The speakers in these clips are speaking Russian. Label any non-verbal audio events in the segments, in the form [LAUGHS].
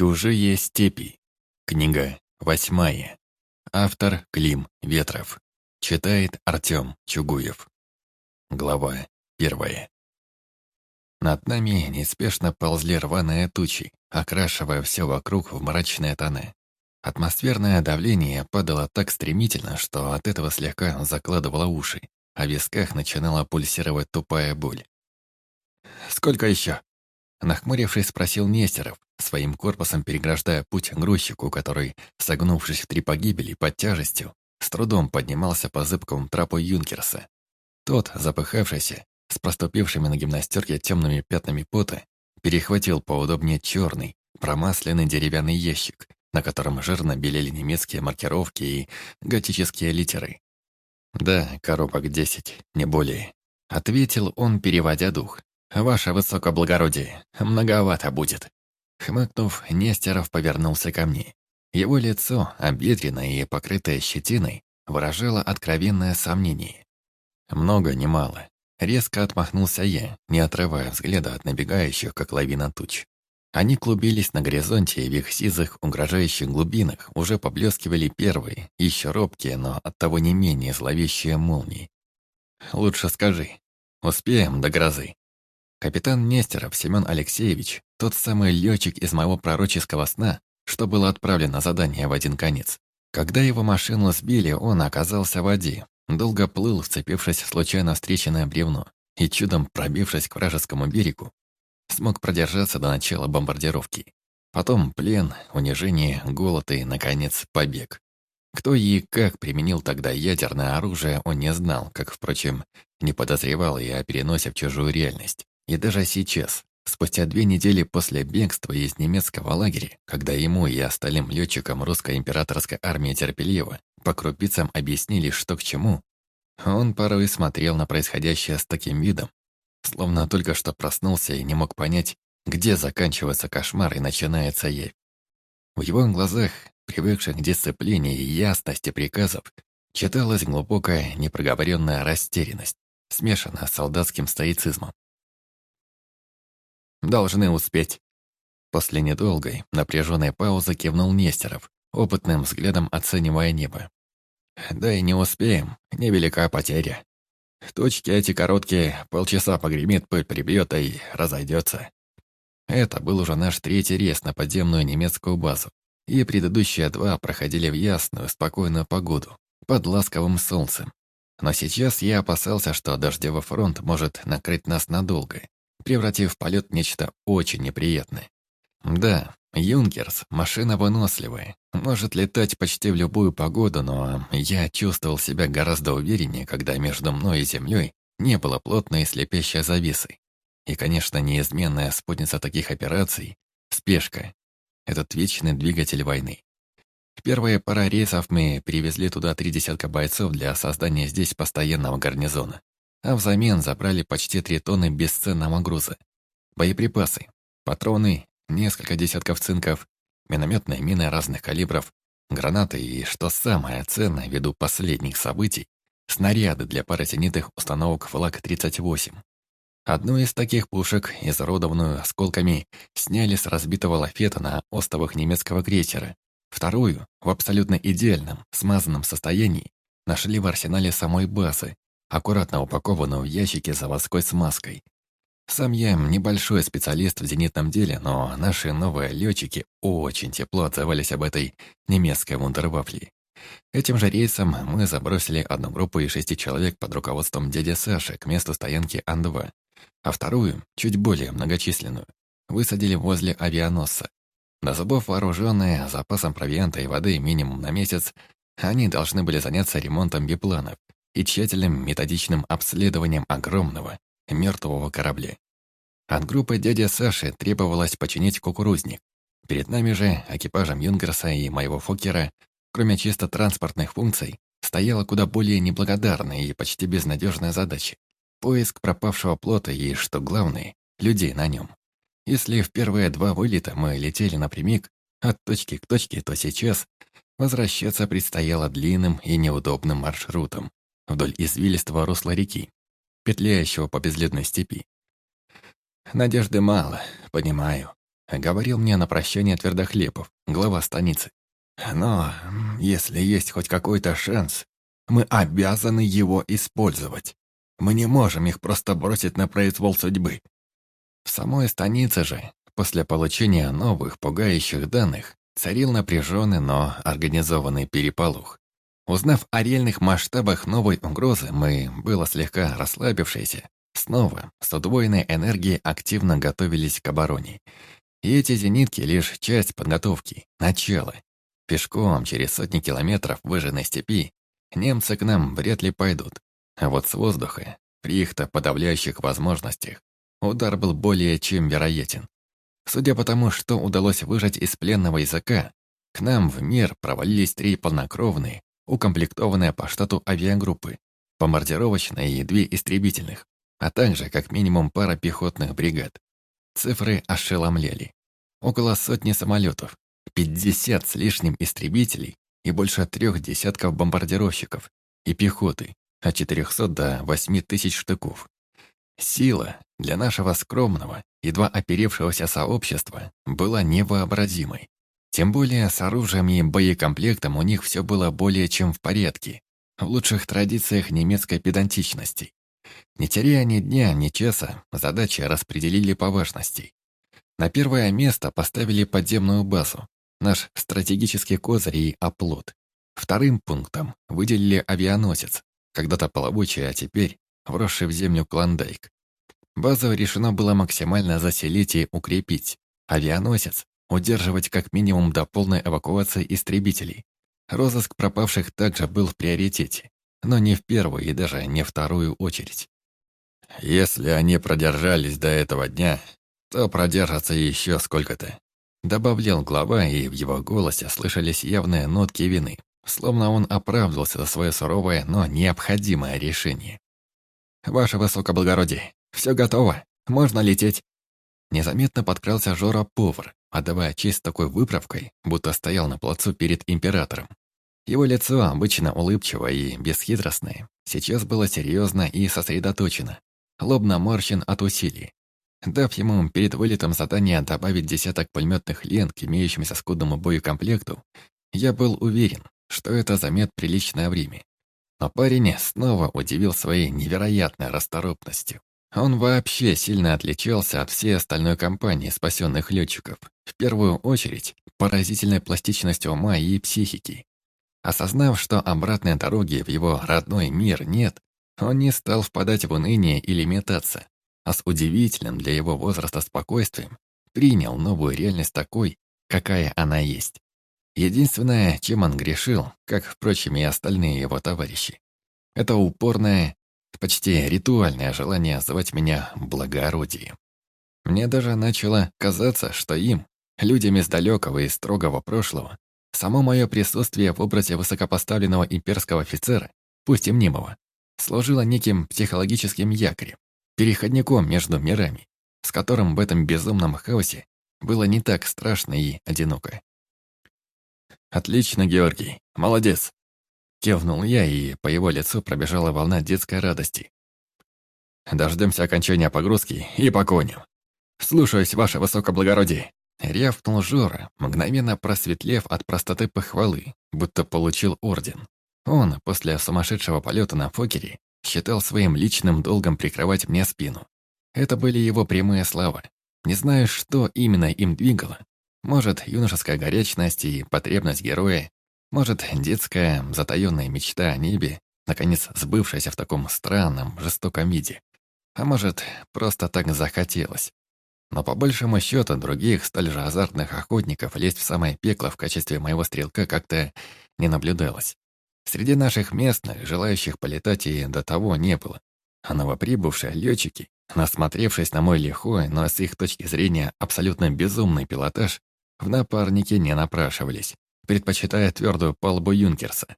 Чужие степи. Книга восьмая. Автор Клим Ветров. Читает Артем Чугуев. Глава первая. Над нами неспешно ползли рваные тучи, окрашивая все вокруг в мрачные тона. Атмосферное давление падало так стремительно, что от этого слегка закладывало уши, а в висках начинала пульсировать тупая боль. «Сколько еще?» Нахмурившись, спросил Нестеров, своим корпусом переграждая путь грузчику, который, согнувшись в три погибели под тяжестью, с трудом поднимался по зыбкому трапу Юнкерса. Тот, запыхавшийся, с проступившими на гимнастерке темными пятнами пота, перехватил поудобнее черный, промасленный деревянный ящик, на котором жирно белели немецкие маркировки и готические литеры. «Да, коробок десять, не более», — ответил он, переводя дух. «Ваше высокоблагородие, многовато будет». Хмыкнув, Нестеров повернулся ко мне. Его лицо, обветренное и покрытое щетиной, выражало откровенное сомнение. Много, не мало. Резко отмахнулся я, не отрывая взгляда от набегающих, как лавина туч. Они клубились на горизонте, и в их сизых, угрожающих глубинах уже поблескивали первые, еще робкие, но оттого не менее зловещие молнии. «Лучше скажи, успеем до грозы?» Капитан Нестеров Семен Алексеевич, тот самый летчик из моего пророческого сна, что было отправлено задание в один конец. Когда его машину сбили, он оказался в воде, долго плыл, вцепившись в случайно встреченное бревно, и чудом пробившись к вражескому берегу, смог продержаться до начала бомбардировки. Потом плен, унижение, голод и, наконец, побег. Кто и как применил тогда ядерное оружие, он не знал, как, впрочем, не подозревал и о переносе в чужую реальность. И даже сейчас, спустя две недели после бегства из немецкого лагеря, когда ему и остальным летчикам русской императорской армии терпеливо по крупицам объяснили, что к чему, он порой смотрел на происходящее с таким видом, словно только что проснулся и не мог понять, где заканчивается кошмар и начинается явь. В его глазах, привыкших к дисциплине и ясности приказов, читалась глубокая непроговоренная растерянность, смешанная с солдатским стоицизмом. «Должны успеть». После недолгой, напряженной паузы кивнул Нестеров, опытным взглядом оценивая небо. «Да и не успеем, невелика потеря. Точки эти короткие, полчаса погремит, пыль прибьет и разойдется. Это был уже наш третий рейс на подземную немецкую базу, и предыдущие два проходили в ясную, спокойную погоду, под ласковым солнцем. Но сейчас я опасался, что дождевой фронт может накрыть нас надолго, превратив полет в нечто очень неприятное. Да, Юнкерс — машина выносливая, может летать почти в любую погоду, но я чувствовал себя гораздо увереннее, когда между мной и землей не было плотной и слепящей завесы. И, конечно, неизменная спутница таких операций — спешка. Этот вечный двигатель войны. В первые пара рейсов мы привезли туда три десятка бойцов для создания здесь постоянного гарнизона, а взамен забрали почти три тонны бесценного груза. Боеприпасы, патроны, несколько десятков цинков, минометные мины разных калибров, гранаты и, что самое ценное ввиду последних событий, снаряды для паратенитых установок ФЛАГ-38. Одну из таких пушек, изуродованную осколками, сняли с разбитого лафета на остовах немецкого крейсера. Вторую, в абсолютно идеальном, смазанном состоянии, нашли в арсенале самой базы, аккуратно упакованную в ящике заводской смазкой, сам я небольшой специалист в зенитном деле, но наши новые летчики очень тепло отзывались об этой немецкой вундервафле. Этим же рейсом мы забросили одну группу из шести человек под руководством дяди Саши к месту стоянки Ан-2, а вторую, чуть более многочисленную, высадили возле авианосца. До зубов вооруженные, запасом провианта и воды минимум на месяц, они должны были заняться ремонтом бипланов и тщательным методичным обследованием огромного, мертвого корабля. От группы дяди Саши требовалось починить кукурузник. Перед нами же, экипажем Юнгерса и моего Фокера, кроме чисто транспортных функций, стояла куда более неблагодарная и почти безнадежная задача — поиск пропавшего плота и, что главное, людей на нем. Если в первые два вылета мы летели напрямик, от точки к точке, то сейчас возвращаться предстояло длинным и неудобным маршрутом вдоль извилистого русла реки, петляющего по безлюдной степи. Надежды мало, понимаю. говорил мне на прощание Твердохлебов, глава станицы. Но если есть хоть какой-то шанс, мы обязаны его использовать. Мы не можем их просто бросить на произвол судьбы. В самой станице же, после получения новых пугающих данных, царил напряженный, но организованный переполох. Узнав о реальных масштабах новой угрозы, мы, было слегка расслабившиеся, снова с удвоенной энергией активно готовились к обороне. И эти зенитки — лишь часть подготовки, начало. Пешком через сотни километров выжженной степи немцы к нам вряд ли пойдут. А вот с воздуха, при их-то подавляющих возможностях, удар был более чем вероятен. Судя по тому, что удалось выжать из пленного языка, к нам в мир провалились три полнокровные, укомплектованные по штату авиагруппы, бомбардировочная и две истребительных, а также как минимум пара пехотных бригад. Цифры ошеломляли. Около сотни самолетов, 50 с лишним истребителей и больше трех десятков бомбардировщиков и пехоты, от 400 до 8 тысяч штыков. Сила для нашего скромного, едва оперевшегося сообщества была невообразимой. Тем более с оружием и боекомплектом у них все было более чем в порядке, в лучших традициях немецкой педантичности. Не теряя ни дня, ни часа, задачи распределили по важности. На первое место поставили подземную базу, наш стратегический козырь и оплот. Вторым пунктом выделили авианосец, когда-то плавучий, а теперь вросший в землю Клондайк. Базу решено было максимально заселить и укрепить. Авианосец удерживать как минимум до полной эвакуации истребителей. Розыск пропавших также был в приоритете, но не в первую и даже не вторую очередь. Если они продержались до этого дня, то продержатся еще сколько-то. Добавлял глава, и в его голосе слышались явные нотки вины, словно он оправдывался за свое суровое, но необходимое решение. «Ваше высокоблагородие, все готово, можно лететь». Незаметно подкрался Жора-повар, отдавая честь такой выправкой, будто стоял на плацу перед императором. Его лицо, обычно улыбчивое и бесхитростное, сейчас было серьезно и сосредоточено, лобно морщен от усилий. Дав ему перед вылетом задание добавить десяток пулеметных лент к имеющемуся скудному боекомплекту, я был уверен, что это займет приличное время. Но парень снова удивил своей невероятной расторопностью. Он вообще сильно отличался от всей остальной компании спасенных летчиков. В первую очередь, поразительной пластичностью ума и психики. Осознав, что обратной дороги в его родной мир нет, он не стал впадать в уныние или метаться, а с удивительным для его возраста спокойствием принял новую реальность такой, какая она есть. Единственное, чем он грешил, как, впрочем, и остальные его товарищи, это упорное, почти ритуальное желание звать меня благородием. Мне даже начало казаться, что им, людям из далекого и строгого прошлого, само мое присутствие в образе высокопоставленного имперского офицера, пусть и мнимого, служило неким психологическим якорем, переходником между мирами, с которым в этом безумном хаосе было не так страшно и одиноко. «Отлично, Георгий, молодец!» Кивнул я, и по его лицу пробежала волна детской радости. «Дождемся окончания погрузки и по коням. Слушаюсь, ваше высокоблагородие!» Рявкнул Жора, мгновенно просветлев от простоты похвалы, будто получил орден. Он, после сумасшедшего полета на Фокере, считал своим личным долгом прикрывать мне спину. Это были его прямые слова. Не знаю, что именно им двигало. Может, юношеская горячность и потребность героя, может, детская затаённая мечта о небе, наконец сбывшаяся в таком странном, жестоком виде. А может, просто так захотелось. Но по большему счету других столь же азартных охотников лезть в самое пекло в качестве моего стрелка как-то не наблюдалось. Среди наших местных, желающих полетать и до того не было. А новоприбывшие летчики, насмотревшись на мой лихой, но с их точки зрения абсолютно безумный пилотаж, в напарнике не напрашивались, предпочитая твердую палубу Юнкерса.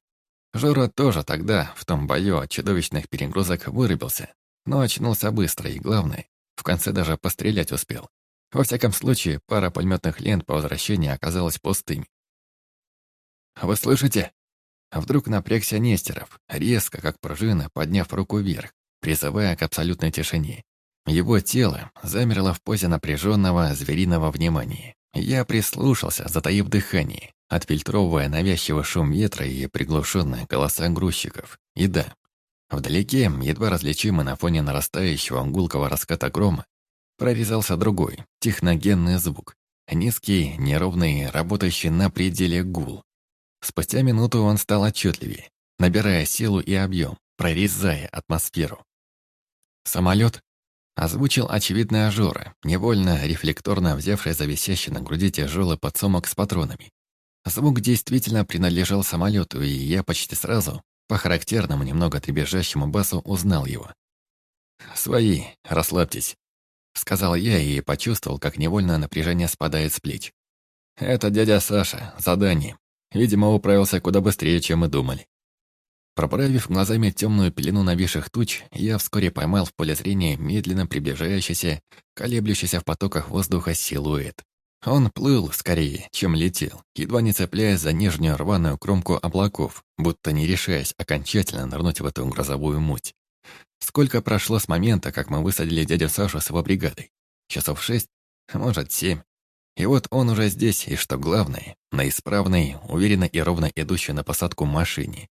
Жора тоже тогда, в том бою от чудовищных перегрузок, вырубился, но очнулся быстро и, главное, в конце даже пострелять успел. Во всяком случае, пара пулеметных лент по возвращении оказалась пустыми. «Вы слышите?» Вдруг напрягся Нестеров, резко, как пружина, подняв руку вверх, призывая к абсолютной тишине. Его тело замерло в позе напряженного звериного внимания. Я прислушался, затаив дыхание, отфильтровывая навязчивый шум ветра и приглушенные голоса грузчиков. И да, вдалеке, едва различимый на фоне нарастающего гулкого раската грома, прорезался другой, техногенный звук. Низкий, неровный, работающий на пределе гул. Спустя минуту он стал отчетливее, набирая силу и объем, прорезая атмосферу. Самолет озвучил очевидное Ажора, невольно, рефлекторно взявший за висящий на груди тяжелый подсумок с патронами. Звук действительно принадлежал самолету, и я почти сразу, по характерному, немного требежащему басу, узнал его. «Свои, расслабьтесь», — сказал я и почувствовал, как невольно напряжение спадает с плеч. «Это дядя Саша, задание. Видимо, управился куда быстрее, чем мы думали». Проправив глазами темную пелену нависших туч, я вскоре поймал в поле зрения медленно приближающийся, колеблющийся в потоках воздуха силуэт. Он плыл скорее, чем летел, едва не цепляясь за нижнюю рваную кромку облаков, будто не решаясь окончательно нырнуть в эту грозовую муть. Сколько прошло с момента, как мы высадили дядю Сашу с его бригадой? Часов шесть? Может, семь? И вот он уже здесь, и что главное, на исправной, уверенно и ровно идущей на посадку машине.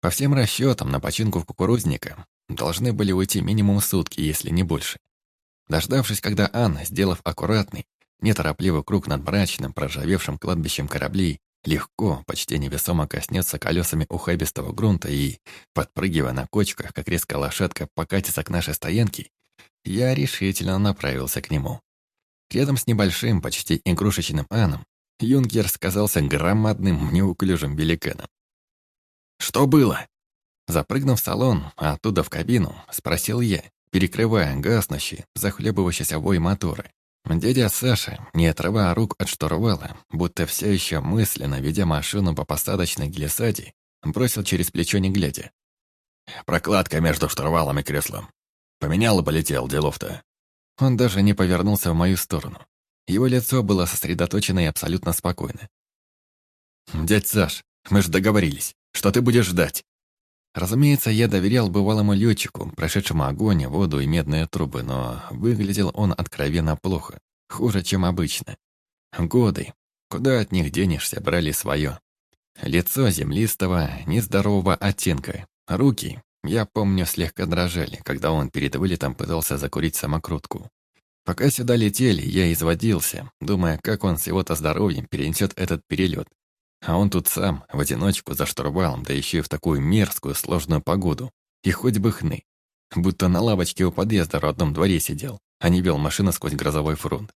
По всем расчетам, на починку кукурузника должны были уйти минимум сутки, если не больше. Дождавшись, когда Анна, сделав аккуратный, неторопливый круг над мрачным, проржавевшим кладбищем кораблей, легко, почти невесомо коснется колесами ухабистого грунта и, подпрыгивая на кочках, как резкая лошадка, покатится к нашей стоянке, я решительно направился к нему. Рядом с небольшим, почти игрушечным Аном, юнкер сказался громадным, неуклюжим великаном. «Что было?» Запрыгнув в салон, а оттуда в кабину, спросил я, перекрывая гаснущий, захлебывающийся вой мотора. Дядя Саша, не отрывая рук от штурвала, будто все еще мысленно ведя машину по посадочной глиссаде, бросил через плечо не глядя. «Прокладка между штурвалом и креслом. Поменял и полетел, делов-то». Он даже не повернулся в мою сторону. Его лицо было сосредоточено и абсолютно спокойно. «Дядь Саш, мы же договорились что ты будешь ждать. Разумеется, я доверял бывалому летчику, прошедшему огонь, воду и медные трубы, но выглядел он откровенно плохо, хуже, чем обычно. Годы, куда от них денешься, брали свое. Лицо землистого, нездорового оттенка. Руки, я помню, слегка дрожали, когда он перед вылетом пытался закурить самокрутку. Пока сюда летели, я изводился, думая, как он с его-то здоровьем перенесет этот перелет. А он тут сам, в одиночку, за штурвалом, да еще и в такую мерзкую, сложную погоду. И хоть бы хны. Будто на лавочке у подъезда в родном дворе сидел, а не вел машину сквозь грозовой фронт.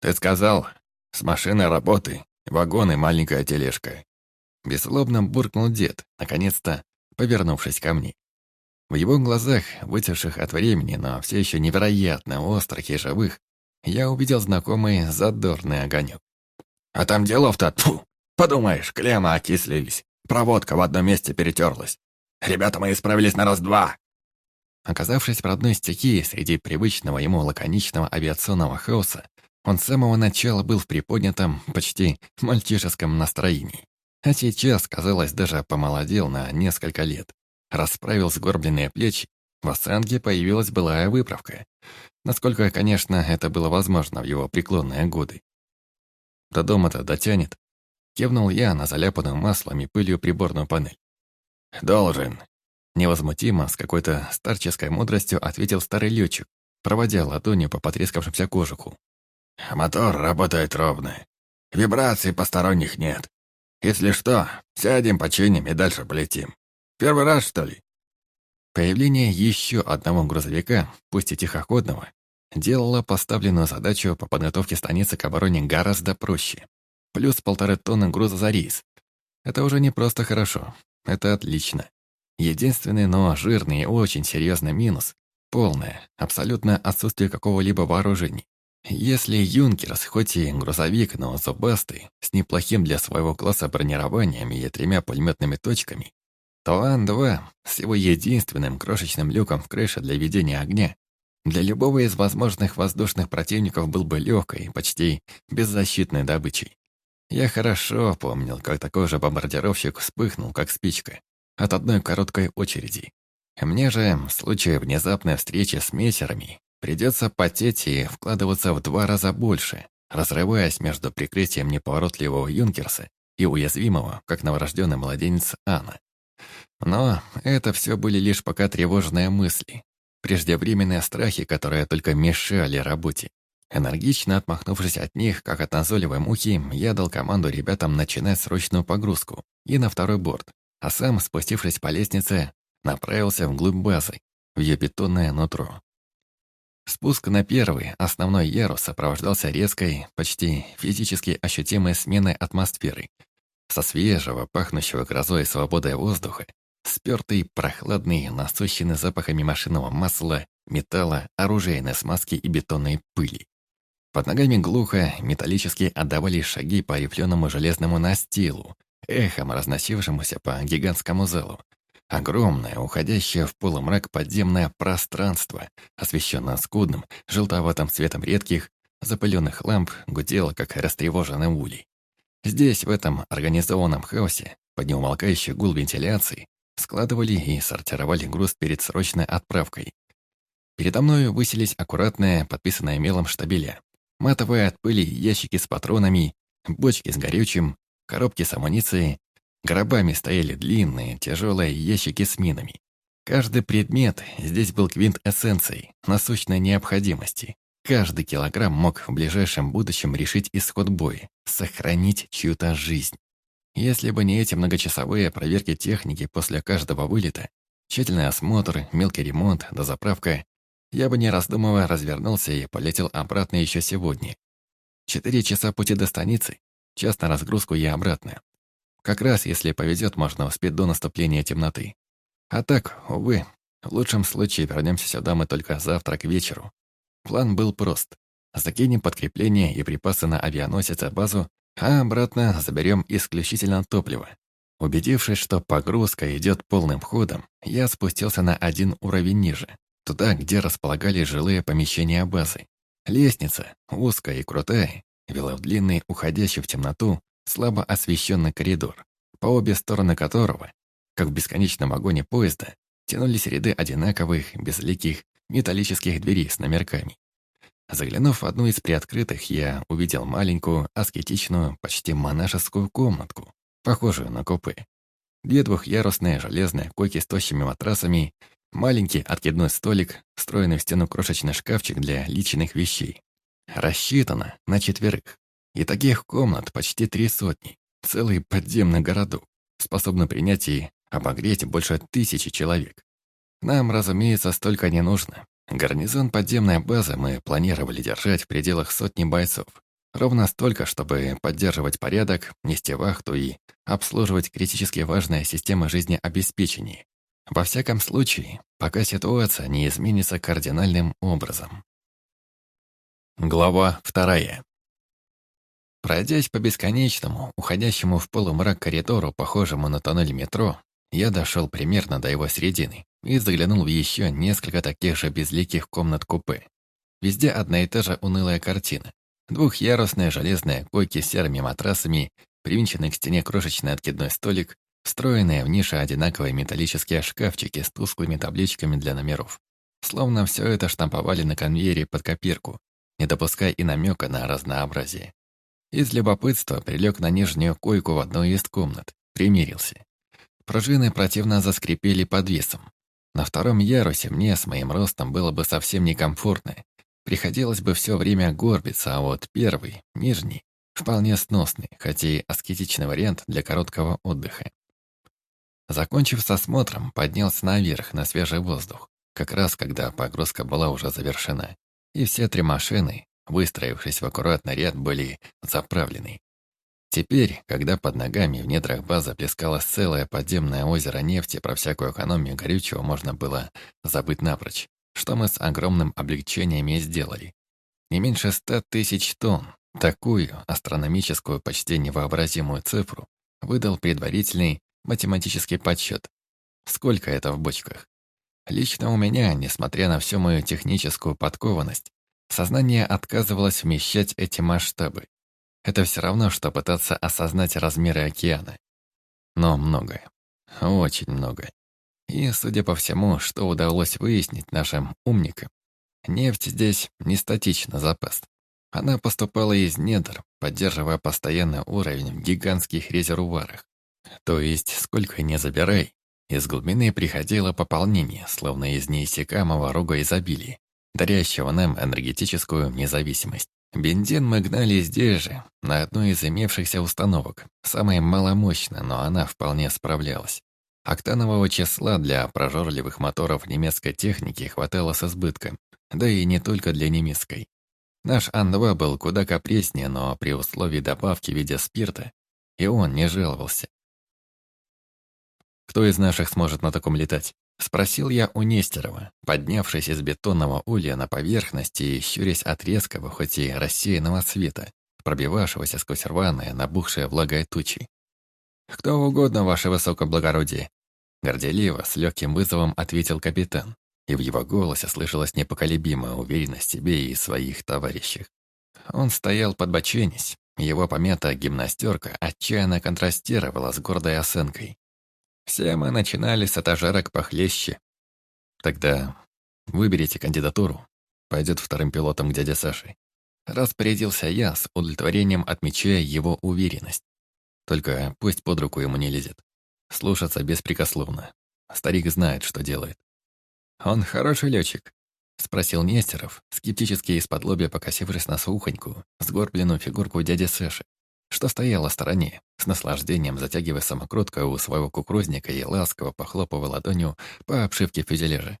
«Ты сказал, с машиной работы, вагон и маленькая тележка». Беслобно буркнул дед, наконец-то повернувшись ко мне. В его глазах, вытявших от времени, но все еще невероятно острых и живых, я увидел знакомый задорный огонек. А там делов-то, тьфу, подумаешь, клемма окислились. Проводка в одном месте перетерлась. Ребята мои справились на раз-два. Оказавшись в родной стихии среди привычного ему лаконичного авиационного хаоса, он с самого начала был в приподнятом, почти мальчишеском настроении. А сейчас, казалось, даже помолодел на несколько лет. Расправил сгорбленные плечи, в осанке появилась былая выправка. Насколько, конечно, это было возможно в его преклонные годы. До дома-то дотянет. Кивнул я на заляпанную маслом и пылью приборную панель. «Должен». Невозмутимо, с какой-то старческой мудростью ответил старый летчик, проводя ладонью по потрескавшимся кожуху. «Мотор работает ровно. Вибраций посторонних нет. Если что, сядем, починим и дальше полетим. Первый раз, что ли?» Появление еще одного грузовика, пусть и тихоходного, делала поставленную задачу по подготовке станицы к обороне гораздо проще. Плюс полторы тонны груза за рейс. Это уже не просто хорошо, это отлично. Единственный, но жирный и очень серьезный минус — полное, абсолютное отсутствие какого-либо вооружения. Если Юнкерс, хоть и грузовик, но зубастый, с неплохим для своего класса бронированием и тремя пулеметными точками, то Ан-2 с его единственным крошечным люком в крыше для ведения огня для любого из возможных воздушных противников был бы легкой, почти беззащитной добычей. Я хорошо помнил, как такой же бомбардировщик вспыхнул, как спичка, от одной короткой очереди. Мне же, в случае внезапной встречи с мессерами, придется потеть и вкладываться в два раза больше, разрываясь между прикрытием неповоротливого Юнкерса и уязвимого, как новорожденный младенец Анна. Но это все были лишь пока тревожные мысли, преждевременные страхи, которые только мешали работе. Энергично отмахнувшись от них, как от назойливой мухи, я дал команду ребятам начинать срочную погрузку и на второй борт, а сам, спустившись по лестнице, направился вглубь базы, в ее бетонное нутро. Спуск на первый, основной ярус сопровождался резкой, почти физически ощутимой сменой атмосферы. Со свежего, пахнущего грозой и свободой воздуха, спертый, прохладный, насыщенный запахами машинного масла, металла, оружейной смазки и бетонной пыли. Под ногами глухо, металлически отдавали шаги по рифленому железному настилу, эхом разносившемуся по гигантскому залу, Огромное, уходящее в полумрак подземное пространство, освещенное скудным, желтоватым светом редких, запыленных ламп, гудело, как растревоженный улей. Здесь, в этом организованном хаосе, под неумолкающий гул вентиляции, складывали и сортировали груз перед срочной отправкой. Передо мною высились аккуратные, подписанные мелом штабеля. Матовые от пыли ящики с патронами, бочки с горючим, коробки с амуницией, Гробами стояли длинные, тяжелые ящики с минами. Каждый предмет здесь был квинтэссенцией, насущной необходимости. Каждый килограмм мог в ближайшем будущем решить исход боя, сохранить чью-то жизнь. Если бы не эти многочасовые проверки техники после каждого вылета, тщательный осмотр, мелкий ремонт, дозаправка, я бы не раздумывая развернулся и полетел обратно еще сегодня. Четыре часа пути до станицы, час на разгрузку и обратно. Как раз, если повезет, можно успеть до наступления темноты. А так, увы, в лучшем случае вернемся сюда мы только завтра к вечеру. План был прост. Закинем подкрепление и припасы на авианосец базу, а обратно заберем исключительно топливо. Убедившись, что погрузка идет полным ходом, я спустился на один уровень ниже, туда, где располагались жилые помещения базы. Лестница, узкая и крутая, вела в длинный, уходящий в темноту, слабо освещенный коридор, по обе стороны которого, как в бесконечном вагоне поезда, тянулись ряды одинаковых, безликих, металлических дверей с номерками. Заглянув в одну из приоткрытых, я увидел маленькую, аскетичную, почти монашескую комнатку, похожую на купе. Две двухъярусные железные койки с тощими матрасами, маленький откидной столик, встроенный в стену крошечный шкафчик для личных вещей. Рассчитано на четверых. И таких комнат почти три сотни. Целый подземный городок, способный принять и обогреть больше тысячи человек. Нам, разумеется, столько не нужно. Гарнизон подземной базы мы планировали держать в пределах сотни бойцов. Ровно столько, чтобы поддерживать порядок, нести вахту и обслуживать критически важные системы жизнеобеспечения. Во всяком случае, пока ситуация не изменится кардинальным образом. Глава вторая. Пройдясь по бесконечному, уходящему в полумрак коридору, похожему на тоннель метро, я дошел примерно до его середины и заглянул в еще несколько таких же безликих комнат-купе. Везде одна и та же унылая картина. Двухъярусные железные койки с серыми матрасами, привинченный к стене крошечный откидной столик, встроенные в ниши одинаковые металлические шкафчики с тусклыми табличками для номеров. Словно все это штамповали на конвейере под копирку, не допуская и намека на разнообразие. Из любопытства прилег на нижнюю койку в одной из комнат, примирился. Пружины противно заскрипели под весом. На втором ярусе мне с моим ростом было бы совсем некомфортно. Приходилось бы все время горбиться, а вот первый, нижний, вполне сносный, хотя и аскетичный вариант для короткого отдыха. Закончив с осмотром, поднялся наверх на свежий воздух, как раз когда погрузка была уже завершена, и все три машины, выстроившись в аккуратный ряд, были заправлены. Теперь, когда под ногами в недрах базы плескалось целое подземное озеро нефти, про всякую экономию горючего можно было забыть напрочь, что мы с огромным облегчением и сделали. Не меньше ста тысяч тонн. Такую астрономическую, почти невообразимую цифру выдал предварительный математический подсчет. Сколько это в бочках? Лично у меня, несмотря на всю мою техническую подкованность, Сознание отказывалось вмещать эти масштабы. Это все равно, что пытаться осознать размеры океана. Но многое, очень многое. И, судя по всему, что удалось выяснить нашим умникам, нефть здесь не статична запас. Она поступала из недр, поддерживая постоянный уровень в гигантских резервуарах. То есть, сколько не забирай, из глубины приходило пополнение, словно из неиссякаемого рога изобилия, дарящего нам энергетическую независимость. Бензин мы гнали здесь же, на одной из имевшихся установок. Самая маломощная, но она вполне справлялась. Октанового числа для прожорливых моторов немецкой техники хватало с избытком, да и не только для немецкой. Наш Ан-2 был куда капризнее, но при условии добавки в виде спирта, и он не жаловался. Кто из наших сможет на таком летать? Спросил я у Нестерова, поднявшись из бетонного улья на поверхности и щурясь от резкого, хоть и рассеянного света, пробивавшегося сквозь рваные, набухшие влагой тучи. «Кто угодно, ваше высокоблагородие!» Горделиво, с легким вызовом ответил капитан, и в его голосе слышалась непоколебимая уверенность себе и своих товарищах. Он стоял подбоченясь, его помятая гимнастерка отчаянно контрастировала с гордой осанкой. Все мы начинали с этажерок похлеще. Тогда выберите кандидатуру. Пойдет вторым пилотом к дяде Саше. Распорядился я, с удовлетворением отмечая его уверенность. Только пусть под руку ему не лезет. Слушаться беспрекословно. Старик знает, что делает. «Он хороший летчик», — спросил Нестеров, скептически из-под лобья покосившись на сухонькую, сгорбленную фигурку дяди Сэши что стояла в стороне, с наслаждением затягивая самокрутку у своего кукурузника и ласково похлопывая ладонью по обшивке фюзеляжа.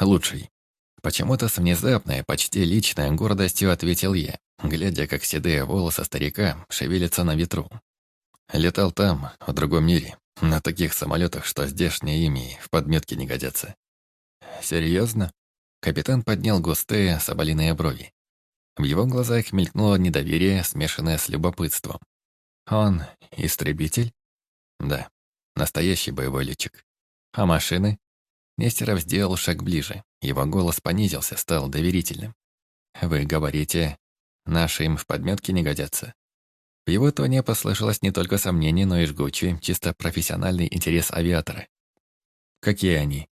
«Лучший». Почему-то с внезапной, почти личной гордостью ответил я, глядя, как седые волосы старика шевелятся на ветру. Летал там, в другом мире, на таких самолетах, что здешние ими в подметке не годятся. «Серьезно?» Капитан поднял густые соболиные брови. В его глазах мелькнуло недоверие, смешанное с любопытством. «Он истребитель?» «Да, настоящий боевой летчик. А машины?» Нестеров сделал шаг ближе. Его голос понизился, стал доверительным. «Вы говорите, наши им в подметке не годятся?» В его тоне послышалось не только сомнение, но и жгучий, чисто профессиональный интерес авиатора. «Какие они?»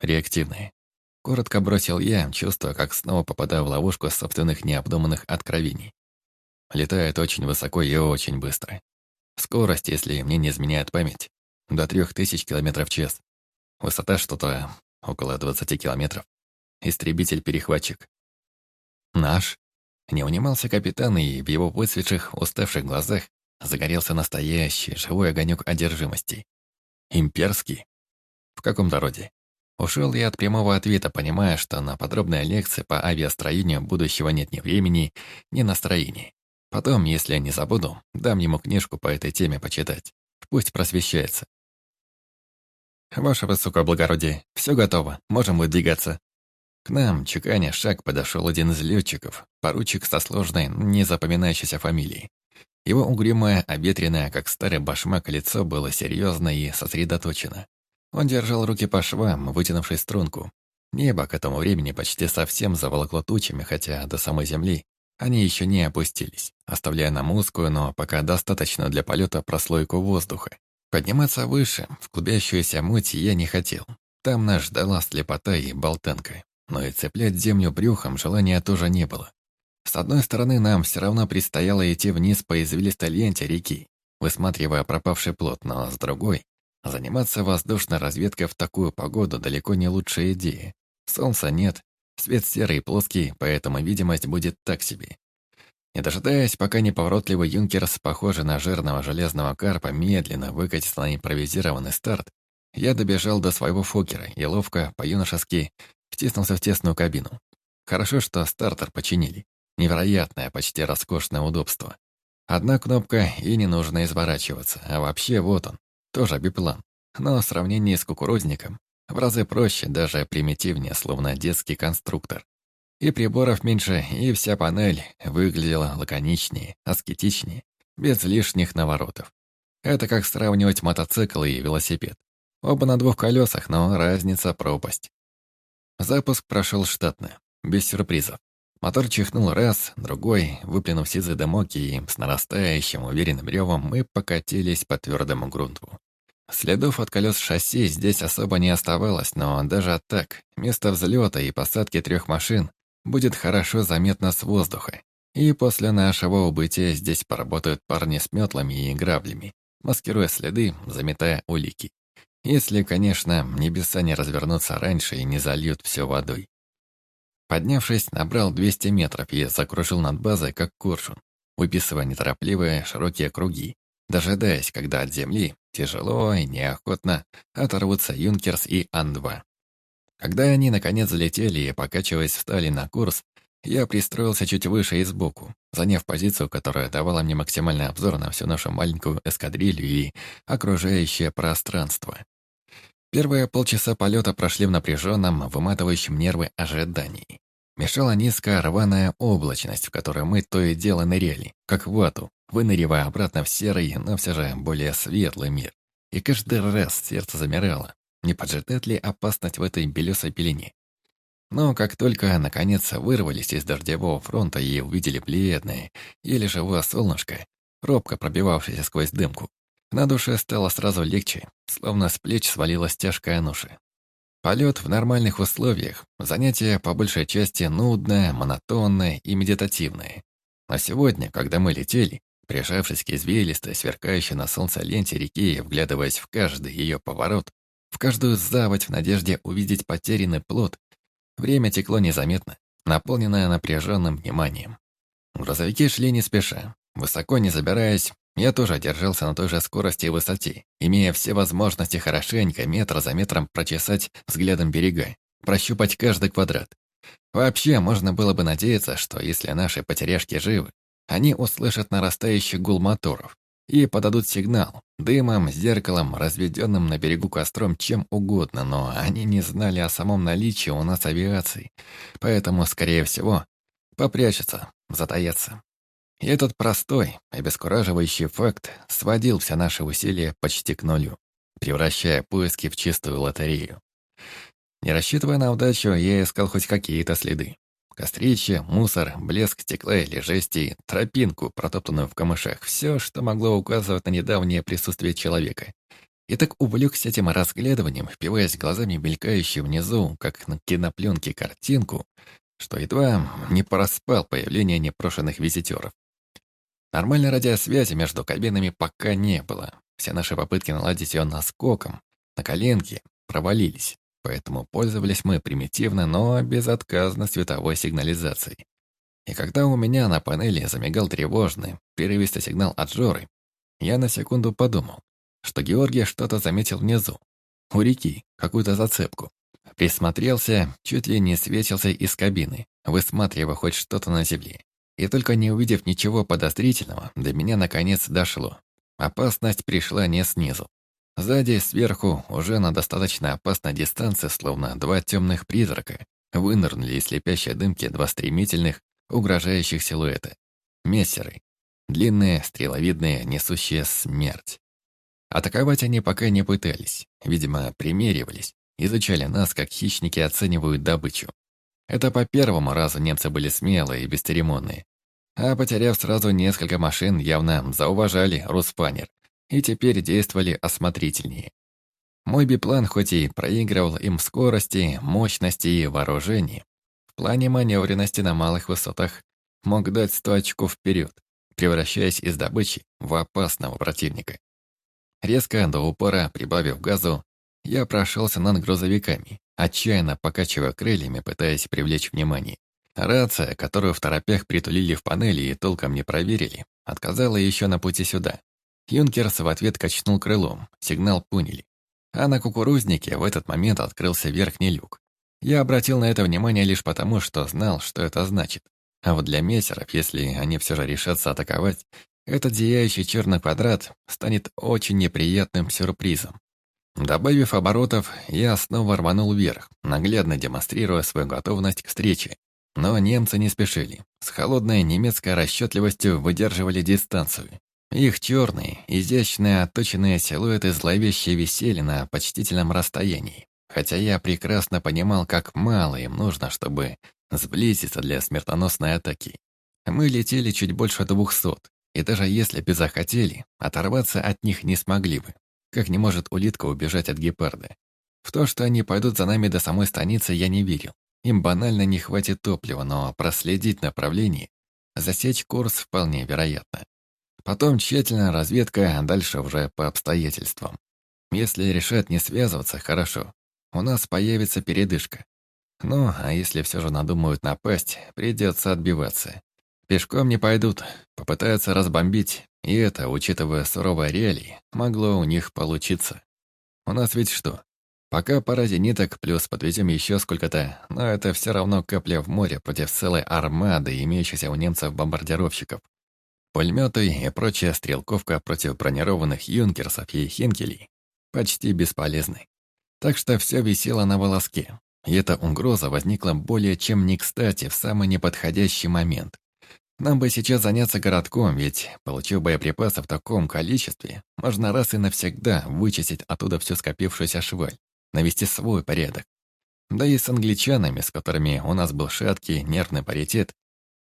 «Реактивные. Коротко бросил я, чувствуя, как снова попадаю в ловушку собственных необдуманных откровений. Летает очень высоко и очень быстро. Скорость, если мне не изменяет память, до 3000 км в час. Высота что-то около 20 километров. Истребитель-перехватчик. Наш? Не унимался капитан, и в его выцветших, уставших глазах загорелся настоящий, живой огонек одержимости. Имперский? В каком-то роде. Ушел я от прямого ответа, понимая, что на подробные лекции по авиастроению будущего нет ни времени, ни настроения. Потом, если не забуду, дам ему книжку по этой теме почитать. Пусть просвещается. «Ваше высокоблагородие, все готово, можем выдвигаться». К нам, чеканя шаг, подошел один из летчиков, поручик со сложной, незапоминающейся фамилией. Его угрюмое, обветренное, как старый башмак, лицо было серьезно и сосредоточено. Он держал руки по швам, вытянувшись струнку. Небо к этому времени почти совсем заволокло тучами, хотя до самой земли они еще не опустились, оставляя нам узкую, но пока достаточно для полета прослойку воздуха. Подниматься выше, в клубящуюся муть, я не хотел. Там нас ждала слепота и болтанка. Но и цеплять землю брюхом желания тоже не было. С одной стороны, нам все равно предстояло идти вниз по извилистой ленте реки, высматривая пропавший плод, но с другой Заниматься воздушной разведкой в такую погоду далеко не лучшая идея. Солнца нет, свет серый и плоский, поэтому видимость будет так себе. Не дожидаясь, пока неповоротливый юнкерс, похожий на жирного железного карпа, медленно выкатится на импровизированный старт, я добежал до своего фокера и ловко, по-юношески, втиснулся в тесную кабину. Хорошо, что стартер починили. Невероятное, почти роскошное удобство. Одна кнопка, и не нужно изворачиваться. А вообще, вот он, тоже биплан, но в сравнении с кукурузником в разы проще, даже примитивнее, словно детский конструктор. И приборов меньше, и вся панель выглядела лаконичнее, аскетичнее, без лишних наворотов. Это как сравнивать мотоцикл и велосипед. Оба на двух колесах, но разница пропасть. Запуск прошел штатно, без сюрпризов. Мотор чихнул раз, другой, выплюнув сизый дымок, и с нарастающим уверенным ревом мы покатились по твердому грунту. Следов от колес шасси здесь особо не оставалось, но даже так, место взлета и посадки трех машин будет хорошо заметно с воздуха. И после нашего убытия здесь поработают парни с метлами и граблями, маскируя следы, заметая улики. Если, конечно, небеса не развернутся раньше и не зальют все водой. Поднявшись, набрал 200 метров и закружил над базой, как коршун, выписывая неторопливые широкие круги, дожидаясь, когда от земли, тяжело и неохотно, оторвутся Юнкерс и Ан-2. Когда они, наконец, залетели и, покачиваясь, встали на курс, я пристроился чуть выше и сбоку, заняв позицию, которая давала мне максимальный обзор на всю нашу маленькую эскадрилью и окружающее пространство. Первые полчаса полета прошли в напряженном, выматывающем нервы ожидании. Мешала низкая рваная облачность, в которой мы то и дело ныряли, как в вату, выныривая обратно в серый, но все же более светлый мир. И каждый раз сердце замирало. Не поджидает ли опасность в этой белесой пелене? Но как только, наконец, вырвались из дождевого фронта и увидели бледное, еле живое солнышко, робко пробивавшееся сквозь дымку, на душе стало сразу легче, словно с плеч свалилась тяжкая ноша. Полет в нормальных условиях, занятие по большей части нудное, монотонное и медитативное. А сегодня, когда мы летели, прижавшись к извилистой, сверкающей на солнце ленте реки и вглядываясь в каждый ее поворот, в каждую заводь в надежде увидеть потерянный плод, время текло незаметно, наполненное напряженным вниманием. Грузовики шли не спеша, высоко не забираясь, я тоже держался на той же скорости и высоте, имея все возможности хорошенько метр за метром прочесать взглядом берега, прощупать каждый квадрат. Вообще, можно было бы надеяться, что если наши потеряшки живы, они услышат нарастающий гул моторов и подадут сигнал, дымом, зеркалом, разведенным на берегу костром, чем угодно, но они не знали о самом наличии у нас авиации, поэтому, скорее всего, попрячутся, затаятся. И этот простой, обескураживающий факт сводил все наши усилия почти к нулю, превращая поиски в чистую лотерею. Не рассчитывая на удачу, я искал хоть какие-то следы. Кострище, мусор, блеск стекла или жести, тропинку, протоптанную в камышах. Все, что могло указывать на недавнее присутствие человека. И так увлекся этим разглядыванием, впиваясь глазами мелькающую внизу, как на кинопленке картинку, что едва не проспал появление непрошенных визитеров. Нормальной радиосвязи между кабинами пока не было. Все наши попытки наладить ее наскоком, на коленке, провалились. Поэтому пользовались мы примитивно, но безотказно световой сигнализацией. И когда у меня на панели замигал тревожный, прерывистый сигнал от Жоры, я на секунду подумал, что Георгий что-то заметил внизу, у реки, какую-то зацепку. Присмотрелся, чуть ли не светился из кабины, высматривая хоть что-то на земле. И только не увидев ничего подозрительного, до меня наконец дошло. Опасность пришла не снизу. Сзади, сверху, уже на достаточно опасной дистанции, словно два темных призрака, вынырнули из слепящей дымки два стремительных, угрожающих силуэта. Мессеры. Длинные, стреловидные, несущие смерть. Атаковать они пока не пытались. Видимо, примеривались. Изучали нас, как хищники оценивают добычу. Это по первому разу немцы были смелые и бесцеремонные. А потеряв сразу несколько машин, явно зауважали Руспанер и теперь действовали осмотрительнее. Мой биплан хоть и проигрывал им в скорости, мощности и вооружении, в плане маневренности на малых высотах мог дать сто очков вперед, превращаясь из добычи в опасного противника. Резко до упора, прибавив газу, я прошелся над грузовиками, отчаянно покачивая крыльями, пытаясь привлечь внимание. Рация, которую в торопях притулили в панели и толком не проверили, отказала еще на пути сюда. Юнкерс в ответ качнул крылом, сигнал поняли. А на кукурузнике в этот момент открылся верхний люк. Я обратил на это внимание лишь потому, что знал, что это значит. А вот для мессеров, если они все же решатся атаковать, этот зияющий черный квадрат станет очень неприятным сюрпризом. Добавив оборотов, я снова рванул вверх, наглядно демонстрируя свою готовность к встрече. Но немцы не спешили. С холодной немецкой расчетливостью выдерживали дистанцию. Их черные, изящные, отточенные силуэты зловеще висели на почтительном расстоянии. Хотя я прекрасно понимал, как мало им нужно, чтобы сблизиться для смертоносной атаки. Мы летели чуть больше двухсот, и даже если бы захотели, оторваться от них не смогли бы. Как не может улитка убежать от гепарда. В то, что они пойдут за нами до самой станицы, я не верил. Им банально не хватит топлива, но проследить направление, засечь курс вполне вероятно. Потом тщательная разведка, а дальше уже по обстоятельствам. Если решат не связываться, хорошо. У нас появится передышка. Ну, а если все же надумают напасть, придется отбиваться. Пешком не пойдут, попытаются разбомбить, и это, учитывая суровые реалии, могло у них получиться. У нас ведь что? Пока пара зениток, плюс подвезем еще сколько-то, но это все равно капля в море против целой армады, имеющейся у немцев бомбардировщиков. Пулеметы и прочая стрелковка против бронированных юнкерсов и хинкелей почти бесполезны. Так что все висело на волоске, и эта угроза возникла более чем не кстати в самый неподходящий момент. Нам бы сейчас заняться городком, ведь, получив боеприпасы в таком количестве, можно раз и навсегда вычистить оттуда всю скопившуюся шваль, навести свой порядок. Да и с англичанами, с которыми у нас был шаткий нервный паритет,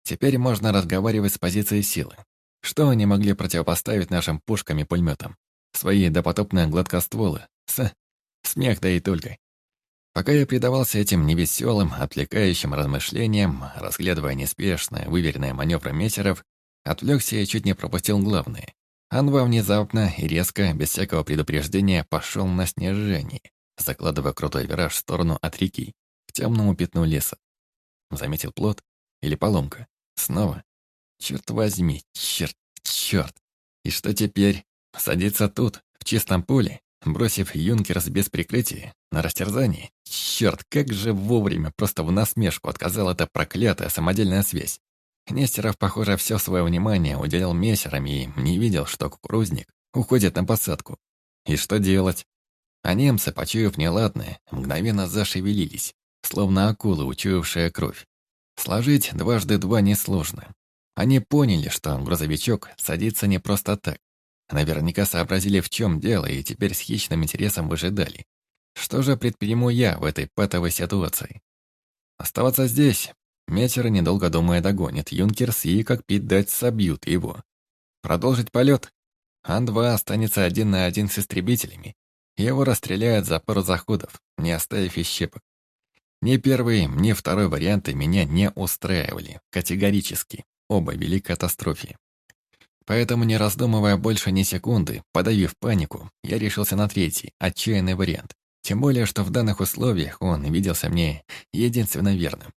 теперь можно разговаривать с позиции силы. Что они могли противопоставить нашим пушкам и пулеметам? Свои допотопные гладкостволы. С... Смех да и только. Пока я предавался этим невеселым, отвлекающим размышлениям, разглядывая неспешные, выверенные маневры мессеров, отвлекся и чуть не пропустил главное. Анва внезапно и резко, без всякого предупреждения, пошел на снижение, закладывая крутой вираж в сторону от реки, к темному пятну леса. Заметил плод или поломка. Снова. Черт возьми, черт, черт. И что теперь? Садиться тут, в чистом поле, бросив юнкерс без прикрытия, на растерзании? Черт, как же вовремя, просто в насмешку отказала эта проклятая самодельная связь. Нестеров, похоже, все свое внимание уделял мессерам и не видел, что кукурузник уходит на посадку. И что делать? А немцы, почуяв неладное, мгновенно зашевелились, словно акулы, учуявшая кровь. Сложить дважды два несложно. Они поняли, что грузовичок садится не просто так. Наверняка сообразили, в чем дело, и теперь с хищным интересом выжидали. Что же предприму я в этой патовой ситуации? Оставаться здесь. Метер, недолго думая, догонит Юнкерс и, как пить дать, собьют его. Продолжить полет. Ан-2 останется один на один с истребителями. Его расстреляют за пару заходов, не оставив ищепок. Ни первый, ни второй варианты меня не устраивали, категорически. Оба вели к катастрофе. Поэтому, не раздумывая больше ни секунды, подавив панику, я решился на третий, отчаянный вариант. Тем более, что в данных условиях он виделся мне единственно верным.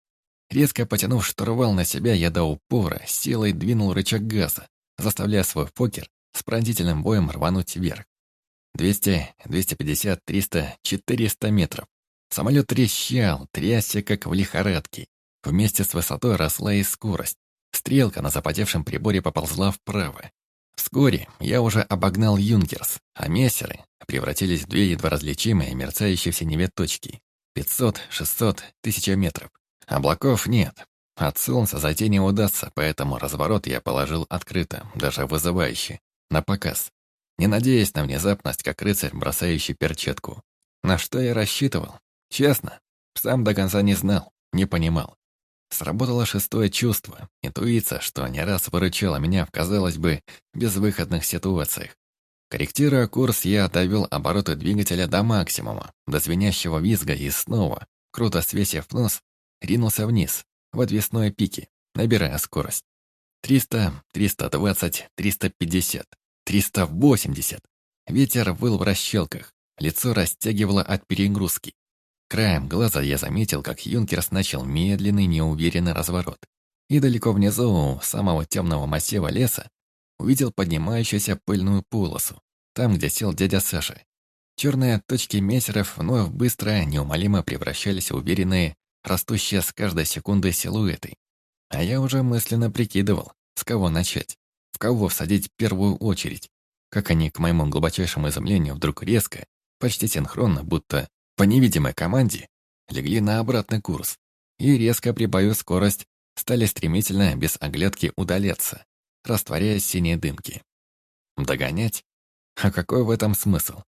Резко потянув штурвал на себя, я до упора силой двинул рычаг газа, заставляя свой фокер с пронзительным боем рвануть вверх. 200, 250, 300, 400 метров. Самолет трещал, трясся, как в лихорадке. Вместе с высотой росла и скорость. Стрелка на запотевшем приборе поползла вправо. Вскоре я уже обогнал Юнкерс, а мессеры превратились в две едва различимые, мерцающие в синеве точки. 500, 600, 1000 метров. Облаков нет. От солнца зайти не удастся, поэтому разворот я положил открыто, даже вызывающе, на показ. Не надеясь на внезапность, как рыцарь, бросающий перчатку. На что я рассчитывал? Честно, сам до конца не знал, не понимал. Сработало шестое чувство, интуиция, что не раз выручала меня в, казалось бы, безвыходных ситуациях. Корректируя курс, я довел обороты двигателя до максимума, до звенящего визга и снова, круто свесив нос, ринулся вниз, в отвесной пике, набирая скорость. 300, 320, 350, 380. Ветер выл в расщелках, лицо растягивало от перегрузки. Краем глаза я заметил, как Юнкерс начал медленный, неуверенный разворот. И далеко внизу, самого темного массива леса, увидел поднимающуюся пыльную полосу, там, где сел дядя Саша. Черные точки мессеров вновь быстро, неумолимо превращались в уверенные, растущие с каждой секундой силуэты. А я уже мысленно прикидывал, с кого начать, в кого всадить первую очередь. Как они, к моему глубочайшему изумлению, вдруг резко, почти синхронно, будто по невидимой команде легли на обратный курс и, резко прибавив скорость, стали стремительно, без оглядки, удаляться, растворяясь в синей дымке. Догонять? А какой в этом смысл?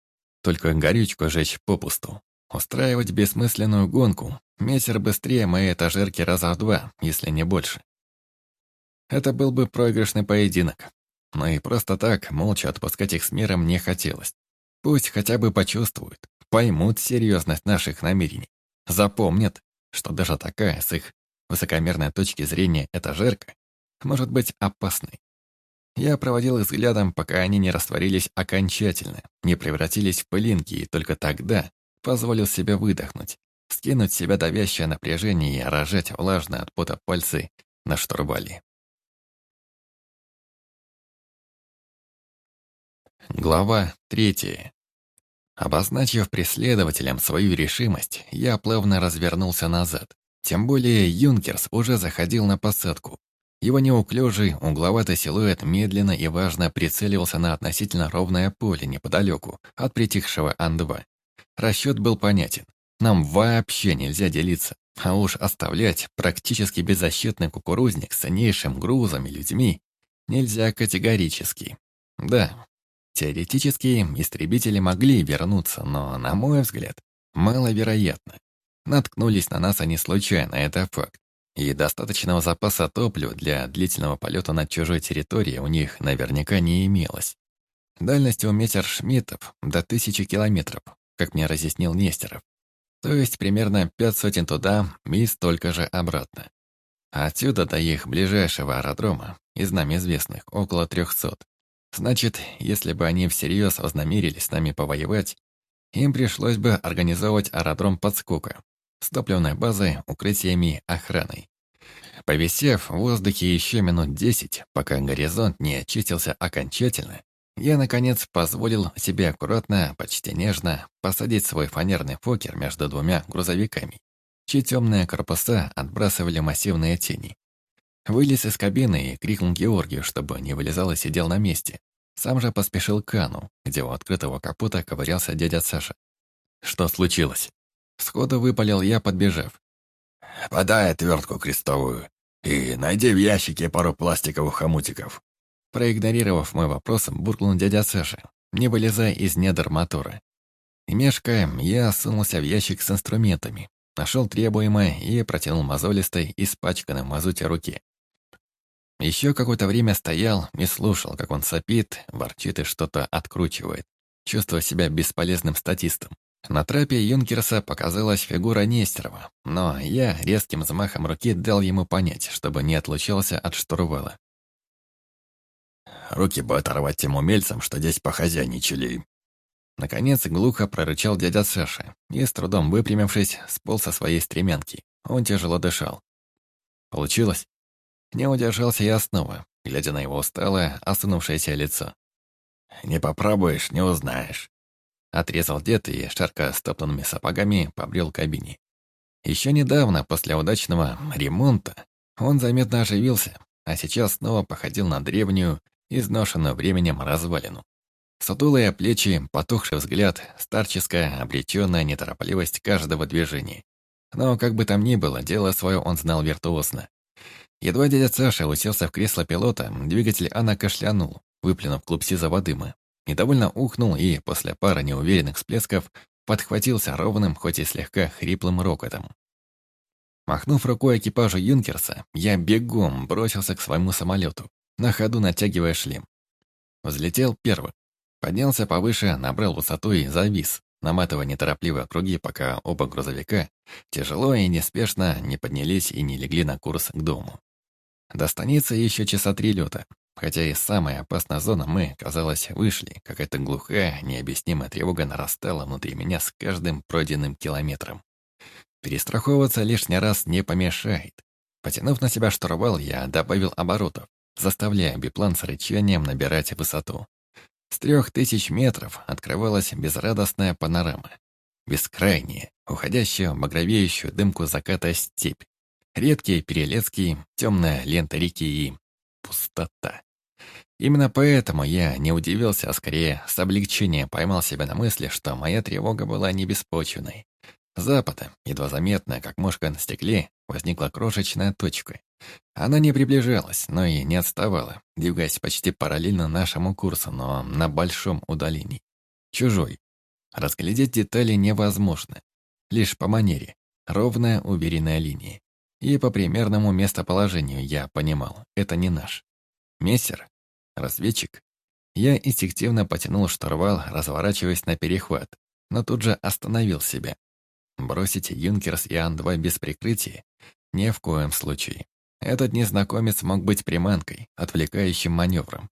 Только горючку жечь попусту. Устраивать бессмысленную гонку, метр быстрее моей этажерки раза в два, если не больше. Это был бы проигрышный поединок. Но и просто так, молча отпускать их с миром не хотелось. Пусть хотя бы почувствуют, поймут серьезность наших намерений, запомнят, что даже такая, с их высокомерной точки зрения, этажерка может быть опасной. Я проводил их взглядом, пока они не растворились окончательно, не превратились в пылинки, и только тогда позволил себе выдохнуть, скинуть себя давящее напряжение и рожать влажно от пота пальцы на штурвале. Глава третья. Обозначив преследователям свою решимость, я плавно развернулся назад. Тем более Юнкерс уже заходил на посадку. Его неуклюжий, угловатый силуэт медленно и важно прицеливался на относительно ровное поле неподалеку от притихшего Ан-2. Расчет был понятен. Нам вообще нельзя делиться, а уж оставлять практически беззащитный кукурузник с ценнейшим грузом и людьми нельзя категорически. Да, теоретически истребители могли вернуться, но, на мой взгляд, маловероятно. Наткнулись на нас они случайно, это факт. И достаточного запаса топлива для длительного полета над чужой территорией у них наверняка не имелось. Дальность у метершмиттов до тысячи километров, как мне разъяснил Нестеров. То есть примерно пять сотен туда и столько же обратно. отсюда до их ближайшего аэродрома, из нам известных, около трехсот. Значит, если бы они всерьез вознамерились с нами повоевать, им пришлось бы организовать аэродром подскока, с топливной базой, укрытиями, охраной. Повисев в воздухе еще минут десять, пока горизонт не очистился окончательно, я, наконец, позволил себе аккуратно, почти нежно, посадить свой фанерный фокер между двумя грузовиками, чьи темные корпуса отбрасывали массивные тени. Вылез из кабины и крикнул Георгию, чтобы не вылезал и сидел на месте. Сам же поспешил к Кану, где у открытого капота ковырялся дядя Саша. «Что случилось?» Сходу выпалил я, подбежав. «Подай отвертку крестовую и найди в ящике пару пластиковых хомутиков». Проигнорировав мой вопрос, буркнул дядя Саша, не вылезая из недр мотора. Мешкая, я сунулся в ящик с инструментами, нашел требуемое и протянул мозолистой, испачканной в мазуте руки. Еще какое-то время стоял и слушал, как он сопит, ворчит и что-то откручивает, чувствуя себя бесполезным статистом. На трапе Юнкерса показалась фигура Нестерова, но я резким взмахом руки дал ему понять, чтобы не отлучался от штурвала. «Руки бы оторвать тем умельцам, что здесь похозяйничали». Наконец глухо прорычал дядя Саша и, с трудом выпрямившись, сполз со своей стремянки. Он тяжело дышал. «Получилось?» Не удержался я снова, глядя на его усталое, осунувшееся лицо. «Не попробуешь, не узнаешь». Отрезал дед и, шарка стоптанными сапогами, побрел кабине. Еще недавно, после удачного ремонта, он заметно оживился, а сейчас снова походил на древнюю, изношенную временем развалину. Сутулые плечи, потухший взгляд, старческая, обреченная неторопливость каждого движения. Но, как бы там ни было, дело свое он знал виртуозно. Едва дядя Саша уселся в кресло пилота, двигатель Анна кашлянул, выплюнув клуб сизого дыма. Недовольно ухнул и, после пары неуверенных всплесков, подхватился ровным, хоть и слегка хриплым рокотом. Махнув рукой экипажу Юнкерса, я бегом бросился к своему самолету, на ходу натягивая шлем. Взлетел первым. Поднялся повыше, набрал высоту и завис, наматывая неторопливые круги, пока оба грузовика тяжело и неспешно не поднялись и не легли на курс к дому. До станицы еще часа три лета, Хотя из самой опасной зоны мы, казалось, вышли, какая-то глухая, необъяснимая тревога нарастала внутри меня с каждым пройденным километром. Перестраховываться лишний раз не помешает. Потянув на себя штурвал, я добавил оборотов, заставляя биплан с рычанием набирать высоту. С трех тысяч метров открывалась безрадостная панорама. Бескрайняя, уходящая в багровеющую дымку заката степь. Редкие перелески, темная лента реки и пустота. Именно поэтому я не удивился, а скорее с облегчением поймал себя на мысли, что моя тревога была не беспочвенной. Запада, едва заметная, как мушка на стекле, возникла крошечная точка. Она не приближалась, но и не отставала, двигаясь почти параллельно нашему курсу, но на большом удалении. Чужой. Разглядеть детали невозможно. Лишь по манере. Ровная, уверенная линия. И по примерному местоположению я понимал, это не наш. Мессер? Разведчик? Я инстинктивно потянул штурвал, разворачиваясь на перехват, но тут же остановил себя. Бросить Юнкерс и Ан-2 без прикрытия? Ни в коем случае. Этот незнакомец мог быть приманкой, отвлекающим маневром.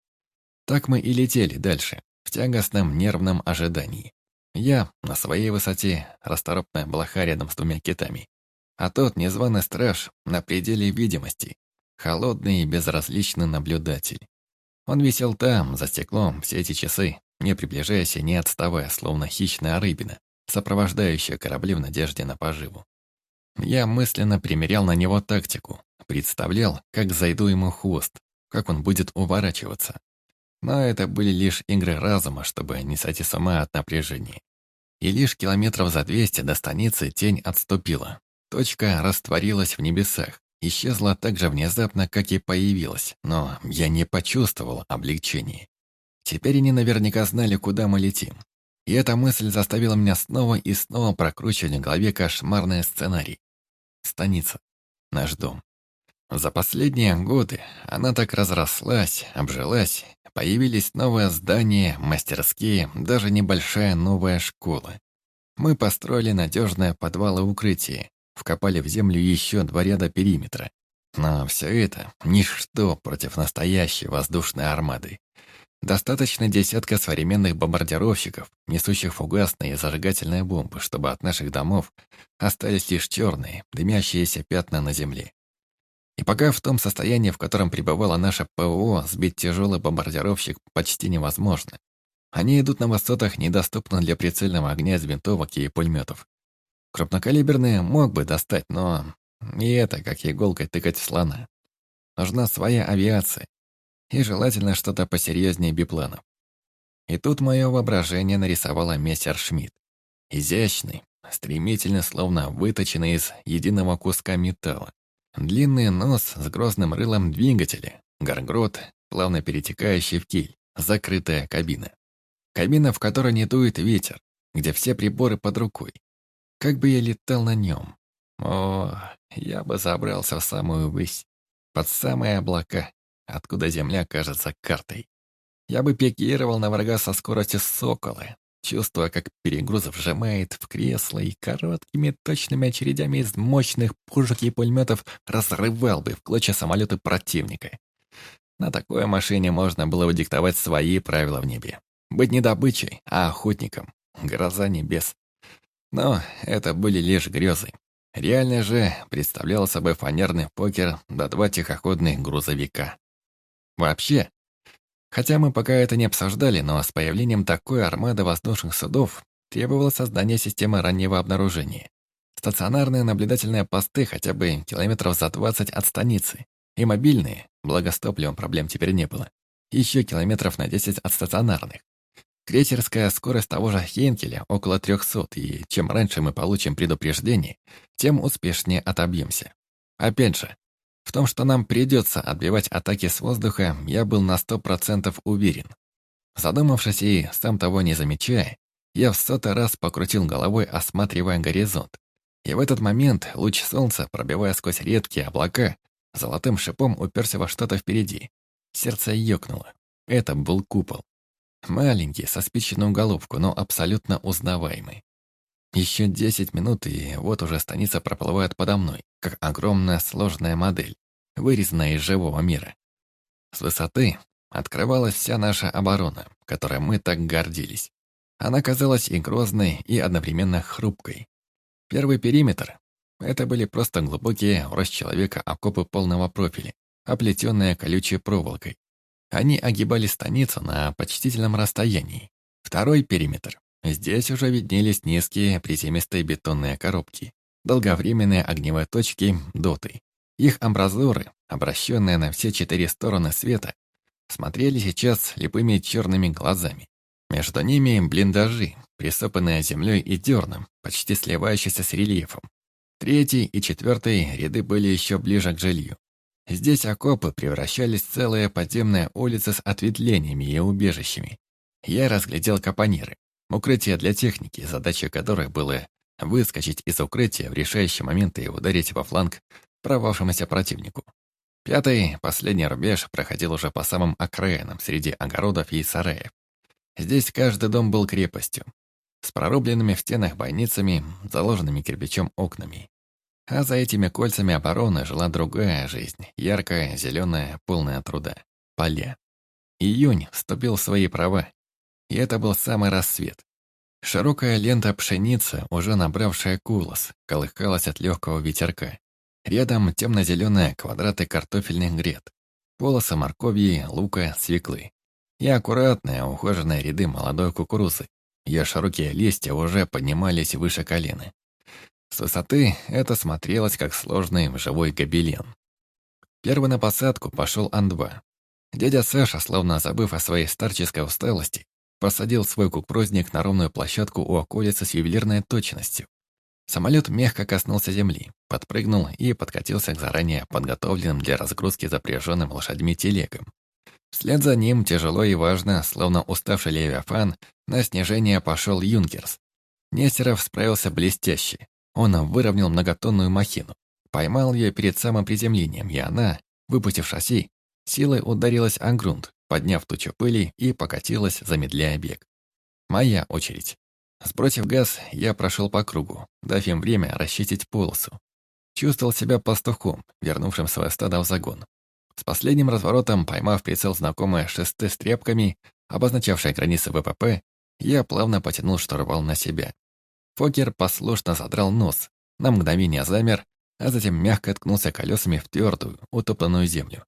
Так мы и летели дальше, в тягостном нервном ожидании. Я на своей высоте, расторопная блоха рядом с двумя китами. А тот незваный страж на пределе видимости, холодный и безразличный наблюдатель. Он висел там, за стеклом, все эти часы, не приближаясь и не отставая, словно хищная рыбина, сопровождающая корабли в надежде на поживу. Я мысленно примерял на него тактику, представлял, как зайду ему хвост, как он будет уворачиваться. Но это были лишь игры разума, чтобы не сойти с ума от напряжения. И лишь километров за двести до станицы тень отступила. Точка растворилась в небесах, исчезла так же внезапно, как и появилась, но я не почувствовал облегчения. Теперь они наверняка знали, куда мы летим. И эта мысль заставила меня снова и снова прокручивать в голове кошмарный сценарий. Станица. Наш дом. За последние годы она так разрослась, обжилась, появились новые здания, мастерские, даже небольшая новая школа. Мы построили надежное подвалы укрытие, вкопали в землю еще два ряда периметра. Но все это — ничто против настоящей воздушной армады. Достаточно десятка современных бомбардировщиков, несущих фугасные и зажигательные бомбы, чтобы от наших домов остались лишь черные, дымящиеся пятна на земле. И пока в том состоянии, в котором пребывала наша ПО, сбить тяжелый бомбардировщик почти невозможно. Они идут на высотах, недоступных для прицельного огня из винтовок и пулеметов. Крупнокалиберные мог бы достать, но и это, как иголкой тыкать в слона. Нужна своя авиация. И желательно что-то посерьезнее бипланов. И тут мое воображение нарисовало мессер Шмидт. Изящный, стремительно, словно выточенный из единого куска металла. Длинный нос с грозным рылом двигателя, горгрот, плавно перетекающий в киль, закрытая кабина. Кабина, в которой не дует ветер, где все приборы под рукой. Как бы я летал на нем. О, я бы забрался в самую высь, под самые облака, откуда земля кажется картой. Я бы пикировал на врага со скоростью сокола, чувствуя, как перегруз вжимает в кресло и короткими точными очередями из мощных пушек и пулеметов разрывал бы в клочья самолеты противника. На такой машине можно было бы диктовать свои правила в небе. Быть не добычей, а охотником. Гроза небес. Но это были лишь грезы. Реально же представлял собой фанерный покер до два тихоходных грузовика. Вообще, Хотя мы пока это не обсуждали, но с появлением такой армады воздушных судов требовалось создание системы раннего обнаружения. Стационарные наблюдательные посты хотя бы километров за 20 от станицы. И мобильные, благо с топливом проблем теперь не было. Еще километров на 10 от стационарных. Крейсерская скорость того же Хейнкеля около 300, и чем раньше мы получим предупреждение, тем успешнее отобьемся. Опять же, в том, что нам придется отбивать атаки с воздуха, я был на сто процентов уверен. Задумавшись и, сам того не замечая, я в сотый раз покрутил головой, осматривая горизонт. И в этот момент луч солнца, пробивая сквозь редкие облака, золотым шипом уперся во что-то впереди. Сердце ёкнуло. Это был купол. Маленький, со спичную головку, но абсолютно узнаваемый. Еще десять минут, и вот уже станица проплывает подо мной, как огромная сложная модель, вырезанная из живого мира. С высоты открывалась вся наша оборона, которой мы так гордились. Она казалась и грозной, и одновременно хрупкой. Первый периметр — это были просто глубокие, рост человека окопы полного профиля, оплетенные колючей проволокой. Они огибали станицу на почтительном расстоянии. Второй периметр Здесь уже виднелись низкие приземистые бетонные коробки, долговременные огневые точки доты. Их амбразуры, обращенные на все четыре стороны света, смотрели сейчас слепыми черными глазами. Между ними блиндажи, присыпанные землей и дерном, почти сливающиеся с рельефом. Третий и четвертый ряды были еще ближе к жилью. Здесь окопы превращались в целые подземные улицы с ответвлениями и убежищами. Я разглядел капониры. Укрытие для техники, задача которых было выскочить из укрытия в решающий момент и ударить во фланг провавшемуся противнику. Пятый, последний рубеж, проходил уже по самым окраинам, среди огородов и сараев. Здесь каждый дом был крепостью, с прорубленными в стенах бойницами, заложенными кирпичом окнами. А за этими кольцами обороны жила другая жизнь, яркая, зеленая, полная труда. Поля. Июнь вступил в свои права, и это был самый рассвет. Широкая лента пшеницы, уже набравшая кулос, колыхалась от легкого ветерка. Рядом темно-зеленые квадраты картофельных гред, полосы моркови, лука, свеклы. И аккуратные, ухоженные ряды молодой кукурузы. Ее широкие листья уже поднимались выше колена. С высоты это смотрелось как сложный живой гобелен. Первый на посадку пошел Ан-2. Дядя Саша, словно забыв о своей старческой усталости, посадил свой кукурузник на ровную площадку у околицы с ювелирной точностью. Самолет мягко коснулся земли, подпрыгнул и подкатился к заранее подготовленным для разгрузки запряженным лошадьми телегам. Вслед за ним, тяжело и важно, словно уставший Левиафан, на снижение пошел Юнкерс. Нестеров справился блестяще. Он выровнял многотонную махину, поймал ее перед самым приземлением, и она, выпустив шасси, силой ударилась о грунт, подняв тучу пыли и покатилась, замедляя бег. Моя очередь. Сбросив газ, я прошел по кругу, дав им время расчистить полосу. Чувствовал себя пастухом, вернувшим свое стадо в загон. С последним разворотом, поймав прицел знакомое шесты с трепками, обозначавшие границы ВПП, я плавно потянул штурвал на себя. Фокер послушно задрал нос, на мгновение замер, а затем мягко ткнулся колесами в твердую, утопленную землю.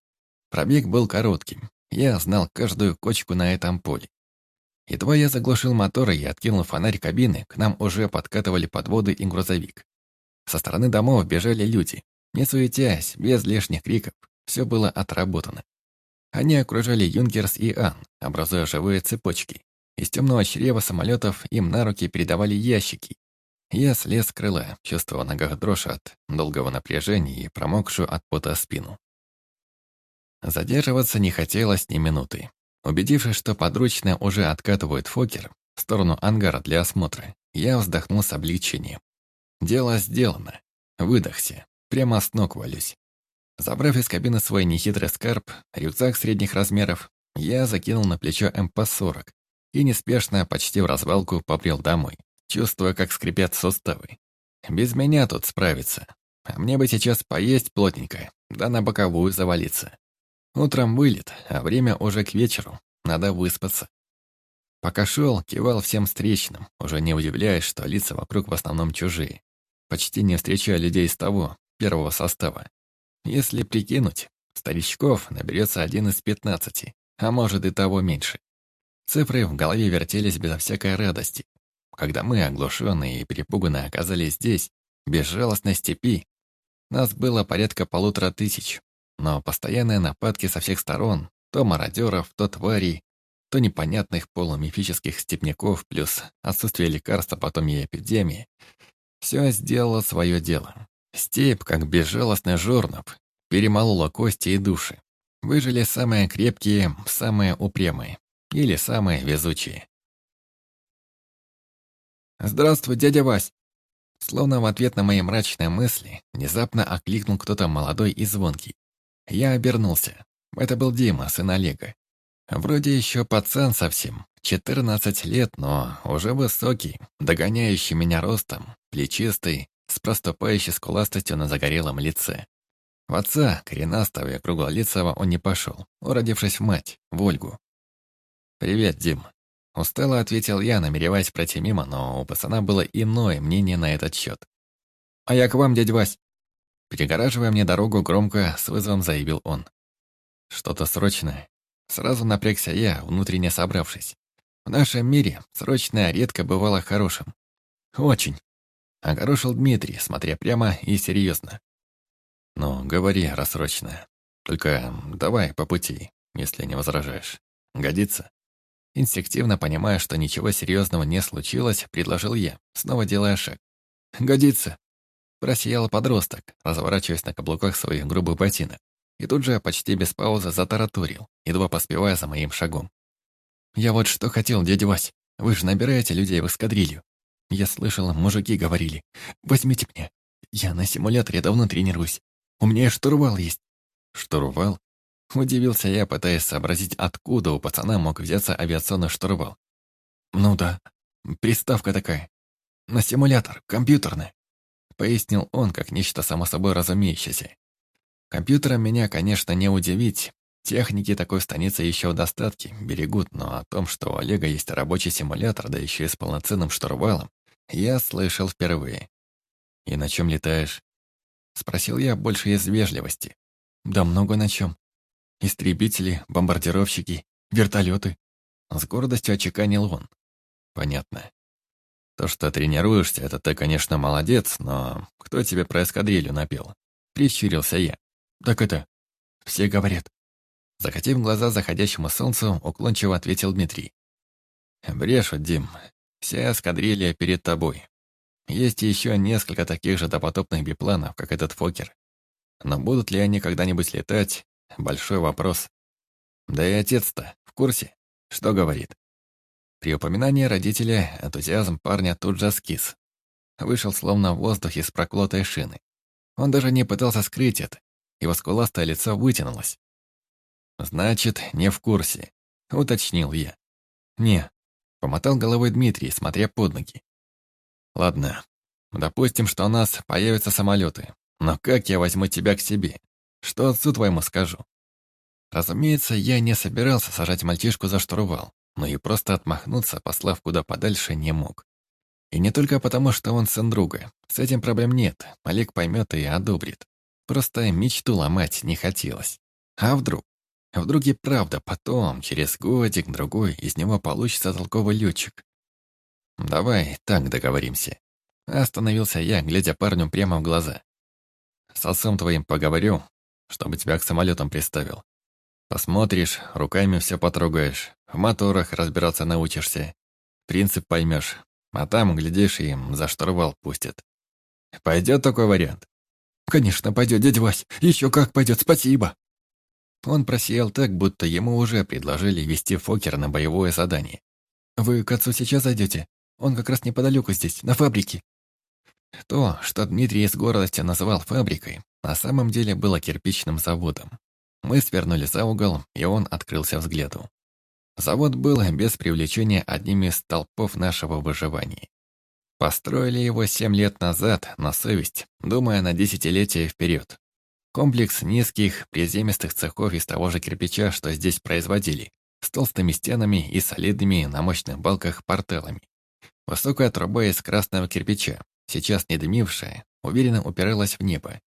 Пробег был коротким, я знал каждую кочку на этом поле. Едва я заглушил мотор и откинул фонарь кабины, к нам уже подкатывали подводы и грузовик. Со стороны домов бежали люди. Не суетясь, без лишних криков, все было отработано. Они окружали Юнкерс и Ан, образуя живые цепочки. Из темного чрева самолетов им на руки передавали ящики. Я слез с крыла, чувствуя в ногах дрожь от долгого напряжения и промокшую от пота спину. Задерживаться не хотелось ни минуты. Убедившись, что подручные уже откатывают Фокер в сторону ангара для осмотра, я вздохнул с облегчением. Дело сделано. Выдохся. Прямо с ног валюсь. Забрав из кабины свой нехитрый скарб, рюкзак средних размеров, я закинул на плечо МП-40 и неспешно, почти в развалку, попрел домой, чувствуя, как скрипят суставы. Без меня тут справиться. А мне бы сейчас поесть плотненько, да на боковую завалиться. Утром вылет, а время уже к вечеру. Надо выспаться. Пока шел, кивал всем встречным, уже не удивляясь, что лица вокруг в основном чужие. Почти не встречая людей из того, первого состава. Если прикинуть, старичков наберется один из пятнадцати, а может и того меньше. Цифры в голове вертелись безо всякой радости. Когда мы, оглушенные и перепуганные, оказались здесь, безжалостной степи, нас было порядка полутора тысяч, но постоянные нападки со всех сторон, то мародеров, то тварей, то непонятных полумифических степняков, плюс отсутствие лекарства, потом и эпидемии, все сделало свое дело. Степь, как безжалостный жорнов, перемолола кости и души. Выжили самые крепкие, самые упрямые. Или самые везучие. «Здравствуй, дядя Вась!» Словно в ответ на мои мрачные мысли, внезапно окликнул кто-то молодой и звонкий. Я обернулся. Это был Дима, сын Олега. Вроде еще пацан совсем, 14 лет, но уже высокий, догоняющий меня ростом, плечистый, с проступающей скуластостью на загорелом лице. В отца, коренастого и круглолицего, он не пошел, уродившись в мать, в Ольгу. «Привет, Дим». Устало ответил я, намереваясь пройти мимо, но у пацана было иное мнение на этот счет. «А я к вам, дядь Вась». Перегораживая мне дорогу, громко, с вызовом заявил он. «Что-то срочное». Сразу напрягся я, внутренне собравшись. В нашем мире срочное редко бывало хорошим. Очень. Огорошил Дмитрий, смотря прямо и серьезно. «Ну, говори, рассрочное. Только давай по пути, если не возражаешь. Годится?» Инстинктивно понимая, что ничего серьезного не случилось, предложил я, снова делая шаг. «Годится!» Просиял подросток, разворачиваясь на каблуках своих грубых ботинок. И тут же почти без паузы затараторил, едва поспевая за моим шагом. «Я вот что хотел, дядя Вась. Вы же набираете людей в эскадрилью. Я слышал, мужики говорили. Возьмите меня. Я на симуляторе давно тренируюсь. У меня и штурвал есть. Штурвал? Удивился я, пытаясь сообразить, откуда у пацана мог взяться авиационный штурвал. «Ну да, приставка такая. На симулятор, компьютерный», — пояснил он, как нечто само собой разумеющееся. Компьютером меня, конечно, не удивить. Техники такой станицы еще в достатке берегут, но о том, что у Олега есть рабочий симулятор, да еще и с полноценным штурвалом, я слышал впервые. «И на чем летаешь?» Спросил я больше из вежливости. «Да много на чем. Истребители, бомбардировщики, вертолеты». С гордостью очеканил он. «Понятно. То, что тренируешься, это ты, конечно, молодец, но кто тебе про эскадрилью напел?» Прищурился я. «Так это, все говорят». Закатив глаза заходящему солнцу, уклончиво ответил Дмитрий. «Брешут, Дим. Вся эскадрилья перед тобой. Есть еще несколько таких же допотопных бипланов, как этот Фокер. Но будут ли они когда-нибудь летать — большой вопрос. Да и отец-то в курсе, что говорит. При упоминании родителя энтузиазм парня тут же скис. Вышел словно воздух из проклотой шины. Он даже не пытался скрыть это. Его скуластое лицо вытянулось. «Значит, не в курсе», — уточнил я. «Не», — помотал головой Дмитрий, смотря под ноги. «Ладно, допустим, что у нас появятся самолеты. Но как я возьму тебя к себе? Что отцу твоему скажу?» Разумеется, я не собирался сажать мальчишку за штурвал, но и просто отмахнуться, послав куда подальше, не мог. И не только потому, что он сын друга. С этим проблем нет, Олег поймет и одобрит. Просто мечту ломать не хотелось. А вдруг? Вдруг и правда потом, через годик-другой, из него получится толковый летчик. Давай так договоримся. Остановился я, глядя парню прямо в глаза. С отцом твоим поговорю, чтобы тебя к самолетам приставил. Посмотришь, руками все потрогаешь, в моторах разбираться научишься. Принцип поймешь, а там, глядишь, им за штурвал пустят. Пойдет такой вариант? «Конечно, пойдет, дядя Вась. Еще как пойдет, спасибо!» Он просиял так, будто ему уже предложили вести Фокер на боевое задание. «Вы к отцу сейчас зайдете? Он как раз неподалеку здесь, на фабрике». То, что Дмитрий из гордости называл фабрикой, на самом деле было кирпичным заводом. Мы свернули за угол, и он открылся взгляду. Завод был без привлечения одним из столпов нашего выживания. Построили его семь лет назад на совесть, думая на десятилетия вперед. Комплекс низких, приземистых цехов из того же кирпича, что здесь производили, с толстыми стенами и солидными на мощных балках портелами. Высокая труба из красного кирпича, сейчас не дымившая, уверенно упиралась в небо.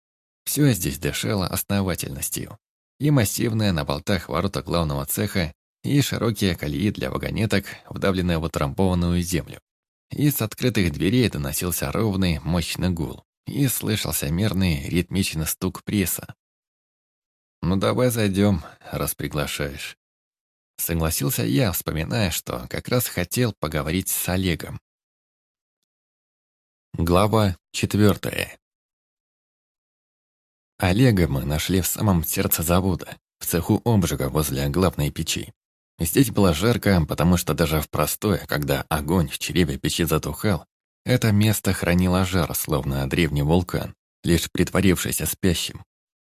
Все здесь дышало основательностью. И массивные на болтах ворота главного цеха, и широкие колеи для вагонеток, вдавленные в утрамбованную землю. Из открытых дверей доносился ровный, мощный гул, и слышался мерный, ритмичный стук пресса. «Ну давай зайдем, раз приглашаешь». Согласился я, вспоминая, что как раз хотел поговорить с Олегом. Глава четвертая. Олега мы нашли в самом сердце завода, в цеху обжига возле главной печи. Здесь было жарко, потому что даже в простое, когда огонь в чреве печи затухал, это место хранило жар, словно древний вулкан, лишь притворившийся спящим.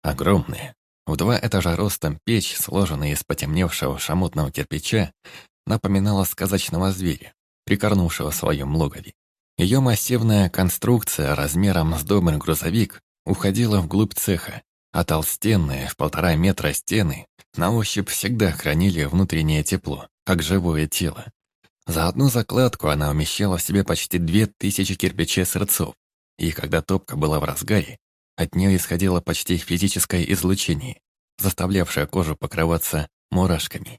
Огромная, в два этажа ростом печь, сложенная из потемневшего шамотного кирпича, напоминала сказочного зверя, прикорнувшего в своем логове. Ее массивная конструкция размером с добрый грузовик уходила вглубь цеха, а толстенные в полтора метра стены на ощупь всегда хранили внутреннее тепло, как живое тело. За одну закладку она умещала в себе почти две тысячи кирпичей сырцов, и когда топка была в разгаре, от нее исходило почти физическое излучение, заставлявшее кожу покрываться мурашками.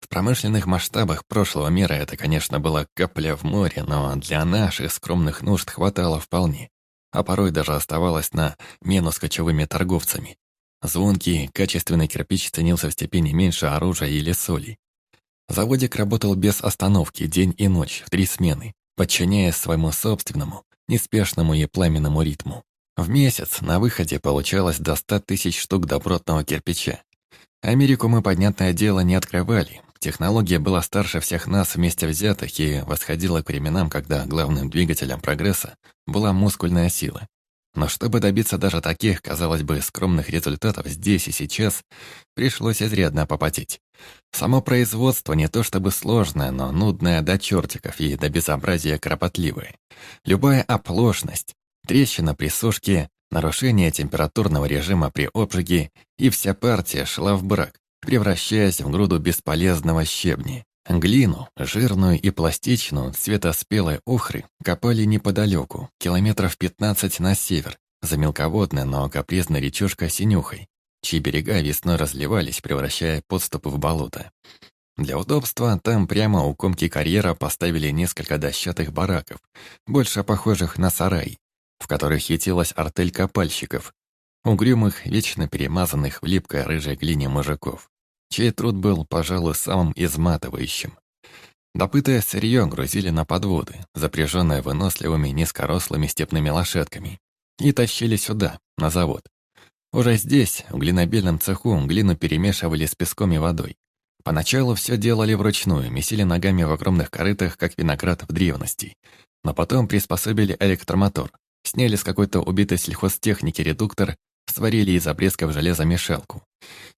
В промышленных масштабах прошлого мира это, конечно, была капля в море, но для наших скромных нужд хватало вполне а порой даже оставалась на мену с кочевыми торговцами. Звонкий, качественный кирпич ценился в степени меньше оружия или соли. Заводик работал без остановки день и ночь в три смены, подчиняясь своему собственному, неспешному и пламенному ритму. В месяц на выходе получалось до ста тысяч штук добротного кирпича. Америку мы, понятное дело, не открывали, Технология была старше всех нас вместе взятых и восходила к временам, когда главным двигателем прогресса была мускульная сила. Но чтобы добиться даже таких, казалось бы, скромных результатов здесь и сейчас, пришлось изрядно попотеть. Само производство не то чтобы сложное, но нудное до чертиков и до безобразия кропотливое. Любая оплошность, трещина при сушке, нарушение температурного режима при обжиге, и вся партия шла в брак, превращаясь в груду бесполезного щебня. Глину, жирную и пластичную, цвета спелой охры, копали неподалеку, километров 15 на север, за мелководной, но капризной речушкой Синюхой, чьи берега весной разливались, превращая подступы в болото. Для удобства там прямо у комки карьера поставили несколько дощатых бараков, больше похожих на сарай, в которых хитилась артель копальщиков, угрюмых, вечно перемазанных в липкой рыжей глине мужиков чей труд был, пожалуй, самым изматывающим. Добытое сырье грузили на подводы, запряженные выносливыми низкорослыми степными лошадками, и тащили сюда, на завод. Уже здесь, в глинобельном цеху, глину перемешивали с песком и водой. Поначалу все делали вручную, месили ногами в огромных корытах, как виноград в древности. Но потом приспособили электромотор, сняли с какой-то убитой сельхозтехники редуктор сварили из обрезков железа мешалку.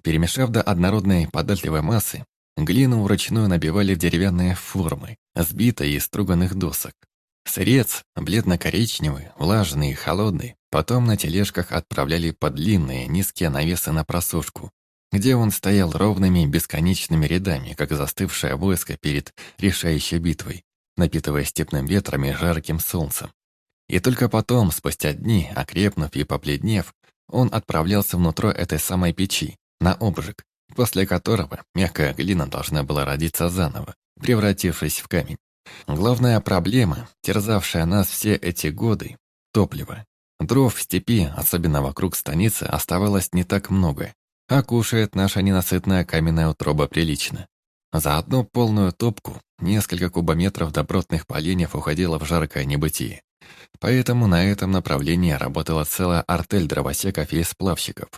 Перемешав до однородной податливой массы, глину вручную набивали в деревянные формы, сбитые из струганных досок. Сырец, бледно-коричневый, влажный и холодный, потом на тележках отправляли под длинные низкие навесы на просушку, где он стоял ровными бесконечными рядами, как застывшее войско перед решающей битвой, напитывая степным ветром и жарким солнцем. И только потом, спустя дни, окрепнув и побледнев, он отправлялся внутрь этой самой печи, на обжиг, после которого мягкая глина должна была родиться заново, превратившись в камень. Главная проблема, терзавшая нас все эти годы – топливо. Дров в степи, особенно вокруг станицы, оставалось не так много, а кушает наша ненасытная каменная утроба прилично. За одну полную топку несколько кубометров добротных поленьев уходило в жаркое небытие. Поэтому на этом направлении работала целая артель дровосеков и сплавщиков.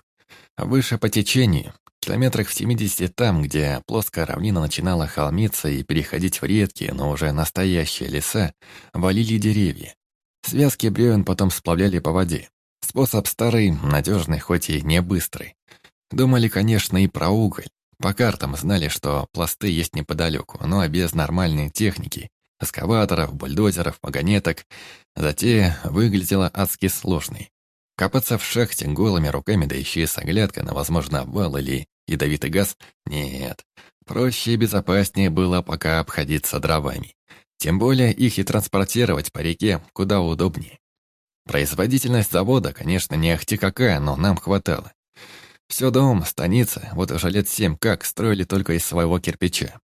Выше по течению, километрах в 70 там, где плоская равнина начинала холмиться и переходить в редкие, но уже настоящие леса, валили деревья. Связки бревен потом сплавляли по воде. Способ старый, надежный, хоть и не быстрый. Думали, конечно, и про уголь. По картам знали, что пласты есть неподалеку, но без нормальной техники эскаваторов, бульдозеров, вагонеток. Затея выглядела адски сложной. Копаться в шахте голыми руками, да еще и с оглядкой на, возможно, обвал или ядовитый газ — нет. Проще и безопаснее было пока обходиться дровами. Тем более их и транспортировать по реке куда удобнее. Производительность завода, конечно, не ахти какая, но нам хватало. Все дом, станица, вот уже лет семь как, строили только из своего кирпича.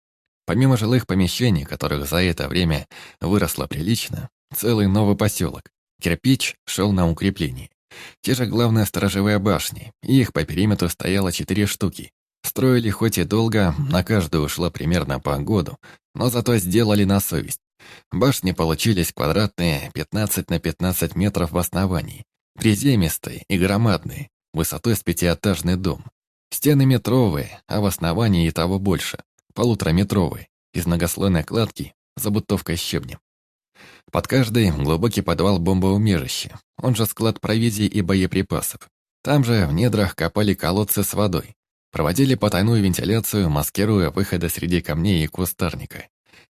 Помимо жилых помещений, которых за это время выросло прилично, целый новый поселок. Кирпич шел на укрепление. Те же главные сторожевые башни, их по периметру стояло четыре штуки. Строили хоть и долго, на каждую ушло примерно по году, но зато сделали на совесть. Башни получились квадратные, 15 на 15 метров в основании, приземистые и громадные, высотой с пятиэтажный дом. Стены метровые, а в основании и того больше полутораметровый, из многослойной кладки, забутовкой щебнем. Под каждый глубокий подвал бомбоубежище, он же склад провизии и боеприпасов. Там же в недрах копали колодцы с водой, проводили потайную вентиляцию, маскируя выходы среди камней и кустарника.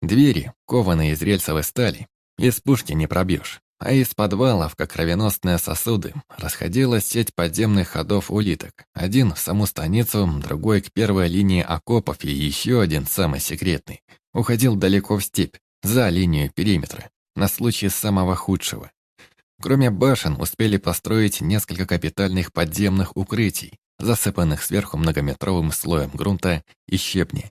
Двери, кованые из рельсовой стали, из пушки не пробьешь. А из подвалов, как кровеносные сосуды, расходилась сеть подземных ходов улиток. Один в саму станицу, другой к первой линии окопов и еще один, самый секретный, уходил далеко в степь, за линию периметра, на случай самого худшего. Кроме башен, успели построить несколько капитальных подземных укрытий, засыпанных сверху многометровым слоем грунта и щебни.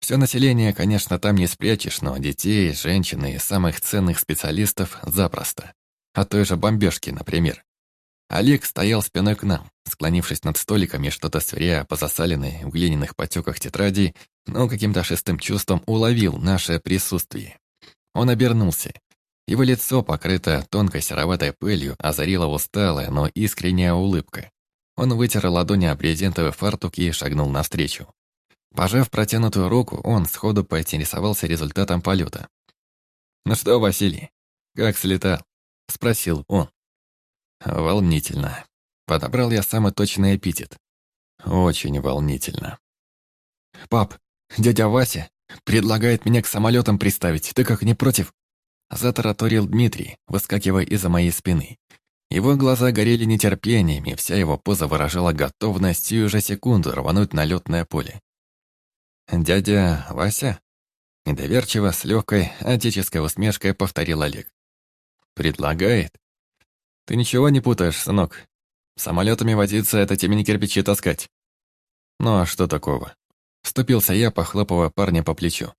Все население, конечно, там не спрячешь, но детей, женщин и самых ценных специалистов запросто. О той же бомбежке, например. Олег стоял спиной к нам, склонившись над столиками, что-то сверяя по засаленной в глиняных потеках тетради, но каким-то шестым чувством уловил наше присутствие. Он обернулся. Его лицо, покрыто тонкой сероватой пылью, озарила усталая, но искренняя улыбка. Он вытер ладони об брезентовый фартук и шагнул навстречу. Пожав протянутую руку, он сходу поинтересовался результатом полета. «Ну что, Василий, как слетал?» — спросил он. Волнительно. Подобрал я самый точный эпитет. Очень волнительно. «Пап, дядя Вася предлагает меня к самолетам приставить. Ты как, не против?» Затараторил Дмитрий, выскакивая из-за моей спины. Его глаза горели нетерпением, и вся его поза выражала готовность сию же секунду рвануть на летное поле. «Дядя Вася?» Недоверчиво, с легкой, отеческой усмешкой повторил Олег. «Предлагает? Ты ничего не путаешь, сынок. Самолетами возиться — это тебе не кирпичи таскать». «Ну а что такого?» Вступился я, похлопывая парня по плечу.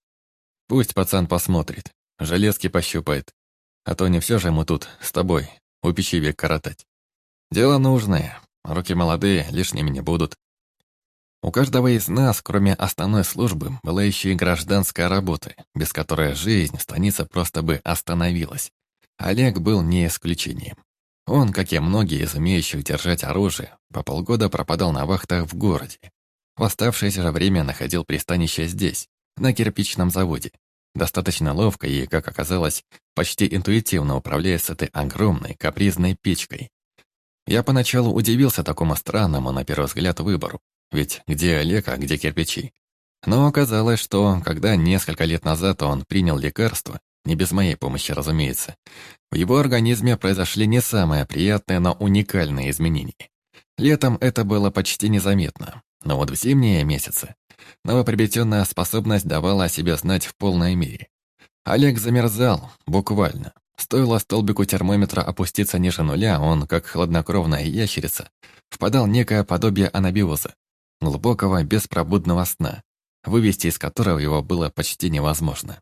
«Пусть пацан посмотрит, железки пощупает. А то не все же ему тут, с тобой, у печи век коротать. Дело нужное, руки молодые, лишними не будут. У каждого из нас, кроме основной службы, была еще и гражданская работа, без которой жизнь станица просто бы остановилась. Олег был не исключением. Он, как и многие из умеющих держать оружие, по полгода пропадал на вахтах в городе. В оставшееся же время находил пристанище здесь, на кирпичном заводе. Достаточно ловко и, как оказалось, почти интуитивно управляя с этой огромной капризной печкой. Я поначалу удивился такому странному, на первый взгляд, выбору. Ведь где Олег, а где кирпичи? Но оказалось, что когда несколько лет назад он принял лекарство, не без моей помощи, разумеется, в его организме произошли не самые приятные, но уникальные изменения. Летом это было почти незаметно, но вот в зимние месяцы новоприобретенная способность давала о себе знать в полной мере. Олег замерзал, буквально. Стоило столбику термометра опуститься ниже нуля, он, как хладнокровная ящерица, впадал в некое подобие анабиоза глубокого беспробудного сна, вывести из которого его было почти невозможно.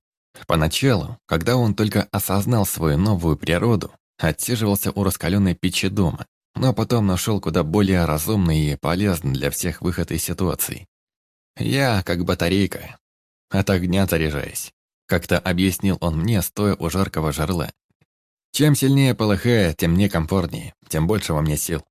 Поначалу, когда он только осознал свою новую природу, отсиживался у раскаленной печи дома, но потом нашел куда более разумный и полезный для всех выход из ситуации. «Я как батарейка, от огня заряжаюсь», как-то объяснил он мне, стоя у жаркого жерла. «Чем сильнее полыхает, тем некомфортнее, тем больше во мне сил.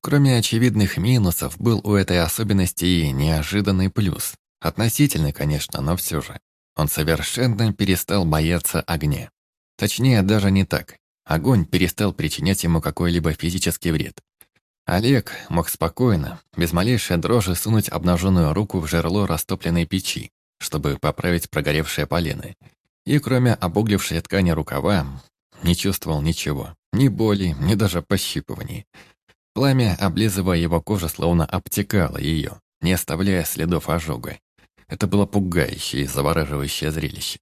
Кроме очевидных минусов, был у этой особенности и неожиданный плюс. Относительный, конечно, но все же. Он совершенно перестал бояться огня. Точнее, даже не так. Огонь перестал причинять ему какой-либо физический вред. Олег мог спокойно, без малейшей дрожи, сунуть обнаженную руку в жерло растопленной печи, чтобы поправить прогоревшие полены. И кроме обуглившей ткани рукава, не чувствовал ничего. Ни боли, ни даже пощипываний. Пламя, облизывая его кожу, словно обтекало ее, не оставляя следов ожога. Это было пугающее и завораживающее зрелище.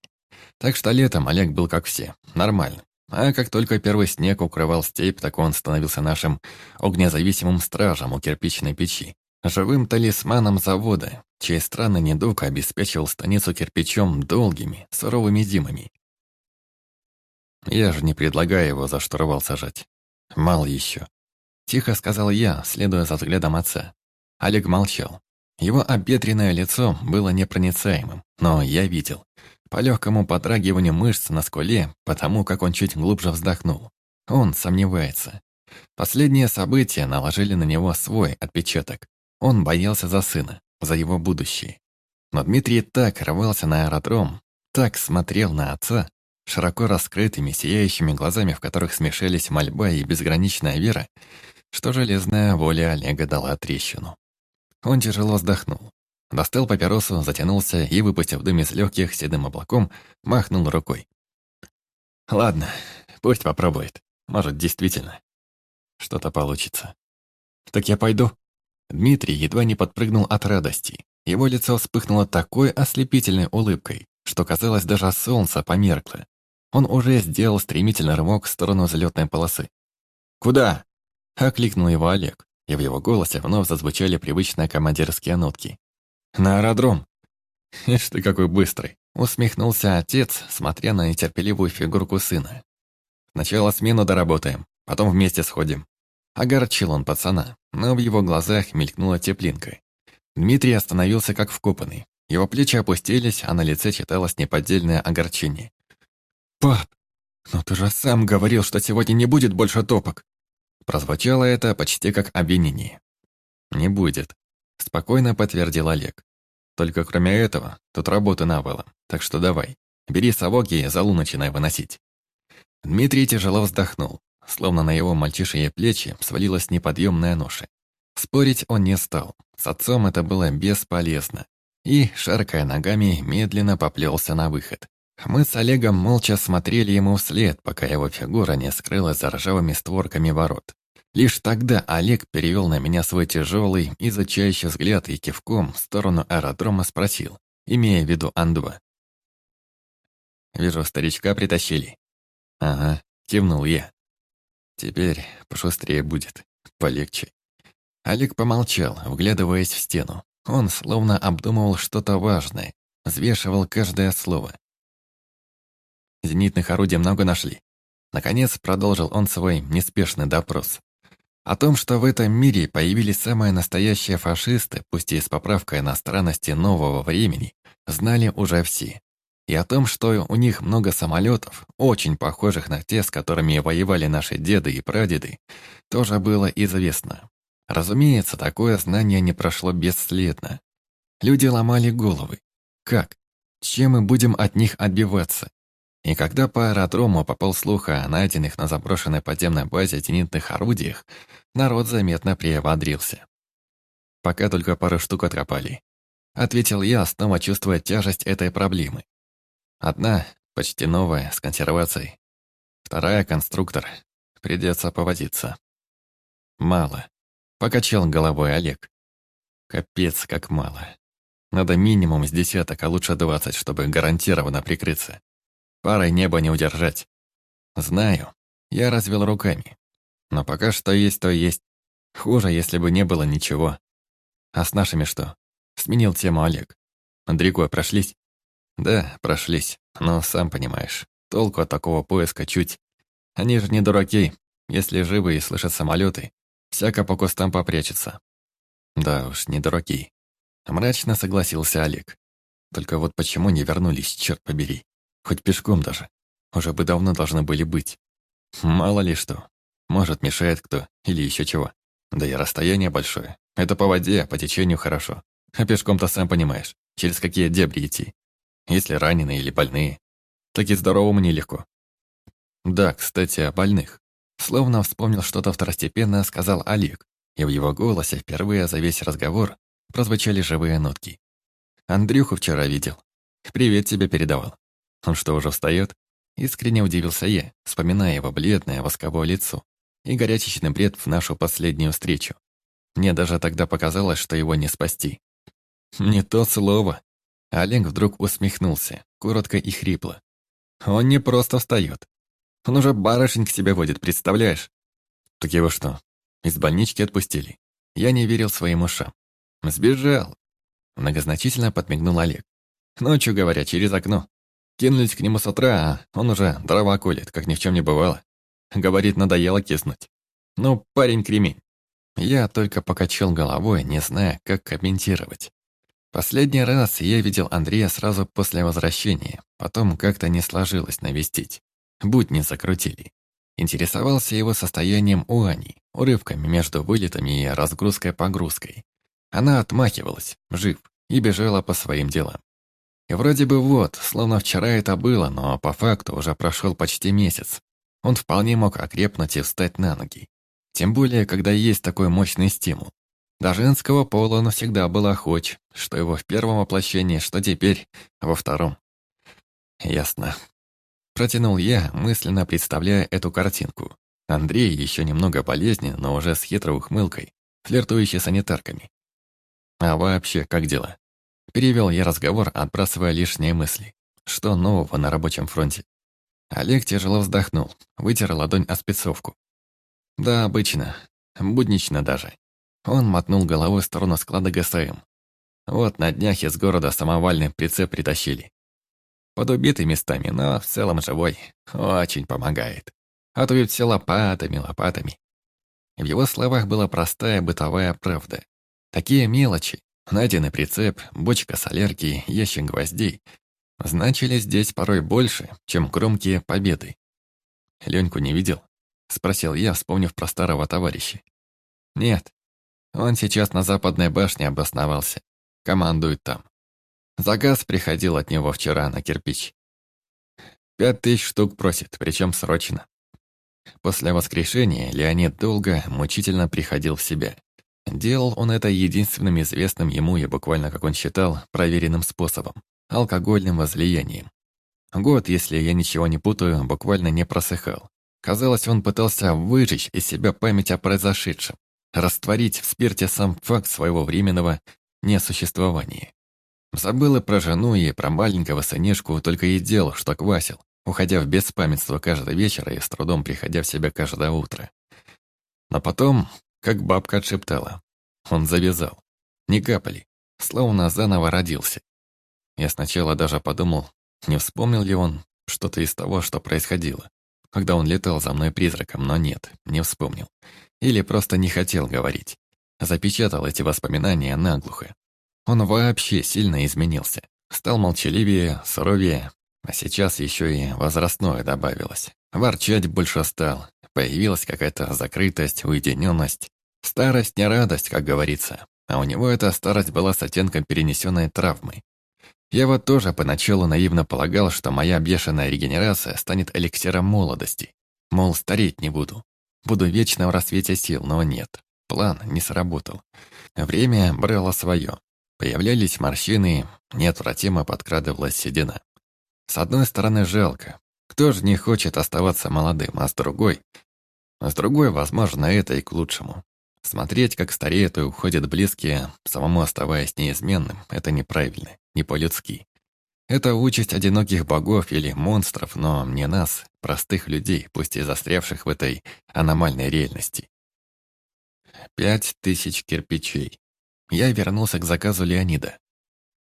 Так что летом Олег был как все, нормально. А как только первый снег укрывал степь, так он становился нашим огнезависимым стражем у кирпичной печи, живым талисманом завода, чей странный недуг обеспечивал станицу кирпичом долгими, суровыми зимами. Я же не предлагаю его за штурвал сажать. Мало еще. Тихо сказал я, следуя за взглядом отца. Олег молчал. Его обветренное лицо было непроницаемым, но я видел. По легкому подрагиванию мышц на скуле, потому как он чуть глубже вздохнул. Он сомневается. Последние события наложили на него свой отпечаток. Он боялся за сына, за его будущее. Но Дмитрий так рвался на аэродром, так смотрел на отца, широко раскрытыми, сияющими глазами, в которых смешались мольба и безграничная вера, что железная воля Олега дала трещину. Он тяжело вздохнул. Достал папиросу, затянулся и, выпустив дым из легких седым облаком, махнул рукой. «Ладно, пусть попробует. Может, действительно, что-то получится. Так я пойду». Дмитрий едва не подпрыгнул от радости. Его лицо вспыхнуло такой ослепительной улыбкой, что, казалось, даже солнце померкло. Он уже сделал стремительный рывок в сторону взлетной полосы. «Куда?» — окликнул его Олег, и в его голосе вновь зазвучали привычные командирские нотки. «На аэродром!» «Ишь ты какой быстрый!» — усмехнулся отец, смотря на нетерпеливую фигурку сына. «Сначала смену доработаем, потом вместе сходим». Огорчил он пацана, но в его глазах мелькнула теплинка. Дмитрий остановился как вкопанный. Его плечи опустились, а на лице читалось неподдельное огорчение. «Пап, но ты же сам говорил, что сегодня не будет больше топок!» Прозвучало это почти как обвинение. «Не будет», — спокойно подтвердил Олег. «Только кроме этого, тут работы навалом, так что давай, бери совок и залу начинай выносить». Дмитрий тяжело вздохнул. словно на его мальчишьи плечи свалилась неподъемная ноша. Спорить он не стал, с отцом это было бесполезно. И, шаркая ногами, медленно поплелся на выход. Мы с Олегом молча смотрели ему вслед, пока его фигура не скрылась за ржавыми створками ворот. Лишь тогда Олег перевел на меня свой тяжелый, изучающий взгляд и кивком в сторону аэродрома спросил, имея в виду Андва. «Вижу, старичка притащили». «Ага», — кивнул я. «Теперь пошустрее будет, полегче». Олег помолчал, вглядываясь в стену. Он словно обдумывал что-то важное, взвешивал каждое слово. Зенитных орудий много нашли. Наконец продолжил он свой неспешный допрос. О том, что в этом мире появились самые настоящие фашисты, пусть и с поправкой на странности нового времени, знали уже все. И о том, что у них много самолетов, очень похожих на те, с которыми воевали наши деды и прадеды, тоже было известно. Разумеется, такое знание не прошло бесследно. Люди ломали головы. Как? Чем мы будем от них отбиваться? И когда по аэродрому попал слух о найденных на заброшенной подземной базе зенитных орудиях, народ заметно приободрился. Пока только пару штук откопали. Ответил я, снова чувствуя тяжесть этой проблемы. Одна, почти новая, с консервацией. Вторая — конструктор. Придется повозиться. Мало. Покачал головой Олег. Капец, как мало. Надо минимум с десяток, а лучше двадцать, чтобы гарантированно прикрыться. Парой небо не удержать. Знаю. Я развел руками. Но пока что есть, то есть. Хуже, если бы не было ничего. А с нашими что? Сменил тему Олег. Андрейко, прошлись? Да, прошлись. Но сам понимаешь, толку от такого поиска чуть. Они же не дураки. Если живы и слышат самолеты, всяко по кустам попрячется. Да уж, не дураки. Мрачно согласился Олег. Только вот почему не вернулись, черт побери. Хоть пешком даже. Уже бы давно должны были быть. Мало ли что. Может, мешает кто или еще чего. Да и расстояние большое. Это по воде, по течению хорошо. А пешком-то сам понимаешь, через какие дебри идти. Если раненые или больные. Так и здоровому нелегко. Да, кстати, о больных. Словно вспомнил что-то второстепенное, сказал Олег, и в его голосе впервые за весь разговор прозвучали живые нотки. Андрюху вчера видел. Привет тебе передавал. Он что, уже встает? Искренне удивился я, вспоминая его бледное восковое лицо и горячечный бред в нашу последнюю встречу. Мне даже тогда показалось, что его не спасти. Не то слово. Олег вдруг усмехнулся, коротко и хрипло. Он не просто встает. Он уже барышень к себе водит, представляешь? Так его что, из больнички отпустили? Я не верил своим ушам. Сбежал. Многозначительно подмигнул Олег. Ночью, говоря, через окно. Кинулись к нему с утра, а он уже дрова колет, как ни в чем не бывало. Говорит, надоело киснуть. Ну, парень кремень. Я только покачал головой, не зная, как комментировать. Последний раз я видел Андрея сразу после возвращения, потом как-то не сложилось навестить. Будь не закрутили. Интересовался его состоянием у Ани, урывками между вылетами и разгрузкой-погрузкой. Она отмахивалась, жив, и бежала по своим делам. Вроде бы вот, словно вчера это было, но по факту уже прошел почти месяц. Он вполне мог окрепнуть и встать на ноги. Тем более, когда есть такой мощный стимул. До женского пола он всегда был охоч, что его в первом воплощении, что теперь во втором. Ясно. Протянул я, мысленно представляя эту картинку. Андрей еще немного болезнен, но уже с хитрой ухмылкой, флиртующий санитарками. А вообще, как дела? Перевел я разговор, отбрасывая лишние мысли. Что нового на рабочем фронте? Олег тяжело вздохнул, вытер ладонь о спецовку. Да, обычно. Буднично даже. Он мотнул головой в сторону склада ГСМ. Вот на днях из города самовальный прицеп притащили. Под убитый местами, но в целом живой. Очень помогает. А то ведь все лопатами, лопатами. В его словах была простая бытовая правда. Такие мелочи, Найденный прицеп, бочка солярки, ящик гвоздей значили здесь порой больше, чем громкие победы. «Леньку не видел?» — спросил я, вспомнив про старого товарища. «Нет, он сейчас на западной башне обосновался. Командует там. Заказ приходил от него вчера на кирпич. Пять тысяч штук просит, причем срочно. После воскрешения Леонид долго, мучительно приходил в себя. Делал он это единственным известным ему и буквально, как он считал, проверенным способом – алкогольным возлиянием. Год, если я ничего не путаю, буквально не просыхал. Казалось, он пытался выжечь из себя память о произошедшем, растворить в спирте сам факт своего временного несуществования. Забыл и про жену, и про маленького сынишку, только и делал, что квасил, уходя в беспамятство каждый вечер и с трудом приходя в себя каждое утро. Но потом, как бабка отшептала, он завязал. Не капали, словно заново родился. Я сначала даже подумал, не вспомнил ли он что-то из того, что происходило, когда он летал за мной призраком, но нет, не вспомнил. Или просто не хотел говорить. Запечатал эти воспоминания наглухо. Он вообще сильно изменился. Стал молчаливее, суровее, а сейчас еще и возрастное добавилось. Ворчать больше стал. Появилась какая-то закрытость, уединенность. Старость не радость, как говорится. А у него эта старость была с оттенком перенесенной травмы. Я вот тоже поначалу наивно полагал, что моя бешеная регенерация станет эликсиром молодости. Мол, стареть не буду. Буду вечно в рассвете сил, но нет. План не сработал. Время брало свое. Появлялись морщины, неотвратимо подкрадывалась седина. С одной стороны, жалко. Кто же не хочет оставаться молодым, а с другой... С другой, возможно, это и к лучшему. Смотреть, как стареют и уходят близкие, самому оставаясь неизменным, это неправильно, не по-людски. Это участь одиноких богов или монстров, но не нас, простых людей, пусть и застрявших в этой аномальной реальности. Пять тысяч кирпичей. Я вернулся к заказу Леонида.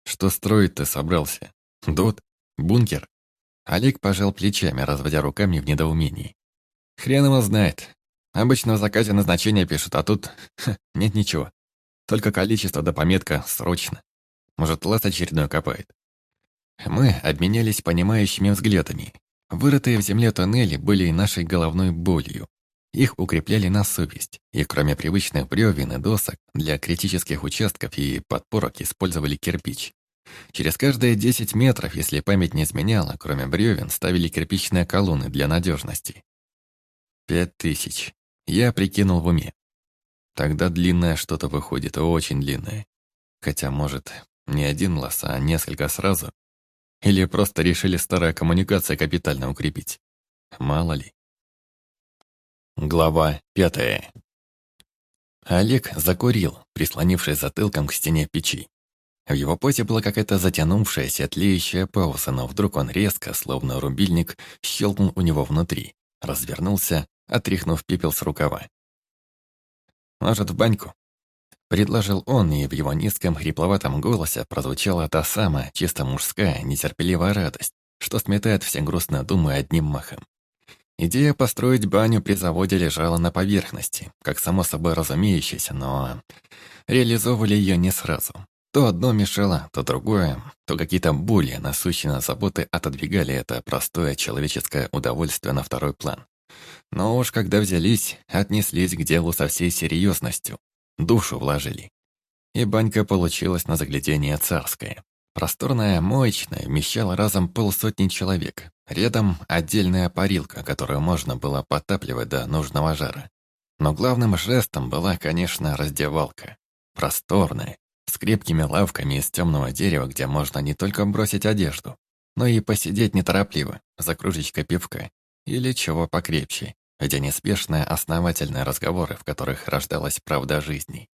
Что строить ты собрался? Дот? Бункер? Олег пожал плечами, разводя руками в недоумении. Хрен его знает. Обычно в заказе назначение пишут, а тут ха, [LAUGHS] нет ничего. Только количество да пометка «срочно». Может, лаз очередной копает. Мы обменялись понимающими взглядами. Вырытые в земле тоннели были нашей головной болью. Их укрепляли на совесть, и кроме привычных бревен и досок, для критических участков и подпорок использовали кирпич. Через каждые 10 метров, если память не изменяла, кроме бревен, ставили кирпичные колонны для надежности. Пять тысяч. Я прикинул в уме. Тогда длинное что-то выходит, очень длинное. Хотя, может, не один лаз, а несколько сразу. Или просто решили старая коммуникация капитально укрепить. Мало ли. Глава пятая. Олег закурил, прислонившись затылком к стене печи. В его позе была какая-то затянувшаяся, тлеющая пауза, но вдруг он резко, словно рубильник, щелкнул у него внутри, развернулся, отряхнув пепел с рукава. «Может, в баньку?» Предложил он, и в его низком хрипловатом голосе прозвучала та самая, чисто мужская, нетерпеливая радость, что сметает все грустные думы одним махом. Идея построить баню при заводе лежала на поверхности, как само собой разумеющееся, но реализовывали ее не сразу. То одно мешало, то другое, то какие-то более насущные заботы отодвигали это простое человеческое удовольствие на второй план. Но уж когда взялись, отнеслись к делу со всей серьезностью, душу вложили. И банька получилась на заглядение царское. Просторная, моечная, вмещала разом полсотни человек. Рядом отдельная парилка, которую можно было потапливать до нужного жара. Но главным жестом была, конечно, раздевалка. Просторная, с крепкими лавками из темного дерева, где можно не только бросить одежду, но и посидеть неторопливо, за кружечкой пивка или чего покрепче, ведя неспешные основательные разговоры, в которых рождалась правда жизни.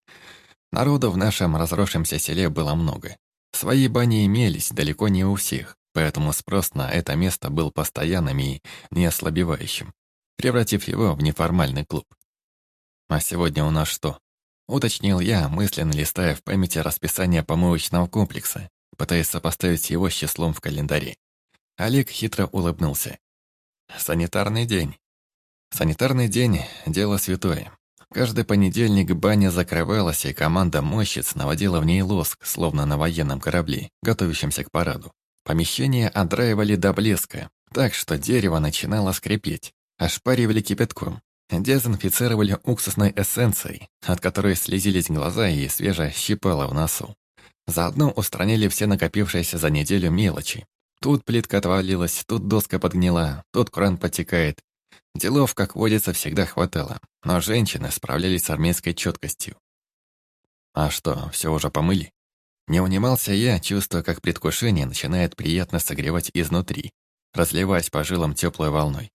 Народу в нашем разросшемся селе было много. Свои бани имелись далеко не у всех, поэтому спрос на это место был постоянным и неослабевающим, превратив его в неформальный клуб. А сегодня у нас что? Уточнил я, мысленно листая в памяти расписание помывочного комплекса, пытаясь сопоставить его с числом в календаре. Олег хитро улыбнулся. «Санитарный день». Санитарный день – дело святое. Каждый понедельник баня закрывалась, и команда мощиц наводила в ней лоск, словно на военном корабле, готовящемся к параду. Помещение отдраивали до блеска, так что дерево начинало скрипеть, ошпаривали кипятком, Дезинфицировали уксусной эссенцией, от которой слезились глаза и свеже щипало в носу. Заодно устранили все накопившиеся за неделю мелочи. Тут плитка отвалилась, тут доска подгнила, тут кран потекает. Делов, как водится, всегда хватало, но женщины справлялись с армейской четкостью. А что, все уже помыли? Не унимался я, чувствуя, как предвкушение начинает приятно согревать изнутри, разливаясь по жилам теплой волной.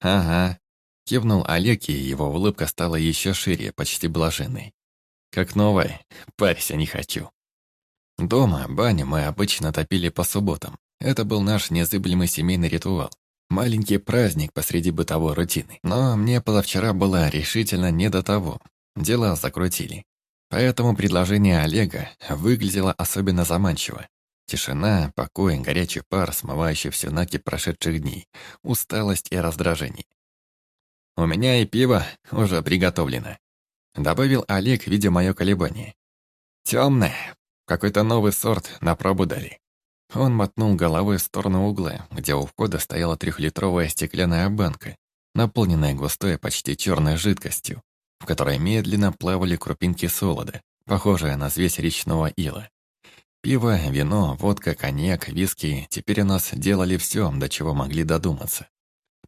«Ага», — кивнул Олег, и его улыбка стала еще шире, почти блаженной. «Как новая, парься не хочу». Дома баню мы обычно топили по субботам. Это был наш незыблемый семейный ритуал. Маленький праздник посреди бытовой рутины. Но мне позавчера было решительно не до того. Дела закрутили. Поэтому предложение Олега выглядело особенно заманчиво. Тишина, покой, горячий пар, смывающий все накипь прошедших дней, усталость и раздражение. «У меня и пиво уже приготовлено», — добавил Олег, видя мое колебание. «Темное. Какой-то новый сорт на пробу дали». Он мотнул головой в сторону угла, где у входа стояла трехлитровая стеклянная банка, наполненная густой, почти черной жидкостью в которой медленно плавали крупинки солода, похожие на звесь речного ила. Пиво, вино, водка, коньяк, виски теперь у нас делали все, до чего могли додуматься.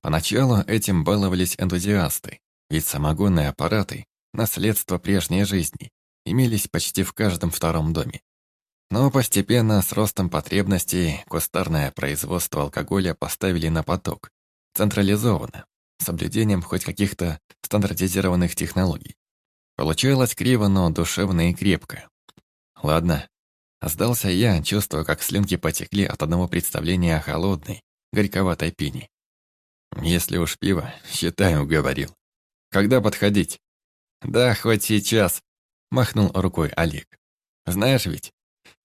Поначалу этим баловались энтузиасты, ведь самогонные аппараты, наследство прежней жизни, имелись почти в каждом втором доме. Но постепенно с ростом потребностей кустарное производство алкоголя поставили на поток, централизованно, соблюдением хоть каких-то стандартизированных технологий. Получалось криво, но душевно и крепко. Ладно. Сдался я, чувствуя, как слюнки потекли от одного представления о холодной, горьковатой пине. Если уж пиво, считаю, говорил. Когда подходить? Да, хоть сейчас, махнул рукой Олег. Знаешь ведь,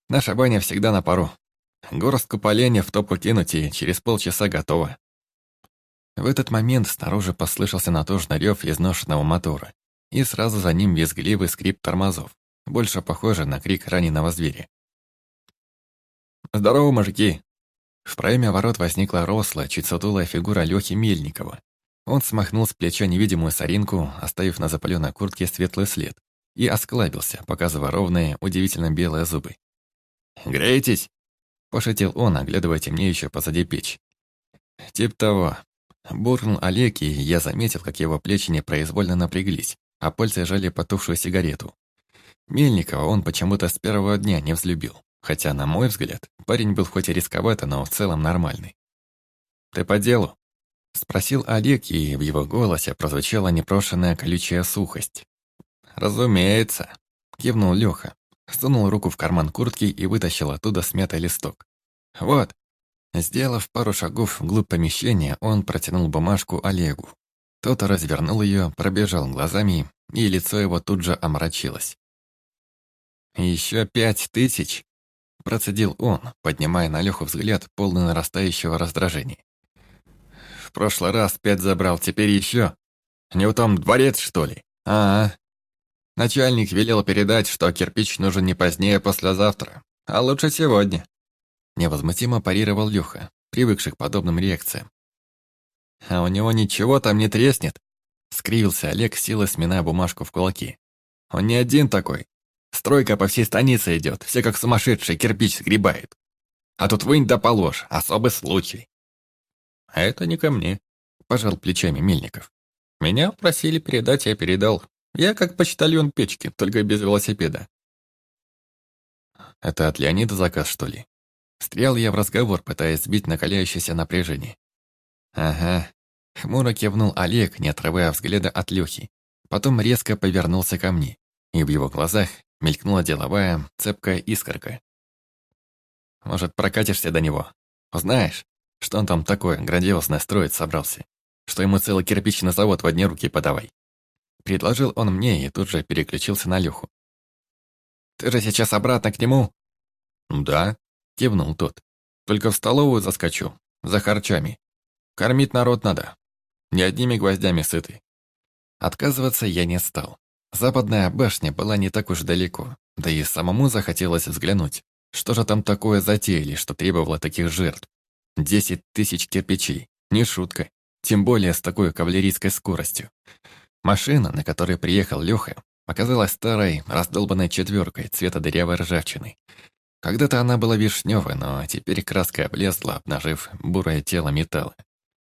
наша баня всегда на пару. Горстку поленья в топку кинуть и через полчаса готово. В этот момент снаружи послышался натужный рев изношенного мотора, и сразу за ним визгливый скрип тормозов, больше похожий на крик раненого зверя. «Здорово, мужики!» В проеме ворот возникла рослая, чуть сутулая фигура Лёхи Мельникова. Он смахнул с плеча невидимую соринку, оставив на запаленной куртке светлый след, и осклабился, показывая ровные, удивительно белые зубы. «Греетесь?» – пошутил он, оглядывая темнеющую позади печь. «Тип того», Буркнул Олег, и я заметил, как его плечи непроизвольно напряглись, а пальцы жали потухшую сигарету. Мельникова он почему-то с первого дня не взлюбил, хотя, на мой взгляд, парень был хоть и рисковато, но в целом нормальный. «Ты по делу?» — спросил Олег, и в его голосе прозвучала непрошенная колючая сухость. «Разумеется», — кивнул Лёха, сунул руку в карман куртки и вытащил оттуда смятый листок. «Вот, Сделав пару шагов вглубь помещения, он протянул бумажку Олегу. Тот развернул ее, пробежал глазами, и лицо его тут же омрачилось. «Еще пять тысяч?» – процедил он, поднимая на Леху взгляд, полный нарастающего раздражения. «В прошлый раз пять забрал, теперь еще. Не у том дворец, что ли? А, -а. Начальник велел передать, что кирпич нужен не позднее послезавтра, а лучше сегодня. Невозмутимо парировал Леха, привыкший к подобным реакциям. «А у него ничего там не треснет?» Скривился Олег, силой сминая бумажку в кулаки. «Он не один такой. Стройка по всей станице идет, все как сумасшедшие кирпич сгребают. А тут вынь да положь, особый случай». «А это не ко мне», — пожал плечами Мельников. «Меня просили передать, я передал. Я как почтальон печки, только без велосипеда». «Это от Леонида заказ, что ли?» Стрял я в разговор, пытаясь сбить накаляющееся напряжение. «Ага». Хмуро кивнул Олег, не отрывая взгляда от Лёхи. Потом резко повернулся ко мне, и в его глазах мелькнула деловая, цепкая искорка. «Может, прокатишься до него? Узнаешь, что он там такое грандиозное строить собрался? Что ему целый кирпичный завод в одни руки подавай?» Предложил он мне и тут же переключился на Лёху. «Ты же сейчас обратно к нему?» «Да», Кивнул тот. Только в столовую заскочу, за харчами. Кормить народ надо. Не одними гвоздями сыты. Отказываться я не стал. Западная башня была не так уж далеко, да и самому захотелось взглянуть. Что же там такое затеяли, что требовало таких жертв? Десять тысяч кирпичей. Не шутка. Тем более с такой кавалерийской скоростью. Машина, на которой приехал Леха, оказалась старой, раздолбанной четверкой цвета дырявой ржавчины. Когда-то она была вишневой, но теперь краска облезла, обнажив бурое тело металла.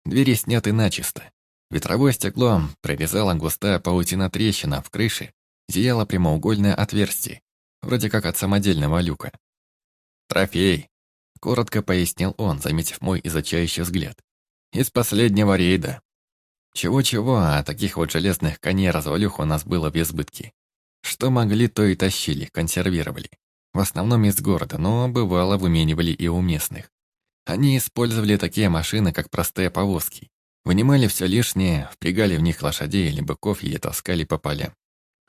Двери сняты начисто. Ветровое стекло прорезала густая паутина трещина в крыше, зияло прямоугольное отверстие, вроде как от самодельного люка. «Трофей», — коротко пояснил он, заметив мой изучающий взгляд. «Из последнего рейда». Чего-чего, а таких вот железных коней-развалюх у нас было в избытке. Что могли, то и тащили, консервировали. В основном из города, но бывало выменивали и у местных. Они использовали такие машины, как простые повозки. Вынимали все лишнее, впрягали в них лошадей или быков и таскали по полям.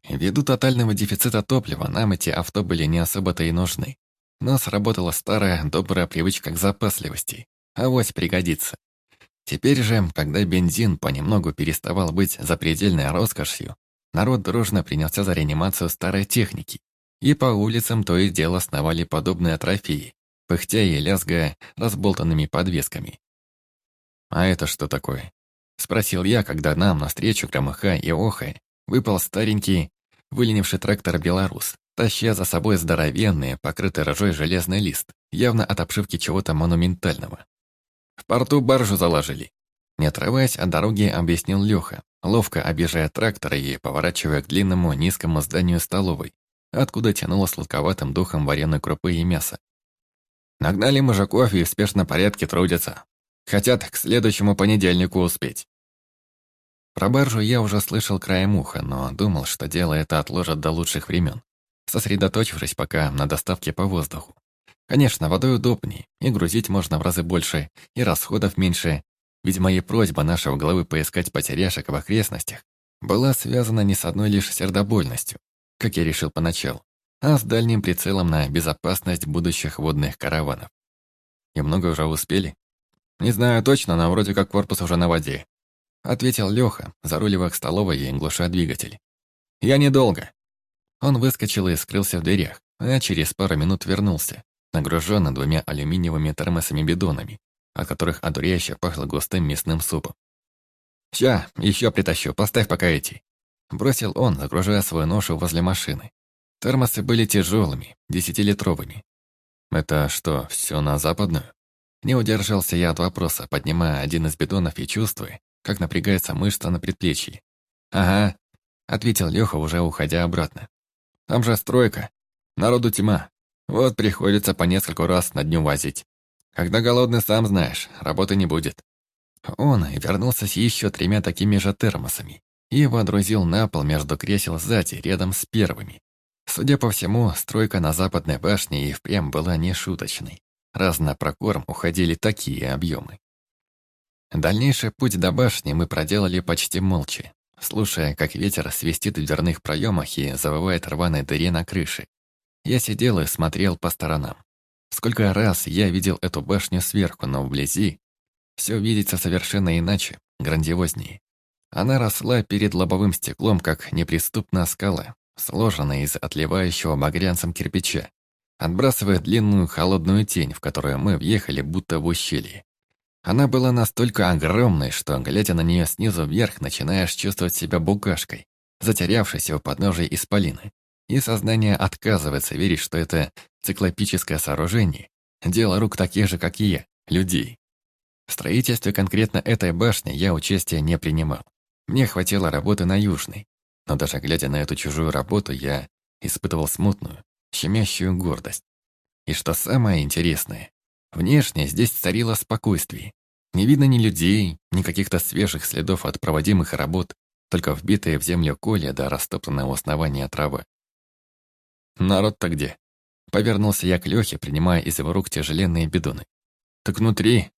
Ввиду тотального дефицита топлива нам эти авто были не особо-то и нужны. Но сработала старая добрая привычка к запасливости. Авось пригодится. Теперь же, когда бензин понемногу переставал быть запредельной роскошью, народ дружно принялся за реанимацию старой техники. И по улицам то и дело сновали подобные трофеи, пыхтя и лязгая разболтанными подвесками. «А это что такое?» — спросил я, когда нам навстречу, громыхая и охая, выпал старенький, выленивший трактор «Беларус», таща за собой здоровенный, покрытый рожой железный лист, явно от обшивки чего-то монументального. В порту баржу заложили. Не отрываясь от дороги, объяснил Леха, ловко объезжая трактор и поворачивая к длинному низкому зданию столовой, откуда тянуло сладковатым духом вареной крупы и мяса. Нагнали мужиков и в спешном порядке трудятся. Хотят к следующему понедельнику успеть. Про баржу я уже слышал краем уха, но думал, что дело это отложат до лучших времен, сосредоточившись пока на доставке по воздуху. Конечно, водой удобнее, и грузить можно в разы больше, и расходов меньше, ведь моя просьба нашего главы поискать потеряшек в окрестностях была связана не с одной лишь сердобольностью, как я решил поначалу, а с дальним прицелом на безопасность будущих водных караванов. И много уже успели? Не знаю точно, но вроде как корпус уже на воде. Ответил Леха, заруливая к столовой и глуша двигатель. Я недолго. Он выскочил и скрылся в дверях, а через пару минут вернулся, нагруженный двумя алюминиевыми термосами-бидонами, от которых одуряюще пахло густым мясным супом. «Ща, еще притащу, поставь пока эти». Бросил он, загружая свою ношу возле машины. Термосы были тяжелыми, десятилитровыми. «Это что, все на западную?» Не удержался я от вопроса, поднимая один из бидонов и чувствуя, как напрягается мышца на предплечье. «Ага», — ответил Леха, уже уходя обратно. «Там же стройка. Народу тьма. Вот приходится по нескольку раз на дню возить. Когда голодный, сам знаешь, работы не будет». Он вернулся с еще тремя такими же термосами и водрузил на пол между кресел сзади, рядом с первыми. Судя по всему, стройка на западной башне и впрямь была не шуточной, раз на прокорм уходили такие объемы. Дальнейший путь до башни мы проделали почти молча, слушая, как ветер свистит в дверных проемах и завывает рваной дыре на крыше. Я сидел и смотрел по сторонам. Сколько раз я видел эту башню сверху, но вблизи все видится совершенно иначе, грандиознее. Она росла перед лобовым стеклом, как неприступная скала, сложенная из отливающего багрянцем кирпича, отбрасывая длинную холодную тень, в которую мы въехали будто в ущелье. Она была настолько огромной, что, глядя на нее снизу вверх, начинаешь чувствовать себя букашкой, затерявшейся у подножия исполины. И сознание отказывается верить, что это циклопическое сооружение – дело рук таких же, как и я, людей. В строительстве конкретно этой башни я участия не принимал. Мне хватило работы на Южной. Но даже глядя на эту чужую работу, я испытывал смутную, щемящую гордость. И что самое интересное, Внешне здесь царило спокойствие. Не видно ни людей, ни каких-то свежих следов от проводимых работ, только вбитые в землю коля да растоптанное у основания травы. «Народ-то где?» Повернулся я к Лёхе, принимая из его рук тяжеленные бидоны. «Так внутри.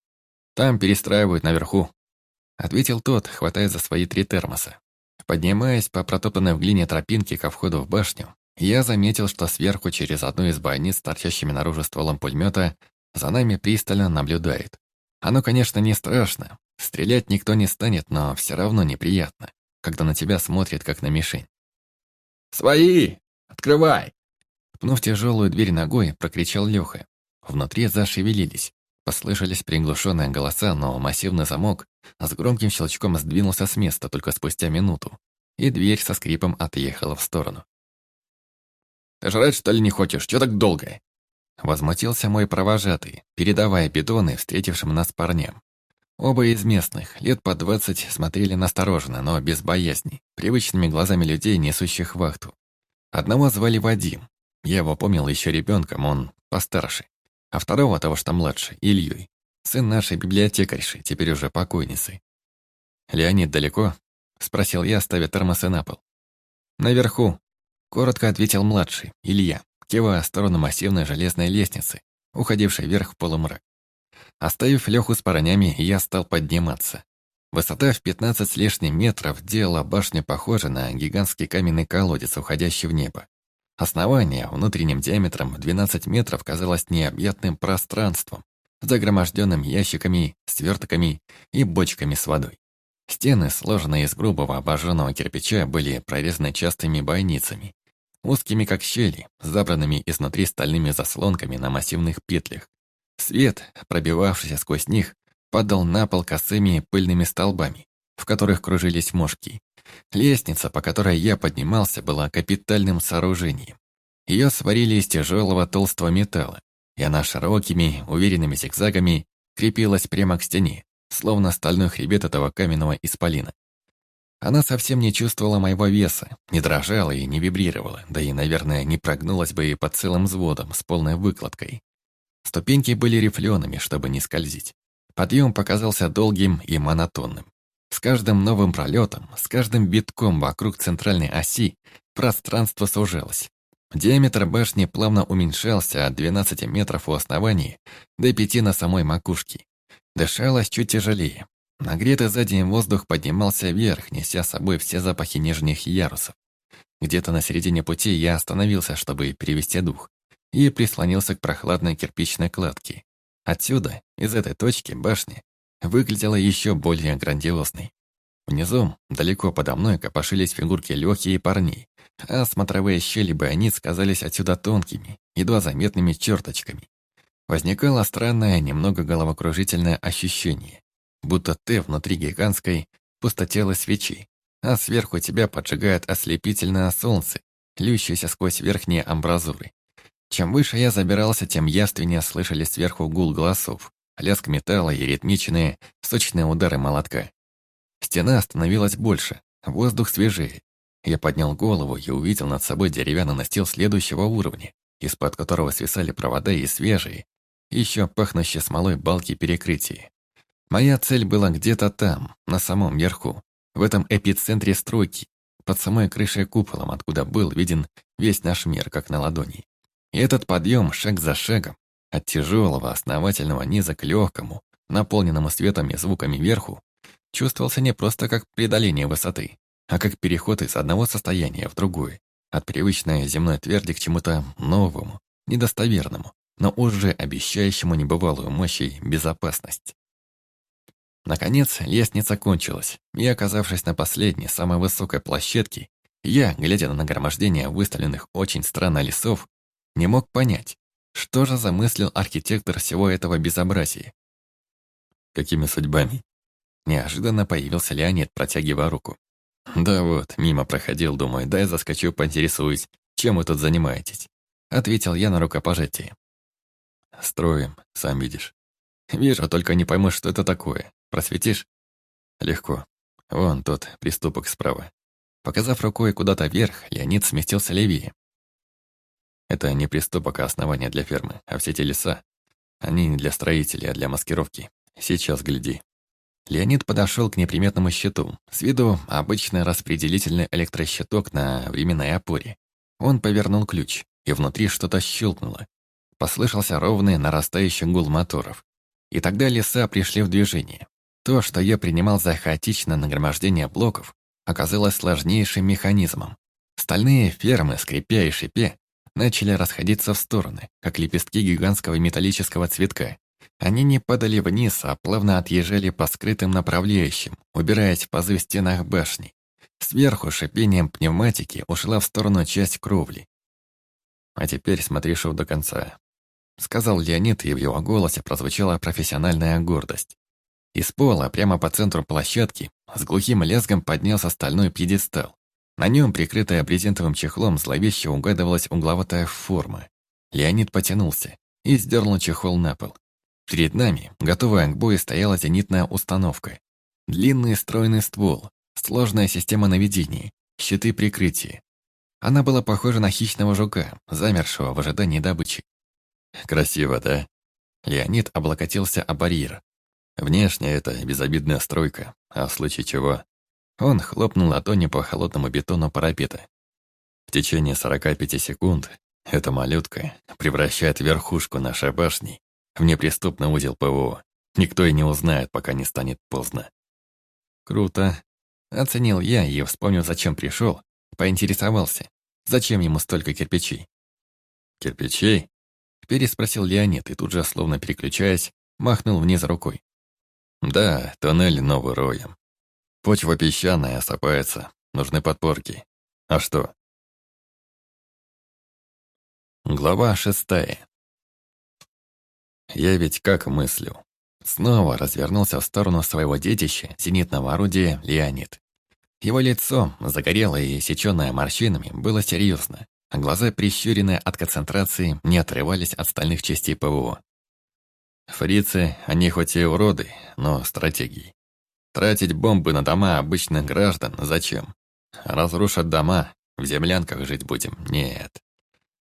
Там перестраивают наверху», — ответил тот, хватая за свои три термоса. Поднимаясь по протоптанной в глине тропинке ко входу в башню, я заметил, что сверху через одну из бойниц, торчащими наружу стволом пулемета, за нами пристально наблюдает. Оно, конечно, не страшно. Стрелять никто не станет, но все равно неприятно, когда на тебя смотрят, как на мишень. «Свои! Открывай!» Пнув тяжелую дверь ногой, прокричал Леха. Внутри зашевелились. Послышались приглушенные голоса, но массивный замок с громким щелчком сдвинулся с места только спустя минуту, и дверь со скрипом отъехала в сторону. «Ты жрать, что ли, не хочешь? Чё так долго?» Возмутился мой провожатый, передавая бидоны встретившим нас парням. Оба из местных, лет по двадцать, смотрели настороженно, но без боязни, привычными глазами людей, несущих вахту. Одного звали Вадим. Я его помнил еще ребенком, он постарше. А второго, того что младше, Ильей. Сын нашей библиотекарши, теперь уже покойницы. «Леонид далеко?» — спросил я, ставя термосы на пол. «Наверху», — коротко ответил младший, Илья, кивая в сторону массивной железной лестницы, уходившей вверх в полумрак. Оставив Леху с парнями, я стал подниматься. Высота в 15 с лишним метров делала башню похожей на гигантский каменный колодец, уходящий в небо. Основание внутренним диаметром в 12 метров казалось необъятным пространством, загроможденным ящиками, свертками и бочками с водой. Стены, сложенные из грубого обожженного кирпича, были прорезаны частыми бойницами, узкими как щели, забранными изнутри стальными заслонками на массивных петлях. Свет, пробивавшийся сквозь них, падал на пол косыми пыльными столбами, в которых кружились мошки. Лестница, по которой я поднимался, была капитальным сооружением. Ее сварили из тяжелого толстого металла, и она широкими, уверенными зигзагами крепилась прямо к стене, словно стальной хребет этого каменного исполина. Она совсем не чувствовала моего веса, не дрожала и не вибрировала, да и, наверное, не прогнулась бы и под целым взводом с полной выкладкой. Ступеньки были рифлеными, чтобы не скользить. Подъем показался долгим и монотонным. С каждым новым пролетом, с каждым битком вокруг центральной оси пространство сужалось. Диаметр башни плавно уменьшался от 12 метров у основания до 5 на самой макушке. Дышалось чуть тяжелее, Нагретый за день воздух поднимался вверх, неся с собой все запахи нижних ярусов. Где-то на середине пути я остановился, чтобы перевести дух, и прислонился к прохладной кирпичной кладке. Отсюда, из этой точки башни, выглядела еще более грандиозной. Внизу, далеко подо мной, копошились фигурки легкие парней, а смотровые щели бойниц казались отсюда тонкими, едва заметными черточками. Возникало странное, немного головокружительное ощущение будто ты внутри гигантской пустотелой свечи, а сверху тебя поджигает ослепительное солнце, льющееся сквозь верхние амбразуры. Чем выше я забирался, тем яственнее слышали сверху гул голосов, лязг металла и ритмичные, сочные удары молотка. Стена становилась больше, воздух свежее. Я поднял голову и увидел над собой деревянный настил следующего уровня, из-под которого свисали провода и свежие, еще пахнущие смолой балки перекрытия. Моя цель была где-то там, на самом верху, в этом эпицентре стройки, под самой крышей куполом, откуда был виден весь наш мир, как на ладони. И этот подъем, шаг за шагом, от тяжелого основательного низа к легкому, наполненному светом и звуками верху, чувствовался не просто как преодоление высоты, а как переход из одного состояния в другое, от привычной земной тверди к чему-то новому, недостоверному, но уже обещающему небывалую мощь и безопасность. Наконец, лестница кончилась, и, оказавшись на последней, самой высокой площадке, я, глядя на нагромождение выставленных очень странно лесов, не мог понять, что же замыслил архитектор всего этого безобразия. Какими судьбами? Неожиданно появился Леонид, протягивая руку. «Да вот, мимо проходил, думаю, дай заскочу, поинтересуюсь, чем вы тут занимаетесь?» Ответил я на рукопожатие. «Строим, сам видишь». «Вижу, только не пойму, что это такое. Просветишь? Легко. Вон тот приступок справа. Показав рукой куда-то вверх, Леонид сместился левее. Это не приступок, а основание для фермы, а все эти леса, они не для строителей, а для маскировки. Сейчас гляди. Леонид подошел к неприметному щиту. С виду обычный распределительный электрощиток на временной опоре. Он повернул ключ, и внутри что-то щелкнуло. Послышался ровный нарастающий гул моторов. И тогда леса пришли в движение. То, что я принимал за хаотичное нагромождение блоков, оказалось сложнейшим механизмом. Стальные фермы, скрипя и шипя, начали расходиться в стороны, как лепестки гигантского металлического цветка. Они не падали вниз, а плавно отъезжали по скрытым направляющим, убираясь в пазы в стенах башни. Сверху шипением пневматики ушла в сторону часть кровли. «А теперь смотри шоу до конца», — сказал Леонид, и в его голосе прозвучала профессиональная гордость. Из пола, прямо по центру площадки, с глухим лязгом поднялся стальной пьедестал. На нем, прикрытая брезентовым чехлом, зловеще угадывалась угловатая форма. Леонид потянулся и сдернул чехол на пол. Перед нами, готовая к бою, стояла зенитная установка. Длинный стройный ствол, сложная система наведения, щиты прикрытия. Она была похожа на хищного жука, замершего в ожидании добычи. Красиво, да? Леонид облокотился о барьер. Внешне это безобидная стройка, а в случае чего... Он хлопнул ладонью по холодному бетону парапета. В течение 45 секунд эта малютка превращает верхушку нашей башни в неприступный узел ПВО. Никто и не узнает, пока не станет поздно. Круто. Оценил я и, вспомнив, зачем пришел, поинтересовался, зачем ему столько кирпичей. «Кирпичей?» Переспросил Леонид и тут же, словно переключаясь, махнул вниз рукой. «Да, тоннель новый роем. Почва песчаная, осыпается, нужны подпорки. А что?» Глава шестая. Я ведь как мыслю. Снова развернулся в сторону своего детища, зенитного орудия, Леонид. Его лицо, загорелое и сечённое морщинами, было серьезно, а глаза, прищуренные от концентрации, не отрывались от стальных частей ПВО. Фрицы, они хоть и уроды, но стратегии. Тратить бомбы на дома обычных граждан зачем? Разрушат дома, в землянках жить будем? Нет.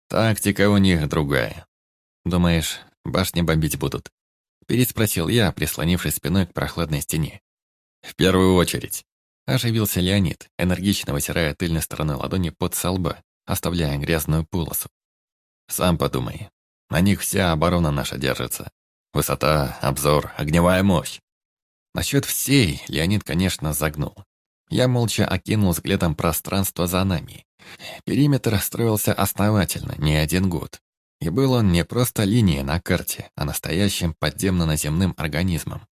Тактика у них другая. Думаешь, башни бомбить будут? Переспросил я, прислонившись спиной к прохладной стене. В первую очередь. Оживился Леонид, энергично вытирая тыльной стороной ладони под солба, оставляя грязную полосу. Сам подумай. На них вся оборона наша держится. Высота, обзор, огневая мощь. Насчет всей Леонид, конечно, загнул. Я молча окинул взглядом пространство за нами. Периметр строился основательно, не один год. И был он не просто линией на карте, а настоящим подземно-наземным организмом.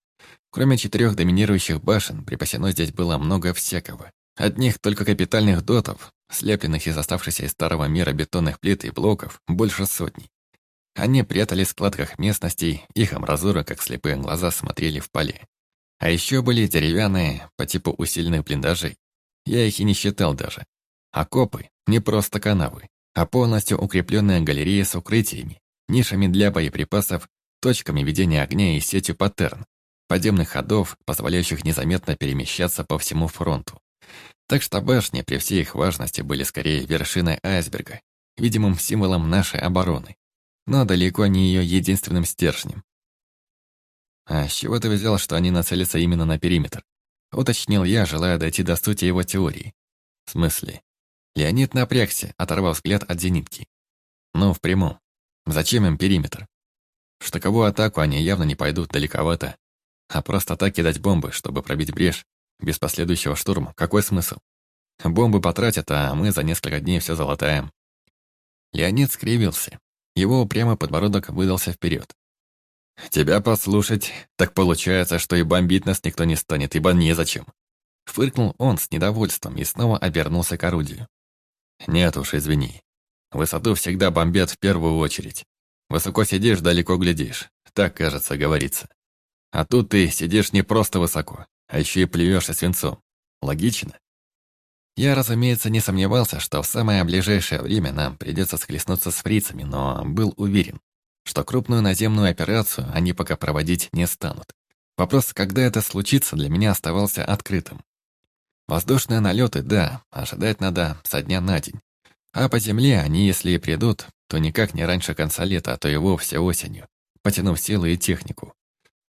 Кроме четырех доминирующих башен, припасено здесь было много всякого. Одних только капитальных дотов, слепленных из оставшихся из старого мира бетонных плит и блоков, больше сотни. Они прятались в складках местностей, их амбразуры, как слепые глаза, смотрели в поле. А еще были деревянные, по типу усиленных блиндажей. Я их и не считал даже. Окопы — не просто канавы, а полностью укрепленная галерея с укрытиями, нишами для боеприпасов, точками ведения огня и сетью паттерн, подземных ходов, позволяющих незаметно перемещаться по всему фронту. Так что башни при всей их важности были скорее вершиной айсберга, видимым символом нашей обороны, но далеко не ее единственным стержнем. «А с чего ты взял, что они нацелятся именно на периметр?» Уточнил я, желая дойти до сути его теории. В смысле? Леонид напрягся, оторвав взгляд от зенитки. Ну, в прямом. Зачем им периметр? В штыковую атаку они явно не пойдут далековато. А просто так кидать бомбы, чтобы пробить брешь, без последующего штурма, какой смысл? Бомбы потратят, а мы за несколько дней все залатаем. Леонид скривился. Его упрямый подбородок выдался вперед. «Тебя послушать, так получается, что и бомбить нас никто не станет, ибо незачем». Фыркнул он с недовольством и снова обернулся к орудию. «Нет уж, извини. Высоту всегда бомбят в первую очередь. Высоко сидишь, далеко глядишь. Так, кажется, говорится. А тут ты сидишь не просто высоко, а еще и плюешься свинцом. Логично?» Я, разумеется, не сомневался, что в самое ближайшее время нам придется схлестнуться с фрицами, но был уверен, что крупную наземную операцию они пока проводить не станут. Вопрос, когда это случится, для меня оставался открытым. Воздушные налеты, да, ожидать надо со дня на день. А по земле они, если и придут, то никак не раньше конца лета, а то и вовсе осенью, потянув силы и технику.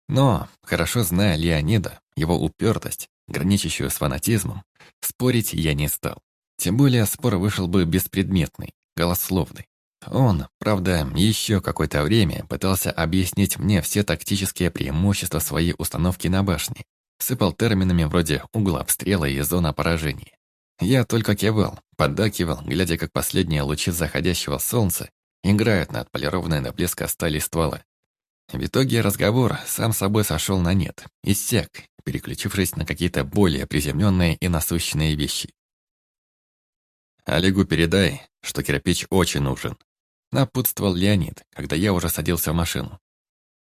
Но, хорошо зная Леонида, его упертость, граничащую с фанатизмом, спорить я не стал. Тем более спор вышел бы беспредметный, голословный. Он, правда, еще какое-то время пытался объяснить мне все тактические преимущества своей установки на башне. Сыпал терминами вроде угла обстрела и зона поражения. Я только кивал, поддакивал, глядя, как последние лучи заходящего солнца играют на отполированной до блеска стали ствола. В итоге разговор сам собой сошел на нет, иссяк, переключившись на какие-то более приземленные и насущные вещи. «Олегу передай, что кирпич очень нужен», напутствовал Леонид, когда я уже садился в машину.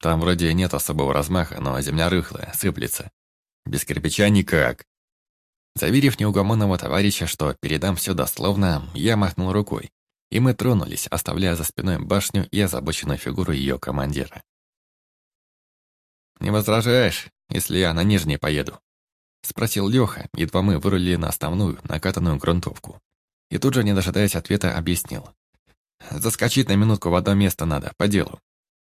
«Там вроде нет особого размаха, но земля рыхлая, сыплется. Без кирпича никак». Заверив неугомонного товарища, что передам все дословно, я махнул рукой, и мы тронулись, оставляя за спиной башню и озабоченную фигуру ее командира. не возражаешь, если я на Нижний поеду?» Спросил Леха, едва мы вырулили на основную, накатанную грунтовку. И тут же, не дожидаясь ответа, объяснил. «Заскочить на минутку в одно место надо, по делу».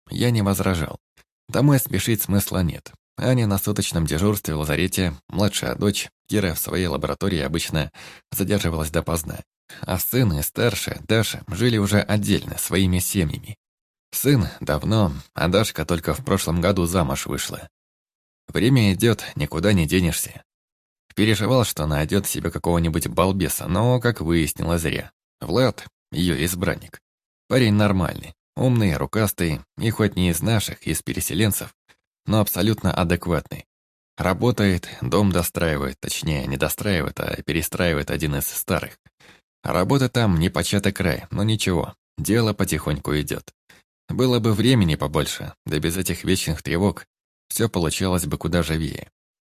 Я не возражал. Домой спешить смысла нет. Аня на суточном дежурстве в лазарете, младшая дочь, Кира в своей лаборатории обычно задерживалась допоздна. А сын и старшая, Даша, жили уже отдельно, своими семьями. Сын давно, а Дашка только в прошлом году замуж вышла. Время идет, никуда не денешься. Переживал, что найдет себе какого-нибудь балбеса, но, как выяснилось, зря. Влад, ее избранник. Парень нормальный, умный, рукастый, и хоть не из наших, из переселенцев, но абсолютно адекватный. Работает, дом достраивает, точнее, не достраивает, а перестраивает один из старых. Работа там не початый край, но ничего, дело потихоньку идет. Было бы времени побольше, да без этих вечных тревог все получалось бы куда живее.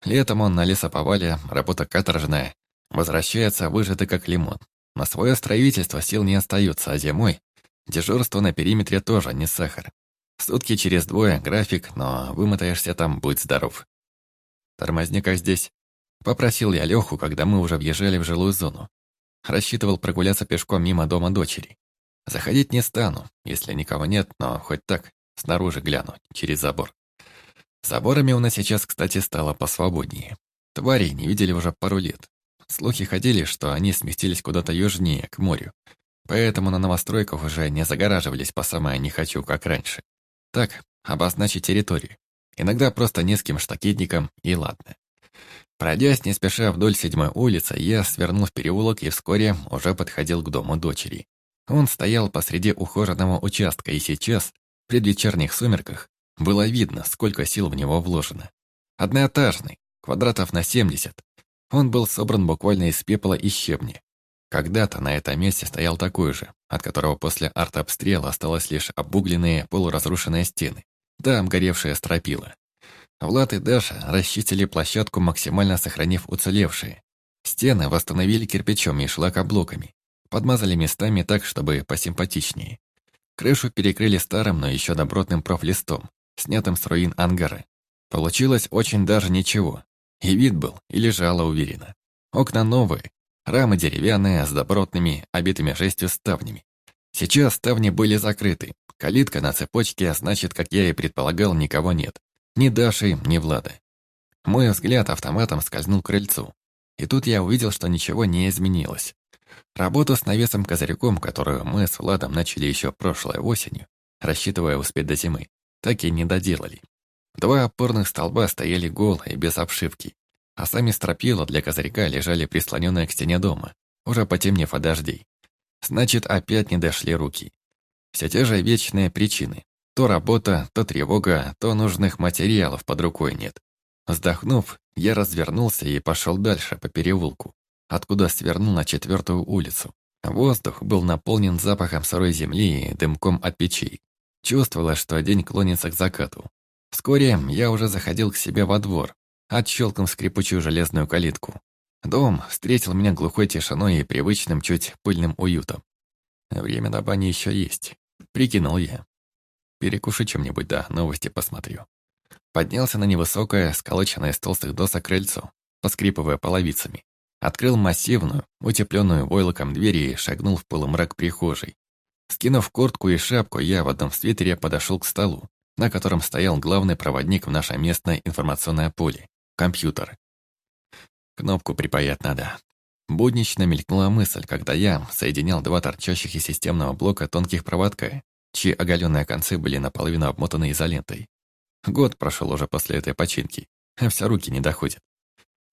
Летом он на лесоповале, работа каторжная, возвращается выжатый как лимон. На свое строительство сил не остается, а зимой дежурство на периметре тоже не сахар. Сутки через двое график, но вымотаешься там, будь здоров. Тормозни-ка здесь. Попросил я Леху, когда мы уже въезжали в жилую зону. Рассчитывал прогуляться пешком мимо дома дочери. Заходить не стану, если никого нет, но хоть так, снаружи гляну, через забор. Заборами у нас сейчас, кстати, стало посвободнее. Тварей не видели уже пару лет. Слухи ходили, что они сместились куда-то южнее, к морю. Поэтому на новостройках уже не загораживались по самое «не хочу», как раньше. Так, обозначить территорию. Иногда просто низким штакетником, и ладно. Пройдясь не спеша вдоль седьмой улицы, я свернул в переулок и вскоре уже подходил к дому дочери. Он стоял посреди ухоженного участка, и сейчас, при вечерних сумерках, было видно, сколько сил в него вложено. Одноэтажный, квадратов на 70. Он был собран буквально из пепла и щебня. Когда-то на этом месте стоял такой же, от которого после артобстрела осталось лишь обугленные полуразрушенные стены, да обгоревшая стропила. Влад и Даша расчистили площадку, максимально сохранив уцелевшие. Стены восстановили кирпичом и шлакоблоками, подмазали местами так, чтобы посимпатичнее. Крышу перекрыли старым, но еще добротным профлистом, снятым с руин ангара. Получилось очень даже ничего. И вид был, и лежало уверенно. Окна новые, Рамы деревянные, с добротными, обитыми жестью ставнями. Сейчас ставни были закрыты. Калитка на цепочке, а значит, как я и предполагал, никого нет. Ни Даши, ни Влада. Мой взгляд автоматом скользнул к крыльцу. И тут я увидел, что ничего не изменилось. Работу с навесом-козырьком, которую мы с Владом начали еще прошлой осенью, рассчитывая успеть до зимы, так и не доделали. Два опорных столба стояли голые, без обшивки а сами стропила для козырька лежали прислоненные к стене дома, уже потемнев от дождей. Значит, опять не дошли руки. Все те же вечные причины. То работа, то тревога, то нужных материалов под рукой нет. Вздохнув, я развернулся и пошел дальше по переулку, откуда свернул на четвертую улицу. Воздух был наполнен запахом сырой земли и дымком от печей. Чувствовалось, что день клонится к закату. Вскоре я уже заходил к себе во двор, отщелкнув скрипучую железную калитку. Дом встретил меня глухой тишиной и привычным, чуть пыльным уютом. Время на бане еще есть, прикинул я. Перекушу чем-нибудь, да, новости посмотрю. Поднялся на невысокое, сколоченное из толстых досок крыльцо, поскрипывая половицами. Открыл массивную, утепленную войлоком дверь и шагнул в полумрак прихожей. Скинув куртку и шапку, я в одном свитере подошел к столу, на котором стоял главный проводник в наше местное информационное поле компьютер. Кнопку припаять надо. Буднично мелькнула мысль, когда я соединял два торчащих из системного блока тонких проводка, чьи оголенные концы были наполовину обмотаны изолентой. Год прошел уже после этой починки, а все руки не доходят.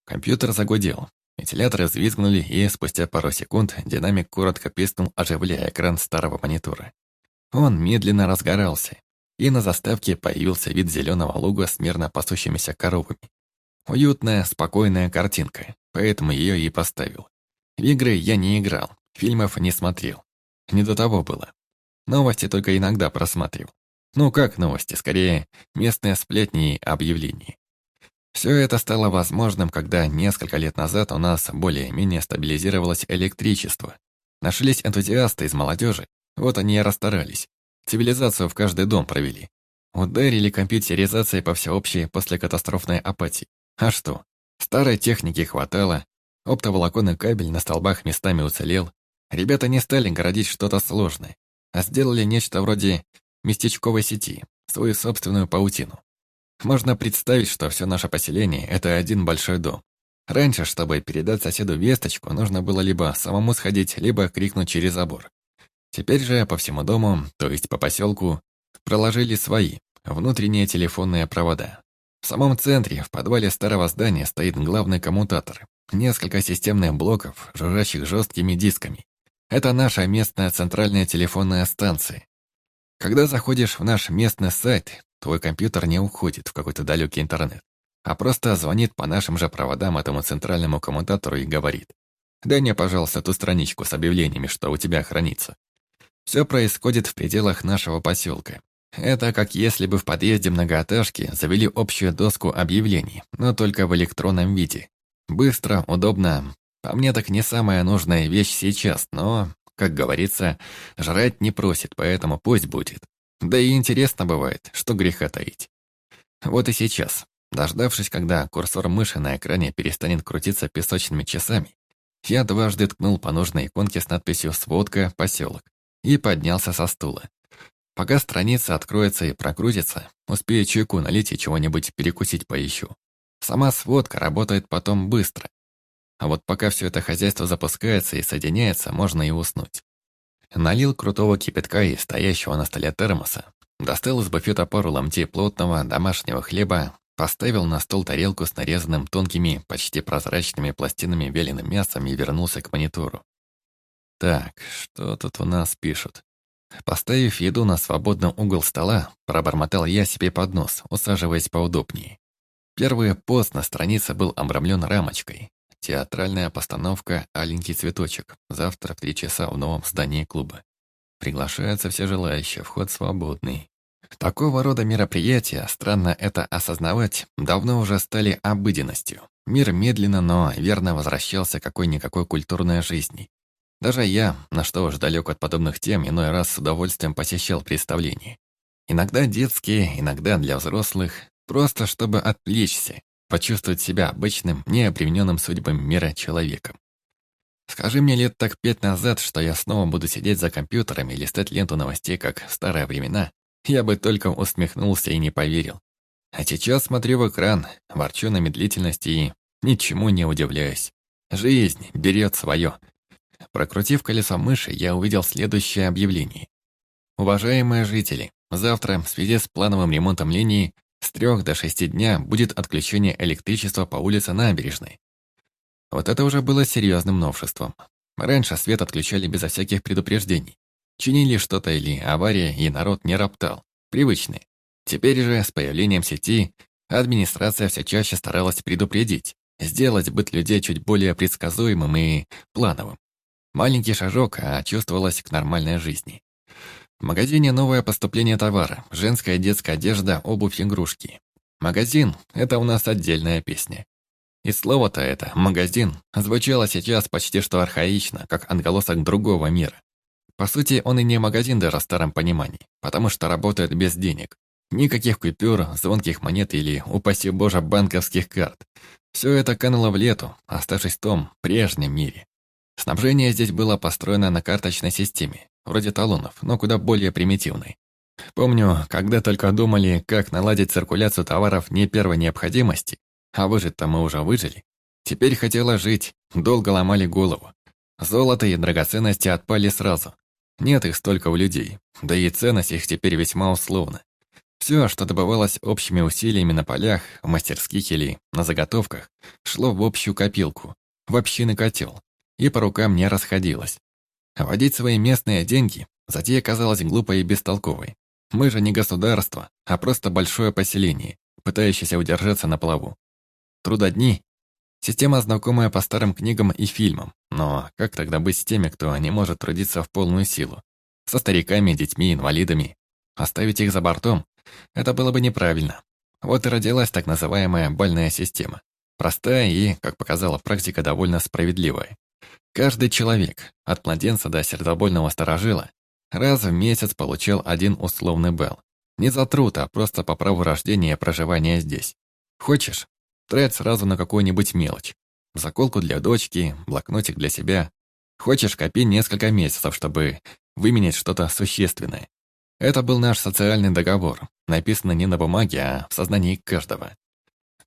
Компьютер загудел, вентиляторы взвизгнули, и спустя пару секунд динамик коротко писнул, оживляя экран старого монитора. Он медленно разгорался, и на заставке появился вид зеленого луга с мирно пасущимися коровами. Уютная, спокойная картинка, поэтому ее и поставил. В игры я не играл, фильмов не смотрел. Не до того было. Новости только иногда просматривал. Ну как новости, скорее, местные сплетни и объявления. Все это стало возможным, когда несколько лет назад у нас более-менее стабилизировалось электричество. Нашлись энтузиасты из молодежи, вот они и расстарались. Цивилизацию в каждый дом провели. Ударили компьютеризацией по всеобщей послекатастрофной апатии. А что? Старой техники хватало, оптоволоконный кабель на столбах местами уцелел. Ребята не стали городить что-то сложное, а сделали нечто вроде местечковой сети, свою собственную паутину. Можно представить, что все наше поселение — это один большой дом. Раньше, чтобы передать соседу весточку, нужно было либо самому сходить, либо крикнуть через забор. Теперь же по всему дому, то есть по поселку, проложили свои, внутренние телефонные провода. В самом центре, в подвале старого здания, стоит главный коммутатор. Несколько системных блоков, жужжащих жесткими дисками. Это наша местная центральная телефонная станция. Когда заходишь в наш местный сайт, твой компьютер не уходит в какой-то далекий интернет, а просто звонит по нашим же проводам этому центральному коммутатору и говорит «Дай мне, пожалуйста, ту страничку с объявлениями, что у тебя хранится». Все происходит в пределах нашего поселка. Это как если бы в подъезде многоэтажки завели общую доску объявлений, но только в электронном виде. Быстро, удобно. По мне так не самая нужная вещь сейчас, но, как говорится, жрать не просит, поэтому пусть будет. Да и интересно бывает, что греха таить. Вот и сейчас, дождавшись, когда курсор мыши на экране перестанет крутиться песочными часами, я дважды ткнул по нужной иконке с надписью «Сводка. Поселок» и поднялся со стула. Пока страница откроется и прогрузится, успею чайку налить и чего-нибудь перекусить поищу. Сама сводка работает потом быстро. А вот пока все это хозяйство запускается и соединяется, можно и уснуть. Налил крутого кипятка из стоящего на столе термоса, достал из буфета пару ломтей плотного домашнего хлеба, поставил на стол тарелку с нарезанным тонкими, почти прозрачными пластинами веленым мясом и вернулся к монитору. Так, что тут у нас пишут? Поставив еду на свободный угол стола, пробормотал я себе под нос, усаживаясь поудобнее. Первый пост на странице был обрамлен рамочкой. Театральная постановка «Аленький цветочек». Завтра в три часа в новом здании клуба. Приглашаются все желающие, вход свободный. Такого рода мероприятия, странно это осознавать, давно уже стали обыденностью. Мир медленно, но верно возвращался какой-никакой культурной жизни. Даже я, на что уж далек от подобных тем, иной раз с удовольствием посещал представления. Иногда детские, иногда для взрослых, просто чтобы отвлечься, почувствовать себя обычным, неопремененным судьбами мира человеком. Скажи мне лет так пять назад, что я снова буду сидеть за компьютером и листать ленту новостей, как в старые времена, я бы только усмехнулся и не поверил. А сейчас смотрю в экран, ворчу на медлительности и ничему не удивляюсь. Жизнь берет свое, Прокрутив колесо мыши, я увидел следующее объявление. Уважаемые жители, завтра в связи с плановым ремонтом линии с 3 до 6 дня будет отключение электричества по улице Набережной. Вот это уже было серьезным новшеством. Раньше свет отключали безо всяких предупреждений. Чинили что-то или авария, и народ не роптал. Привычные. Теперь же, с появлением сети, администрация все чаще старалась предупредить, сделать быт людей чуть более предсказуемым и плановым. Маленький шажок, а чувствовалось к нормальной жизни. В магазине новое поступление товара, женская и детская одежда, обувь, игрушки. Магазин — это у нас отдельная песня. И слово-то это, магазин, звучало сейчас почти что архаично, как отголосок другого мира. По сути, он и не магазин даже в старом понимании, потому что работает без денег. Никаких купюр, звонких монет или, упаси боже, банковских карт. Все это кануло в лету, оставшись в том прежнем мире. Снабжение здесь было построено на карточной системе, вроде талонов, но куда более примитивной. Помню, когда только думали, как наладить циркуляцию товаров не первой необходимости, а выжить-то мы уже выжили, теперь хотела жить, долго ломали голову. Золото и драгоценности отпали сразу. Нет их столько у людей, да и ценность их теперь весьма условна. Все, что добывалось общими усилиями на полях, в мастерских или на заготовках, шло в общую копилку, в общинный котел, и по рукам не расходилось. Водить свои местные деньги затея казалась глупой и бестолковой. Мы же не государство, а просто большое поселение, пытающееся удержаться на плаву. Трудодни – система, знакомая по старым книгам и фильмам, но как тогда быть с теми, кто не может трудиться в полную силу? Со стариками, детьми, инвалидами. Оставить их за бортом – это было бы неправильно. Вот и родилась так называемая больная система. Простая и, как показала практика, довольно справедливая. Каждый человек, от младенца до сердобольного старожила, раз в месяц получал один условный белл. Не за труд, а просто по праву рождения и проживания здесь. Хочешь? Трать сразу на какую-нибудь мелочь. Заколку для дочки, блокнотик для себя. Хочешь, копи несколько месяцев, чтобы выменять что-то существенное. Это был наш социальный договор, написанный не на бумаге, а в сознании каждого.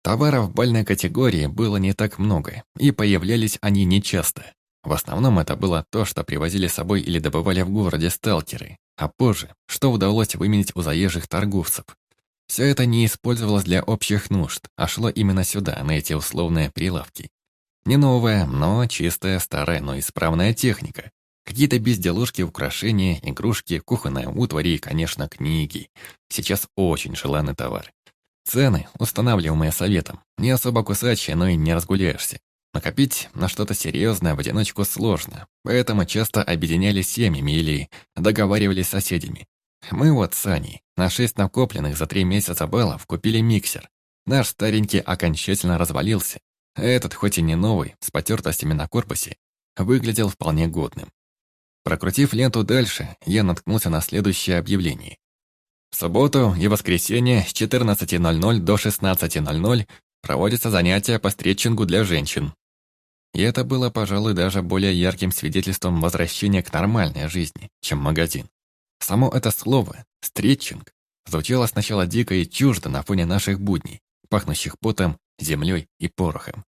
Товаров бальной категории было не так много, и появлялись они нечасто. В основном это было то, что привозили с собой или добывали в городе сталкеры, а позже, что удалось выменить у заезжих торговцев. Все это не использовалось для общих нужд, а шло именно сюда, на эти условные прилавки. Не новая, но чистая, старая, но исправная техника. Какие-то безделушки, украшения, игрушки, кухонная утварь и, конечно, книги. Сейчас очень желанный товар. Цены, устанавливаемые советом, не особо кусачие, но и не разгуляешься. Накопить на что-то серьезное в одиночку сложно, поэтому часто объединялись семьями или договаривались с соседями. Мы вот с Аней на шесть накопленных за три месяца баллов купили миксер. Наш старенький окончательно развалился. Этот, хоть и не новый, с потертостями на корпусе, выглядел вполне годным. Прокрутив ленту дальше, я наткнулся на следующее объявление. В субботу и воскресенье с 14.00 до 16.00 проводятся занятия по стретчингу для женщин. И это было, пожалуй, даже более ярким свидетельством возвращения к нормальной жизни, чем магазин. Само это слово «стретчинг» звучало сначала дико и чуждо на фоне наших будней, пахнущих потом, землей и порохом.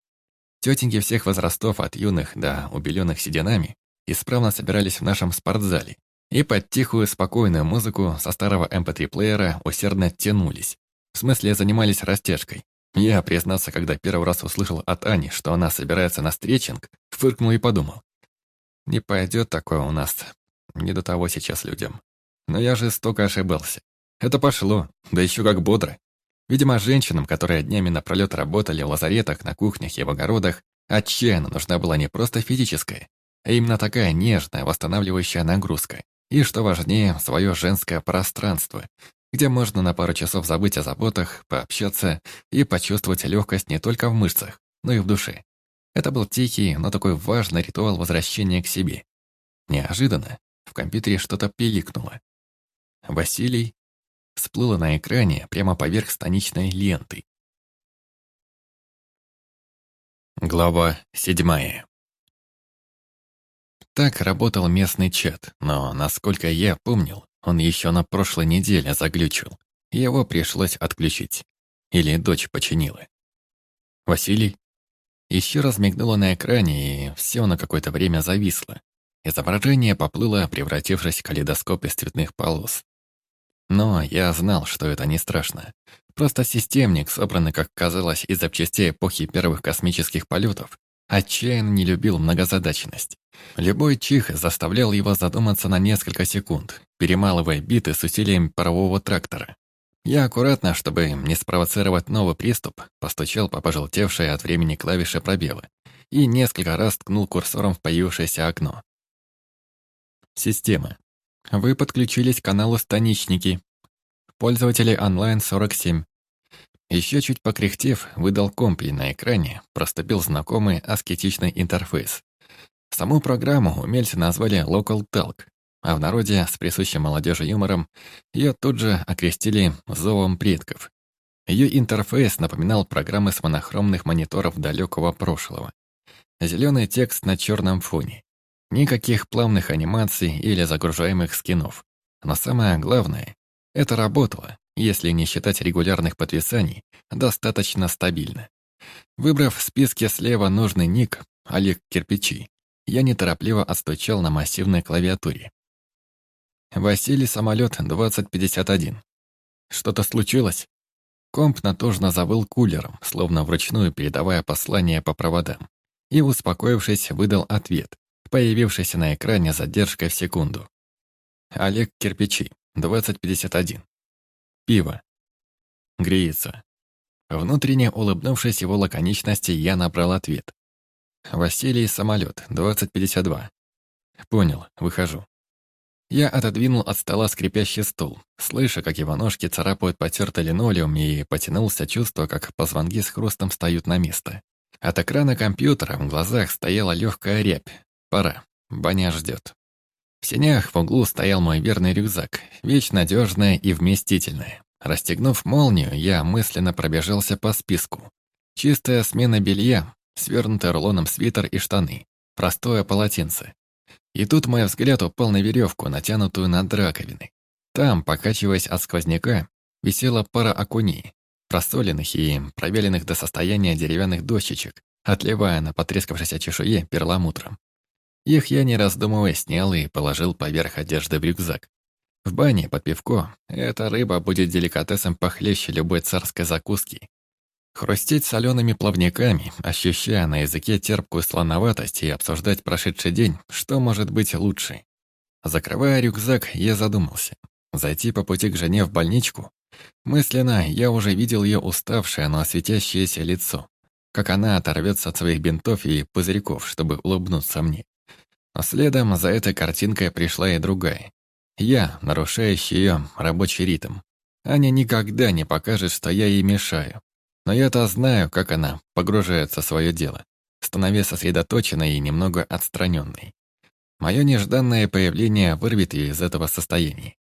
Тетеньки всех возрастов, от юных до убеленных сединами, исправно собирались в нашем спортзале и под тихую, спокойную музыку со старого MP3-плеера эм усердно тянулись. В смысле, занимались растяжкой, я, признаться, когда первый раз услышал от Ани, что она собирается на стретчинг, фыркнул и подумал. Не пойдет такое у нас. Не до того сейчас людям. Но я жестоко ошибался. Это пошло, да еще как бодро. Видимо, женщинам, которые днями напролет работали в лазаретах, на кухнях и в огородах, отчаянно нужна была не просто физическая, а именно такая нежная, восстанавливающая нагрузка. И, что важнее, свое женское пространство, где можно на пару часов забыть о заботах, пообщаться и почувствовать легкость не только в мышцах, но и в душе. Это был тихий, но такой важный ритуал возвращения к себе. Неожиданно в компьютере что-то пиликнуло. Василий всплыло на экране прямо поверх станичной ленты. Глава седьмая. Так работал местный чат, но, насколько я помнил, он еще на прошлой неделе заглючил. Его пришлось отключить. Или дочь починила. Василий? Еще раз мигнуло на экране, и все на какое-то время зависло. Изображение поплыло, превратившись в калейдоскоп из цветных полос. Но я знал, что это не страшно. Просто системник, собранный, как казалось, из запчастей эпохи первых космических полетов, отчаянно не любил многозадачность. Любой чих заставлял его задуматься на несколько секунд, перемалывая биты с усилием парового трактора. Я аккуратно, чтобы не спровоцировать новый приступ, постучал по пожелтевшей от времени клавише пробела и несколько раз ткнул курсором в появившееся окно. Система. Вы подключились к каналу «Станичники». Пользователи онлайн 47. Еще чуть покряхтев, выдал компи на экране, проступил знакомый аскетичный интерфейс. Саму программу умельцы назвали Local Talk, а в народе с присущим молодежи юмором ее тут же окрестили «зовом предков». Ее интерфейс напоминал программы с монохромных мониторов далекого прошлого. Зеленый текст на черном фоне. Никаких плавных анимаций или загружаемых скинов. Но самое главное, это работало, если не считать регулярных подвисаний, достаточно стабильно. Выбрав в списке слева нужный ник Олег Кирпичи, я неторопливо отстучал на массивной клавиатуре. Василий самолет 2051. Что-то случилось? Комп натужно завыл кулером, словно вручную передавая послание по проводам. И, успокоившись, выдал ответ, появившийся на экране задержкой в секунду. Олег Кирпичи, 2051. Пиво. Греется. Внутренне улыбнувшись его лаконичности, я набрал ответ. Василий самолет, 2052. Понял, выхожу. Я отодвинул от стола скрипящий стул, слыша, как его ножки царапают потертый линолеум, и потянулся чувство, как позвонки с хрустом встают на место. От экрана компьютера в глазах стояла легкая рябь. Пора. Баня ждет. В сенях в углу стоял мой верный рюкзак, вещь надежная и вместительная. Расстегнув молнию, я мысленно пробежался по списку. Чистая смена белья, свернутый рулоном свитер и штаны, простое полотенце. И тут мой взгляд упал на веревку, натянутую над раковиной. Там, покачиваясь от сквозняка, висела пара окуней, просоленных и провяленных до состояния деревянных дощечек, отливая на потрескавшейся чешуе перламутром. Их я, не раздумывая, снял и положил поверх одежды в рюкзак. В бане под пивко эта рыба будет деликатесом похлеще любой царской закуски. Хрустеть солеными плавниками, ощущая на языке терпкую слоноватость и обсуждать прошедший день, что может быть лучше. Закрывая рюкзак, я задумался. Зайти по пути к жене в больничку? Мысленно я уже видел ее уставшее, но светящееся лицо. Как она оторвется от своих бинтов и пузырьков, чтобы улыбнуться мне. А следом за этой картинкой пришла и другая. Я, нарушающий ее рабочий ритм. Аня никогда не покажет, что я ей мешаю. Но я-то знаю, как она погружается в свое дело, становясь сосредоточенной и немного отстраненной. Мое нежданное появление вырвет ее из этого состояния.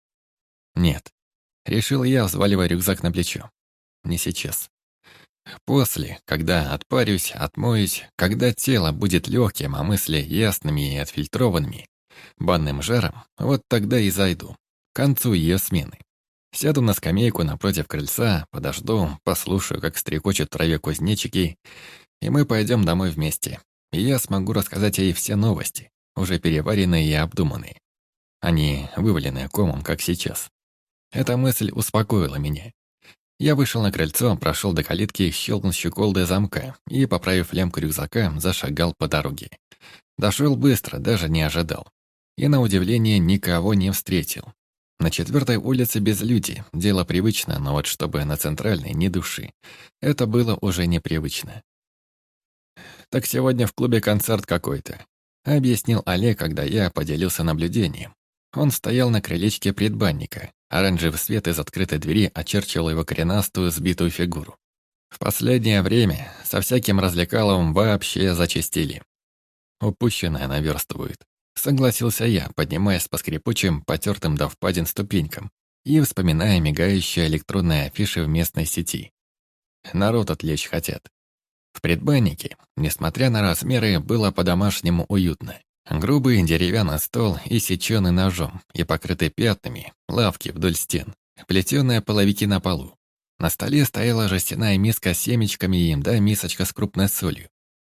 Нет. Решил я, взваливая рюкзак на плечо. Не сейчас. После, когда отпарюсь, отмоюсь, когда тело будет легким, а мысли ясными и отфильтрованными, банным жаром, вот тогда и зайду, к концу ее смены. Сяду на скамейку напротив крыльца, подожду, послушаю, как стрекочут траве кузнечики, и мы пойдем домой вместе. И я смогу рассказать ей все новости, уже переваренные и обдуманные. Они вываленные комом, как сейчас. Эта мысль успокоила меня. Я вышел на крыльцо, прошел до калитки, щелкнул щеколдой замка и, поправив лямку рюкзака, зашагал по дороге. Дошел быстро, даже не ожидал. И, на удивление, никого не встретил. На четвертой улице без люди, дело привычно, но вот чтобы на центральной ни души. Это было уже непривычно. «Так сегодня в клубе концерт какой-то», — объяснил Олег, когда я поделился наблюдением. Он стоял на крылечке предбанника. Оранжевый свет из открытой двери очерчивал его коренастую, сбитую фигуру. В последнее время со всяким развлекаловым вообще зачастили. Упущенное наверстывают. Согласился я, поднимаясь по скрипучим, потертым до впадин ступенькам и вспоминая мигающие электронные афиши в местной сети. Народ отвлечь хотят. В предбаннике, несмотря на размеры, было по-домашнему уютно. Грубый деревянный стол, и сеченый ножом, и покрытый пятнами, лавки вдоль стен, плетеные половики на полу. На столе стояла жестяная миска с семечками и да мисочка с крупной солью.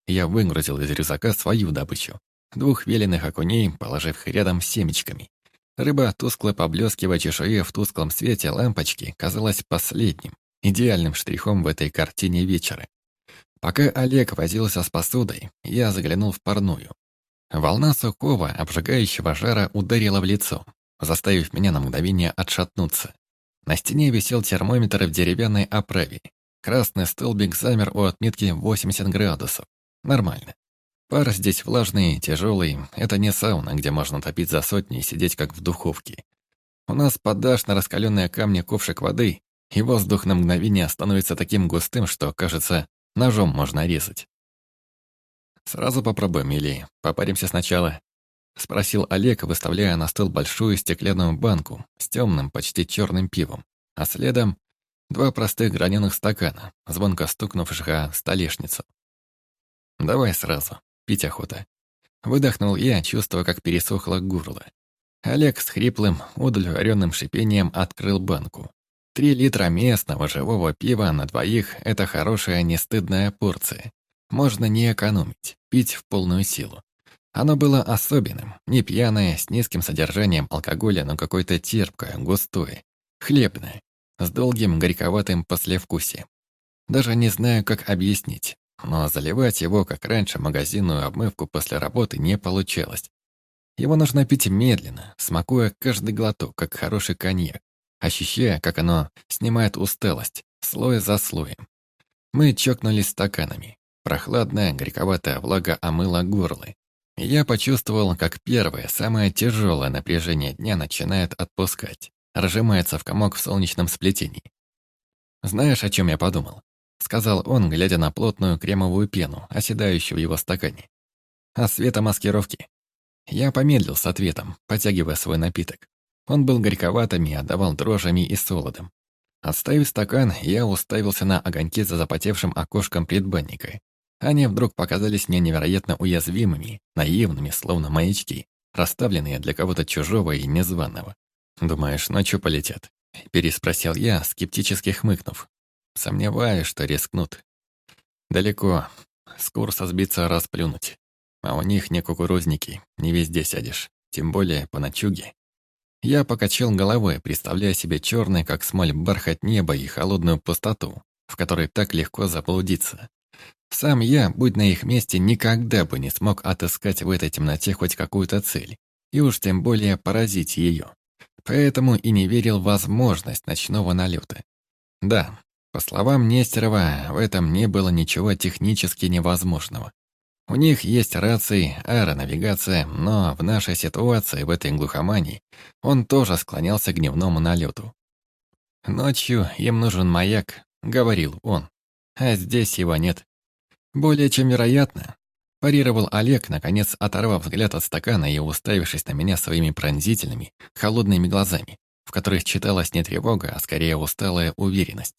Я выгрузил из рюкзака свою добычу. Двух веленых окуней, положив рядом с семечками. Рыба, тускло поблескивая чешуе в тусклом свете лампочки, казалась последним, идеальным штрихом в этой картине вечера. Пока Олег возился с посудой, я заглянул в парную. Волна сухого, обжигающего жара ударила в лицо, заставив меня на мгновение отшатнуться. На стене висел термометр в деревянной оправе. Красный столбик замер у отметки 80 градусов. Нормально. Пар здесь влажный, тяжелый. Это не сауна, где можно топить за сотни и сидеть как в духовке. У нас подашь на раскаленные камни ковшик воды, и воздух на мгновение становится таким густым, что, кажется, ножом можно резать. «Сразу попробуем или попаримся сначала?» — спросил Олег, выставляя на стол большую стеклянную банку с темным, почти черным пивом, а следом два простых граненых стакана, звонко стукнувших о столешницу. «Давай сразу, пить охота». Выдохнул я, чувствуя, как пересохло горло. Олег с хриплым, удовлетворенным шипением открыл банку. Три литра местного живого пива на двоих — это хорошая, нестыдная порция. Можно не экономить, пить в полную силу. Оно было особенным, не пьяное, с низким содержанием алкоголя, но какое-то терпкое, густое, хлебное, с долгим горьковатым послевкусием. Даже не знаю, как объяснить, но заливать его, как раньше, магазинную обмывку после работы не получалось. Его нужно пить медленно, смакуя каждый глоток, как хороший коньяк, ощущая, как оно снимает усталость, слой за слоем. Мы чокнулись стаканами. Прохладная, горьковатая влага омыла горло. Я почувствовал, как первое, самое тяжелое напряжение дня начинает отпускать, разжимается в комок в солнечном сплетении. «Знаешь, о чем я подумал?» — сказал он, глядя на плотную кремовую пену, оседающую в его стакане. «О светомаскировке. Я помедлил с ответом, потягивая свой напиток. Он был горьковатым и отдавал дрожжами и солодом. Отставив стакан, я уставился на огоньки за запотевшим окошком предбанника. Они вдруг показались мне невероятно уязвимыми, наивными, словно маячки, расставленные для кого-то чужого и незваного. «Думаешь, ночью полетят?» — переспросил я, скептически хмыкнув. Сомневаюсь, что рискнут. Далеко. С курса сбиться расплюнуть. А у них не кукурузники, не везде сядешь. Тем более по ночуге. Я покачал головой, представляя себе черный, как смоль, бархат неба и холодную пустоту, в которой так легко заблудиться. Сам я, будь на их месте, никогда бы не смог отыскать в этой темноте хоть какую-то цель, и уж тем более поразить ее. Поэтому и не верил в возможность ночного налета. Да, по словам Нестерова, в этом не было ничего технически невозможного. У них есть рации, аэронавигация, но в нашей ситуации, в этой глухомании, он тоже склонялся к дневному налету. «Ночью им нужен маяк», — говорил он, «а здесь его нет». «Более чем вероятно», — парировал Олег, наконец оторвав взгляд от стакана и уставившись на меня своими пронзительными, холодными глазами, в которых читалась не тревога, а скорее усталая уверенность.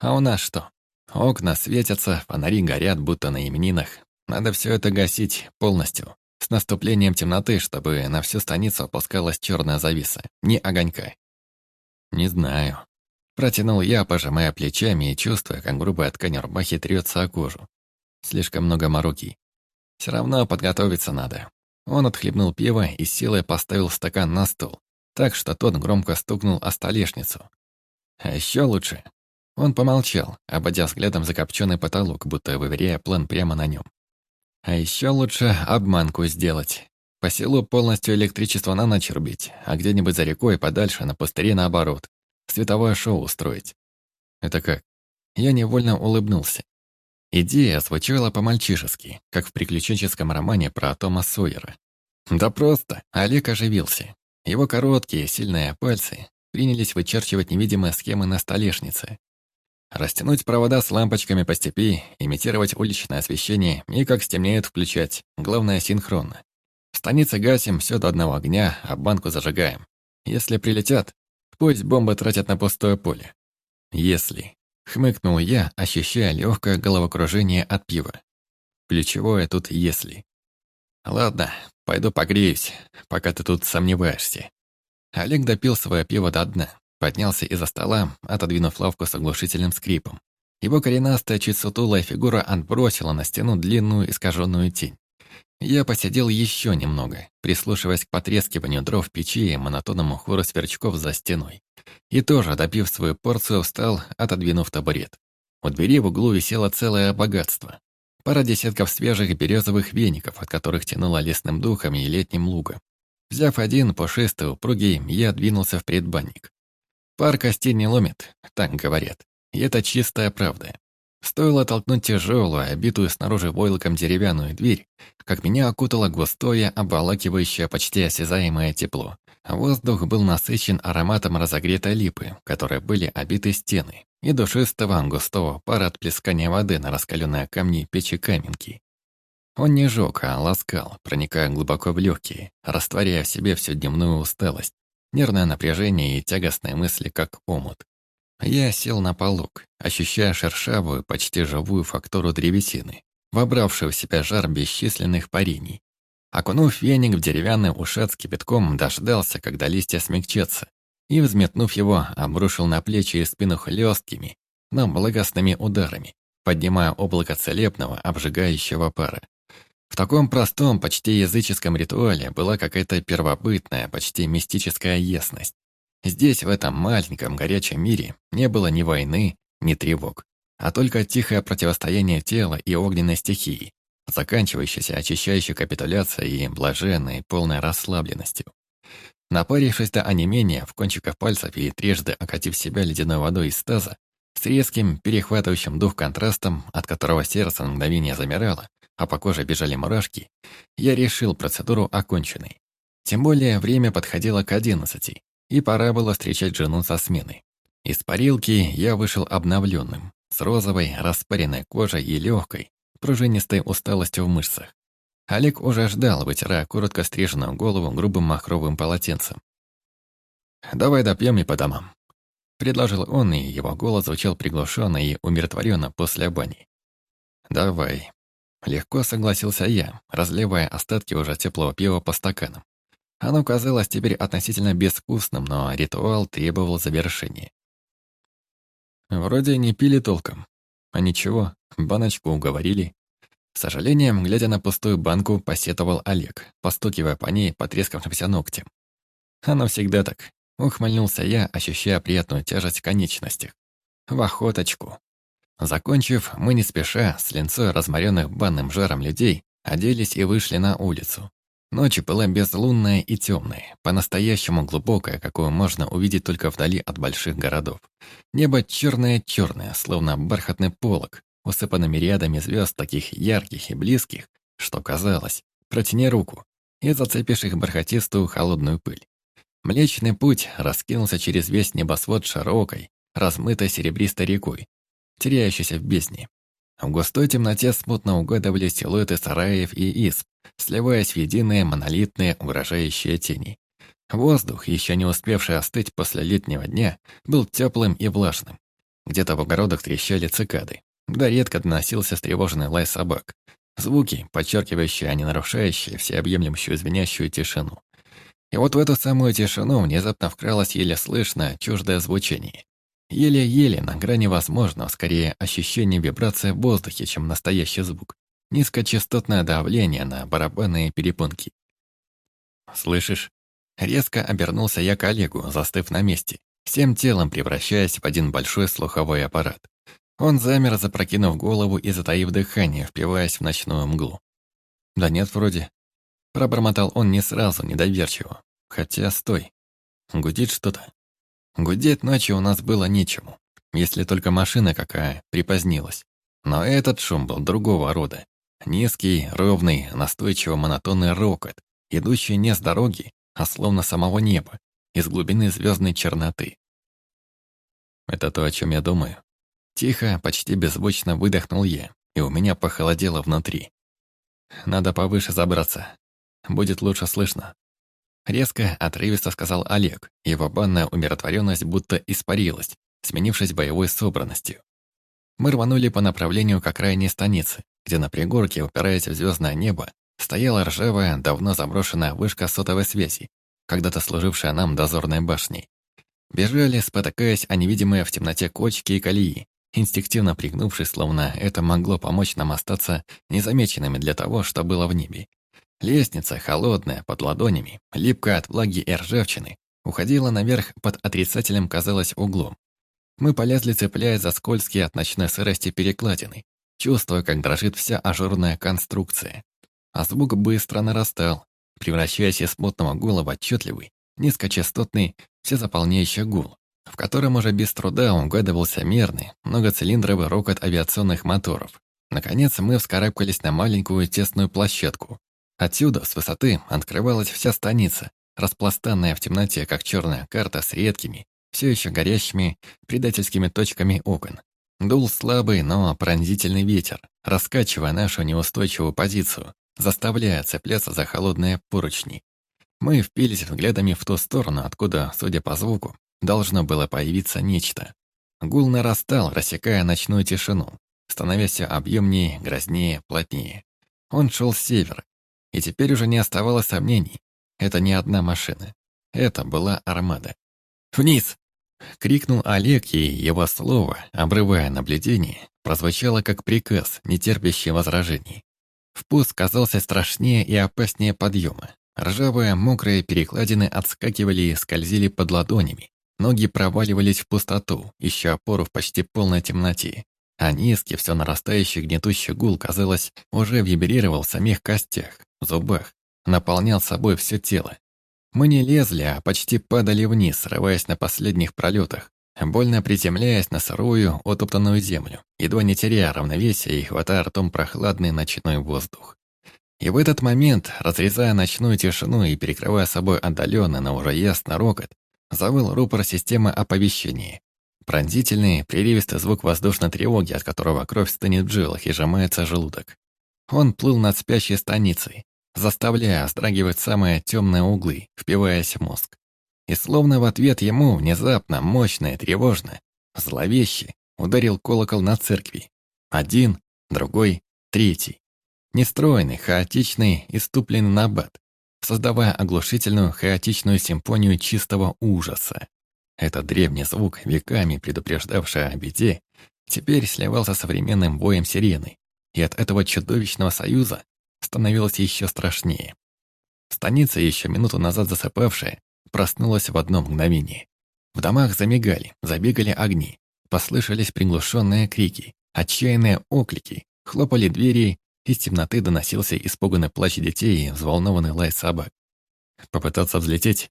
«А у нас что? Окна светятся, фонари горят, будто на именинах, надо все это гасить полностью. С наступлением темноты, чтобы на всю станицу опускалась черная зависа. Ни огонька. Не знаю. Протянул я, пожимая плечами и чувствуя, как грубая ткань рубахи трется о кожу. Слишком много мороки. Все равно подготовиться надо. Он отхлебнул пиво и силой поставил стакан на стол, так что тот громко стукнул о столешницу. А еще лучше. Он помолчал, ободя взглядом закопченный потолок, будто выверяя план прямо на нем. А еще лучше обманку сделать. По селу полностью электричество на ночь рубить, а где-нибудь за рекой подальше на пустыре наоборот. Световое шоу устроить. Это как? Я невольно улыбнулся. Идея звучала по-мальчишески, как в приключенческом романе про Тома Сойера. Да просто. Олег оживился. Его короткие, сильные пальцы принялись вычерчивать невидимые схемы на столешнице, Растянуть провода с лампочками по степи, имитировать уличное освещение и, как стемнеет, включать. Главное, синхронно. В станице гасим все до одного огня, а банку зажигаем. Если прилетят, пусть бомбы тратят на пустое поле. Если. Хмыкнул я, ощущая легкое головокружение от пива. Ключевое тут «если». Ладно, пойду погреюсь, пока ты тут сомневаешься. Олег допил свое пиво до дна. Поднялся из-за стола, отодвинув лавку с оглушительным скрипом. Его коренастая, чуть сутулая фигура отбросила на стену длинную искаженную тень. Я посидел еще немного, прислушиваясь к потрескиванию дров в печи и монотонному хору сверчков за стеной. И тоже, допив свою порцию, встал, отодвинув табурет. У двери в углу висело целое богатство. Пара десятков свежих березовых веников, от которых тянуло лесным духом и летним лугом. Взяв один, пушистый, упругий, я двинулся в предбанник. Пар костей не ломит, так говорят. И это чистая правда. Стоило толкнуть тяжелую, обитую снаружи войлоком деревянную дверь, как меня окутало густое, обволакивающее, почти осязаемое тепло. Воздух был насыщен ароматом разогретой липы, которой были обиты стены, и душистого, густого пара от плескания воды на раскаленные камни печи каменки. Он не жег, а ласкал, проникая глубоко в легкие, растворяя в себе всю дневную усталость, Нервное напряжение и тягостные мысли, как омут. Я сел на полок, ощущая шершавую, почти живую фактуру древесины, вобравшую в себя жар бесчисленных парений. Окунув веник в деревянный ушат с кипятком, дождался, когда листья смягчатся, и, взметнув его, обрушил на плечи и спину хлесткими, но благостными ударами, поднимая облако целебного, обжигающего пара. В таком простом, почти языческом ритуале была какая-то первобытная, почти мистическая ясность. Здесь, в этом маленьком горячем мире, не было ни войны, ни тревог, а только тихое противостояние тела и огненной стихии, заканчивающейся очищающей капитуляцией и блаженной, полной расслабленностью. Напарившись до онемения в кончиках пальцев и трижды окатив себя ледяной водой из таза, с резким, перехватывающим дух контрастом, от которого сердце на мгновение замирало, а по коже бежали мурашки, я решил процедуру оконченной. Тем более время подходило к одиннадцати, и пора было встречать жену со смены. Из парилки я вышел обновленным, с розовой, распаренной кожей и легкой, пружинистой усталостью в мышцах. Олег уже ждал, вытирая коротко стриженную голову грубым махровым полотенцем. «Давай допьем и по домам», — предложил он, и его голос звучал приглушенно и умиротворенно после бани. «Давай». Легко согласился я, разливая остатки уже теплого пива по стаканам. Оно казалось теперь относительно безвкусным, но ритуал требовал завершения. Вроде не пили толком. А ничего, баночку уговорили. С сожалением, глядя на пустую банку, посетовал Олег, постукивая по ней потрескавшимся ногтем. Оно всегда так. Ухмыльнулся я, ощущая приятную тяжесть в конечностях. В охоточку. Закончив, мы не спеша, с линцой разморенных банным жаром людей, оделись и вышли на улицу. Ночь была безлунная и темная, по-настоящему глубокая, какую можно увидеть только вдали от больших городов. Небо черное-черное, словно бархатный полог, усыпанными рядами звезд таких ярких и близких, что казалось, протяни руку и зацепишь их бархатистую холодную пыль. Млечный путь раскинулся через весь небосвод широкой, размытой серебристой рекой, теряющейся в бездне. В густой темноте смутно угадывали силуэты сараев и изб, сливаясь в единые монолитные угрожающие тени. Воздух, еще не успевший остыть после летнего дня, был теплым и влажным. Где-то в огородах трещали цикады. Да редко доносился встревоженный лай собак. Звуки, подчеркивающие, а не нарушающие всеобъемлющую звенящую тишину. И вот в эту самую тишину внезапно вкралось еле слышное, чуждое звучание. Еле-еле, на грани возможного, скорее ощущение вибрации в воздухе, чем настоящий звук. Низкочастотное давление на барабанные перепонки. «Слышишь?» Резко обернулся я к Олегу, застыв на месте, всем телом превращаясь в один большой слуховой аппарат. Он замер, запрокинув голову и затаив дыхание, впиваясь в ночную мглу. «Да нет, вроде». Пробормотал он не сразу, недоверчиво. Хотя, стой. Гудит что-то. Гудеть ночью у нас было нечему, если только машина какая припозднилась. Но этот шум был другого рода. Низкий, ровный, настойчиво монотонный рокот, идущий не с дороги, а словно самого неба, из глубины звездной черноты. Это то, о чем я думаю. Тихо, почти беззвучно выдохнул я, и у меня похолодело внутри. Надо повыше забраться. Будет лучше слышно. Резко, отрывисто сказал Олег. Его банная умиротворенность будто испарилась, сменившись боевой собранностью. Мы рванули по направлению к окраине станицы, где на пригорке, упираясь в звездное небо, стояла ржавая, давно заброшенная вышка сотовой связи, когда-то служившая нам дозорной башней. Бежали, спотыкаясь о невидимые в темноте кочки и колеи, инстинктивно пригнувшись, словно это могло помочь нам остаться незамеченными для того, что было в небе. Лестница, холодная, под ладонями, липкая от влаги и ржавчины, уходила наверх под отрицательным, казалось, углом. Мы полезли, цепляясь за скользкие от ночной сырости перекладины, чувствуя, как дрожит вся ажурная конструкция. А звук быстро нарастал, превращаясь из смутного гула в отчетливый, низкочастотный, всезаполняющий гул, в котором уже без труда угадывался мерный, многоцилиндровый рокот авиационных моторов. Наконец мы вскарабкались на маленькую тесную площадку. Отсюда, с высоты, открывалась вся станица, распластанная в темноте, как черная карта с редкими, все еще горящими предательскими точками окон. Дул слабый, но пронзительный ветер, раскачивая нашу неустойчивую позицию, заставляя цепляться за холодные поручни. Мы впились взглядами в ту сторону, откуда, судя по звуку, должно было появиться нечто. Гул нарастал, рассекая ночную тишину, становясь объемнее, грознее, плотнее. Он шел с севера, и теперь уже не оставалось сомнений. Это не одна машина. Это была армада. «Вниз!» — крикнул Олег, и его слово, обрывая наблюдение, прозвучало как приказ, не терпящий возражений. Впуск казался страшнее и опаснее подъема. Ржавые, мокрые перекладины отскакивали и скользили под ладонями. Ноги проваливались в пустоту, ища опору в почти полной темноте. А низкий, все нарастающий гнетущий гул, казалось, уже вибрировал в самих костях, зубах, наполнял собой все тело. Мы не лезли, а почти падали вниз, срываясь на последних пролетах, больно приземляясь на сырую, утоптанную землю, едва не теряя равновесия и хватая ртом прохладный ночной воздух. И в этот момент, разрезая ночную тишину и перекрывая собой отдаленный, но уже ясно рокот, завыл рупор системы оповещения. Пронзительный, прерывистый звук воздушной тревоги, от которого кровь стынет в жилах и сжимается желудок. Он плыл над спящей станицей, заставляя вздрагивать самые темные углы, впиваясь в мозг. И словно в ответ ему внезапно, мощно и тревожно, зловеще ударил колокол на церкви. Один, другой, третий. Нестройный, хаотичный, иступленный набат, создавая оглушительную, хаотичную симфонию чистого ужаса. Этот древний звук, веками предупреждавший о беде, теперь сливался с современным воем сирены, и от этого чудовищного союза становилось еще страшнее. Станица, еще минуту назад засыпавшая, проснулась в одно мгновение. В домах замигали, забегали огни, послышались приглушенные крики, отчаянные оклики, хлопали двери, из темноты доносился испуганный плач детей и взволнованный лай собак. Попытаться взлететь?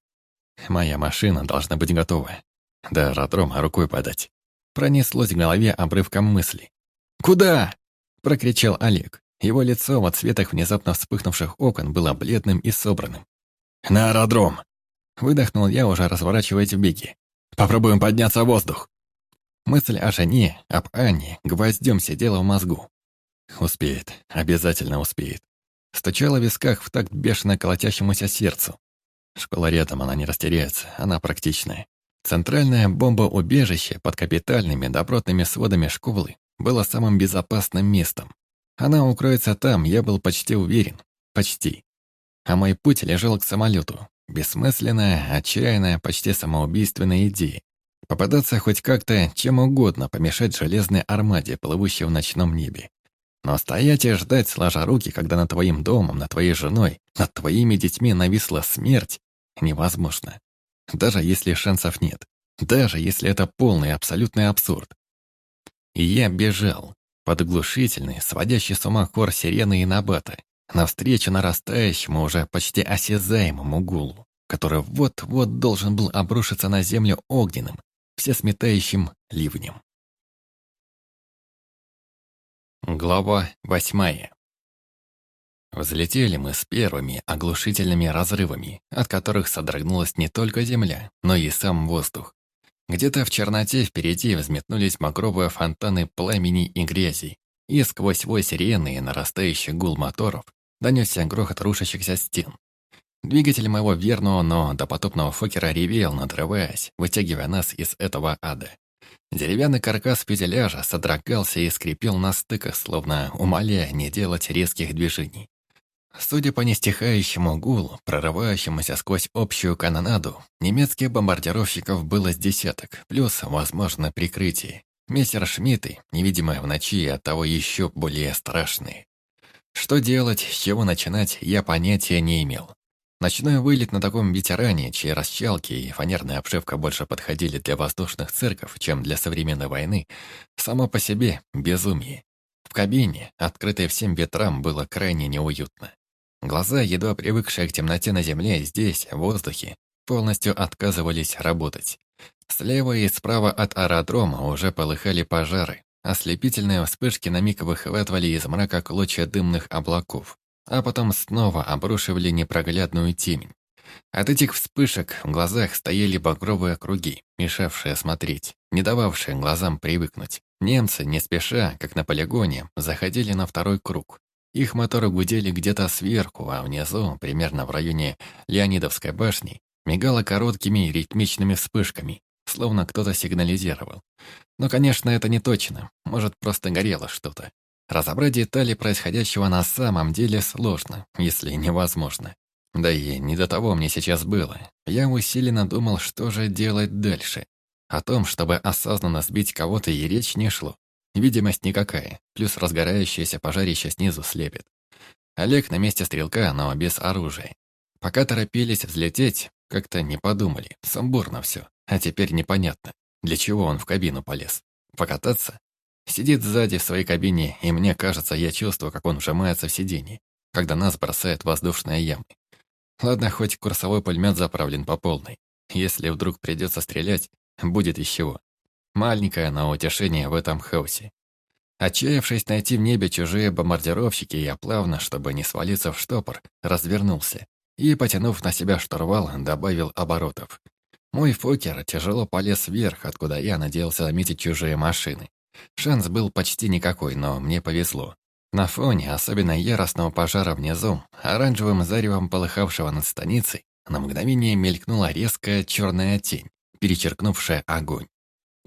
Моя машина должна быть готова. До аэродрома рукой подать. Пронеслось в голове обрывком мысли. «Куда?» — прокричал Олег. Его лицо в отсветах внезапно вспыхнувших окон было бледным и собранным. «На аэродром!» Выдохнул я, уже разворачиваясь в беге. «Попробуем подняться в воздух!» Мысль о жене, об Анне, гвоздем сидела в мозгу. Успеет, обязательно успеет. Стучала в висках в такт бешено колотящемуся сердцу. Школа рядом, она не растеряется, она практичная. Центральное бомбоубежище под капитальными добротными сводами школы было самым безопасным местом. Она укроется там, я был почти уверен. Почти. А мой путь лежал к самолету. Бессмысленная, отчаянная, почти самоубийственная идея. Попадаться хоть как-то чем угодно, помешать железной армаде, плывущей в ночном небе. Но стоять и ждать, сложа руки, когда над твоим домом, над твоей женой, над твоими детьми нависла смерть, невозможно. Даже если шансов нет. Даже если это полный абсолютный абсурд. И я бежал, под оглушительный, сводящий с ума хор сирены и набата, навстречу нарастающему, уже почти осязаемому гулу, который вот-вот должен был обрушиться на землю огненным, всесметающим ливнем. Глава восьмая Взлетели мы с первыми оглушительными разрывами, от которых содрогнулась не только земля, но и сам воздух. Где-то в черноте впереди взметнулись багровые фонтаны пламени и грязи, и сквозь вой сирены и нарастающий гул моторов донесся грохот рушащихся стен. Двигатель моего верного, но допотопного Фокера ревел, надрываясь, вытягивая нас из этого ада. Деревянный каркас фюзеляжа содрогался и скрипел на стыках, словно умоляя не делать резких движений. Судя по нестихающему гулу, прорывающемуся сквозь общую канонаду, немецких бомбардировщиков было с десяток, плюс, возможно, прикрытие. Мессер Шмидты, невидимые в ночи и оттого еще более страшные. Что делать, с чего начинать, я понятия не имел. Ночной вылет на таком ветеране, чьи расчалки и фанерная обшивка больше подходили для воздушных цирков, чем для современной войны, само по себе безумие. В кабине, открытой всем ветрам, было крайне неуютно. Глаза, едва привыкшие к темноте на земле, здесь, в воздухе, полностью отказывались работать. Слева и справа от аэродрома уже полыхали пожары. Ослепительные вспышки на миг выхватывали из мрака клочья дымных облаков, а потом снова обрушивали непроглядную темень. От этих вспышек в глазах стояли багровые круги, мешавшие смотреть, не дававшие глазам привыкнуть. Немцы, не спеша, как на полигоне, заходили на второй круг, их моторы гудели где-то сверху, а внизу, примерно в районе Леонидовской башни, мигало короткими ритмичными вспышками, словно кто-то сигнализировал. Но, конечно, это не точно. Может, просто горело что-то. Разобрать детали происходящего на самом деле сложно, если невозможно. Да и не до того мне сейчас было. Я усиленно думал, что же делать дальше. О том, чтобы осознанно сбить кого-то и речь не шло. Видимость никакая, плюс разгорающееся пожарище снизу слепит. Олег на месте стрелка, но без оружия. Пока торопились взлететь, как-то не подумали, сумбурно все. А теперь непонятно, для чего он в кабину полез. Покататься? Сидит сзади в своей кабине, и мне кажется, я чувствую, как он вжимается в сиденье, когда нас бросает воздушные ямы. Ладно, хоть курсовой пулемет заправлен по полной. Если вдруг придется стрелять, будет из чего. Маленькое, но утешение в этом хаосе. Отчаявшись найти в небе чужие бомбардировщики, я плавно, чтобы не свалиться в штопор, развернулся и, потянув на себя штурвал, добавил оборотов. Мой фокер тяжело полез вверх, откуда я надеялся заметить чужие машины. Шанс был почти никакой, но мне повезло. На фоне особенно яростного пожара внизу, оранжевым заревом полыхавшего над станицей, на мгновение мелькнула резкая черная тень, перечеркнувшая огонь.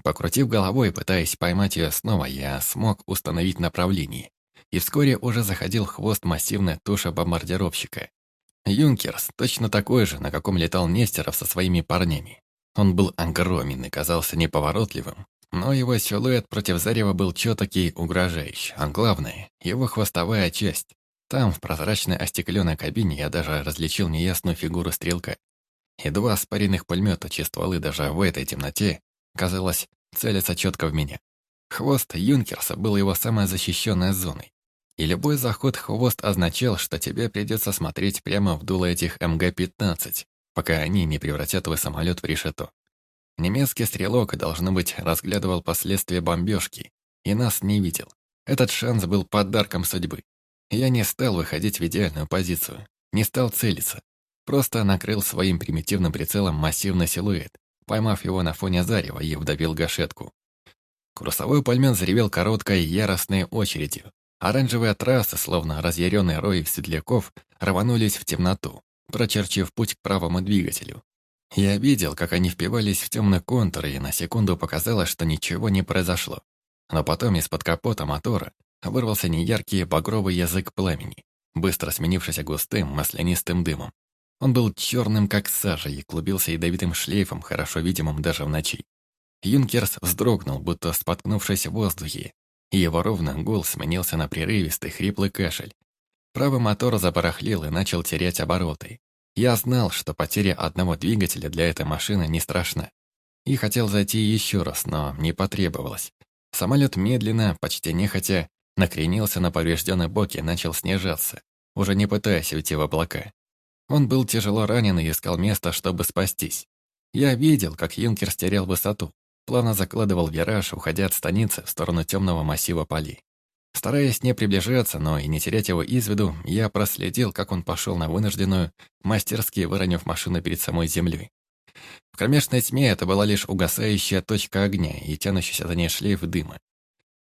Покрутив головой, пытаясь поймать ее снова, я смог установить направление. И вскоре уже заходил хвост массивная туша бомбардировщика. Юнкерс точно такой же, на каком летал Нестеров со своими парнями. Он был огромен и казался неповоротливым, но его силуэт против зарева был четкий угрожающий, а главное, его хвостовая часть. Там, в прозрачной остекленной кабине, я даже различил неясную фигуру стрелка. И два спаренных пулемета, чьи стволы даже в этой темноте, казалось, целятся четко в меня. Хвост Юнкерса был его самой защищенной зоной. И любой заход хвост означал, что тебе придется смотреть прямо в дуло этих МГ-15, пока они не превратят твой самолет в решето. Немецкий стрелок, должно быть, разглядывал последствия бомбежки и нас не видел. Этот шанс был подарком судьбы. Я не стал выходить в идеальную позицию, не стал целиться. Просто накрыл своим примитивным прицелом массивный силуэт, поймав его на фоне зарева и вдавил гашетку. Курсовой пулемет заревел короткой яростной очередью. Оранжевые трассы, словно разъяренные рои седляков, рванулись в темноту, прочерчив путь к правому двигателю. Я видел, как они впивались в темный контур, и на секунду показалось, что ничего не произошло. Но потом из-под капота мотора вырвался неяркий багровый язык пламени, быстро сменившийся густым маслянистым дымом. Он был черным, как сажа, и клубился ядовитым шлейфом, хорошо видимым даже в ночи. Юнкерс вздрогнул, будто споткнувшись в воздухе, и его ровный гул сменился на прерывистый, хриплый кашель. Правый мотор забарахлил и начал терять обороты. Я знал, что потеря одного двигателя для этой машины не страшна. И хотел зайти еще раз, но не потребовалось. Самолет медленно, почти нехотя, накренился на поврежденный бок и начал снижаться, уже не пытаясь уйти в облака. Он был тяжело ранен и искал место, чтобы спастись. Я видел, как Юнкер стерял высоту, плавно закладывал вираж, уходя от станицы в сторону темного массива полей. Стараясь не приближаться, но и не терять его из виду, я проследил, как он пошел на вынужденную, мастерски выронив машину перед самой землей. В кромешной тьме это была лишь угасающая точка огня и тянущийся за ней шлейф дыма.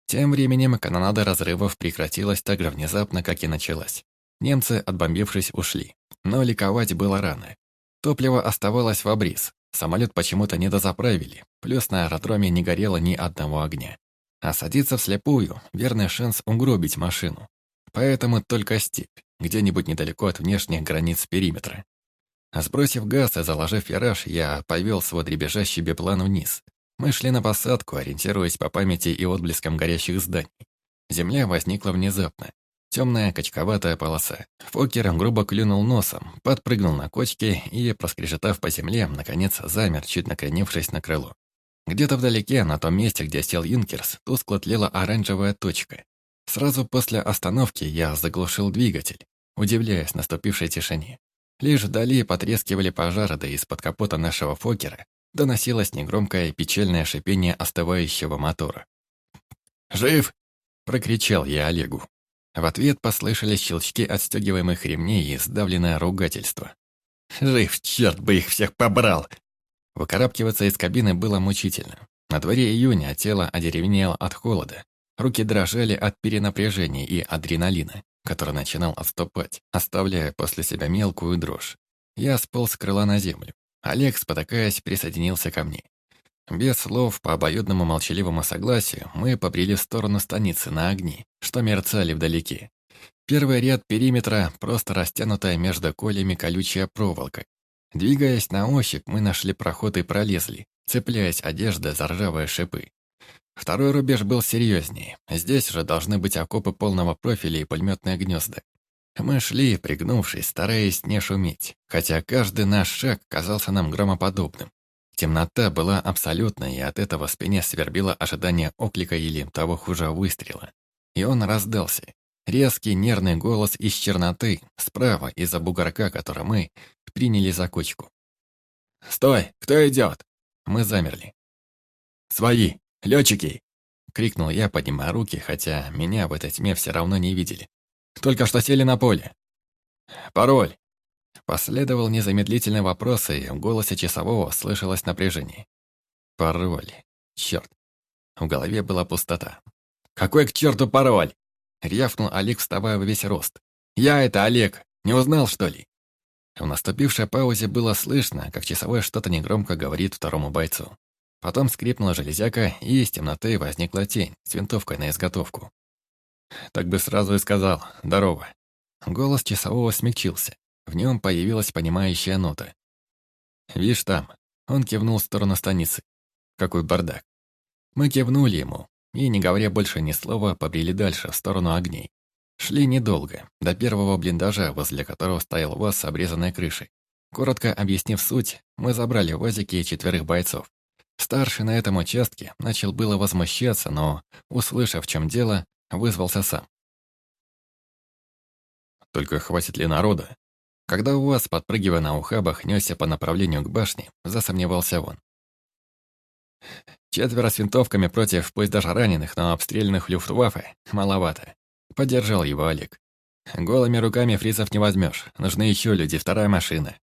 Тем временем канонада разрывов прекратилась так же внезапно, как и началась. Немцы, отбомбившись, ушли. Но ликовать было рано. Топливо оставалось в обрез. Самолет почему-то не дозаправили, плюс на аэродроме не горело ни одного огня. А садиться вслепую – верный шанс угробить машину. Поэтому только степь, где-нибудь недалеко от внешних границ периметра. Сбросив газ и заложив вираж, я повел свой дребезжащий биплан вниз. Мы шли на посадку, ориентируясь по памяти и отблескам горящих зданий. Земля возникла внезапно. Темная качковатая полоса. Фокер грубо клюнул носом, подпрыгнул на кочке и, проскрежетав по земле, наконец замер, чуть накренившись на крыло. Где-то вдалеке, на том месте, где сел Юнкерс, тускло тлела оранжевая точка. Сразу после остановки я заглушил двигатель, удивляясь наступившей тишине. Лишь вдали потрескивали пожары, да из-под капота нашего Фокера доносилось негромкое печальное шипение остывающего мотора. «Жив!» — прокричал я Олегу. В ответ послышались щелчки отстегиваемых ремней и сдавленное ругательство. «Жив, черт бы их всех побрал! Выкарабкиваться из кабины было мучительно. На дворе июня тело одеревенело от холода. Руки дрожали от перенапряжения и адреналина, который начинал отступать, оставляя после себя мелкую дрожь. Я сполз с крыла на землю. Олег, спотыкаясь, присоединился ко мне. Без слов, по обоюдному молчаливому согласию, мы побрели в сторону станицы на огни, что мерцали вдалеке. Первый ряд периметра — просто растянутая между колями колючая проволока, Двигаясь на ощупь, мы нашли проход и пролезли, цепляясь одеждой за ржавые шипы. Второй рубеж был серьезнее. Здесь же должны быть окопы полного профиля и пулеметные гнезда. Мы шли, пригнувшись, стараясь не шуметь, хотя каждый наш шаг казался нам громоподобным. Темнота была абсолютной, и от этого спине свербило ожидание оклика или того хуже выстрела. И он раздался. Резкий нервный голос из черноты, справа, из-за бугорка, который мы приняли за кочку. «Стой! Кто идет?» Мы замерли. «Свои! Летчики!» — крикнул я, поднимая руки, хотя меня в этой тьме все равно не видели. «Только что сели на поле!» «Пароль!» Последовал незамедлительный вопрос, и в голосе часового слышалось напряжение. «Пароль! Черт!» В голове была пустота. «Какой к черту пароль?» Рявкнул Олег, вставая во весь рост. «Я это Олег! Не узнал, что ли?» В наступившей паузе было слышно, как часовой что-то негромко говорит второму бойцу. Потом скрипнула железяка, и из темноты возникла тень с винтовкой на изготовку. Так бы сразу и сказал «Здорово». Голос часового смягчился. В нем появилась понимающая нота. «Вишь там». Он кивнул в сторону станицы. «Какой бардак». Мы кивнули ему, и, не говоря больше ни слова, побрели дальше, в сторону огней. Шли недолго, до первого блиндажа, возле которого стоял ВАЗ с обрезанной крышей. Коротко объяснив суть, мы забрали ВАЗики и четверых бойцов. Старший на этом участке начал было возмущаться, но, услышав, в чем дело, вызвался сам. Только хватит ли народа? Когда у вас, подпрыгивая на ухабах, несся по направлению к башне, засомневался он. Четверо с винтовками против, пусть даже раненых, но обстрелянных люфтваффе маловато. Поддержал его Олег. Голыми руками фрицев не возьмешь, нужны еще люди, вторая машина.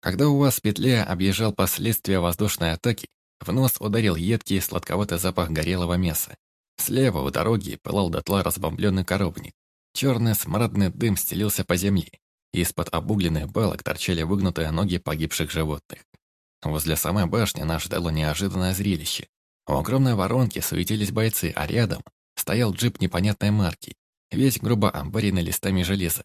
Когда у вас в петле объезжал последствия воздушной атаки, в нос ударил едкий сладковатый запах горелого мяса. Слева у дороги пылал дотла разбомбленный коровник. Черный смрадный дым стелился по земле. Из-под обугленных балок торчали выгнутые ноги погибших животных. Возле самой башни нас ждало неожиданное зрелище. У огромной воронки суетились бойцы, а рядом стоял джип непонятной марки, весь грубо амбаренный листами железа.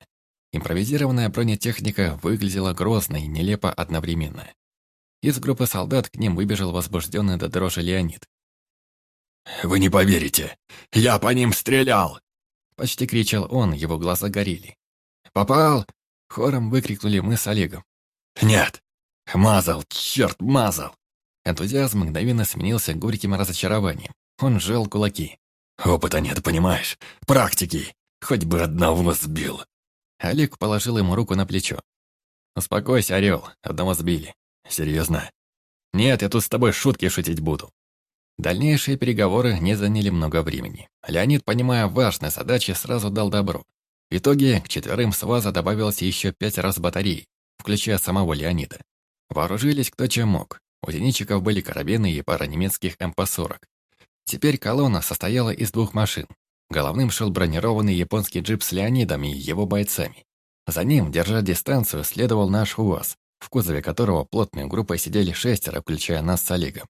Импровизированная бронетехника выглядела грозно и нелепо одновременно. Из группы солдат к ним выбежал возбужденный до дрожи Леонид. «Вы не поверите! Я по ним стрелял!» Почти кричал он, его глаза горели. «Попал!» — хором выкрикнули мы с Олегом. «Нет! Мазал! Черт, мазал!» Энтузиазм мгновенно сменился горьким разочарованием. Он сжал кулаки. «Опыта нет, понимаешь? Практики! Хоть бы одного сбил!» Олег положил ему руку на плечо. «Успокойся, Орел, одного сбили. Серьезно?» «Нет, я тут с тобой шутки шутить буду». Дальнейшие переговоры не заняли много времени. Леонид, понимая важность задачи, сразу дал добро. В итоге к четверым с ВАЗа добавилось еще пять раз батарей, включая самого Леонида. Вооружились кто чем мог. У зенитчиков были карабины и пара немецких МП-40. Теперь колонна состояла из двух машин. Головным шел бронированный японский джип с Леонидом и его бойцами. За ним, держа дистанцию, следовал наш УАЗ, в кузове которого плотной группой сидели шестеро, включая нас с Олегом.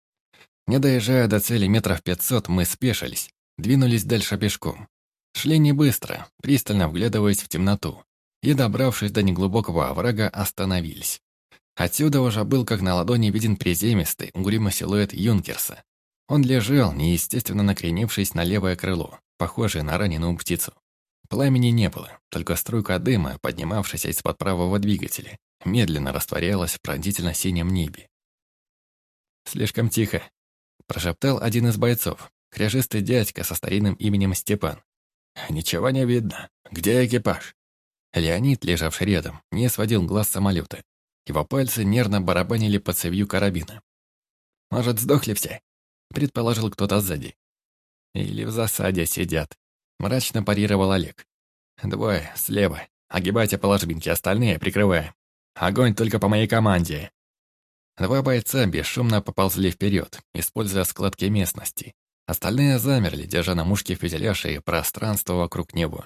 Не доезжая до цели метров пятьсот, мы спешились, двинулись дальше пешком. Шли не быстро, пристально вглядываясь в темноту, и, добравшись до неглубокого оврага, остановились. Отсюда уже был как на ладони виден приземистый, угрюмый силуэт Юнкерса. Он лежал, неестественно накренившись на левое крыло, похожее на раненую птицу. Пламени не было, только струйка дыма, поднимавшаяся из-под правого двигателя, медленно растворялась в пронзительно-синем небе. «Слишком тихо», – прошептал один из бойцов, кряжистый дядька со старинным именем Степан. «Ничего не видно. Где экипаж?» Леонид, лежавший рядом, не сводил глаз самолета. Его пальцы нервно барабанили по цевью карабина. «Может, сдохли все?» – предположил кто-то сзади. «Или в засаде сидят», – мрачно парировал Олег. «Двое, слева. Огибайте по ложбинке, остальные прикрываем». Огонь только по моей команде!» Два бойца бесшумно поползли вперед, используя складки местности. Остальные замерли, держа на мушке фюзеляж и пространство вокруг него.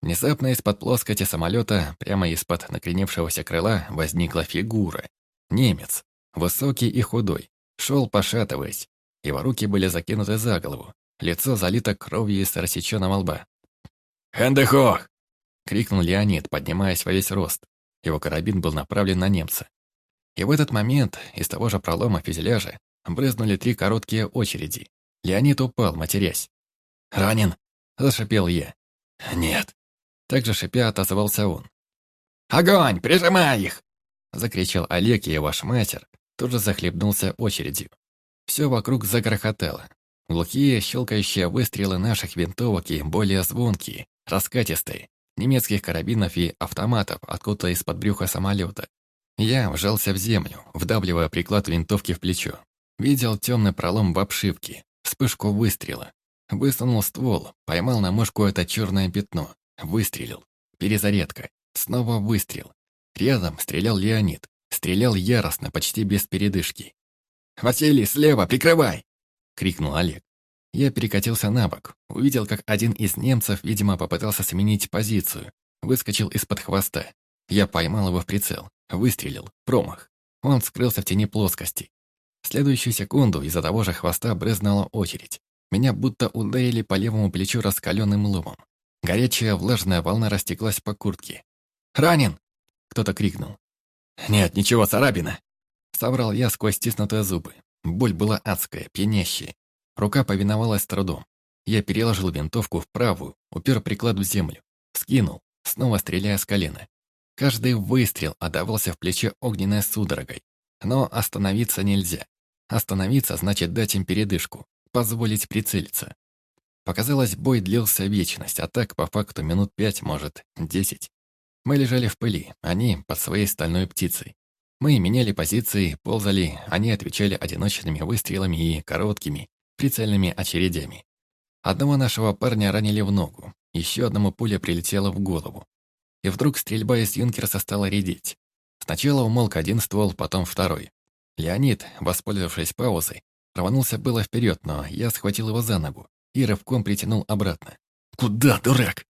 Внезапно из-под плоскости самолета, прямо из-под накренившегося крыла, возникла фигура. Немец, высокий и худой, шел пошатываясь. Его руки были закинуты за голову, лицо залито кровью из рассеченного лба. «Хэндехох!» — крикнул Леонид, поднимаясь во весь рост. Его карабин был направлен на немца. И в этот момент из того же пролома фюзеляжа брызнули три короткие очереди. Леонид упал, матерясь. «Ранен?» – зашипел я. «Нет». Также шипя отозвался он. «Огонь! Прижимай их!» Закричал Олег, и его шматер тут же захлебнулся очередью. Все вокруг загрохотало. Глухие, щелкающие выстрелы наших винтовок и более звонкие, раскатистые, немецких карабинов и автоматов откуда-то из-под брюха самолета. Я вжался в землю, вдавливая приклад винтовки в плечо. Видел темный пролом в обшивке, вспышку выстрела. Высунул ствол, поймал на мушку это черное пятно. Выстрелил. Перезарядка. Снова выстрел. Рядом стрелял Леонид. Стрелял яростно, почти без передышки. «Василий, слева, прикрывай!» — крикнул Олег. Я перекатился на бок, увидел, как один из немцев, видимо, попытался сменить позицию, выскочил из-под хвоста. Я поймал его в прицел, выстрелил, промах. Он скрылся в тени плоскости. В следующую секунду из-за того же хвоста брызнула очередь. Меня будто ударили по левому плечу раскаленным ломом. Горячая влажная волна растеклась по куртке. «Ранен!» — кто-то крикнул. «Нет, ничего, царапина!» Соврал я сквозь стиснутые зубы. Боль была адская, пьянящая. Рука повиновалась с трудом. Я переложил винтовку в правую, упер приклад в землю. Скинул, снова стреляя с колена. Каждый выстрел отдавался в плече огненной судорогой. Но остановиться нельзя. Остановиться значит дать им передышку, позволить прицелиться. Показалось, бой длился вечность, а так, по факту, минут пять, может, десять. Мы лежали в пыли, они под своей стальной птицей. Мы меняли позиции, ползали, они отвечали одиночными выстрелами и короткими, прицельными очередями. Одного нашего парня ранили в ногу, еще одному пуля прилетела в голову. И вдруг стрельба из юнкерса стала редеть. Сначала умолк один ствол, потом второй. Леонид, воспользовавшись паузой, рванулся было вперед, но я схватил его за ногу и рывком притянул обратно. «Куда, дурак?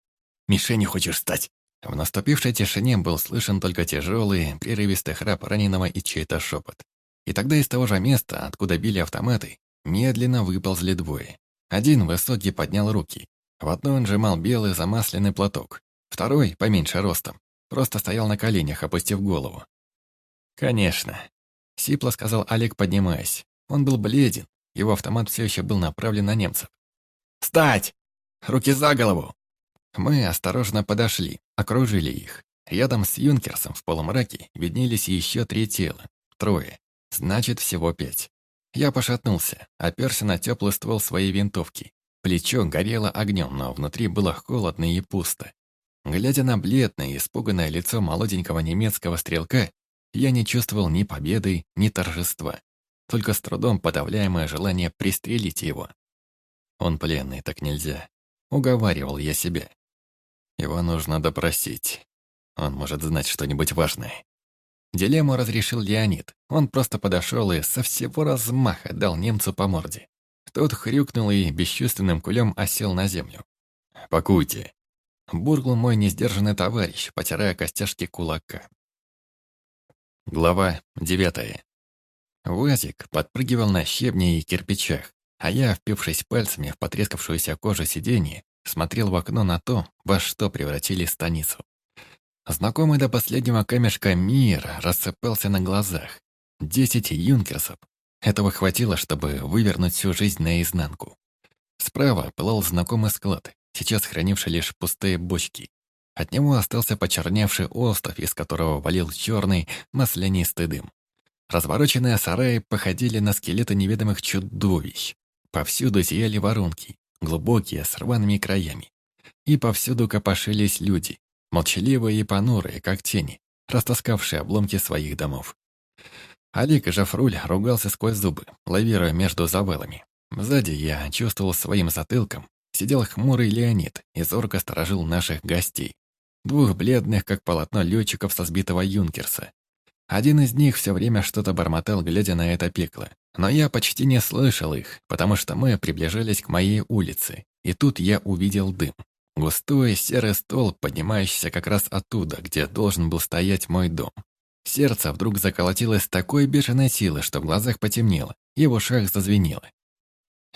Мишенью хочешь стать?» В наступившей тишине был слышен только тяжелый, прерывистый храп раненого и чей-то шепот. И тогда из того же места, откуда били автоматы, медленно выползли двое. Один высокий поднял руки. В одной он сжимал белый замасленный платок. Второй, поменьше ростом, просто стоял на коленях, опустив голову. «Конечно», — сипло сказал Олег, поднимаясь. Он был бледен, его автомат все еще был направлен на немцев. «Встать! Руки за голову!» Мы осторожно подошли, окружили их. Рядом с Юнкерсом в полумраке виднелись еще три тела. Трое. Значит, всего пять. Я пошатнулся, оперся на теплый ствол своей винтовки. Плечо горело огнем, но внутри было холодно и пусто. Глядя на бледное, испуганное лицо молоденького немецкого стрелка, я не чувствовал ни победы, ни торжества. Только с трудом подавляемое желание пристрелить его. Он пленный, так нельзя. Уговаривал я себя. Его нужно допросить. Он может знать что-нибудь важное. Дилемму разрешил Леонид. Он просто подошел и со всего размаха дал немцу по морде. Тот хрюкнул и бесчувственным кулем осел на землю. «Пакуйте!» Бургл мой несдержанный товарищ, потирая костяшки кулака. Глава девятая. Вазик подпрыгивал на щебне и кирпичах, а я, впившись пальцами в потрескавшуюся кожу сиденья, смотрел в окно на то, во что превратили станицу. Знакомый до последнего камешка мир рассыпался на глазах. Десять юнкерсов. Этого хватило, чтобы вывернуть всю жизнь наизнанку. Справа пылал знакомый склад, сейчас хранивший лишь пустые бочки. От него остался почерневший остров, из которого валил черный маслянистый дым. Развороченные сараи походили на скелеты неведомых чудовищ. Повсюду зияли воронки, глубокие, с рваными краями. И повсюду копошились люди, молчаливые и понурые, как тени, растаскавшие обломки своих домов. Олег Жафруль ругался сквозь зубы, лавируя между завалами. Сзади я чувствовал своим затылком, сидел хмурый Леонид и зорко сторожил наших гостей. Двух бледных, как полотно летчиков со сбитого юнкерса. Один из них все время что-то бормотал, глядя на это пекло. Но я почти не слышал их, потому что мы приближались к моей улице, и тут я увидел дым. Густой серый стол, поднимающийся как раз оттуда, где должен был стоять мой дом. Сердце вдруг заколотилось такой бешеной силой, что в глазах потемнело, и в ушах зазвенело.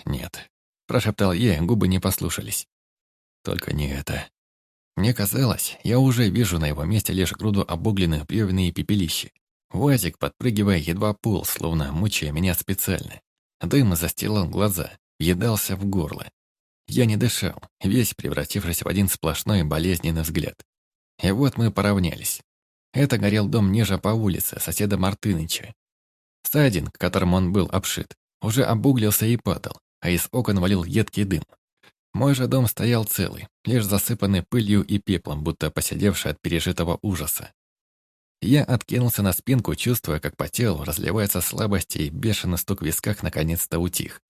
«Нет», — прошептал я, губы не послушались. «Только не это». Мне казалось, я уже вижу на его месте лишь груду обугленных бревен и пепелища. Вазик, подпрыгивая, едва пул, словно мучая меня специально. Дым застилал глаза, едался в горло. Я не дышал, весь превратившись в один сплошной болезненный взгляд. И вот мы поравнялись. Это горел дом ниже по улице, соседа Мартыныча. Садин, которым он был обшит, уже обуглился и падал, а из окон валил едкий дым. Мой же дом стоял целый, лишь засыпанный пылью и пеплом, будто посидевший от пережитого ужаса. Я откинулся на спинку, чувствуя, как по телу разливается слабость и бешеный стук в висках наконец-то утих.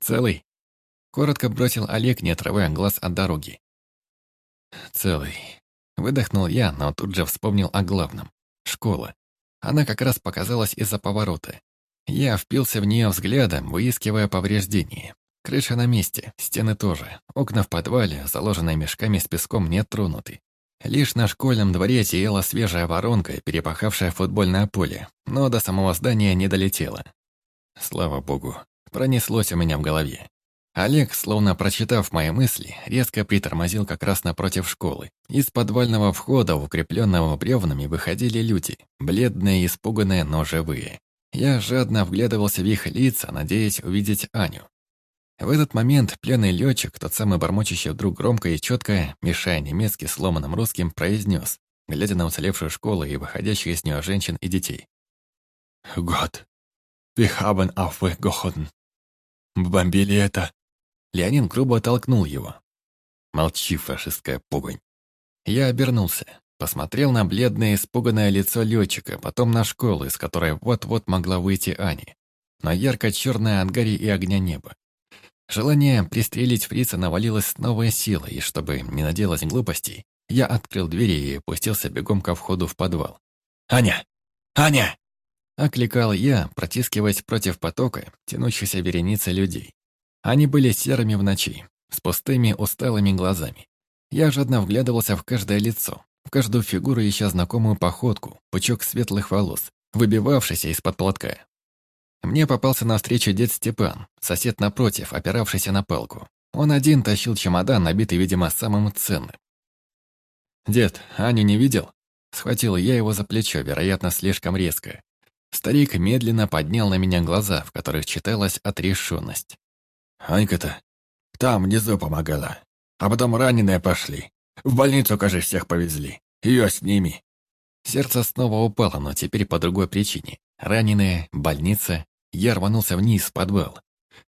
«Целый?» — коротко бросил Олег, не отрывая глаз от дороги. «Целый». Выдохнул я, но тут же вспомнил о главном. Школа. Она как раз показалась из-за поворота. Я впился в нее взглядом, выискивая повреждения. Крыша на месте, стены тоже. Окна в подвале, заложенные мешками с песком, не тронуты. Лишь на школьном дворе сияла свежая воронка, перепахавшая футбольное поле, но до самого здания не долетела. Слава богу, пронеслось у меня в голове. Олег, словно прочитав мои мысли, резко притормозил как раз напротив школы. Из подвального входа, укрепленного бревнами, выходили люди, бледные испуганные, но живые. Я жадно вглядывался в их лица, надеясь увидеть Аню. В этот момент пленный летчик, тот самый бормочащий вдруг громко и четко, мешая немецкий сломанным русским, произнес, глядя на уцелевшую школу и выходящих из нее женщин и детей. «Год, wir haben aufgehoben. Бомбили это Леонид грубо толкнул его. «Молчи, фашистская погонь!» Я обернулся, посмотрел на бледное испуганное лицо летчика, потом на школу, из которой вот-вот могла выйти Ани, на ярко-черное от гари и огня небо. Желание пристрелить фрица навалилось с новой силой, и чтобы не наделать глупостей, я открыл двери и пустился бегом ко входу в подвал. «Аня! Аня!» Окликал я, протискиваясь против потока, тянущейся вереницы людей. Они были серыми в ночи, с пустыми, усталыми глазами. Я жадно вглядывался в каждое лицо, в каждую фигуру ища знакомую походку, пучок светлых волос, выбивавшийся из-под платка. Мне попался навстречу дед Степан, сосед напротив, опиравшийся на палку. Он один тащил чемодан, набитый, видимо, самым ценным. «Дед, Аню не видел?» Схватил я его за плечо, вероятно, слишком резко. Старик медленно поднял на меня глаза, в которых читалась отрешенность. Анька-то там внизу помогала. А потом раненые пошли. В больницу, кажется, всех повезли. Ее с ними. Сердце снова упало, но теперь по другой причине. Раненые, больница. Я рванулся вниз в подвал.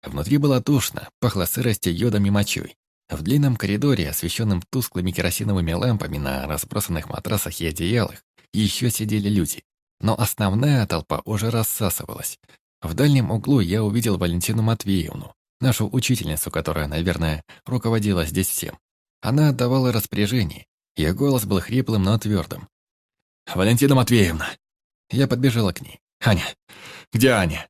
Внутри было душно, пахло сыростью, йодом и мочой. В длинном коридоре, освещенном тусклыми керосиновыми лампами на разбросанных матрасах и одеялах, еще сидели люди. Но основная толпа уже рассасывалась. В дальнем углу я увидел Валентину Матвеевну, нашу учительницу, которая, наверное, руководила здесь всем. Она отдавала распоряжение. Ее голос был хриплым, но твердым. «Валентина Матвеевна!» Я подбежала к ней. «Аня! Где Аня?»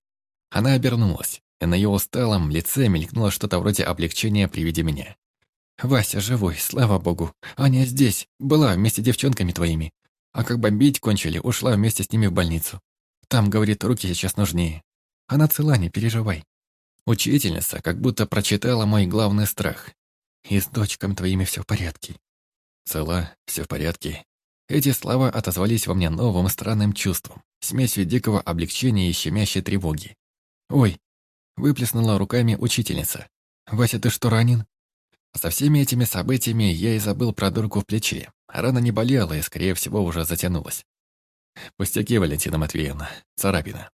Она обернулась, и на ее усталом лице мелькнуло что-то вроде облегчения при виде меня. «Вася живой, слава богу. Аня здесь, была вместе с девчонками твоими. А как бомбить кончили, ушла вместе с ними в больницу. Там, говорит, руки сейчас нужнее. Она цела, не переживай. Учительница как будто прочитала мой главный страх. «И с дочками твоими все в порядке». «Цела, все в порядке». Эти слова отозвались во мне новым странным чувством, смесью дикого облегчения и щемящей тревоги. «Ой!» — выплеснула руками учительница. «Вася, ты что, ранен?» Со всеми этими событиями я и забыл про дырку в плече. Рана не болела и, скорее всего, уже затянулась. «Пустяки, Валентина Матвеевна, царапина».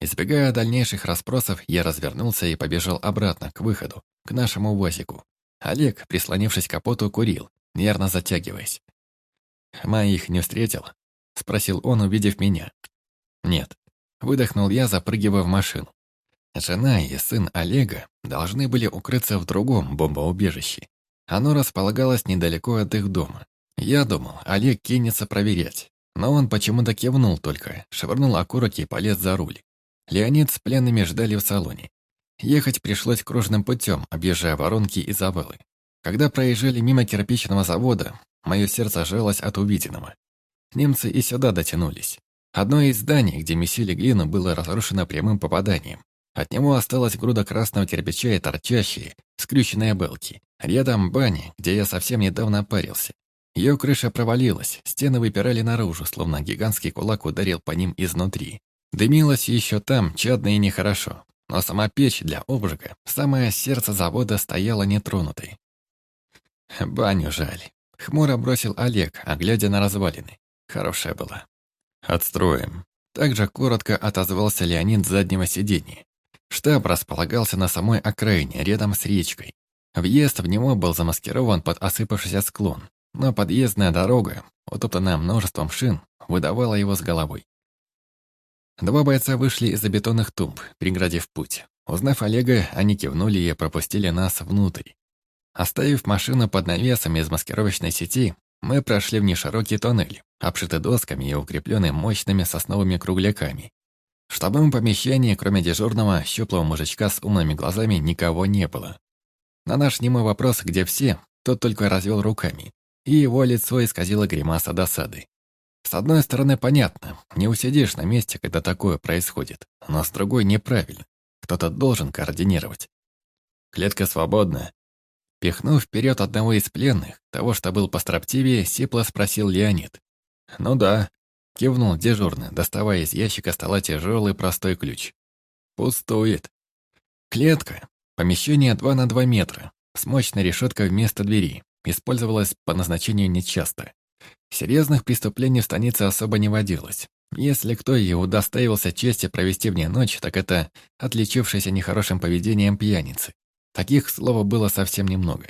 Избегая дальнейших расспросов, я развернулся и побежал обратно, к выходу, к нашему УАЗику. Олег, прислонившись к капоту, курил, нервно затягиваясь. «Ма их не встретил?» — спросил он, увидев меня. «Нет». Выдохнул я, запрыгивая в машину. Жена и сын Олега должны были укрыться в другом бомбоубежище. Оно располагалось недалеко от их дома. Я думал, Олег кинется проверять. Но он почему-то кивнул только, швырнул окурок и полез за руль. Леонид с пленными ждали в салоне. Ехать пришлось кружным путем, объезжая воронки и завалы. Когда проезжали мимо кирпичного завода, мое сердце сжалось от увиденного. Немцы и сюда дотянулись. Одно из зданий, где месили глину, было разрушено прямым попаданием. От него осталась груда красного кирпича и торчащие, скрюченные балки. Рядом баня, где я совсем недавно парился. Ее крыша провалилась, стены выпирали наружу, словно гигантский кулак ударил по ним изнутри. Дымилось еще там, чадно и нехорошо, но сама печь для обжига, самое сердце завода стояла нетронутой. «Баню жаль», — хмуро бросил Олег, оглядя на развалины. Хорошая была. «Отстроим». Также коротко отозвался Леонид с заднего сиденья. Штаб располагался на самой окраине, рядом с речкой. Въезд в него был замаскирован под осыпавшийся склон, но подъездная дорога, утоптанная множеством шин, выдавала его с головой. Два бойца вышли из-за бетонных тумб, преградив путь. Узнав Олега, они кивнули и пропустили нас внутрь. Оставив машину под навесом из маскировочной сети, мы прошли в неширокий тоннель, обшитый досками и укрепленный мощными сосновыми кругляками. В штабном помещении, кроме дежурного, щуплого мужичка с умными глазами, никого не было. На наш немой вопрос, где все, тот только развел руками, и его лицо исказило гримаса досады. С одной стороны, понятно, не усидишь на месте, когда такое происходит, но с другой неправильно. Кто-то должен координировать. Клетка свободна. Пихнув вперед одного из пленных, того, что был построптивее, сипло спросил Леонид. «Ну да, Кивнул дежурно, доставая из ящика стола тяжелый простой ключ. Пустует. Клетка. Помещение 2 на 2 метра. С мощной решеткой вместо двери. Использовалась по назначению нечасто. Серьезных преступлений в станице особо не водилось. Если кто и удостаивался чести провести в ней ночь, так это отличившийся нехорошим поведением пьяницы. Таких, слова было совсем немного.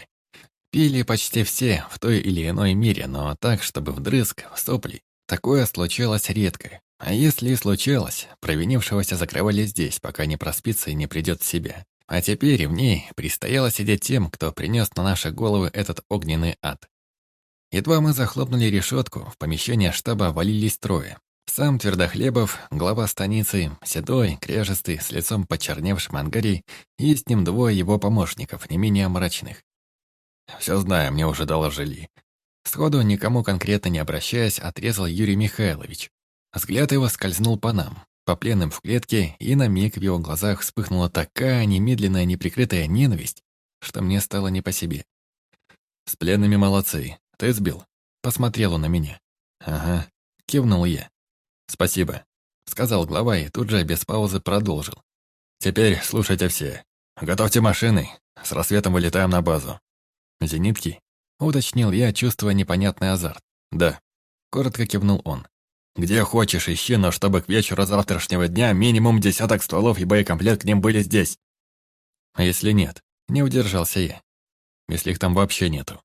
Пили почти все в той или иной мере, но так, чтобы вдрызг, сопли Такое случалось редко. А если и случалось, провинившегося закрывали здесь, пока не проспится и не придет в себя. А теперь в ней предстояло сидеть тем, кто принес на наши головы этот огненный ад. Едва мы захлопнули решетку, в помещение штаба валились трое. Сам Твердохлебов, глава станицы, седой, кряжестый, с лицом почерневшим ангарей, и с ним двое его помощников, не менее мрачных. «Все знаю, мне уже доложили. Сходу, никому конкретно не обращаясь, отрезал Юрий Михайлович. Взгляд его скользнул по нам, по пленным в клетке, и на миг в его глазах вспыхнула такая немедленная неприкрытая ненависть, что мне стало не по себе. «С пленными молодцы. Ты сбил?» Посмотрел он на меня. «Ага», — кивнул я. «Спасибо», — сказал глава и тут же без паузы продолжил. «Теперь слушайте все. Готовьте машины. С рассветом вылетаем на базу. Зенитки Уточнил я, чувствуя непонятный азарт. «Да», — коротко кивнул он. «Где хочешь ищи, но чтобы к вечеру завтрашнего дня минимум десяток стволов и боекомплект к ним были здесь». «А если нет?» — не удержался я. «Если их там вообще нету».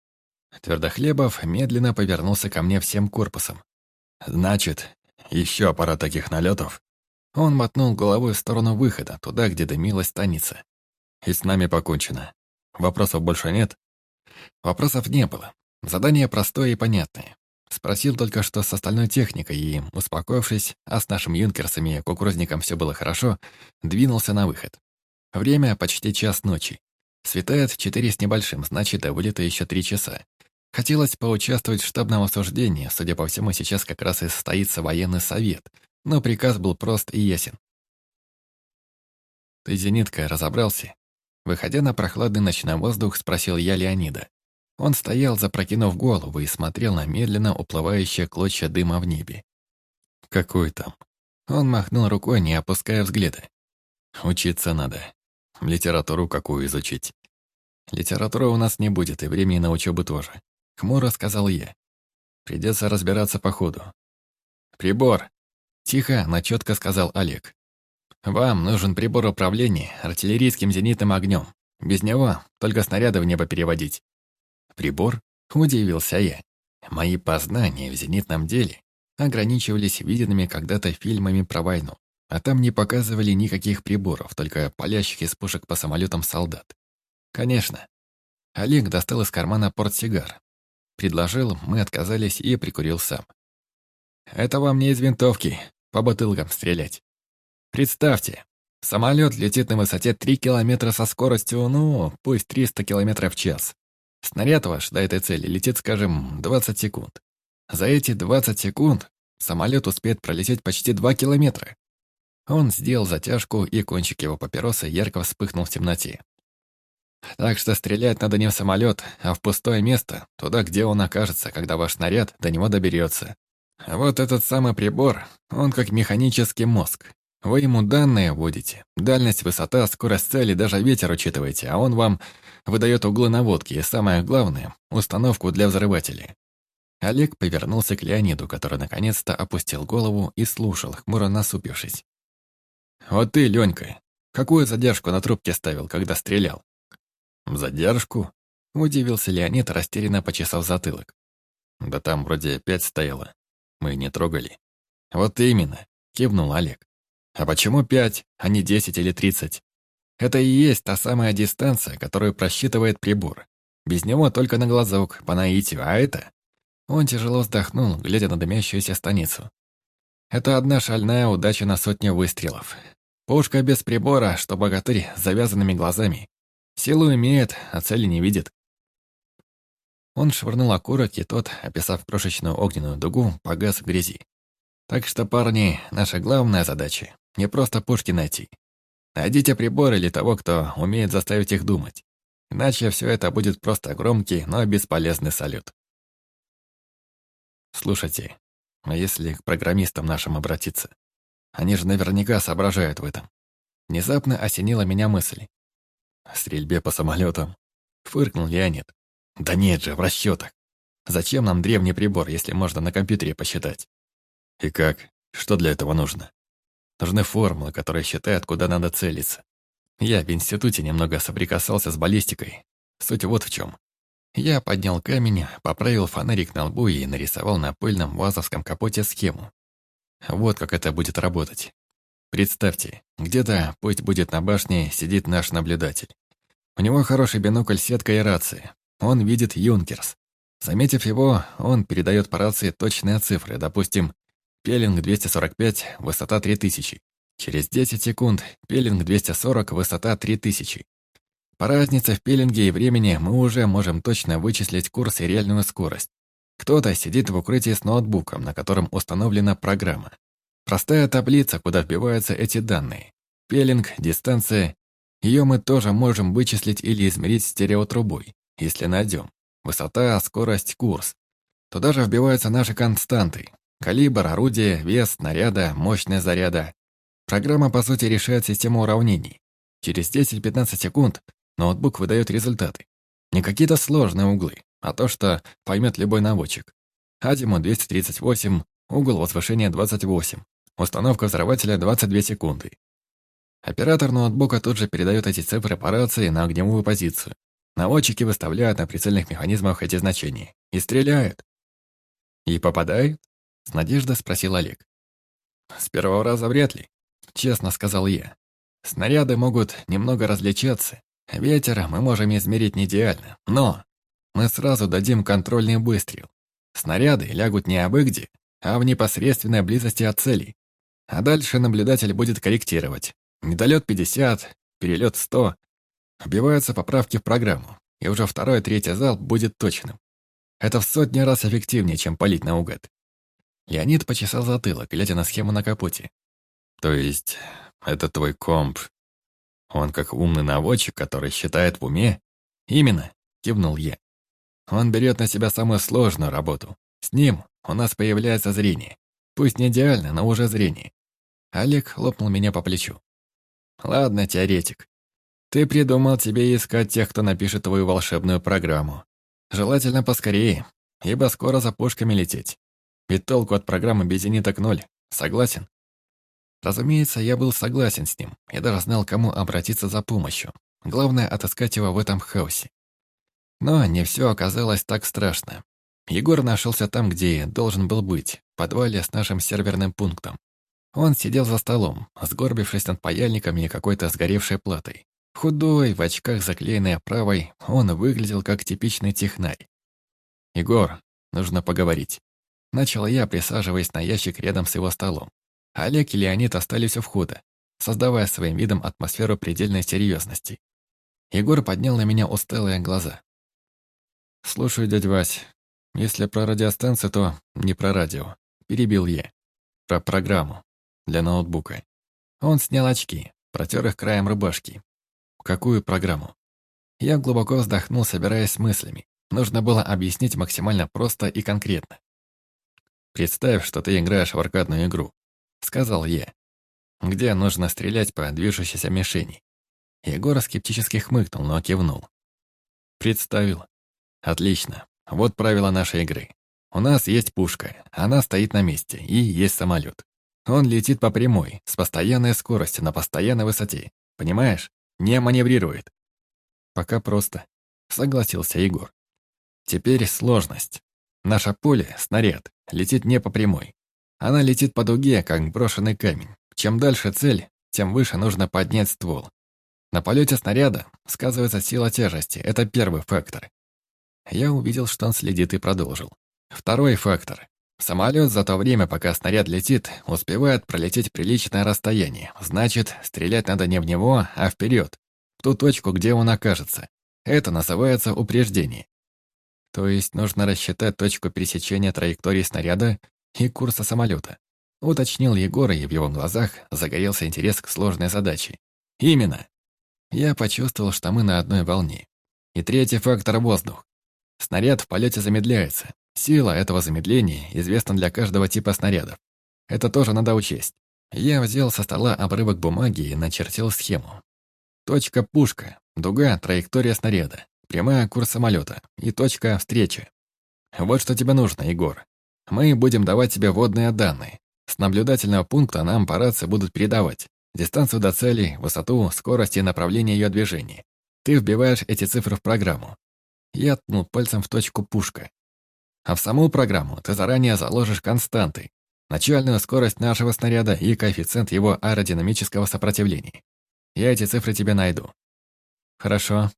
Твердохлебов медленно повернулся ко мне всем корпусом. «Значит, еще пара таких налетов». Он мотнул головой в сторону выхода, туда, где дымилась станица. «И с нами покончено. Вопросов больше нет?» Вопросов не было. Задание простое и понятное. Спросил только, что с остальной техникой, и, успокоившись, а с нашим юнкерсами и кукурузником все было хорошо, двинулся на выход. Время почти час ночи. Светает четыре с небольшим, значит, до вылета еще три часа. Хотелось поучаствовать в штабном осуждении, судя по всему, сейчас как раз и состоится военный совет, но приказ был прост и ясен. «Ты, зенитка, разобрался?» Выходя на прохладный ночной воздух, спросил я Леонида. Он стоял, запрокинув голову, и смотрел на медленно уплывающие клочья дыма в небе. «Какой там?» Он махнул рукой, не опуская взгляда. «Учиться надо. Литературу какую изучить?» «Литературы у нас не будет, и времени на учебу тоже», — хмуро сказал я. «Придется разбираться по ходу». «Прибор!» — тихо, но четко сказал Олег. Вам нужен прибор управления артиллерийским зенитным огнем. Без него только снаряды в небо переводить. Прибор? Удивился я. Мои познания в зенитном деле ограничивались виденными когда-то фильмами про войну, а там не показывали никаких приборов, только палящих из пушек по самолетам солдат. Конечно. Олег достал из кармана портсигар. Предложил, мы отказались и прикурил сам. «Это вам не из винтовки, по бутылкам стрелять. Представьте, самолет летит на высоте 3 километра со скоростью, ну, пусть 300 километров в час. Снаряд ваш до этой цели летит, скажем, 20 секунд. За эти 20 секунд самолет успеет пролететь почти 2 километра. Он сделал затяжку, и кончик его папиросы ярко вспыхнул в темноте. Так что стрелять надо не в самолет, а в пустое место, туда, где он окажется, когда ваш снаряд до него доберется. вот этот самый прибор, он как механический мозг. Вы ему данные вводите. Дальность, высота, скорость цели, даже ветер учитываете, а он вам выдает углы наводки и, самое главное, установку для взрывателей. Олег повернулся к Леониду, который наконец-то опустил голову и слушал, хмуро насупившись. «Вот ты, Ленька, какую задержку на трубке ставил, когда стрелял?» «Задержку?» — удивился Леонид, растерянно почесав затылок. «Да там вроде пять стояло. Мы не трогали». «Вот именно», — кивнул Олег. А почему пять, а не десять или тридцать? Это и есть та самая дистанция, которую просчитывает прибор. Без него только на глазок, по наитию, а это... Он тяжело вздохнул, глядя на дымящуюся станицу. Это одна шальная удача на сотню выстрелов. Пушка без прибора, что богатырь с завязанными глазами. Силу имеет, а цели не видит. Он швырнул окурок, и тот, описав крошечную огненную дугу, погас в грязи. Так что, парни, наша главная задача — не просто пушки найти. Найдите прибор или того, кто умеет заставить их думать. Иначе все это будет просто громкий, но бесполезный салют. Слушайте, а если к программистам нашим обратиться? Они же наверняка соображают в этом. Внезапно осенила меня мысль. Стрельбе по самолетам. Фыркнул Леонид. Да нет же, в расчетах. Зачем нам древний прибор, если можно на компьютере посчитать? И как? Что для этого нужно? Нужны формулы, которые считают, куда надо целиться. Я в институте немного соприкасался с баллистикой. Суть вот в чем. Я поднял камень, поправил фонарик на лбу и нарисовал на пыльном вазовском капоте схему. Вот как это будет работать. Представьте, где-то, пусть будет на башне, сидит наш наблюдатель. У него хороший бинокль, сетка и рация. Он видит Юнкерс. Заметив его, он передает по рации точные цифры, допустим, пелинг 245, высота 3000. Через 10 секунд пелинг 240, высота 3000. По разнице в пилинге и времени мы уже можем точно вычислить курс и реальную скорость. Кто-то сидит в укрытии с ноутбуком, на котором установлена программа. Простая таблица, куда вбиваются эти данные. Пелинг, дистанция. Ее мы тоже можем вычислить или измерить стереотрубой если найдем. Высота, скорость, курс. Туда же вбиваются наши константы. Калибр, орудие, вес, снаряда, мощность заряда. Программа, по сути, решает систему уравнений. Через 10-15 секунд ноутбук выдает результаты. Не какие-то сложные углы, а то, что поймет любой наводчик. Адиму 238, угол возвышения 28, установка взрывателя 22 секунды. Оператор ноутбука тут же передает эти цифры по рации на огневую позицию. Наводчики выставляют на прицельных механизмах эти значения и стреляют. «И попадают?» — с надеждой спросил Олег. «С первого раза вряд ли», — честно сказал я. «Снаряды могут немного различаться. Ветер мы можем измерить не идеально, но мы сразу дадим контрольный выстрел. Снаряды лягут не абы а в непосредственной близости от цели. А дальше наблюдатель будет корректировать. Недолет 50, перелет 100, Вбиваются поправки в программу, и уже второй, третий залп будет точным. Это в сотни раз эффективнее, чем палить наугад. Леонид почесал затылок, глядя на схему на капоте. То есть, это твой комп. Он как умный наводчик, который считает в уме? Именно, кивнул я. Он берет на себя самую сложную работу. С ним у нас появляется зрение. Пусть не идеально, но уже зрение. Олег хлопнул меня по плечу. Ладно, теоретик. Ты придумал тебе искать тех, кто напишет твою волшебную программу. Желательно поскорее, ибо скоро за пушками лететь. Ведь толку от программы без зениток ноль. Согласен? Разумеется, я был согласен с ним. Я даже знал, кому обратиться за помощью. Главное — отыскать его в этом хаосе. Но не все оказалось так страшно. Егор нашелся там, где должен был быть, в подвале с нашим серверным пунктом. Он сидел за столом, сгорбившись над паяльником и какой-то сгоревшей платой. Худой, в очках заклеенной оправой, он выглядел как типичный технарь. «Егор, нужно поговорить». Начал я, присаживаясь на ящик рядом с его столом. Олег и Леонид остались у входа, создавая своим видом атмосферу предельной серьезности. Егор поднял на меня усталые глаза. «Слушай, дядя Вась, если про радиостанцию, то не про радио. Перебил я. Про программу. Для ноутбука». Он снял очки, протер их краем рубашки, Какую программу? Я глубоко вздохнул, собираясь с мыслями. Нужно было объяснить максимально просто и конкретно. «Представь, что ты играешь в аркадную игру», — сказал я. «Где нужно стрелять по движущейся мишени?» Егор скептически хмыкнул, но кивнул. «Представил. Отлично. Вот правила нашей игры. У нас есть пушка, она стоит на месте, и есть самолет. Он летит по прямой, с постоянной скоростью, на постоянной высоте. Понимаешь? Не маневрирует. Пока просто, согласился Егор. Теперь сложность. Наша поле, снаряд, летит не по прямой. Она летит по дуге, как брошенный камень. Чем дальше цель, тем выше нужно поднять ствол. На полете снаряда сказывается сила тяжести, это первый фактор. Я увидел, что он следит и продолжил. Второй фактор. Самолет за то время, пока снаряд летит, успевает пролететь приличное расстояние. Значит, стрелять надо не в него, а вперед, в ту точку, где он окажется. Это называется упреждение. То есть нужно рассчитать точку пересечения траектории снаряда и курса самолета. Уточнил Егор, и в его глазах загорелся интерес к сложной задаче. Именно. Я почувствовал, что мы на одной волне. И третий фактор — воздух. Снаряд в полете замедляется. Сила этого замедления известна для каждого типа снарядов. Это тоже надо учесть. Я взял со стола обрывок бумаги и начертил схему. Точка пушка, дуга траектория снаряда, прямая курс самолета и точка встречи. Вот что тебе нужно, Егор. Мы будем давать тебе водные данные. С наблюдательного пункта нам по рации будут передавать дистанцию до цели, высоту, скорость и направление ее движения. Ты вбиваешь эти цифры в программу. Я ткнул пальцем в точку пушка. А в саму программу ты заранее заложишь константы, начальную скорость нашего снаряда и коэффициент его аэродинамического сопротивления. Я эти цифры тебе найду. Хорошо.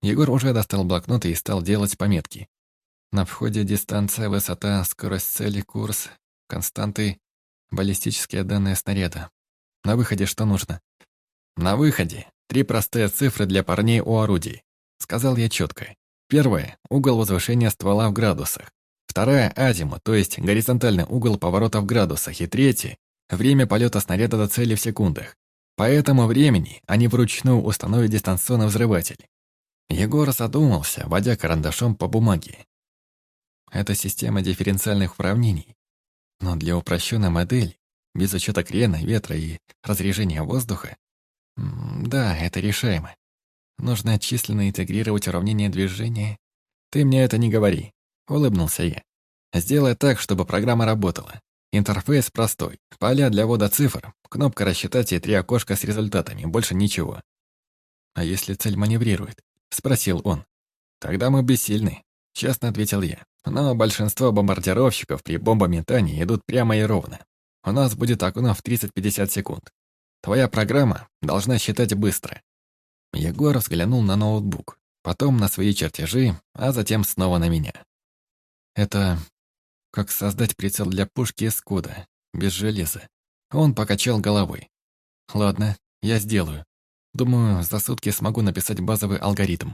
Егор уже достал блокнот и стал делать пометки. На входе дистанция, высота, скорость цели, курс, константы, баллистические данные снаряда. На выходе что нужно? На выходе три простые цифры для парней у орудий. Сказал я четко. Первое — угол возвышения ствола в градусах. Вторая — азимут, то есть горизонтальный угол поворота в градусах. И третье — время полета снаряда до цели в секундах. По этому времени они вручную установят дистанционный взрыватель. Егор задумался, водя карандашом по бумаге. Это система дифференциальных уравнений. Но для упрощенной модели, без учета крена, ветра и разрежения воздуха, да, это решаемо. Нужно численно интегрировать уравнение движения. Ты мне это не говори, улыбнулся я. Сделай так, чтобы программа работала. Интерфейс простой. Поля для ввода цифр, кнопка рассчитать и три окошка с результатами, больше ничего. А если цель маневрирует? Спросил он. Тогда мы бессильны, честно ответил я. Но большинство бомбардировщиков при бомбометании идут прямо и ровно. У нас будет окно в 30-50 секунд. Твоя программа должна считать быстро. Егор взглянул на ноутбук, потом на свои чертежи, а затем снова на меня. Это как создать прицел для пушки из кода, без железа. Он покачал головой. Ладно, я сделаю. Думаю, за сутки смогу написать базовый алгоритм.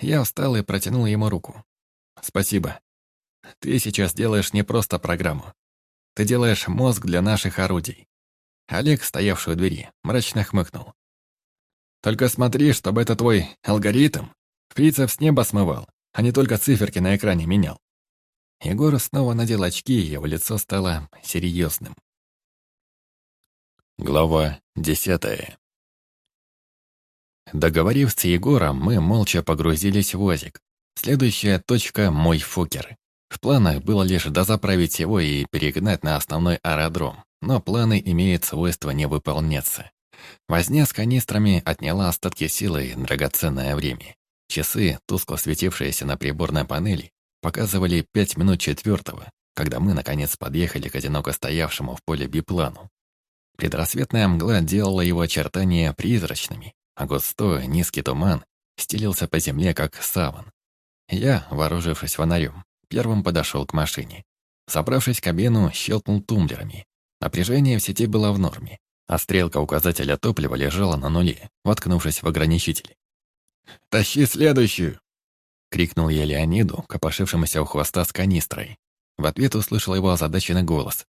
Я встал и протянул ему руку. Спасибо. Ты сейчас делаешь не просто программу. Ты делаешь мозг для наших орудий. Олег, стоявший у двери, мрачно хмыкнул. Только смотри, чтобы это твой алгоритм фрицев с неба смывал, а не только циферки на экране менял. Егор снова надел очки, и его лицо стало серьезным. Глава десятая Договорив с Егором, мы молча погрузились в УАЗик. Следующая точка — мой фокер. В планах было лишь дозаправить его и перегнать на основной аэродром, но планы имеют свойство не выполняться. Возня с канистрами отняла остатки силы и драгоценное время. Часы, тускло светившиеся на приборной панели, показывали пять минут четвертого, когда мы, наконец, подъехали к одиноко стоявшему в поле биплану. Предрассветная мгла делала его очертания призрачными, а густой низкий туман стелился по земле, как саван. Я, вооружившись фонарем, первым подошел к машине. Собравшись в кабину, щелкнул тумблерами. Напряжение в сети было в норме, а стрелка указателя топлива лежала на нуле, воткнувшись в ограничитель. «Тащи следующую!» — крикнул я Леониду, копошившемуся у хвоста с канистрой. В ответ услышал его озадаченный голос.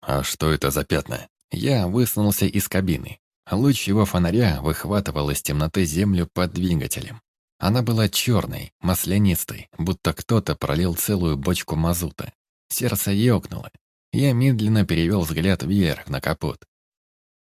«А что это за пятна?» Я высунулся из кабины. Луч его фонаря выхватывал из темноты землю под двигателем. Она была черной, маслянистой, будто кто-то пролил целую бочку мазута. Сердце ёкнуло. Я медленно перевел взгляд вверх на капот.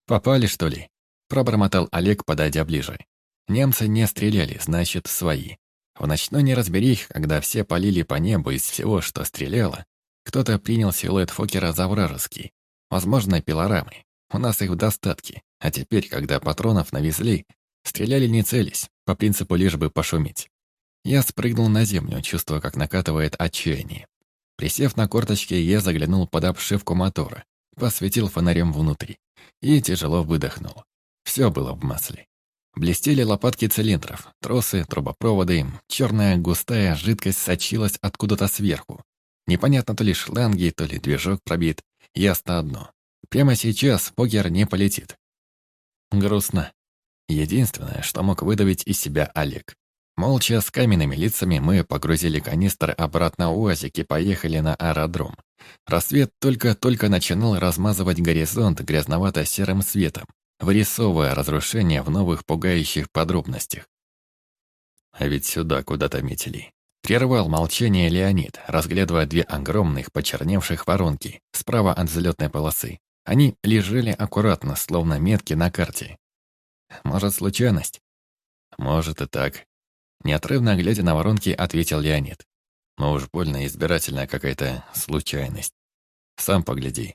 «Попали, что ли?» — пробормотал Олег, подойдя ближе. Немцы не стреляли, значит, свои. В ночной неразберих, когда все полили по небу из всего, что стреляло, кто-то принял силуэт Фокера за вражеский. Возможно, пилорамы. У нас их в достатке. А теперь, когда патронов навезли, стреляли не целясь, по принципу лишь бы пошуметь. Я спрыгнул на землю, чувствуя, как накатывает отчаяние. Присев на корточки, я заглянул под обшивку мотора, посветил фонарем внутрь и тяжело выдохнул. Все было в масле. Блестели лопатки цилиндров, тросы, трубопроводы, черная густая жидкость сочилась откуда-то сверху. Непонятно то ли шланги, то ли движок пробит. Ясно одно. Прямо сейчас Богер не полетит. Грустно. Единственное, что мог выдавить из себя Олег. Молча, с каменными лицами, мы погрузили канистры обратно в УАЗик и поехали на аэродром. Рассвет только-только начинал размазывать горизонт грязновато-серым светом, вырисовывая разрушение в новых пугающих подробностях. А ведь сюда куда-то метили. Прервал молчание Леонид, разглядывая две огромных почерневших воронки справа от взлетной полосы. Они лежали аккуратно, словно метки на карте. Может, случайность? Может и так. Неотрывно глядя на воронки, ответил Леонид. Но уж больно избирательная какая-то случайность. Сам погляди.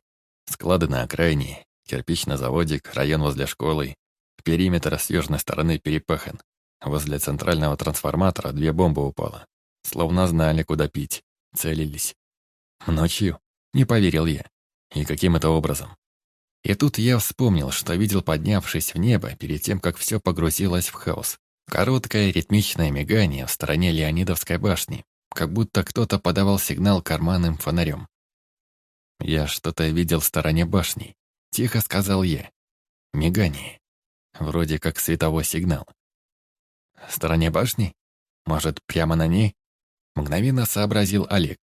Склады на окраине, кирпичный заводик, район возле школы. Периметр с южной стороны перепахан. Возле центрального трансформатора две бомбы упало. Словно знали, куда пить. Целились. Ночью? Не поверил я. И каким это образом? И тут я вспомнил, что видел, поднявшись в небо, перед тем, как все погрузилось в хаос. Короткое ритмичное мигание в стороне Леонидовской башни, как будто кто-то подавал сигнал карманным фонарем. «Я что-то видел в стороне башни», — тихо сказал я. «Мигание. Вроде как световой сигнал». «В стороне башни? Может, прямо на ней?» Мгновенно сообразил Олег.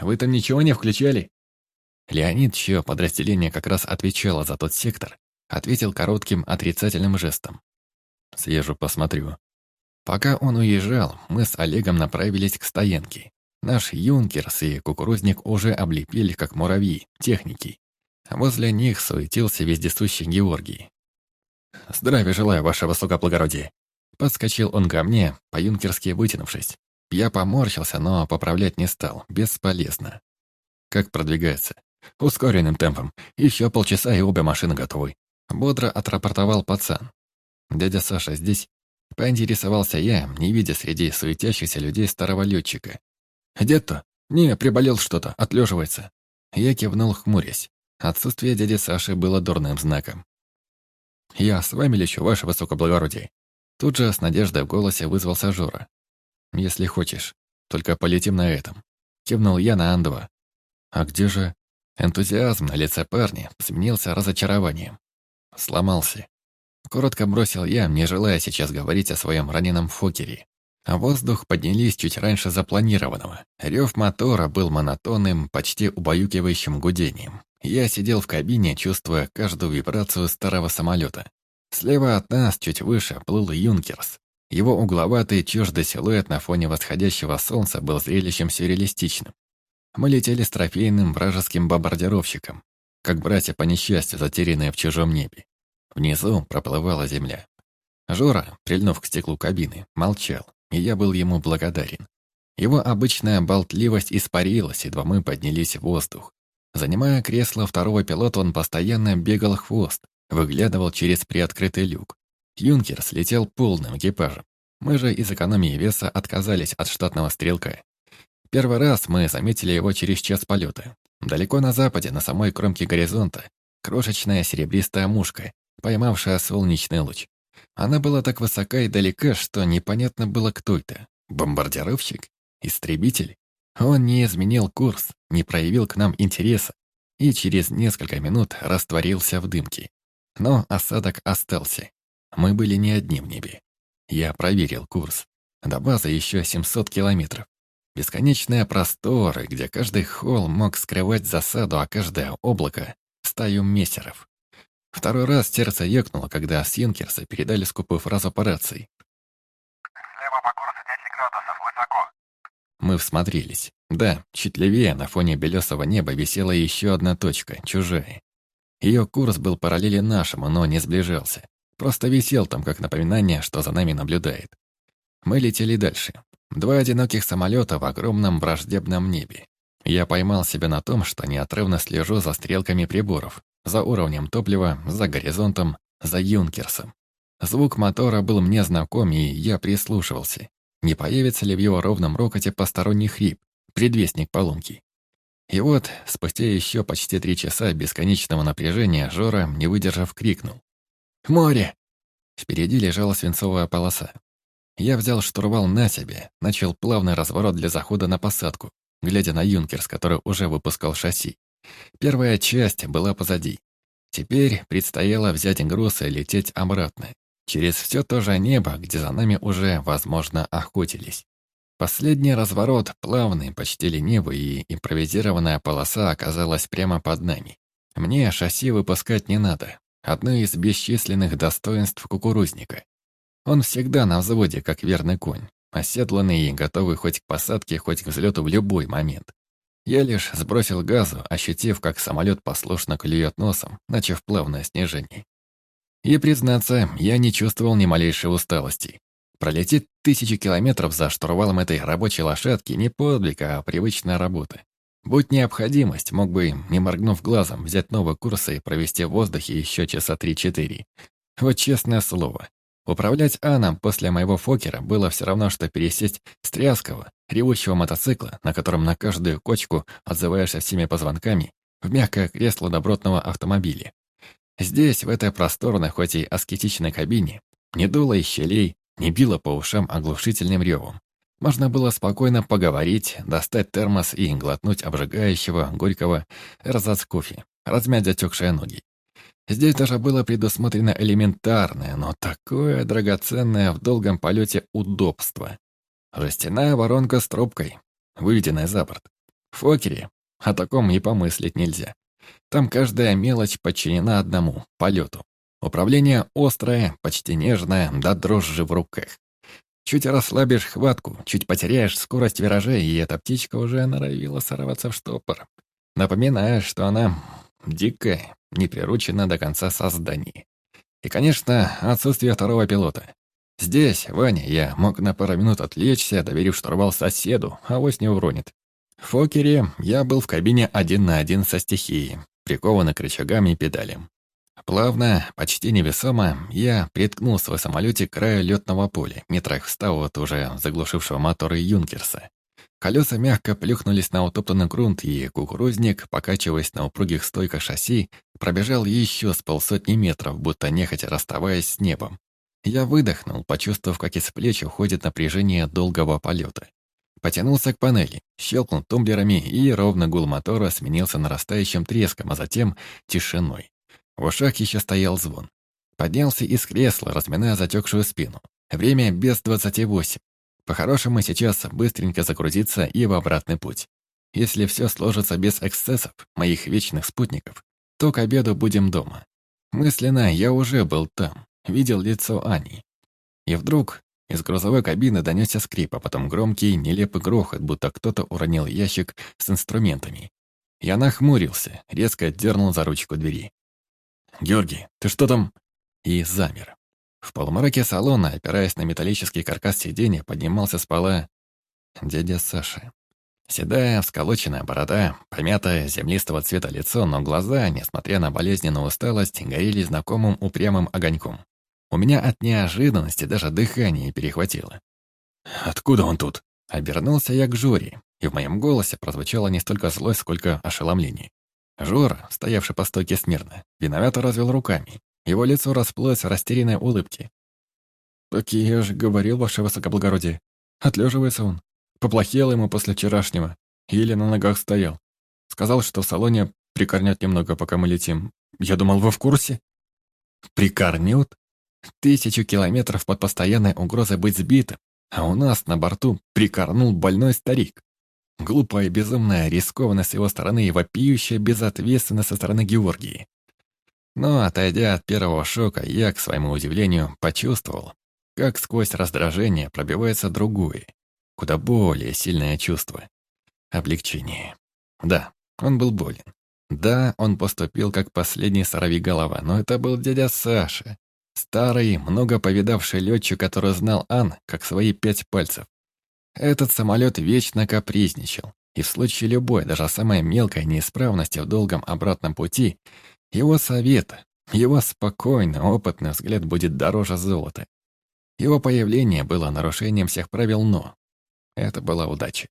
«Вы там ничего не включали?» Леонид, чье подразделение как раз отвечало за тот сектор, ответил коротким отрицательным жестом. «Съезжу, посмотрю». Пока он уезжал, мы с Олегом направились к стоянке. Наш юнкерс и кукурузник уже облепили, как муравьи, техники. Возле них суетился вездесущий Георгий. «Здравия желаю, ваше высокоблагородие!» Подскочил он ко мне, по-юнкерски вытянувшись. Я поморщился, но поправлять не стал, бесполезно. Как продвигается? Ускоренным темпом. Еще полчаса, и обе машины готовы. Бодро отрапортовал пацан. Дядя Саша здесь? Поинтересовался я, не видя среди суетящихся людей старого летчика. «Дед-то? Не, приболел что-то, отлеживается». Я кивнул, хмурясь. Отсутствие дяди Саши было дурным знаком. «Я с вами лечу, ваше высокоблагородие». Тут же с надеждой в голосе вызвался Жора. «Если хочешь, только полетим на этом». Кивнул я на Андова. «А где же...» Энтузиазм на лице парня сменился разочарованием. Сломался. Коротко бросил я, не желая сейчас говорить о своем раненом Фокере. А воздух поднялись чуть раньше запланированного. Рев мотора был монотонным, почти убаюкивающим гудением. Я сидел в кабине, чувствуя каждую вибрацию старого самолета. Слева от нас, чуть выше, плыл Юнкерс. Его угловатый, чуждый силуэт на фоне восходящего солнца был зрелищем сюрреалистичным. Мы летели с трофейным вражеским бомбардировщиком, как братья по несчастью, затерянные в чужом небе. Внизу проплывала земля. Жора, прильнув к стеклу кабины, молчал, и я был ему благодарен. Его обычная болтливость испарилась, едва мы поднялись в воздух. Занимая кресло второго пилота, он постоянно бегал хвост, выглядывал через приоткрытый люк. Юнкер слетел полным экипажем. Мы же из экономии веса отказались от штатного стрелка Первый раз мы заметили его через час полета. Далеко на западе, на самой кромке горизонта, крошечная серебристая мушка, поймавшая солнечный луч. Она была так высока и далека, что непонятно было, кто это. Бомбардировщик? Истребитель? Он не изменил курс, не проявил к нам интереса и через несколько минут растворился в дымке. Но осадок остался. Мы были не одни в небе. Я проверил курс. До базы еще 700 километров. Бесконечные просторы, где каждый холм мог скрывать засаду, а каждое облако — стаю мессеров. Второй раз сердце ёкнуло, когда с Юнкерса передали скупую фразу операции. «Слева по курсу 10 градусов, высоко». Мы всмотрелись. Да, чуть левее, на фоне белесого неба, висела еще одна точка, чужая. Ее курс был параллелен нашему, но не сближался. Просто висел там, как напоминание, что за нами наблюдает. Мы летели дальше. Два одиноких самолета в огромном враждебном небе. Я поймал себя на том, что неотрывно слежу за стрелками приборов, за уровнем топлива, за горизонтом, за Юнкерсом. Звук мотора был мне знаком, и я прислушивался. Не появится ли в его ровном рокоте посторонний хрип, предвестник поломки? И вот, спустя еще почти три часа бесконечного напряжения, Жора, не выдержав, крикнул. «Море!» Впереди лежала свинцовая полоса. Я взял штурвал на себе, начал плавный разворот для захода на посадку. глядя на Юнкерс, который уже выпускал шасси. Первая часть была позади. Теперь предстояло взять груз и лететь обратно. Через все то же небо, где за нами уже, возможно, охотились. Последний разворот, плавный, почти ленивый, и импровизированная полоса оказалась прямо под нами. Мне шасси выпускать не надо. Одно из бесчисленных достоинств кукурузника. Он всегда на взводе, как верный конь, оседланный и готовый хоть к посадке, хоть к взлету в любой момент. Я лишь сбросил газу, ощутив, как самолет послушно клюет носом, начав плавное снижение. И, признаться, я не чувствовал ни малейшей усталости. Пролететь тысячи километров за штурвалом этой рабочей лошадки не подвиг, а привычная работа. Будь необходимость, мог бы, не моргнув глазом, взять новые курсы и провести в воздухе еще часа три-четыре. Вот честное слово, Управлять Аном после моего Фокера было все равно, что пересесть с тряского, ревущего мотоцикла, на котором на каждую кочку отзываешься всеми позвонками, в мягкое кресло добротного автомобиля. Здесь, в этой просторной, хоть и аскетичной кабине, не дуло из щелей, не било по ушам оглушительным ревом. Можно было спокойно поговорить, достать термос и глотнуть обжигающего, горького эрзац кофе, размять затекшие ноги. Здесь даже было предусмотрено элементарное, но такое драгоценное в долгом полете удобство. Жестяная воронка с трубкой, выведенная за борт. Фокере о таком и помыслить нельзя. Там каждая мелочь подчинена одному — полету. Управление острое, почти нежное, да дрожжи в руках. Чуть расслабишь хватку, чуть потеряешь скорость виражей, и эта птичка уже норовила сорваться в штопор. Напоминаешь, что она дикая, не приручена до конца создания. И, конечно, отсутствие второго пилота. Здесь, Ваня, я мог на пару минут отвлечься, доверив штурвал соседу, а вось не уронит. В Фокере я был в кабине один на один со стихией, прикованный к рычагам и педалям. Плавно, почти невесомо, я приткнул свой самолете к краю летного поля, метрах в от уже заглушившего моторы Юнкерса. Колеса мягко плюхнулись на утоптанный грунт, и кукурузник, покачиваясь на упругих стойках шасси, пробежал еще с полсотни метров, будто нехотя расставаясь с небом. Я выдохнул, почувствовав, как из плеч уходит напряжение долгого полета. Потянулся к панели, щелкнул тумблерами, и ровно гул мотора сменился нарастающим треском, а затем тишиной. В ушах еще стоял звон. Поднялся из кресла, разминая затекшую спину. Время без двадцати восемь. По-хорошему сейчас быстренько загрузиться и в обратный путь. Если все сложится без эксцессов, моих вечных спутников, то к обеду будем дома. Мысленно я уже был там, видел лицо Ани. И вдруг из грузовой кабины донесся скрип, а потом громкий, нелепый грохот, будто кто-то уронил ящик с инструментами. Я нахмурился, резко дернул за ручку двери. «Георгий, ты что там?» И замер. В полумраке салона, опираясь на металлический каркас сиденья, поднимался с пола дядя Саша. Седая, всколоченная борода, помятое, землистого цвета лицо, но глаза, несмотря на болезненную усталость, горели знакомым упрямым огоньком. У меня от неожиданности даже дыхание перехватило. «Откуда он тут?» Обернулся я к Жоре, и в моем голосе прозвучало не столько злость, сколько ошеломление. Жора, стоявший по стойке смирно, виновато развел руками, его лицо расплылось растерянной улыбке. «Так я же говорил, ваше высокоблагородие. Отлеживается он. Поплохело ему после вчерашнего. Еле на ногах стоял. Сказал, что в салоне прикорнет немного, пока мы летим. Я думал, вы в курсе?» «Прикорнет? Тысячу километров под постоянной угрозой быть сбитым, а у нас на борту прикорнул больной старик. Глупая, безумная рискованность с его стороны и вопиющая безответственность со стороны Георгии. Но, отойдя от первого шока, я, к своему удивлению, почувствовал, как сквозь раздражение пробивается другое, куда более сильное чувство. Облегчение. Да, он был болен. Да, он поступил как последний голова, но это был дядя Саша. Старый, много повидавший летчик, который знал Ан как свои пять пальцев. Этот самолет вечно капризничал, и в случае любой, даже самой мелкой неисправности в долгом обратном пути, его совет, его спокойный, опытный взгляд будет дороже золота. Его появление было нарушением всех правил «но». Это была удача.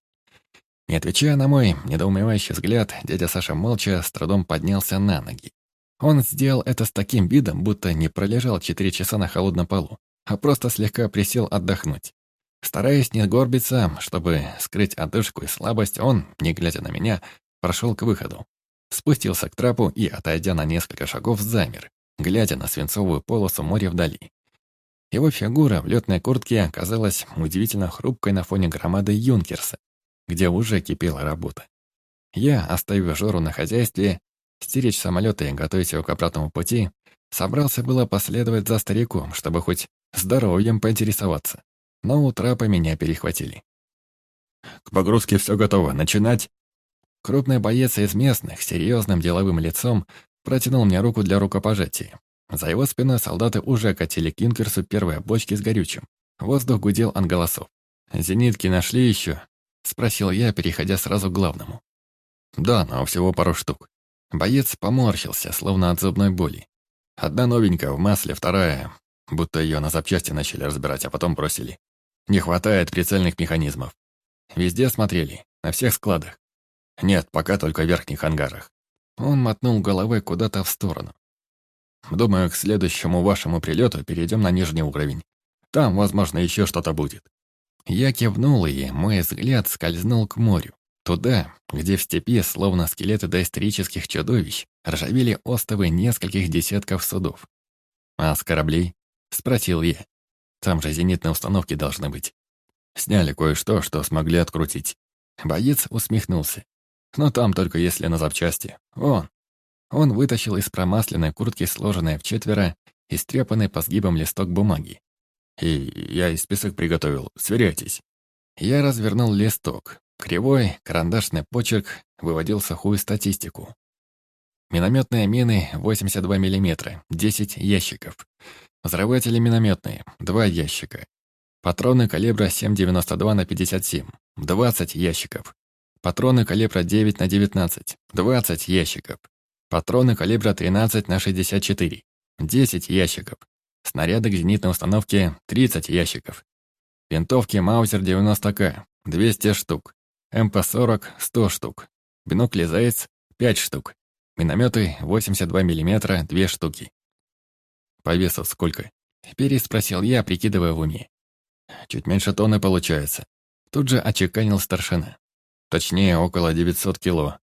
Не отвечая на мой недоумевающий взгляд, дядя Саша молча с трудом поднялся на ноги. Он сделал это с таким видом, будто не пролежал четыре часа на холодном полу, а просто слегка присел отдохнуть. Стараясь не горбиться, чтобы скрыть одышку и слабость, он, не глядя на меня, прошел к выходу. Спустился к трапу и, отойдя на несколько шагов, замер, глядя на свинцовую полосу моря вдали. Его фигура в летной куртке оказалась удивительно хрупкой на фоне громады Юнкерса, где уже кипела работа. Я, оставив Жору на хозяйстве, стеречь самолеты и готовить его к обратному пути, собрался было последовать за стариком, чтобы хоть здоровьем поинтересоваться но у трапа меня перехватили. «К погрузке все готово. Начинать?» Крупный боец из местных, серьезным деловым лицом, протянул мне руку для рукопожатия. За его спиной солдаты уже катили к первые бочки с горючим. Воздух гудел от голосов. «Зенитки нашли еще?» — спросил я, переходя сразу к главному. «Да, но всего пару штук». Боец поморщился, словно от зубной боли. Одна новенькая в масле, вторая, будто ее на запчасти начали разбирать, а потом бросили. Не хватает прицельных механизмов. Везде смотрели, на всех складах. Нет, пока только в верхних ангарах. Он мотнул головой куда-то в сторону. Думаю, к следующему вашему прилету перейдем на нижний уровень. Там, возможно, еще что-то будет. Я кивнул, и мой взгляд скользнул к морю. Туда, где в степи, словно скелеты доисторических чудовищ, ржавели остовы нескольких десятков судов. «А с кораблей?» — спросил я. Там же зенитные установки должны быть. Сняли кое-что, что смогли открутить. Боец усмехнулся. Но там только если на запчасти. Вон. Он вытащил из промасленной куртки сложенное в четверо и стрепанный по сгибам листок бумаги. И я и список приготовил. Сверяйтесь. Я развернул листок. Кривой, карандашный почерк выводил сухую статистику. Минометные мины 82 мм, 10 ящиков. Взрыватели минометные, два ящика. Патроны калибра 7,92 на 57, 20 ящиков. Патроны калибра 9 на 19, 20 ящиков. Патроны калибра 13 на 64, 10 ящиков. Снаряды к зенитной установке 30 ящиков. Винтовки Маузер 90К 200 штук. МП-40 100 штук. Бинокли Заяц 5 штук. Минометы 82 мм 2 штуки. По весу сколько? Переспросил я, прикидывая в уме. Чуть меньше тонны получается. Тут же очеканил старшина. Точнее, около 900 кило.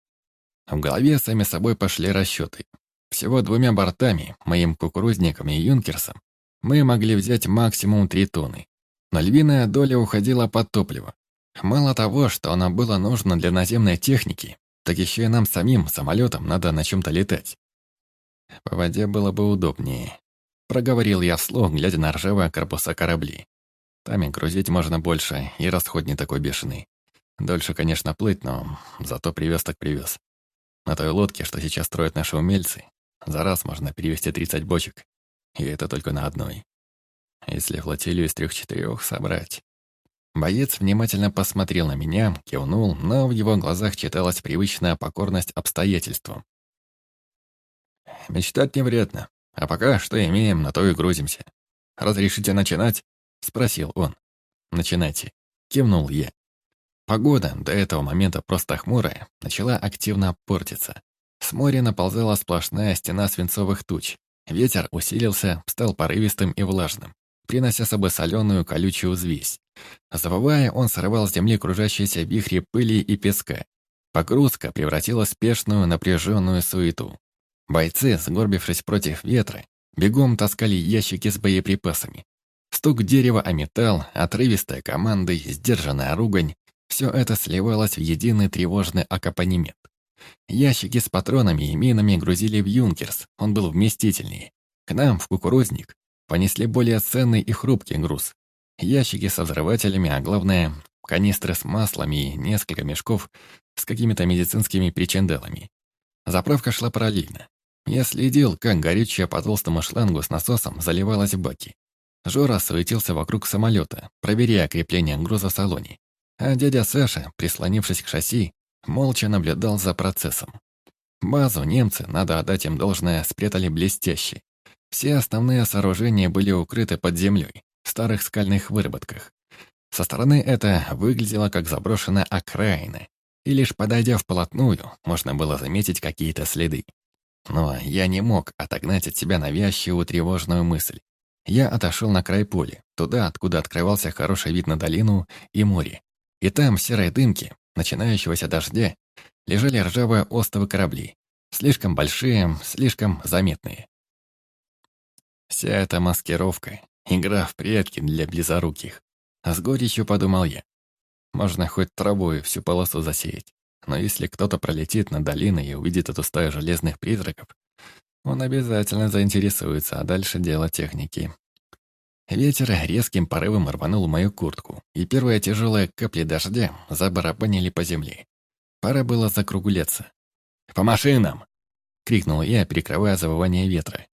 В голове сами собой пошли расчеты. Всего двумя бортами, моим кукурузником и юнкерсом, мы могли взять максимум 3 тонны. Но львиная доля уходила под топливо. Мало того, что оно было нужно для наземной техники, так еще и нам самим, самолетом, надо на чем-то летать. По воде было бы удобнее. Проговорил я вслух, глядя на ржавые корпуса кораблей. Там и грузить можно больше, и расход не такой бешеный. Дольше, конечно, плыть, но зато привез так привез. На той лодке, что сейчас строят наши умельцы, за раз можно перевести 30 бочек. И это только на одной. Если флотилию из трех-четырех собрать. Боец внимательно посмотрел на меня, кивнул, но в его глазах читалась привычная покорность обстоятельствам. «Мечтать не вредно. А пока что имеем, на то и грузимся. Разрешите начинать?» — спросил он. «Начинайте», — кивнул я. Погода, до этого момента просто хмурая, начала активно портиться. С моря наползала сплошная стена свинцовых туч. Ветер усилился, стал порывистым и влажным, принося с собой соленую колючую взвесь. Завывая, он срывал с земли кружащиеся вихри пыли и песка. Погрузка превратилась в спешную напряженную суету. Бойцы, сгорбившись против ветра, бегом таскали ящики с боеприпасами. Стук дерева о металл, отрывистая команда, сдержанная ругань — все это сливалось в единый тревожный аккомпанемент. Ящики с патронами и минами грузили в Юнкерс, он был вместительнее. К нам, в кукурузник, понесли более ценный и хрупкий груз. Ящики со взрывателями, а главное, канистры с маслами и несколько мешков с какими-то медицинскими причинделами. Заправка шла параллельно. Я следил, как горючее по толстому шлангу с насосом заливалось в баки. Жора суетился вокруг самолета, проверяя крепление груза в салоне. А дядя Саша, прислонившись к шасси, молча наблюдал за процессом. Базу немцы, надо отдать им должное, спрятали блестяще. Все основные сооружения были укрыты под землей, в старых скальных выработках. Со стороны это выглядело как заброшенная окраина, и лишь подойдя вплотную, можно было заметить какие-то следы. Но я не мог отогнать от себя навязчивую тревожную мысль. Я отошел на край поля, туда, откуда открывался хороший вид на долину и море. И там, в серой дымке, начинающегося дождя, лежали ржавые остовы кораблей. Слишком большие, слишком заметные. Вся эта маскировка, игра в прятки для близоруких. А с горечью подумал я. Можно хоть травой всю полосу засеять. Но если кто-то пролетит над долиной и увидит эту стаю железных призраков, он обязательно заинтересуется, а дальше дело техники. Ветер резким порывом рванул мою куртку, и первые тяжелые капли дождя забарабанили по земле. Пора было закругляться. «По машинам!» — крикнул я, перекрывая завывание ветра.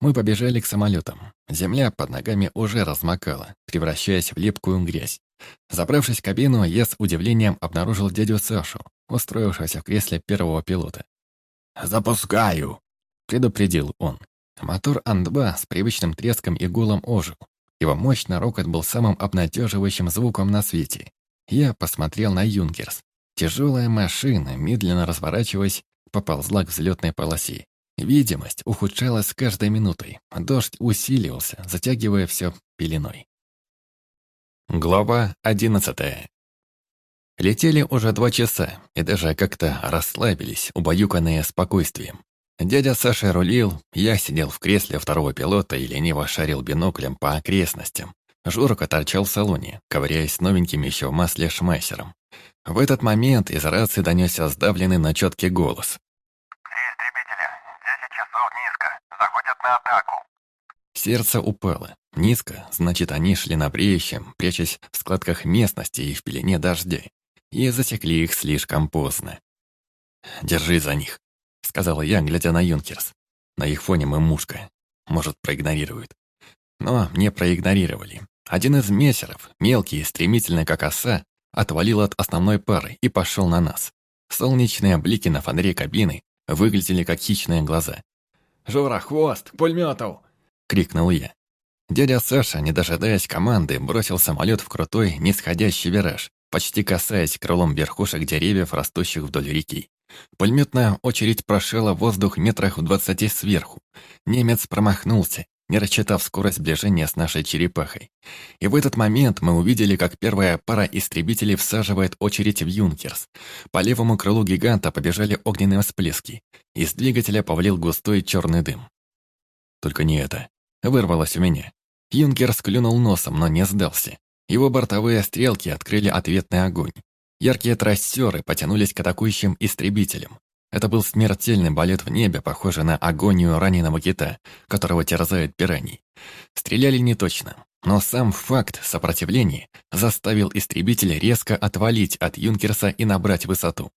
Мы побежали к самолетам. Земля под ногами уже размокала, превращаясь в липкую грязь. Забравшись в кабину, я с удивлением обнаружил дядю Сашу, устроившегося в кресле первого пилота. «Запускаю!» — предупредил он. Мотор Ан-2 с привычным треском и гулом ожил. Его мощный рокот был самым обнадеживающим звуком на свете. Я посмотрел на Юнкерс. Тяжелая машина, медленно разворачиваясь, поползла к взлетной полосе. Видимость ухудшалась с каждой минутой. Дождь усиливался, затягивая все пеленой. Глава одиннадцатая. Летели уже два часа, и даже как-то расслабились, убаюканные спокойствием. Дядя Саша рулил, я сидел в кресле второго пилота и лениво шарил биноклем по окрестностям. Журка торчал в салоне, ковыряясь новеньким еще в масле шмайсером. В этот момент из рации донесся сдавленный, но четкий голос. Все истребители, 10 часов низко, заходят на атаку. Сердце упало. Низко, значит, они шли на бреющем, прячась в складках местности и в пелене дождя. И засекли их слишком поздно. «Держи за них», — сказала я, глядя на Юнкерс. На их фоне мы мушка. Может, проигнорируют. Но не проигнорировали. Один из мессеров, мелкий и стремительный, как оса, отвалил от основной пары и пошел на нас. Солнечные блики на фонаре кабины выглядели как хищные глаза. «Жора, хвост! К пулемету!» — крикнул я. Дядя Саша, не дожидаясь команды, бросил самолет в крутой, нисходящий вираж, почти касаясь крылом верхушек деревьев, растущих вдоль реки. Пулеметная очередь прошила воздух метрах в двадцати сверху. Немец промахнулся, не рассчитав скорость сближения с нашей черепахой. И в этот момент мы увидели, как первая пара истребителей всаживает очередь в «Юнкерс». По левому крылу гиганта побежали огненные всплески. Из двигателя повалил густой черный дым. Только не это. Вырвалось у меня. «Юнкерс» клюнул носом, но не сдался. Его бортовые стрелки открыли ответный огонь. Яркие трассеры потянулись к атакующим истребителям. Это был смертельный балет в небе, похожий на агонию раненого кита, которого терзают пираньи. Стреляли не точно, но сам факт сопротивления заставил истребителя резко отвалить от Юнкерса и набрать высоту.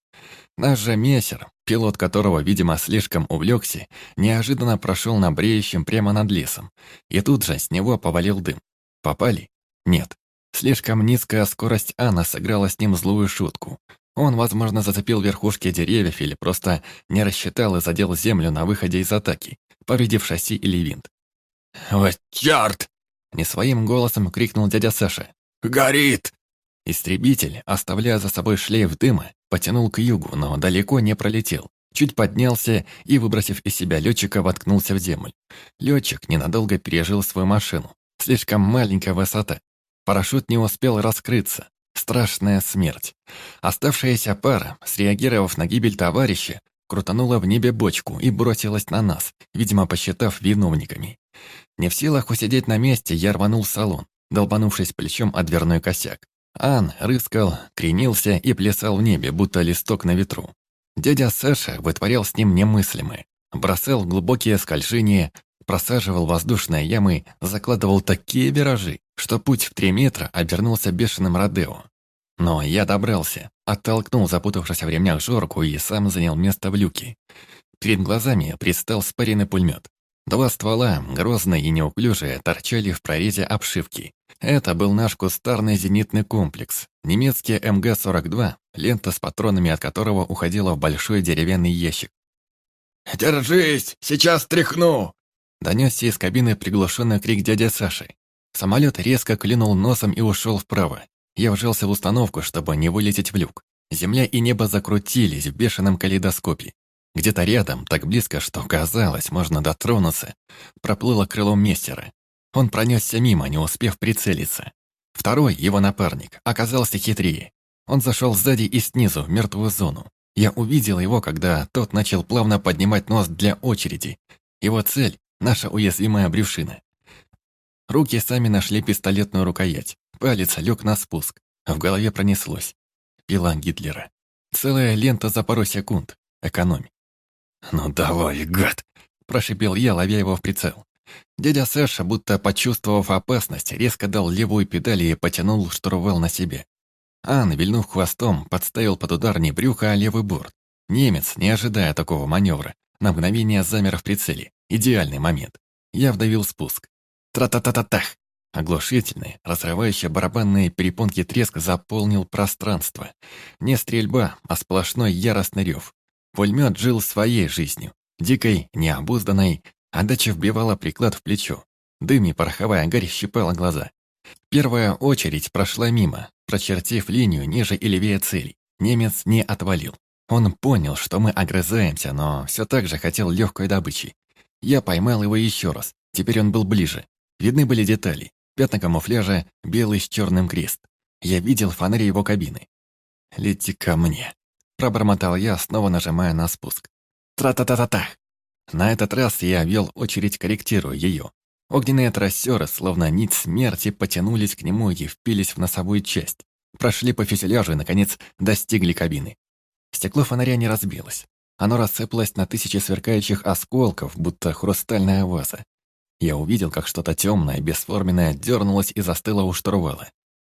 Наш же мессер, пилот которого, видимо, слишком увлекся, неожиданно прошел на бреющем прямо над лесом, и тут же с него повалил дым. Попали? Нет. Слишком низкая скорость Анна сыграла с ним злую шутку. Он, возможно, зацепил верхушки деревьев или просто не рассчитал и задел землю на выходе из атаки, повредив шасси или винт. «Вот черт!» — не своим голосом крикнул дядя Саша. «Горит!» Истребитель, оставляя за собой шлейф дыма, потянул к югу, но далеко не пролетел. Чуть поднялся и, выбросив из себя летчика, воткнулся в землю. Летчик ненадолго пережил свою машину. Слишком маленькая высота. Парашют не успел раскрыться. Страшная смерть. Оставшаяся пара, среагировав на гибель товарища, крутанула в небе бочку и бросилась на нас, видимо, посчитав виновниками. Не в силах усидеть на месте, я рванул салон, долбанувшись плечом о дверной косяк. Ан рыскал, кренился и плясал в небе, будто листок на ветру. Дядя Саша вытворял с ним немыслимое. Бросал глубокие скольжения, просаживал воздушные ямы, закладывал такие виражи, что путь в три метра обернулся бешеным Родео. Но я добрался, оттолкнул запутавшийся в ремнях Жорку и сам занял место в люке. Перед глазами предстал спаренный пулемет. Два ствола, грозные и неуклюжие, торчали в прорезе обшивки. Это был наш кустарный зенитный комплекс. Немецкий МГ-42, лента с патронами от которого уходила в большой деревянный ящик. «Держись! Сейчас тряхну!» Донесся из кабины приглушенный крик дяди Саши. Самолет резко клюнул носом и ушел вправо. Я вжался в установку, чтобы не вылететь в люк. Земля и небо закрутились в бешеном калейдоскопе. Где-то рядом, так близко, что казалось, можно дотронуться, проплыло крыло мистера. Он пронесся мимо, не успев прицелиться. Второй, его напарник, оказался хитрее. Он зашел сзади и снизу, в мертвую зону. Я увидел его, когда тот начал плавно поднимать нос для очереди. Его цель — наша уязвимая брюшина. Руки сами нашли пистолетную рукоять. Палец лег на спуск. В голове пронеслось. Пила Гитлера. Целая лента за пару секунд. Экономь. «Ну давай, гад!» – прошипел я, ловя его в прицел. Дядя Саша, будто почувствовав опасность, резко дал левую педаль и потянул штурвал на себе. Ан, вильнув хвостом, подставил под удар не брюхо, а левый борт. Немец, не ожидая такого маневра, на мгновение замер в прицеле. Идеальный момент. Я вдавил спуск. Тра-та-та-та-тах! Оглушительный, разрывающий барабанные перепонки треск заполнил пространство. Не стрельба, а сплошной яростный рев. Пулемет жил своей жизнью. Дикой, необузданной, Отдача вбивала приклад в плечо. Дым и пороховая гарь щипала глаза. Первая очередь прошла мимо, прочертив линию ниже и левее цели. Немец не отвалил. Он понял, что мы огрызаемся, но все так же хотел легкой добычи. Я поймал его еще раз. Теперь он был ближе. Видны были детали. Пятна камуфляжа, белый с черным крест. Я видел фонарь его кабины. «Лети ко мне», — пробормотал я, снова нажимая на спуск. «Тра-та-та-та-та!» На этот раз я вел очередь, корректируя ее. Огненные трассеры, словно нить смерти, потянулись к нему и впились в носовую часть. Прошли по фюзеляжу и, наконец, достигли кабины. Стекло фонаря не разбилось. Оно рассыпалось на тысячи сверкающих осколков, будто хрустальная ваза. Я увидел, как что-то темное, бесформенное дернулось и застыло у штурвала.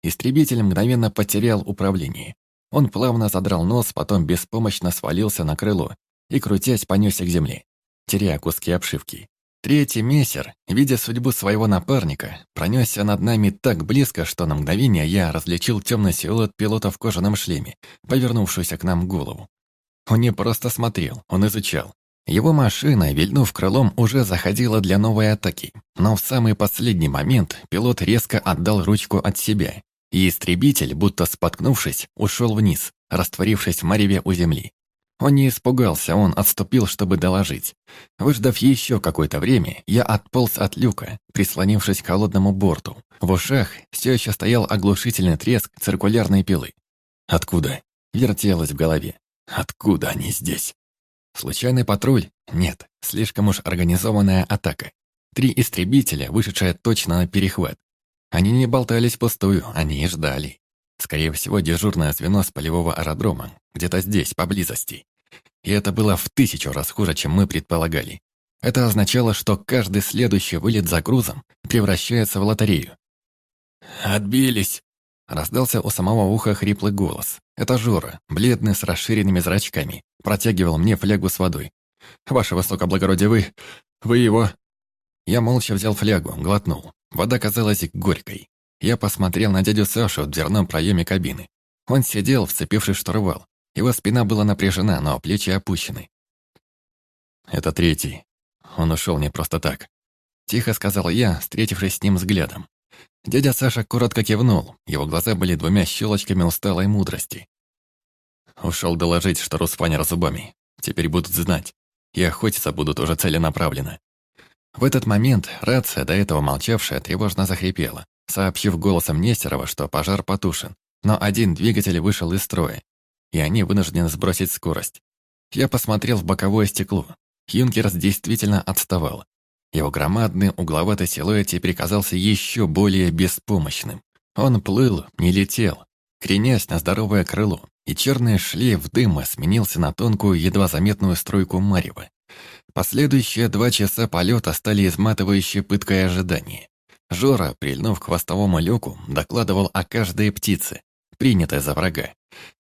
Истребитель мгновенно потерял управление. Он плавно задрал нос, потом беспомощно свалился на крыло и, крутясь, понесся к земле теряя куски обшивки. Третий мессер, видя судьбу своего напарника, пронесся над нами так близко, что на мгновение я различил темный силуэт пилота в кожаном шлеме, повернувшуюся к нам голову. Он не просто смотрел, он изучал. Его машина, вильнув крылом, уже заходила для новой атаки. Но в самый последний момент пилот резко отдал ручку от себя, и истребитель, будто споткнувшись, ушел вниз, растворившись в мареве у земли. Он не испугался, он отступил, чтобы доложить. Выждав еще какое-то время, я отполз от люка, прислонившись к холодному борту. В ушах все еще стоял оглушительный треск циркулярной пилы. Откуда? Вертелось в голове. Откуда они здесь? Случайный патруль? Нет, слишком уж организованная атака. Три истребителя, вышедшие точно на перехват. Они не болтались пустую, они ждали. Скорее всего, дежурное звено с полевого аэродрома, где-то здесь, поблизости. И это было в тысячу раз хуже, чем мы предполагали. Это означало, что каждый следующий вылет за грузом превращается в лотерею. «Отбились!» Раздался у самого уха хриплый голос. Это Жора, бледный, с расширенными зрачками, протягивал мне флягу с водой. «Ваше высокоблагородие, вы... вы его...» Я молча взял флягу, глотнул. Вода казалась горькой. Я посмотрел на дядю Сашу в дверном проеме кабины. Он сидел, вцепившись в штурвал. Его спина была напряжена, но плечи опущены. «Это третий. Он ушел не просто так», — тихо сказал я, встретившись с ним взглядом. Дядя Саша коротко кивнул, его глаза были двумя щелочками усталой мудрости. Ушел доложить, что Русфанер зубами. Теперь будут знать. И охотиться будут уже целенаправленно. В этот момент рация, до этого молчавшая, тревожно захрипела, сообщив голосом Нестерова, что пожар потушен, но один двигатель вышел из строя, и они вынуждены сбросить скорость. Я посмотрел в боковое стекло. Юнкерс действительно отставал. Его громадный угловатый силуэт теперь казался еще более беспомощным. Он плыл, не летел, кренясь на здоровое крыло, и черный шлейф дыма сменился на тонкую, едва заметную струйку марева. Последующие два часа полета стали изматывающей пыткой ожидания. Жора, прильнув к хвостовому люку, докладывал о каждой птице, принятой за врага.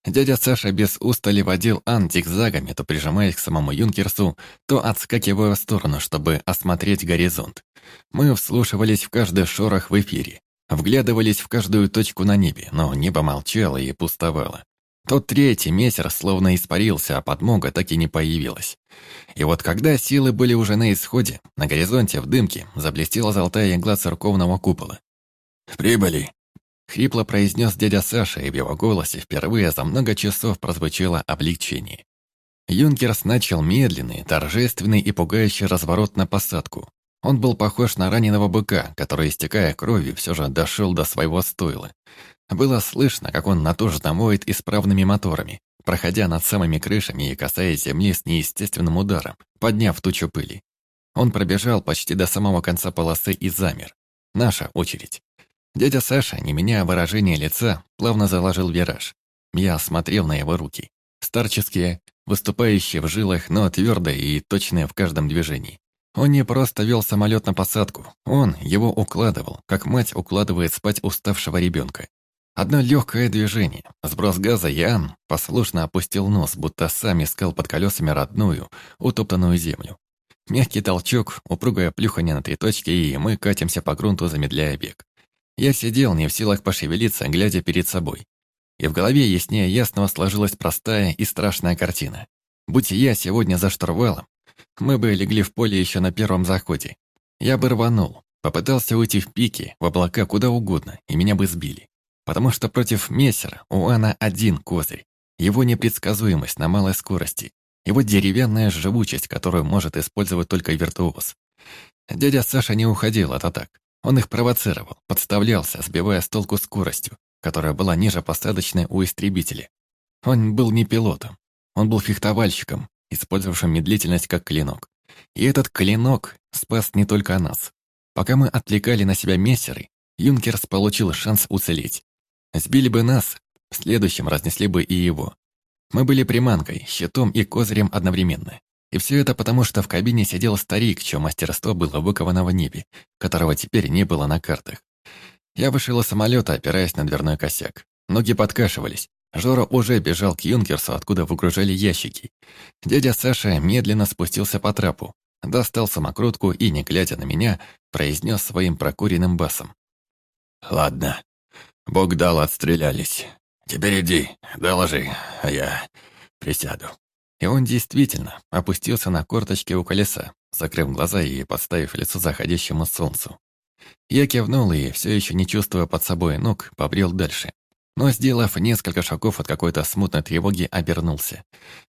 Дядя Саша без устали водил Ан зигзагами, то прижимаясь к самому Юнкерсу, то отскакивая в сторону, чтобы осмотреть горизонт. Мы вслушивались в каждый шорох в эфире, вглядывались в каждую точку на небе, но небо молчало и пустовало. Тот третий мессер словно испарился, а подмога так и не появилась. И вот когда силы были уже на исходе, на горизонте в дымке заблестела золотая игла церковного купола. «Прибыли!» Хрипло произнес дядя Саша, и в его голосе впервые за много часов прозвучало облегчение. Юнкерс начал медленный, торжественный и пугающий разворот на посадку. Он был похож на раненого быка, который, истекая кровью, все же дошел до своего стойла. Было слышно, как он натужно воет исправными моторами, проходя над самыми крышами и касаясь земли с неестественным ударом, подняв тучу пыли. Он пробежал почти до самого конца полосы и замер. Наша очередь. Дядя Саша, не меняя выражения лица, плавно заложил вираж. Я смотрел на его руки. Старческие, выступающие в жилах, но твердые и точные в каждом движении. Он не просто вел самолет на посадку, он его укладывал, как мать укладывает спать уставшего ребенка. Одно легкое движение, сброс газа, Ян послушно опустил нос, будто сам искал под колесами родную, утоптанную землю. Мягкий толчок, упругая плюхание на три точки, и мы катимся по грунту, замедляя бег. Я сидел, не в силах пошевелиться, глядя перед собой. И в голове яснее ясного сложилась простая и страшная картина. Будь я сегодня за штурвалом, мы бы легли в поле еще на первом заходе. Я бы рванул, попытался уйти в пике, в облака, куда угодно, и меня бы сбили. Потому что против Мессера у Анна один козырь. Его непредсказуемость на малой скорости. Его деревянная живучесть, которую может использовать только виртуоз. Дядя Саша не уходил от атак. Он их провоцировал, подставлялся, сбивая с толку скоростью, которая была ниже посадочной у истребителя. Он был не пилотом. Он был фехтовальщиком, использовавшим медлительность как клинок. И этот клинок спас не только нас. Пока мы отвлекали на себя мессеры, Юнкерс получил шанс уцелеть. Сбили бы нас, в следующем разнесли бы и его. Мы были приманкой, щитом и козырем одновременно. И все это потому, что в кабине сидел старик, чье мастерство было выковано в небе, которого теперь не было на картах. Я вышел из самолета, опираясь на дверной косяк. Ноги подкашивались. Жора уже бежал к Юнкерсу, откуда выгружали ящики. Дядя Саша медленно спустился по трапу, достал самокрутку и, не глядя на меня, произнес своим прокуренным басом. «Ладно, Бог дал, отстрелялись. Теперь иди, доложи, а я присяду». И он действительно опустился на корточки у колеса, закрыв глаза и подставив лицо заходящему солнцу. Я кивнул и, все еще не чувствуя под собой ног, побрел дальше. Но, сделав несколько шагов от какой-то смутной тревоги, обернулся.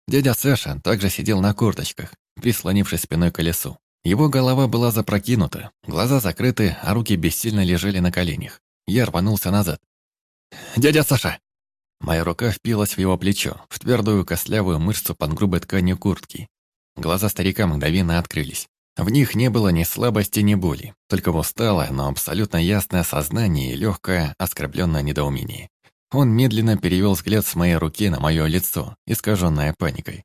Дядя Саша также сидел на корточках, прислонившись спиной к колесу. Его голова была запрокинута, глаза закрыты, а руки бессильно лежали на коленях. Я рванулся назад. «Дядя Саша!» Моя рука впилась в его плечо, в твердую костлявую мышцу под грубой тканью куртки. Глаза старика мгновенно открылись. В них не было ни слабости, ни боли, только усталое, но абсолютно ясное сознание и легкое, оскорбленное недоумение. Он медленно перевел взгляд с моей руки на мое лицо, искаженное паникой.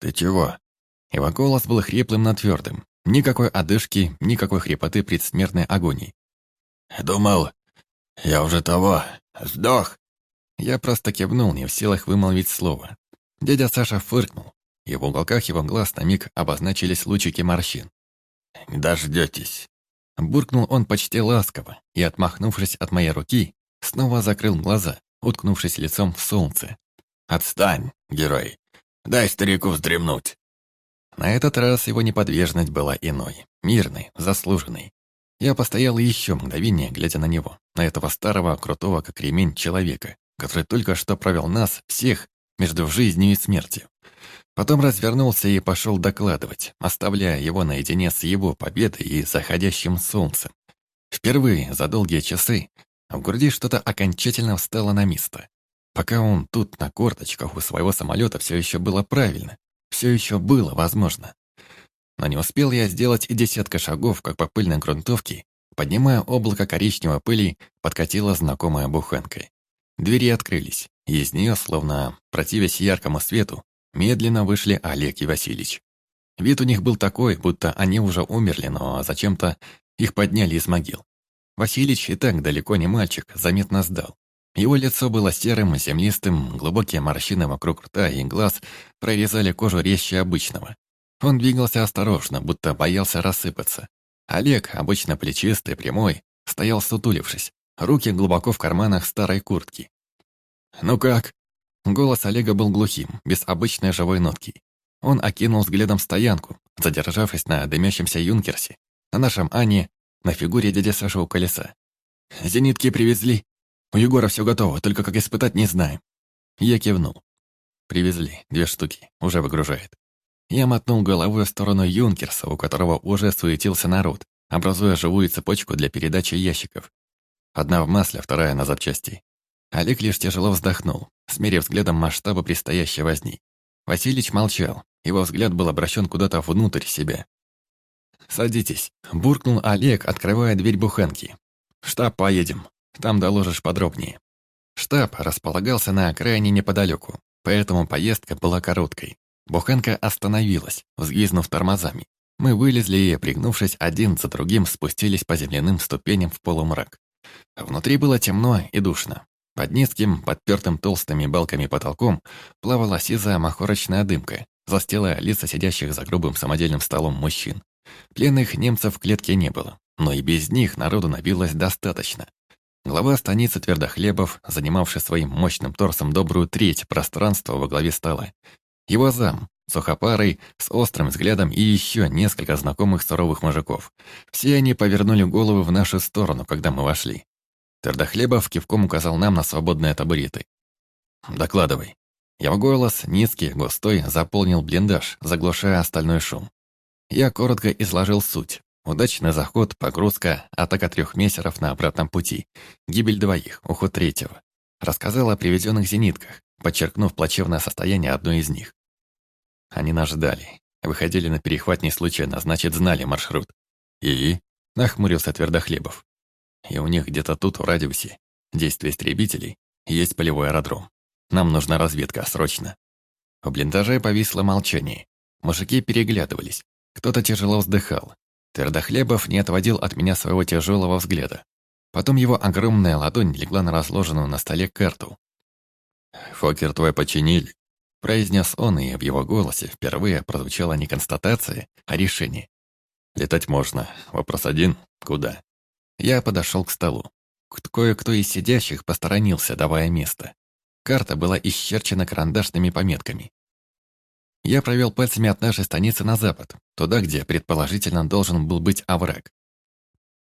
«Ты чего?» Его голос был хриплым, но твердым. Никакой одышки, никакой хрипоты предсмертной агонии. «Думал, я уже того, сдох». Я просто кивнул, не в силах вымолвить слово. Дядя Саша фыркнул. И в уголках его глаз на миг обозначились лучики морщин. «Дождетесь». Буркнул он почти ласково и, отмахнувшись от моей руки, снова закрыл глаза, уткнувшись лицом в солнце. «Отстань, герой! Дай старику вздремнуть!» На этот раз его неподвижность была иной, мирной, заслуженной. Я постоял еще мгновение, глядя на него, на этого старого, крутого, как ремень, человека, который только что провел нас, всех, между жизнью и смертью. Потом развернулся и пошел докладывать, оставляя его наедине с его победой и заходящим солнцем. Впервые за долгие часы в груди что-то окончательно встало на место. Пока он тут на корточках у своего самолета все еще было правильно, все еще было возможно. Но не успел я сделать и десятка шагов, как по пыльной грунтовке, поднимая облако коричневой пыли, подкатила знакомая буханка. Двери открылись, и из нее, словно противясь яркому свету, медленно вышли Олег и Васильич. Вид у них был такой, будто они уже умерли, но зачем-то их подняли из могил. Василич и так далеко не мальчик, заметно сдал. Его лицо было серым, землистым, глубокие морщины вокруг рта и глаз прорезали кожу резче обычного. Он двигался осторожно, будто боялся рассыпаться. Олег, обычно плечистый, прямой, стоял сутулившись, руки глубоко в карманах старой куртки. «Ну как?» Голос Олега был глухим, без обычной живой нотки. Он окинул взглядом стоянку, задержавшись на дымящемся юнкерсе, на нашем Ане, на фигуре дяди Саши у колеса. «Зенитки привезли. У Егора все готово, только как испытать не знаем». Я кивнул. «Привезли, две штуки, уже выгружает. Я мотнул головой в сторону Юнкерса, у которого уже суетился народ, образуя живую цепочку для передачи ящиков. Одна в масле, вторая на запчасти. Олег лишь тяжело вздохнул, смерив взглядом масштаба предстоящей возни. Василич молчал, его взгляд был обращен куда-то внутрь себя. «Садитесь», — буркнул Олег, открывая дверь буханки. «В штаб поедем, там доложишь подробнее». Штаб располагался на окраине неподалеку, поэтому поездка была короткой. Буханка остановилась, взвизнув тормозами. Мы вылезли и, пригнувшись один за другим, спустились по земляным ступеням в полумрак. Внутри было темно и душно. Под низким, подпертым толстыми балками потолком плавала сизая махорочная дымка, застилая лица сидящих за грубым самодельным столом мужчин. Пленных немцев в клетке не было, но и без них народу набилось достаточно. Глава станицы Твердохлебов, занимавший своим мощным торсом добрую треть пространства во главе стола. Его зам, сухопарый, с острым взглядом и еще несколько знакомых суровых мужиков. Все они повернули головы в нашу сторону, когда мы вошли. Твердохлебов кивком указал нам на свободные табуреты. «Докладывай». Его голос, низкий, густой, заполнил блиндаж, заглушая остальной шум. Я коротко изложил суть. Удачный заход, погрузка, атака трех мессеров на обратном пути, гибель двоих, уход третьего. Рассказал о приведенных зенитках, подчеркнув плачевное состояние одной из них. Они нас ждали. Выходили на перехват не случайно, значит, знали маршрут. И? Нахмурился Твердохлебов. И у них где-то тут, в радиусе, действия истребителей, есть полевой аэродром. Нам нужна разведка, срочно. В блиндаже повисло молчание. Мужики переглядывались. Кто-то тяжело вздыхал. Твердохлебов не отводил от меня своего тяжелого взгляда. Потом его огромная ладонь легла на разложенную на столе карту. «Фокер твой починили», — произнес он, и в его голосе впервые прозвучала не констатация, а решение. «Летать можно. Вопрос один — куда?» Я подошел к столу. Кое-кто из сидящих посторонился, давая место. Карта была исчерчена карандашными пометками. Я провел пальцами от нашей станицы на запад, туда, где, предположительно, должен был быть овраг.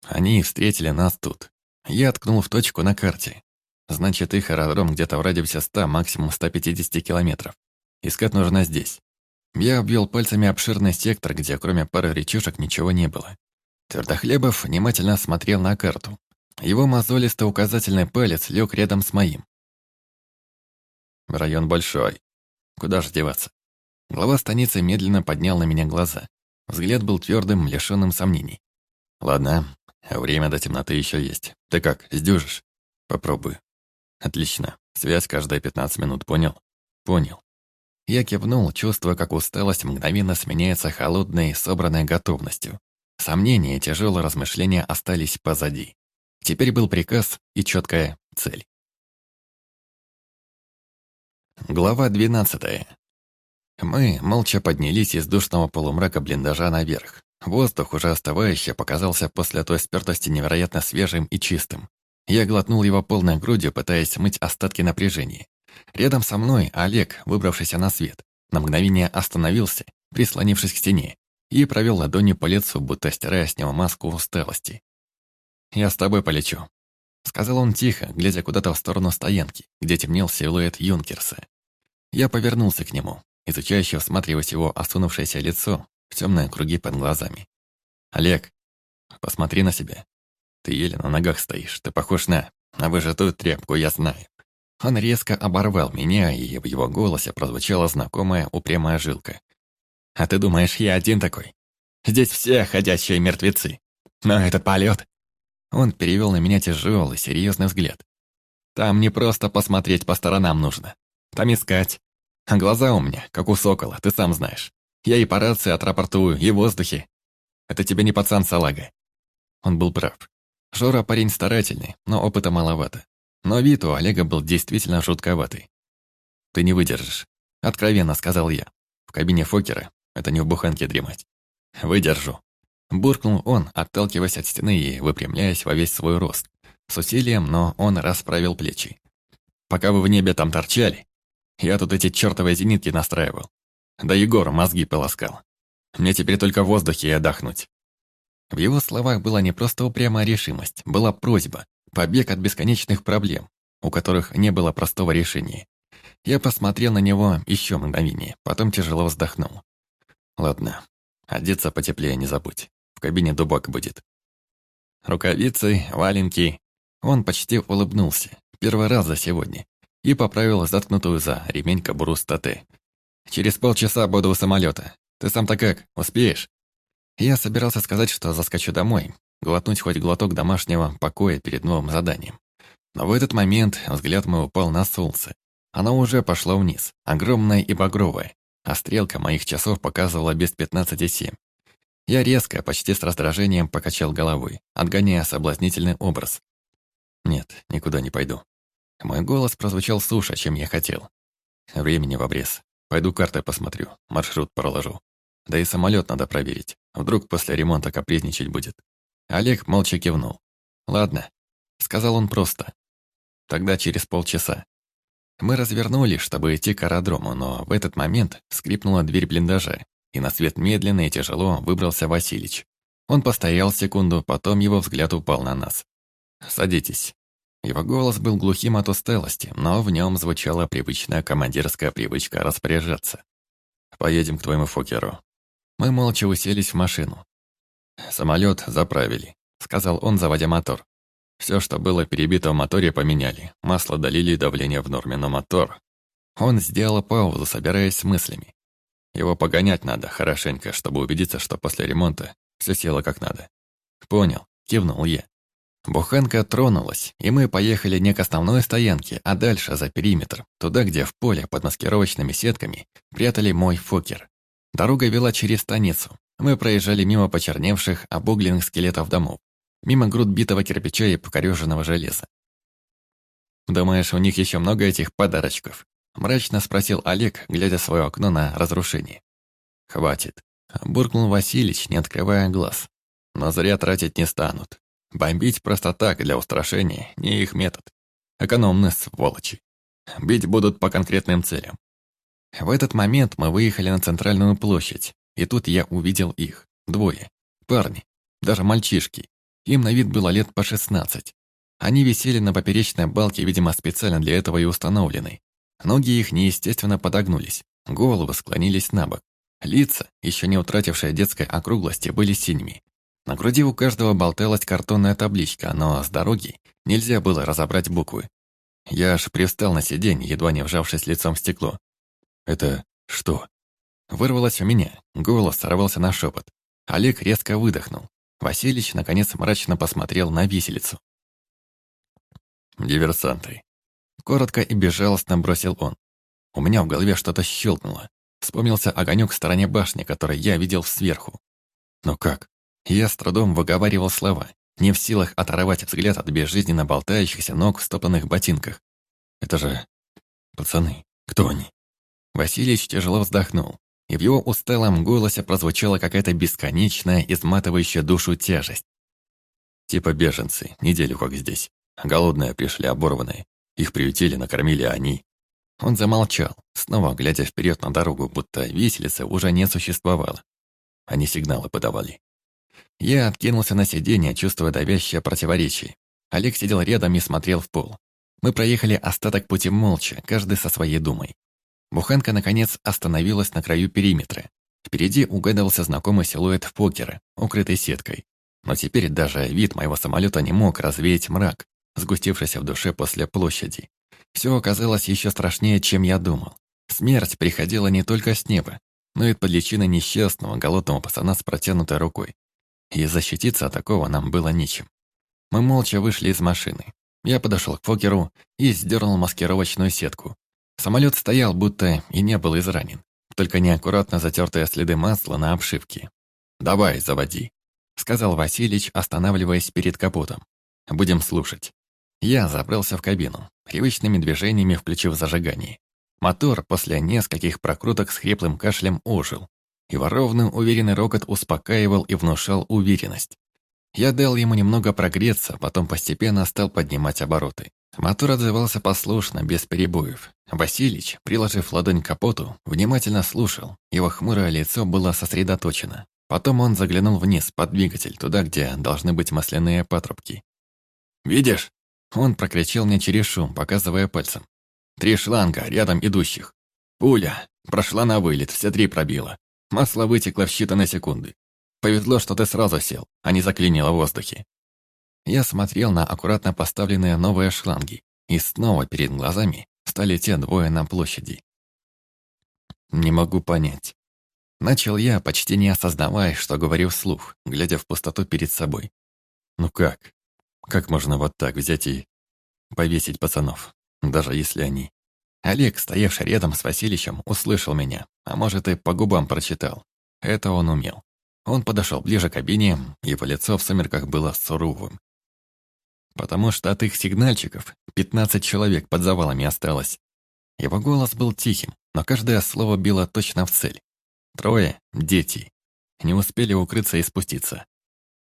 Они встретили нас тут. Я ткнул в точку на карте. Значит, их аэродром где-то в радиусе 100, максимум 150 километров. Искать нужно здесь. Я обвел пальцами обширный сектор, где кроме пары речушек ничего не было. Твердохлебов внимательно смотрел на карту. Его мозолистый указательный палец лег рядом с моим. Район большой. Куда же деваться? Глава станицы медленно поднял на меня глаза. Взгляд был твердым, лишенным сомнений. «Ладно, время до темноты еще есть. Ты как, сдюжишь?» «Попробую». «Отлично. Связь каждые 15 минут, понял?» «Понял». Я кивнул, чувствуя, как усталость мгновенно сменяется холодной, собранной готовностью. Сомнения и тяжелые размышления остались позади. Теперь был приказ и четкая цель. Глава двенадцатая. Мы молча поднялись из душного полумрака блиндажа наверх. Воздух, уже оставающий, показался после той спертости невероятно свежим и чистым. Я глотнул его полной грудью, пытаясь смыть остатки напряжения. Рядом со мной Олег, выбравшийся на свет, на мгновение остановился, прислонившись к стене, и провел ладонью по лицу, будто стирая с него маску усталости. «Я с тобой полечу», — сказал он тихо, глядя куда-то в сторону стоянки, где темнел силуэт Юнкерса. Я повернулся к нему, изучающе всматриваясь его осунувшееся лицо в темные круги под глазами. «Олег, посмотри на себя. Ты еле на ногах стоишь, ты похож на... на выжатую тряпку, я знаю». Он резко оборвал меня, и в его голосе прозвучала знакомая упрямая жилка. «А ты думаешь, я один такой? Здесь все ходячие мертвецы. Но этот полет...» Он перевел на меня тяжелый, серьезный взгляд. «Там не просто посмотреть по сторонам нужно. Там искать, а глаза у меня, как у сокола, ты сам знаешь. Я и по рации отрапортую, и в воздухе. Это тебе не пацан салага. Он был прав. Жора парень старательный, но опыта маловато. Но вид у Олега был действительно жутковатый. «Ты не выдержишь», — откровенно сказал я. «В кабине Фокера это не в буханке дремать». «Выдержу», — буркнул он, отталкиваясь от стены и выпрямляясь во весь свой рост. С усилием, но он расправил плечи. «Пока вы в небе там торчали, я тут эти чертовые зенитки настраивал. Да Егор мозги полоскал. Мне теперь только в воздухе и отдохнуть. В его словах была не просто упрямая решимость, была просьба, побег от бесконечных проблем, у которых не было простого решения. Я посмотрел на него еще мгновение, потом тяжело вздохнул. Ладно, одеться потеплее не забудь. В кабине дубак будет. Рукавицы, валенки. Он почти улыбнулся. Первый раз за сегодня. И поправил заткнутую за ремень кобуру статы. Через полчаса буду у самолета. Ты сам-то как, успеешь? Я собирался сказать, что заскочу домой, глотнуть хоть глоток домашнего покоя перед новым заданием. Но в этот момент взгляд мой упал на солнце. Оно уже пошло вниз, огромное и багровое, а стрелка моих часов показывала без пятнадцати семь. Я резко, почти с раздражением покачал головой, отгоняя соблазнительный образ. Нет, никуда не пойду. Мой голос прозвучал суше, чем я хотел. Времени в обрез. Пойду картой посмотрю, маршрут проложу. Да и самолет надо проверить. Вдруг после ремонта капризничать будет. Олег молча кивнул. «Ладно», — сказал он просто. «Тогда через полчаса». Мы развернулись, чтобы идти к аэродрому, но в этот момент скрипнула дверь блиндажа, и на свет медленно и тяжело выбрался Василич. Он постоял секунду, потом его взгляд упал на нас. «Садитесь». Его голос был глухим от усталости, но в нем звучала привычная командирская привычка распоряжаться. «Поедем к твоему Фокеру». Мы молча уселись в машину. «Самолет заправили», — сказал он, заводя мотор. Все, что было перебито в моторе, поменяли. Масло долили, давление в норме, но мотор... Он сделал паузу, собираясь с мыслями. Его погонять надо хорошенько, чтобы убедиться, что после ремонта все село как надо. «Понял», — кивнул я. Буханка тронулась, и мы поехали не к основной стоянке, а дальше, за периметр, туда, где в поле под маскировочными сетками прятали мой фокер. Дорога вела через станицу. Мы проезжали мимо почерневших, обугленных скелетов домов, мимо груд битого кирпича и покореженного железа. «Думаешь, у них еще много этих подарочков?» Мрачно спросил Олег, глядя в свое окно на разрушение. «Хватит», — буркнул Василич, не открывая глаз. «Но зря тратить не станут. Бомбить просто так, для устрашения, не их метод. Экономны, сволочи. Бить будут по конкретным целям. В этот момент мы выехали на центральную площадь, и тут я увидел их. Двое. Парни. Даже мальчишки. Им на вид было лет по шестнадцать. Они висели на поперечной балке, видимо, специально для этого и установленной. Ноги их неестественно подогнулись, головы склонились на бок. Лица, еще не утратившие детской округлости, были синими. На груди у каждого болталась картонная табличка, но с дороги нельзя было разобрать буквы. Я аж привстал на сиденье, едва не вжавшись лицом в стекло. «Это что?» Вырвалось у меня, голос сорвался на шепот. Олег резко выдохнул. Василич, наконец, мрачно посмотрел на виселицу. «Диверсанты», Коротко и безжалостно бросил он. У меня в голове что-то щелкнуло. Вспомнился огонек в стороне башни, который я видел сверху. Но как? Я с трудом выговаривал слова, не в силах оторвать взгляд от безжизненно болтающихся ног в стопанных ботинках. Это же... Пацаны, кто они? Васильевич тяжело вздохнул, и в его усталом голосе прозвучала какая-то бесконечная, изматывающая душу тяжесть. Типа беженцы, неделю как здесь. Голодные пришли, оборванные. Их приютили, накормили они. Он замолчал, снова глядя вперед на дорогу, будто виселица уже не существовало. Они сигналы подавали. Я откинулся на сиденье, чувствуя давящее противоречие. Олег сидел рядом и смотрел в пол. Мы проехали остаток пути молча, каждый со своей думой. Буханка, наконец, остановилась на краю периметра. Впереди угадывался знакомый силуэт покера, укрытый сеткой. Но теперь даже вид моего самолета не мог развеять мрак, сгустившийся в душе после площади. Все оказалось еще страшнее, чем я думал. Смерть приходила не только с неба, но и под личиной несчастного, голодного пацана с протянутой рукой. И защититься от такого нам было нечем. Мы молча вышли из машины. Я подошел к Фокеру и сдернул маскировочную сетку. Самолет стоял, будто и не был изранен. Только неаккуратно затертые следы масла на обшивке. «Давай, заводи», — сказал Василич, останавливаясь перед капотом. «Будем слушать». Я забрался в кабину, привычными движениями включив зажигание. Мотор после нескольких прокруток с хриплым кашлем ожил. Его ровный, уверенный рокот успокаивал и внушал уверенность. Я дал ему немного прогреться, потом постепенно стал поднимать обороты. Мотор отзывался послушно, без перебоев. Василич, приложив ладонь к капоту, внимательно слушал. Его хмурое лицо было сосредоточено. Потом он заглянул вниз, под двигатель, туда, где должны быть масляные патрубки. «Видишь?» Он прокричал мне через шум, показывая пальцем. «Три шланга, рядом идущих. Пуля. Прошла на вылет, все три пробила. Масло вытекло в считанные секунды. Повезло, что ты сразу сел, а не заклинило в воздухе. Я смотрел на аккуратно поставленные новые шланги, и снова перед глазами стали те двое на площади. Не могу понять. Начал я, почти не осознавая, что говорю вслух, глядя в пустоту перед собой. Ну как? Как можно вот так взять и повесить пацанов, даже если они... Олег, стоявший рядом с Васильичем, услышал меня, а может и по губам прочитал. Это он умел. Он подошел ближе к кабине, его лицо в сумерках было суровым. Потому что от их сигнальчиков 15 человек под завалами осталось. Его голос был тихим, но каждое слово било точно в цель. Трое — дети. Не успели укрыться и спуститься.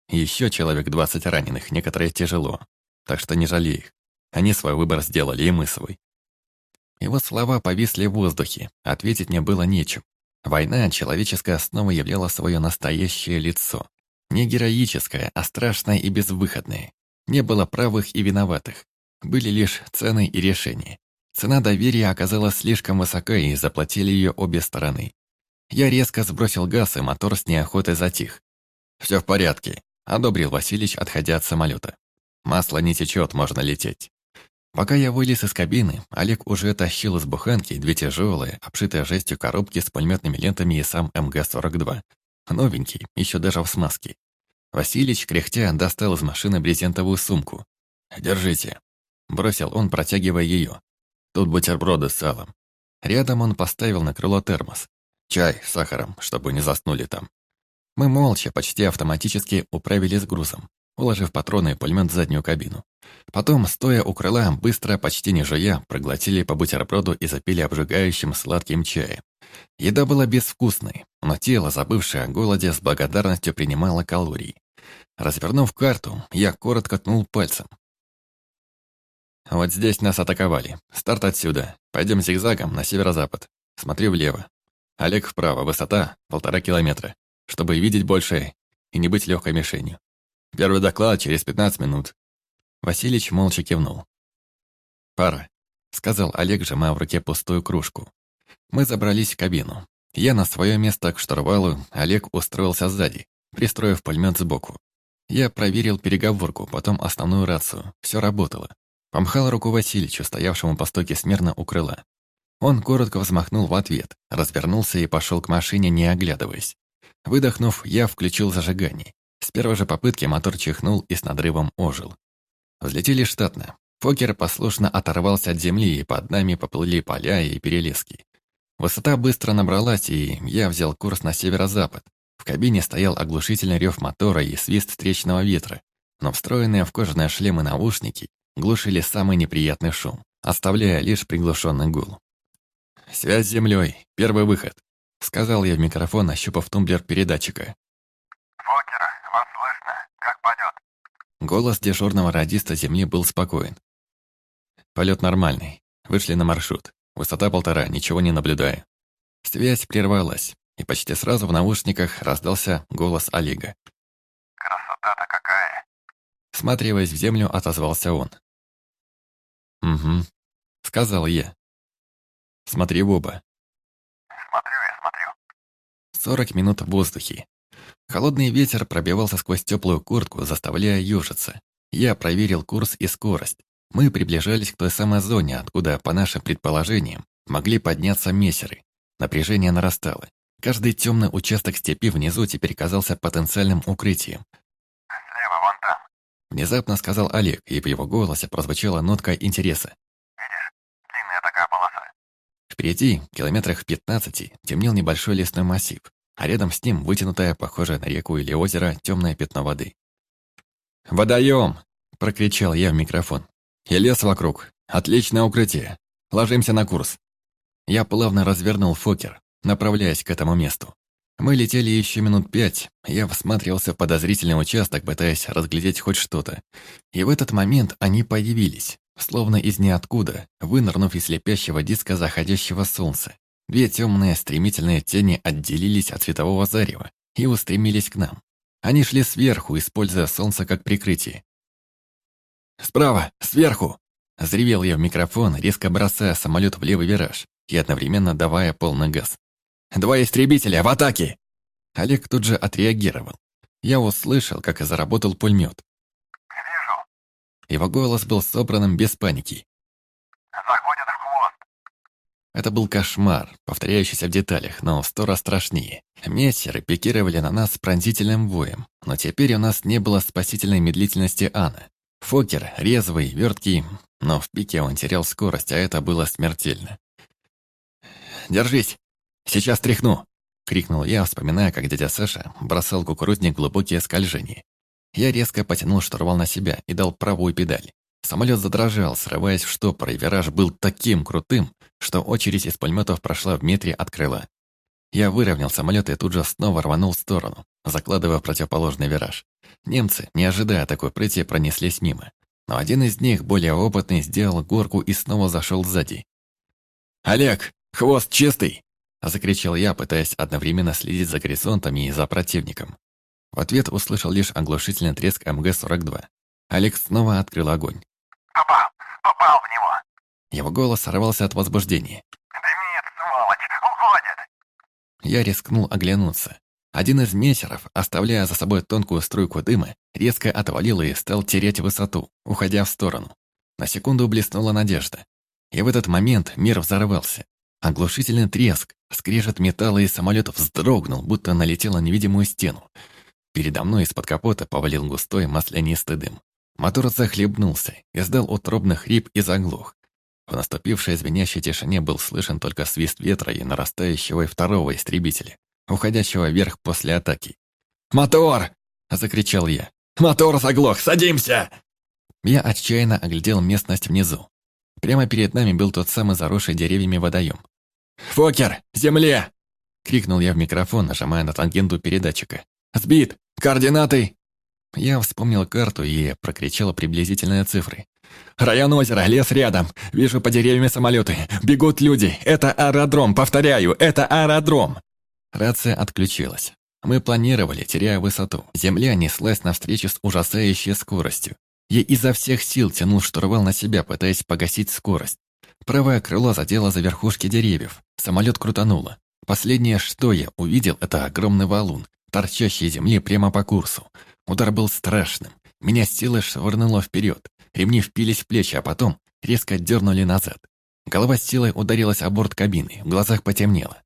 Еще человек 20 раненых, некоторые тяжело. Так что не жалей их. Они свой выбор сделали, и мы свой. Его слова повисли в воздухе, ответить мне было нечем. Война человеческая снова являла свое настоящее лицо. Не героическое, а страшное и безвыходное. Не было правых и виноватых. Были лишь цены и решения. Цена доверия оказалась слишком высока, и заплатили ее обе стороны. Я резко сбросил газ, и мотор с неохотой затих. «Все в порядке», — одобрил Васильич, отходя от самолета. «Масло не течет, можно лететь». Пока я вылез из кабины, Олег уже тащил из буханки две тяжелые, обшитые жестью коробки с пулеметными лентами и сам МГ-42. Новенький, еще даже в смазке. Василич, кряхтя, достал из машины брезентовую сумку. «Держите», — бросил он, протягивая ее. «Тут бутерброды с салом». Рядом он поставил на крыло термос. «Чай с сахаром, чтобы не заснули там». Мы молча, почти автоматически управились грузом уложив патроны и пулемет в заднюю кабину. Потом, стоя у крыла, быстро, почти не жуя, проглотили по бутерброду и запили обжигающим сладким чаем. Еда была безвкусной, но тело, забывшее о голоде, с благодарностью принимало калории. Развернув карту, я коротко ткнул пальцем. «Вот здесь нас атаковали. Старт отсюда. Пойдем зигзагом на северо-запад. Смотри влево. Олег вправо, высота — полтора километра, чтобы видеть больше и не быть легкой мишенью. Первый доклад через 15 минут». Василич молча кивнул. «Пара», — сказал Олег, сжимая в руке пустую кружку. Мы забрались в кабину. Я на свое место к штурвалу, Олег устроился сзади, пристроив пулемет сбоку. Я проверил переговорку, потом основную рацию. Все работало. Помхал руку Васильичу, стоявшему по стойке смирно у крыла. Он коротко взмахнул в ответ, развернулся и пошел к машине, не оглядываясь. Выдохнув, я включил зажигание. С первой же попытки мотор чихнул и с надрывом ожил. Взлетели штатно. Фокер послушно оторвался от земли, и под нами поплыли поля и перелески. Высота быстро набралась, и я взял курс на северо-запад. В кабине стоял оглушительный рев мотора и свист встречного ветра, но встроенные в кожаные шлемы наушники глушили самый неприятный шум, оставляя лишь приглушенный гул. «Связь с землей. Первый выход», — сказал я в микрофон, ощупав тумблер передатчика. «Фокер, вас слышно. Как пойдет?» Голос дежурного радиста Земли был спокоен. Полет нормальный. Вышли на маршрут. Высота полтора, ничего не наблюдаю. Связь прервалась, и почти сразу в наушниках раздался голос Олега. «Красота-то какая!» Сматриваясь в землю, отозвался он. «Угу», — сказал я. «Смотри в оба». «Смотрю я, смотрю». Сорок минут в воздухе. Холодный ветер пробивался сквозь теплую куртку, заставляя южиться. Я проверил курс и скорость. Мы приближались к той самой зоне, откуда, по нашим предположениям, могли подняться мессеры. Напряжение нарастало. Каждый темный участок степи внизу теперь казался потенциальным укрытием. «Слева, вон там. Внезапно сказал Олег, и в его голосе прозвучала нотка интереса. Видишь? Длинная такая полоса. Впереди, километрах в пятнадцати, темнел небольшой лесной массив а рядом с ним вытянутое, похожее на реку или озеро, темное пятно воды. «Водоем!» — прокричал я в микрофон. «И лес вокруг. Отличное укрытие. Ложимся на курс». Я плавно развернул фокер, направляясь к этому месту. Мы летели еще минут пять, я всматривался в подозрительный участок, пытаясь разглядеть хоть что-то. И в этот момент они появились, словно из ниоткуда, вынырнув из слепящего диска заходящего солнца. Две темные стремительные тени отделились от светового зарева и устремились к нам. Они шли сверху, используя солнце как прикрытие. «Справа! Сверху!» Взревел я в микрофон, резко бросая самолет в левый вираж и одновременно давая полный газ. Два истребителя в атаке!» Олег тут же отреагировал. Я услышал, как и заработал пулемет. «Вижу. Его голос был собранным без паники. Хвост. Это был кошмар, повторяющийся в деталях, но сто раз страшнее. Мессеры пикировали на нас с пронзительным воем, но теперь у нас не было спасительной медлительности Анны. Фокер, резвый, верткий, но в пике он терял скорость, а это было смертельно. «Держись! Сейчас тряхну!» — крикнул я, вспоминая, как дядя Саша бросал кукурузник глубокие скольжения. Я резко потянул штурвал на себя и дал правую педаль. Самолет задрожал, срываясь в штопор, и вираж был таким крутым, что очередь из пулеметов прошла в метре от крыла. Я выровнял самолет и тут же снова рванул в сторону, закладывая противоположный вираж. Немцы, не ожидая такой прыти, пронеслись мимо. Но один из них, более опытный, сделал горку и снова зашел сзади. «Олег, хвост чистый!» – закричал я, пытаясь одновременно следить за горизонтами и за противником. В ответ услышал лишь оглушительный треск МГ-42. Олег снова открыл огонь. Попал. Попал в него. Его голос сорвался от возбуждения. Дымит, сволочь. Уходит. Я рискнул оглянуться. Один из мессеров, оставляя за собой тонкую струйку дыма, резко отвалил и стал терять высоту, уходя в сторону. На секунду блеснула надежда. И в этот момент мир взорвался. Оглушительный треск, скрежет металла и самолет вздрогнул, будто налетел на невидимую стену. Передо мной из-под капота повалил густой маслянистый дым. Мотор захлебнулся, издал утробный хрип и заглох. В наступившей звенящей тишине был слышен только свист ветра и нарастающего второго истребителя, уходящего вверх после атаки. «Мотор!» – закричал я. «Мотор заглох! Садимся!» Я отчаянно оглядел местность внизу. Прямо перед нами был тот самый заросший деревьями водоем. «Фокер! Земле!» — крикнул я в микрофон, нажимая на тангенту передатчика. «Сбит! Координаты!» Я вспомнил карту и прокричал приблизительные цифры. «Район озера, лес рядом. Вижу по деревьям самолеты. Бегут люди. Это аэродром, повторяю, это аэродром!» Рация отключилась. Мы планировали, теряя высоту. Земля неслась навстречу с ужасающей скоростью. Я изо всех сил тянул штурвал на себя, пытаясь погасить скорость. Правое крыло задело за верхушки деревьев. Самолет крутануло. Последнее, что я увидел, это огромный валун, торчащий земли прямо по курсу. Удар был страшным. Меня с силой швырнуло вперед. Ремни впились в плечи, а потом резко дернули назад. Голова с силой ударилась о борт кабины, в глазах потемнело.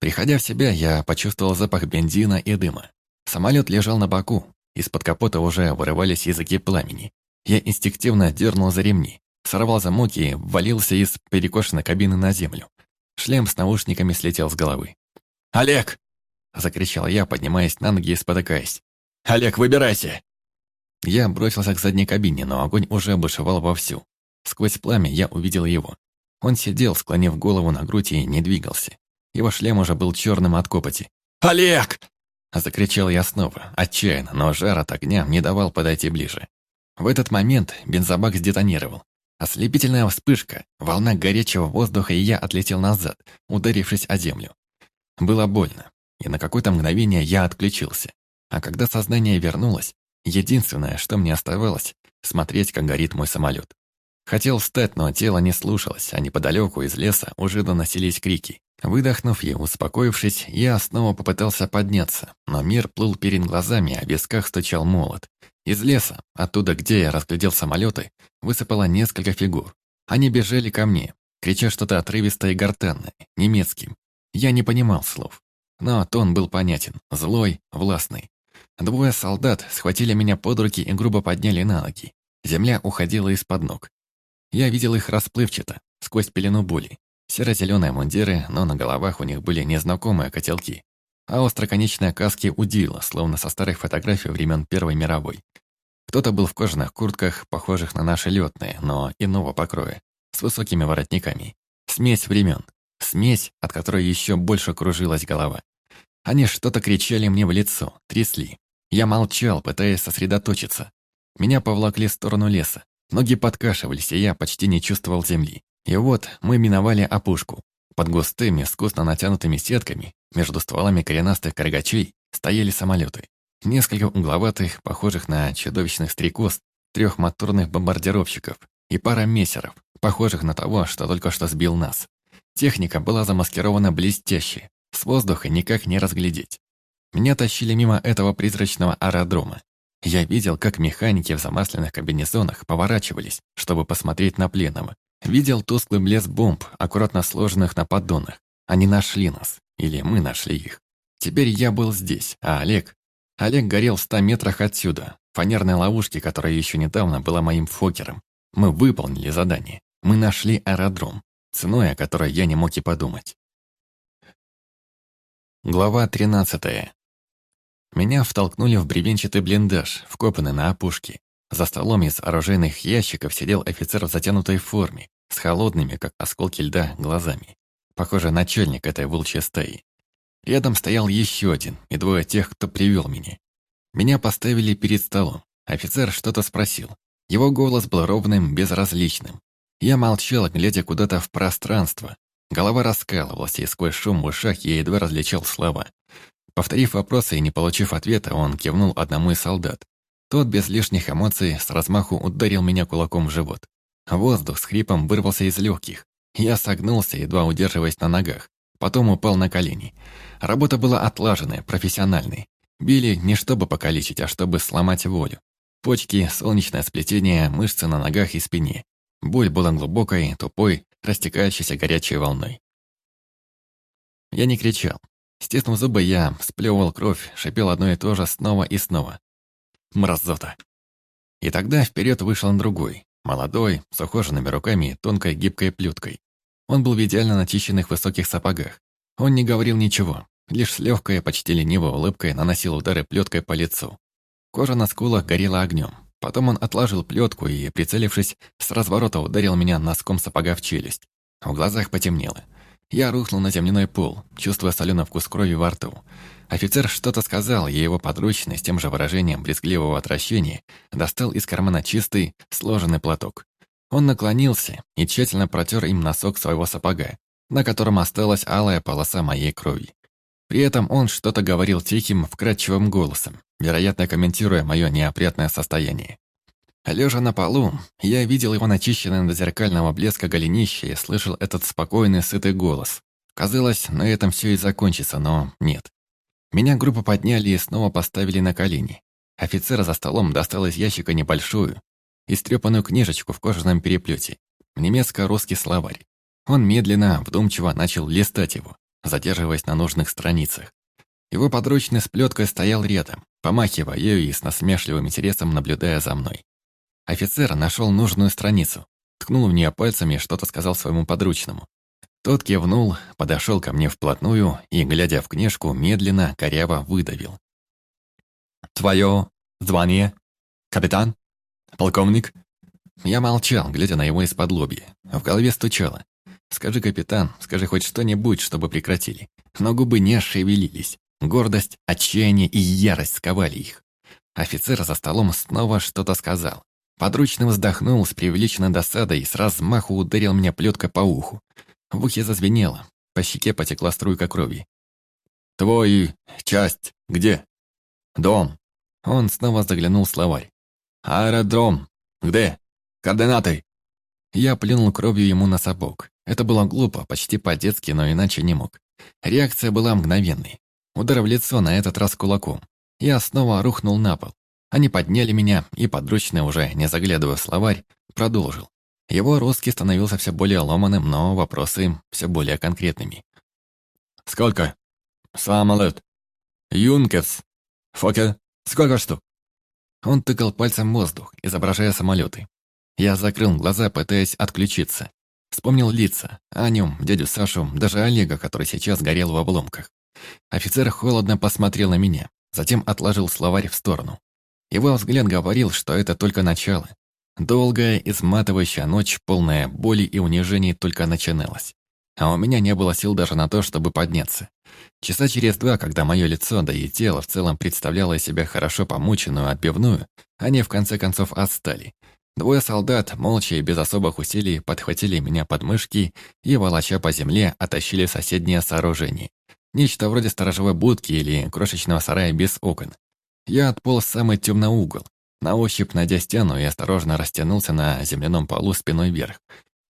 Приходя в себя, я почувствовал запах бензина и дыма. Самолет лежал на боку, из-под капота уже вырывались языки пламени. Я инстинктивно дернул за ремни, сорвал замок и ввалился из перекошенной кабины на землю. Шлем с наушниками слетел с головы. «Олег!» – закричал я, поднимаясь на ноги и спотыкаясь. «Олег, выбирайся!» Я бросился к задней кабине, но огонь уже бушевал вовсю. Сквозь пламя я увидел его. Он сидел, склонив голову на грудь и не двигался. Его шлем уже был черным от копоти. «Олег!» Закричал я снова, отчаянно, но жар от огня не давал подойти ближе. В этот момент бензобак сдетонировал. Ослепительная вспышка, волна горячего воздуха, и я отлетел назад, ударившись о землю. Было больно, и на какое-то мгновение я отключился. А когда сознание вернулось, единственное, что мне оставалось, смотреть, как горит мой самолет. Хотел встать, но тело не слушалось, а неподалеку из леса уже доносились крики. Выдохнув и успокоившись, я снова попытался подняться, но мир плыл перед глазами, а в висках стучал молот. Из леса, оттуда, где я разглядел самолеты, высыпало несколько фигур. Они бежали ко мне, крича что-то отрывистое и гортанное, немецким. Я не понимал слов. Но тон был понятен, злой, властный. Двое солдат схватили меня под руки и грубо подняли на ноги. Земля уходила из-под ног. Я видел их расплывчато, сквозь пелену боли. Серо-зеленые мундиры, но на головах у них были незнакомые котелки. А остроконечные каски удила, словно со старых фотографий времен Первой мировой. Кто-то был в кожаных куртках, похожих на наши летные, но иного покроя, с высокими воротниками. Смесь времен. Смесь, от которой еще больше кружилась голова. Они что-то кричали мне в лицо, трясли. Я молчал, пытаясь сосредоточиться. Меня повлакли в сторону леса. Ноги подкашивались, и я почти не чувствовал земли. И вот мы миновали опушку. Под густыми, искусно натянутыми сетками, между стволами коренастых каргачей, стояли самолеты. Несколько угловатых, похожих на чудовищных стрекоз, трех моторных бомбардировщиков и пара мессеров, похожих на того, что только что сбил нас. Техника была замаскирована блестяще. С воздуха никак не разглядеть. Меня тащили мимо этого призрачного аэродрома. Я видел, как механики в замасленных комбинезонах поворачивались, чтобы посмотреть на пленного. Видел тусклый блеск бомб, аккуратно сложенных на поддонах. Они нашли нас. Или мы нашли их. Теперь я был здесь, а Олег... Олег горел в ста метрах отсюда, фанерной ловушке, которая еще недавно была моим фокером. Мы выполнили задание. Мы нашли аэродром, ценой, о которой я не мог и подумать. Глава 13. Меня втолкнули в бревенчатый блиндаж, вкопанный на опушке. За столом из оружейных ящиков сидел офицер в затянутой форме, с холодными, как осколки льда, глазами. Похоже, начальник этой волчьей стаи. Рядом стоял еще один и двое тех, кто привел меня. Меня поставили перед столом. Офицер что-то спросил. Его голос был ровным, безразличным. Я молчал, глядя куда-то в пространство. Голова раскалывалась, и сквозь шум в ушах я едва различал слова. Повторив вопросы и не получив ответа, он кивнул одному из солдат. Тот без лишних эмоций с размаху ударил меня кулаком в живот. Воздух с хрипом вырвался из легких. Я согнулся, едва удерживаясь на ногах. Потом упал на колени. Работа была отлаженная, профессиональной. Били не чтобы покалечить, а чтобы сломать волю. Почки, солнечное сплетение, мышцы на ногах и спине. Боль была глубокой, тупой, растекающейся горячей волной. Я не кричал. Стиснув зубы, я сплевывал кровь, шипел одно и то же снова и снова. Мразота. И тогда вперед вышел другой, молодой, с ухоженными руками и тонкой гибкой плюткой. Он был в идеально начищенных высоких сапогах. Он не говорил ничего, лишь с легкой, почти ленивой улыбкой наносил удары плеткой по лицу. Кожа на скулах горела огнем. Потом он отложил плетку и, прицелившись, с разворота ударил меня носком сапога в челюсть. В глазах потемнело. Я рухнул на земляной пол, чувствуя соленый вкус крови во рту. Офицер что-то сказал, и его подручный с тем же выражением брезгливого отвращения достал из кармана чистый, сложенный платок. Он наклонился и тщательно протер им носок своего сапога, на котором осталась алая полоса моей крови. При этом он что-то говорил тихим, вкрадчивым голосом, вероятно, комментируя мое неопрятное состояние. Лежа на полу, я видел его начищенное до зеркального блеска голенище и слышал этот спокойный, сытый голос. Казалось, на этом все и закончится, но нет. Меня группу подняли и снова поставили на колени. Офицер за столом достал из ящика небольшую, истрепанную книжечку в кожаном переплете, немецко-русский словарь. Он медленно, вдумчиво начал листать его, задерживаясь на нужных страницах. Его подручный с плеткой стоял рядом, помахивая ею и с насмешливым интересом наблюдая за мной. Офицер нашел нужную страницу, ткнул в нее пальцами что-то сказал своему подручному. Тот кивнул, подошел ко мне вплотную и, глядя в книжку, медленно, коряво выдавил. «Твое звание? Капитан?» «Полковник?» Я молчал, глядя на его из-под лобья. В голове стучало. «Скажи, капитан, скажи хоть что-нибудь, чтобы прекратили». Но губы не шевелились. Гордость, отчаяние и ярость сковали их. Офицер за столом снова что-то сказал. Подручный вздохнул с преувеличенной досадой и с размаху ударил меня плеткой по уху. В ухе зазвенело, по щеке потекла струйка крови. «Твой... часть... где?» «Дом». Он снова заглянул в словарь. «Аэродром! Где? Координаты!» Я плюнул кровью ему на сапог. Это было глупо, почти по-детски, но иначе не мог. Реакция была мгновенной. Удар в лицо, на этот раз кулаком. Я снова рухнул на пол. Они подняли меня, и подручный, уже не заглядывая в словарь, продолжил. Его русский становился все более ломаным, но вопросы все более конкретными. «Сколько?» «Самолет». «Юнкерс». «Фокер». «Сколько штук?» Он тыкал пальцем в воздух, изображая самолеты. Я закрыл глаза, пытаясь отключиться. Вспомнил лица, Аню, дядю Сашу, даже Олега, который сейчас горел в обломках. Офицер холодно посмотрел на меня, затем отложил словарь в сторону. Его взгляд говорил, что это только начало. Долгая, изматывающая ночь, полная боли и унижений только начиналась. А у меня не было сил даже на то, чтобы подняться. Часа через два, когда мое лицо, да и тело в целом представляло себя хорошо помученную отбивную, они в конце концов отстали. Двое солдат, молча и без особых усилий, подхватили меня под мышки и, волоча по земле, оттащили соседнее сооружение. Нечто вроде сторожевой будки или крошечного сарая без окон. Я отполз в самый темный угол, на ощупь найдя стену и осторожно растянулся на земляном полу спиной вверх.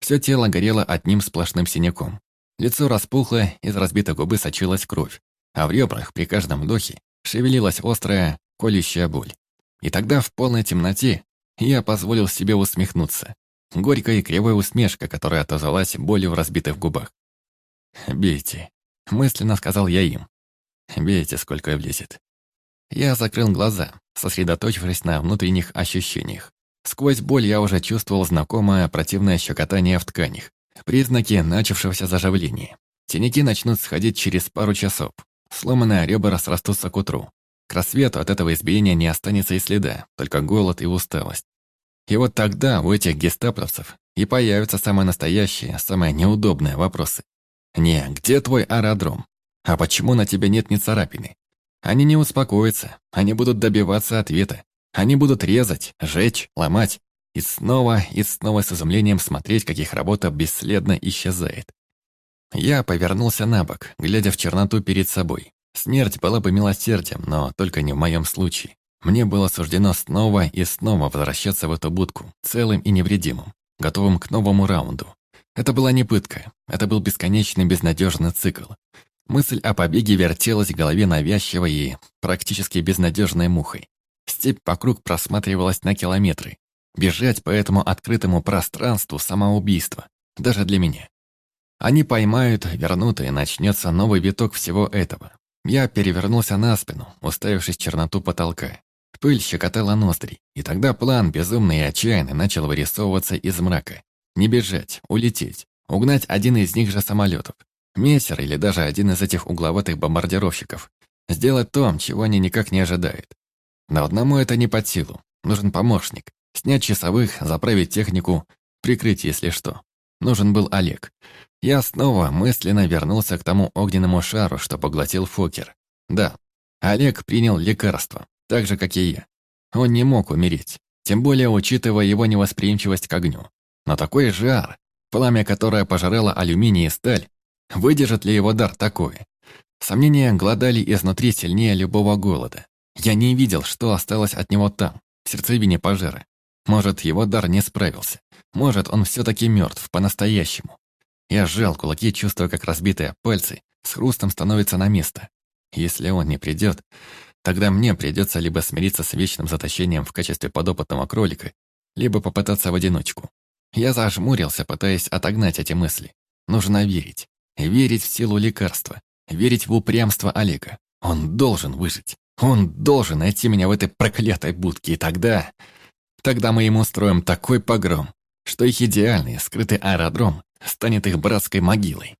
Все тело горело одним сплошным синяком. Лицо распухло, из разбитой губы сочилась кровь, а в ребрах при каждом вдохе шевелилась острая, колющая боль. И тогда в полной темноте я позволил себе усмехнуться. Горькая и кривая усмешка, которая отозвалась болью в разбитых губах. «Бейте», — мысленно сказал я им. «Бейте, сколько влезет». Я закрыл глаза, сосредоточившись на внутренних ощущениях. Сквозь боль я уже чувствовал знакомое противное щекотание в тканях, признаки начавшегося заживления. Синяки начнут сходить через пару часов. Сломанные ребра срастутся к утру. К рассвету от этого избиения не останется и следа, только голод и усталость. И вот тогда у этих гестаповцев и появятся самые настоящие, самые неудобные вопросы. «Не, где твой аэродром? А почему на тебе нет ни царапины?» Они не успокоятся, они будут добиваться ответа. Они будут резать, жечь, ломать. И снова и снова с изумлением смотреть, как их работа бесследно исчезает. Я повернулся на бок, глядя в черноту перед собой. Смерть была бы милосердием, но только не в моем случае. Мне было суждено снова и снова возвращаться в эту будку, целым и невредимым, готовым к новому раунду. Это была не пытка, это был бесконечный безнадежный цикл. Мысль о побеге вертелась в голове навязчивой и практически безнадежной мухой. Степь вокруг просматривалась на километры. Бежать по этому открытому пространству – самоубийство. Даже для меня. Они поймают, вернут, и начнется новый виток всего этого. Я перевернулся на спину, уставившись в черноту потолка. Пыль щекотала ноздри, и тогда план, безумный и отчаянный, начал вырисовываться из мрака. Не бежать, улететь, угнать один из них же самолетов. Мессер или даже один из этих угловатых бомбардировщиков. Сделать то, чего они никак не ожидают. Но одному это не под силу. Нужен помощник. Снять часовых, заправить технику, прикрыть, если что. Нужен был Олег. Я снова мысленно вернулся к тому огненному шару, что поглотил Фокер. Да, Олег принял лекарство, так же, как и я. Он не мог умереть, тем более учитывая его невосприимчивость к огню. Но такой жар, пламя которое пожирало алюминий и сталь, выдержит ли его дар такое? Сомнения гладали изнутри сильнее любого голода. Я не видел, что осталось от него там, в сердцевине пожара. Может, его дар не справился. Может, он все-таки мертв, по-настоящему. Я сжал кулаки, чувствуя, как разбитые пальцы с хрустом становятся на место. Если он не придет, тогда мне придется либо смириться с вечным заточением в качестве подопытного кролика, либо попытаться в одиночку. Я зажмурился, пытаясь отогнать эти мысли. Нужно верить. Верить в силу лекарства. Верить в упрямство Олега. Он должен выжить. Он должен найти меня в этой проклятой будке, и тогда... Тогда мы ему устроим такой погром, что их идеальный, скрытый аэродром станет их братской могилой.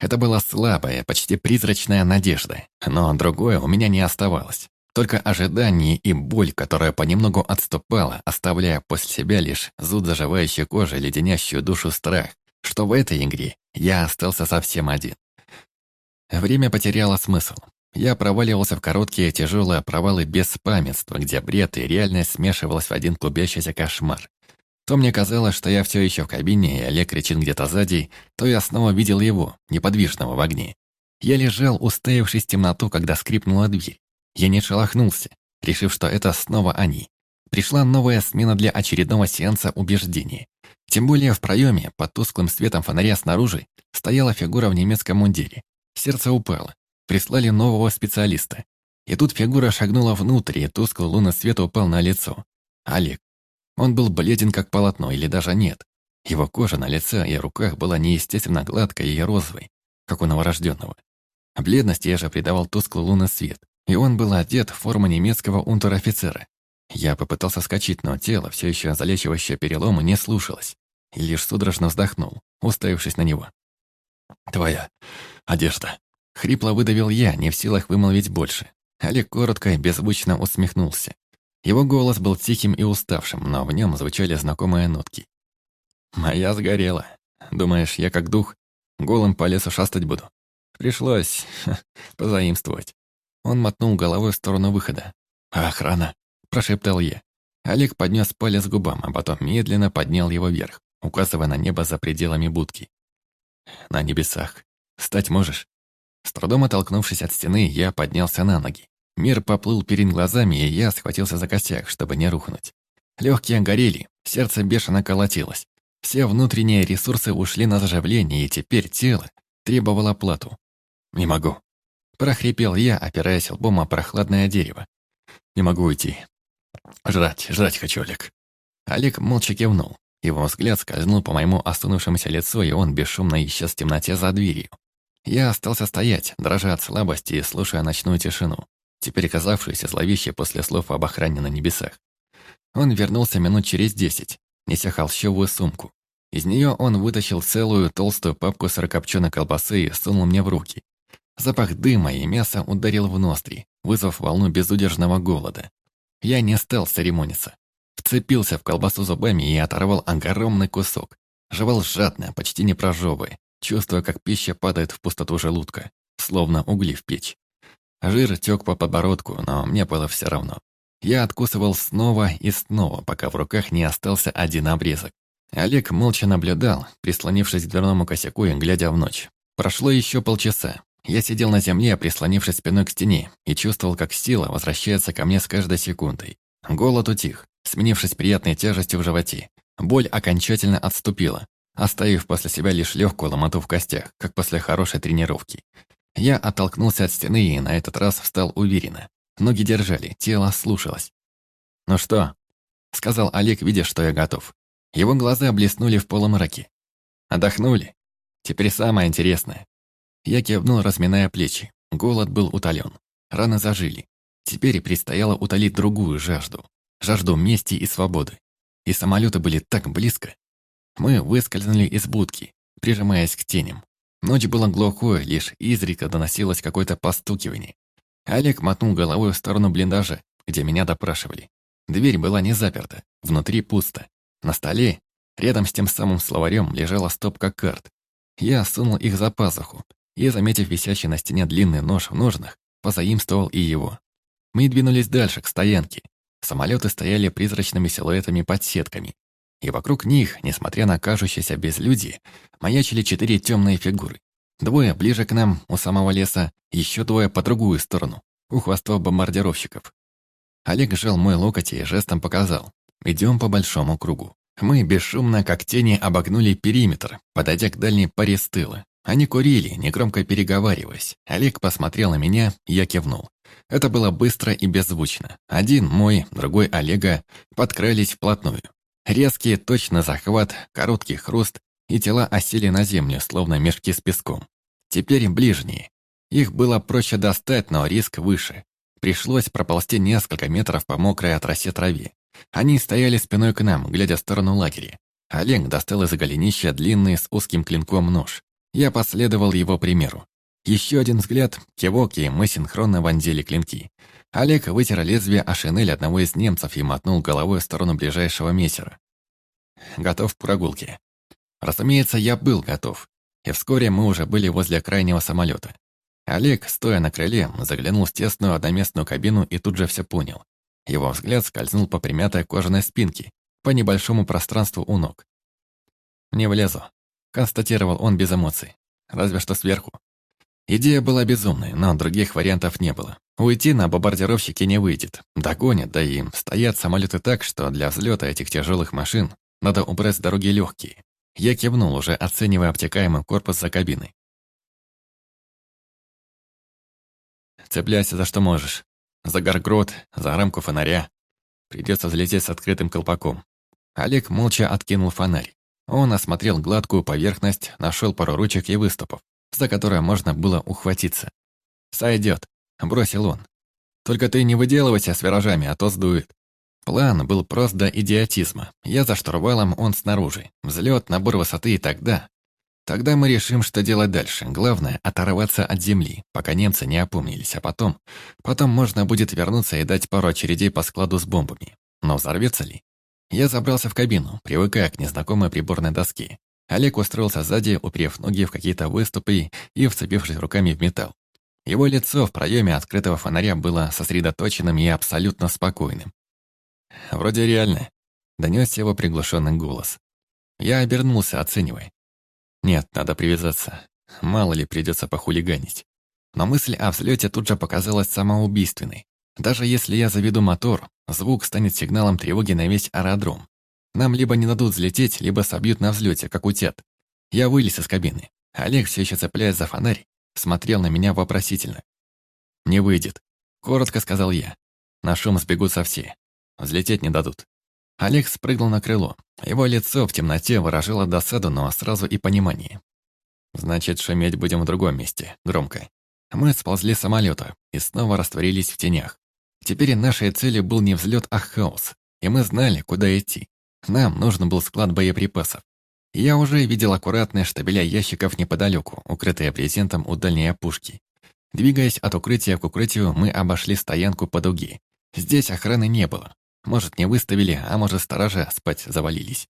Это была слабая, почти призрачная надежда, но другое у меня не оставалось. Только ожидание и боль, которая понемногу отступала, оставляя после себя лишь зуд заживающей кожи, леденящую душу страх, что в этой игре я остался совсем один. Время потеряло смысл. Я проваливался в короткие тяжелые провалы беспамятства, где бред и реальность смешивалась в один клубящийся кошмар. То мне казалось, что я все еще в кабине, и Олег кричит где-то сзади, то я снова видел его, неподвижного в огне. Я лежал, уставившись в темноту, когда скрипнула дверь. Я не шелохнулся, решив, что это снова они. Пришла новая смена для очередного сеанса убеждений. Тем более в проеме, под тусклым светом фонаря снаружи, стояла фигура в немецком мундире. Сердце упало прислали нового специалиста. И тут фигура шагнула внутрь, и тусклый лунный свет упал на лицо. Олег. Он был бледен, как полотно, или даже нет. Его кожа на лице и руках была неестественно гладкой и розовой, как у новорожденного. Бледность я же придавал тусклый лунный свет, и он был одет в форму немецкого унтер-офицера. Я попытался скачать, но тело, все еще залечивающее переломы, не слушалось, и лишь судорожно вздохнул, уставившись на него. «Твоя одежда», Хрипло выдавил я, не в силах вымолвить больше. Олег коротко и беззвучно усмехнулся. Его голос был тихим и уставшим, но в нем звучали знакомые нотки. «Моя сгорела. Думаешь, я как дух голым по лесу шастать буду? Пришлось [LAUGHS] позаимствовать». Он мотнул головой в сторону выхода. «Охрана!» – прошептал я. Олег поднес палец к губам, а потом медленно поднял его вверх, указывая на небо за пределами будки. «На небесах. Встать можешь?» С трудом оттолкнувшись от стены, я поднялся на ноги. Мир поплыл перед глазами, и я схватился за косяк, чтобы не рухнуть. Легкие горели, сердце бешено колотилось. Все внутренние ресурсы ушли на заживление, и теперь тело требовал оплату. «Не могу», — прохрипел я, опираясь лбом о прохладное дерево. «Не могу уйти. Жрать, жрать хочу, Олег». Олег молча кивнул. Его взгляд скользнул по моему остунувшемуся лицу, и он бесшумно исчез в темноте за дверью. Я остался стоять, дрожа от слабости и слушая ночную тишину, теперь казавшуюся зловещей после слов об охране на небесах. Он вернулся минут через десять, неся холщовую сумку. Из нее он вытащил целую толстую папку сырокопченой колбасы и сунул мне в руки. Запах дыма и мяса ударил в ноздри, вызвав волну безудержного голода. Я не стал церемониться. Вцепился в колбасу зубами и оторвал огромный кусок. Жевал жадно, почти не прожевывая, чувствуя, как пища падает в пустоту желудка, словно угли в печь. Жир тек по подбородку, но мне было все равно. Я откусывал снова и снова, пока в руках не остался один обрезок. Олег молча наблюдал, прислонившись к дверному косяку и глядя в ночь. Прошло еще полчаса. Я сидел на земле, прислонившись спиной к стене, и чувствовал, как сила возвращается ко мне с каждой секундой. Голод утих, сменившись приятной тяжестью в животе. Боль окончательно отступила, оставив после себя лишь легкую ломоту в костях, как после хорошей тренировки. Я оттолкнулся от стены и на этот раз встал уверенно. Ноги держали, тело слушалось. «Ну что?» — сказал Олег, видя, что я готов. Его глаза блеснули в полумраке. Отдохнули. Теперь самое интересное. Я кивнул, разминая плечи. Голод был утолен. Раны зажили. Теперь предстояло утолить другую жажду. Жажду мести и свободы. И самолеты были так близко. Мы выскользнули из будки, прижимаясь к теням. Ночь была глухой, лишь изредка доносилось какое-то постукивание. Олег мотнул головой в сторону блиндажа, где меня допрашивали. Дверь была не заперта, внутри пусто. На столе, рядом с тем самым словарем, лежала стопка карт. Я сунул их за пазуху и, заметив висящий на стене длинный нож в ножнах, позаимствовал и его. Мы двинулись дальше, к стоянке. Самолеты стояли призрачными силуэтами под сетками. И вокруг них, несмотря на кажущееся безлюдие, маячили четыре темные фигуры. Двое ближе к нам, у самого леса, еще двое по другую сторону, у хвостов бомбардировщиков. Олег сжал мой локоть и жестом показал. Идем по большому кругу. Мы бесшумно, как тени, обогнули периметр, подойдя к дальней паре с тыла. Они курили, негромко переговариваясь. Олег посмотрел на меня, я кивнул. Это было быстро и беззвучно. Один мой, другой Олега подкрались вплотную. Резкий, точно захват, короткий хруст, и тела осели на землю, словно мешки с песком. Теперь ближние. Их было проще достать, но риск выше. Пришлось проползти несколько метров по мокрой от росе траве. Они стояли спиной к нам, глядя в сторону лагеря. Олег достал из голенища длинный с узким клинком нож. Я последовал его примеру. Еще один взгляд, кивок, и мы синхронно вонзили клинки. Олег вытер лезвие о шинель одного из немцев и мотнул головой в сторону ближайшего мессера. Готов к прогулке. Разумеется, я был готов. И вскоре мы уже были возле крайнего самолета. Олег, стоя на крыле, заглянул в тесную одноместную кабину и тут же все понял. Его взгляд скользнул по примятой кожаной спинке, по небольшому пространству у ног. «Не влезу», — констатировал он без эмоций. «Разве что сверху». Идея была безумной, но других вариантов не было. Уйти на бомбардировщике не выйдет. Догонят, да и стоят самолеты так, что для взлета этих тяжелых машин надо убрать с дороги легкие. Я кивнул, уже оценивая обтекаемый корпус за кабиной. «Цепляйся за что можешь. За горгрот, за рамку фонаря. Придется взлететь с открытым колпаком. Олег молча откинул фонарь. Он осмотрел гладкую поверхность, нашел пару ручек и выступов, за которые можно было ухватиться. «Сойдет», — бросил он. «Только ты не выделывайся с виражами, а то сдует». План был прост до идиотизма. Я за штурвалом, он снаружи. Взлет, набор высоты и тогда. Тогда мы решим, что делать дальше. Главное — оторваться от земли, пока немцы не опомнились, а потом... Потом можно будет вернуться и дать пару очередей по складу с бомбами. Но взорвется ли? Я забрался в кабину, привыкая к незнакомой приборной доске. Олег устроился сзади, уперев ноги в какие-то выступы и вцепившись руками в металл. Его лицо в проеме открытого фонаря было сосредоточенным и абсолютно спокойным. «Вроде реально», — донесся его приглушенный голос. Я обернулся, оценивая. Нет, надо привязаться. Мало ли придется похулиганить. Но мысль о взлете тут же показалась самоубийственной. Даже если я заведу мотор, звук станет сигналом тревоги на весь аэродром. Нам либо не дадут взлететь, либо собьют на взлете, как утят. Я вылез из кабины. Олег, все еще цепляясь за фонарь, смотрел на меня вопросительно. «Не выйдет», — коротко сказал я. На шум сбегутся все. Взлететь не дадут. Олег спрыгнул на крыло. Его лицо в темноте выражало досаду, но сразу и понимание. Значит, шуметь будем в другом месте, громко. Мы сползли с самолета и снова растворились в тенях. Теперь нашей целью был не взлет, а хаос. И мы знали, куда идти. Нам нужен был склад боеприпасов. Я уже видел аккуратные штабеля ящиков неподалеку, укрытые брезентом у дальней опушки. Двигаясь от укрытия к укрытию, мы обошли стоянку по дуге. Здесь охраны не было. Может, не выставили, а может, сторожа спать завалились.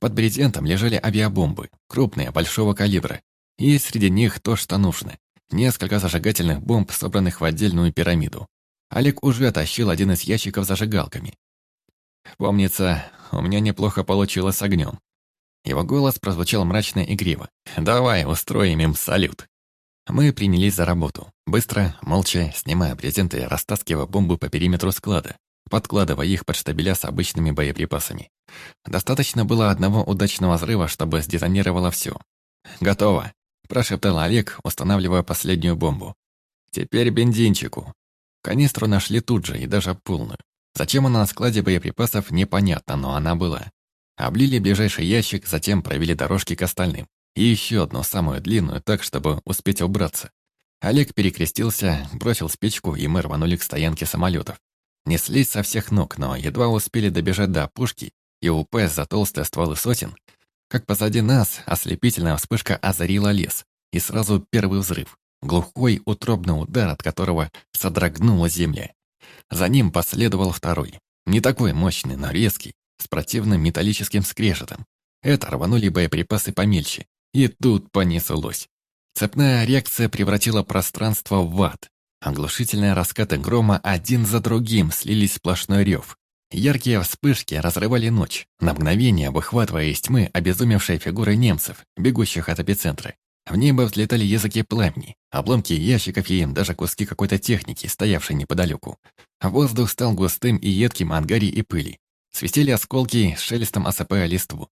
Под брезентом лежали авиабомбы, крупные, большого калибра. И среди них то, что нужно. Несколько зажигательных бомб, собранных в отдельную пирамиду. Олег уже тащил один из ящиков зажигалками. Помнится, у меня неплохо получилось с огнем. Его голос прозвучал мрачно и игриво. «Давай, устроим им салют». Мы принялись за работу. Быстро, молча, снимая презенты и растаскивая бомбы по периметру склада, подкладывая их под штабеля с обычными боеприпасами. Достаточно было одного удачного взрыва, чтобы сдетонировало все. «Готово», – прошептал Олег, устанавливая последнюю бомбу. «Теперь бензинчику». Канистру нашли тут же и даже полную. Зачем она на складе боеприпасов, непонятно, но она была. Облили ближайший ящик, затем провели дорожки к остальным. И еще одну, самую длинную, так, чтобы успеть убраться. Олег перекрестился, бросил спичку, и мы рванули к стоянке самолетов. Неслись со всех ног, но едва успели добежать до опушки и упасть за толстые стволы сотен, как позади нас ослепительная вспышка озарила лес, и сразу первый взрыв, глухой утробный удар, от которого содрогнула земля. За ним последовал второй, не такой мощный, но резкий, с противным металлическим скрежетом. Это рванули боеприпасы помельче, и тут понеслось. Цепная реакция превратила пространство в ад. Оглушительные раскаты грома один за другим слились в сплошной рев. Яркие вспышки разрывали ночь, на мгновение выхватывая из тьмы обезумевшие фигуры немцев, бегущих от эпицентра. В небо взлетали языки пламени, обломки ящиков и даже куски какой-то техники, стоявшей неподалеку. Воздух стал густым и едким от гари и пыли. Свистели осколки, с шелестом осыпая листву.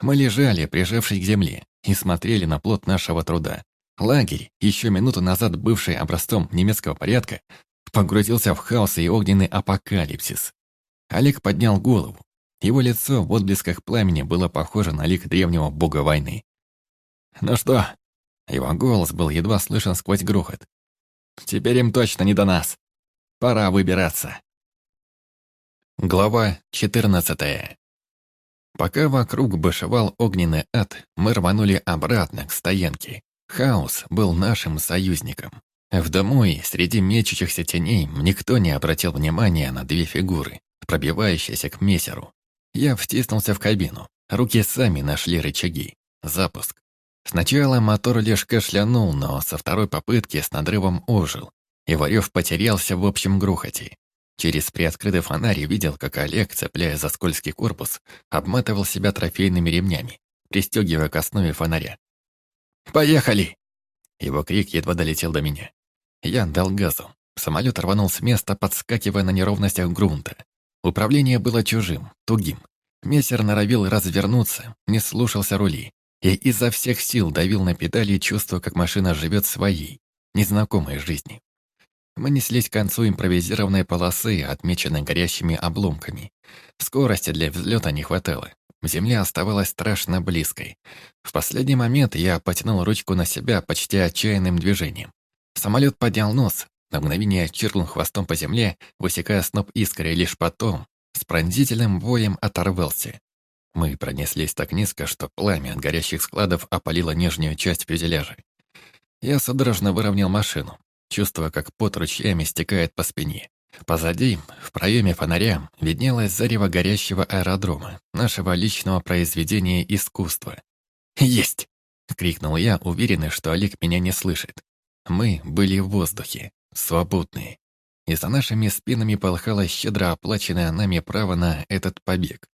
Мы лежали, прижавшись к земле, и смотрели на плод нашего труда. Лагерь, еще минуту назад бывший образцом немецкого порядка, погрузился в хаос и огненный апокалипсис. Олег поднял голову. Его лицо в отблесках пламени было похоже на лик древнего бога войны. «Ну что?» Его голос был едва слышен сквозь грохот. «Теперь им точно не до нас. Пора выбираться». Глава 14 Пока вокруг бушевал огненный ад, мы рванули обратно к стоянке. Хаос был нашим союзником. В дому и среди мечущихся теней никто не обратил внимания на две фигуры, пробивающиеся к мессеру. Я втиснулся в кабину. Руки сами нашли рычаги. Запуск. Сначала мотор лишь кашлянул, но со второй попытки с надрывом ожил. И Варёв потерялся в общем грохоте. Через приоткрытый фонарь видел, как Олег, цепляя за скользкий корпус, обматывал себя трофейными ремнями, пристегивая к основе фонаря. «Поехали!» Его крик едва долетел до меня. Я дал газу. Самолет рванул с места, подскакивая на неровностях грунта. Управление было чужим, тугим. Мессер норовил развернуться, не слушался рули. И изо всех сил давил на педали, чувствуя, как машина живет своей, незнакомой жизнью. Мы неслись к концу импровизированной полосы, отмеченной горящими обломками. Скорости для взлета не хватало. Земля оставалась страшно близкой. В последний момент я потянул ручку на себя почти отчаянным движением. Самолет поднял нос, на мгновение чиркнул хвостом по земле, высекая сноп искры, лишь потом с пронзительным воем оторвался. Мы пронеслись так низко, что пламя от горящих складов опалило нижнюю часть фюзеляжа. Я судорожно выровнял машину чувствуя, как пот ручьями стекает по спине. Позади, в проеме фонаря, виднелось зарево горящего аэродрома, нашего личного произведения искусства. «Есть!» — крикнул я, уверенный, что Олег меня не слышит. Мы были в воздухе, свободные. И за нашими спинами полыхало щедро оплаченное нами право на этот побег.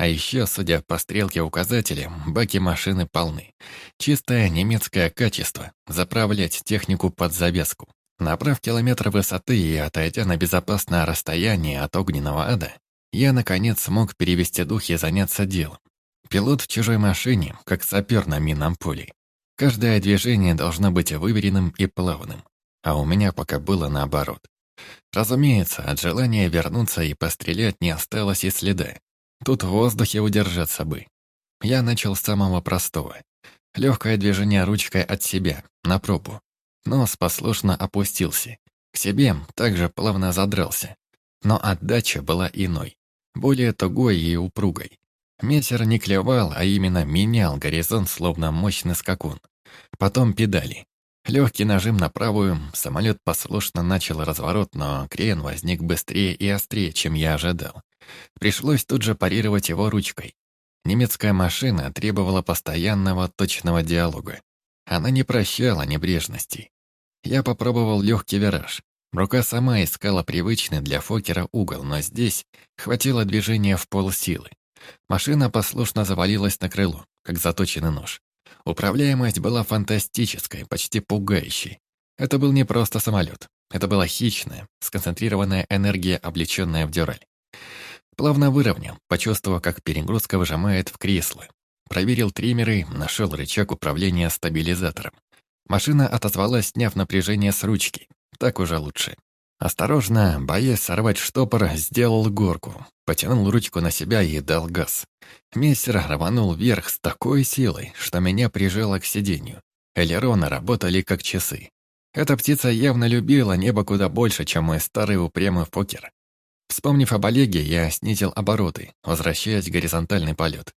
А еще, судя по стрелке указателя, баки машины полны. Чистое немецкое качество. Заправлять технику под завеску. Набрав километр высоты и отойдя на безопасное расстояние от огненного ада, я, наконец, смог перевести дух и заняться делом. Пилот в чужой машине, как сапер на минном поле. Каждое движение должно быть выверенным и плавным, а у меня пока было наоборот. Разумеется, от желания вернуться и пострелять не осталось и следа. Тут в воздухе удержаться бы. Я начал с самого простого. Легкое движение ручкой от себя, на пробу. Нос послушно опустился. К себе также плавно задрался. Но отдача была иной, более тугой и упругой. Мессер не клевал, а именно менял горизонт, словно мощный скакун. Потом педали. Легкий нажим на правую, самолет послушно начал разворот, но крен возник быстрее и острее, чем я ожидал. Пришлось тут же парировать его ручкой. Немецкая машина требовала постоянного точного диалога. Она не прощала небрежностей. Я попробовал легкий вираж. Рука сама искала привычный для Фокера угол, но здесь хватило движения в полсилы. Машина послушно завалилась на крыло, как заточенный нож. Управляемость была фантастической, почти пугающей. Это был не просто самолет. Это была хищная, сконцентрированная энергия, облеченная в дюраль. Плавно выровнял, почувствовав, как перегрузка выжимает в кресло. Проверил триммеры, нашел рычаг управления стабилизатором. Машина отозвалась, сняв напряжение с ручки. Так уже лучше. Осторожно, боясь сорвать штопор, сделал горку. Потянул ручку на себя и дал газ. Мессер рванул вверх с такой силой, что меня прижало к сиденью. Элероны работали как часы. Эта птица явно любила небо куда больше, чем мой старый упрямый покер. Вспомнив об Олеге, я снизил обороты, возвращаясь в горизонтальный полет.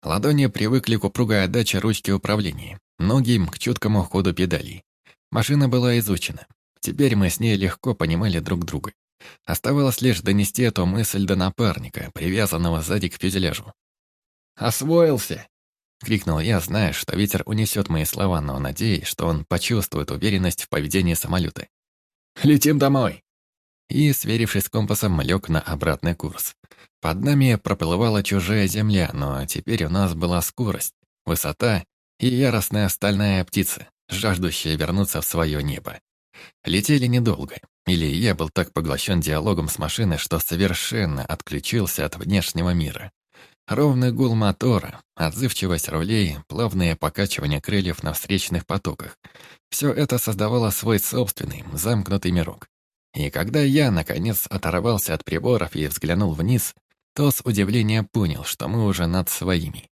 Ладони привыкли к упругой отдаче ручки управления, ноги к чуткому ходу педалей. Машина была изучена. Теперь мы с ней легко понимали друг друга. Оставалось лишь донести эту мысль до напарника, привязанного сзади к фюзеляжу. «Освоился!» — крикнул я, зная, что ветер унесет мои слова, но надеясь, что он почувствует уверенность в поведении самолета. «Летим домой!» И, сверившись с компасом, лег на обратный курс. Под нами проплывала чужая земля, но теперь у нас была скорость, высота и яростная стальная птица, жаждущая вернуться в свое небо. Летели недолго, или я был так поглощен диалогом с машиной, что совершенно отключился от внешнего мира. Ровный гул мотора, отзывчивость рулей, плавные покачивания крыльев на встречных потоках. Все это создавало свой собственный, замкнутый мирок. И когда я, наконец, оторвался от приборов и взглянул вниз, то с удивлением понял, что мы уже над своими.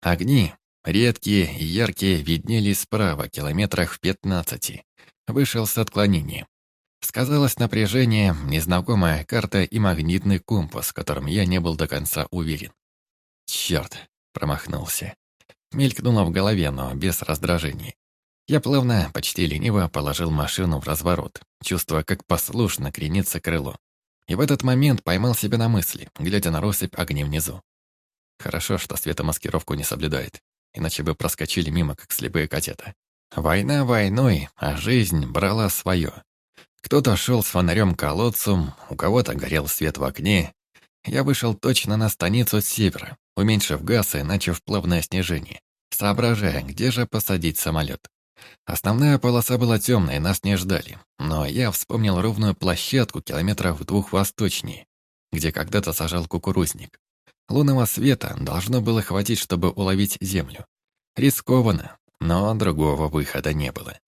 Огни, редкие и яркие, виднелись справа, километрах в пятнадцати вышел с отклонением. Сказалось напряжение, незнакомая карта и магнитный компас, которым я не был до конца уверен. Черт, промахнулся. Мелькнуло в голове, но без раздражения. Я плавно, почти лениво положил машину в разворот, чувствуя, как послушно кренится крыло. И в этот момент поймал себя на мысли, глядя на россыпь огней внизу. Хорошо, что светомаскировку не соблюдает, иначе бы проскочили мимо, как слепые котята. Война войной, а жизнь брала свое. Кто-то шел с фонарем к колодцу, у кого-то горел свет в окне. Я вышел точно на станицу с севера, уменьшив газ и начав плавное снижение, соображая, где же посадить самолет. Основная полоса была темная, нас не ждали, но я вспомнил ровную площадку километров в двух восточнее, где когда-то сажал кукурузник. Лунного света должно было хватить, чтобы уловить землю. Рискованно, но другого выхода не было.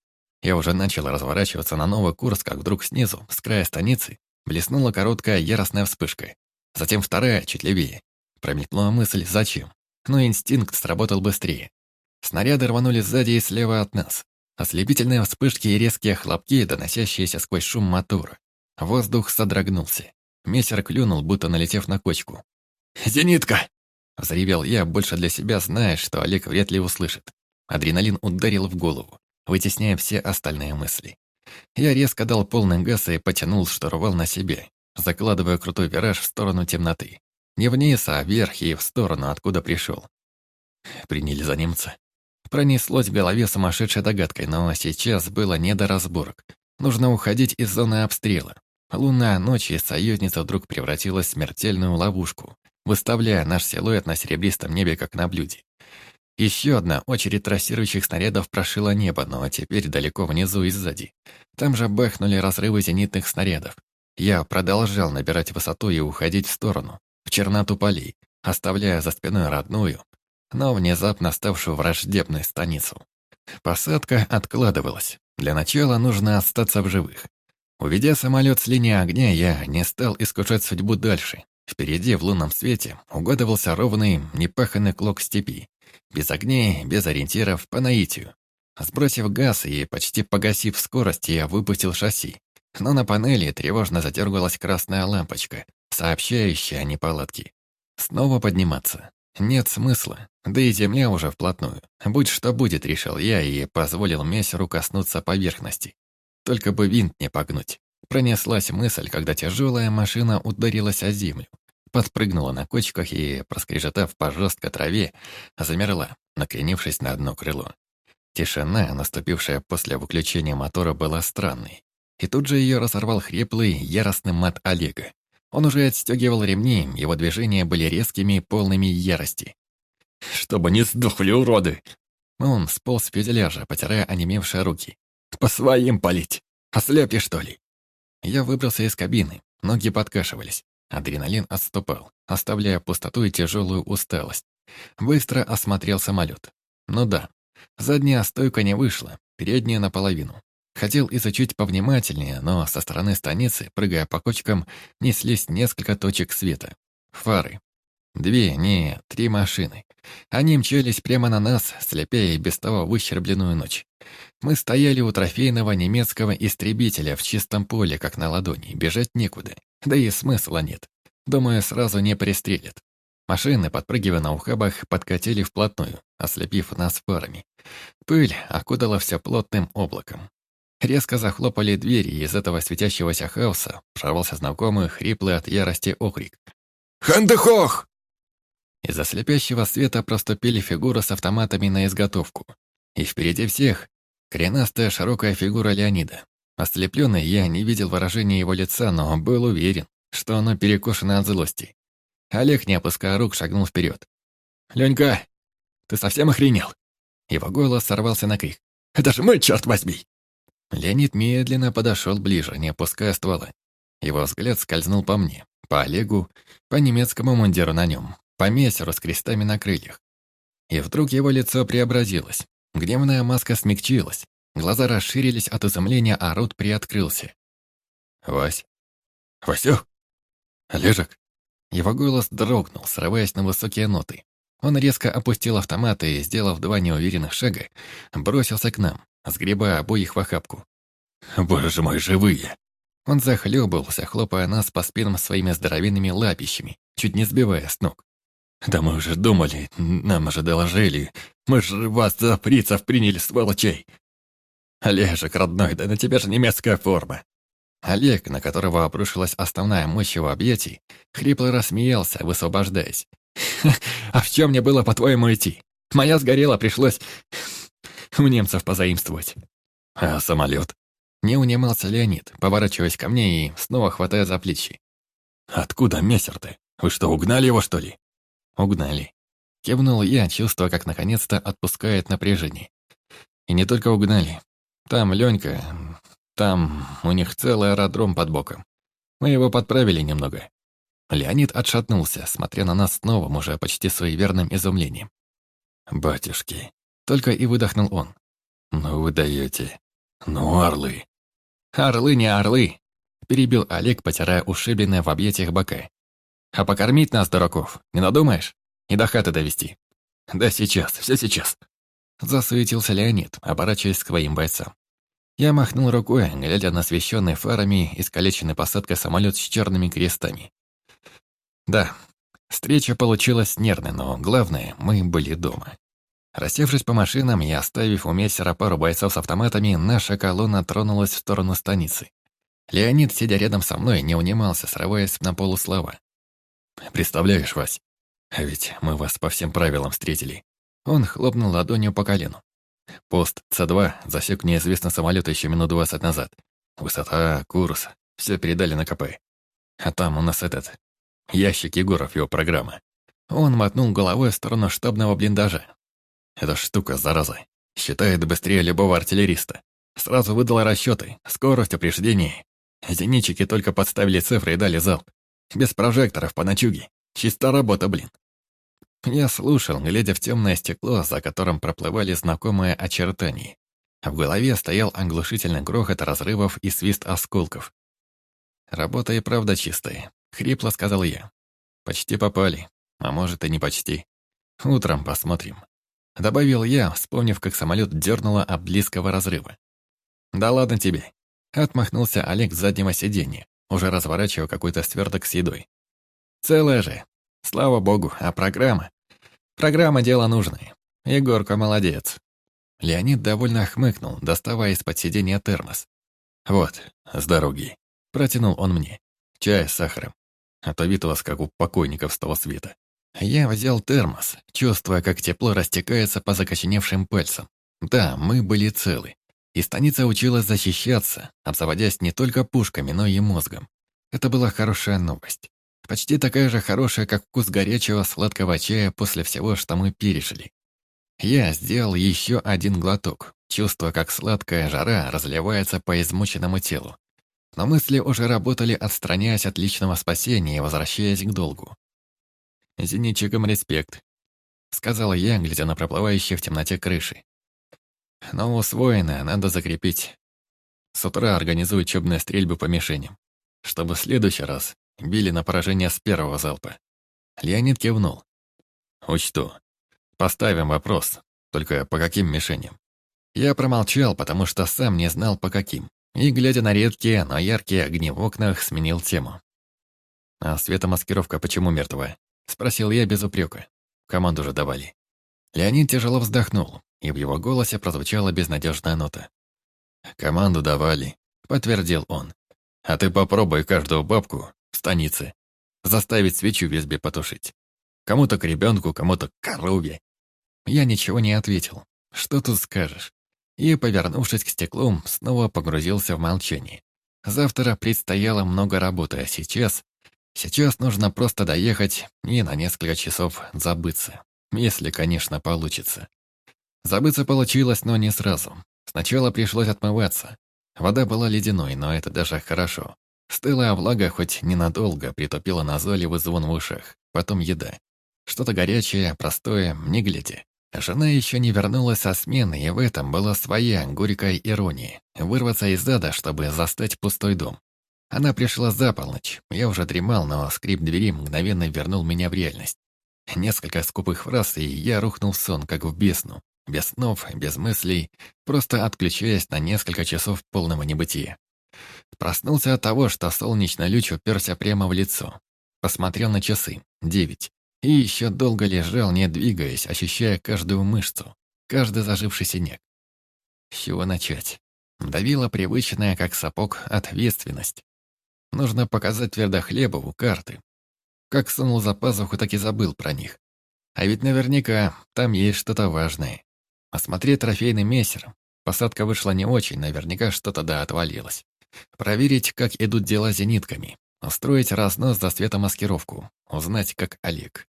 Я уже начал разворачиваться на новый курс, как вдруг снизу, с края станицы, блеснула короткая яростная вспышка. Затем вторая, чуть левее. Промелькнула мысль «Зачем?», но инстинкт сработал быстрее. Снаряды рванули сзади и слева от нас. Ослепительные вспышки и резкие хлопки, доносящиеся сквозь шум мотора. Воздух содрогнулся. Мессер клюнул, будто налетев на кочку. «Зенитка!» Взревел я, больше для себя зная, что Олег вряд ли услышит. Адреналин ударил в голову, вытесняя все остальные мысли. Я резко дал полный газ и потянул штурвал на себе, закладывая крутой вираж в сторону темноты. Не вниз, а вверх и в сторону, откуда пришел. Приняли за немца. Пронеслось в голове сумасшедшей догадкой, но сейчас было не до разборок. Нужно уходить из зоны обстрела. Лунная ночь и союзница вдруг превратилась в смертельную ловушку, выставляя наш силуэт на серебристом небе как на блюде. Еще одна очередь трассирующих снарядов прошила небо, но теперь далеко внизу и сзади. Там же бахнули разрывы зенитных снарядов. Я продолжал набирать высоту и уходить в сторону, в черноту полей, оставляя за спиной родную, но внезапно ставшую враждебной станицу. Посадка откладывалась. Для начала нужно остаться в живых. Уведя самолет с линии огня, я не стал искушать судьбу дальше. Впереди, в лунном свете, угадывался ровный, непаханный клок степи. Без огней, без ориентиров, по наитию. Сбросив газ и почти погасив скорость, я выпустил шасси. Но на панели тревожно задергалась красная лампочка, сообщающая о неполадке. Снова подниматься. Нет смысла, да и земля уже вплотную. Будь что будет, решил я и позволил мессеру коснуться поверхности. Только бы винт не погнуть. Пронеслась мысль, когда тяжелая машина ударилась о землю. Подпрыгнула на кочках и, проскрежетав по жесткой траве, замерла, накренившись на одно крыло. Тишина, наступившая после выключения мотора, была странной. И тут же ее разорвал хриплый, яростный мат Олега. Он уже отстегивал ремни, его движения были резкими и полными ярости. «Чтобы не сдохли, уроды!» Он сполз с фюзеляжа, потирая онемевшие руки. «По своим палить! Ослепли, что ли?» Я выбрался из кабины, ноги подкашивались. Адреналин отступал, оставляя пустоту и тяжелую усталость. Быстро осмотрел самолет. Ну да, задняя стойка не вышла, передняя наполовину. Хотел изучить повнимательнее, но со стороны станицы, прыгая по кочкам, неслись несколько точек света. Фары. Две, не, три машины. Они мчались прямо на нас, слепя и без того выщербленную ночь. Мы стояли у трофейного немецкого истребителя в чистом поле, как на ладони, бежать некуда. Да и смысла нет. Думаю, сразу не пристрелят. Машины, подпрыгивая на ухабах, подкатили вплотную, ослепив нас фарами. Пыль окутала все плотным облаком. Резко захлопали двери, и из этого светящегося хаоса прорвался знакомый, хриплый от ярости окрик. «Хандехох!» Из-за слепящего света проступили фигуры с автоматами на изготовку. И впереди всех — коренастая широкая фигура Леонида. Ослепленный я не видел выражения его лица, но был уверен, что оно перекошено от злости. Олег, не опуская рук, шагнул вперед. «Ленька, ты совсем охренел?» Его голос сорвался на крик. «Это же мы, черт возьми!» Леонид медленно подошел ближе, не опуская ствола. Его взгляд скользнул по мне, по Олегу, по немецкому мундиру на нем, по мессеру с крестами на крыльях. И вдруг его лицо преобразилось. Гневная маска смягчилась, глаза расширились от изумления, а рот приоткрылся. «Вась?» «Васю?» «Олежек?» Его голос дрогнул, срываясь на высокие ноты. Он резко опустил автомат и, сделав два неуверенных шага, бросился к нам, сгребая обоих в охапку. «Боже мой, живые!» Он захлебывался, хлопая нас по спинам своими здоровенными лапищами, чуть не сбивая с ног. «Да мы уже думали, нам уже доложили. Мы же вас за фрицев приняли, сволочей!» «Олежек, родной, да на тебя же немецкая форма!» Олег, на которого обрушилась основная мощь его объятий, хрипло рассмеялся, высвобождаясь. «А в чем мне было, по-твоему, идти? Моя сгорела, пришлось [LAUGHS] у немцев позаимствовать». «А самолет?» Не унимался Леонид, поворачиваясь ко мне и снова хватая за плечи. «Откуда мессер-то? Вы что, угнали его, что ли?» «Угнали». Кивнул я, чувствуя, как наконец-то отпускает напряжение. И не только угнали. Там Ленька, там у них целый аэродром под боком. Мы его подправили немного. Леонид отшатнулся, смотря на нас с новым, уже почти суеверным изумлением. «Батюшки!» Только и выдохнул он. «Ну вы даете. Ну, орлы!» «Орлы не орлы!» Перебил Олег, потирая ушибленное в объятиях бока. «А покормить нас, дураков, не надумаешь? И до хаты довести?» «Да сейчас, все сейчас!» Засуетился Леонид, оборачиваясь к своим бойцам. Я махнул рукой, глядя на освещенный фарами искалеченный посадкой самолет с черными крестами. Да, встреча получилась нервной, но главное, мы были дома. Рассевшись по машинам и оставив у мессера пару бойцов с автоматами, наша колонна тронулась в сторону станицы. Леонид, сидя рядом со мной, не унимался, срываясь на полуслова. «Представляешь, Вась, а ведь мы вас по всем правилам встретили». Он хлопнул ладонью по колену. Пост С-2 засек неизвестный самолет еще минут двадцать назад. Высота, курс, все передали на КП. А там у нас этот... Ящик Егоров, его программа. Он мотнул головой в сторону штабного блиндажа, эта штука, зараза, считает быстрее любого артиллериста. Сразу выдала расчеты, скорость, упреждение. Зенитчики только подставили цифры и дали залп. Без прожекторов по ночуге. Чисто работа, блин. Я слушал, глядя в темное стекло, за которым проплывали знакомые очертания. В голове стоял оглушительный грохот разрывов и свист осколков. «Работа и правда чистая», — хрипло сказал я. «Почти попали, а может и не почти. Утром посмотрим». Добавил я, вспомнив, как самолет дернуло от близкого разрыва. «Да ладно тебе», — отмахнулся Олег с заднего сиденья, уже разворачивая какой-то сверток с едой. «Целая же. Слава богу, а программа? Программа — дело нужное. Егорка молодец». Леонид довольно хмыкнул, доставая из-под сиденья термос. «Вот, с дороги», — протянул он мне. «Чай с сахаром. А то вид у вас как у покойников с того света». Я взял термос, чувствуя, как тепло растекается по закоченевшим пальцам. Да, мы были целы. И станица училась защищаться, обзаводясь не только пушками, но и мозгом. Это была хорошая новость. Почти такая же хорошая, как вкус горячего сладкого чая после всего, что мы пережили. Я сделал еще один глоток, чувствуя, как сладкая жара разливается по измученному телу. Но мысли уже работали, отстраняясь от личного спасения и возвращаясь к долгу. «Зенитчикам респект», — сказал я, глядя на проплывающие в темноте крыши. «Но усвоенное надо закрепить. С утра организую учебные стрельбы по мишеням, чтобы в следующий раз били на поражение с первого залпа». Леонид кивнул. «Учту. Поставим вопрос, только по каким мишеням?» Я промолчал, потому что сам не знал, по каким. И, глядя на редкие, но яркие огни в окнах, сменил тему. «А светомаскировка почему мертвая?» Спросил я без упрека. Команду же давали. Леонид тяжело вздохнул, и в его голосе прозвучала безнадежная нота. «Команду давали», — подтвердил он. «А ты попробуй каждую бабку в станице заставить свечу в избе потушить. Кому-то к ребенку, кому-то к корове». Я ничего не ответил. «Что тут скажешь?» И, повернувшись к стеклу, снова погрузился в молчание. Завтра предстояло много работы, а сейчас Сейчас нужно просто доехать и на несколько часов забыться. Если, конечно, получится. Забыться получилось, но не сразу. Сначала пришлось отмываться. Вода была ледяной, но это даже хорошо. Стылая влага хоть ненадолго притупила назойливый звон в ушах. Потом еда. Что-то горячее, простое, не глядя. Жена еще не вернулась со смены, и в этом была своя горькая ирония. Вырваться из ада, чтобы застать пустой дом. Она пришла за полночь. Я уже дремал, но скрип двери мгновенно вернул меня в реальность. Несколько скупых фраз, и я рухнул в сон, как в бесну. Без снов, без мыслей, просто отключаясь на несколько часов полного небытия. Проснулся от того, что солнечный луч уперся прямо в лицо. Посмотрел на часы. Девять. И еще долго лежал, не двигаясь, ощущая каждую мышцу, каждый заживший синяк. С чего начать? Давила привычная, как сапог, ответственность. Нужно показать Твердохлебову карты. Как сунул за пазуху, так и забыл про них. А ведь наверняка там есть что-то важное. Осмотреть трофейный мессер. Посадка вышла не очень, наверняка что-то да отвалилось. Проверить, как идут дела зенитками. Устроить разнос за светомаскировку. Узнать, как Олег.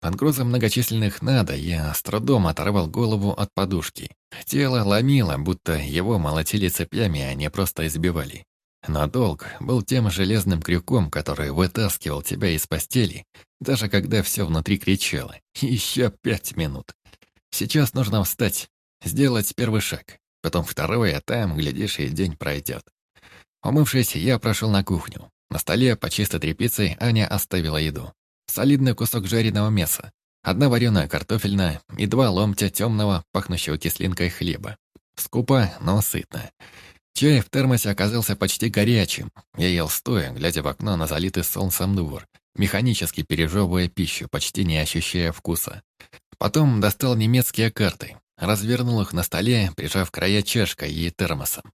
Под грузом многочисленных «надо» я с трудом оторвал голову от подушки. Тело ломило, будто его молотили цепями, а не просто избивали. Но долг был тем железным крюком, который вытаскивал тебя из постели, даже когда все внутри кричало. Еще пять минут. Сейчас нужно встать, сделать первый шаг, потом второй, а там, глядишь, и день пройдет. Умывшись, я прошел на кухню. На столе по чистой тряпицей Аня оставила еду. Солидный кусок жареного мяса, одна вареная картофельная и два ломтя темного, пахнущего кислинкой хлеба. Скупо, но сытно. Чай в термосе оказался почти горячим. Я ел стоя, глядя в окно на залитый солнцем двор, механически пережевывая пищу, почти не ощущая вкуса. Потом достал немецкие карты, развернул их на столе, прижав края чашкой и термосом.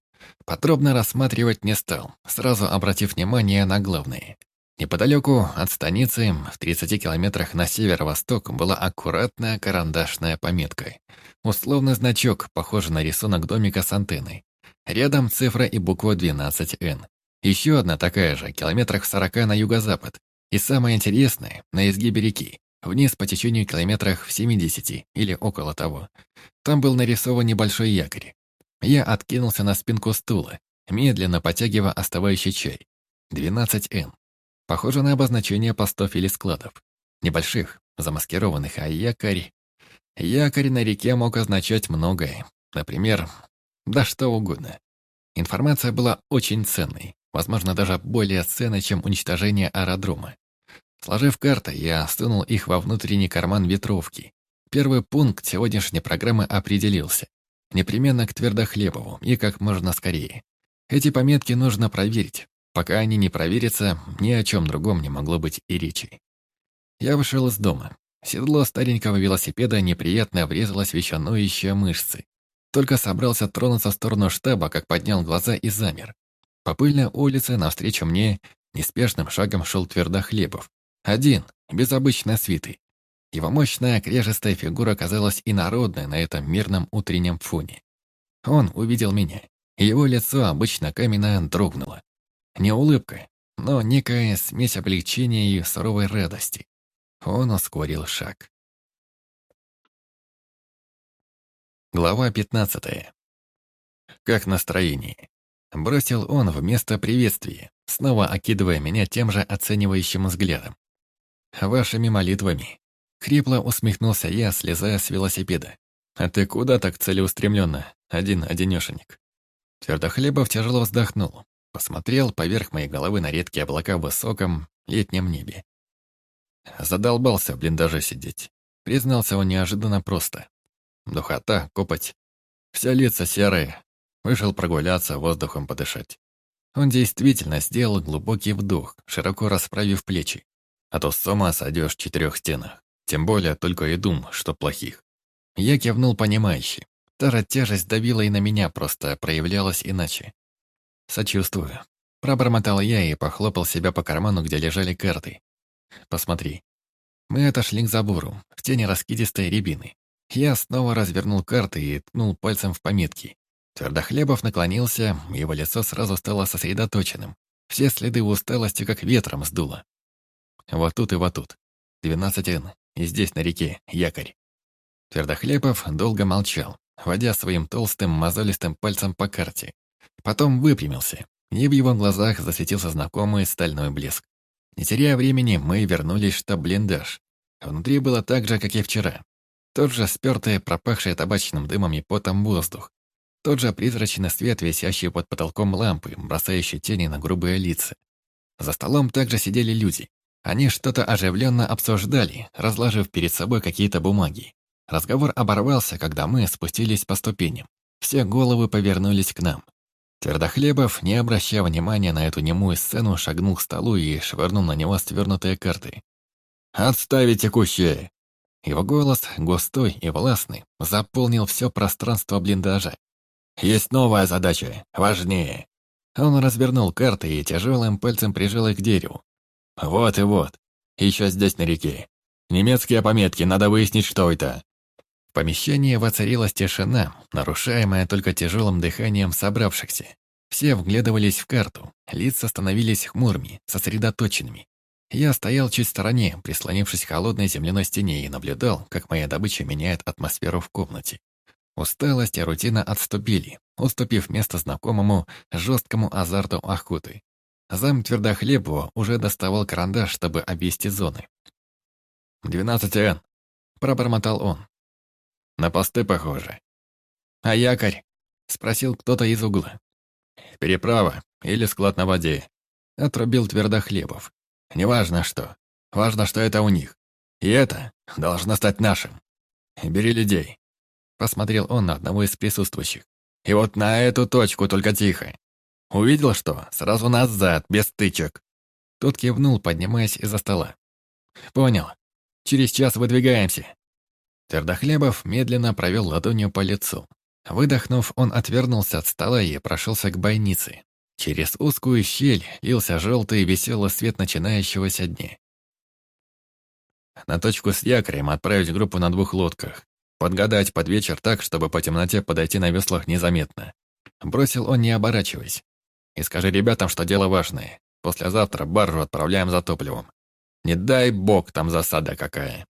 Подробно рассматривать не стал, сразу обратив внимание на главные. Неподалеку от станицы, в 30 километрах на северо-восток, была аккуратная карандашная пометка. Условный значок, похожий на рисунок домика с антенной. Рядом цифра и буква 12Н. Еще одна такая же, километрах 40 на юго-запад. И самое интересное, на изгибе реки, вниз по течению километрах в 70 или около того. Там был нарисован небольшой якорь. Я откинулся на спинку стула, медленно потягивая оставающий чай. 12Н. Похоже на обозначение постов или складов. Небольших, замаскированных, а якорь... Якорь на реке мог означать многое. Например, да что угодно. Информация была очень ценной, возможно, даже более ценной, чем уничтожение аэродрома. Сложив карты, я сунул их во внутренний карман ветровки. Первый пункт сегодняшней программы определился. Непременно к Твердохлебову и как можно скорее. Эти пометки нужно проверить. Пока они не проверятся, ни о чем другом не могло быть и речи. Я вышел из дома. Седло старенького велосипеда неприятно врезалось в еще ноющие мышцы. Только собрался тронуться в сторону штаба, как поднял глаза и замер. По пыльной улице навстречу мне неспешным шагом шел Твердохлебов. Один, без обычной свиты. Его мощная крежестая фигура казалась инородной на этом мирном утреннем фоне. Он увидел меня. Его лицо, обычно каменное, дрогнуло. Не улыбка, но некая смесь облегчения и суровой радости. Он ускорил шаг. Глава 15. Как настроение? Бросил он вместо приветствия, снова окидывая меня тем же оценивающим взглядом. «Вашими молитвами». Хрипло усмехнулся я, слезая с велосипеда. «А ты куда так целеустремленно, один-одинешенек?» Твердохлебов тяжело вздохнул, посмотрел поверх моей головы на редкие облака в высоком летнем небе. Задолбался в блиндаже сидеть. Признался он неожиданно просто. Духота, копоть. Все лица серые. Вышел прогуляться, воздухом подышать. Он действительно сделал глубокий вдох, широко расправив плечи. А то с ума сойдешь в четырех стенах. Тем более только и дум, что плохих. Я кивнул понимающе. Та же тяжесть давила и на меня, просто проявлялась иначе. «Сочувствую». Пробормотал я и похлопал себя по карману, где лежали карты. «Посмотри». Мы отошли к забору, в тени раскидистой рябины. Я снова развернул карты и ткнул пальцем в пометки. Твердохлебов наклонился, его лицо сразу стало сосредоточенным. Все следы усталости как ветром сдуло. Вот тут и вот тут. Двенадцать н. И здесь, на реке, якорь. Твердохлебов долго молчал, водя своим толстым мозолистым пальцем по карте. Потом выпрямился, и в его глазах засветился знакомый стальной блеск. Не теряя времени, мы вернулись в штаб-блиндаж. Внутри было так же, как и вчера. Тот же спёртый, пропахший табачным дымом и потом воздух. Тот же призрачный свет, висящий под потолком лампы, бросающий тени на грубые лица. За столом также сидели люди. Они что-то оживленно обсуждали, разложив перед собой какие-то бумаги. Разговор оборвался, когда мы спустились по ступеням. Все головы повернулись к нам. Твердохлебов, не обращая внимания на эту немую сцену, шагнул к столу и швырнул на него свернутые карты. «Отставить текущее!» Его голос, густой и властный, заполнил все пространство блиндажа. «Есть новая задача, важнее!» Он развернул карты и тяжелым пальцем прижал их к дереву. «Вот и вот. Еще здесь на реке. Немецкие пометки, надо выяснить, что это». В помещении воцарилась тишина, нарушаемая только тяжелым дыханием собравшихся. Все вглядывались в карту, лица становились хмурыми, сосредоточенными. Я стоял чуть в стороне, прислонившись к холодной земляной стене и наблюдал, как моя добыча меняет атмосферу в комнате. Усталость и рутина отступили, уступив место знакомому, жесткому азарту охоты. Зам Твердохлебова уже доставал карандаш, чтобы обвести зоны. «Двенадцать Н», — пробормотал он. «На посты похоже». «А якорь?» — спросил кто-то из угла. «Переправа или склад на воде», — отрубил Твердохлебов. «Неважно что. Важно, что это у них. И это должно стать нашим. Бери людей». Посмотрел он на одного из присутствующих. «И вот на эту точку, только тихо. Увидел что? Сразу назад, без стычек. Тот кивнул, поднимаясь из-за стола. Понял. Через час выдвигаемся. Твердохлебов медленно провел ладонью по лицу. Выдохнув, он отвернулся от стола и прошелся к бойнице. Через узкую щель лился желтый веселый свет начинающегося дня. На точку с якорем отправить группу на двух лодках. Подгадать под вечер так, чтобы по темноте подойти на веслах незаметно. Бросил он, не оборачиваясь. И скажи ребятам, что дело важное. Послезавтра баржу отправляем за топливом. Не дай бог, там засада какая.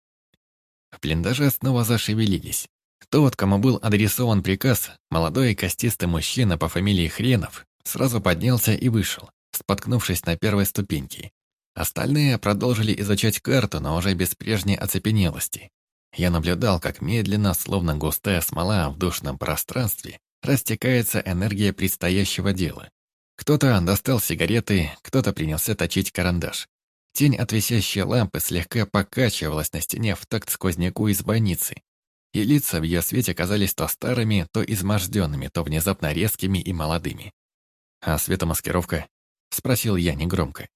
В блиндаже снова зашевелились. Тот, кому был адресован приказ, молодой и костистый мужчина по фамилии Хренов, сразу поднялся и вышел, споткнувшись на первой ступеньке. Остальные продолжили изучать карту, но уже без прежней оцепенелости. Я наблюдал, как медленно, словно густая смола в душном пространстве, растекается энергия предстоящего дела. Кто-то достал сигареты, кто-то принялся точить карандаш. Тень от висящей лампы слегка покачивалась на стене в такт сквозняку из больницы. И лица в ее свете казались то старыми, то изможденными, то внезапно резкими и молодыми. «А светомаскировка?» — спросил я негромко.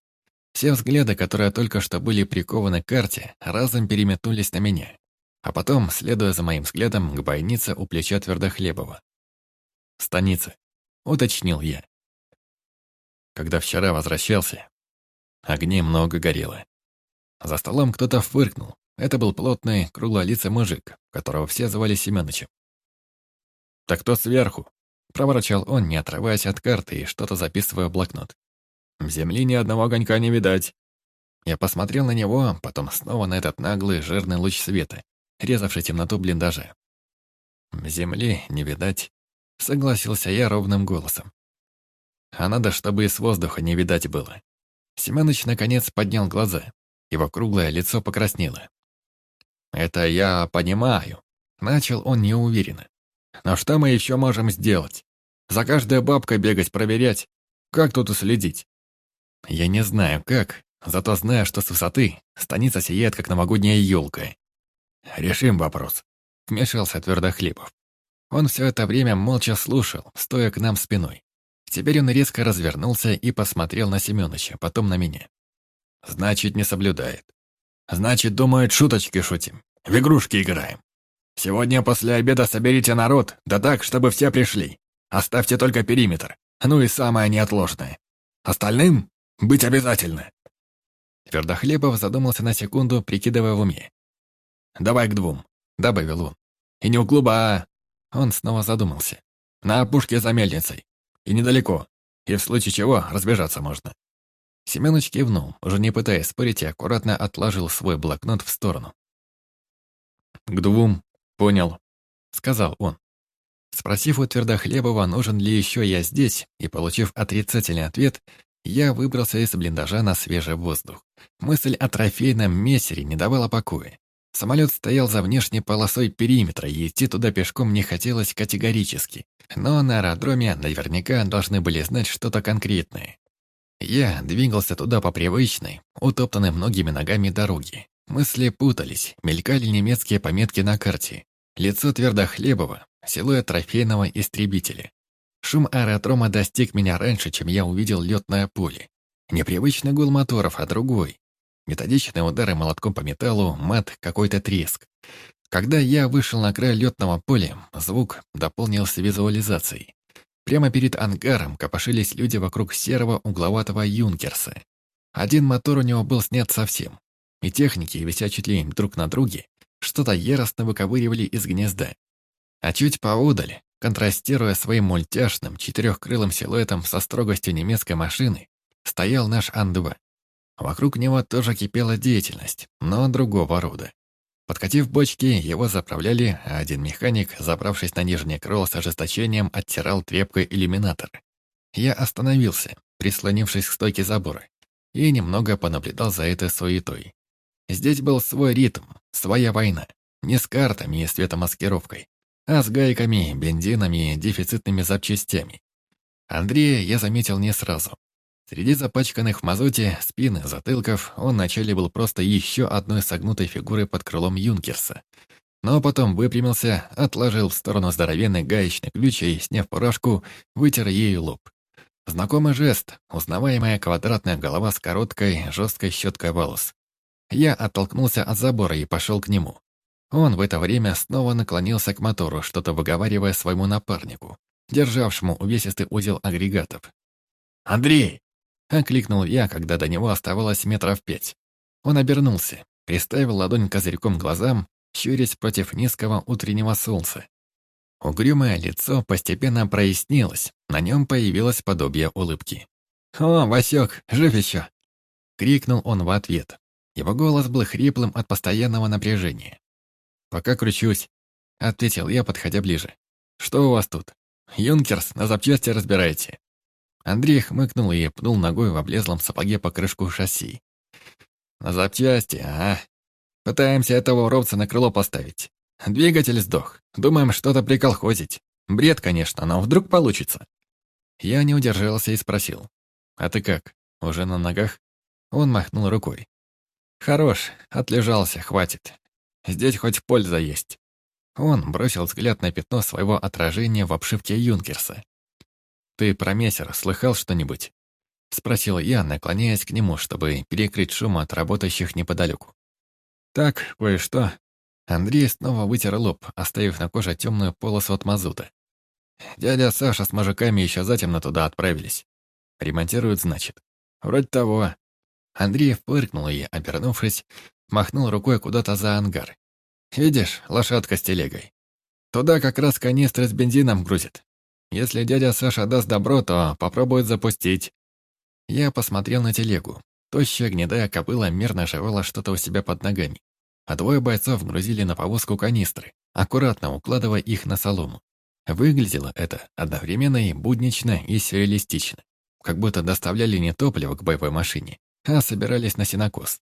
Все взгляды, которые только что были прикованы к карте, разом переметнулись на меня. А потом, следуя за моим взглядом, к бойнице у плеча Твердохлебова. «Станица», — уточнил я. Когда вчера возвращался, огней много горело. За столом кто-то фыркнул. Это был плотный, круглолицый мужик, которого все звали Семёнычем. «Так кто сверху?» — проворчал он, не отрываясь от карты и что-то записывая в блокнот. «Земли ни одного огонька не видать». Я посмотрел на него, потом снова на этот наглый, жирный луч света, резавший темноту блиндажа. «Земли не видать», — согласился я ровным голосом. «А надо, чтобы и с воздуха не видать было». Семёныч наконец поднял глаза. Его круглое лицо покраснело. «Это я понимаю», — начал он неуверенно. «Но что мы еще можем сделать? За каждой бабкой бегать, проверять? Как тут уследить?» «Я не знаю, как, зато знаю, что с высоты станица сияет, как новогодняя елка. «Решим вопрос», — вмешался Твердохлебов. Он все это время молча слушал, стоя к нам спиной. Теперь он резко развернулся и посмотрел на Семёныча, потом на меня. «Значит, не соблюдает. Значит, думает, шуточки шутим. В игрушки играем. Сегодня после обеда соберите народ, да так, чтобы все пришли. Оставьте только периметр. Ну и самое неотложное. Остальным быть обязательно». Твердохлебов задумался на секунду, прикидывая в уме. «Давай к двум», — добавил он. «И не у клуба, а...» Он снова задумался. «На опушке за мельницей. И недалеко. И в случае чего разбежаться можно». Семёныч кивнул, уже не пытаясь спорить, и аккуратно отложил свой блокнот в сторону. «К двум, понял», — сказал он. Спросив у Твердохлебова, нужен ли еще я здесь, и получив отрицательный ответ, я выбрался из блиндажа на свежий воздух. Мысль о трофейном мессере не давала покоя. Самолет стоял за внешней полосой периметра, и идти туда пешком не хотелось категорически. Но на аэродроме наверняка должны были знать что-то конкретное. Я двигался туда по привычной, утоптанной многими ногами дороге. Мысли путались, мелькали немецкие пометки на карте. Лицо Твердохлебова, силуэт трофейного истребителя. Шум аэродрома достиг меня раньше, чем я увидел летное поле. Непривычный гул моторов, а другой, Методичные удары молотком по металлу, мат, какой-то треск. Когда я вышел на край летного поля, звук дополнился визуализацией. Прямо перед ангаром копошились люди вокруг серого угловатого юнкерса. Один мотор у него был снят совсем. И техники, вися чуть ли друг на друге, что-то яростно выковыривали из гнезда. А чуть поодаль, контрастируя своим мультяшным четырехкрылым силуэтом со строгостью немецкой машины, стоял наш Ан-2. Вокруг него тоже кипела деятельность, но другого рода. Подкатив бочки, его заправляли, а один механик, забравшись на нижнее крыло с ожесточением, оттирал тряпкой иллюминатор. Я остановился, прислонившись к стойке забора, и немного понаблюдал за этой суетой. Здесь был свой ритм, своя война. Не с картами и светомаскировкой, а с гайками, бензинами и дефицитными запчастями. Андрея я заметил не сразу. Среди запачканных в мазуте спин и затылков он вначале был просто еще одной согнутой фигурой под крылом Юнкерса. Но потом выпрямился, отложил в сторону здоровенный гаечный ключ и, сняв фуражку, вытер ею лоб. Знакомый жест, узнаваемая квадратная голова с короткой, жесткой щеткой волос. Я оттолкнулся от забора и пошел к нему. Он в это время снова наклонился к мотору, что-то выговаривая своему напарнику, державшему увесистый узел агрегатов. «Андрей, Окликнул я, когда до него оставалось метров пять. Он обернулся, приставил ладонь козырьком глазам, щурясь против низкого утреннего солнца. Угрюмое лицо постепенно прояснилось, на нем появилось подобие улыбки. «О, Васек, жив еще!» — крикнул он в ответ. Его голос был хриплым от постоянного напряжения. «Пока кручусь», — ответил я, подходя ближе. «Что у вас тут? Юнкерс, на запчасти разбираете?» Андрей хмыкнул и пнул ногой в облезлом сапоге по крышку шасси. На запчасти, ага. Пытаемся этого уровца на крыло поставить. Двигатель сдох. Думаем что-то приколхозить. Бред, конечно, но вдруг получится. Я не удержался и спросил. «А ты как? Уже на ногах?» Он махнул рукой. «Хорош, отлежался, хватит. Здесь хоть польза есть». Он бросил взгляд на пятно своего отражения в обшивке Юнкерса. «Ты про мессер слыхал что-нибудь?» Спросил я, наклоняясь к нему, чтобы перекрыть шум от работающих неподалеку. «Так, кое-что». Андрей снова вытер лоб, оставив на коже темную полосу от мазута. Дядя Саша с мужиками еще затемно туда отправились. Ремонтируют, значит. Вроде того. Андрей фыркнул и, обернувшись, махнул рукой куда-то за ангар. «Видишь, лошадка с телегой. Туда как раз канистры с бензином грузит. Если дядя Саша даст добро, то попробует запустить». Я посмотрел на телегу. Тощая гнедая кобыла мерно жевала что-то у себя под ногами. А двое бойцов грузили на повозку канистры, аккуратно укладывая их на солому. Выглядело это одновременно и буднично, и сюрреалистично. Как будто доставляли не топливо к боевой машине, а собирались на сенокос.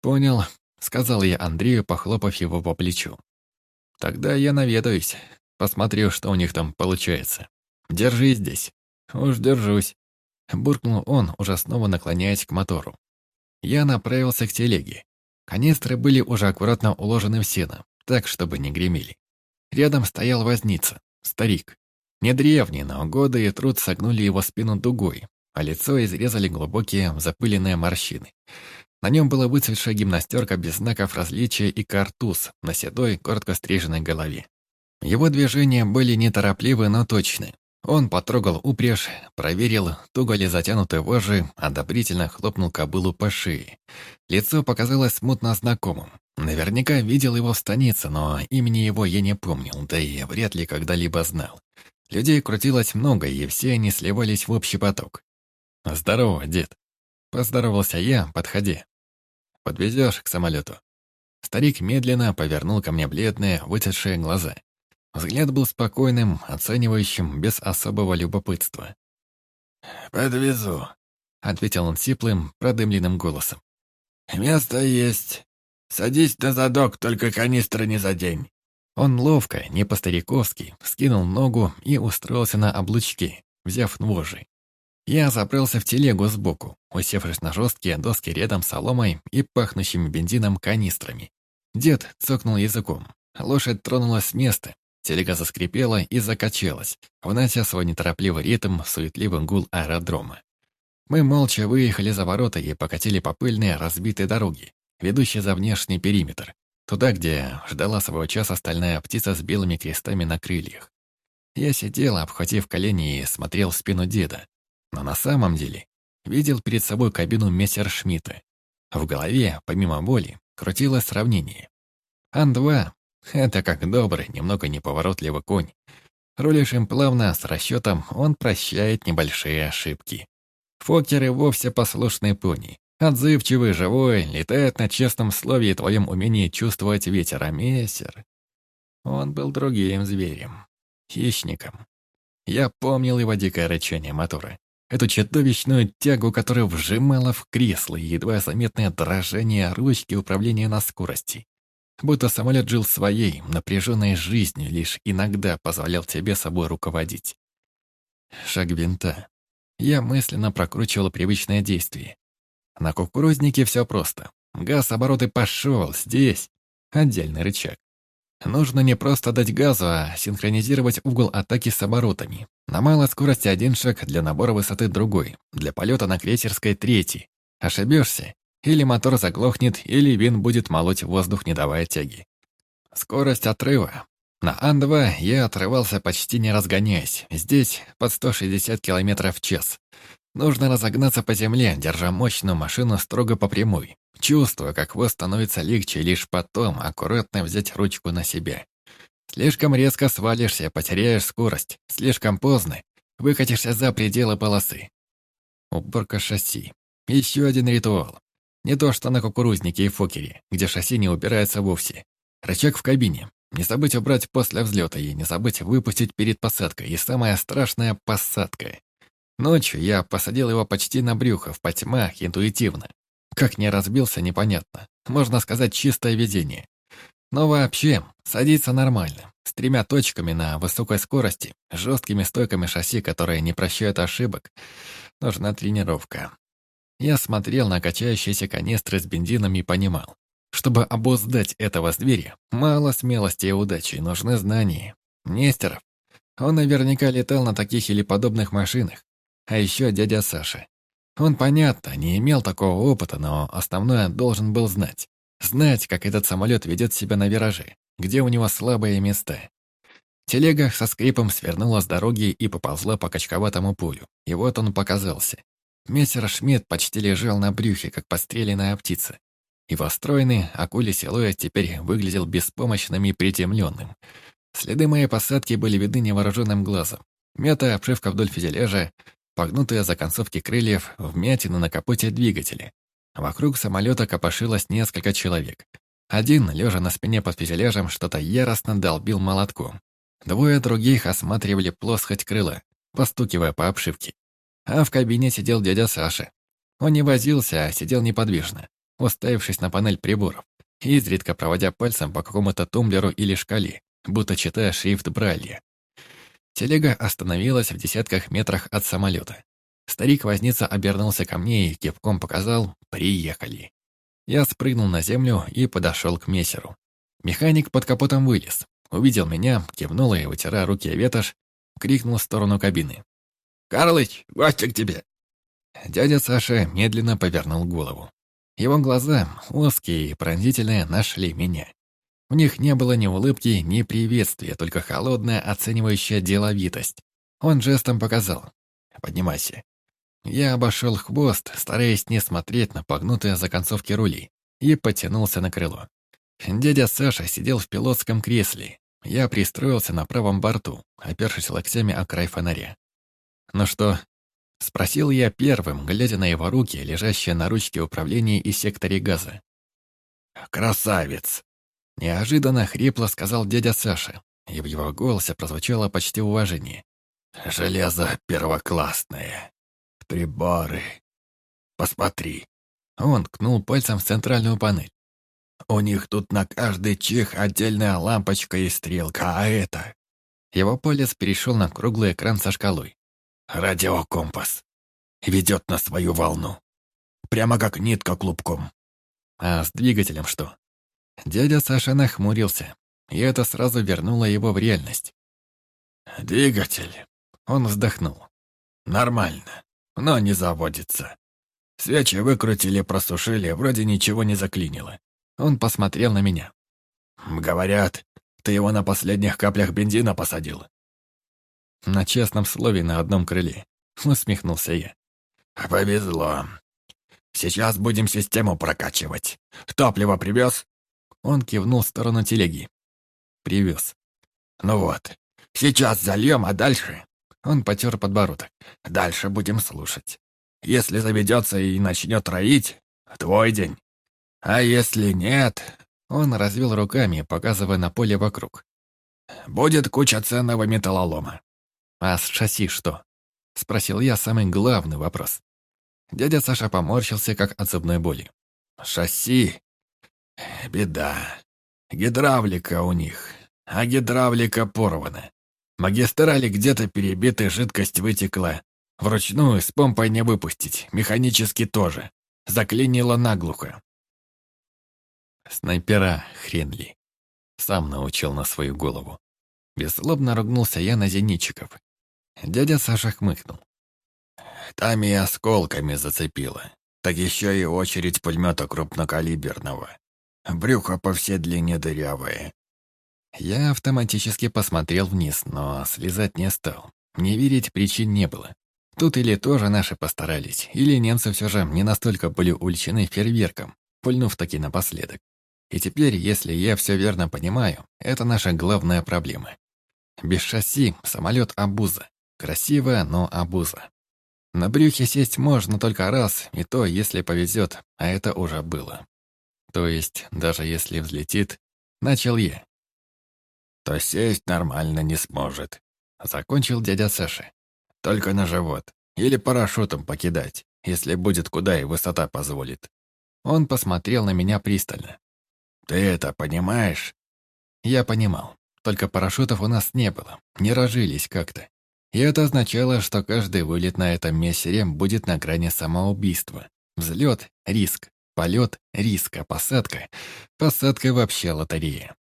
«Понял», — сказал я Андрею, похлопав его по плечу. «Тогда я наведаюсь, посмотрю, что у них там получается. Держись здесь». «Уж держусь», — буркнул он, уже снова наклоняясь к мотору. Я направился к телеге. Канистры были уже аккуратно уложены в сено, так, чтобы не гремели. Рядом стоял возница, Старик. Не древний, но годы и труд согнули его спину дугой, а лицо изрезали глубокие запыленные морщины. На нем была выцветшая гимнастерка без знаков различия и картуз на седой, коротко стриженной голове. Его движения были неторопливы, но точны. Он потрогал упряжь, проверил, туго ли затянуты вожжи, одобрительно хлопнул кобылу по шее. Лицо показалось смутно знакомым. Наверняка видел его в станице, но имени его я не помнил, да и вряд ли когда-либо знал. Людей крутилось много, и все они сливались в общий поток. «Здорово, дед!» Поздоровался я, подходи. «Подвезешь к самолету?» Старик медленно повернул ко мне бледные, вытекшие глаза. Взгляд был спокойным, оценивающим, без особого любопытства. «Подвезу», — ответил он сиплым, продымленным голосом. «Место есть. Садись на задок, только канистры не задень». Он ловко, не по-стариковски, скинул ногу и устроился на облучки, взяв вожжи. Я забрался в телегу сбоку, усевшись на жесткие доски рядом с соломой и пахнущими бензином канистрами. Дед цокнул языком. Лошадь тронулась с места, Телега заскрипела и закачалась, внося свой неторопливый ритм в суетливый гул аэродрома. Мы молча выехали за ворота и покатили по пыльной разбитой дороге, ведущей за внешний периметр, туда, где ждала своего часа стальная птица с белыми крестами на крыльях. Я сидел, обхватив колени и смотрел в спину деда, но на самом деле видел перед собой кабину мессершмитта. В голове, помимо боли, крутилось сравнение. Ан-2 это как добрый, немного неповоротливый конь. Рулишь им плавно, с расчетом, он прощает небольшие ошибки. Фокеры вовсе послушные пони. Отзывчивый, живой, летает на честном слове и твоем умении чувствовать ветер, а мессер... Он был другим зверем. Хищником. Я помнил его дикое рычание мотора. Эту чудовищную тягу, которая вжимала в кресло, едва заметное дрожание ручки управления на скорости. Будто самолет жил своей, напряженной жизнью, лишь иногда позволял тебе собой руководить. Шаг винта. Я мысленно прокручивал привычное действие. На кукурузнике все просто. Газ обороты пошел, здесь. Отдельный рычаг. Нужно не просто дать газу, а синхронизировать угол атаки с оборотами. На малой скорости один шаг, для набора высоты другой, для полета на крейсерской третий. Ошибешься, или мотор заглохнет, или вин будет молоть воздух, не давая тяги. Скорость отрыва. На Ан-2 я отрывался почти не разгоняясь. Здесь под 160 км в час. Нужно разогнаться по земле, держа мощную машину строго по прямой. Чувствуя, как хвост становится легче, лишь потом аккуратно взять ручку на себя. Слишком резко свалишься, потеряешь скорость. Слишком поздно. Выкатишься за пределы полосы. Уборка шасси. Еще один ритуал. Не то что на кукурузнике и фокере, где шасси не убирается вовсе. Рычаг в кабине. Не забыть убрать после взлета и не забыть выпустить перед посадкой. И самая страшная посадка. Ночью я посадил его почти на брюхо, в потьмах, интуитивно. Как не разбился, непонятно. Можно сказать, чистое везение. Но вообще, садится нормально. С тремя точками на высокой скорости, жесткими стойками шасси, которые не прощают ошибок. Нужна тренировка. Я смотрел на качающиеся канистры с бензином и понимал, чтобы обуздать этого зверя, мало смелости и удачи, нужны знания. Нестеров. Он наверняка летал на таких или подобных машинах. А еще дядя Саша. Он, понятно, не имел такого опыта, но основное должен был знать. Знать, как этот самолет ведет себя на вираже, где у него слабые места. Телега со скрипом свернула с дороги и поползла по качковатому полю. И вот он показался. Мессер Шмидт почти лежал на брюхе, как подстреленная птица. Его стройный, акулий силуэт теперь выглядел беспомощным и приземленным. Следы моей посадки были видны невооруженным глазом. Мятая обшивка вдоль фюзеляжа, погнутые за концовки крыльев, вмятины на капоте двигателя. Вокруг самолета копошилось несколько человек. Один, лежа на спине под фюзеляжем, что-то яростно долбил молотком. Двое других осматривали плоскость крыла, постукивая по обшивке. А в кабине сидел дядя Саша. Он не возился, а сидел неподвижно, уставившись на панель приборов, изредка проводя пальцем по какому-то тумблеру или шкале, будто читая шрифт Брайля. Телега остановилась в десятках метрах от самолета. Старик-возница обернулся ко мне и кивком показал «Приехали». Я спрыгнул на землю и подошел к мессеру. Механик под капотом вылез, увидел меня, кивнул и, вытирая руки о ветошь, крикнул в сторону кабины. «Карлыч, гости к тебе!» Дядя Саша медленно повернул голову. Его глаза, узкие и пронзительные, нашли меня. В них не было ни улыбки, ни приветствия, только холодная, оценивающая деловитость. Он жестом показал. «Поднимайся». Я обошел хвост, стараясь не смотреть на погнутые законцовки рули, и потянулся на крыло. Дядя Саша сидел в пилотском кресле. Я пристроился на правом борту, опершись локтями о край фонаря. «Ну что?» — спросил я первым, глядя на его руки, лежащие на ручке управления и секторе газа. «Красавец!» Неожиданно хрипло сказал дядя Саша, и в его голосе прозвучало почти уважение. «Железо первоклассное. Приборы. Посмотри». Он ткнул пальцем в центральную панель. «У них тут на каждый чих отдельная лампочка и стрелка, а это...» Его палец перешел на круглый экран со шкалой. «Радиокомпас. Ведет на свою волну. Прямо как нитка клубком». «А с двигателем что?» Дядя Саша нахмурился, и это сразу вернуло его в реальность. «Двигатель», — он вздохнул. «Нормально, но не заводится. Свечи выкрутили, просушили, вроде ничего не заклинило». Он посмотрел на меня. «Говорят, ты его на последних каплях бензина посадил». «На честном слове на одном крыле», — усмехнулся я. «Повезло. Сейчас будем систему прокачивать. Топливо привез?» Он кивнул в сторону телеги. Привез. «Ну вот, сейчас зальем, а дальше...» Он потер подбородок. «Дальше будем слушать. Если заведется и начнет роить, твой день. А если нет...» Он развел руками, показывая на поле вокруг. «Будет куча ценного металлолома». «А с шасси что?» Спросил я самый главный вопрос. Дядя Саша поморщился, как от зубной боли. «Шасси Беда. Гидравлика у них, а гидравлика порвана. Магистрали где-то перебиты, жидкость вытекла. Вручную с помпой не выпустить, механически тоже. Заклинило наглухо. Снайпера хрен ли. Сам научил на свою голову. Бесслобно ругнулся я на зенитчиков. Дядя Саша хмыкнул. Там и осколками зацепило. Так еще и очередь пулемета крупнокалиберного. Брюхо по всей длине дырявое. Я автоматически посмотрел вниз, но слезать не стал. Не верить причин не было. Тут или тоже наши постарались, или немцы все же не настолько были увлечены фейерверком, пульнув таки напоследок. И теперь, если я все верно понимаю, это наша главная проблема. Без шасси самолет обуза. Красивая, но обуза. На брюхе сесть можно только раз, и то, если повезет, а это уже было. То есть, даже если взлетит, начал я. То сесть нормально не сможет. Закончил дядя Саша. Только на живот. Или парашютом покидать, если будет куда и высота позволит. Он посмотрел на меня пристально. «Ты это понимаешь?» Я понимал. Только парашютов у нас не было, не разжились как-то. И это означало, что каждый вылет на этом мессере будет на грани самоубийства. Взлет — риск, полет — риск, а посадка — посадка вообще лотерея.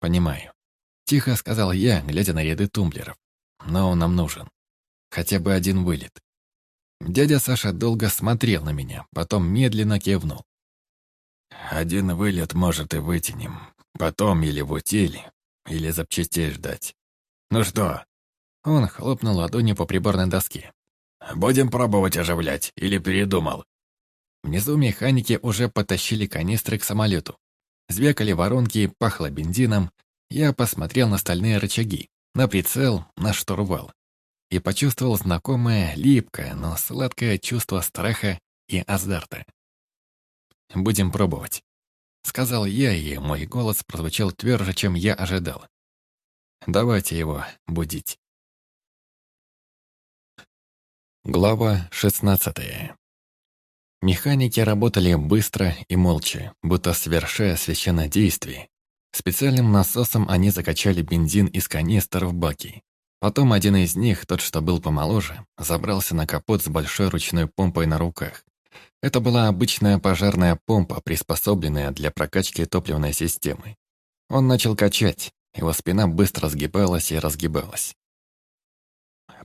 Понимаю. Тихо сказал я, глядя на ряды тумблеров. Но он нам нужен. Хотя бы один вылет. Дядя Саша долго смотрел на меня, потом медленно кивнул. «Один вылет, может, и вытянем. Потом или в утиль, или запчастей ждать. Ну что?» Он хлопнул ладонью по приборной доске. «Будем пробовать оживлять, или передумал?» Внизу механики уже потащили канистры к самолету. Звякали воронки, пахло бензином. Я посмотрел на стальные рычаги, на прицел, на штурвал. И почувствовал знакомое, липкое, но сладкое чувство страха и азарта. «Будем пробовать», — сказал я, и мой голос прозвучал тверже, чем я ожидал. «Давайте его будить». Глава шестнадцатая. Механики работали быстро и молча, будто совершая священное действие. Специальным насосом они закачали бензин из канистр в баки. Потом один из них, тот, что был помоложе, забрался на капот с большой ручной помпой на руках. Это была обычная пожарная помпа, приспособленная для прокачки топливной системы. Он начал качать, его спина быстро сгибалась и разгибалась.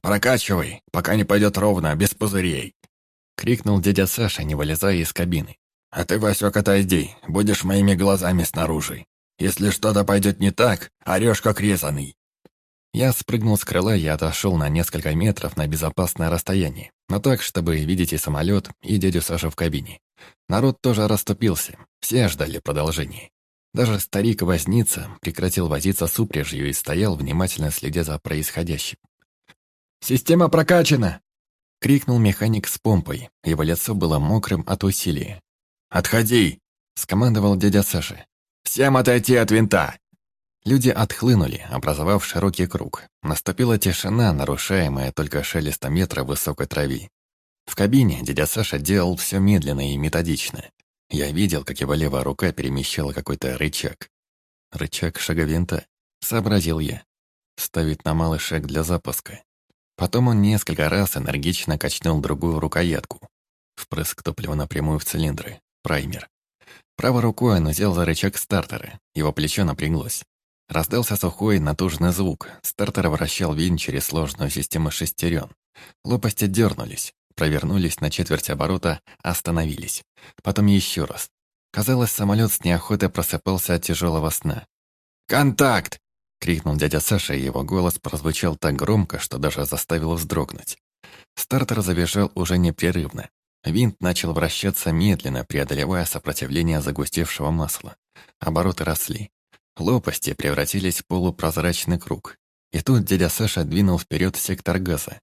«Прокачивай, пока не пойдет ровно, без пузырей», — крикнул дядя Саша, не вылезая из кабины. «А ты, Васек, отойди, будешь моими глазами снаружи. Если что-то пойдет не так, орешь как резанный». Я спрыгнул с крыла и отошел на несколько метров на безопасное расстояние, но так, чтобы видеть и самолет, и дядю Сашу в кабине. Народ тоже расступился, все ждали продолжения. Даже старик-возница прекратил возиться с упряжью и стоял, внимательно следя за происходящим. «Система прокачана!» — крикнул механик с помпой. Его лицо было мокрым от усилия. «Отходи!» — скомандовал дядя Саша. «Всем отойти от винта!» Люди отхлынули, образовав широкий круг. Наступила тишина, нарушаемая только шелестом метра высокой траве. В кабине дядя Саша делал все медленно и методично. Я видел, как его левая рука перемещала какой-то рычаг. Рычаг шаговинта, сообразил я. Ставить на малый шаг для запуска. Потом он несколько раз энергично качнул другую рукоятку. Впрыск топлива напрямую в цилиндры. Праймер. Правой рукой он взял за рычаг стартера. Его плечо напряглось. Раздался сухой, натужный звук. Стартер вращал винт через сложную систему шестерен. Лопасти дернулись, провернулись на четверть оборота, остановились. Потом еще раз. Казалось, самолет с неохотой просыпался от тяжелого сна. «Контакт!» — крикнул дядя Саша, и его голос прозвучал так громко, что даже заставил вздрогнуть. Стартер завизжал уже непрерывно. Винт начал вращаться медленно, преодолевая сопротивление загустевшего масла. Обороты росли. Лопасти превратились в полупрозрачный круг. И тут дядя Саша двинул вперед сектор газа.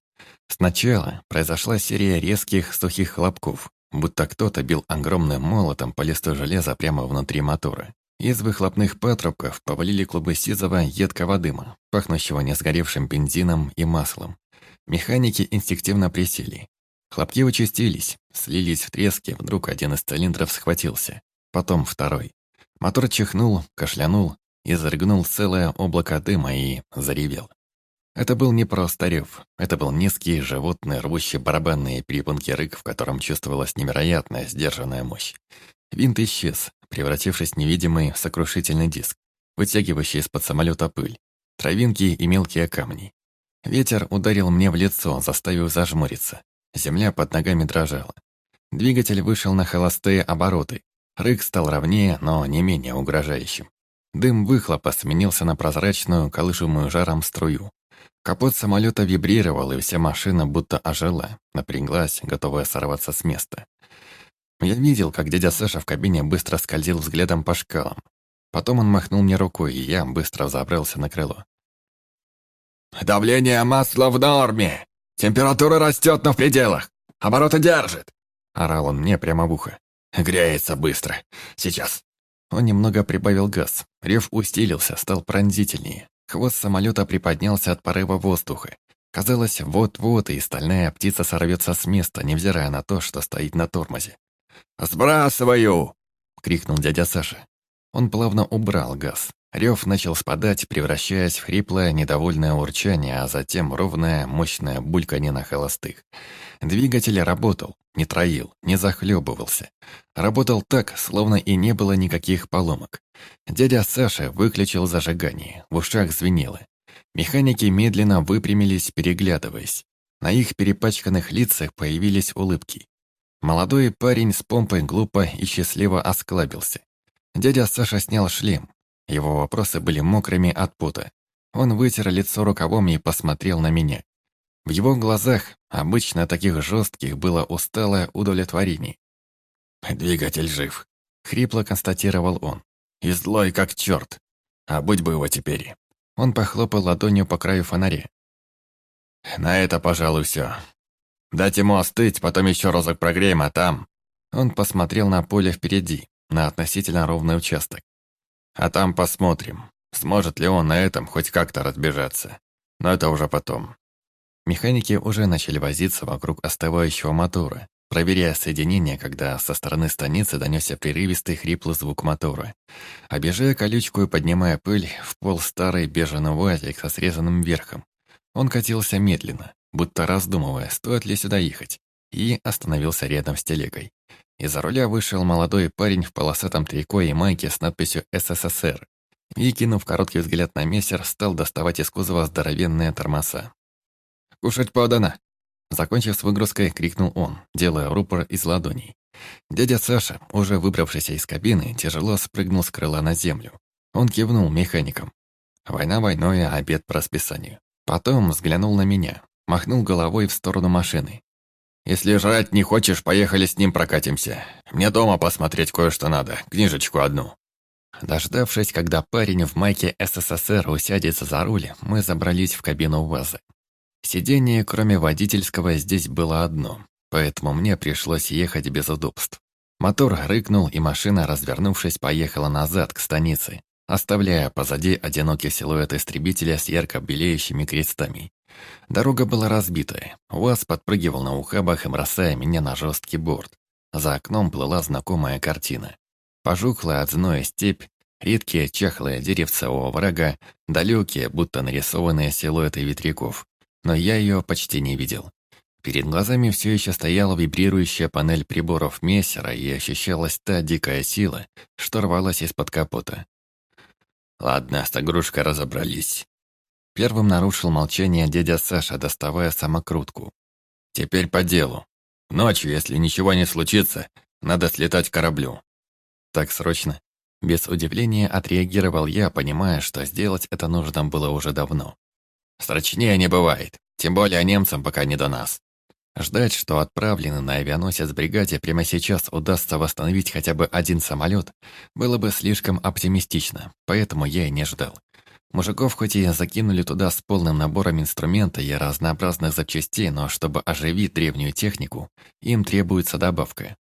Сначала произошла серия резких сухих хлопков, будто кто-то бил огромным молотом по листу железа прямо внутри мотора. Из выхлопных патрубков повалили клубы сизого едкого дыма, пахнущего несгоревшим бензином и маслом. Механики инстинктивно присели. Хлопки участились, слились в трески, вдруг один из цилиндров схватился. Потом второй. Мотор чихнул, кашлянул, изрыгнул целое облако дыма и заревел. Это был не просто рев, это был низкий, животный, рвущий барабанные перепонки рык, в котором чувствовалась невероятная, сдержанная мощь. Винт исчез, превратившись в невидимый сокрушительный диск, вытягивающий из-под самолета пыль, травинки и мелкие камни. Ветер ударил мне в лицо, заставив зажмуриться. Земля под ногами дрожала. Двигатель вышел на холостые обороты. Рык стал ровнее, но не менее угрожающим. Дым выхлопа сменился на прозрачную, колышемую жаром струю. Капот самолета вибрировал, и вся машина будто ожила, напряглась, готовая сорваться с места. Я видел, как дядя Саша в кабине быстро скользил взглядом по шкалам. Потом он махнул мне рукой, и я быстро забрался на крыло. «Давление масла в норме! Температура растет, но в пределах! Обороты держит!» Орал он мне прямо в ухо. «Греется быстро. Сейчас». Он немного прибавил газ. Рев усилился, стал пронзительнее. Хвост самолета приподнялся от порыва воздуха. Казалось, вот-вот и стальная птица сорвется с места, невзирая на то, что стоит на тормозе. «Сбрасываю!» — крикнул дядя Саша. Он плавно убрал газ. Рев начал спадать, превращаясь в хриплое, недовольное урчание, а затем ровное, мощное бульканье на холостых. Двигатель работал, не троил, не захлебывался. Работал так, словно и не было никаких поломок. Дядя Саша выключил зажигание, в ушах звенело. Механики медленно выпрямились, переглядываясь. На их перепачканных лицах появились улыбки. Молодой парень с помпой глупо и счастливо осклабился. Дядя Саша снял шлем, его вопросы были мокрыми от пота. Он вытер лицо рукавом и посмотрел на меня. В его глазах, обычно таких жестких, было усталое удовлетворение. «Двигатель жив», — хрипло констатировал он. «И злой как черт. А будь бы его теперь». Он похлопал ладонью по краю фонаря. «На это, пожалуй, все. Дать ему остыть, потом еще разок прогреем, а там...» Он посмотрел на поле впереди, на относительно ровный участок. А там посмотрим, сможет ли он на этом хоть как-то разбежаться. Но это уже потом. Механики уже начали возиться вокруг остывающего мотора, проверяя соединение, когда со стороны станицы донесся прерывистый хриплый звук мотора. Обежая колючку и поднимая пыль, в пол старый беженый вазик со срезанным верхом. Он катился медленно, будто раздумывая, стоит ли сюда ехать, и остановился рядом с телегой. Из-за руля вышел молодой парень в полосатом трико и майке с надписью «СССР». И, кинув короткий взгляд на мессер, стал доставать из кузова здоровенные тормоза. «Кушать подано!» Закончив с выгрузкой, крикнул он, делая рупор из ладоней. Дядя Саша, уже выбравшийся из кабины, тяжело спрыгнул с крыла на землю. Он кивнул механикам. Война войной, а обед по расписанию. Потом взглянул на меня, махнул головой в сторону машины. Если жрать не хочешь, поехали с ним прокатимся. Мне дома посмотреть кое-что надо, книжечку одну». Дождавшись, когда парень в майке СССР усядется за руль, мы забрались в кабину УАЗа. Сиденье, кроме водительского, здесь было одно, поэтому мне пришлось ехать без удобств. Мотор рыкнул, и машина, развернувшись, поехала назад, к станице, оставляя позади одинокий силуэт истребителя с ярко белеющими крестами. Дорога была разбитая. УАЗ подпрыгивал на ухабах и бросая меня на жесткий борт. За окном плыла знакомая картина. Пожухлая от зноя степь, редкие чахлые деревца у врага, далекие, будто нарисованные силуэты ветряков. Но я ее почти не видел. Перед глазами все еще стояла вибрирующая панель приборов мессера и ощущалась та дикая сила, что рвалась из-под капота. «Ладно, с игрушкой разобрались. Первым нарушил молчание дядя Саша, доставая самокрутку. «Теперь по делу. Ночью, если ничего не случится, надо слетать к кораблю». «Так срочно?» Без удивления отреагировал я, понимая, что сделать это нужно было уже давно. «Срочнее не бывает, тем более немцам пока не до нас». Ждать, что отправленный на авианосец бригаде прямо сейчас удастся восстановить хотя бы один самолет, было бы слишком оптимистично, поэтому я и не ждал. Мужиков хоть и закинули туда с полным набором инструмента и разнообразных запчастей, но чтобы оживить древнюю технику, им требуется добавка.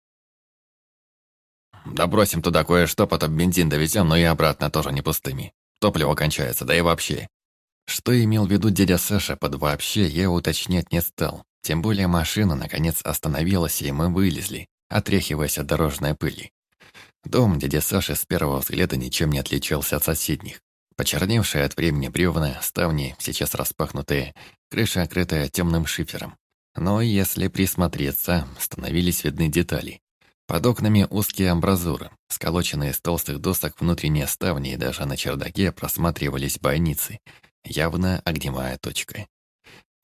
Добросим туда кое-что, потом бензин довезем, но и обратно тоже не пустыми. Топливо кончается, да и вообще. Что имел в виду дядя Саша под «вообще» я уточнять не стал. Тем более машина наконец остановилась, и мы вылезли, отряхиваясь от дорожной пыли. Дом дяди Саши с первого взгляда ничем не отличался от соседних. Почерневшие от времени бревна, ставни, сейчас распахнутые, крыша окрытая темным шифером. Но если присмотреться, становились видны детали. Под окнами узкие амбразуры, сколоченные из толстых досок внутренние ставни и даже на чердаке просматривались бойницы, явно огневая точка.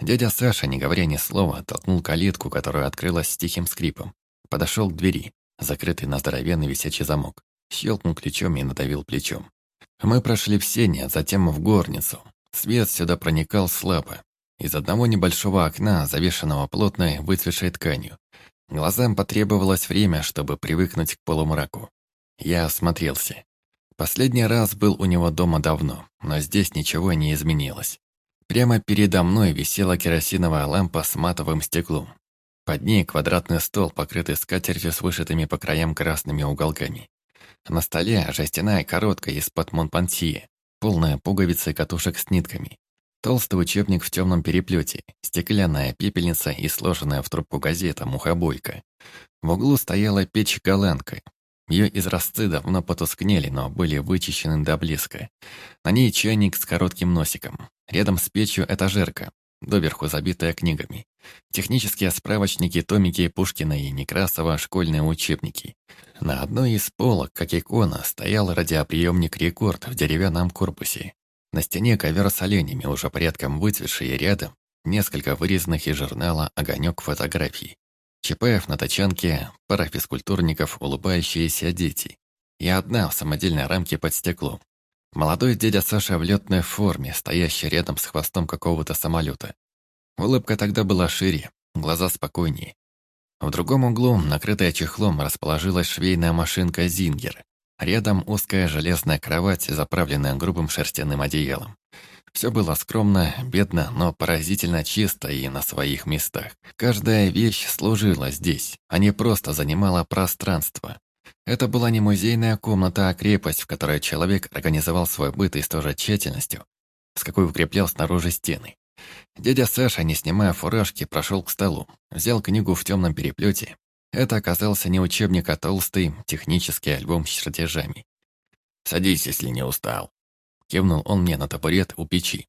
Дядя Саша, не говоря ни слова, толкнул калитку, которая открылась с тихим скрипом. Подошел к двери, закрытый на здоровенный висячий замок, щелкнул ключом и надавил плечом. Мы прошли в сене, затем в горницу. Свет сюда проникал слабо. Из одного небольшого окна, завешенного плотной, выцветшей тканью. Глазам потребовалось время, чтобы привыкнуть к полумраку. Я осмотрелся. Последний раз был у него дома давно, но здесь ничего не изменилось. Прямо передо мной висела керосиновая лампа с матовым стеклом. Под ней квадратный стол, покрытый скатертью с вышитыми по краям красными уголками. На столе жестяная короткая из-под Монпансье, полная пуговицы и катушек с нитками. Толстый учебник в темном переплете, стеклянная пепельница и сложенная в трубку газета «Мухобойка». В углу стояла печь-голландка. Ее изразцы давно потускнели, но были вычищены до блеска. На ней чайник с коротким носиком. Рядом с печью этажерка, доверху забитая книгами. Технические справочники, томики Пушкина и Некрасова, школьные учебники. На одной из полок, как икона, стоял радиоприемник «Рекорд» в деревянном корпусе. На стене ковер с оленями, уже порядком выцветший, и рядом несколько вырезанных из журнала «Огонек» фотографий. Чапаев на тачанке, пара физкультурников, улыбающиеся дети. И одна в самодельной рамке под стеклом. Молодой дядя Саша в летной форме, стоящий рядом с хвостом какого-то самолета. Улыбка тогда была шире, глаза спокойнее. В другом углу, накрытая чехлом, расположилась швейная машинка «Зингер». Рядом узкая железная кровать, заправленная грубым шерстяным одеялом. Все было скромно, бедно, но поразительно чисто и на своих местах. Каждая вещь служила здесь, а не просто занимала пространство. Это была не музейная комната, а крепость, в которой человек организовал свой быт и с той же тщательностью, с какой укреплял снаружи стены. Дядя Саша, не снимая фуражки, прошел к столу, взял книгу в темном переплете это оказался не учебник, а толстый технический альбом с чертежами. «Садись, если не устал», — кивнул он мне на табурет у печи.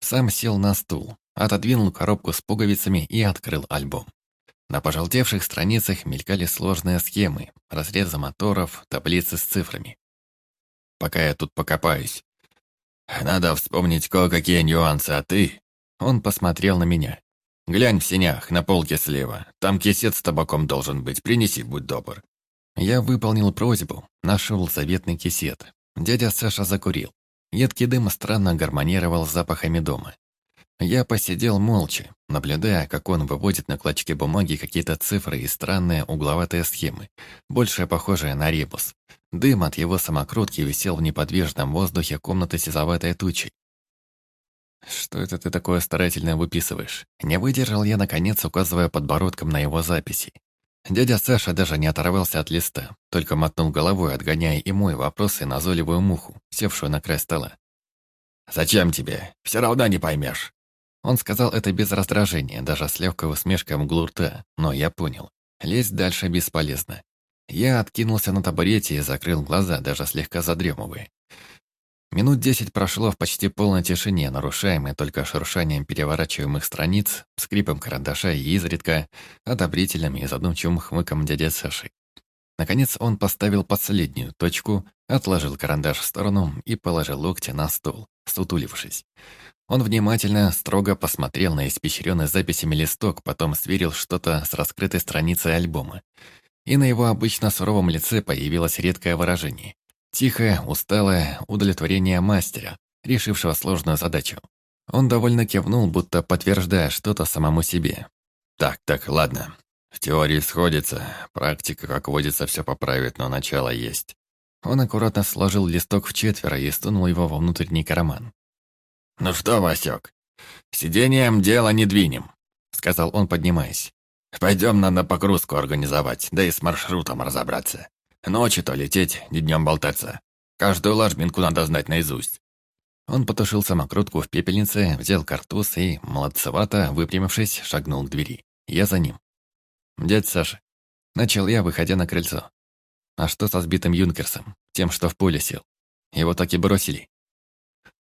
Сам сел на стул, отодвинул коробку с пуговицами и открыл альбом. На пожелтевших страницах мелькали сложные схемы, разрезы моторов, таблицы с цифрами. «Пока я тут покопаюсь. Надо вспомнить кое-какие нюансы, а ты...» Он посмотрел на меня. Глянь в синях, на полке слева. Там кисет с табаком должен быть. Принеси, будь добр». Я выполнил просьбу, нашел заветный кисет. Дядя Саша закурил. Едкий дым странно гармонировал с запахами дома. Я посидел молча, наблюдая, как он выводит на клочке бумаги какие-то цифры и странные угловатые схемы, больше похожие на ребус. Дым от его самокрутки висел в неподвижном воздухе комнаты сизоватой тучей. «Что это ты такое старательно выписываешь?» Не выдержал я, наконец, указывая подбородком на его записи. Дядя Саша даже не оторвался от листа, только мотнул головой, отгоняя и мой вопрос и назойливую муху, севшую на край стола. «Зачем тебе? Все равно не поймешь». Он сказал это без раздражения, даже с легкой усмешкой в углу рта, но я понял. Лезть дальше бесполезно. Я откинулся на табурете и закрыл глаза, даже слегка задремывая. Минут десять прошло в почти полной тишине, нарушаемой только шуршанием переворачиваемых страниц, скрипом карандаша и изредка одобрительным и задумчивым хмыком дяди Саши. Наконец он поставил последнюю точку, отложил карандаш в сторону и положил локти на стол, сутулившись. Он внимательно, строго посмотрел на испещренный записями листок, потом сверил что-то с раскрытой страницей альбома. И на его обычно суровом лице появилось редкое выражение. Тихое, усталое удовлетворение мастера, решившего сложную задачу. Он довольно кивнул, будто подтверждая что-то самому себе. «Так, так, ладно. В теории сходится. Практика, как водится, все поправит, но начало есть». Он аккуратно сложил листок в четверо и стунул его во внутренний карман. «Ну что, Васек, сидением дело не двинем», — сказал он, поднимаясь. «Пойдем надо погрузку организовать, да и с маршрутом разобраться. Ночью то лететь, не днем болтаться. Каждую ложбинку надо знать наизусть. Он потушил самокрутку в пепельнице, взял картуз и, молодцевато, выпрямившись, шагнул к двери. Я за ним. «Дядь Саша». Начал я, выходя на крыльцо. «А что со сбитым юнкерсом? Тем, что в поле сел? Его так и бросили».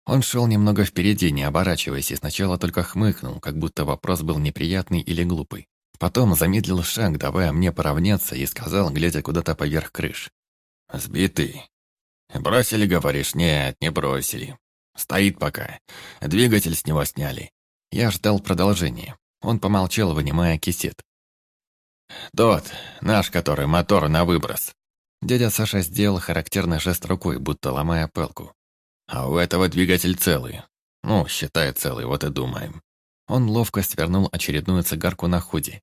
Он шел немного впереди, не оборачиваясь, и сначала только хмыкнул, как будто вопрос был неприятный или глупый. Потом замедлил шаг, давая мне поравняться, и сказал, глядя куда-то поверх крыш. «Сбитый. Бросили, говоришь? Нет, не бросили. Стоит пока. Двигатель с него сняли». Я ждал продолжения. Он помолчал, вынимая кисет. «Тот, наш, который мотор на выброс». Дядя Саша сделал характерный жест рукой, будто ломая палку. «А у этого двигатель целый. Ну, считай целый, вот и думаем». Он ловко свернул очередную цигарку на худи.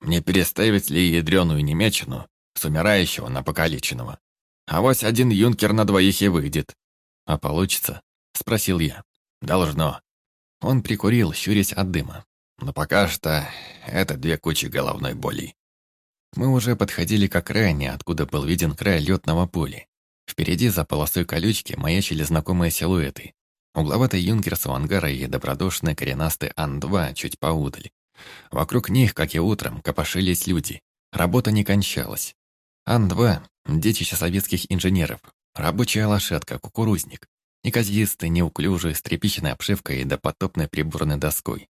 Не переставить ли ядреную немечину с умирающего на покалеченного? А вось один юнкер на двоих и выйдет. А получится? Спросил я. Должно. Он прикурил, щурясь от дыма. Но пока что это две кучи головной боли. Мы уже подходили к окраине, откуда был виден край летного поля. Впереди за полосой колючки маячили знакомые силуэты. Угловатый юнкерс у ангара и добродушный коренастый Ан-2 чуть поудали. Вокруг них, как и утром, копошились люди. Работа не кончалась. Ан-2 – детище советских инженеров. Рабочая лошадка, кукурузник. Неказистый, неуклюжий, с тряпичной обшивкой и допотопной приборной доской.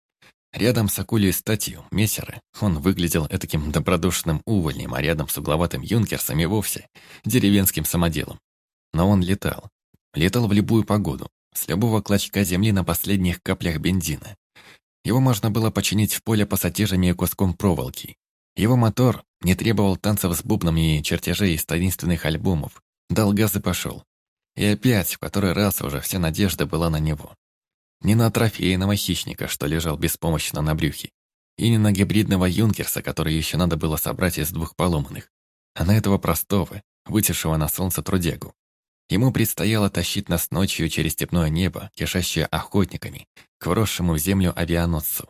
Рядом с акулей статью, мессера, он выглядел этаким добродушным увольнем, а рядом с угловатым юнкерсом и вовсе деревенским самоделом. Но он летал. Летал в любую погоду, с любого клочка земли на последних каплях бензина. Его можно было починить в поле пассатижами и куском проволоки. Его мотор не требовал танцев с бубнами и чертежей из таинственных альбомов. Дал газ и пошел. И опять, в который раз уже вся надежда была на него. Не на трофейного хищника, что лежал беспомощно на брюхе, и не на гибридного юнкерса, который еще надо было собрать из двух поломанных, а на этого простого, вытершего на солнце трудягу. Ему предстояло тащить нас ночью через степное небо, кишащее охотниками, к вросшему в землю авианосцу.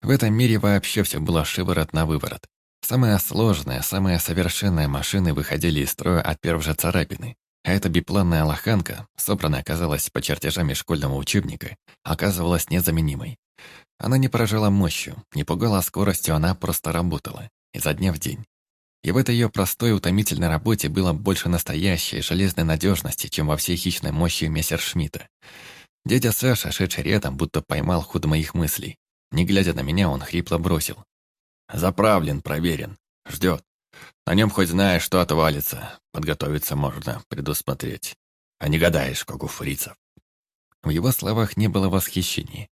В этом мире вообще все было шиворот на выворот. Самая сложная, самая совершенная машины выходили из строя от первой же царапины, а эта бипланная лоханка, собранная, оказалась по чертежам школьного учебника, оказывалась незаменимой. Она не поражала мощью, не пугала скоростью, она просто работала, изо дня в день. И в этой ее простой утомительной работе было больше настоящей железной надежности, чем во всей хищной мощи Мессершмитта. Дядя Саша, шедший рядом, будто поймал ход моих мыслей. Не глядя на меня, он хрипло бросил. «Заправлен, проверен. Ждет. На нем хоть знаешь, что отвалится. Подготовиться можно, предусмотреть. А не гадаешь, как у фрицев. В его словах не было восхищения.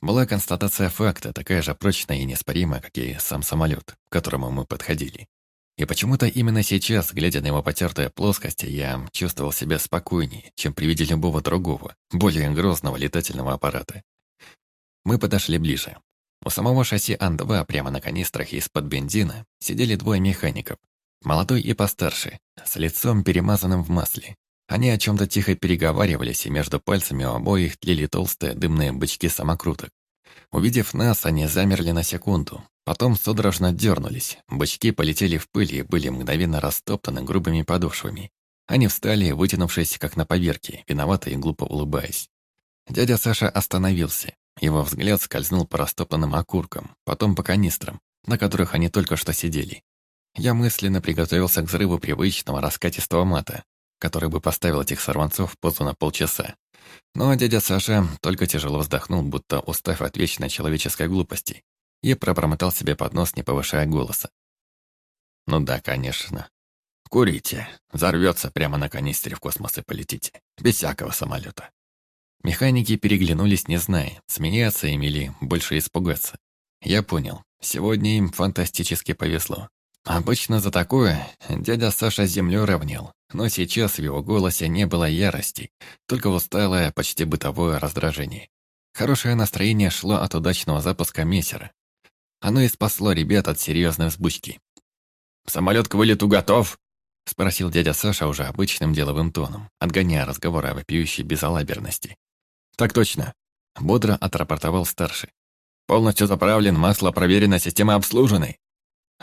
Была констатация факта, такая же прочная и неоспоримая, как и сам самолет, к которому мы подходили. И почему-то именно сейчас, глядя на его потертые плоскости, я чувствовал себя спокойнее, чем при виде любого другого, более грозного летательного аппарата. Мы подошли ближе. У самого шасси Ан-2 прямо на канистрах из-под бензина сидели двое механиков. Молодой и постарше, с лицом перемазанным в масле. Они о чем-то тихо переговаривались, и между пальцами у обоих тлели толстые дымные бычки самокруток. Увидев нас, они замерли на секунду, потом судорожно дернулись. Бычки полетели в пыль и были мгновенно растоптаны грубыми подошвами. Они встали, вытянувшись, как на поверке, виновато и глупо улыбаясь. Дядя Саша остановился. Его взгляд скользнул по растоптанным окуркам, потом по канистрам, на которых они только что сидели. Я мысленно приготовился к взрыву привычного раскатистого мата, который бы поставил этих сорванцов в позу на полчаса. Но дядя Саша только тяжело вздохнул, будто устав от вечной человеческой глупости, и пробормотал себе под нос, не повышая голоса. «Ну да, конечно. Курите. Взорвется прямо на канистре в космос и полетите. Без всякого самолета. Механики переглянулись, не зная, смеяться им или больше испугаться. Я понял, сегодня им фантастически повезло. Обычно за такое дядя Саша землю равнял, но сейчас в его голосе не было ярости, только усталое, почти бытовое раздражение. Хорошее настроение шло от удачного запуска мессера. Оно и спасло ребят от серьезной взбучки. «Самолет к вылету готов?» — спросил дядя Саша уже обычным деловым тоном, отгоняя разговор о вопиющей безалаберности. «Так точно», — бодро отрапортовал старший. «Полностью заправлен, масло проверено, система обслуженной».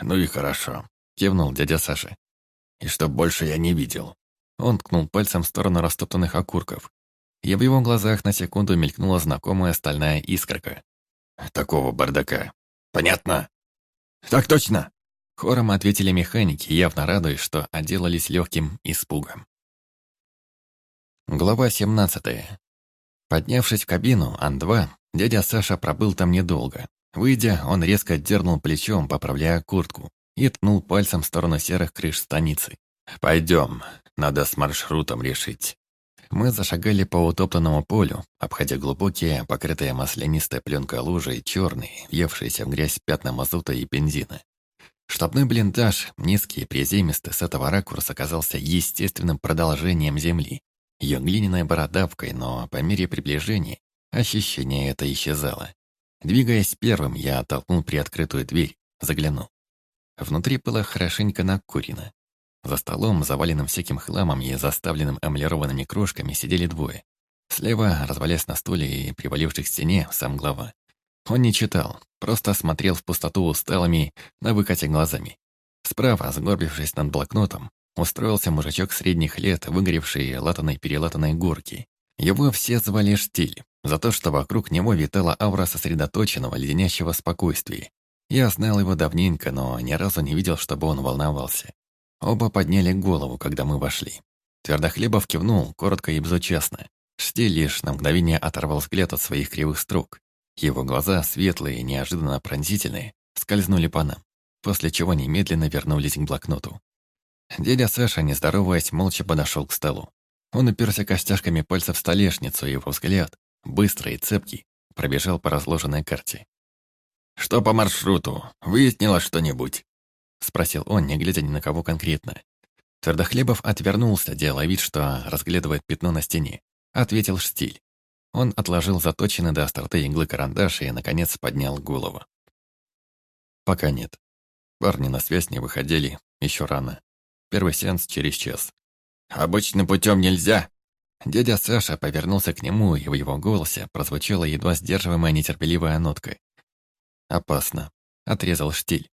«Ну и хорошо», — кивнул дядя Саша. «И что больше я не видел». Он ткнул пальцем в сторону растоптанных окурков. И в его глазах на секунду мелькнула знакомая стальная искорка. «Такого бардака. Понятно?» «Так точно!» Хором ответили механики, явно радуясь, что отделались легким испугом. Глава семнадцатая. Поднявшись в кабину Ан-2, дядя Саша пробыл там недолго. Выйдя, он резко дернул плечом, поправляя куртку, и ткнул пальцем в сторону серых крыш станицы. «Пойдем, надо с маршрутом решить». Мы зашагали по утоптанному полю, обходя глубокие, покрытые маслянистой пленкой лужи и черные, въевшиеся в грязь пятна мазута и бензина. Штабной блиндаж, низкий и приземистый, с этого ракурса оказался естественным продолжением земли, ее глиняной бородавкой, но по мере приближения ощущение это исчезало. Двигаясь первым, я оттолкнул приоткрытую дверь, заглянул. Внутри было хорошенько накурено. За столом, заваленным всяким хламом и заставленным эмалированными крошками, сидели двое. Слева, развалясь на стуле и привалившись к стене, сам глава. Он не читал, просто смотрел в пустоту усталыми, на выкате глазами. Справа, сгорбившись над блокнотом, устроился мужичок средних лет, выгоревший латаной-перелатанной горки. Его все звали Штиль, за то, что вокруг него витала аура сосредоточенного, леденящего спокойствия. Я знал его давненько, но ни разу не видел, чтобы он волновался. Оба подняли голову, когда мы вошли. Твердохлебов кивнул, коротко и безучастно. Штиль лишь на мгновение оторвал взгляд от своих кривых строк. Его глаза, светлые и неожиданно пронзительные, скользнули по нам, после чего немедленно вернулись к блокноту. Дядя Саша, не здороваясь, молча подошел к столу. Он уперся костяшками пальцев в столешницу, и его взгляд, быстрый и цепкий, пробежал по разложенной карте. «Что по маршруту? Выяснилось что-нибудь?» Спросил он, не глядя ни на кого конкретно. Твердохлебов отвернулся, делая вид, что разглядывает пятно на стене. Ответил штиль. Он отложил заточенный до остроты иглы карандаш и, наконец, поднял голову. «Пока нет. Парни на связь не выходили, еще рано. Первый сеанс через час. Обычным путем нельзя. Дядя Саша повернулся к нему, и в его голосе прозвучала едва сдерживаемая нетерпеливая нотка. «Опасно», — отрезал штиль.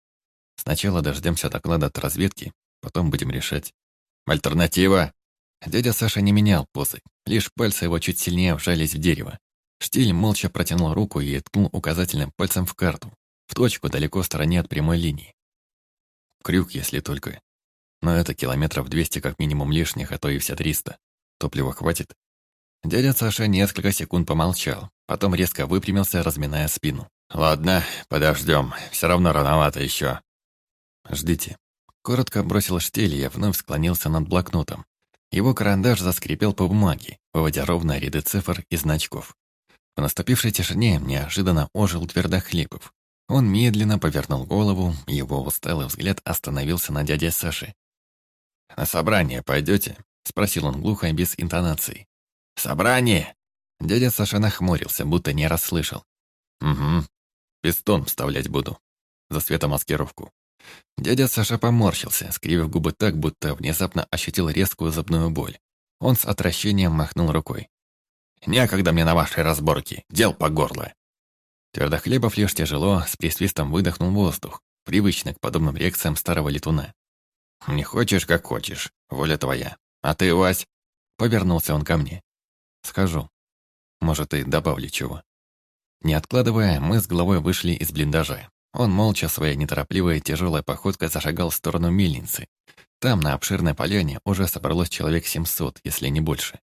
«Сначала дождемся доклада от разведки, потом будем решать». «Альтернатива?» Дядя Саша не менял позы, лишь пальцы его чуть сильнее вжались в дерево. Штиль молча протянул руку и ткнул указательным пальцем в карту, в точку далеко в стороне от прямой линии. Крюк, если только. Но это километров 200 как минимум лишних, а то и все 300. Топлива хватит? Дядя Саша несколько секунд помолчал, потом резко выпрямился, разминая спину. «Ладно, подождем. Все равно рановато еще». «Ждите». Коротко бросил штиль и вновь склонился над блокнотом. Его карандаш заскрипел по бумаге, выводя ровные ряды цифр и значков. В наступившей тишине неожиданно ожил Твердохлебов. Он медленно повернул голову, его усталый взгляд остановился на дяде Саше. «На собрание пойдете?» — спросил он глухо и без интонации. «Собрание!» Дядя Саша нахмурился, будто не расслышал. «Угу. Пистон вставлять буду. За светомаскировку». Дядя Саша поморщился, скривив губы так, будто внезапно ощутил резкую зубную боль. Он с отвращением махнул рукой. «Некогда мне на ваши разборки. Дел по горло». Твердохлебов лишь тяжело, с присвистом выдохнул воздух, привычно к подобным реакциям старого летуна. «Не хочешь, как хочешь. Воля твоя. А ты, Вась?» Повернулся он ко мне. «Скажу. Может, и добавлю чего». Не откладывая, мы с головой вышли из блиндажа. Он молча своей неторопливой тяжелой походкой зашагал в сторону мельницы. Там, на обширной поляне, уже собралось человек 700, если не больше.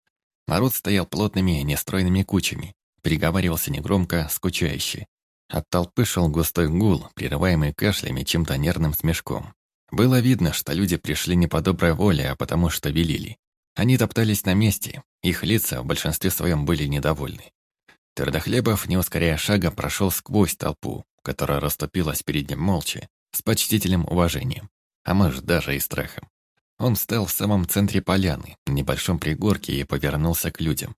Народ стоял плотными, нестройными кучами, переговаривался негромко, скучающе. От толпы шел густой гул, прерываемый кашлями чем-то нервным смешком. Было видно, что люди пришли не по доброй воле, а потому что велили. Они топтались на месте, их лица в большинстве своем были недовольны. Твердохлебов, не ускоряя шага, прошел сквозь толпу, которая расступилась перед ним молча, с почтительным уважением, а может даже и страхом. Он встал в самом центре поляны, в небольшом пригорке и повернулся к людям.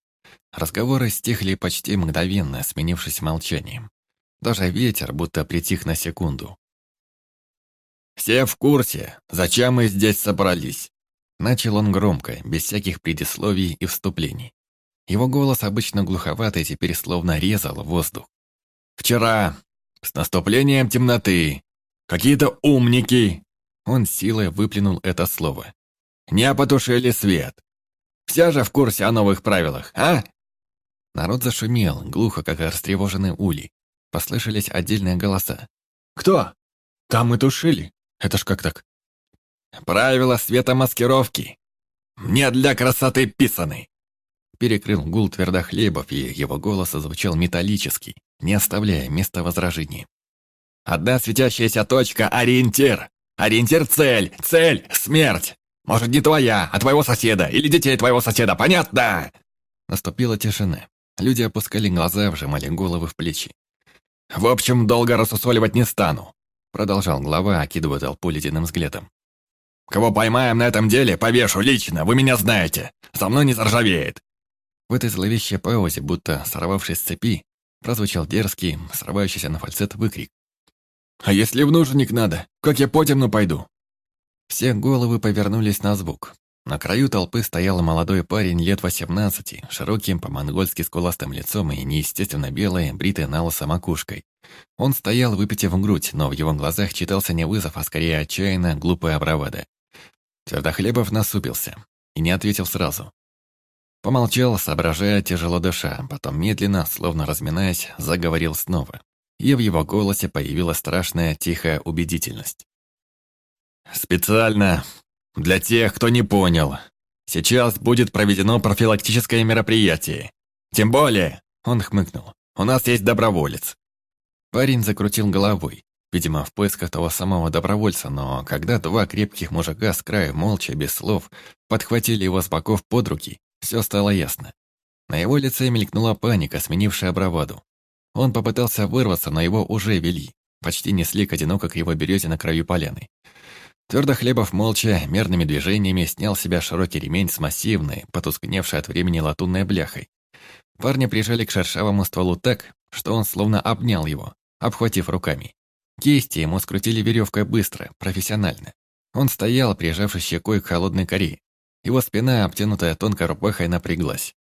Разговоры стихли почти мгновенно, сменившись молчанием. Даже ветер будто притих на секунду, «Все в курсе, зачем мы здесь собрались?» Начал он громко, без всяких предисловий и вступлений. Его голос, обычно глуховатый, теперь словно резал воздух. «Вчера, с наступлением темноты, какие-то умники...» Он силой выплюнул это слово. «Не потушили свет. Все же в курсе о новых правилах, а?» Народ зашумел, глухо, как растревоженный улей. Послышались отдельные голоса. «Кто? Там мы тушили. Это ж как так? Правила светомаскировки. Мне для красоты писаны. Перекрыл гул твердохлебов, и его голос звучал металлический, не оставляя места возражений. Одна светящаяся точка — ориентир. Ориентир — цель. Цель — смерть. Может, не твоя, а твоего соседа или детей твоего соседа, понятно? Наступила тишина. Люди опускали глаза, вжимали головы в плечи. В общем, долго рассусоливать не стану. Продолжал глава, окидывая толпу ледяным взглядом. «Кого поймаем на этом деле, повешу лично, вы меня знаете. За мной не заржавеет». В этой зловещей паузе, будто сорвавшись с цепи, прозвучал дерзкий, срывающийся на фальцет выкрик. «А если в нужник надо, как я по темну пойду?» Все головы повернулись на звук. На краю толпы стоял молодой парень лет 18, широким по-монгольски скуластым лицом и неестественно белой, бритой на лысо макушкой. Он стоял, выпитив грудь, но в его глазах читался не вызов, а скорее отчаянно глупая бравада. Твердохлебов насупился и не ответил сразу. Помолчал, соображая, тяжело дыша, потом медленно, словно разминаясь, заговорил снова. И в его голосе появилась страшная тихая убедительность. «Специально для тех, кто не понял. Сейчас будет проведено профилактическое мероприятие. Тем более, он хмыкнул, у нас есть доброволец. Парень закрутил головой, видимо, в поисках того самого добровольца, но когда два крепких мужика с краю молча, без слов, подхватили его с боков под руки, все стало ясно. На его лице мелькнула паника, сменившая браваду. Он попытался вырваться, но его уже вели. Почти несли к одиноко криво берете на краю поляны. Твердохлебов молча, мерными движениями снял с себя широкий ремень с массивной, потускневшей от времени латунной бляхой. Парня прижали к шершавому стволу так, что он словно обнял его, обхватив руками. Кисти ему скрутили веревкой быстро, профессионально. Он стоял, прижавшись щекой к холодной коре. Его спина, обтянутая тонкой рубахой, напряглась.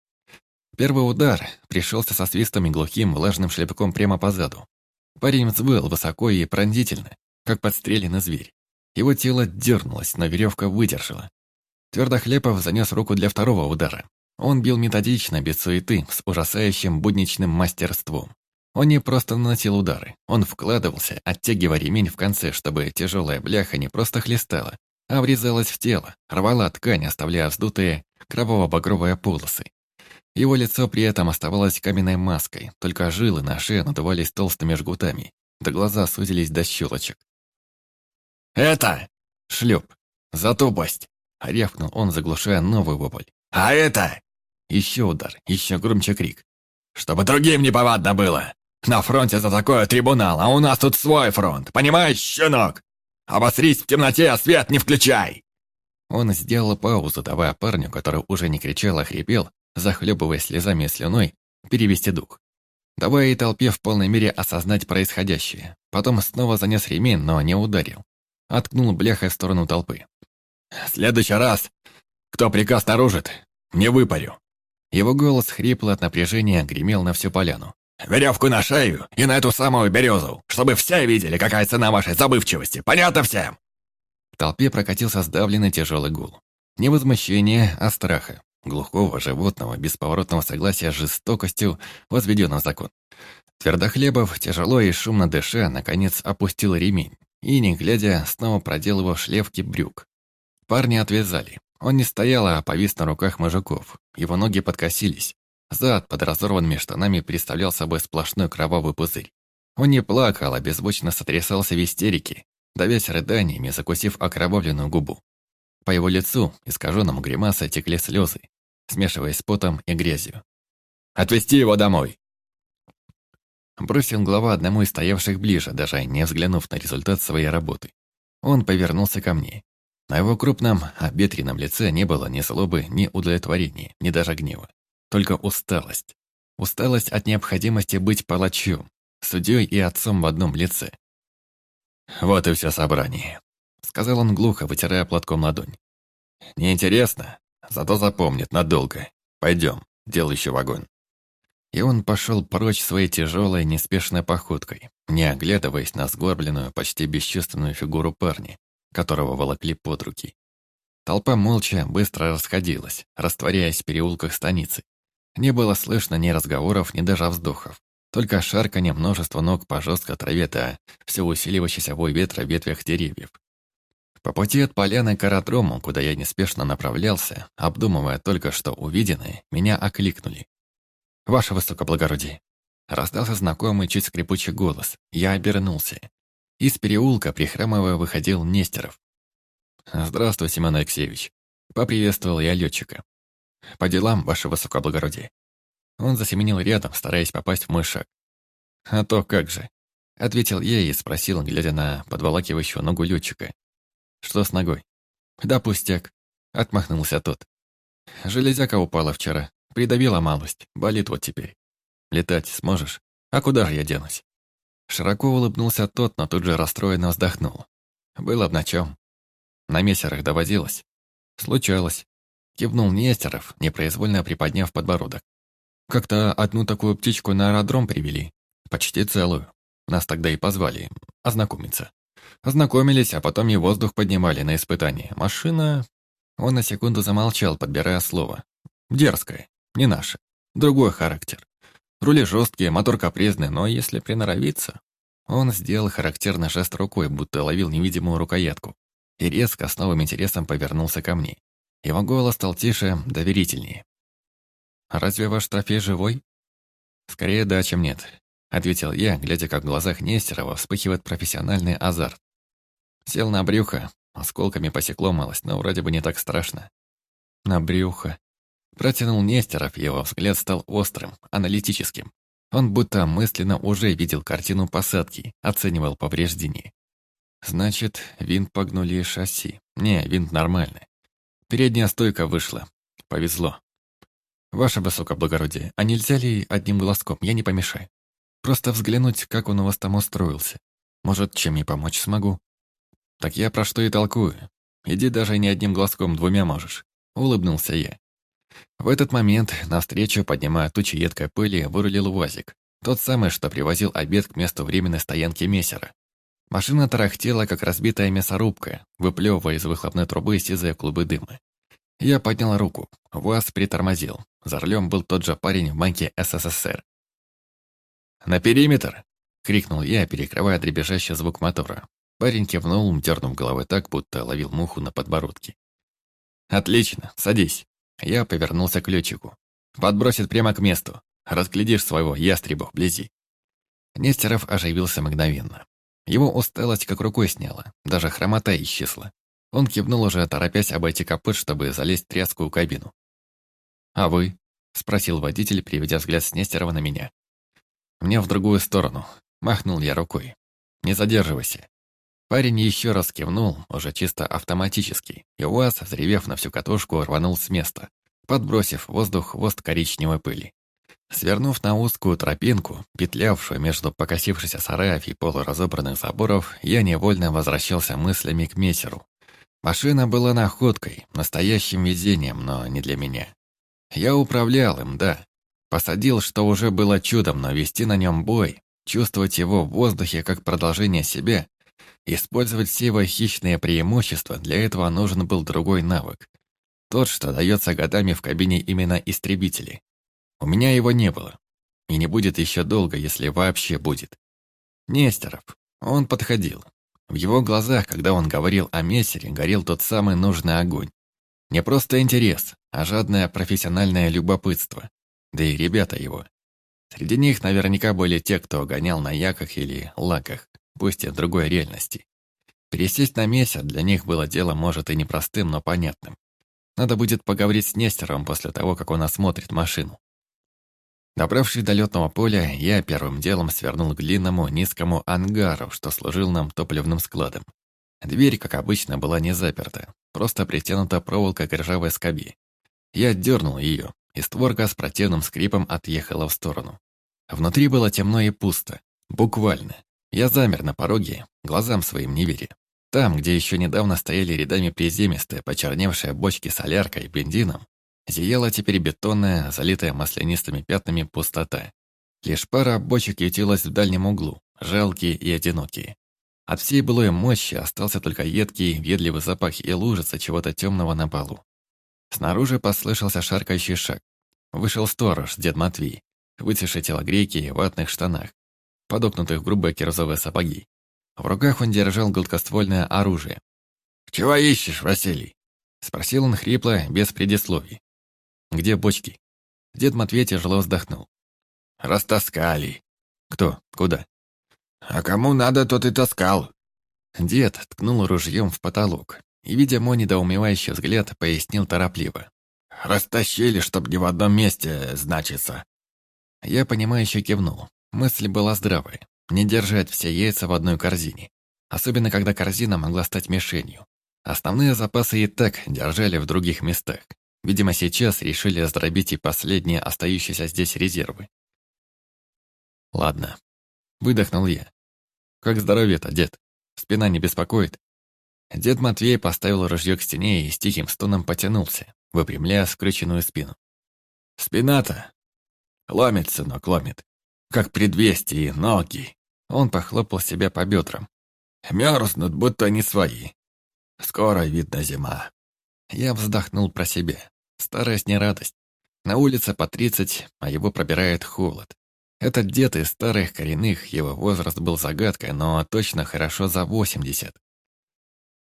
Первый удар пришелся со свистом и глухим влажным шлепком прямо по заду. Парень взвыл высоко и пронзительно, как подстреленный зверь. Его тело дернулось, но веревка выдержала. Твердохлепов занес руку для второго удара. Он бил методично, без суеты, с ужасающим будничным мастерством. Он не просто наносил удары, он вкладывался, оттягивая ремень в конце, чтобы тяжелая бляха не просто хлестала, а врезалась в тело, рвала ткань, оставляя вздутые кроваво-багровые полосы. Его лицо при этом оставалось каменной маской, только жилы на шее надувались толстыми жгутами, да глаза сузились до щелочек. «Это!» «Шлеп! За тупость!» — рявкнул он, заглушая новый вопль. «А это?» Еще удар, еще громче крик. «Чтобы другим не повадно было! На фронте за такое трибунал, а у нас тут свой фронт, понимаешь, щенок? Обосрись в темноте, а свет не включай!» Он сделал паузу, давая парню, который уже не кричал, а хрипел, захлебываясь слезами и слюной, перевести дух. Давая и толпе в полной мере осознать происходящее. Потом снова занес ремень, но не ударил. Откнул бляхой в сторону толпы. «Следующий раз, кто приказ наружит, не выпарю». Его голос хрипло от напряжения гремел на всю поляну. «Веревку на шею и на эту самую березу, чтобы все видели, какая цена вашей забывчивости. Понятно всем?» В толпе прокатился сдавленный тяжелый гул. Не возмущение, а страха. Глухого животного, бесповоротного согласия с жестокостью, возведенного закон. Твердохлебов, тяжело и шумно дыша, наконец опустил ремень и, не глядя, снова проделывал шлевки брюк. Парни отвязали. Он не стоял, а повис на руках мужиков. Его ноги подкосились. Зад под разорванными штанами представлял собой сплошной кровавый пузырь. Он не плакал, а беззвучно сотрясался в истерике, давясь рыданиями, закусив окровавленную губу. По его лицу, искаженному гримасой, текли слезы, смешиваясь с потом и грязью. «Отвезти его домой!» Бросил глава одному из стоявших ближе, даже не взглянув на результат своей работы. Он повернулся ко мне. На его крупном, обветренном лице не было ни злобы, ни удовлетворения, ни даже гнева. Только усталость. Усталость от необходимости быть палачом, судьей и отцом в одном лице. «Вот и все собрание», — сказал он глухо, вытирая платком ладонь. «Неинтересно, зато запомнит надолго. Пойдем, делай еще вагон». И он пошел прочь своей тяжелой, неспешной походкой, не оглядываясь на сгорбленную, почти бесчувственную фигуру парня, которого волокли под руки. Толпа молча быстро расходилась, растворяясь в переулках станицы. Не было слышно ни разговоров, ни даже вздохов. Только шарканье множества ног по жесткой траве да все усиливающийся вой ветра в ветвях деревьев. По пути от поляны к аэродрому, куда я неспешно направлялся, обдумывая только что увиденное, меня окликнули. «Ваше высокоблагородие!» Раздался знакомый, чуть скрипучий голос. Я обернулся. Из переулка, прихрамывая, выходил Нестеров. «Здравствуй, Семен Алексеевич!» Поприветствовал я летчика. «По делам, ваше высокоблагородие!» Он засеменил рядом, стараясь попасть в мой шаг. «А то как же!» Ответил я и спросил, глядя на подволакивающего ногу летчика. «Что с ногой?» «Да пустяк», — отмахнулся тот. «Железяка упала вчера. Придавила малость, болит вот теперь. Летать сможешь? А куда же я денусь? Широко улыбнулся тот, но тут же расстроенно вздохнул. Было б на чем. На мессерах доводилось. Случалось. Кивнул Нестеров, непроизвольно приподняв подбородок. Как-то одну такую птичку на аэродром привели. Почти целую. Нас тогда и позвали ознакомиться. Ознакомились, а потом и воздух поднимали на испытание. Машина... Он на секунду замолчал, подбирая слово. Дерзкая, не наша. Другой характер. Рули жесткие, мотор капризный, но если приноровиться... Он сделал характерный жест рукой, будто ловил невидимую рукоятку, и резко с новым интересом повернулся ко мне. Его голос стал тише, доверительнее. «Разве ваш трофей живой?» «Скорее да, чем нет», — ответил я, глядя, как в глазах Нестерова вспыхивает профессиональный азарт. Сел на брюхо, осколками посекло малость, но вроде бы не так страшно. На брюхо. Протянул Нестеров, его взгляд стал острым, аналитическим. Он будто мысленно уже видел картину посадки, оценивал повреждения. Значит, винт погнули шасси. Не, винт нормальный. Передняя стойка вышла. Повезло. Ваше высокоблагородие, а нельзя ли одним глазком, я не помешаю? Просто взглянуть, как он у вас там устроился. Может, чем и помочь смогу? Так я про что и толкую. Иди даже не одним глазком, двумя можешь. Улыбнулся я. В этот момент навстречу, поднимая тучи едкой пыли, вырулил УАЗик. Тот самый, что привозил обед к месту временной стоянки мессера. Машина тарахтела, как разбитая мясорубка, выплевывая из выхлопной трубы сизые клубы дыма. Я поднял руку. УАЗ притормозил. За рулем был тот же парень в майке СССР. «На периметр!» — крикнул я, перекрывая дребезжащий звук мотора. Парень кивнул, дернув головой так, будто ловил муху на подбородке. «Отлично, садись». Я повернулся к летчику. «Подбросит прямо к месту. Разглядишь своего ястреба вблизи». Нестеров оживился мгновенно. Его усталость как рукой сняла, даже хромота исчезла. Он кивнул уже, торопясь обойти копыт, чтобы залезть в тряскую кабину. «А вы?» — спросил водитель, приведя взгляд с Нестерова на меня. «Мне в другую сторону», — махнул я рукой. «Не задерживайся». Парень еще раз кивнул, уже чисто автоматически, и УАЗ, взревев на всю катушку, рванул с места, подбросив в воздух хвост коричневой пыли. Свернув на узкую тропинку, петлявшую между покосившихся сараев и полуразобранных заборов, я невольно возвращался мыслями к мессеру. Машина была находкой, настоящим везением, но не для меня. Я управлял им, да. Посадил, что уже было чудом, но вести на нем бой, чувствовать его в воздухе как продолжение себя, использовать все его хищные преимущества, для этого нужен был другой навык. Тот, что дается годами в кабине именно истребителей. У меня его не было. И не будет еще долго, если вообще будет. Нестеров. Он подходил. В его глазах, когда он говорил о мессере, горел тот самый нужный огонь. Не просто интерес, а жадное профессиональное любопытство. Да и ребята его. Среди них наверняка были те, кто гонял на яках или лаках, пусть и в другой реальности. Пересесть на месяц для них было дело, может, и непростым, но понятным. Надо будет поговорить с Нестером после того, как он осмотрит машину. Добравшись до летного поля, я первым делом свернул к длинному низкому ангару, что служил нам топливным складом. Дверь, как обычно, была не заперта, просто притянута проволокой к ржавой скоби. Я дернул ее, и створка с противным скрипом отъехала в сторону. Внутри было темно и пусто. Буквально. Я замер на пороге, глазам своим не веря. Там, где еще недавно стояли рядами приземистые, почерневшие бочки соляркой и бензином, Зияла теперь бетонная, залитая маслянистыми пятнами пустота. Лишь пара бочек ютилась в дальнем углу, жалкие и одинокие. От всей былой мощи остался только едкий, ведливый запах и лужица чего-то темного на полу. Снаружи послышался шаркающий шаг. Вышел сторож, дед Матвей, вытеши телогрейки и ватных штанах, подокнутых в грубые кирзовые сапоги. В руках он держал гладкоствольное оружие. «Чего ищешь, Василий?» Спросил он хрипло, без предисловий. «Где бочки?» Дед Матвей тяжело вздохнул. «Растаскали». «Кто? Куда?» «А кому надо, тот и таскал». Дед ткнул ружьем в потолок и, видя мой недоумевающий взгляд, пояснил торопливо. «Растащили, чтоб не в одном месте значится». Я понимающе кивнул. Мысль была здравая. Не держать все яйца в одной корзине. Особенно, когда корзина могла стать мишенью. Основные запасы и так держали в других местах. Видимо, сейчас решили раздробить и последние остающиеся здесь резервы. Ладно. Выдохнул я. Как здоровье-то, дед? Спина не беспокоит? Дед Матвей поставил ружье к стене и с тихим стоном потянулся, выпрямляя скрюченную спину. Спина-то ломит, сынок, ломит. Как предвестие, ноги. Он похлопал себя по бедрам. Мерзнут, будто не свои. Скоро, видно, зима. Я вздохнул про себя. Старость не радость. На улице по тридцать, а его пробирает холод. Этот дед из старых коренных, его возраст был загадкой, но точно хорошо за восемьдесят.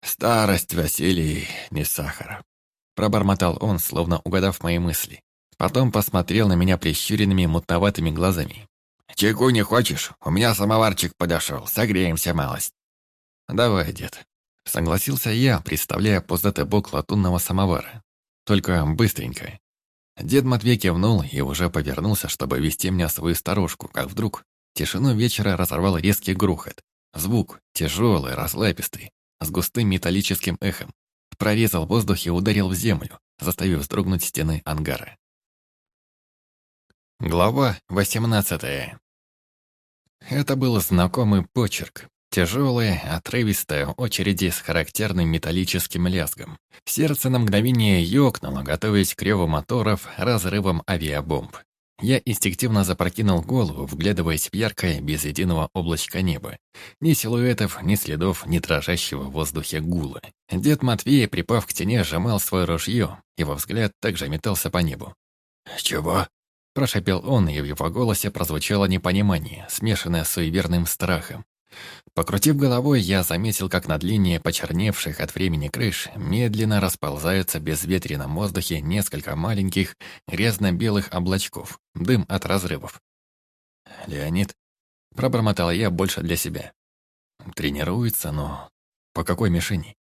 «Старость, Василий, не сахар», — пробормотал он, словно угадав мои мысли. Потом посмотрел на меня прищуренными мутноватыми глазами. «Чайку не хочешь? У меня самоварчик подошел, согреемся малость». «Давай, дед». Согласился я, представляя пуздатый бок латунного самовара. Только быстренько. Дед Матвей кивнул и уже повернулся, чтобы вести меня свою старушку, как вдруг тишину вечера разорвал резкий грохот. Звук, тяжелый, разлапистый, с густым металлическим эхом, прорезал воздух и ударил в землю, заставив вздрогнуть стены ангара. Глава 18 Это был знакомый почерк. Тяжелые, отрывистые очереди с характерным металлическим лязгом. Сердце на мгновение ёкнуло, готовясь к реву моторов, разрывом авиабомб. Я инстинктивно запрокинул голову, вглядываясь в яркое, без единого облачка неба. Ни силуэтов, ни следов, ни дрожащего в воздухе гула. Дед Матвей, припав к стене, сжимал свое ружье. Его взгляд также метался по небу. «Чего?» Прошепел он, и в его голосе прозвучало непонимание, смешанное с суеверным страхом. Покрутив головой, я заметил, как над линией почерневших от времени крыш медленно расползается в безветренном воздухе несколько маленьких грязно-белых облачков, дым от разрывов. «Леонид?» — пробормотал я больше для себя. «Тренируется, но по какой мишени?»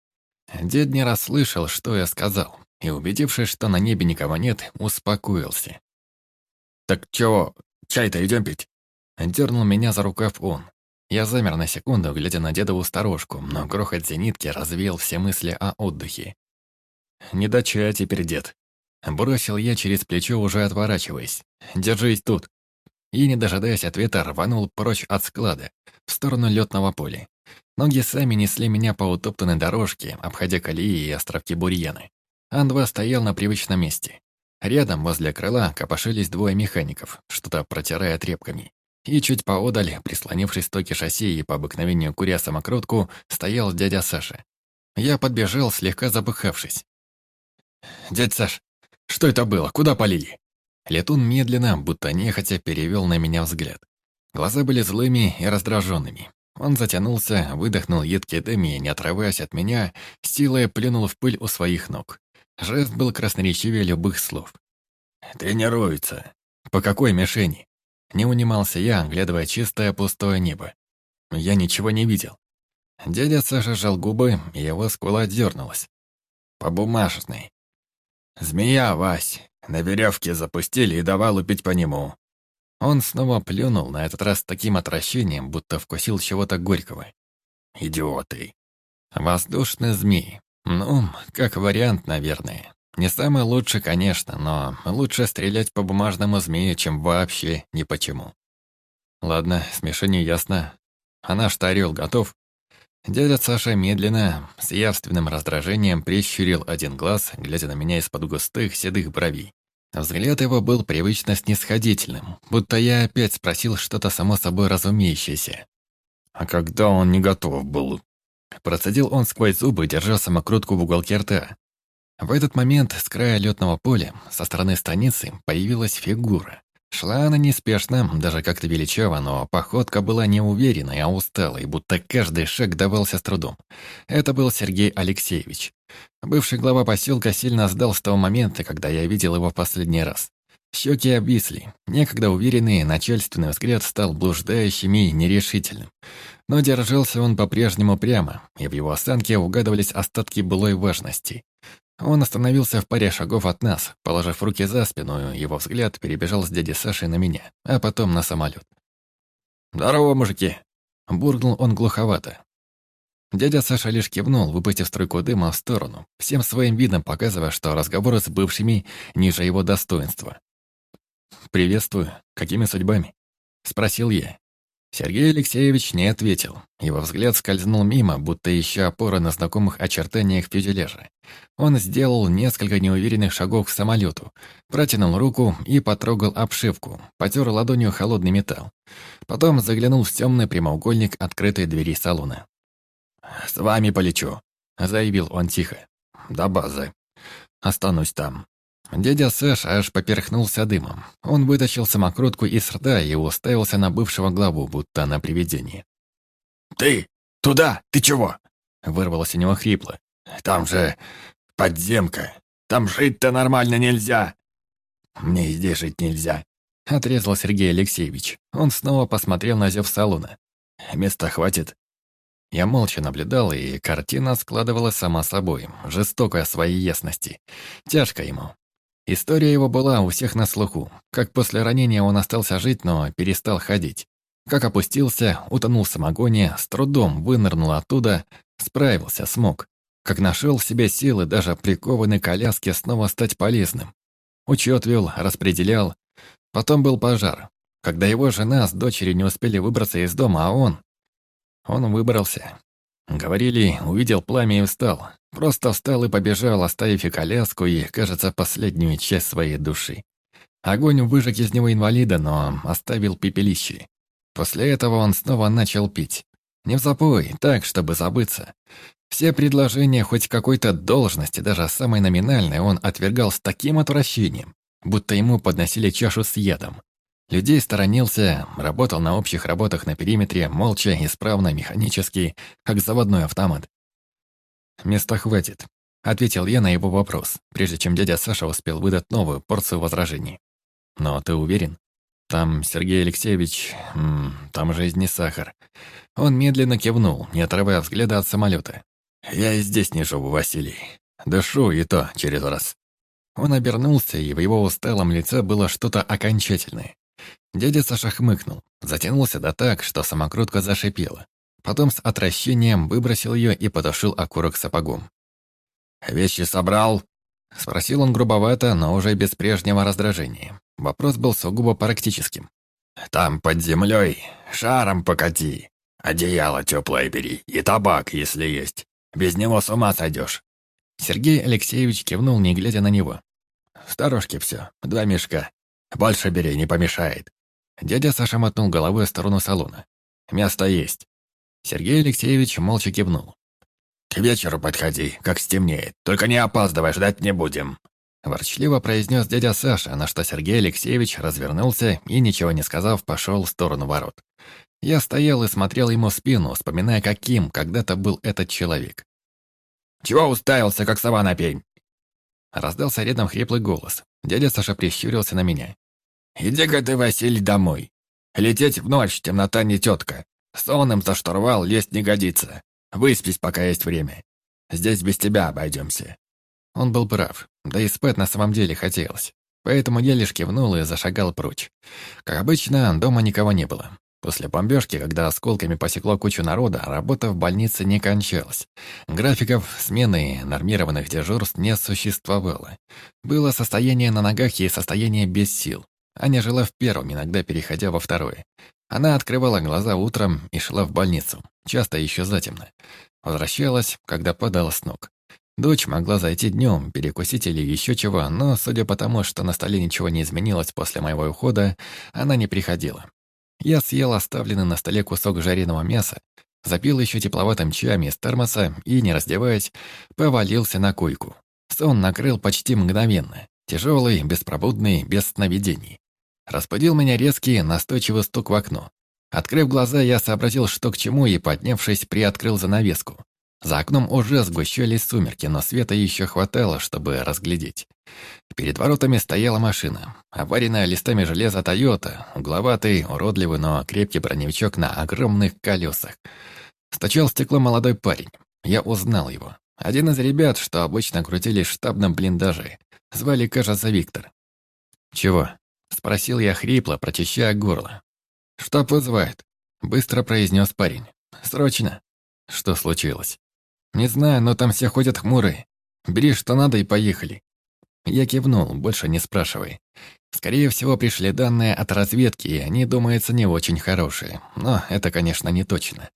Дед не расслышал, что я сказал, и, убедившись, что на небе никого нет, успокоился. «Так чего, чай-то идем пить?» Дернул меня за рукав он. Я замер на секунду, глядя на дедову сторожку, но грохот зенитки развеял все мысли о отдыхе. «Не до чая теперь, дед». Бросил я через плечо, уже отворачиваясь. «Держись тут». И, не дожидаясь ответа, рванул прочь от склада, в сторону летного поля. Ноги сами несли меня по утоптанной дорожке, обходя колеи и островки бурьяны. Ан-2 стоял на привычном месте. Рядом, возле крыла, копошились двое механиков, что-то протирая тряпками. И чуть поодаль, прислонившись к стойке шасси и по обыкновению куря самокрутку, стоял дядя Саша. Я подбежал, слегка запыхавшись. «Дядь Саш, что это было? Куда полили?» Летун медленно, будто нехотя, перевел на меня взгляд. Глаза были злыми и раздраженными. Он затянулся, выдохнул едкий дым и, не отрываясь от меня, силой плюнул в пыль у своих ног. Жест был красноречивее любых слов. «Тренируется. По какой мишени?» Не унимался я, оглядывая чистое пустое небо. Я ничего не видел. Дядя Саша сжал губы, и его скула дернулась. «По бумажной. Змея, Вась. На веревке запустили и давай лупить по нему». Он снова плюнул, на этот раз таким отвращением, будто вкусил чего-то горького. «Идиоты!» «Воздушный змей. Ну, как вариант, наверное. Не самый лучший, конечно, но лучше стрелять по бумажному змею, чем вообще ни почему. Ладно, смешение ясно. А наш-то орел готов? Дядя Саша медленно, с явственным раздражением прищурил один глаз, глядя на меня из-под густых седых бровей. Взгляд его был привычно снисходительным, будто я опять спросил что-то само собой разумеющееся. А когда он не готов был, Процедил он сквозь зубы, держа самокрутку в уголке рта. В этот момент с края летного поля, со стороны станицы, появилась фигура. Шла она неспешно, даже как-то величаво, но походка была неуверенной, а усталой, будто каждый шаг давался с трудом. Это был Сергей Алексеевич. Бывший глава поселка сильно сдал с того момента, когда я видел его в последний раз. Щеки обвисли. Некогда уверенный начальственный взгляд стал блуждающим и нерешительным. Но держался он по-прежнему прямо, и в его осанке угадывались остатки былой важности. Он остановился в паре шагов от нас, положив руки за спину, его взгляд перебежал с дяди Сашей на меня, а потом на самолет. «Здорово, мужики!» — буркнул он глуховато. Дядя Саша лишь кивнул, выпустив струйку дыма в сторону, всем своим видом показывая, что разговоры с бывшими ниже его достоинства. «Приветствую. Какими судьбами?» — спросил я. Сергей Алексеевич не ответил. Его взгляд скользнул мимо, будто ища опоры на знакомых очертаниях фюзеляжа. Он сделал несколько неуверенных шагов к самолету, протянул руку и потрогал обшивку, потер ладонью холодный металл. Потом заглянул в темный прямоугольник открытой двери салона. «С вами полечу», — заявил он тихо. «До базы. Останусь там». Дядя Сэш аж поперхнулся дымом. Он вытащил самокрутку из рта и уставился на бывшего главу, будто на привидение. «Ты! Туда! Ты чего?» Вырвалось у него хрипло. «Там же подземка! Там жить-то нормально нельзя!» «Мне здесь жить нельзя!» Отрезал Сергей Алексеевич. Он снова посмотрел на зев салона. «Места хватит?» Я молча наблюдал, и картина складывалась сама собой, жестокая своей ясности. Тяжко ему. История его была у всех на слуху. Как после ранения он остался жить, но перестал ходить. Как опустился, утонул в самогоне, с трудом вынырнул оттуда, справился, смог. Как нашел в себе силы даже прикованной коляске снова стать полезным. Учет вел, распределял. Потом был пожар. Когда его жена с дочерью не успели выбраться из дома, а он... Он выбрался. Говорили, увидел пламя и встал. Просто встал и побежал, оставив и коляску, и, кажется, последнюю часть своей души. Огонь выжег из него инвалида, но оставил пепелище. После этого он снова начал пить. Не в запой, так, чтобы забыться. Все предложения хоть какой-то должности, даже самой номинальной, он отвергал с таким отвращением, будто ему подносили чашу с ядом. Людей сторонился, работал на общих работах на периметре, молча, исправно, механически, как заводной автомат. «Места хватит», — ответил я на его вопрос, прежде чем дядя Саша успел выдать новую порцию возражений. «Но ты уверен? Там Сергей Алексеевич... там жизнь не сахар». Он медленно кивнул, не отрывая взгляда от самолета. «Я и здесь не живу, Василий. Дышу и то через раз». Он обернулся, и в его усталом лице было что-то окончательное. Дядя Саша хмыкнул, затянулся да так, что самокрутка зашипела. Потом с отвращением выбросил ее и подошел окурок сапогом. «Вещи собрал?» Спросил он грубовато, но уже без прежнего раздражения. Вопрос был сугубо практическим. «Там под землей шаром покати. Одеяло теплое бери и табак, если есть. Без него с ума сойдешь». Сергей Алексеевич кивнул, не глядя на него. «В все, два мешка. Больше бери, не помешает». Дядя Саша мотнул головой в сторону салона. «Место есть». Сергей Алексеевич молча кивнул. «К вечеру подходи, как стемнеет. Только не опаздывай, ждать не будем». Ворчливо произнес дядя Саша, на что Сергей Алексеевич развернулся и, ничего не сказав, пошел в сторону ворот. Я стоял и смотрел ему в спину, вспоминая, каким когда-то был этот человек. «Чего уставился, как сова на пень?» Раздался рядом хриплый голос. Дядя Саша прищурился на меня. «Иди-ка ты, Василий, домой. Лететь в ночь, темнота не тетка. Сонным за штурвал лезть не годится. Выспись, пока есть время. Здесь без тебя обойдемся». Он был прав, да и спать на самом деле хотелось. Поэтому я лишь кивнул и зашагал прочь. Как обычно, дома никого не было. После бомбежки, когда осколками посекло кучу народа, работа в больнице не кончалась. Графиков смены нормированных дежурств не существовало. Было состояние на ногах и состояние без сил. Аня жила в первом, иногда переходя во второе. Она открывала глаза утром и шла в больницу, часто еще затемно. Возвращалась, когда падала с ног. Дочь могла зайти днем, перекусить или еще чего, но, судя по тому, что на столе ничего не изменилось после моего ухода, она не приходила. Я съел оставленный на столе кусок жареного мяса, запил еще тепловатым чаем из термоса и, не раздеваясь, повалился на койку. Сон накрыл почти мгновенно, тяжелый, беспробудный, без сновидений. Разбудил меня резкий, настойчивый стук в окно. Открыв глаза, я сообразил, что к чему, и, поднявшись, приоткрыл занавеску. За окном уже сгущались сумерки, но света еще хватало, чтобы разглядеть. Перед воротами стояла машина. Аварийная листами железа «Тойота», угловатый, уродливый, но крепкий броневичок на огромных колесах. Стучал стекло молодой парень. Я узнал его. Один из ребят, что обычно крутились в штабном блиндаже. Звали, кажется, Виктор. «Чего?» — спросил я хрипло, прочищая горло. «Штаб вызывает», — быстро произнес парень. «Срочно». «Что случилось?» «Не знаю, но там все ходят хмурые. Бери, что надо, и поехали». Я кивнул, больше не спрашивай. Скорее всего, пришли данные от разведки, и они, думается, не очень хорошие. Но это, конечно, не точно.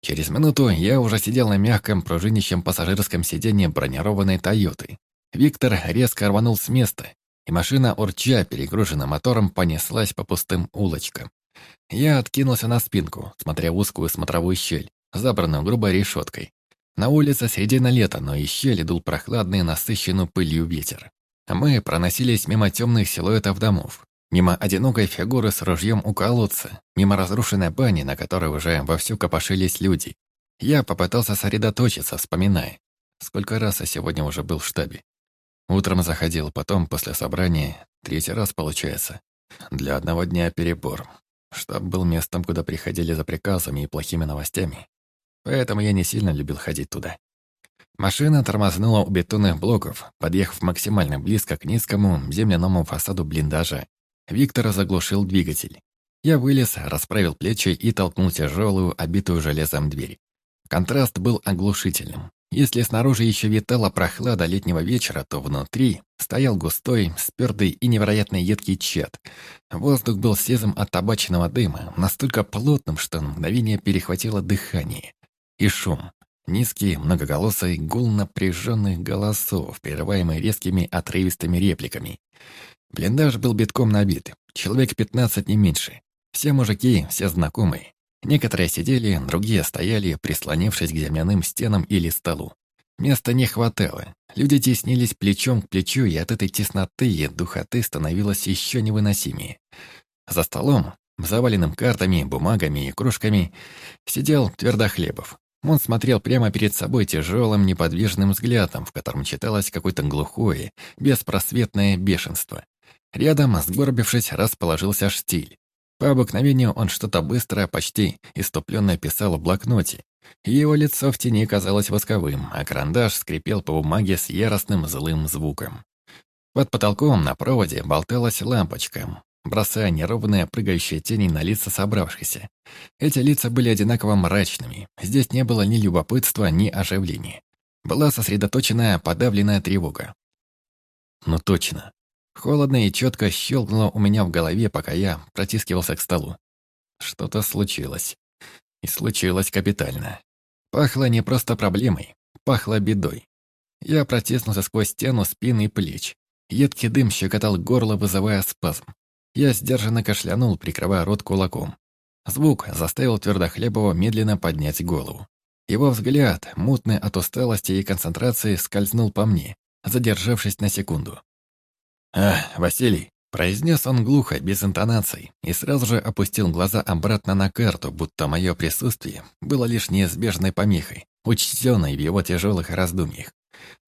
Через минуту я уже сидел на мягком, пружинищем пассажирском сиденье бронированной «Тойоты». Виктор резко рванул с места, и машина, урча, перегружена мотором, понеслась по пустым улочкам. Я откинулся на спинку, смотря узкую смотровую щель, забранную грубой решеткой. На улице середина лета, но из щели дул прохладный, насыщенный пылью ветер. Мы проносились мимо темных силуэтов домов, мимо одинокой фигуры с ружьем у колодца, мимо разрушенной бани, на которой уже вовсю копошились люди. Я попытался сосредоточиться, вспоминая, сколько раз я сегодня уже был в штабе. Утром заходил, потом, после собрания, третий раз получается. Для одного дня перебор. Штаб был местом, куда приходили за приказами и плохими новостями. Поэтому я не сильно любил ходить туда. Машина тормознула у бетонных блоков, подъехав максимально близко к низкому земляному фасаду блиндажа. Виктор заглушил двигатель. Я вылез, расправил плечи и толкнул тяжелую, обитую железом дверь. Контраст был оглушительным. Если снаружи еще витала прохлада летнего вечера, то внутри стоял густой, спёртый и невероятно едкий чад. Воздух был сизым от табачного дыма, настолько плотным, что на мгновение перехватило дыхание. И шум. Низкий, многоголосый гул напряженных голосов, прерываемый резкими отрывистыми репликами. Блиндаж был битком набит, человек пятнадцать не меньше. Все мужики, все знакомые. Некоторые сидели, другие стояли, прислонившись к земляным стенам или столу. Места не хватало. Люди теснились плечом к плечу, и от этой тесноты и духоты становилось еще невыносимее. За столом, заваленным картами, бумагами и кружками, сидел Твердохлебов. Он смотрел прямо перед собой тяжелым, неподвижным взглядом, в котором читалось какое-то глухое, беспросветное бешенство. Рядом, сгорбившись, расположился штиль. По обыкновению он что-то быстро, почти иступленно писал в блокноте. Его лицо в тени казалось восковым, а карандаш скрипел по бумаге с яростным злым звуком. Под потолком на проводе болталась лампочка, бросая неровные прыгающие тени на лица собравшихся. Эти лица были одинаково мрачными. Здесь не было ни любопытства, ни оживления. Была сосредоточенная, подавленная тревога. Ну точно. Холодно и четко щелкнуло у меня в голове, пока я протискивался к столу. Что-то случилось. И случилось капитально. Пахло не просто проблемой, пахло бедой. Я протиснулся сквозь стену спины и плеч. Едкий дым щекотал горло, вызывая спазм. Я сдержанно кашлянул, прикрывая рот кулаком. Звук заставил Твердохлебова медленно поднять голову. Его взгляд, мутный от усталости и концентрации, скользнул по мне, задержавшись на секунду. «А, Василий!» — произнес он глухо, без интонаций, и сразу же опустил глаза обратно на карту, будто мое присутствие было лишь неизбежной помехой, учтенной в его тяжелых раздумьях.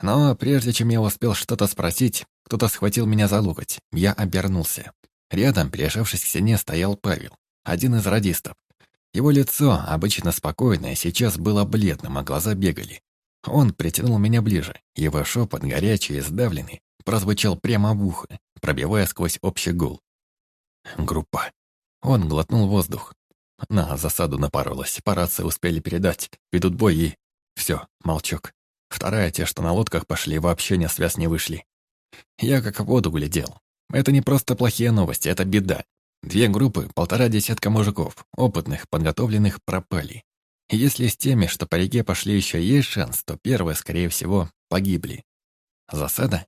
Но прежде чем я успел что-то спросить, кто-то схватил меня за локоть. Я обернулся. Рядом, прижавшись к стене, стоял Павел, один из радистов. Его лицо, обычно спокойное, сейчас было бледным, а глаза бегали. Он притянул меня ближе. Его шепот, горячий и сдавленный, прозвучал прямо в ухо, пробивая сквозь общий гул. Группа. Он глотнул воздух. На засаду напоролась, по рации успели передать. Ведут бой и... Все, молчок. Вторая, те, что на лодках пошли, вообще на связь не вышли. Я как в воду глядел. Это не просто плохие новости, это беда. Две группы, полтора десятка мужиков, опытных, подготовленных, пропали. И если с теми, что по реке пошли еще есть шанс, то первые, скорее всего, погибли. Засада?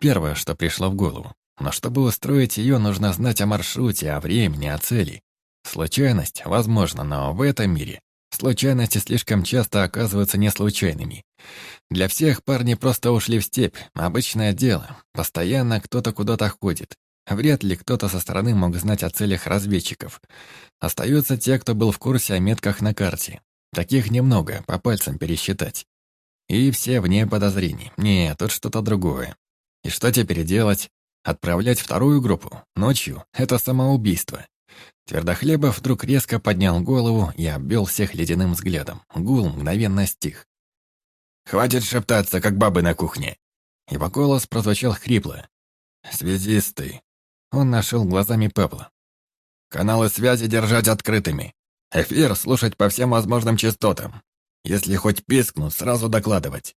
Первое, что пришло в голову. Но чтобы устроить ее, нужно знать о маршруте, о времени, о цели. Случайность, возможно, но в этом мире случайности слишком часто оказываются не случайными. Для всех парни просто ушли в степь, обычное дело. Постоянно кто-то куда-то ходит. Вряд ли кто-то со стороны мог знать о целях разведчиков. Остаются те, кто был в курсе о метках на карте. Таких немного, по пальцам пересчитать. И все вне подозрений. Нет, тут что-то другое. И что теперь делать? Отправлять вторую группу? Ночью? Это самоубийство. Твердохлебов вдруг резко поднял голову и обвел всех ледяным взглядом. Гул мгновенно стих. «Хватит шептаться, как бабы на кухне!» Его голос прозвучал хрипло. «Связисты!» Он нашел глазами Павла. «Каналы связи держать открытыми. Эфир слушать по всем возможным частотам. Если хоть пискнут, сразу докладывать».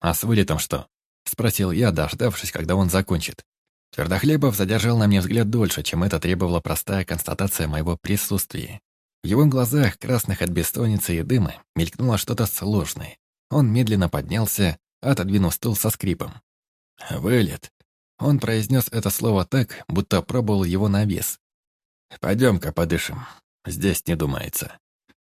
«А с вылетом что?» — спросил я, дождавшись, когда он закончит. Твердохлебов задержал на мне взгляд дольше, чем это требовала простая констатация моего присутствия. В его глазах, красных от бессонницы и дыма, мелькнуло что-то сложное. Он медленно поднялся, отодвинув стул со скрипом. «Вылет». Он произнес это слово так, будто пробовал его на вес. «Пойдем-ка подышим. Здесь не думается».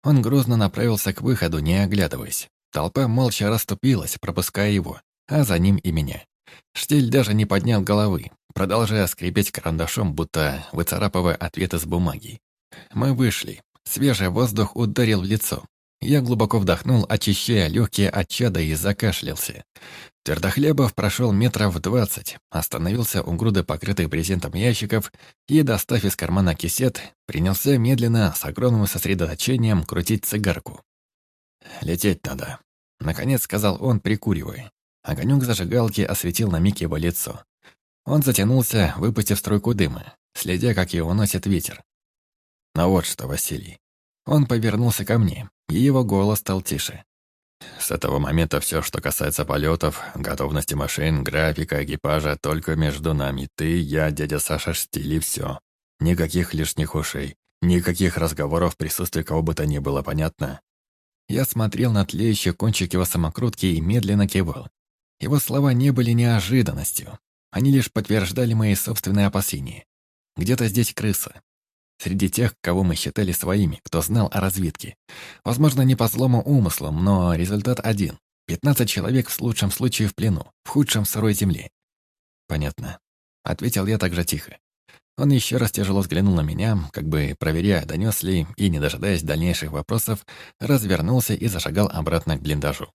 Он грозно направился к выходу, не оглядываясь. Толпа молча расступилась, пропуская его, а за ним и меня. Штиль даже не поднял головы, продолжая скрипеть карандашом, будто выцарапывая ответы с бумаги. Мы вышли. Свежий воздух ударил в лицо. Я глубоко вдохнул, очищая легкие от чада и закашлялся. Твердохлебов прошел метров двадцать, остановился у груды покрытых брезентом ящиков и, достав из кармана кисет, принялся медленно, с огромным сосредоточением, крутить цигарку. «Лететь надо», — наконец сказал он, прикуривая. Огонек зажигалки осветил на миг его лицо. Он затянулся, выпустив струйку дыма, следя, как его носит ветер. «Ну вот что, Василий». Он повернулся ко мне, и его голос стал тише. С этого момента все, что касается полетов, готовности машин, графика, экипажа, только между нами. Ты, я, дядя Саша, штили все. Никаких лишних ушей, никаких разговоров в присутствии кого бы то ни было, понятно? Я смотрел на тлеющий кончик его самокрутки и медленно кивал. Его слова не были неожиданностью. Они лишь подтверждали мои собственные опасения. Где-то здесь крыса. Среди тех, кого мы считали своими, кто знал о разведке. Возможно, не по злому умыслам, но результат один. Пятнадцать человек в лучшем случае в плену, в худшем сырой земле. Понятно. Ответил я также тихо. Он еще раз тяжело взглянул на меня, как бы проверяя, донес ли, и, не дожидаясь дальнейших вопросов, развернулся и зашагал обратно к блиндажу.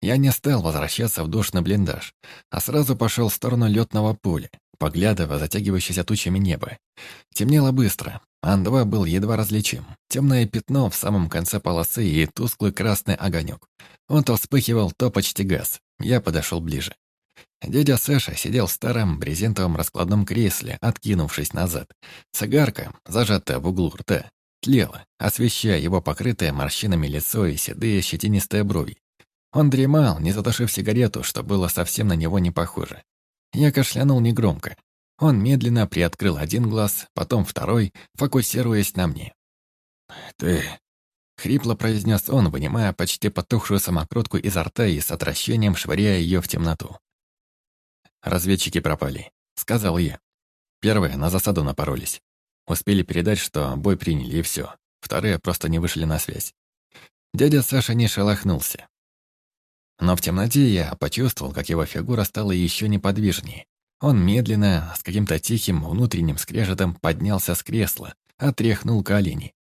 Я не стал возвращаться в душный блиндаж, а сразу пошел в сторону летного поля, поглядывая затягивающееся тучами небо. Темнело быстро. Ан-2 был едва различим. Темное пятно в самом конце полосы и тусклый красный огонек. Он то вспыхивал, то почти газ. Я подошел ближе. Дядя Сэша сидел в старом брезентовом раскладном кресле, откинувшись назад. Цигарка, зажатая в углу рта, тлела, освещая его покрытое морщинами лицо и седые щетинистые брови. Он дремал, не затушив сигарету, что было совсем на него не похоже. Я кашлянул негромко. Он медленно приоткрыл один глаз, потом второй, фокусируясь на мне. «Ты...» — хрипло произнес он, вынимая почти потухшую самокрутку изо рта и с отвращением швыряя ее в темноту. «Разведчики пропали», — сказал я. Первые на засаду напоролись. Успели передать, что бой приняли, и все. Вторые просто не вышли на связь. Дядя Саша не шелохнулся. Но в темноте я почувствовал, как его фигура стала еще неподвижнее. Он медленно, с каким-то тихим внутренним скрежетом поднялся с кресла, отряхнул колени.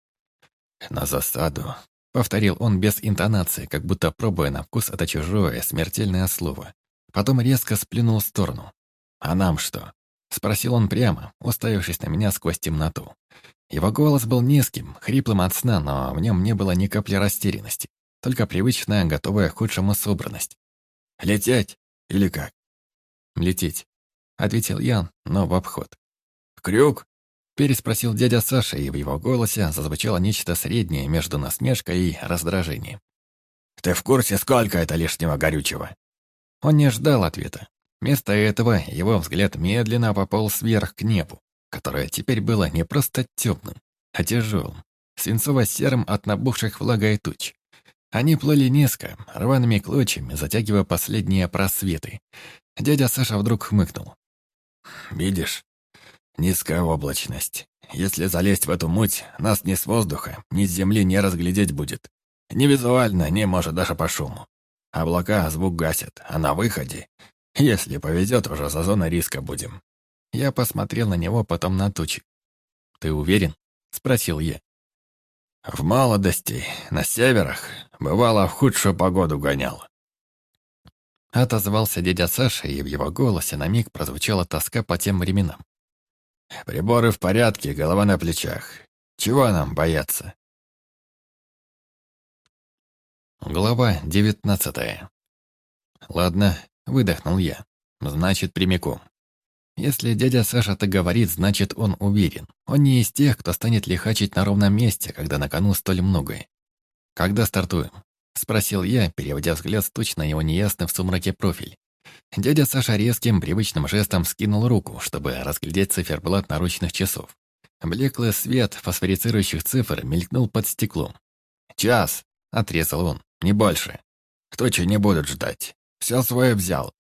«На засаду», — повторил он без интонации, как будто пробуя на вкус это чужое, смертельное слово. Потом резко сплюнул в сторону. «А нам что?» — спросил он прямо, уставившись на меня сквозь темноту. Его голос был низким, хриплым от сна, но в нем не было ни капли растерянности только привычная, готовая к худшему собранность. «Лететь? Или как?» «Лететь», — ответил Ян, но в обход. «Крюк?» — переспросил дядя Саша, и в его голосе зазвучало нечто среднее между насмешкой и раздражением. «Ты в курсе, сколько это лишнего горючего?» Он не ждал ответа. Вместо этого его взгляд медленно пополз вверх к небу, которое теперь было не просто темным, а тяжелым, свинцово-серым от набухших влагой туч. Они плыли низко, рваными клочьями, затягивая последние просветы. Дядя Саша вдруг хмыкнул. «Видишь, низкая облачность. Если залезть в эту муть, нас ни с воздуха, ни с земли не разглядеть будет. Ни визуально, ни, может, даже по шуму. Облака звук гасят, а на выходе, если повезет, уже за зоной риска будем». Я посмотрел на него, потом на тучи. «Ты уверен?» — спросил я. В молодости, на северах, бывало, в худшую погоду гонял. Отозвался дядя Саша, и в его голосе на миг прозвучала тоска по тем временам. «Приборы в порядке, голова на плечах. Чего нам бояться?» Глава девятнадцатая. «Ладно», — выдохнул я. «Значит, прямиком. Если дядя Саша так говорит, значит, он уверен. Он не из тех, кто станет лихачить на ровном месте, когда на кону столь многое. «Когда стартуем?» — спросил я, переводя взгляд с точно его неясный в сумраке профиль. Дядя Саша резким, привычным жестом скинул руку, чтобы разглядеть циферблат наручных часов. Блеклый свет фосфорицирующих цифр мелькнул под стеклом. «Час!» — отрезал он. «Не больше. Че не будут ждать. Все свое взял.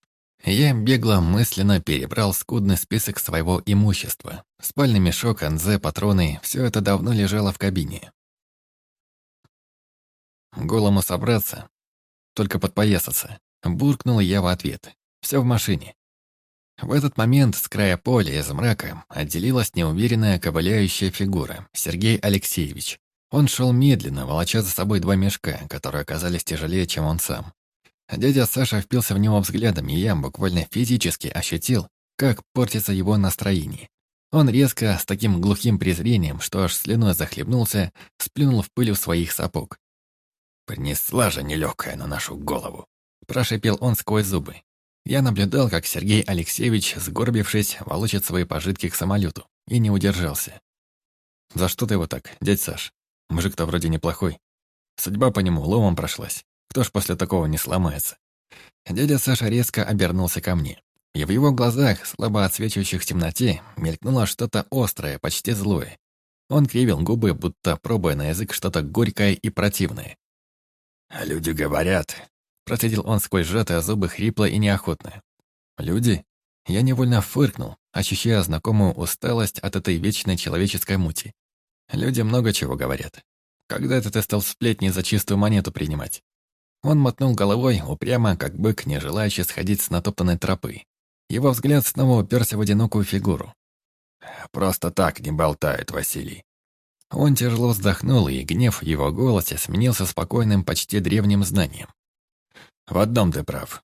Я бегло мысленно перебрал скудный список своего имущества. Спальный мешок, анзе, патроны — все это давно лежало в кабине. Голому собраться, только подпоясаться. Буркнул я в ответ. Все в машине. В этот момент с края поля из мрака отделилась неуверенная ковыляющая фигура Сергей Алексеевич. Он шел медленно, волоча за собой два мешка, которые оказались тяжелее, чем он сам. Дядя Саша впился в него взглядом, и я буквально физически ощутил, как портится его настроение. Он резко, с таким глухим презрением, что аж слюной захлебнулся, сплюнул в пыль у своих сапог. «Принесла же нелегкая на нашу голову», – прошипел он сквозь зубы. Я наблюдал, как Сергей Алексеевич, сгорбившись, волочит свои пожитки к самолету, и не удержался. «За что ты его так, дядь Саш? Мужик-то вроде неплохой. Судьба по нему ломом прошлась. Кто ж после такого не сломается?» Дядя Саша резко обернулся ко мне, и в его глазах, слабо отсвечивающих в темноте, мелькнуло что-то острое, почти злое. Он кривил губы, будто пробуя на язык что-то горькое и противное. «Люди говорят, Процедил он сквозь сжатые зубы хрипло и неохотно. «Люди?» Я невольно фыркнул, ощущая знакомую усталость от этой вечной человеческой мути. Люди много чего говорят. Когда это ты стал сплетни за чистую монету принимать? Он мотнул головой, упрямо, как бык, не желающий сходить с натоптанной тропы. Его взгляд снова уперся в одинокую фигуру. «Просто так не болтают, Василий». Он тяжело вздохнул, и гнев в его голосе сменился спокойным, почти древним знанием. В одном ты прав.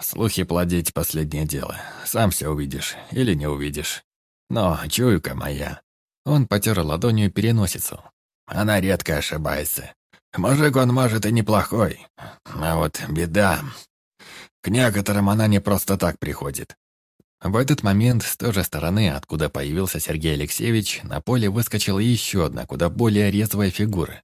Слухи плодить — последнее дело. Сам все увидишь или не увидишь. Но чуйка моя. Он потер ладонью переносицу. Она редко ошибается. Мужик он, может, и неплохой. А вот беда. К некоторым она не просто так приходит. В этот момент с той же стороны, откуда появился Сергей Алексеевич, на поле выскочила еще одна, куда более резвая фигура.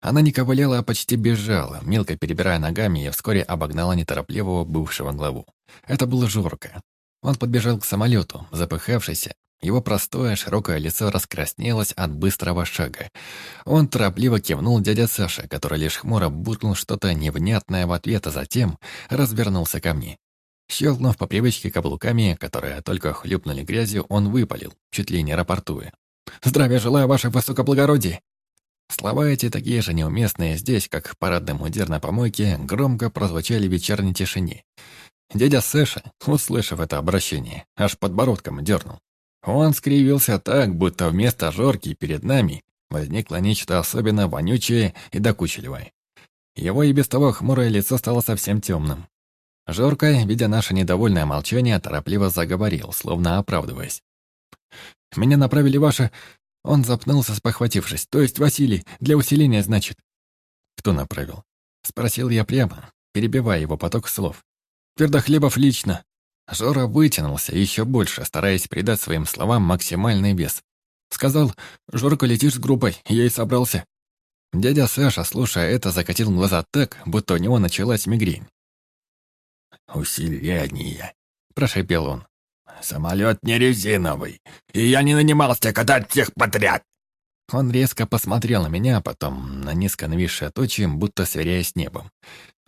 Она не ковыляла, а почти бежала, мелко перебирая ногами и вскоре обогнала неторопливого бывшего главу. Это был Жорка. Он подбежал к самолету, запыхавшийся. Его простое, широкое лицо раскраснелось от быстрого шага. Он торопливо кивнул дядя Саша, который лишь хмуро буркнул что-то невнятное в ответ, а затем развернулся ко мне. Щелкнув по привычке каблуками, которые только хлюпнули грязью, он выпалил, чуть ли не рапортуя. «Здравия желаю, ваше высокоблагородие!» Слова эти, такие же неуместные здесь, как парадный мундир на помойке, громко прозвучали в вечерней тишине. Дядя Сэша, услышав это обращение, аж подбородком дернул. Он скривился так, будто вместо жорки перед нами возникло нечто особенно вонючее и докучливое. Его и без того хмурое лицо стало совсем темным. Жорка, видя наше недовольное молчание, торопливо заговорил, словно оправдываясь. «Меня направили ваши он запнулся, спохватившись. «То есть Василий, для усиления, значит?» «Кто направил?» Спросил я прямо, перебивая его поток слов. «Твердохлебов лично». Жора вытянулся еще больше, стараясь придать своим словам максимальный вес. Сказал, «Жорка, летишь с группой, я и собрался». Дядя Саша, слушая это, закатил глаза так, будто у него началась мигрень. «Усиление», — прошепел он. Самолет не резиновый, и я не нанимался катать всех подряд. Он резко посмотрел на меня, а потом на низко нависшее тучи, будто сверяясь с небом.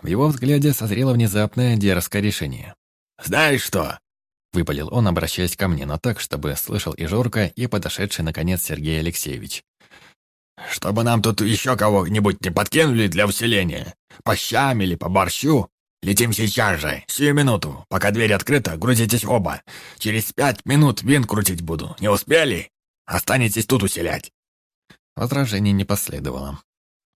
В его взгляде созрело внезапное дерзкое решение. «Знаешь что?» — выпалил он, обращаясь ко мне, но так, чтобы слышал и Жорка, и подошедший, наконец, Сергей Алексеевич. «Чтобы нам тут еще кого-нибудь не подкинули для усиления, по щам или по борщу, Летим сейчас же, сию минуту. Пока дверь открыта, грузитесь оба. Через пять минут винт крутить буду. Не успели? Останетесь тут усилять». Возражений не последовало.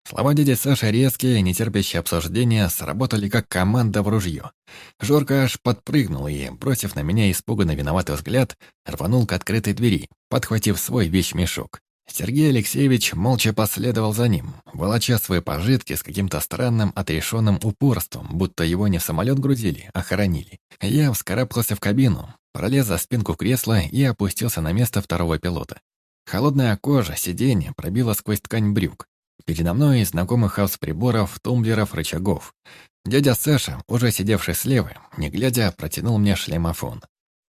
Слова дяди Саши резкие, нетерпящие обсуждения, сработали как команда в ружье. Жорка аж подпрыгнул и, бросив на меня испуганно виноватый взгляд, рванул к открытой двери, подхватив свой вещмешок. Сергей Алексеевич молча последовал за ним, волоча свои пожитки с каким-то странным отрешенным упорством, будто его не в самолет грузили, а хоронили. Я вскарабкался в кабину, пролез за спинку кресла и опустился на место второго пилота. Холодная кожа, сиденье пробила сквозь ткань брюк. Передо мной знакомый хаос приборов, тумблеров, рычагов. Дядя Саша, уже сидевший слева, не глядя, протянул мне шлемофон.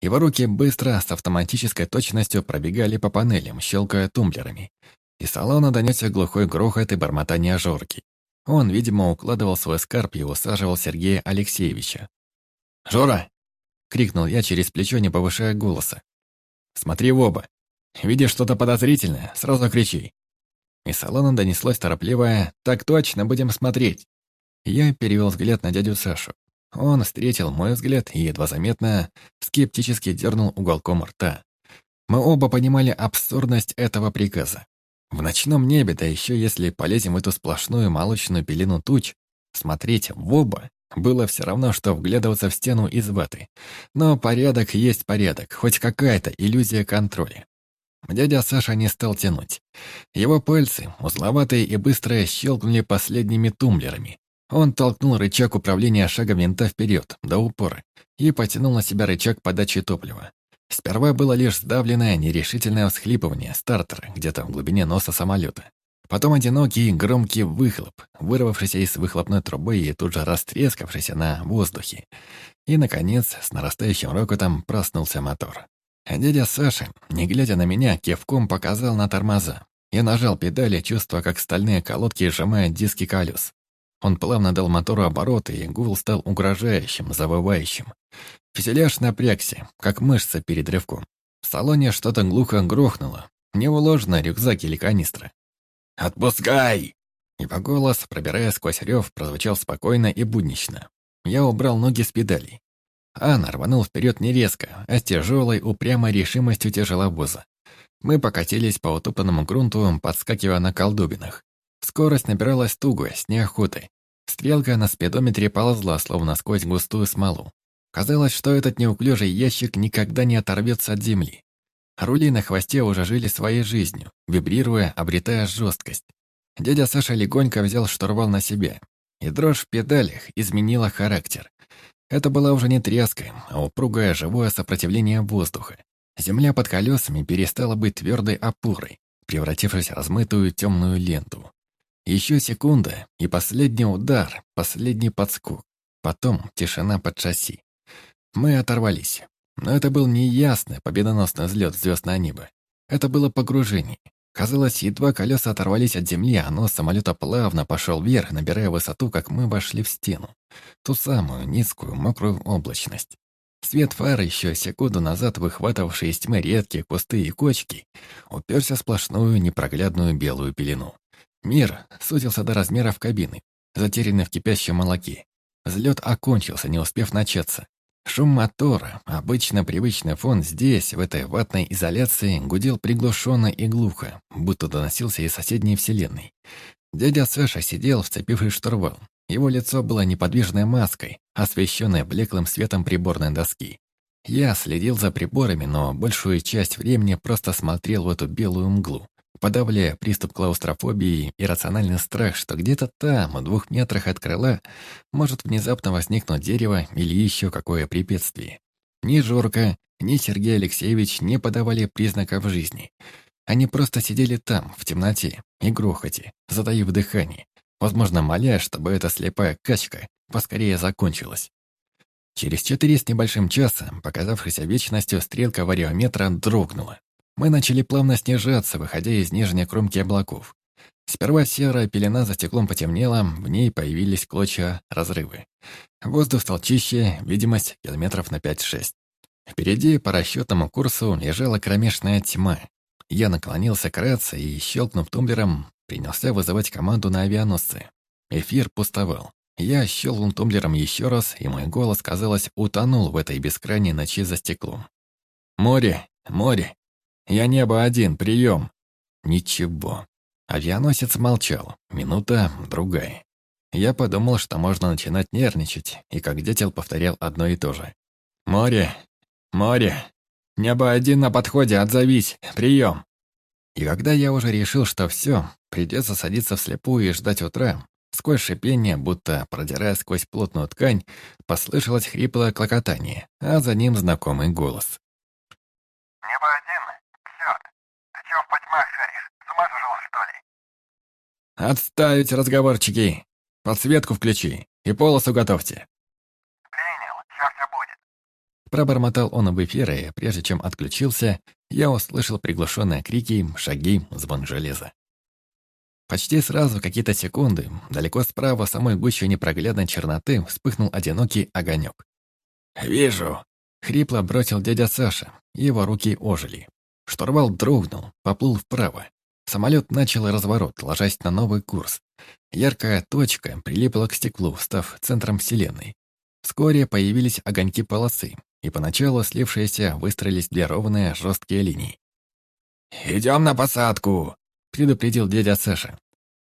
Его руки быстро, с автоматической точностью пробегали по панелям, щелкая тумблерами. Из салона донесся глухой грохот и бормотание жорки. Он, видимо, укладывал свой скарб и усаживал Сергея Алексеевича. «Жора!» — крикнул я через плечо, не повышая голоса. «Смотри в оба. Видишь что-то подозрительное, сразу кричи». Из салона донеслось торопливое «Так точно, будем смотреть». Я перевел взгляд на дядю Сашу. Он встретил мой взгляд и едва заметно скептически дернул уголком рта. Мы оба понимали абсурдность этого приказа. В ночном небе, да еще если полезем в эту сплошную молочную пелену туч, смотреть в оба было все равно, что вглядываться в стену из ваты. Но порядок есть порядок, хоть какая-то иллюзия контроля. Дядя Саша не стал тянуть. Его пальцы, узловатые и быстрые, щелкнули последними тумблерами. Он толкнул рычаг управления шагом винта вперед, до упора, и потянул на себя рычаг подачи топлива. Сперва было лишь сдавленное, нерешительное всхлипывание стартера где-то в глубине носа самолета. Потом одинокий громкий выхлоп, вырвавшийся из выхлопной трубы и тут же растрескавшийся на воздухе. И, наконец, с нарастающим рокотом проснулся мотор. Дядя Саша, не глядя на меня, кивком показал на тормоза. Я нажал педали, чувствуя, как стальные колодки сжимают диски колес. Он плавно дал мотору обороты, и гул стал угрожающим, завывающим. Фюзеляж напрягся, как мышца перед рывком. В салоне что-то глухо грохнуло. Не уложено рюкзак или канистра. «Отпускай!» Его голос, пробирая сквозь рев, прозвучал спокойно и буднично. Я убрал ноги с педалей. Анна рванул вперед не резко, а с тяжелой, упрямой решимостью тяжеловоза. Мы покатились по утопанному грунту, подскакивая на колдобинах. Скорость набиралась туго, с неохотой. Стрелка на спидометре ползла, словно сквозь густую смолу. Казалось, что этот неуклюжий ящик никогда не оторвется от земли. Рули на хвосте уже жили своей жизнью, вибрируя, обретая жесткость. Дядя Саша легонько взял штурвал на себя, и дрожь в педалях изменила характер. Это была уже не треска, а упругое живое сопротивление воздуха. Земля под колесами перестала быть твердой опорой, превратившись в размытую темную ленту. Еще секунда, и последний удар, последний подскок. Потом тишина под шасси. Мы оторвались. Но это был не ясный, победоносный взлет звезд на небо. Это было погружение. Казалось, едва колеса оторвались от земли, а нос самолета плавно пошел вверх, набирая высоту, как мы вошли в стену. Ту самую низкую, мокрую облачность. Свет фар, еще секунду назад выхватывавший из тьмы редкие кусты и кочки, уперся в сплошную непроглядную белую пелену. Мир сузился до размеров кабины, затерянный в кипящем молоке. Взлет окончился, не успев начаться. Шум мотора, обычно привычный фон здесь, в этой ватной изоляции, гудел приглушенно и глухо, будто доносился из соседней вселенной. Дядя Саша сидел, вцепившись в штурвал. Его лицо было неподвижной маской, освещенной блеклым светом приборной доски. Я следил за приборами, но большую часть времени просто смотрел в эту белую мглу подавляя приступ клаустрофобии и рациональный страх, что где-то там, в двух метрах от крыла, может внезапно возникнуть дерево или еще какое препятствие. Ни Жорка, ни Сергей Алексеевич не подавали признаков жизни. Они просто сидели там, в темноте и грохоте, затаив дыхание, возможно, моля, чтобы эта слепая качка поскорее закончилась. Через четыре с небольшим часа, показавшейся вечностью, стрелка вариометра дрогнула. Мы начали плавно снижаться, выходя из нижней кромки облаков. Сперва серая пелена за стеклом потемнела, в ней появились клочья разрывы. Воздух стал чище, видимость километров на 5-6. Впереди, по расчетному курсу, лежала кромешная тьма. Я наклонился к рации и, щелкнув тумблером, принялся вызывать команду на авианосцы. Эфир пустовал. Я щелкнул тумблером еще раз, и мой голос, казалось, утонул в этой бескрайней ночи за стеклом. «Море! Море! «Я небо один, прием!» Ничего. Авианосец молчал. Минута, другая. Я подумал, что можно начинать нервничать, и как дятел повторял одно и то же. «Море! Море! Небо один на подходе, отзовись! Прием!» И когда я уже решил, что все, придется садиться вслепую и ждать утра, сквозь шипение, будто продирая сквозь плотную ткань, послышалось хриплое клокотание, а за ним знакомый голос. «Небо один, чё в потьмах шаришь? С ума сошел, что ли?» «Отставить разговорчики! Подсветку включи и полосу готовьте!» «Принял, сейчас все будет!» Пробормотал он в эфир, и прежде чем отключился, я услышал приглушенные крики, шаги, звон железа. Почти сразу, какие-то секунды, далеко справа самой гуще непроглядной черноты вспыхнул одинокий огонек. «Вижу!» — хрипло бросил дядя Саша, его руки ожили. Штурвал дрогнул, поплыл вправо. Самолет начал разворот, ложась на новый курс. Яркая точка прилипла к стеклу, став центром Вселенной. Вскоре появились огоньки полосы, и поначалу слившиеся выстроились две ровные жесткие линии. «Идем на посадку!» — предупредил дядя Саша.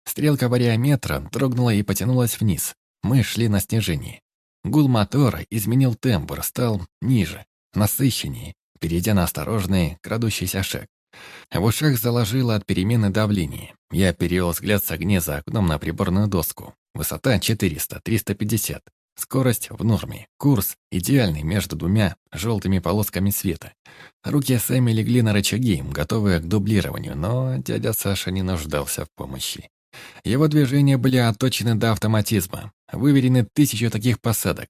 Стрелка вариометра дрогнула и потянулась вниз. Мы шли на снижении. Гул мотора изменил тембр, стал ниже, насыщеннее, перейдя на осторожный, крадущийся шаг. В ушах заложило от перемены давления. Я перевел взгляд с огня за окном на приборную доску. Высота 400, 350. Скорость в норме. Курс идеальный между двумя желтыми полосками света. Руки сами легли на рычаги, готовые к дублированию, но дядя Саша не нуждался в помощи. Его движения были отточены до автоматизма, выверены тысячу таких посадок.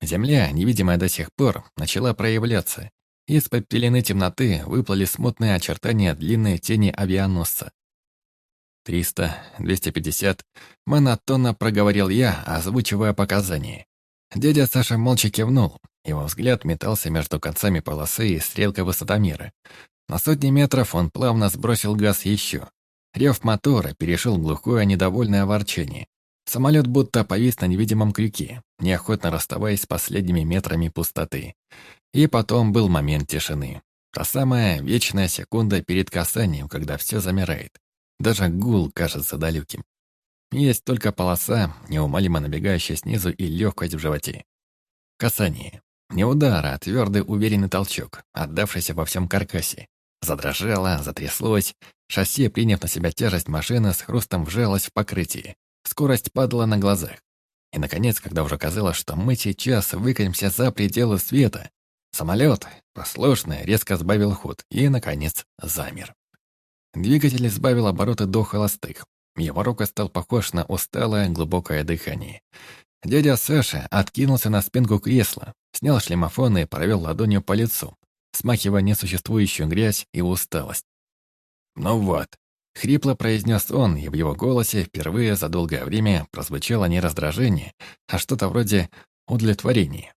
Земля, невидимая до сих пор, начала проявляться. Из-под пелены темноты выплыли смутные очертания длинной тени авианосца. «Триста, двести пятьдесят», — монотонно проговорил я, озвучивая показания. Дядя Саша молча кивнул. Его взгляд метался между концами полосы и стрелкой высотомера. На сотни метров он плавно сбросил газ еще. Рев мотора перешел в глухое недовольное ворчание. Самолет будто повис на невидимом крюке, неохотно расставаясь с последними метрами пустоты. И потом был момент тишины. Та самая вечная секунда перед касанием, когда все замирает. Даже гул кажется далеким. Есть только полоса, неумолимо набегающая снизу, и легкость в животе. Касание. Не удар, а твердый уверенный толчок, отдавшийся во всем каркасе. Задрожало, затряслось. Шасси, приняв на себя тяжесть машины, с хрустом вжалось в покрытие. Скорость падала на глазах. И, наконец, когда уже казалось, что мы сейчас выкатимся за пределы света, самолет, послушно, резко сбавил ход и, наконец, замер. Двигатель сбавил обороты до холостых. Его рука стал похож на усталое глубокое дыхание. Дядя Саша откинулся на спинку кресла, снял шлемофон и провел ладонью по лицу, смахивая несуществующую грязь и усталость. «Ну вот», — хрипло произнес он, и в его голосе впервые за долгое время прозвучало не раздражение, а что-то вроде удовлетворения.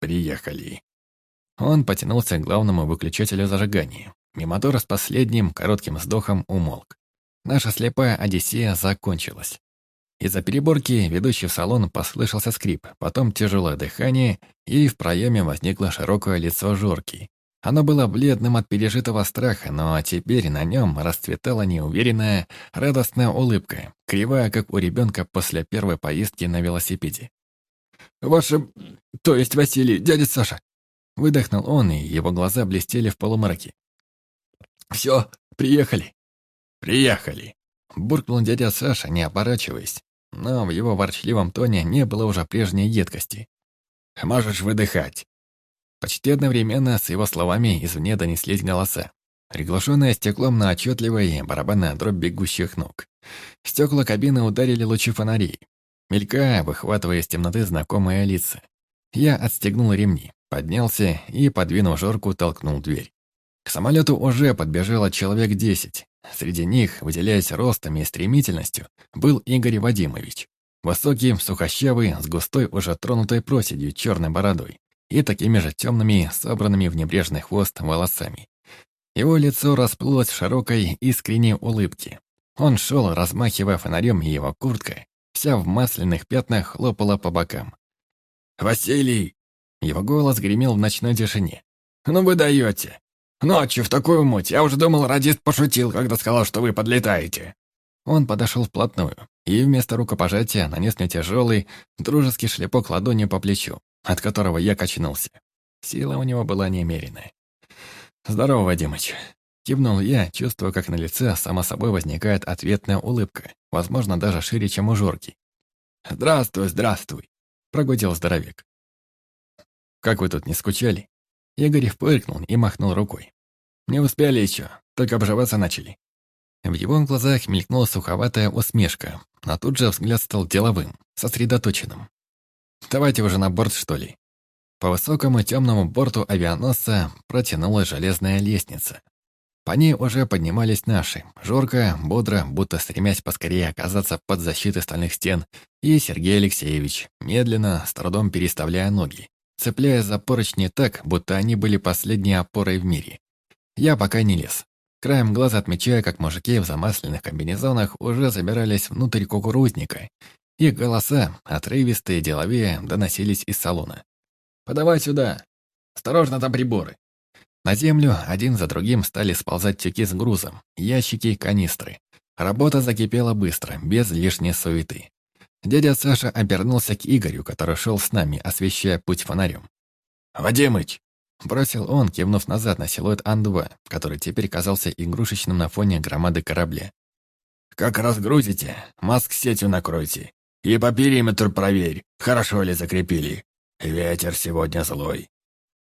«Приехали». Он потянулся к главному выключателю зажигания, и мотор с последним коротким вздохом умолк. Наша слепая Одиссея закончилась. Из-за переборки, ведущий в салон, послышался скрип, потом тяжелое дыхание, и в проеме возникло широкое лицо Жорки. Оно было бледным от пережитого страха, но теперь на нем расцветала неуверенная, радостная улыбка, кривая, как у ребенка после первой поездки на велосипеде. «Ваше... то есть Василий, дядя Саша!» Выдохнул он, и его глаза блестели в полумраке. «Все, приехали». «Приехали», — буркнул дядя Саша, не оборачиваясь. Но в его ворчливом тоне не было уже прежней едкости. «Можешь выдыхать». Почти одновременно с его словами извне донеслись голоса, приглушенные стеклом на отчетливой барабанная дробь бегущих ног. Стекла кабины ударили лучи фонарей, мелькая, выхватывая из темноты знакомые лица. Я отстегнул ремни, поднялся и, подвинув жорку, толкнул дверь. К самолету уже подбежало человек десять. Среди них, выделяясь ростом и стремительностью, был Игорь Вадимович. Высокий, сухощавый, с густой, уже тронутой проседью черной бородой и такими же темными, собранными в небрежный хвост волосами. Его лицо расплылось в широкой, искренней улыбке. Он шел, размахивая фонарем, и его куртка, вся в масляных пятнах, хлопала по бокам. «Василий!» Его голос гремел в ночной тишине. «Ну вы даете! Ночью в такую муть. Я уже думал, радист пошутил, когда сказал, что вы подлетаете». Он подошел вплотную и вместо рукопожатия нанес мне тяжелый, дружеский шлепок ладонью по плечу, от которого я качнулся. Сила у него была немеренная. «Здорово, Вадимыч». Кивнул я, чувствуя, как на лице само собой возникает ответная улыбка, возможно, даже шире, чем у Жорки. «Здравствуй, здравствуй», — прогудел здоровяк. «Как вы тут не скучали?» Игорь фыркнул и махнул рукой. «Не успели еще, только обживаться начали». В его глазах мелькнула суховатая усмешка, а тут же взгляд стал деловым, сосредоточенным. «Давайте уже на борт, что ли?» По высокому темному борту авианосца протянулась железная лестница. По ней уже поднимались наши, Жорка, бодро, будто стремясь поскорее оказаться под защитой стальных стен, и Сергей Алексеевич, медленно, с трудом переставляя ноги, цепляя за поручни так, будто они были последней опорой в мире. Я пока не лез. Краем глаза отмечая, как мужики в замасленных комбинезонах уже забирались внутрь кукурузника. Их голоса, отрывистые, деловые, доносились из салона. «Подавай сюда! Осторожно, там приборы!» На землю один за другим стали сползать тюки с грузом, ящики, канистры. Работа закипела быстро, без лишней суеты. Дядя Саша обернулся к Игорю, который шел с нами, освещая путь фонарем. «Вадимыч!» — бросил он, кивнув назад на силуэт Ан-2, который теперь казался игрушечным на фоне громады корабля. «Как разгрузите, маск сетью накройте. И по периметру проверь, хорошо ли закрепили. Ветер сегодня злой».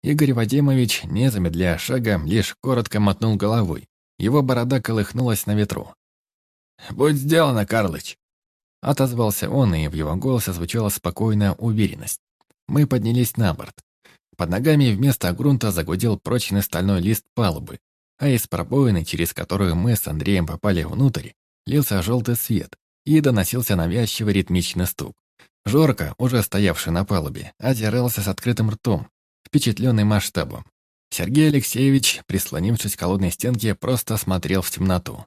Игорь Вадимович, не замедляя шага, лишь коротко мотнул головой. Его борода колыхнулась на ветру. «Будь сделано, Карлыч!» Отозвался он, и в его голосе звучала спокойная уверенность. Мы поднялись на борт. Под ногами вместо грунта загудел прочный стальной лист палубы, а из пробоины, через которую мы с Андреем попали внутрь, лился желтый свет и доносился навязчивый ритмичный стук. Жорка, уже стоявший на палубе, озирался с открытым ртом, впечатленный масштабом. Сергей Алексеевич, прислонившись к холодной стенке, просто смотрел в темноту.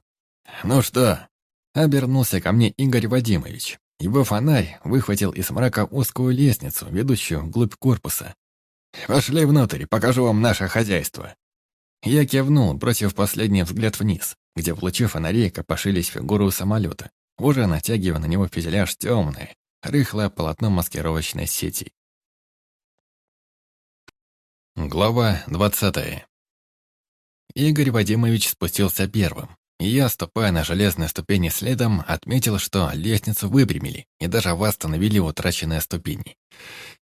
«Ну что, Обернулся ко мне Игорь Вадимович. Его фонарь выхватил из мрака узкую лестницу, ведущую вглубь корпуса. «Пошли внутрь, покажу вам наше хозяйство». Я кивнул, бросив последний взгляд вниз, где в луче фонарей копошились фигуры самолета, уже натягивая на него фюзеляж темное, рыхлое полотно маскировочной сети. Глава двадцатая. Игорь Вадимович спустился первым. Я, ступая на железные ступени следом, отметил, что лестницу выпрямили и даже восстановили утраченные ступени.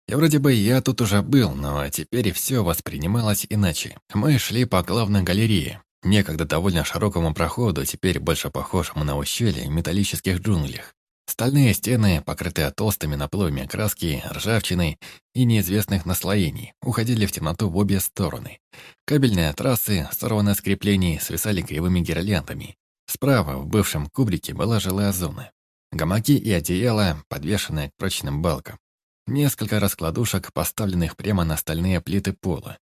И вроде бы я тут уже был, но теперь все воспринималось иначе. Мы шли по главной галерее, некогда довольно широкому проходу, теперь больше похожему на ущелье в металлических джунглях. Стальные стены, покрытые толстыми наплывами краски, ржавчиной и неизвестных наслоений, уходили в темноту в обе стороны. Кабельные трассы, сорванные с креплений, свисали кривыми гирляндами. Справа, в бывшем кубрике, была жилая зона. Гамаки и одеяла, подвешенные к прочным балкам. Несколько раскладушек, поставленных прямо на стальные плиты пола.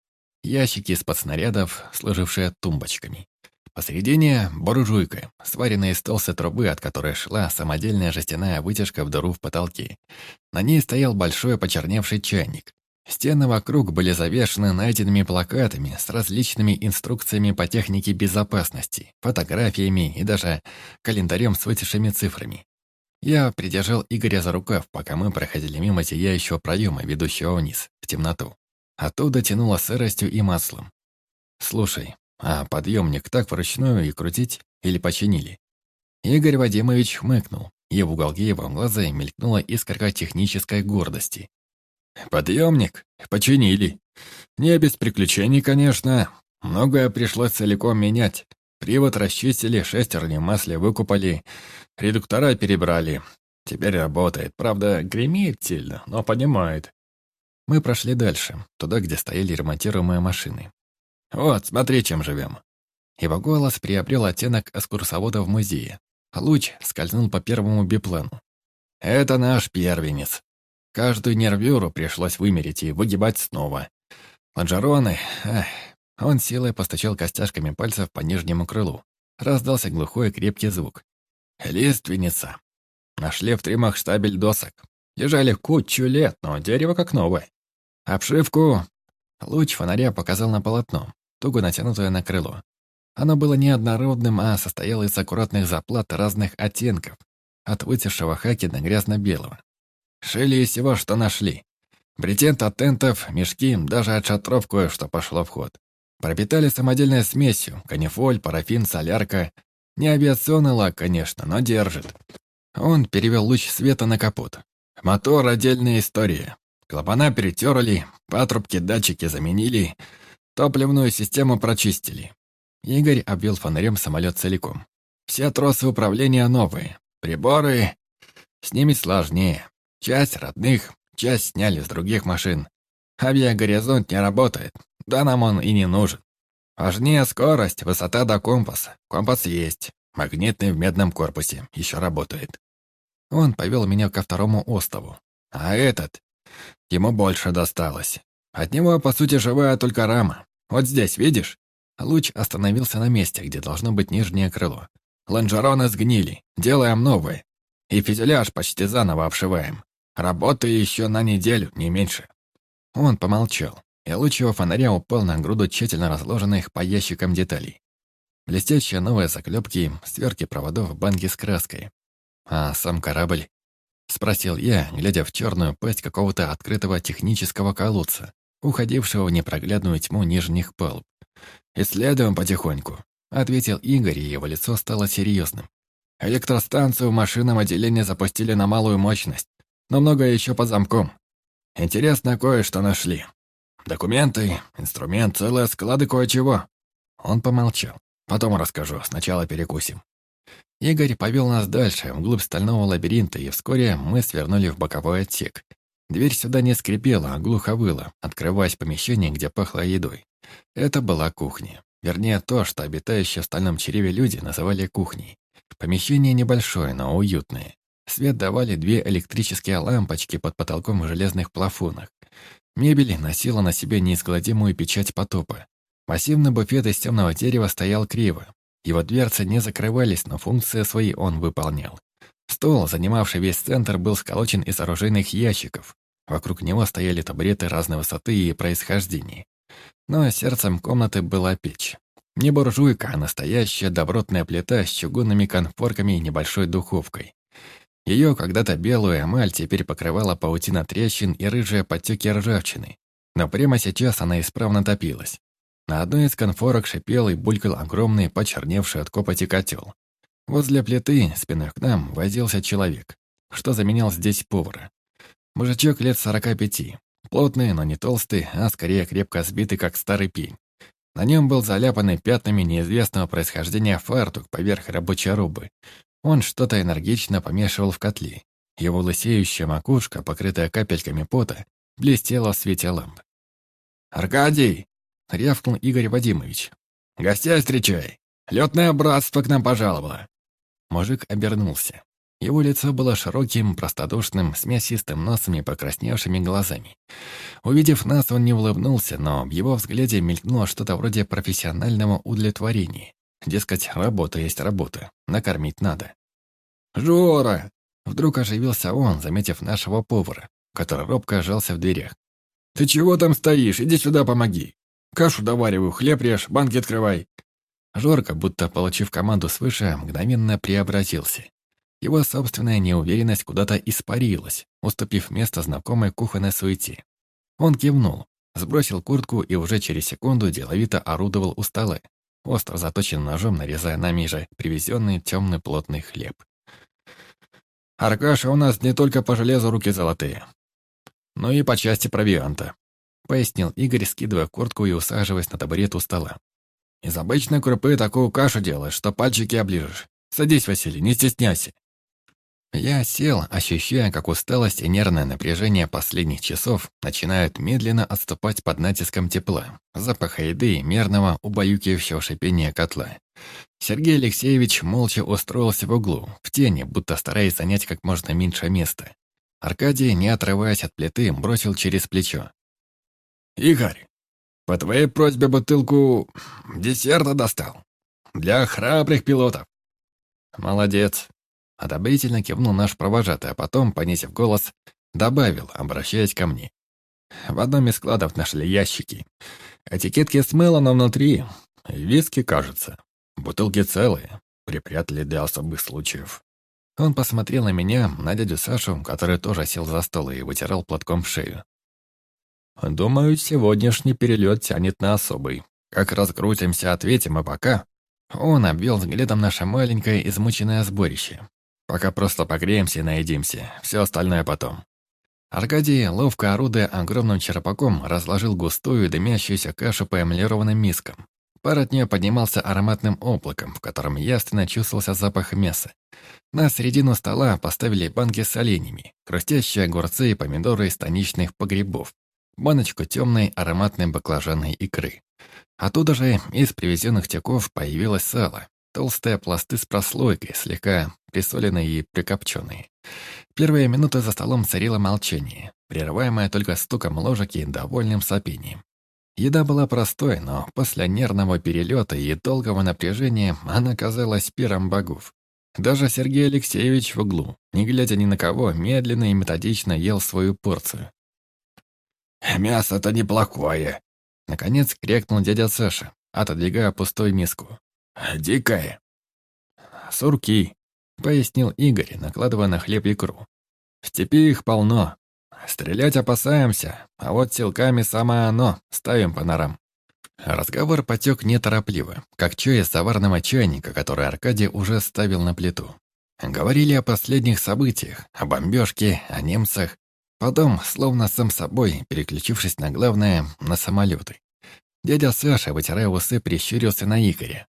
Ящики из-под снарядов, служившие тумбочками. Посередине — буржуйка, сваренная из толстой трубы, от которой шла самодельная жестяная вытяжка в дыру в потолке. На ней стоял большой почерневший чайник. Стены вокруг были завешены найденными плакатами с различными инструкциями по технике безопасности, фотографиями и даже календарем с вытекшими цифрами. Я придержал Игоря за рукав, пока мы проходили мимо зияющего проема, ведущего вниз, в темноту. Оттуда тянуло сыростью и маслом. «Слушай, а подъемник так вручную и крутить или починили? Игорь Вадимович хмыкнул, и в уголке его глаза мелькнула искорка технической гордости. «Подъемник? Починили. Не без приключений, конечно. Многое пришлось целиком менять. Привод расчистили, шестерни масле выкупали, редуктора перебрали. Теперь работает. Правда, гремит сильно, но понимает. Мы прошли дальше, туда, где стояли ремонтируемые машины. «Вот, смотри, чем живем». Его голос приобрел оттенок экскурсовода в музее. Луч скользнул по первому биплану. «Это наш первенец. Каждую нервюру пришлось вымерить и выгибать снова. Лонжероны... Эх. Он силой постучал костяшками пальцев по нижнему крылу. Раздался глухой крепкий звук. «Лиственница. Нашли в тримах штабель досок. Лежали кучу лет, но дерево как новое. Обшивку Луч фонаря показал на полотно, туго натянутое на крыло. Оно было не однородным, а состояло из аккуратных заплат разных оттенков, от вытекшего хаки до грязно-белого. Шили из всего, что нашли. Брезент от тентов, мешки, даже от шатров кое-что пошло в ход. Пропитали самодельной смесью, канифоль, парафин, солярка. Не авиационный лак, конечно, но держит. Он перевел луч света на капот. Мотор — отдельная история. Клапана перетерли, патрубки, датчики заменили, топливную систему прочистили. Игорь обвел фонарем самолет целиком. Все тросы управления новые. Приборы... С ними сложнее. Часть родных, часть сняли с других машин. Авиагоризонт не работает, да нам он и не нужен. Важнее скорость, высота до компаса. Компас есть. Магнитный в медном корпусе. Еще работает. Он повел меня ко второму острову. А этот Ему больше досталось. От него, по сути, живая только рама. Вот здесь, видишь? Луч остановился на месте, где должно быть нижнее крыло. Лонжероны сгнили. Делаем новые. И фюзеляж почти заново обшиваем. Работы еще на неделю, не меньше». Он помолчал, и луч его фонаря упал на груду тщательно разложенных по ящикам деталей. Блестящие новые заклепки, стверки проводов, банки с краской. А сам корабль? Спросил я, глядя в черную пасть какого-то открытого технического колодца, уходившего в непроглядную тьму нижних палуб. «Исследуем потихоньку», — ответил Игорь, и его лицо стало серьезным. «Электростанцию в машинном отделении запустили на малую мощность, но многое еще под замком. Интересно, кое-что нашли. Документы, инструмент, целые склады кое-чего». Он помолчал. «Потом расскажу, сначала перекусим». Игорь повел нас дальше, вглубь стального лабиринта, и вскоре мы свернули в боковой отсек. Дверь сюда не скрипела, а глухо выла, открываясь помещение, где пахло едой. Это была кухня. Вернее, то, что обитающие в стальном череве люди называли кухней. Помещение небольшое, но уютное. Свет давали две электрические лампочки под потолком в железных плафонах. Мебель носила на себе неизгладимую печать потопа. Массивный буфет из темного дерева стоял криво. Его дверцы не закрывались, но функции свои он выполнял. Стол, занимавший весь центр, был сколочен из оружейных ящиков. Вокруг него стояли табуреты разной высоты и происхождения. Но сердцем комнаты была печь. Не буржуйка, а настоящая добротная плита с чугунными конфорками и небольшой духовкой. Ее когда-то белую эмаль теперь покрывала паутина трещин и рыжие подтеки ржавчины. Но прямо сейчас она исправно топилась. На одной из конфорок шипел и булькал огромный, почерневший от копоти котел. Возле плиты, спиной к нам, возился человек, что заменял здесь повара. Мужичок лет сорока пяти, плотный, но не толстый, а скорее крепко сбитый, как старый пень. На нем был заляпанный пятнами неизвестного происхождения фартук поверх рабочей рубы, он что-то энергично помешивал в котле. Его лысеющая макушка, покрытая капельками пота, блестела в свете ламп. «Аркадий!» — рявкнул Игорь Вадимович. «Гостей встречай! Летное братство к нам пожаловало!» Мужик обернулся. Его лицо было широким, простодушным, с мясистым носом и покрасневшими глазами. Увидев нас, он не улыбнулся, но в его взгляде мелькнуло что-то вроде профессионального удовлетворения. Дескать, работа есть работа, накормить надо. «Жора!» Вдруг оживился он, заметив нашего повара, который робко ожался в дверях. «Ты чего там стоишь? Иди сюда, помоги! Кашу довариваю, хлеб режь, банки открывай!» Жорка, будто получив команду свыше, мгновенно преобразился. Его собственная неуверенность куда-то испарилась, уступив место знакомой кухонной суете. Он кивнул, сбросил куртку и уже через секунду деловито орудовал у стола остро заточенным ножом нарезая нами же привезенный темный плотный хлеб. «Аркаша у нас не только по железу руки золотые, но и по части провианта», пояснил Игорь, скидывая куртку и усаживаясь на табурет у стола. «Из обычной крупы такую кашу делаешь, что пальчики оближешь. Садись, Василий, не стесняйся. Я сел, ощущая, как усталость и нервное напряжение последних часов начинают медленно отступать под натиском тепла, запаха еды и мерного, убаюкивающего шипения котла. Сергей Алексеевич молча устроился в углу, в тени, будто стараясь занять как можно меньше места. Аркадий, не отрываясь от плиты, бросил через плечо. «Игорь, по твоей просьбе бутылку десерта достал. Для храбрых пилотов». «Молодец», Одобрительно кивнул наш провожатый, а потом, понизив голос, добавил, обращаясь ко мне. В одном из складов нашли ящики. Этикетки смыло, но внутри виски, кажется. Бутылки целые, припрятали для особых случаев. Он посмотрел на меня, на дядю Сашу, который тоже сел за стол и вытирал платком шею. «Думаю, сегодняшний перелет тянет на особый. Как разгрузимся, ответим, а пока...» Он обвел взглядом наше маленькое измученное сборище. Пока просто погреемся и наедимся. Все остальное потом». Аркадий, ловко орудуя огромным черпаком, разложил густую дымящуюся кашу по эмалированным мискам. Пар от нее поднимался ароматным облаком, в котором ясно чувствовался запах мяса. На середину стола поставили банки с оленями, хрустящие огурцы и помидоры из станичных погребов, баночку темной ароматной баклажанной икры. Оттуда же из привезенных тюков появилось сало, толстые пласты с прослойкой, слегка присоленные и прикопченные. Первые минуты за столом царило молчание, прерываемое только стуком ложек и довольным сопением. Еда была простой, но после нервного перелета и долгого напряжения она казалась пиром богов. Даже Сергей Алексеевич в углу, не глядя ни на кого, медленно и методично ел свою порцию. «Мясо-то неплохое!» Наконец крякнул дядя Саша, отодвигая пустую миску. «Дикое!» «Сурки», — пояснил Игорь, накладывая на хлеб икру. «В степи их полно. Стрелять опасаемся, а вот силками самое оно, ставим по норам». Разговор потек неторопливо, как чай из заварного чайника, который Аркадий уже ставил на плиту. Говорили о последних событиях, о бомбежке, о немцах. Потом, словно сам собой, переключившись на главное, на самолеты. Дядя Саша, вытирая усы, прищурился на Игоря.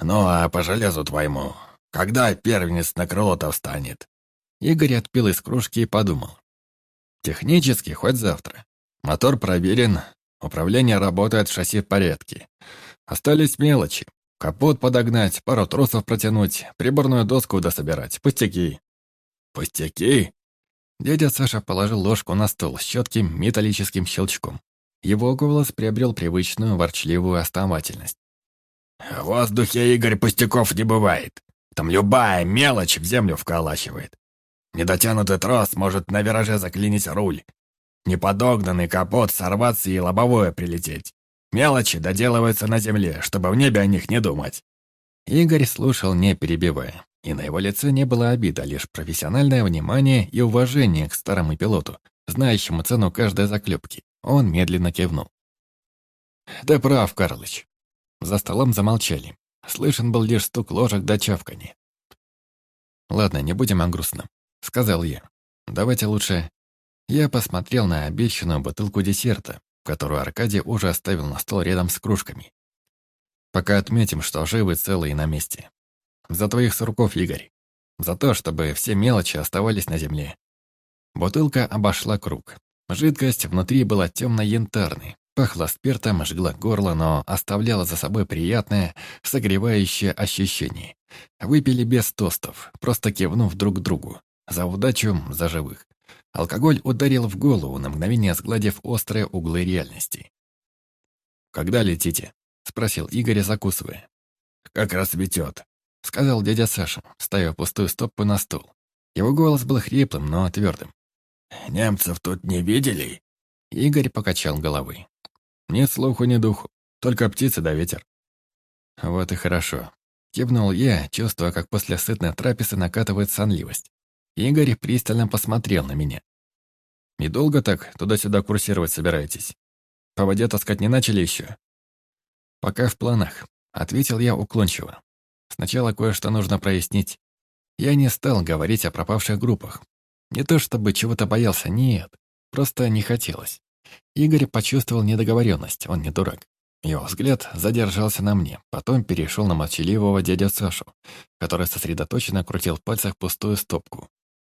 «Ну а по железу твоему, когда первенец на крыло-то встанет?» Игорь отпил из кружки и подумал. «Технически хоть завтра. Мотор проверен, Управление работает, шасси в порядке. Остались мелочи. Капот подогнать, пару тросов протянуть, приборную доску дособирать. Пустяки. Пустяки? Дядя Саша положил ложку на стол с четким металлическим щелчком. Его голос приобрел привычную ворчливую основательность. «В воздухе, Игорь, пустяков не бывает. Там любая мелочь в землю вколачивает. Недотянутый трос может на вираже заклинить руль, Неподогнанный капот сорваться и лобовое прилететь. Мелочи доделываются на земле, чтобы в небе о них не думать. Игорь слушал, не перебивая, и на его лице не было обида, лишь профессиональное внимание и уважение к старому пилоту, знающему цену каждой заклепки. Он медленно кивнул. «Да прав, Карлыч». За столом замолчали. Слышен был лишь стук ложек до чавканья. «Ладно, не будем о грустном», — сказал я. «Давайте лучше я посмотрел на обещанную бутылку десерта, которую Аркадий уже оставил на стол рядом с кружками. Пока отметим, что живы, целы и на месте. За твоих сурков, Игорь. За то, чтобы все мелочи оставались на земле. Бутылка обошла круг. Жидкость внутри была темно-янтарной, пахла спиртом, жгла горло, но оставляла за собой приятное, согревающее ощущение. Выпили без тостов, просто кивнув друг другу. За удачу, за живых. Алкоголь ударил в голову, на мгновение сгладив острые углы реальности. «Когда летите?» — спросил Игорь, закусывая. «Как раз ветет», — сказал дядя Саша, ставя пустую стопку на стол. Его голос был хриплым, но твердым. «Немцев тут не видели?» Игорь покачал головой. «Нет слуху, ни духу, только птицы да ветер». «Вот и хорошо», — кивнул я, чувствуя, как после сытной трапезы накатывает сонливость. Игорь пристально посмотрел на меня. «И долго так туда-сюда курсировать собираетесь? По воде таскать не начали еще?» «Пока в планах», — ответил я уклончиво. «Сначала кое-что нужно прояснить. Я не стал говорить о пропавших группах. Не то чтобы чего-то боялся, нет. Просто не хотелось. Игорь почувствовал недоговоренность, он не дурак. Его взгляд задержался на мне, потом перешел на молчаливого дядю Сашу, который сосредоточенно крутил в пальцах пустую стопку.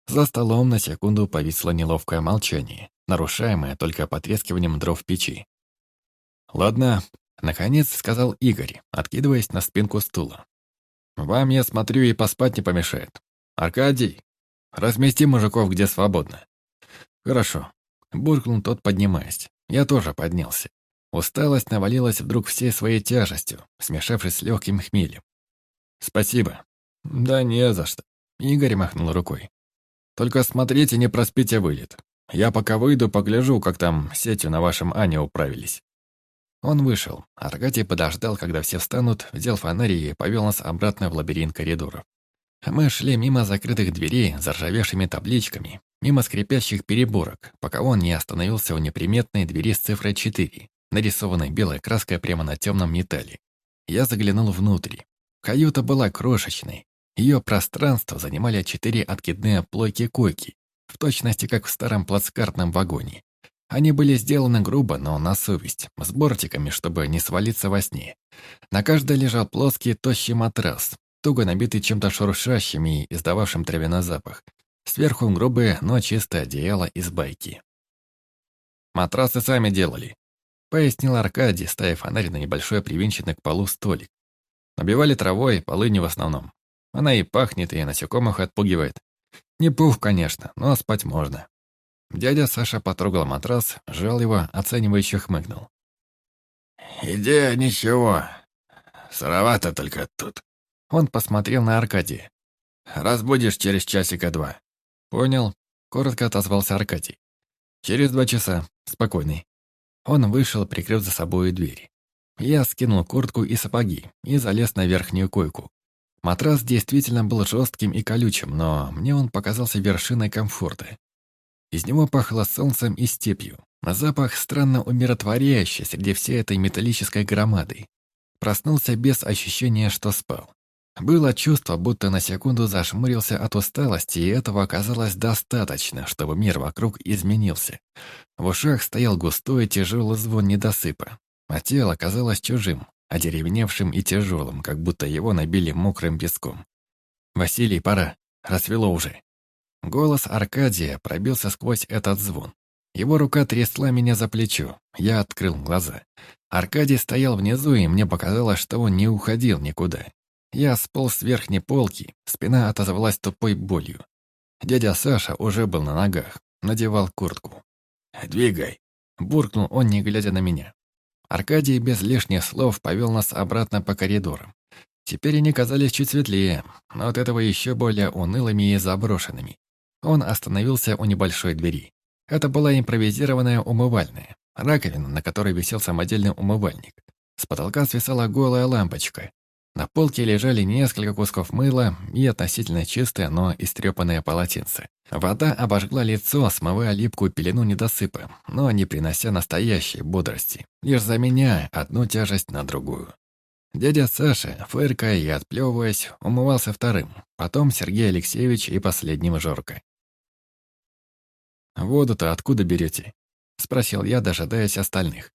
За столом на секунду повисло неловкое молчание, нарушаемое только потрескиванием дров печи. «Ладно», — наконец сказал Игорь, откидываясь на спинку стула. «Вам, я смотрю, и поспать не помешает. Аркадий, размести мужиков где свободно». «Хорошо», — буркнул тот, поднимаясь. Я тоже поднялся. Усталость навалилась вдруг всей своей тяжестью, смешавшись с легким хмелем. «Спасибо». «Да не за что», — Игорь махнул рукой. Только смотрите, не проспите вылет. Я пока выйду, погляжу, как там сетью на вашем Ане управились». Он вышел. Аркадий подождал, когда все встанут, взял фонарь и повел нас обратно в лабиринт коридоров. Мы шли мимо закрытых дверей, заржавевшими табличками, мимо скрипящих переборок, пока он не остановился у неприметной двери с цифрой 4, нарисованной белой краской прямо на темном металле. Я заглянул внутрь. Каюта была крошечной, ее пространство занимали четыре откидные плойки-койки, в точности как в старом плацкартном вагоне. Они были сделаны грубо, но на совесть, с бортиками, чтобы не свалиться во сне. На каждой лежал плоский, тощий матрас, туго набитый чем-то шуршащим и издававшим травяной запах. Сверху грубое, но чистое одеяло из байки. «Матрасы сами делали», — пояснил Аркадий, ставя фонарь на небольшой привинченный к полу столик. Набивали травой, полынью в основном. Она и пахнет, и насекомых отпугивает. Не пух, конечно, но спать можно. Дядя Саша потрогал матрас, сжал его, оценивающе хмыкнул. «Идея ничего. Сыровато только тут». Он посмотрел на Аркадия. Разбудишь через часика два». «Понял», — коротко отозвался Аркадий. «Через два часа. Спокойный». Он вышел, прикрыв за собой дверь. Я скинул куртку и сапоги и залез на верхнюю койку. Матрас действительно был жестким и колючим, но мне он показался вершиной комфорта. Из него пахло солнцем и степью. Запах странно умиротворяющий среди всей этой металлической громады. Проснулся без ощущения, что спал. Было чувство, будто на секунду зашмурился от усталости, и этого оказалось достаточно, чтобы мир вокруг изменился. В ушах стоял густой тяжелый звон недосыпа, а тело казалось чужим, одеревневшим и тяжелым, как будто его набили мокрым песком. «Василий, пора. Рассвело уже». Голос Аркадия пробился сквозь этот звон. Его рука трясла меня за плечо. Я открыл глаза. Аркадий стоял внизу, и мне показалось, что он не уходил никуда. Я сполз с верхней полки, спина отозвалась тупой болью. Дядя Саша уже был на ногах, надевал куртку. «Двигай!» — буркнул он, не глядя на меня. Аркадий без лишних слов повел нас обратно по коридорам. Теперь они казались чуть светлее, но от этого еще более унылыми и заброшенными. Он остановился у небольшой двери. Это была импровизированная умывальная, раковина, на которой висел самодельный умывальник. С потолка свисала голая лампочка. На полке лежали несколько кусков мыла и относительно чистое, но истрепанное полотенце. Вода обожгла лицо, смывая липкую пелену недосыпа, но не принося настоящей бодрости, лишь заменяя одну тяжесть на другую. Дядя Саша, фыркая и отплевываясь, умывался вторым, потом Сергей Алексеевич и последним Жорка. «Воду-то откуда берете?» — спросил я, дожидаясь остальных.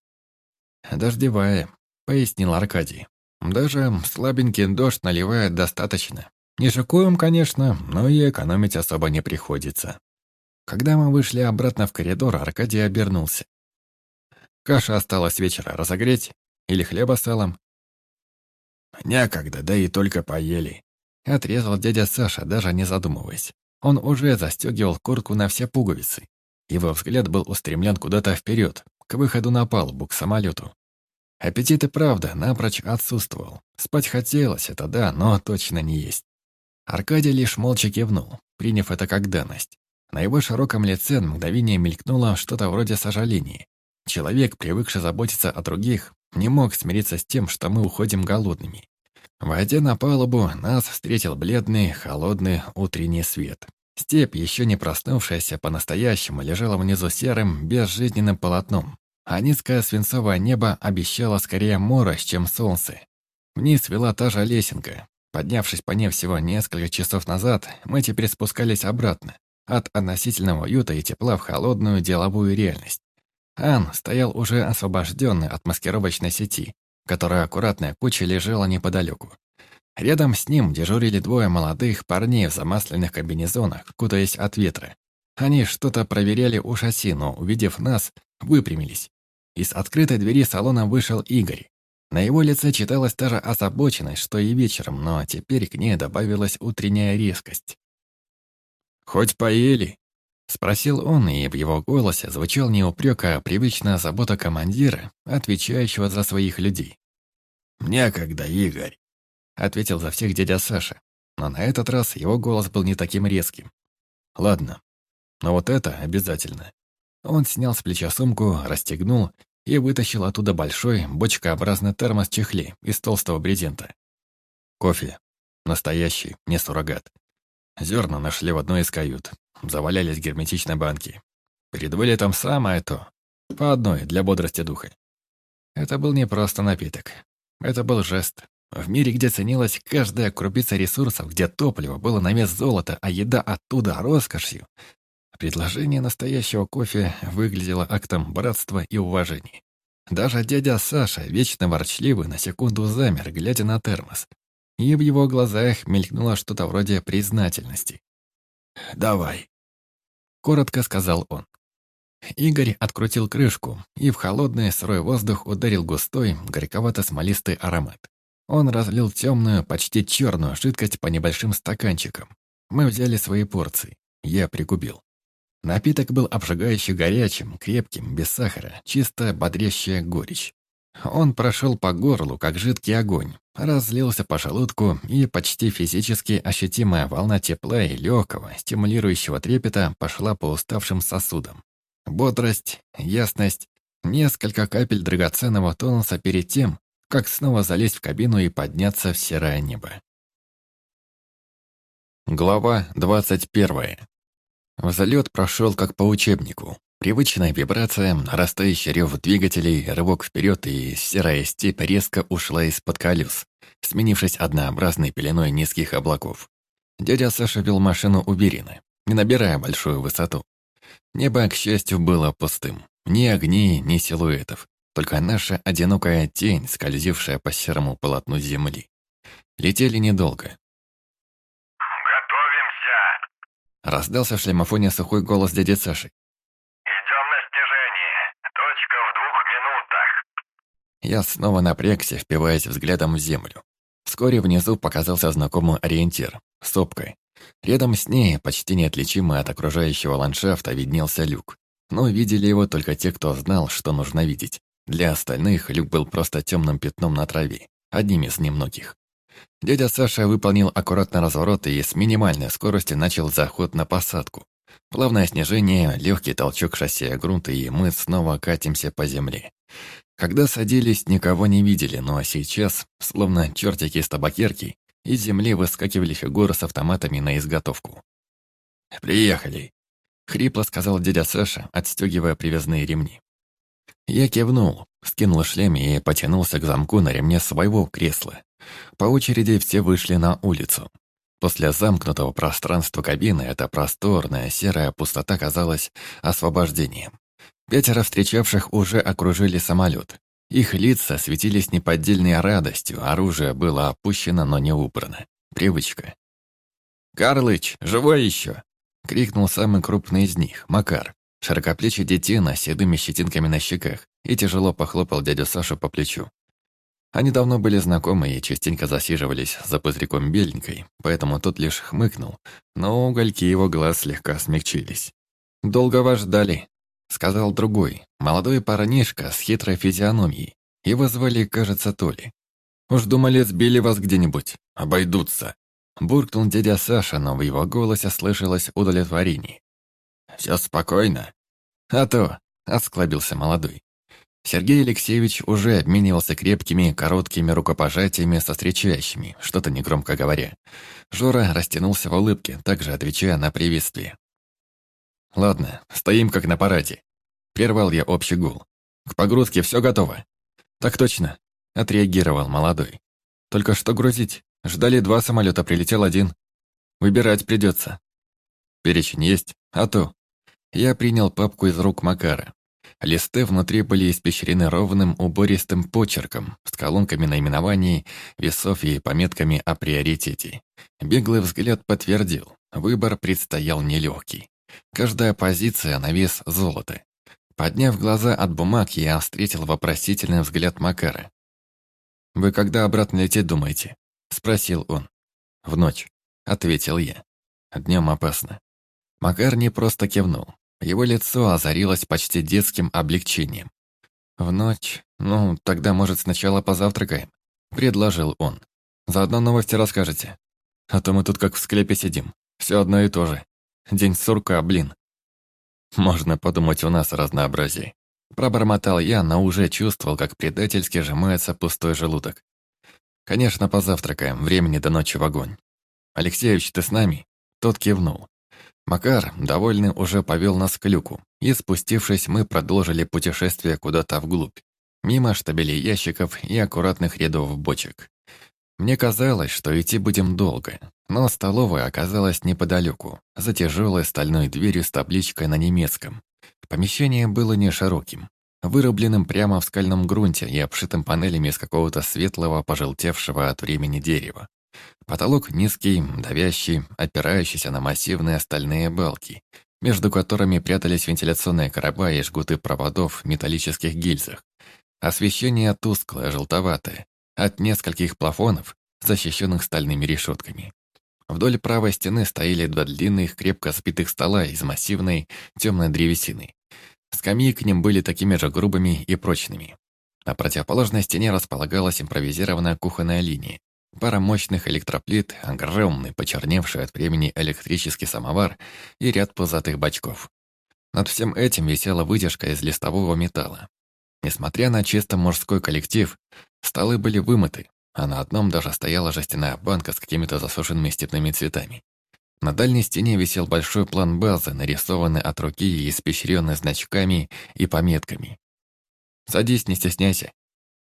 «Дождевая», — пояснил Аркадий. Даже слабенький дождь наливает достаточно. Не шикуем, конечно, но и экономить особо не приходится. Когда мы вышли обратно в коридор, Аркадий обернулся. Каша осталась вечера разогреть? Или хлеба с салом? «Некогда, да и только поели», — отрезал дядя Саша, даже не задумываясь. Он уже застегивал куртку на все пуговицы. Его взгляд был устремлен куда-то вперед, к выходу на палубу, к самолету. Аппетит и правда напрочь отсутствовал. Спать хотелось, это да, но точно не есть. Аркадий лишь молча кивнул, приняв это как данность. На его широком лице мгновение мелькнуло что-то вроде сожаления. Человек, привыкший заботиться о других, не мог смириться с тем, что мы уходим голодными. Войдя на палубу, нас встретил бледный, холодный утренний свет. Степь, еще не проснувшаяся по-настоящему, лежала внизу серым, безжизненным полотном, а низкое свинцовое небо обещало скорее морось, чем солнце. Вниз вела та же лесенка. Поднявшись по ней всего несколько часов назад, мы теперь спускались обратно, от относительного уюта и тепла в холодную деловую реальность. Ан стоял уже освобожденный от маскировочной сети, которая аккуратная куча лежала неподалеку. Рядом с ним дежурили двое молодых парней в замасленных комбинезонах, кутаясь от ветра. Они что-то проверяли у шасси, но, увидев нас, выпрямились. Из открытой двери салона вышел Игорь. На его лице читалась та же озабоченность, что и вечером, но теперь к ней добавилась утренняя резкость. «Хоть поели?» — спросил он, и в его голосе звучал не упрек, а привычная забота командира, отвечающего за своих людей. «Некогда, Игорь», — ответил за всех дядя Саша. Но на этот раз его голос был не таким резким. «Ладно, но вот это обязательно. Он снял с плеча сумку, расстегнул и вытащил оттуда большой, бочкообразный термос чехли из толстого брезента. Кофе. Настоящий, не суррогат. Зерна нашли в одной из кают. Завалялись герметичной банки. Перед вылетом самое то. По одной, для бодрости духа. Это был не просто напиток. Это был жест. В мире, где ценилась каждая крупица ресурсов, где топливо было на вес золота, а еда оттуда роскошью, Предложение настоящего кофе выглядело актом братства и уважения. Даже дядя Саша, вечно ворчливый, на секунду замер, глядя на термос. И в его глазах мелькнуло что-то вроде признательности. «Давай», — коротко сказал он. Игорь открутил крышку, и в холодный сырой воздух ударил густой, горьковато-смолистый аромат. Он разлил темную, почти черную жидкость по небольшим стаканчикам. Мы взяли свои порции. Я пригубил. Напиток был обжигающе горячим, крепким, без сахара, чисто бодрящая горечь. Он прошел по горлу, как жидкий огонь, разлился по желудку, и почти физически ощутимая волна тепла и легкого, стимулирующего трепета пошла по уставшим сосудам. Бодрость, ясность, несколько капель драгоценного тонуса перед тем, как снова залезть в кабину и подняться в серое небо. Глава двадцать первая. Взлет прошел как по учебнику. Привычная вибрация, нарастающий рев двигателей, рывок вперед и серая степь резко ушла из-под колес, сменившись однообразной пеленой низких облаков. Дядя Саша вел машину уверенно, не набирая большую высоту. Небо, к счастью, было пустым. Ни огней, ни силуэтов. Только наша одинокая тень, скользившая по серому полотну земли. Летели недолго. «Готовимся!» Раздался в шлемофоне сухой голос дяди Саши. Я снова напрягся, впиваясь взглядом в землю. Вскоре внизу показался знакомый ориентир — сопка. Рядом с ней, почти неотличимый от окружающего ландшафта, виднелся люк. Но видели его только те, кто знал, что нужно видеть. Для остальных люк был просто темным пятном на траве, одним из немногих. Дядя Саша выполнил аккуратный разворот и с минимальной скоростью начал заход на посадку. Плавное снижение, легкий толчок шасси о грунт, и мы снова катимся по земле. Когда садились, никого не видели, но сейчас, словно чертики из табакерки, из земли выскакивали фигуры с автоматами на изготовку. «Приехали», — хрипло сказал дядя Саша, отстегивая привязные ремни. Я кивнул, скинул шлем и потянулся к замку на ремне своего кресла. По очереди все вышли на улицу. После замкнутого пространства кабины эта просторная серая пустота казалась освобождением. Пятеро встречавших уже окружили самолет. Их лица светились неподдельной радостью, оружие было опущено, но не убрано. Привычка. «Карлыч, живой еще!» — крикнул самый крупный из них, Макар. Широкоплечий детина с седыми щетинками на щеках и тяжело похлопал дядю Сашу по плечу. Они давно были знакомы и частенько засиживались за пузырьком беленькой, поэтому тот лишь хмыкнул, но угольки его глаз слегка смягчились. «Долго вас ждали», сказал другой, молодой парнишка с хитрой физиономией. Его звали, кажется, Толи. «Уж думали, сбили вас где-нибудь. Обойдутся». Буркнул дядя Саша, но в его голосе слышалось удовлетворение. «Все спокойно?» «А то», — осклабился молодой. Сергей Алексеевич уже обменивался крепкими, короткими рукопожатиями со встречающими, что-то негромко говоря. Жора растянулся в улыбке, также отвечая на приветствие. «Ладно, стоим как на параде». Прервал я общий гул. «К погрузке все готово?» «Так точно», — отреагировал молодой. «Только что грузить? Ждали два самолета, прилетел один. Выбирать придется». «Перечень есть? А то». Я принял папку из рук Макара. Листы внутри были испещрены ровным убористым почерком с колонками наименований, весов и пометками о приоритете. Беглый взгляд подтвердил, выбор предстоял нелегкий. Каждая позиция на вес золота. Подняв глаза от бумаг, я встретил вопросительный взгляд Макара. «Вы когда обратно лететь думаете?» — спросил он. «В ночь», — ответил я. «Днем опасно». Макар не просто кивнул. Его лицо озарилось почти детским облегчением. «В ночь? Ну, тогда, может, сначала позавтракаем?» — предложил он. «Заодно новости расскажете. А то мы тут как в склепе сидим. Все одно и то же. День сурка, блин. Можно подумать, у нас разнообразие. Пробормотал я, но уже чувствовал, как предательски сжимается пустой желудок. Конечно, позавтракаем, времени до ночи в огонь. Алексеевич, ты с нами? Тот кивнул. Макар, довольный, уже повел нас к люку, и, спустившись, мы продолжили путешествие куда-то вглубь, мимо штабелей ящиков и аккуратных рядов бочек. Мне казалось, что идти будем долго, но столовая оказалась неподалеку, за тяжелой стальной дверью с табличкой на немецком. Помещение было не широким, вырубленным прямо в скальном грунте и обшитым панелями из какого-то светлого, пожелтевшего от времени дерева. Потолок низкий, давящий, опирающийся на массивные стальные балки, между которыми прятались вентиляционные короба и жгуты проводов в металлических гильзах. Освещение тусклое, желтоватое, от нескольких плафонов, защищенных стальными решетками. Вдоль правой стены стояли два длинных, крепко сбитых стола из массивной, темной древесины. Скамьи к ним были такими же грубыми и прочными. На противоположной стене располагалась импровизированная кухонная линия. Пара мощных электроплит, огромный, почерневший от времени электрический самовар и ряд пузатых бачков. Над всем этим висела вытяжка из листового металла. Несмотря на чисто мужской коллектив, столы были вымыты, а на одном даже стояла жестяная банка с какими-то засушенными степными цветами. На дальней стене висел большой план базы, нарисованный от руки и испещренный значками и пометками. «Садись, не стесняйся».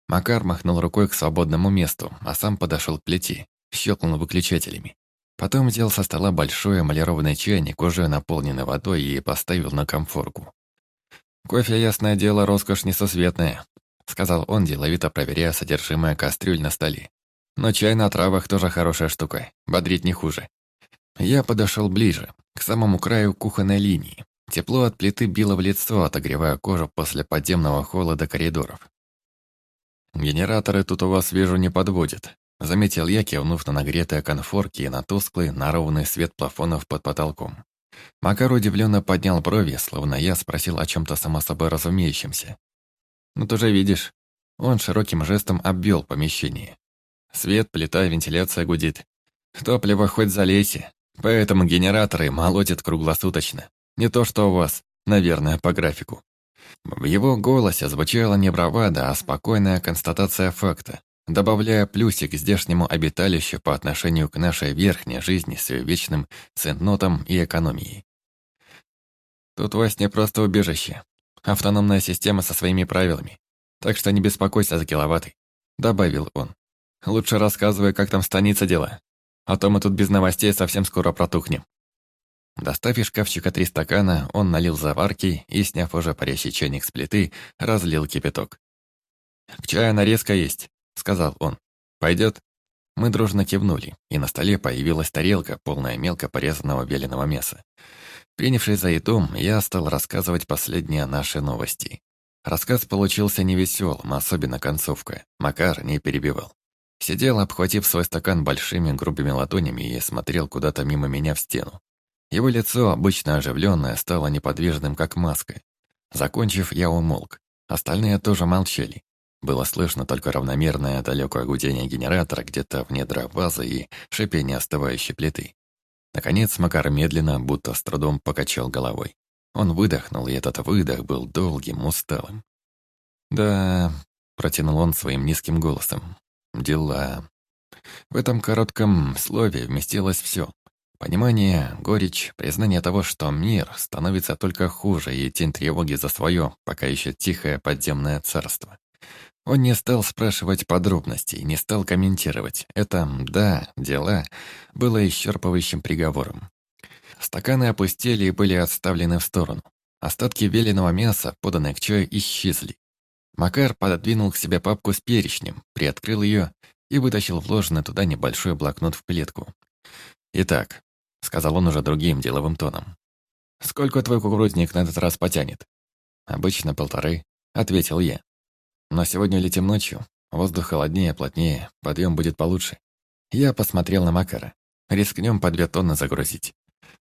Макар махнул рукой к свободному месту, а сам подошел к плите, щелкнул выключателями. Потом взял со стола большой эмалированный чайник, уже наполненный водой, и поставил на комфорку. «Кофе, ясное дело, роскошь несусветная», — сказал он, деловито проверяя содержимое кастрюль на столе. «Но чай на травах тоже хорошая штука, бодрить не хуже». Я подошел ближе, к самому краю кухонной линии. Тепло от плиты било в лицо, отогревая кожу после подземного холода коридоров. «Генераторы тут у вас, вижу, не подводят», — заметил я, кивнув на нагретые конфорки и на тусклый, нарованный свет плафонов под потолком. Макар удивленно поднял брови, словно я спросил о чем-то само собой разумеющемся. «Ну ты же видишь». Он широким жестом обвел помещение. Свет, плита, вентиляция гудит. Топливо хоть залейте. Поэтому генераторы молотят круглосуточно. Не то что у вас, наверное, по графику. В его голосе звучала не бравада, а спокойная констатация факта, добавляя плюсик здешнему обиталищу по отношению к нашей верхней жизни с ее вечным центнотом и экономией. Тут вас не просто убежище. Автономная система со своими правилами. Так что не беспокойся за киловатты», — добавил он. «Лучше рассказывай, как там станица дела. А то мы тут без новостей совсем скоро протухнем». Достав из шкафчика три стакана, он налил заварки и, сняв уже парящий чайник с плиты, разлил кипяток. «К чаю нарезка есть», — сказал он. «Пойдет?» Мы дружно кивнули, и на столе появилась тарелка, полная мелко порезанного веленого мяса. Принявшись за еду, я стал рассказывать последние наши новости. Рассказ получился невеселым, особенно концовка. Макар не перебивал. Сидел, обхватив свой стакан большими грубыми ладонями и смотрел куда-то мимо меня в стену. Его лицо, обычно оживленное, стало неподвижным, как маска. Закончив, я умолк. Остальные тоже молчали. Было слышно только равномерное далекое гудение генератора где-то в недрах вазы и шипение остывающей плиты. Наконец Макар медленно, будто с трудом покачал головой. Он выдохнул, и этот выдох был долгим, усталым. «Да...» — протянул он своим низким голосом. «Дела...» В этом коротком слове вместилось все. Понимание, горечь, признание того, что мир становится только хуже, и тень тревоги за свое, пока еще тихое подземное царство. Он не стал спрашивать подробностей, не стал комментировать. Это «да», «дела» было исчерпывающим приговором. Стаканы опустели и были отставлены в сторону. Остатки веленого мяса, поданные к чаю, исчезли. Макар пододвинул к себе папку с перечнем, приоткрыл ее и вытащил вложенный туда небольшой блокнот в клетку. «Итак, сказал он уже другим деловым тоном. «Сколько твой кукурузник на этот раз потянет?» «Обычно полторы», — ответил я. «Но сегодня летим ночью. Воздух холоднее, плотнее, подъем будет получше». Я посмотрел на Макара. Рискнем по две тонны загрузить.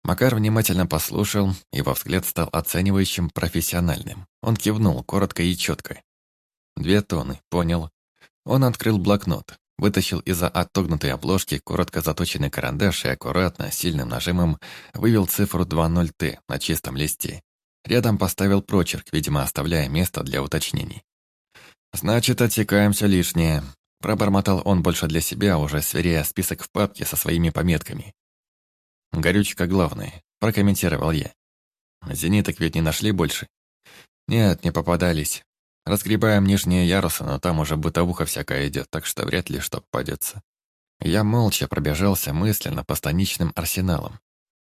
Макар внимательно послушал, его взгляд стал оценивающим, профессиональным. Он кивнул, коротко и четко. «Две тонны, понял». Он открыл блокнот, Вытащил из-за отогнутой обложки коротко заточенный карандаш и аккуратно, сильным нажимом, вывел цифру 20Т на чистом листе. Рядом поставил прочерк, видимо, оставляя место для уточнений. «Значит, отсекаем все лишнее», — пробормотал он больше для себя, уже сверяя список в папке со своими пометками. «Горючка главное», — прокомментировал я. «Зениток ведь не нашли больше?» «Нет, не попадались. Разгребаем нижние ярусы, но там уже бытовуха всякая идет, так что вряд ли что попадется. Я молча пробежался мысленно по станичным арсеналам.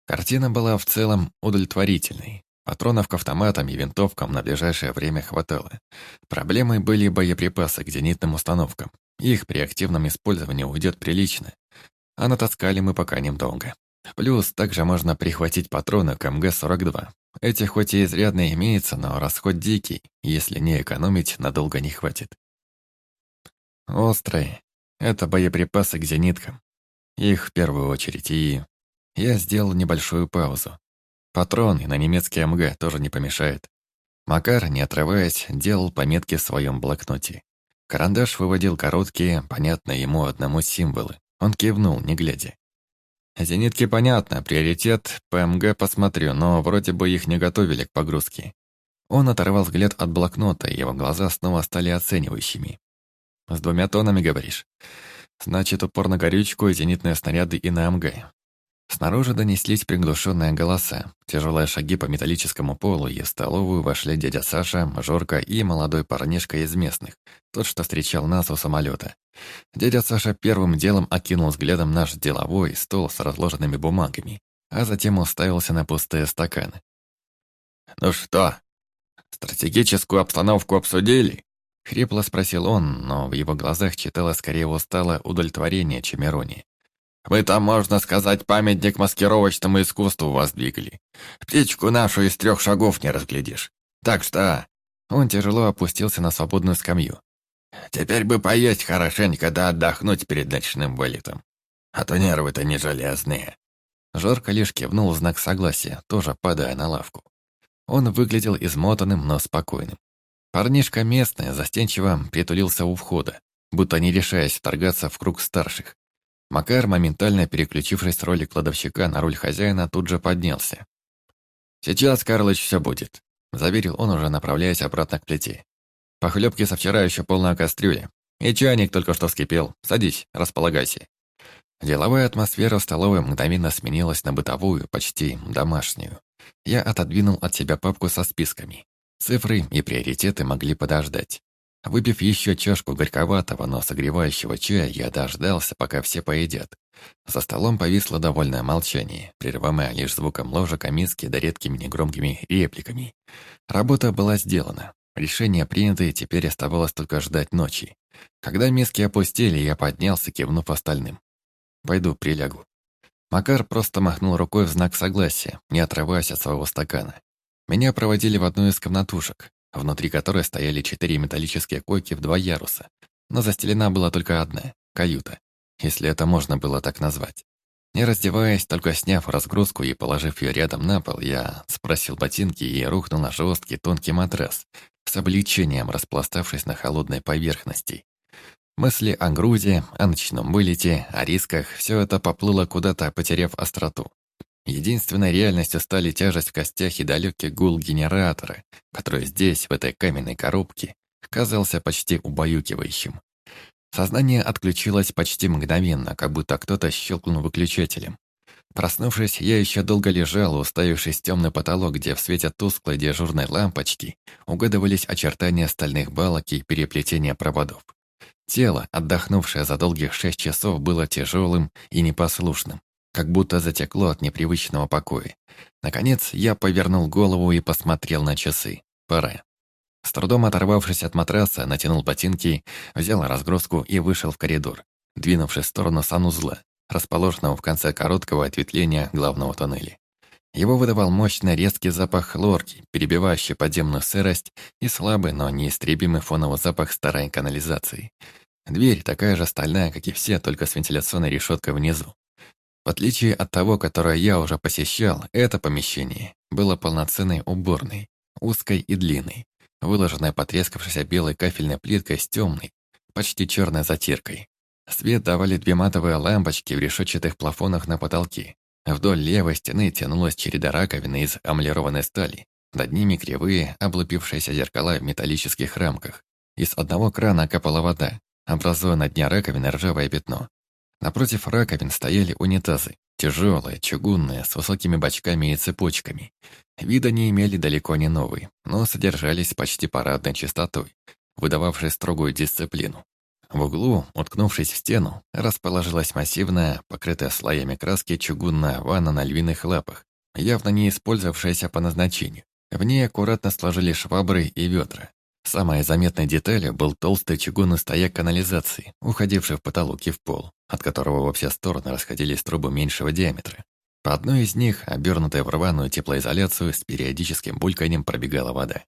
Картина была в целом удовлетворительной. Патронов к автоматам и винтовкам на ближайшее время хватало. Проблемой были боеприпасы к зенитным установкам. Их при активном использовании уйдет прилично. А натаскали мы пока недолго. Плюс также можно прихватить патроны к МГ-42. Эти хоть и изрядно имеются, но расход дикий, если не экономить, надолго не хватит. Острые — это боеприпасы к зениткам. Их в первую очередь, и... Я сделал небольшую паузу. Патроны на немецкий МГ тоже не помешает. Макар, не отрываясь, делал пометки в своем блокноте. Карандаш выводил короткие, понятные ему одному символы. Он кивнул, не глядя. Зенитки понятно, приоритет ПМГ посмотрю, но вроде бы их не готовили к погрузке. Он оторвал взгляд от блокнота, и его глаза снова стали оценивающими. «С двумя тоннами, говоришь? Значит, упор на горючку зенитные снаряды и на МГ. Снаружи донеслись приглушенные голоса, тяжелые шаги по металлическому полу, и в столовую вошли дядя Саша, Жорка и молодой парнишка из местных, тот, что встречал нас у самолета. Дядя Саша первым делом окинул взглядом наш деловой стол с разложенными бумагами, а затем уставился на пустые стаканы. «Ну что, стратегическую обстановку обсудили?» Хрипло спросил он, но в его глазах читалось скорее усталое удовлетворение, чем ирония. Мы там, можно сказать, памятник маскировочному искусству воздвигли. Птичку нашу из трех шагов не разглядишь. Так что...» Он тяжело опустился на свободную скамью. «Теперь бы поесть хорошенько да отдохнуть перед ночным вылетом. А то нервы-то не железные». Жорко лишь кивнул знак согласия, тоже падая на лавку. Он выглядел измотанным, но спокойным. Парнишка местный, застенчиво притулился у входа, будто не решаясь вторгаться в круг старших. Макар, моментально переключившись с роли кладовщика на роль хозяина, тут же поднялся. «Сейчас, Карлыч, все будет», — заверил он, уже направляясь обратно к плите. «Похлебки со вчера еще полная кастрюля. И чайник только что вскипел. Садись, располагайся». Деловая атмосфера в столовой мгновенно сменилась на бытовую, почти домашнюю. Я отодвинул от себя папку со списками. Цифры и приоритеты могли подождать. Выпив еще чашку горьковатого, но согревающего чая, я дождался, пока все поедят. За столом повисло довольное молчание, прерываемое лишь звуком ложек о миске да редкими негромкими репликами. Работа была сделана. Решение принято, и теперь оставалось только ждать ночи. Когда миски опустили, я поднялся, кивнув остальным. «Пойду прилягу». Макар просто махнул рукой в знак согласия, не отрываясь от своего стакана. Меня проводили в одну из комнатушек внутри которой стояли четыре металлические койки в два яруса, но застелена была только одна — каюта, если это можно было так назвать. Не раздеваясь, только сняв разгрузку и положив ее рядом на пол, я спросил ботинки и рухнул на жесткий тонкий матрас, с облегчением распластавшись на холодной поверхности. Мысли о грузе, о ночном вылете, о рисках — все это поплыло куда-то, потеряв остроту. Единственной реальностью стали тяжесть в костях и далекий гул генератора, который здесь, в этой каменной коробке, казался почти убаюкивающим. Сознание отключилось почти мгновенно, как будто кто-то щелкнул выключателем. Проснувшись, я еще долго лежал, уставившись в темный потолок, где в свете тусклой дежурной лампочки угадывались очертания стальных балок и переплетения проводов. Тело, отдохнувшее за долгих шесть часов, было тяжелым и непослушным как будто затекло от непривычного покоя. Наконец, я повернул голову и посмотрел на часы. Пора. С трудом оторвавшись от матраса, натянул ботинки, взял разгрузку и вышел в коридор, двинувшись в сторону санузла, расположенного в конце короткого ответвления главного тоннеля. Его выдавал мощный резкий запах хлорки, перебивающий подземную сырость и слабый, но неистребимый фоновый запах старой канализации. Дверь такая же стальная, как и все, только с вентиляционной решеткой внизу. В отличие от того, которое я уже посещал, это помещение было полноценной уборной, узкой и длинной, выложенной потрескавшейся белой кафельной плиткой с темной, почти черной затиркой. Свет давали две матовые лампочки в решетчатых плафонах на потолке. Вдоль левой стены тянулась череда раковины из амлированной стали. Над ними кривые, облупившиеся зеркала в металлических рамках. Из одного крана капала вода, образуя на дне раковины ржавое пятно. Напротив раковин стояли унитазы, тяжелые, чугунные, с высокими бачками и цепочками. Вида не имели далеко не новый, но содержались почти парадной чистотой, выдававшей строгую дисциплину. В углу, уткнувшись в стену, расположилась массивная, покрытая слоями краски чугунная ванна на львиных лапах, явно не использовавшаяся по назначению. В ней аккуратно сложили швабры и ведра. Самой заметной деталью был толстый чугунный стояк канализации, уходивший в потолок и в пол, от которого во все стороны расходились трубы меньшего диаметра. По одной из них, обернутая в рваную теплоизоляцию, с периодическим бульканьем пробегала вода.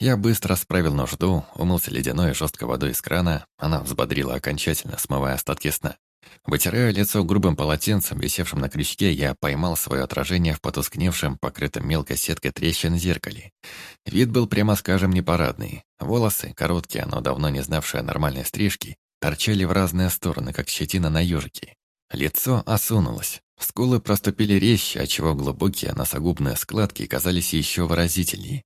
Я быстро справил нужду, умылся ледяной и жесткой водой из крана, она взбодрила окончательно, смывая остатки сна. Вытирая лицо грубым полотенцем, висевшим на крючке, я поймал свое отражение в потускневшем, покрытом мелкой сеткой трещин зеркале. Вид был, прямо скажем, непарадный. Волосы, короткие, но давно не знавшие нормальной стрижки, торчали в разные стороны, как щетина на ежике. Лицо осунулось. Скулы проступили резче, отчего глубокие носогубные складки казались еще выразительнее.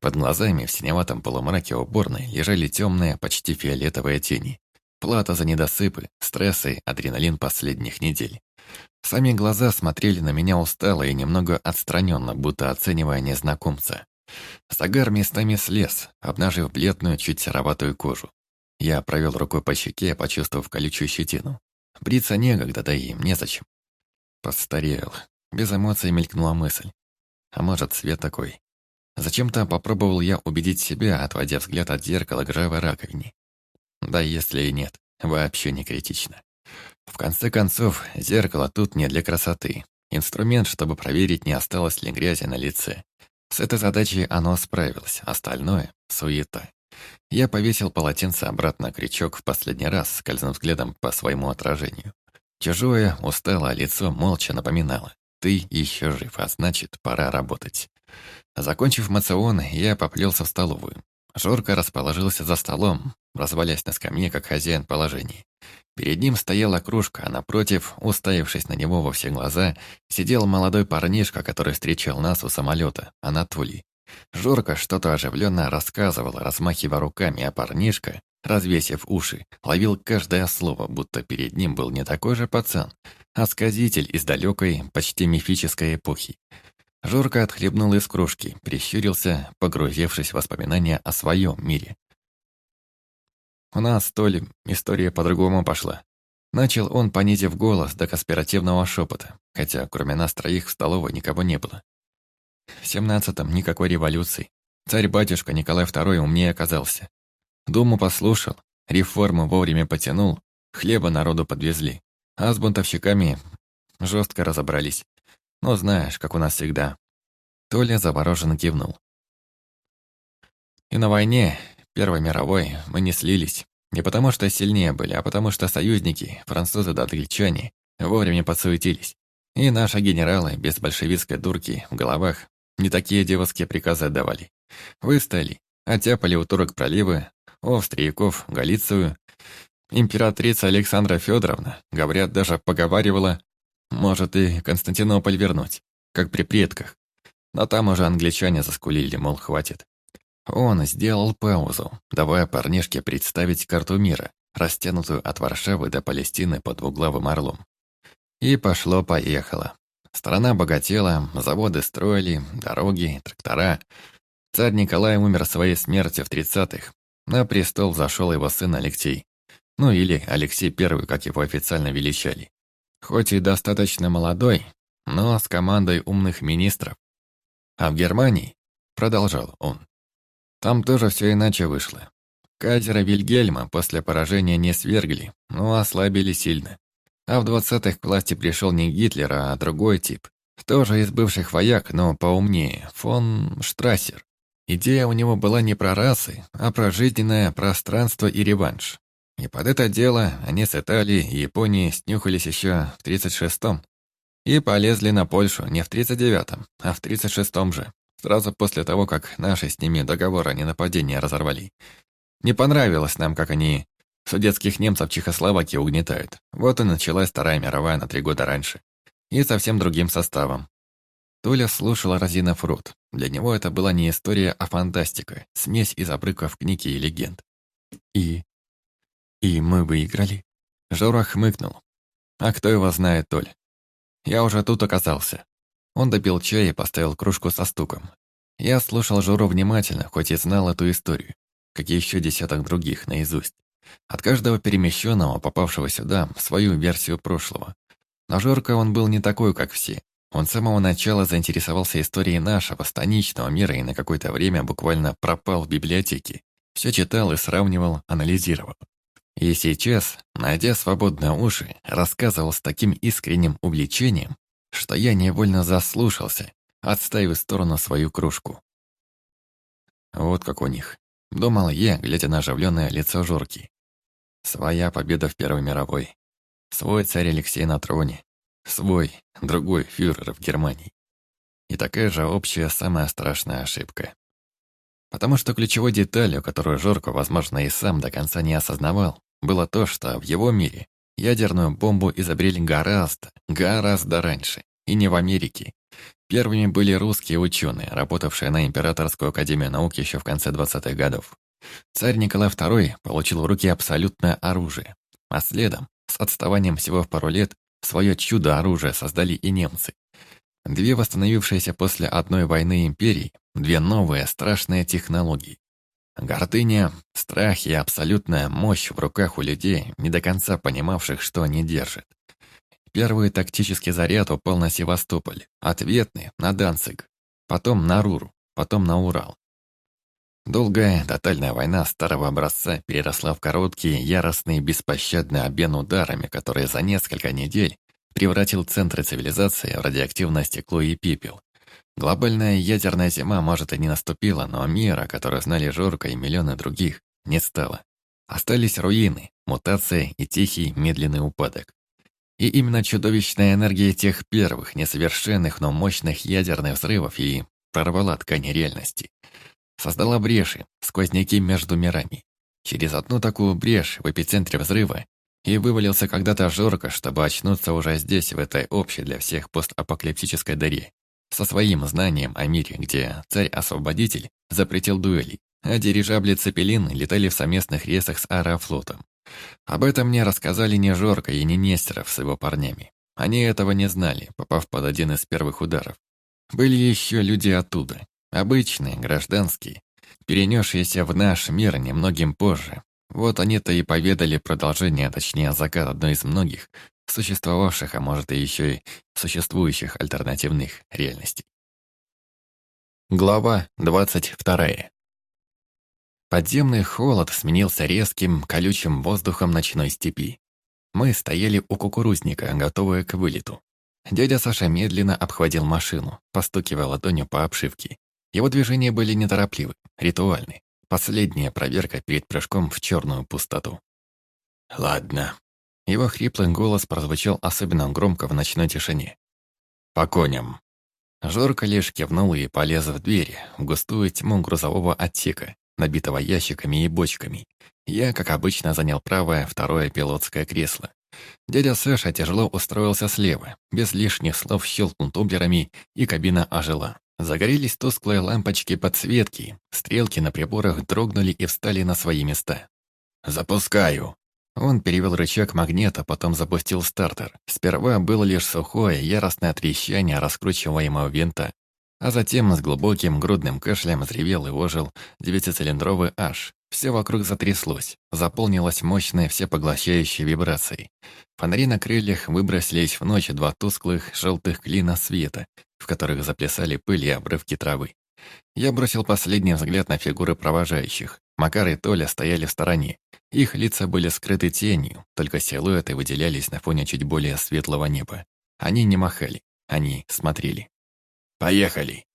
Под глазами в синеватом полумраке уборной лежали темные, почти фиолетовые тени. Плата за недосыпы, стрессы, адреналин последних недель. Сами глаза смотрели на меня устало и немного отстраненно, будто оценивая незнакомца. Загар местами слез, обнажив бледную, чуть сероватую кожу. Я провел рукой по щеке, почувствовав колючую щетину. Бриться некогда, да и незачем. Постарел. Без эмоций мелькнула мысль. А может, свет такой. Зачем-то попробовал я убедить себя, отводя взгляд от зеркала к ржавой раковине. Да если и нет, вообще не критично. В конце концов, зеркало тут не для красоты. Инструмент, чтобы проверить, не осталось ли грязи на лице. С этой задачей оно справилось, остальное — суета. Я повесил полотенце обратно на крючок в последний раз, скользнув взглядом по своему отражению. Чужое, усталое лицо молча напоминало. Ты еще жив, а значит, пора работать. Закончив мацион, я поплелся в столовую. Жорка расположился за столом, развалясь на скамье, как хозяин положений. Перед ним стояла кружка, а напротив, уставившись на него во все глаза, сидел молодой парнишка, который встречал нас у самолета, Анатолий. Жорка что-то оживленно рассказывал, размахивая руками, а парнишка, развесив уши, ловил каждое слово, будто перед ним был не такой же пацан, а сказитель из далекой, почти мифической эпохи. Жорка отхлебнул из кружки, прищурился, погрузившись в воспоминания о своем мире. «У нас, то ли, история по-другому пошла». Начал он, понизив голос до конспиративного шепота, хотя кроме нас троих в столовой никого не было. В семнадцатом никакой революции. Царь-батюшка Николай II умнее оказался. Думу послушал, реформу вовремя потянул, хлеба народу подвезли. А с бунтовщиками жестко разобрались. Ну, знаешь, как у нас всегда. Толя завороженно кивнул. И на войне, Первой мировой, мы не слились. Не потому что сильнее были, а потому что союзники, французы да англичане, вовремя подсуетились. И наши генералы, без большевистской дурки в головах, не такие девушки приказы отдавали. Выстояли, оттяпали у турок проливы, у австрияков Галицию. Императрица Александра Федоровна, говорят, даже поговаривала, может и Константинополь вернуть, как при предках. Но там уже англичане заскулили, мол, хватит. Он сделал паузу, давая парнишке представить карту мира, растянутую от Варшавы до Палестины под двуглавым орлом. И пошло-поехало. Страна богатела, заводы строили, дороги, трактора. Царь Николай умер своей смертью в тридцатых. На престол зашел его сын Алексей. Ну или Алексей I, как его официально величали. Хоть и достаточно молодой, но с командой умных министров. А в Германии, продолжал он, там тоже все иначе вышло. Кайзера Вильгельма после поражения не свергли, но ослабили сильно. А в 20-х к власти пришел не Гитлер, а другой тип. Тоже из бывших вояк, но поумнее, фон Штрассер. Идея у него была не про расы, а про жизненное пространство и реванш. И под это дело они с Италией и Японией снюхались еще в 36-м. И полезли на Польшу не в 39-м, а в 36-м же, сразу после того, как наши с ними договор о ненападении разорвали. Не понравилось нам, как они судетских немцев Чехословакии угнетают. Вот и началась Вторая мировая на три года раньше. И совсем другим составом. Толя слушал разинов рот. Для него это была не история, а фантастика, смесь из обрывков книги и легенд. И «И мы выиграли?» Жора хмыкнул. «А кто его знает, Толь? Я уже тут оказался». Он допил чай и поставил кружку со стуком. Я слушал Жору внимательно, хоть и знал эту историю, как и еще десяток других наизусть. От каждого перемещенного, попавшего сюда, свою версию прошлого. Но Жорка он был не такой, как все. Он с самого начала заинтересовался историей нашего станичного мира и на какое-то время буквально пропал в библиотеке. Все читал и сравнивал, анализировал. И сейчас, найдя свободные уши, рассказывал с таким искренним увлечением, что я невольно заслушался, отставив в сторону свою кружку. Вот как у них. Думал я, глядя на оживленное лицо Жорки. Своя победа в Первой мировой. Свой царь Алексей на троне. Свой, другой фюрер в Германии. И такая же общая самая страшная ошибка. Потому что ключевой деталью, которую Жорко, возможно, и сам до конца не осознавал, было то, что в его мире ядерную бомбу изобрели гораздо, гораздо раньше, и не в Америке. Первыми были русские ученые, работавшие на Императорскую академию наук еще в конце 20-х годов. Царь Николай II получил в руки абсолютное оружие, а следом, с отставанием всего в пару лет, свое чудо-оружие создали и немцы. Две восстановившиеся после одной войны империи, две новые страшные технологии. Гордыня, страх и абсолютная мощь в руках у людей, не до конца понимавших, что они держат. Первый тактический заряд упал на Севастополь, ответный — на Данциг, потом на Руру, потом на Урал. Долгая, тотальная война старого образца переросла в короткий, яростный, беспощадный обмен ударами, который за несколько недель превратил центры цивилизации в радиоактивное стекло и пепел. Глобальная ядерная зима, может, и не наступила, но мира, который знали Жорка и миллионы других, не стало. Остались руины, мутация и тихий, медленный упадок. И именно чудовищная энергия тех первых, несовершенных, но мощных ядерных взрывов и прорвала ткани реальности создала бреши, сквозняки между мирами. Через одну такую брешь в эпицентре взрыва и вывалился когда-то Жорка, чтобы очнуться уже здесь, в этой общей для всех постапокалиптической дыре, со своим знанием о мире, где царь-освободитель запретил дуэли, а дирижабли Цепелин летали в совместных рейсах с аэрофлотом. Об этом мне рассказали не Жорка и не Нестеров с его парнями. Они этого не знали, попав под один из первых ударов. Были еще люди оттуда, Обычные, гражданские, перенесшиеся в наш мир немногим позже. Вот они-то и поведали продолжение, точнее закат одной из многих, существовавших, а может и еще и существующих альтернативных реальностей. Глава 22. Подземный холод сменился резким, колючим воздухом ночной степи. Мы стояли у кукурузника, готовые к вылету. Дядя Саша медленно обхватил машину, постукивая ладонью по обшивке. Его движения были неторопливы, ритуальны. Последняя проверка перед прыжком в черную пустоту. «Ладно». Его хриплый голос прозвучал особенно громко в ночной тишине. «По коням». Жорка лишь кивнул и полез в дверь, в густую тьму грузового отсека, набитого ящиками и бочками. Я, как обычно, занял правое, второе пилотское кресло. Дядя Саша тяжело устроился слева, без лишних слов щелкнул тумблерами, и кабина ожила. Загорелись тусклые лампочки подсветки, стрелки на приборах дрогнули и встали на свои места. «Запускаю!» Он перевел рычаг магнета, потом запустил стартер. Сперва было лишь сухое, яростное трещание раскручиваемого винта, а затем с глубоким грудным кашлем взревел и ожил девятицилиндровый H. Все вокруг затряслось, заполнилось мощной всепоглощающей вибрацией. Фонари на крыльях выбросились в ночь два тусклых желтых клина света, в которых заплясали пыль и обрывки травы. Я бросил последний взгляд на фигуры провожающих. Макар и Толя стояли в стороне. Их лица были скрыты тенью, только силуэты выделялись на фоне чуть более светлого неба. Они не махали, они смотрели. «Поехали!»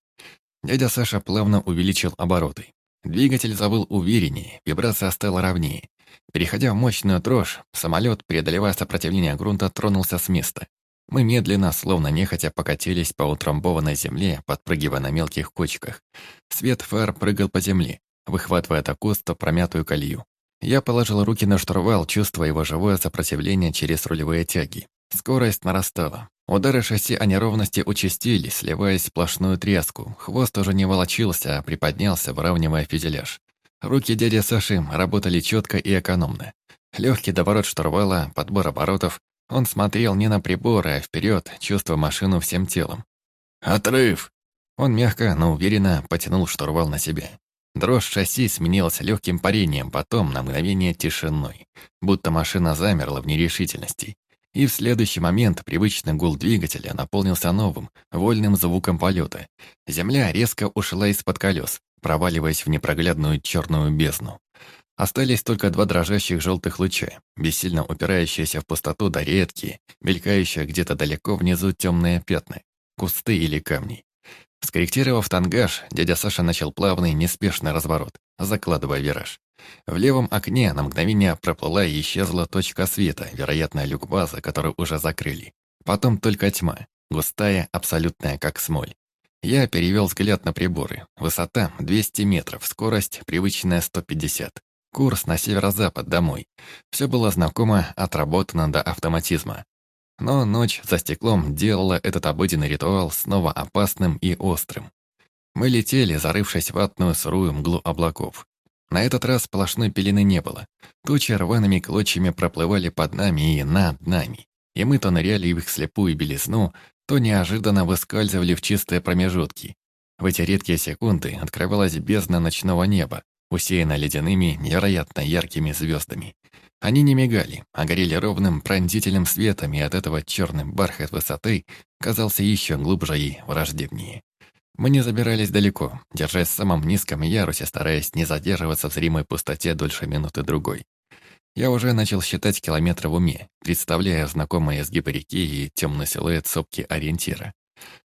Дядя Саша плавно увеличил обороты. Двигатель завыл увереннее, вибрация стала ровнее. Переходя в мощную дрожь, самолет, преодолевая сопротивление грунта, тронулся с места. Мы медленно, словно нехотя, покатились по утрамбованной земле, подпрыгивая на мелких кочках. Свет фар прыгал по земле, выхватывая от акуста промятую колею. Я положил руки на штурвал, чувствуя его живое сопротивление через рулевые тяги. Скорость нарастала. Удары шасси о неровности участились, сливаясь в сплошную треску. Хвост уже не волочился, а приподнялся, выравнивая фюзеляж. Руки дяди Саши работали четко и экономно. Легкий доворот штурвала, подбор оборотов, он смотрел не на приборы, а вперед, чувствуя машину всем телом. «Отрыв!» Он мягко, но уверенно потянул штурвал на себя. Дрожь шасси сменилась легким парением, потом на мгновение тишиной, будто машина замерла в нерешительности. И в следующий момент привычный гул двигателя наполнился новым, вольным звуком полета. Земля резко ушла из-под колес, проваливаясь в непроглядную черную бездну. Остались только два дрожащих желтых луча, бессильно упирающиеся в пустоту да редкие, мелькающие где-то далеко внизу темные пятна, кусты или камни. Скорректировав тангаж, дядя Саша начал плавный, неспешный разворот, закладывая вираж. В левом окне на мгновение проплыла и исчезла точка света, вероятно, люк базы, который уже закрыли. Потом только тьма, густая, абсолютная, как смоль. Я перевел взгляд на приборы. Высота 200 метров, скорость привычная 150. Курс на северо-запад, домой. Все было знакомо, отработано до автоматизма. Но ночь за стеклом делала этот обыденный ритуал снова опасным и острым. Мы летели, зарывшись в ватную сырую мглу облаков. На этот раз сплошной пелены не было. Тучи рваными клочьями проплывали под нами и над нами. И мы то ныряли в их слепую белизну, то неожиданно выскальзывали в чистые промежутки. В эти редкие секунды открывалась бездна ночного неба, усеянная ледяными, невероятно яркими звездами. Они не мигали, а горели ровным, пронзительным светом, и от этого черный бархат высоты казался еще глубже и враждебнее. Мы не забирались далеко, держась в самом низком ярусе, стараясь не задерживаться в зримой пустоте дольше минуты другой. Я уже начал считать километры в уме, представляя знакомые изгибы реки и темный силуэт сопки ориентира.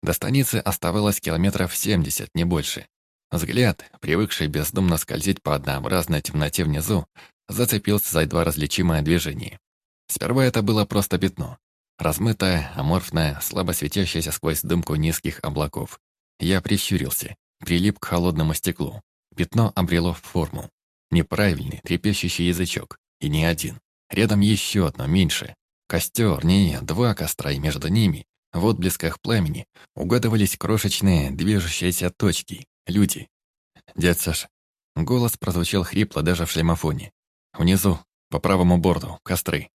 До станицы оставалось километров 70, не больше. Взгляд, привыкший бездумно скользить по однообразной темноте внизу, зацепился за едва различимое движение. Сперва это было просто пятно. Размытое, аморфное, слабо светящееся сквозь дымку низких облаков. Я прищурился, прилип к холодному стеклу. Пятно обрело форму. Неправильный, трепещущий язычок. И не один. Рядом еще одно, меньше. Костер, не, два костра, и между ними, в отблесках пламени, угадывались крошечные, движущиеся точки. Люди. «Дядь Саш». Голос прозвучал хрипло даже в шлемофоне. Внизу, по правому борту, костры.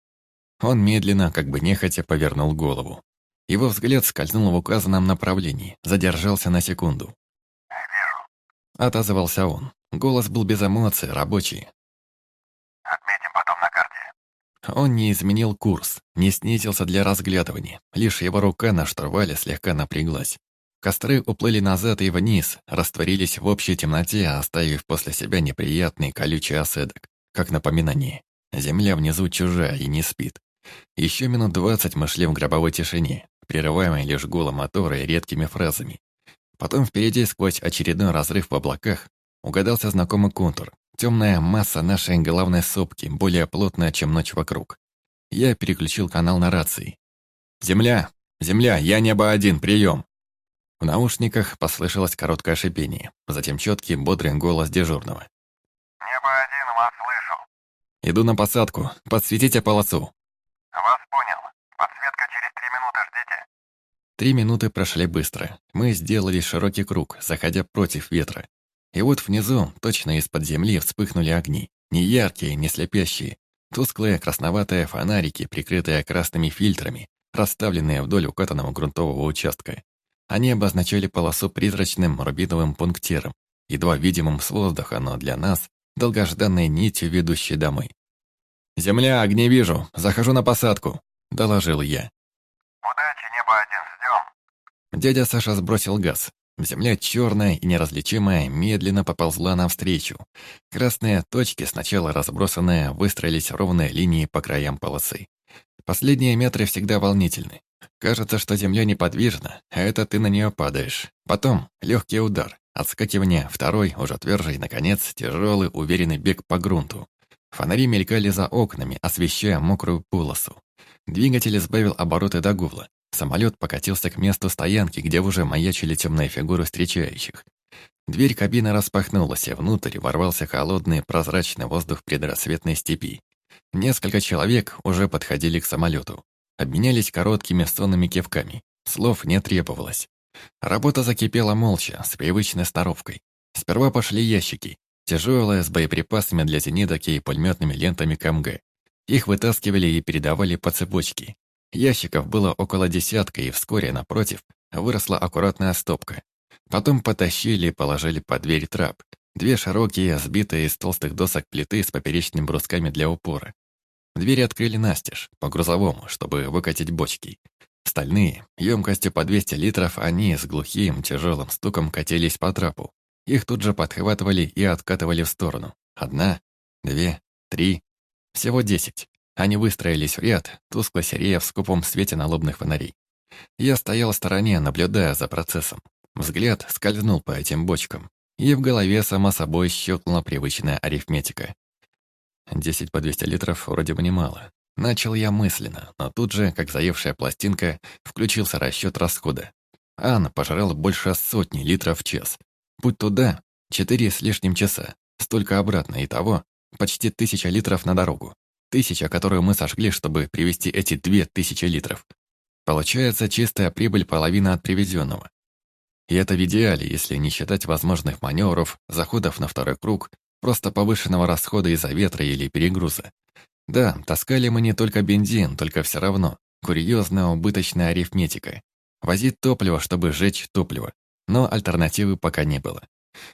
Он медленно, как бы нехотя, повернул голову. Его взгляд скользнул в указанном направлении, задержался на секунду. «Вижу. Отозвался он. Голос был без эмоций, рабочий. Отметим потом на карте. Он не изменил курс, не снизился для разглядывания. Лишь его рука на штурвале слегка напряглась. Костры уплыли назад и вниз, растворились в общей темноте, оставив после себя неприятный колючий осадок, как напоминание. Земля внизу чужая и не спит. Еще минут двадцать мы шли в гробовой тишине, прерываемой лишь гулом мотора и редкими фразами. Потом впереди, сквозь очередной разрыв в облаках, угадался знакомый контур. Темная масса нашей головной сопки, более плотная, чем ночь вокруг. Я переключил канал на рации. «Земля! Земля! Я небо один! Прием!» В наушниках послышалось короткое шипение, затем четкий, бодрый голос дежурного. Небо один, вас слышу. «Иду на посадку. Подсветите полосу». Вас понял. Подсветка через три минуты, ждите. Три минуты прошли быстро. Мы сделали широкий круг, заходя против ветра. И вот внизу, точно из-под земли, вспыхнули огни. Не яркие, не слепящие. Тусклые красноватые фонарики, прикрытые красными фильтрами, расставленные вдоль укатанного грунтового участка. Они обозначали полосу призрачным рубиновым пунктиром, едва видимым с воздуха, но для нас долгожданной нитью, ведущей домой. «Земля, огни вижу, захожу на посадку», — доложил я. Удачи, небо один, ждем. Дядя Саша сбросил газ. Земля черная и неразличимая медленно поползла навстречу. Красные точки, сначала разбросанные, выстроились ровные линии по краям полосы. Последние метры всегда волнительны. Кажется, что земля неподвижна, а это ты на нее падаешь. Потом легкий удар, отскакивание, второй, уже тверже, наконец, тяжелый, уверенный бег по грунту. Фонари мелькали за окнами, освещая мокрую полосу. Двигатель сбавил обороты до гула. Самолет покатился к месту стоянки, где уже маячили темные фигуры встречающих. Дверь кабины распахнулась, и внутрь ворвался холодный прозрачный воздух предрассветной степи. Несколько человек уже подходили к самолету. Обменялись короткими сонными кивками. Слов не требовалось. Работа закипела молча, с привычной сноровкой. Сперва пошли ящики. Тяжелые, с боеприпасами для зениток и пулеметными лентами КМГ. Их вытаскивали и передавали по цепочке. Ящиков было около десятка, и вскоре, напротив, выросла аккуратная стопка. Потом потащили и положили под дверь трап. Две широкие, сбитые из толстых досок плиты с поперечными брусками для упора. Двери открыли настежь, по-грузовому, чтобы выкатить бочки. Стальные, емкостью по 200 литров, они с глухим, тяжелым стуком катились по трапу. Их тут же подхватывали и откатывали в сторону. Одна, две, три, всего десять. Они выстроились в ряд, тускло серея в скупом свете налобных фонарей. Я стоял в стороне, наблюдая за процессом. Взгляд скользнул по этим бочкам, и в голове, само собой, щелкнула привычная арифметика. Десять по 200 литров вроде бы немало. Начал я мысленно, но тут же, как заевшая пластинка, включился расчет расхода. Анна пожрала больше сотни литров в час. Путь туда — четыре с лишним часа. Столько обратно, и того почти тысяча литров на дорогу. Тысяча, которую мы сожгли, чтобы привезти эти две тысячи литров. Получается чистая прибыль половина от привезенного. И это в идеале, если не считать возможных маневров, заходов на второй круг, просто повышенного расхода из-за ветра или перегруза. Да, таскали мы не только бензин, только все равно. Курьезная убыточная арифметика. Возить топливо, чтобы сжечь топливо. Но альтернативы пока не было.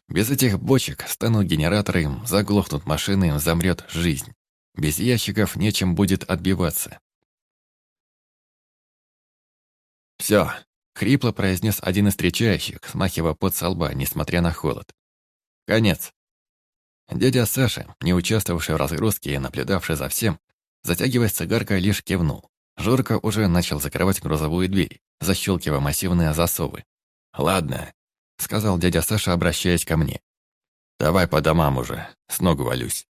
Без этих бочек станут генераторы, заглохнут машины, замрет жизнь. Без ящиков нечем будет отбиваться. «Все», — хрипло произнес один из встречающих, смахивая пот со лба, несмотря на холод. «Конец». Дядя Саша, не участвовавший в разгрузке и наблюдавший за всем, затягиваясь цигаркой, лишь кивнул. Жорка уже начал закрывать грузовую дверь, защелкивая массивные засовы. «Ладно», — сказал дядя Саша, обращаясь ко мне. «Давай по домам уже, с ног валюсь».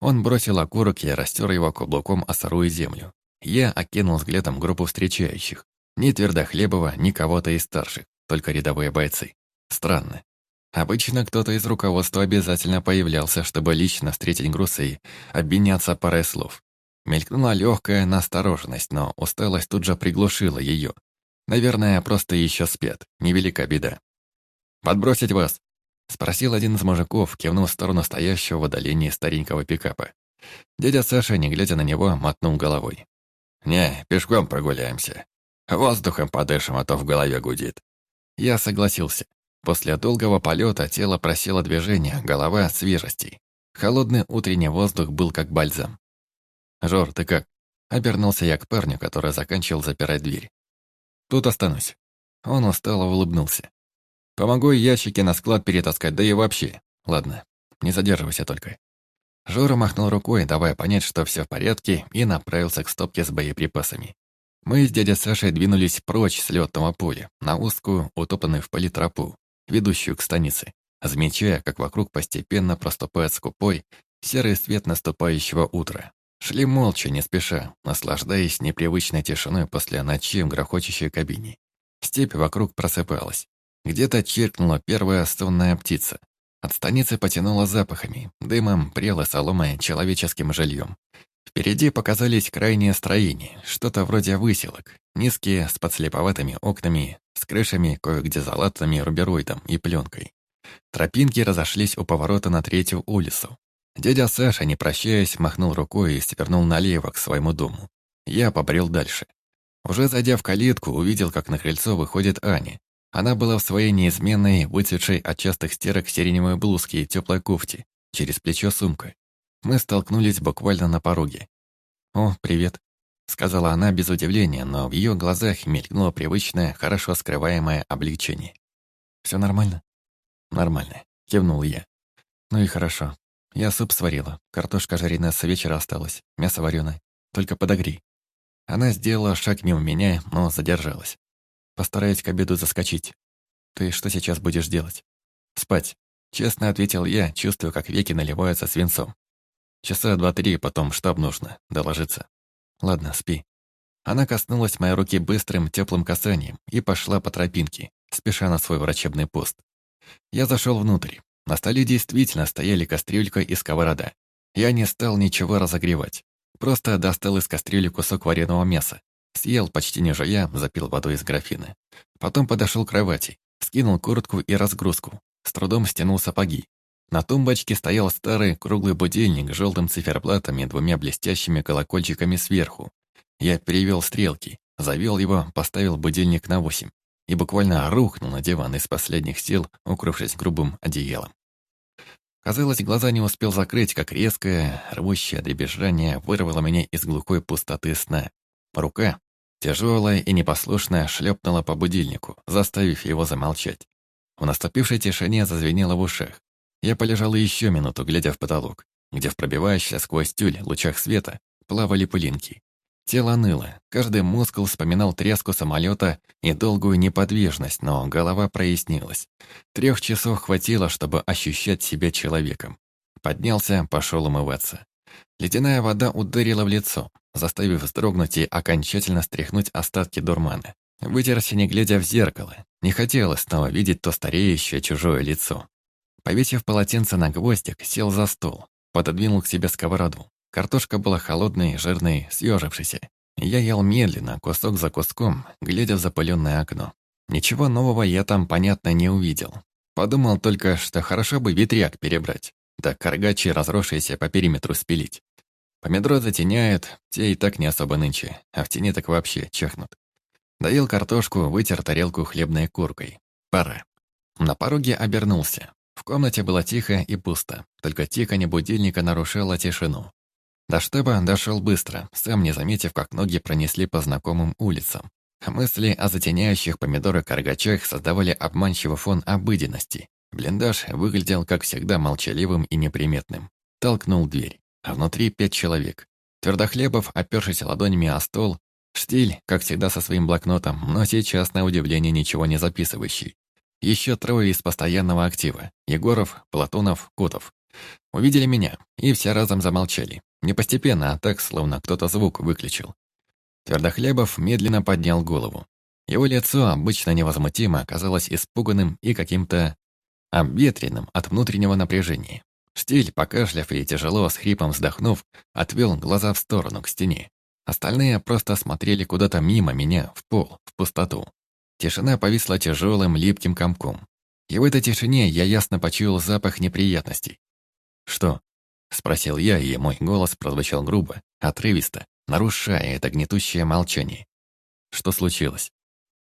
Он бросил окурок и растер его каблуком о сырую землю. Я окинул взглядом группу встречающих. Ни Твердохлебова, ни кого-то из старших, только рядовые бойцы. Странно. Обычно кто-то из руководства обязательно появлялся, чтобы лично встретить груз и обменяться парой слов. Мелькнула легкая настороженность, но усталость тут же приглушила ее. Наверное, просто еще спят, невелика беда. «Подбросить вас?» — спросил один из мужиков, кивнув в сторону стоящего в отдалении старенького пикапа. Дядя Саша, не глядя на него, мотнул головой. «Не, пешком прогуляемся. Воздухом подышим, а то в голове гудит». Я согласился. После долгого полета тело просело движение, голова — свежести. Холодный утренний воздух был как бальзам. «Жор, ты как?» Обернулся я к парню, который заканчивал запирать дверь. «Тут останусь». Он устало улыбнулся. «Помогу ящики на склад перетаскать, да и вообще. Ладно, не задерживайся только». Жора махнул рукой, давая понять, что все в порядке, и направился к стопке с боеприпасами. Мы с дядей Сашей двинулись прочь с летного поля, на узкую, утопанную в пыли тропу, ведущую к станице, замечая, как вокруг постепенно проступает скупой, серый свет наступающего утра. Шли молча, не спеша, наслаждаясь непривычной тишиной после ночи в грохочущей кабине. Степь вокруг просыпалась. Где-то чиркнула первая сонная птица. От станицы потянуло запахами, дымом, прелой соломой, человеческим жильем. Впереди показались крайние строения, что-то вроде выселок, низкие, с подслеповатыми окнами, с крышами, кое-где залатанными рубероидом и пленкой. Тропинки разошлись у поворота на третью улицу. Дядя Саша, не прощаясь, махнул рукой и свернул налево к своему дому. Я побрел дальше. Уже зайдя в калитку, увидел, как на крыльцо выходит Аня. Она была в своей неизменной, выцветшей от частых стирок сиреневой блузке и теплой кофте, через плечо сумка. Мы столкнулись буквально на пороге. «О, привет», — сказала она без удивления, но в ее глазах мелькнуло привычное, хорошо скрываемое облегчение. «Все нормально?» «Нормально», — кивнул я. «Ну и хорошо. Я суп сварила, картошка жареная с вечера осталась, мясо вареное. Только подогрей». Она сделала шаг мимо меня, но задержалась. «Постараюсь к обеду заскочить. Ты что сейчас будешь делать?» «Спать», — честно ответил я, чувствуя, как веки наливаются свинцом. Часа два-три, потом штаб нужно, доложиться. Ладно, спи. Она коснулась моей руки быстрым, теплым касанием и пошла по тропинке, спеша на свой врачебный пост. Я зашел внутрь. На столе действительно стояли кастрюлька и сковорода. Я не стал ничего разогревать. Просто достал из кастрюли кусок вареного мяса. Съел почти не жуя, запил водой из графина. Потом подошел к кровати, скинул куртку и разгрузку. С трудом стянул сапоги, на тумбочке стоял старый круглый будильник с желтым циферблатом и двумя блестящими колокольчиками сверху. Я перевел стрелки, завел его, поставил будильник на восемь и буквально рухнул на диван из последних сил, укрывшись грубым одеялом. Казалось, глаза не успел закрыть, как резкое, рвущее дребезжание вырвало меня из глухой пустоты сна. Рука, тяжелая и непослушная, шлепнула по будильнику, заставив его замолчать. В наступившей тишине зазвенело в ушах. Я полежал еще минуту, глядя в потолок, где в пробивающихся сквозь тюль лучах света плавали пылинки. Тело ныло, каждый мускул вспоминал тряску самолета и долгую неподвижность, но голова прояснилась. Трех часов хватило, чтобы ощущать себя человеком. Поднялся, пошел умываться. Ледяная вода ударила в лицо, заставив вздрогнуть и окончательно стряхнуть остатки дурмана. Вытерся, не глядя в зеркало. Не хотелось снова видеть то стареющее чужое лицо. Повесив полотенце на гвоздик, сел за стол, пододвинул к себе сковороду. Картошка была холодной, жирной, съежившейся. Я ел медленно, кусок за куском, глядя в запыленное окно. Ничего нового я там, понятно, не увидел. Подумал только, что хорошо бы ветряк перебрать, да каргачи, разросшиеся по периметру, спилить. Помидоры затеняют, те и так не особо нынче, а в тени так вообще чахнут. Доел картошку, вытер тарелку хлебной куркой. Пора. На пороге обернулся. В комнате было тихо и пусто, только тиканье будильника нарушало тишину. До штаба дошел быстро, сам не заметив, как ноги пронесли по знакомым улицам. Мысли о затеняющих помидоры каргачах создавали обманчивый фон обыденности. Блиндаж выглядел, как всегда, молчаливым и неприметным. Толкнул дверь, а внутри пять человек. Твердохлебов, опершись ладонями о стол, Штиль, как всегда, со своим блокнотом, но сейчас, на удивление, ничего не записывающий. Еще трое из постоянного актива. Егоров, Платонов, Котов. Увидели меня, и все разом замолчали. Не постепенно, а так, словно кто-то звук выключил. Твердохлебов медленно поднял голову. Его лицо, обычно невозмутимо, оказалось испуганным и каким-то обветренным от внутреннего напряжения. Штиль, покашляв и тяжело с хрипом вздохнув, отвел глаза в сторону, к стене. Остальные просто смотрели куда-то мимо меня, в пол, в пустоту. Тишина повисла тяжелым, липким комком. И в этой тишине я ясно почуял запах неприятностей. «Что?» — спросил я, и мой голос прозвучал грубо, отрывисто, нарушая это гнетущее молчание. «Что случилось?»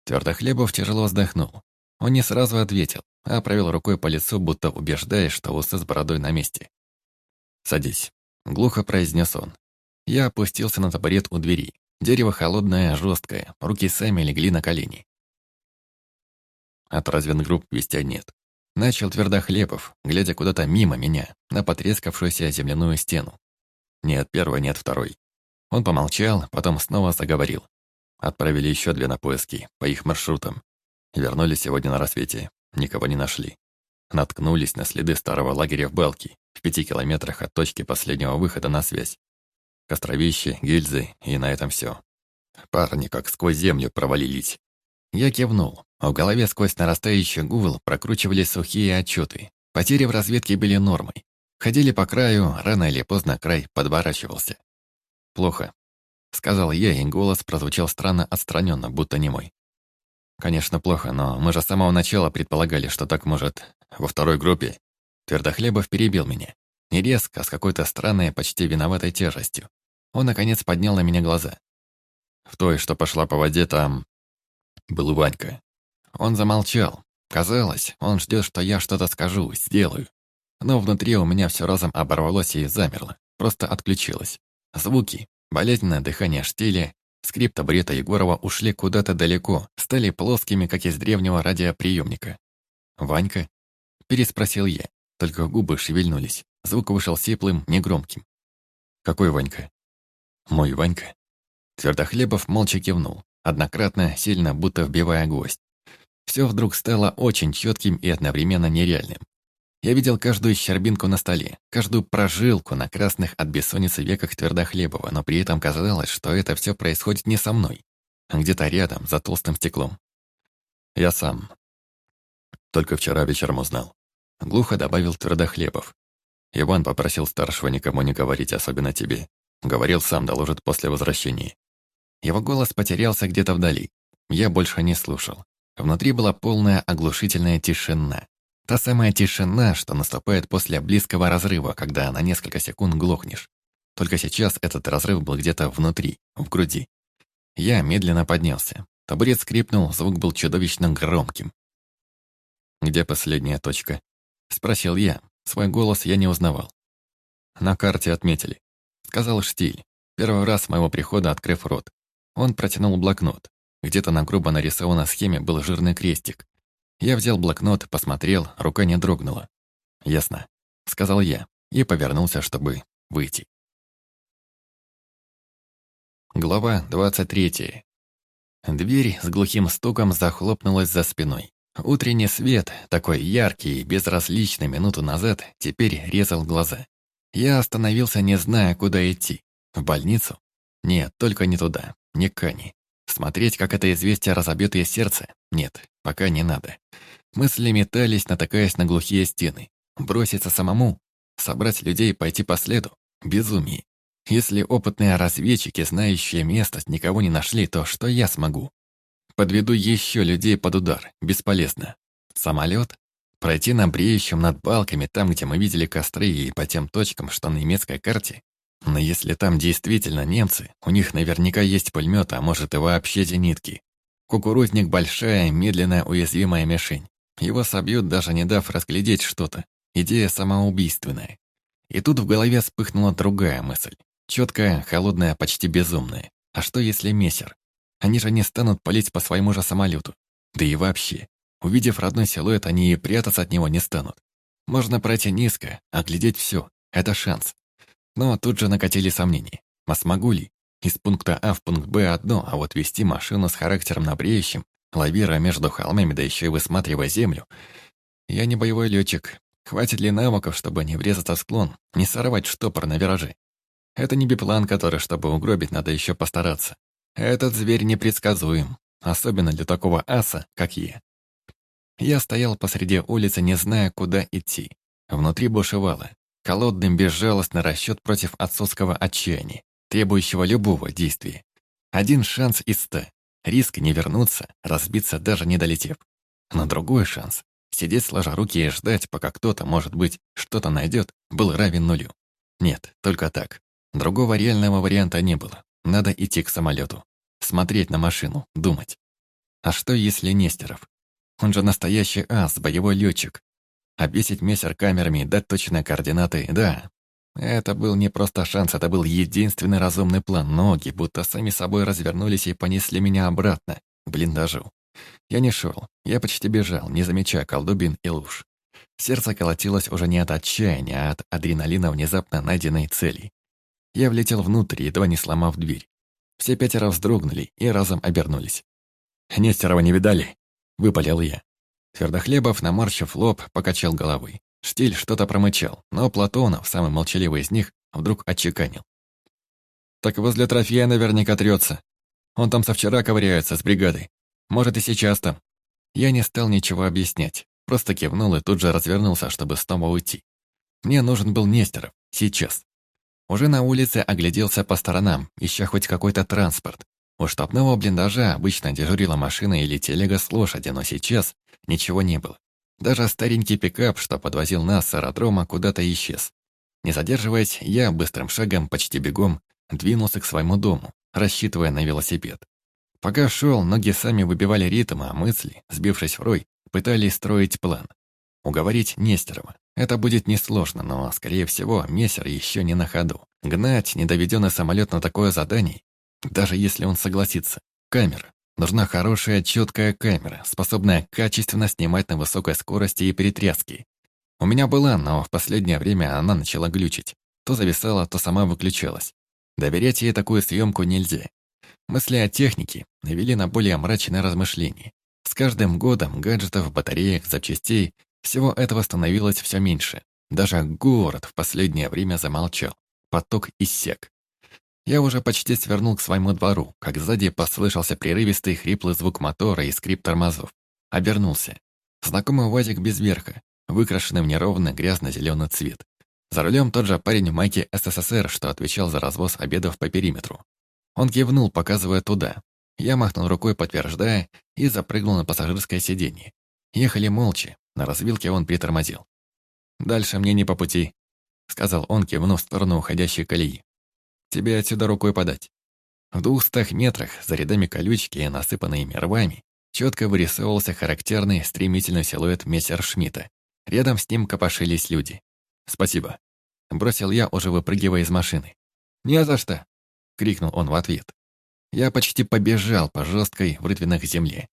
Твердохлебов тяжело вздохнул. Он не сразу ответил, а провел рукой по лицу, будто убеждая, что усы с бородой на месте. «Садись», — глухо произнес он. Я опустился на табурет у двери. Дерево холодное, жесткое, руки сами легли на колени. От разведгрупп вестя нет. Начал Твердохлебов, глядя куда-то мимо меня, на потрескавшуюся земляную стену. Нет первой, нет второй. Он помолчал, потом снова заговорил. Отправили еще две на поиски, по их маршрутам. Вернулись сегодня на рассвете, никого не нашли. Наткнулись на следы старого лагеря в Балке, в пяти километрах от точки последнего выхода на связь. Костровище, гильзы, и на этом все. Парни как сквозь землю провалились. Я кивнул, в голове сквозь нарастающий гул прокручивались сухие отчеты. Потери в разведке были нормой. Ходили по краю, рано или поздно край подворачивался. «Плохо», — сказал я, и голос прозвучал странно отстраненно, будто не мой. «Конечно, плохо, но мы же с самого начала предполагали, что так может во второй группе». Твердохлебов перебил меня. Не резко, с какой-то странной, почти виноватой тяжестью. Он, наконец, поднял на меня глаза. В той, что пошла по воде, там... был Ванька. Он замолчал. Казалось, он ждет, что я что-то скажу, сделаю. Но внутри у меня все разом оборвалось и замерло. Просто отключилось. Звуки, болезненное дыхание штиля, скрип табурета Егорова ушли куда-то далеко, стали плоскими, как из древнего радиоприемника. «Ванька?» – переспросил я, только губы шевельнулись. Звук вышел сиплым, негромким. «Какой Ванька?» «Мой Ванька». Твердохлебов молча кивнул, однократно, сильно, будто вбивая гвоздь. Все вдруг стало очень четким и одновременно нереальным. Я видел каждую щербинку на столе, каждую прожилку на красных от бессонницы веках Твердохлебова, но при этом казалось, что это все происходит не со мной, а где-то рядом, за толстым стеклом. Я сам. Только вчера вечером узнал. Глухо добавил Твердохлебов. Иван попросил старшего никому не говорить, особенно тебе. Говорил сам, доложит после возвращения. Его голос потерялся где-то вдали. Я больше не слушал. Внутри была полная оглушительная тишина. Та самая тишина, что наступает после близкого разрыва, когда на несколько секунд глохнешь. Только сейчас этот разрыв был где-то внутри, в груди. Я медленно поднялся. Табурет скрипнул, звук был чудовищно громким. «Где последняя точка?» — спросил я, Свой голос я не узнавал. На карте отметили. Сказал Штиль, первый раз с моего прихода открыв рот. Он протянул блокнот. Где-то на грубо нарисованной схеме был жирный крестик. Я взял блокнот, посмотрел, рука не дрогнула. «Ясно», — сказал я, и повернулся, чтобы выйти. Глава 23. Дверь с глухим стуком захлопнулась за спиной. Утренний свет, такой яркий и безразличный минуту назад, теперь резал глаза. Я остановился, не зная, куда идти. В больницу? Нет, только не туда, не Кани. Смотреть, как это известие разобьет ее сердце? Нет, пока не надо. Мысли метались, натыкаясь на глухие стены. Броситься самому? Собрать людей, пойти по следу? Безумие. Если опытные разведчики, знающие место, никого не нашли, то что я смогу? Подведу еще людей под удар. Бесполезно. Самолет? Пройти на бреющем над балками, там, где мы видели костры, и по тем точкам, что на немецкой карте? Но если там действительно немцы, у них наверняка есть пулемет, а может и вообще зенитки. Кукурузник — большая, медленная, уязвимая мишень. Его собьют, даже не дав разглядеть что-то. Идея самоубийственная. И тут в голове вспыхнула другая мысль. Четкая, холодная, почти безумная. А что если мессер? Они же не станут палить по своему же самолету. Да и вообще, увидев родной силуэт, они и прятаться от него не станут. Можно пройти низко, оглядеть все. Это шанс. Но тут же накатили сомнения. А смогу ли? Из пункта А в пункт Б одно, а вот вести машину с характером на бреющем, лавируя между холмами, да еще и высматривая землю. Я не боевой летчик. Хватит ли навыков, чтобы не врезаться в склон, не сорвать штопор на вираже? Это не биплан, который, чтобы угробить, надо еще постараться. Этот зверь непредсказуем, особенно для такого аса, как я. Я стоял посреди улицы, не зная, куда идти. Внутри бушевало. Холодный, безжалостный расчет против отцовского отчаяния, требующего любого действия. Один шанс из ста. Риск не вернуться, разбиться даже не долетев. Но другой шанс — сидеть сложа руки и ждать, пока кто-то, может быть, что-то найдет, был равен нулю. Нет, только так. Другого реального варианта не было. Надо идти к самолету. Смотреть на машину, думать. А что, если Нестеров? Он же настоящий ас, боевой летчик. Обвесить мессер камерами дать точные координаты, да. Это был не просто шанс, это был единственный разумный план. Ноги будто сами собой развернулись и понесли меня обратно, к блиндажу. Я не шел, я почти бежал, не замечая колдубин и луж. Сердце колотилось уже не от отчаяния, а от адреналина внезапно найденной цели. Я влетел внутрь, едва не сломав дверь. Все пятеро вздрогнули и разом обернулись. «Нестерова не видали?» — выпалил я. Твердохлебов, наморщив лоб, покачал головой. Штиль что-то промычал, но Платонов, самый молчаливый из них, вдруг отчеканил. «Так возле трофея наверняка трется. Он там со вчера ковыряется с бригадой. Может, и сейчас там». Я не стал ничего объяснять, просто кивнул и тут же развернулся, чтобы снова уйти. Мне нужен был Нестеров, сейчас. Уже на улице огляделся по сторонам, ища хоть какой-то транспорт. У штабного блиндажа обычно дежурила машина или телега с лошади, но сейчас ничего не было. Даже старенький пикап, что подвозил нас с аэродрома, куда-то исчез. Не задерживаясь, я быстрым шагом, почти бегом, двинулся к своему дому, рассчитывая на велосипед. Пока шел, ноги сами выбивали ритм, а мысли, сбившись в рой, пытались строить план. Уговорить Нестерова. Это будет несложно, но, скорее всего, мессер еще не на ходу. Гнать недоведенный самолет на такое задание, даже если он согласится. Камера. Нужна хорошая, четкая камера, способная качественно снимать на высокой скорости и перетряски. У меня была, но в последнее время она начала глючить. То зависала, то сама выключалась. Доверять ей такую съемку нельзя. Мысли о технике навели на более мрачное размышление. С каждым годом гаджетов, батареек, запчастей всего этого становилось все меньше. Даже город в последнее время замолчал. Поток иссек. Я уже почти свернул к своему двору, как сзади послышался прерывистый хриплый звук мотора и скрип тормозов. Обернулся. Знакомый УАЗик без верха, выкрашенный в неровный грязно-зеленый цвет. За рулем тот же парень в майке СССР, что отвечал за развоз обедов по периметру. Он кивнул, показывая туда. Я махнул рукой, подтверждая, и запрыгнул на пассажирское сиденье. Ехали молча, на развилке он притормозил. «Дальше мне не по пути», — сказал он, кивнув в сторону уходящей колеи. Тебе отсюда рукой подать. В двухстах метрах, за рядами колючки и насыпанными рвами, четко вырисовывался характерный стремительный силуэт Мессершмитта. Рядом с ним копошились люди. «Спасибо», — бросил я, уже выпрыгивая из машины. «Не за что», — крикнул он в ответ. Я почти побежал по жесткой в рытвинах земле.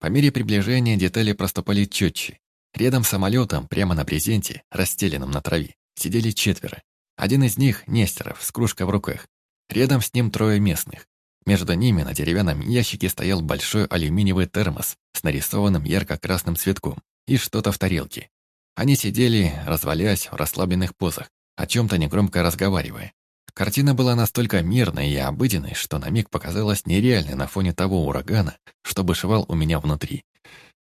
По мере приближения детали проступали четче. Рядом с самолетом, прямо на брезенте, расстеленном на траве, сидели четверо. Один из них — Нестеров, с кружкой в руках. Рядом с ним трое местных. Между ними на деревянном ящике стоял большой алюминиевый термос с нарисованным ярко-красным цветком и что-то в тарелке. Они сидели, развалясь в расслабленных позах, о чем-то негромко разговаривая. Картина была настолько мирной и обыденной, что на миг показалась нереальной на фоне того урагана, что бушевал у меня внутри.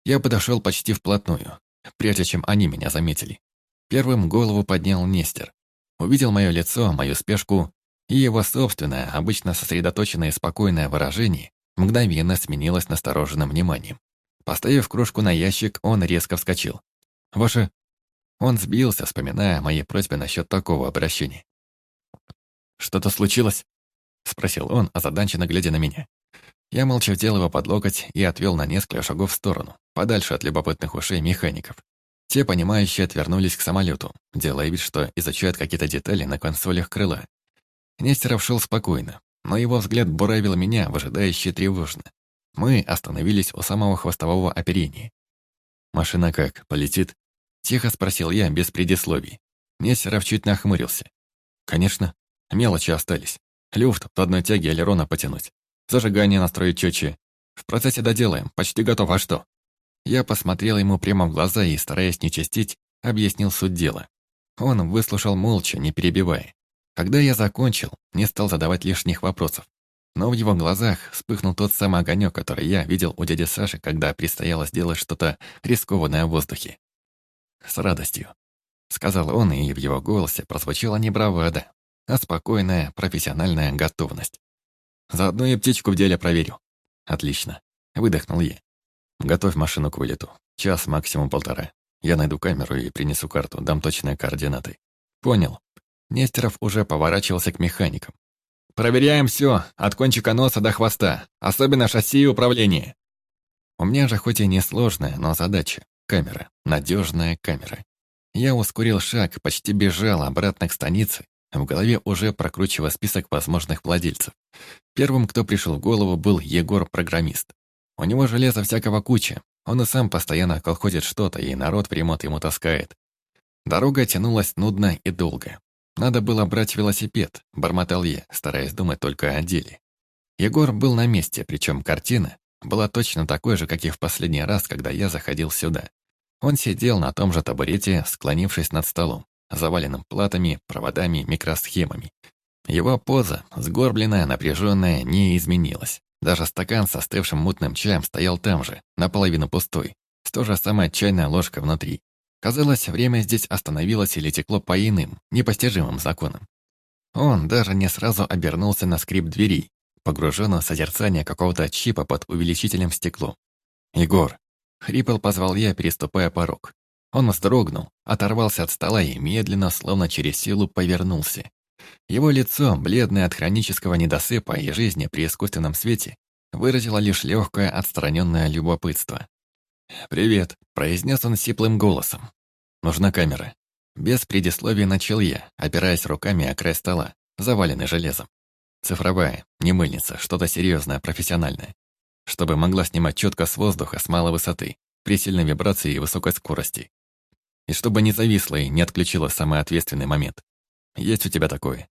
Я подошел почти вплотную, прежде чем они меня заметили. Первым голову поднял Нестер. Увидел мое лицо, мою спешку, и его собственное, обычно сосредоточенное и спокойное выражение мгновенно сменилось настороженным вниманием. Поставив кружку на ящик, он резко вскочил. «Ваше...» Он сбился, вспоминая о моей просьбе насчет такого обращения. «Что-то случилось?» — спросил он, озадаченно глядя на меня. Я молча взял его под локоть и отвел на несколько шагов в сторону, подальше от любопытных ушей механиков. Те, понимающие, отвернулись к самолету, делая вид, что изучают какие-то детали на консолях крыла. Нестеров шел спокойно, но его взгляд буравил меня, выжидающе тревожно. Мы остановились у самого хвостового оперения. «Машина как, полетит?» Тихо спросил я, без предисловий. Нестеров чуть нахмурился. «Конечно, Мелочи остались. Люфт в одной тяге элерона потянуть. Зажигание настроить четче. В процессе доделаем, почти готов, а что? Я посмотрел ему прямо в глаза и, стараясь не чистить, объяснил суть дела. Он выслушал молча, не перебивая. Когда я закончил, не стал задавать лишних вопросов. Но в его глазах вспыхнул тот самый огонек, который я видел у дяди Саши, когда предстояло сделать что-то рискованное в воздухе. «С радостью», — сказал он, и в его голосе прозвучала не бравада, а спокойная, профессиональная готовность. Заодно и птичку в деле проверю. Отлично. Выдохнул я. Готовь машину к вылету. Час, максимум полтора. Я найду камеру и принесу карту, дам точные координаты. Понял. Нестеров уже поворачивался к механикам. Проверяем все, от кончика носа до хвоста, особенно шасси и управление. У меня же хоть и несложная, но задача. Камера. Надежная камера. Я ускорил шаг, почти бежал обратно к станице, в голове уже прокручивая список возможных владельцев. Первым, кто пришел в голову, был Егор-программист. У него железа всякого куча. Он и сам постоянно колхозит что-то, и народ в ремонт ему таскает. Дорога тянулась нудно и долго. Надо было брать велосипед, бормотал я, стараясь думать только о деле. Егор был на месте, причем картина была точно такой же, как и в последний раз, когда я заходил сюда. Он сидел на том же табурете, склонившись над столом заваленным платами, проводами, микросхемами. Его поза, сгорбленная, напряженная, не изменилась. Даже стакан с остывшим мутным чаем стоял там же, наполовину пустой, с той же самой чайной ложкой внутри. Казалось, время здесь остановилось или текло по иным, непостижимым законам. Он даже не сразу обернулся на скрип двери, погруженный в созерцание какого-то чипа под увеличителем стеклом. «Егор!» — хрипел позвал я, переступая порог. Он вздрогнул, оторвался от стола и медленно, словно через силу, повернулся. Его лицо, бледное от хронического недосыпа и жизни при искусственном свете, выразило лишь легкое отстраненное любопытство. «Привет», — произнес он сиплым голосом. «Нужна камера». Без предисловия начал я, опираясь руками о край стола, заваленный железом. Цифровая, не мыльница, что-то серьезное, профессиональное. Чтобы могла снимать четко с воздуха, с малой высоты, при сильной вибрации и высокой скорости. И чтобы не зависло и не отключило самый ответственный момент. Есть у тебя такое?»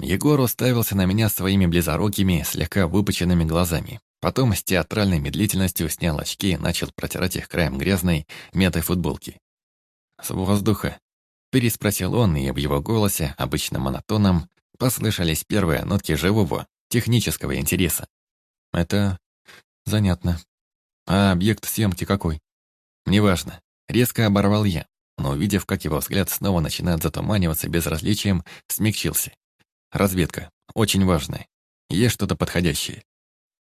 Егор уставился на меня своими близорукими, слегка выпученными глазами. Потом с театральной медлительностью снял очки и начал протирать их краем грязной, мятой футболки. «С воздуха?» Переспросил он, и в его голосе, обычно монотоном, послышались первые нотки живого, технического интереса. «Это занятно. А объект съемки какой?» «Неважно. Резко оборвал я но увидев, как его взгляд снова начинает затуманиваться безразличием, смягчился. Разведка. Очень важная. Есть что-то подходящее.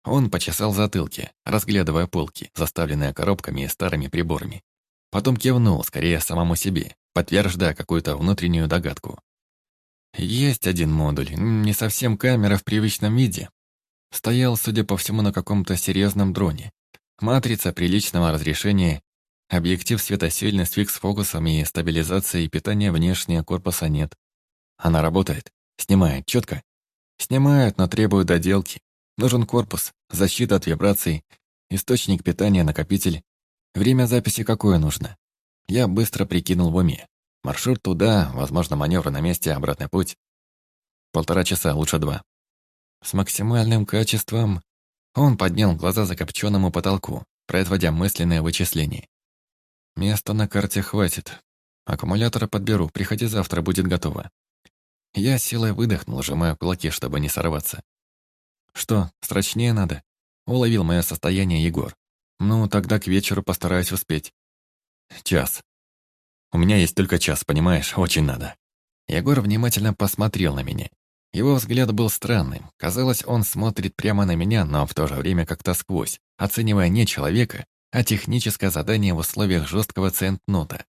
Он почесал затылки, разглядывая полки, заставленные коробками и старыми приборами. Потом кивнул, скорее самому себе, подтверждая какую-то внутреннюю догадку. Есть один модуль, не совсем камера в привычном виде. Стоял, судя по всему, на каком-то серьезном дроне. Матрица приличного разрешения Объектив светосильный с фикс-фокусом и стабилизацией питания внешнего корпуса нет. Она работает. Снимает четко. Снимают, но требуют доделки. Нужен корпус, защита от вибраций, источник питания, накопитель. Время записи какое нужно? Я быстро прикинул в уме. Маршрут туда, возможно, маневры на месте, обратный путь. Полтора часа, лучше два. С максимальным качеством он поднял глаза закопченному потолку, производя мысленное вычисление. Места на карте хватит. Аккумулятора подберу, приходи завтра, будет готово. Я силой выдохнул, сжимая кулаки, чтобы не сорваться. «Что, срочнее надо?» Уловил мое состояние Егор. «Ну, тогда к вечеру постараюсь успеть». «Час. У меня есть только час, понимаешь? Очень надо». Егор внимательно посмотрел на меня. Его взгляд был странным. Казалось, он смотрит прямо на меня, но в то же время как-то сквозь, оценивая не человека, а техническое задание в условиях жесткого центнота.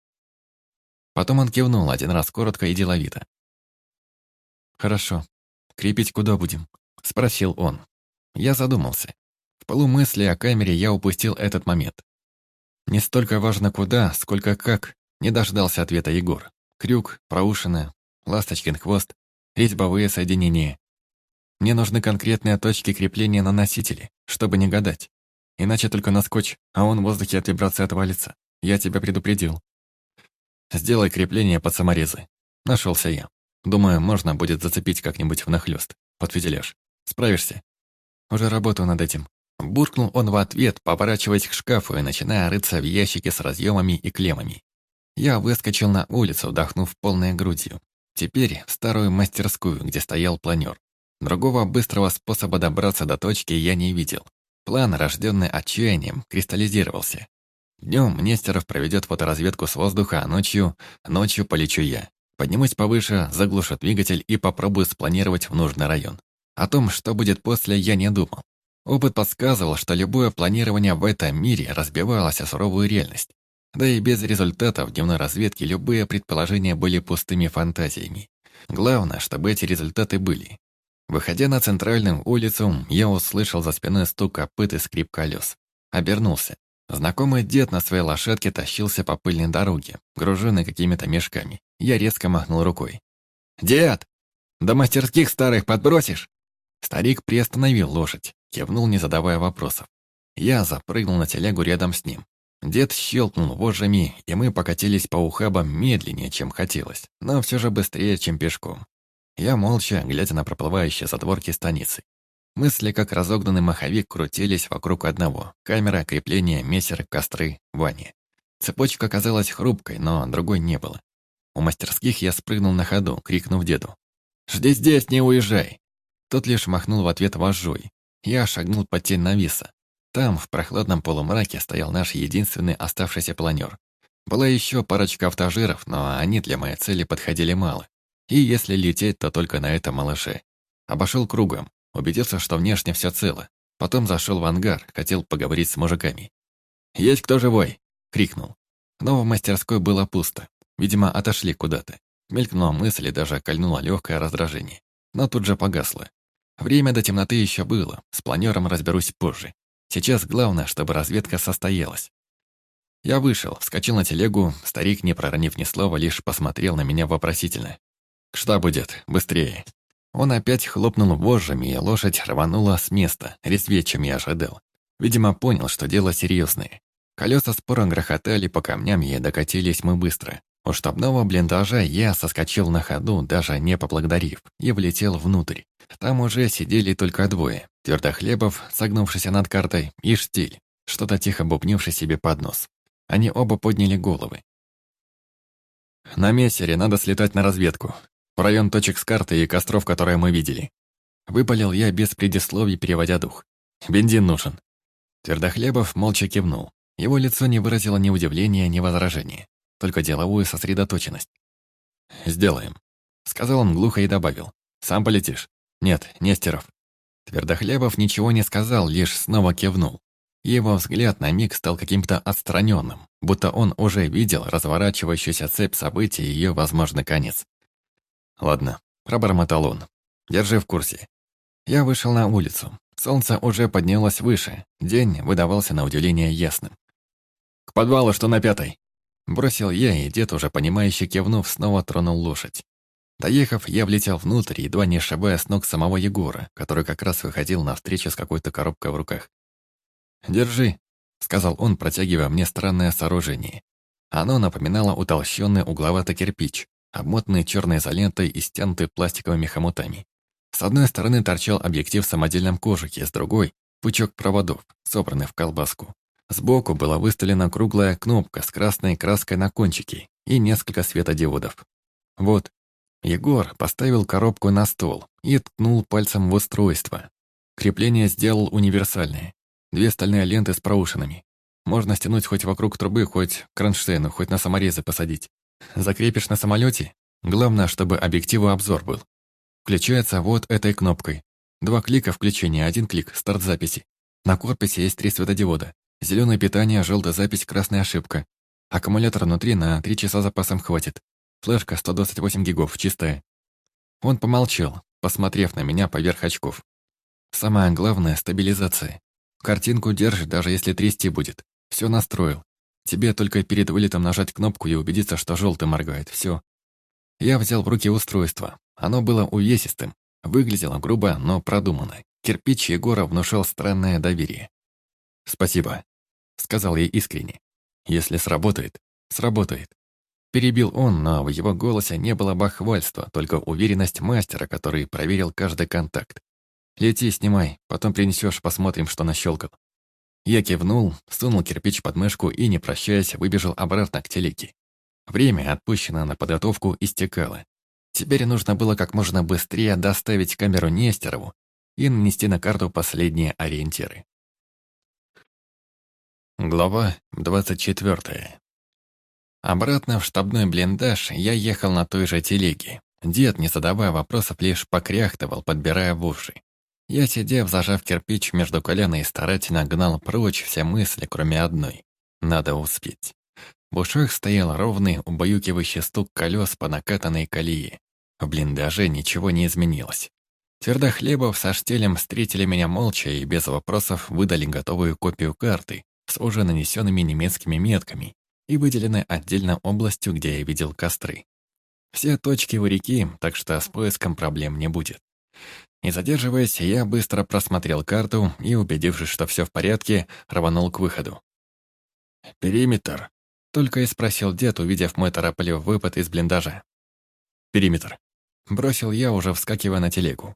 Потом он кивнул один раз коротко и деловито. «Хорошо. Крепить куда будем?» — спросил он. Я задумался. В полумысли о камере я упустил этот момент. Не столько важно куда, сколько как, не дождался ответа Егор. Крюк, проушина, ласточкин хвост, резьбовые соединения. Мне нужны конкретные точки крепления на носителе, чтобы не гадать. Иначе только на скотч, а он в воздухе от вибрации отвалится. Я тебя предупредил. Сделай крепление под саморезы. Нашелся я. Думаю, можно будет зацепить как-нибудь внахлёст, под. Справишься? Уже работаю над этим. Буркнул он в ответ, поворачиваясь к шкафу и начиная рыться в ящике с разъемами и клеммами. Я выскочил на улицу, вдохнув полной грудью. Теперь в старую мастерскую, где стоял планер. Другого быстрого способа добраться до точки я не видел. План, рожденный отчаянием, кристаллизировался. Днем Нестеров проведет фоторазведку с воздуха, а ночью... Ночью полечу я. Поднимусь повыше, заглушу двигатель и попробую спланировать в нужный район. О том, что будет после, я не думал. Опыт подсказывал, что любое планирование в этом мире разбивалось о суровую реальность. Да и без результатов дневной разведки любые предположения были пустыми фантазиями. Главное, чтобы эти результаты были. Выходя на центральную улицу, я услышал за спиной стук копыт и скрип колес. Обернулся. Знакомый дед на своей лошадке тащился по пыльной дороге, груженный какими-то мешками. Я резко махнул рукой. «Дед! До мастерских старых подбросишь?» Старик приостановил лошадь, кивнул, не задавая вопросов. Я запрыгнул на телегу рядом с ним. Дед щелкнул вожжами, и мы покатились по ухабам медленнее, чем хотелось, но все же быстрее, чем пешком. Я молча, глядя на проплывающие затворки станицы. Мысли, как разогнанный маховик, крутились вокруг одного. Камера, крепление, мессер, костры, Ваня. Цепочка казалась хрупкой, но другой не было. У мастерских я спрыгнул на ходу, крикнув деду. «Жди здесь, не уезжай!» Тот лишь махнул в ответ вожжой. Я шагнул под тень нависа. Там, в прохладном полумраке, стоял наш единственный оставшийся планер. Была еще парочка автожиров, но они для моей цели подходили мало. И если лететь, то только на этом малыше. Обошел кругом, убедился, что внешне все цело. Потом зашел в ангар, хотел поговорить с мужиками. «Есть кто живой?» — крикнул. Но в мастерской было пусто. Видимо, отошли куда-то. Мелькнула мысль и даже кольнуло легкое раздражение. Но тут же погасло. Время до темноты еще было, с планером разберусь позже. Сейчас главное, чтобы разведка состоялась. Я вышел, вскочил на телегу, старик, не проронив ни слова, лишь посмотрел на меня вопросительно. «Что будет? Быстрее!» Он опять хлопнул вожжами, и лошадь рванула с места, резвее, чем я ожидал. Видимо, понял, что дело серьезное. Колеса споро грохотали по камням, и докатились мы быстро. У штабного блиндажа я соскочил на ходу, даже не поблагодарив, и влетел внутрь. Там уже сидели только двое. Твердохлебов, согнувшийся над картой, и Штиль, что-то тихо бубнивший себе под нос. Они оба подняли головы. «На мессере надо слетать на разведку. В район точек с карты и костров, которые мы видели». Выпалил я без предисловий, переводя дух. «Бензин нужен». Твердохлебов молча кивнул. Его лицо не выразило ни удивления, ни возражения, только деловую сосредоточенность. «Сделаем», — сказал он глухо и добавил. «Сам полетишь?» «Нет, Нестеров». Твердохлебов ничего не сказал, лишь снова кивнул. Его взгляд на миг стал каким-то отстраненным, будто он уже видел разворачивающуюся цепь событий и ее возможный конец. «Ладно», — пробормотал он. «Держи в курсе». Я вышел на улицу. Солнце уже поднялось выше. День выдавался на удивление ясным. «К подвалу, что на пятой!» Бросил я, и дед, уже понимающе кивнув, снова тронул лошадь. Доехав, я влетел внутрь, едва не ошибая с ног самого Егора, который как раз выходил на встречу с какой-то коробкой в руках. «Держи», — сказал он, протягивая мне странное сооружение. Оно напоминало утолщенный угловатый кирпич, обмотанный черной изолентой и стянутый пластиковыми хомутами. С одной стороны торчал объектив в самодельном кожухе, с другой — пучок проводов, собранный в колбаску. Сбоку была выставлена круглая кнопка с красной краской на кончике и несколько светодиодов. Вот, Егор поставил коробку на стол и ткнул пальцем в устройство. Крепление сделал универсальное. Две стальные ленты с проушинами. Можно стянуть хоть вокруг трубы, хоть кронштейну, хоть на саморезы посадить. Закрепишь на самолете. Главное, чтобы объективу обзор был. Включается вот этой кнопкой. Два клика включения, один клик, старт записи. На корпусе есть три светодиода. Зеленое питание, желтая запись, красная ошибка. Аккумулятор внутри на 3 часа запасом хватит. Флешка 128 гигов, чистая. Он помолчал, посмотрев на меня поверх очков. Самое главное — стабилизация. Картинку держит, даже если трясти будет. Все настроил. Тебе только перед вылетом нажать кнопку и убедиться, что желтый моргает. Все. Я взял в руки устройство. Оно было увесистым. Выглядело грубо, но продуманно. Кирпич Егора внушал странное доверие. «Спасибо», — сказал я искренне. «Если сработает, сработает». Перебил он, но в его голосе не было бахвальства, только уверенность мастера, который проверил каждый контакт. «Лети, снимай, потом принесешь, посмотрим, что нащелкал». Я кивнул, сунул кирпич под мышку и, не прощаясь, выбежал обратно к телеке. Время, отпущенное на подготовку, истекало. Теперь нужно было как можно быстрее доставить камеру Нестерову и нанести на карту последние ориентиры. Глава 24. Обратно в штабной блиндаж я ехал на той же телеге. Дед, не задавая вопросов, лишь покряхтывал, подбирая в уши. Я, сидев, зажав кирпич между колена и старательно гнал прочь все мысли, кроме одной. Надо успеть. В ушах стоял ровный, убаюкивающий стук колес по накатанной колее. В блиндаже ничего не изменилось. Твердохлебов со штелем встретили меня молча и без вопросов выдали готовую копию карты с уже нанесенными немецкими метками и выделены отдельно областью, где я видел костры. Все точки у реки, так что с поиском проблем не будет. Не задерживаясь, я быстро просмотрел карту и, убедившись, что все в порядке, рванул к выходу. «Периметр», — только и спросил дед, увидев мой торопливый выпад из блиндажа. «Периметр», — бросил я, уже вскакивая на телегу.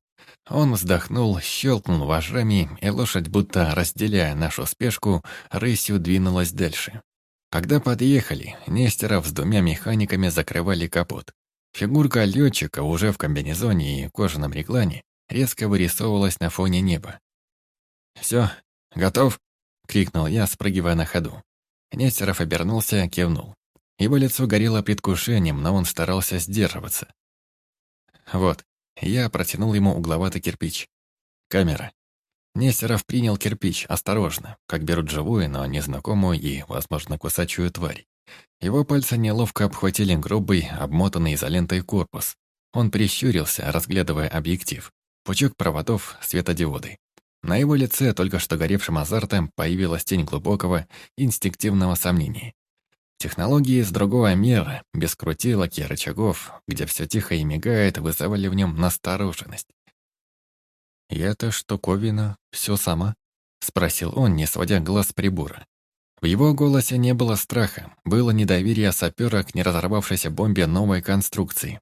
Он вздохнул, щелкнул вожжами, и лошадь, будто разделяя нашу спешку, рысью двинулась дальше. Когда подъехали, Нестеров с двумя механиками закрывали капот. Фигурка летчика уже в комбинезоне и кожаном реглане резко вырисовывалась на фоне неба. «Все, готов?» — крикнул я, спрыгивая на ходу. Нестеров обернулся, кивнул. Его лицо горело предвкушением, но он старался сдерживаться. «Вот», — я протянул ему угловатый кирпич. «Камера. Нестеров принял кирпич осторожно, как берут живую, но незнакомую и, возможно, кусачую тварь. Его пальцы неловко обхватили грубый, обмотанный изолентой корпус. Он прищурился, разглядывая объектив. Пучок проводов, светодиоды. На его лице, только что горевшим азартом, появилась тень глубокого, инстинктивного сомнения. Технологии с другого мира, без крутилок и рычагов, где все тихо и мигает, вызывали в нем настороженность. «И эта штуковина все сама?» — спросил он, не сводя глаз прибора. В его голосе не было страха, было недоверие сапера к неразорвавшейся бомбе новой конструкции.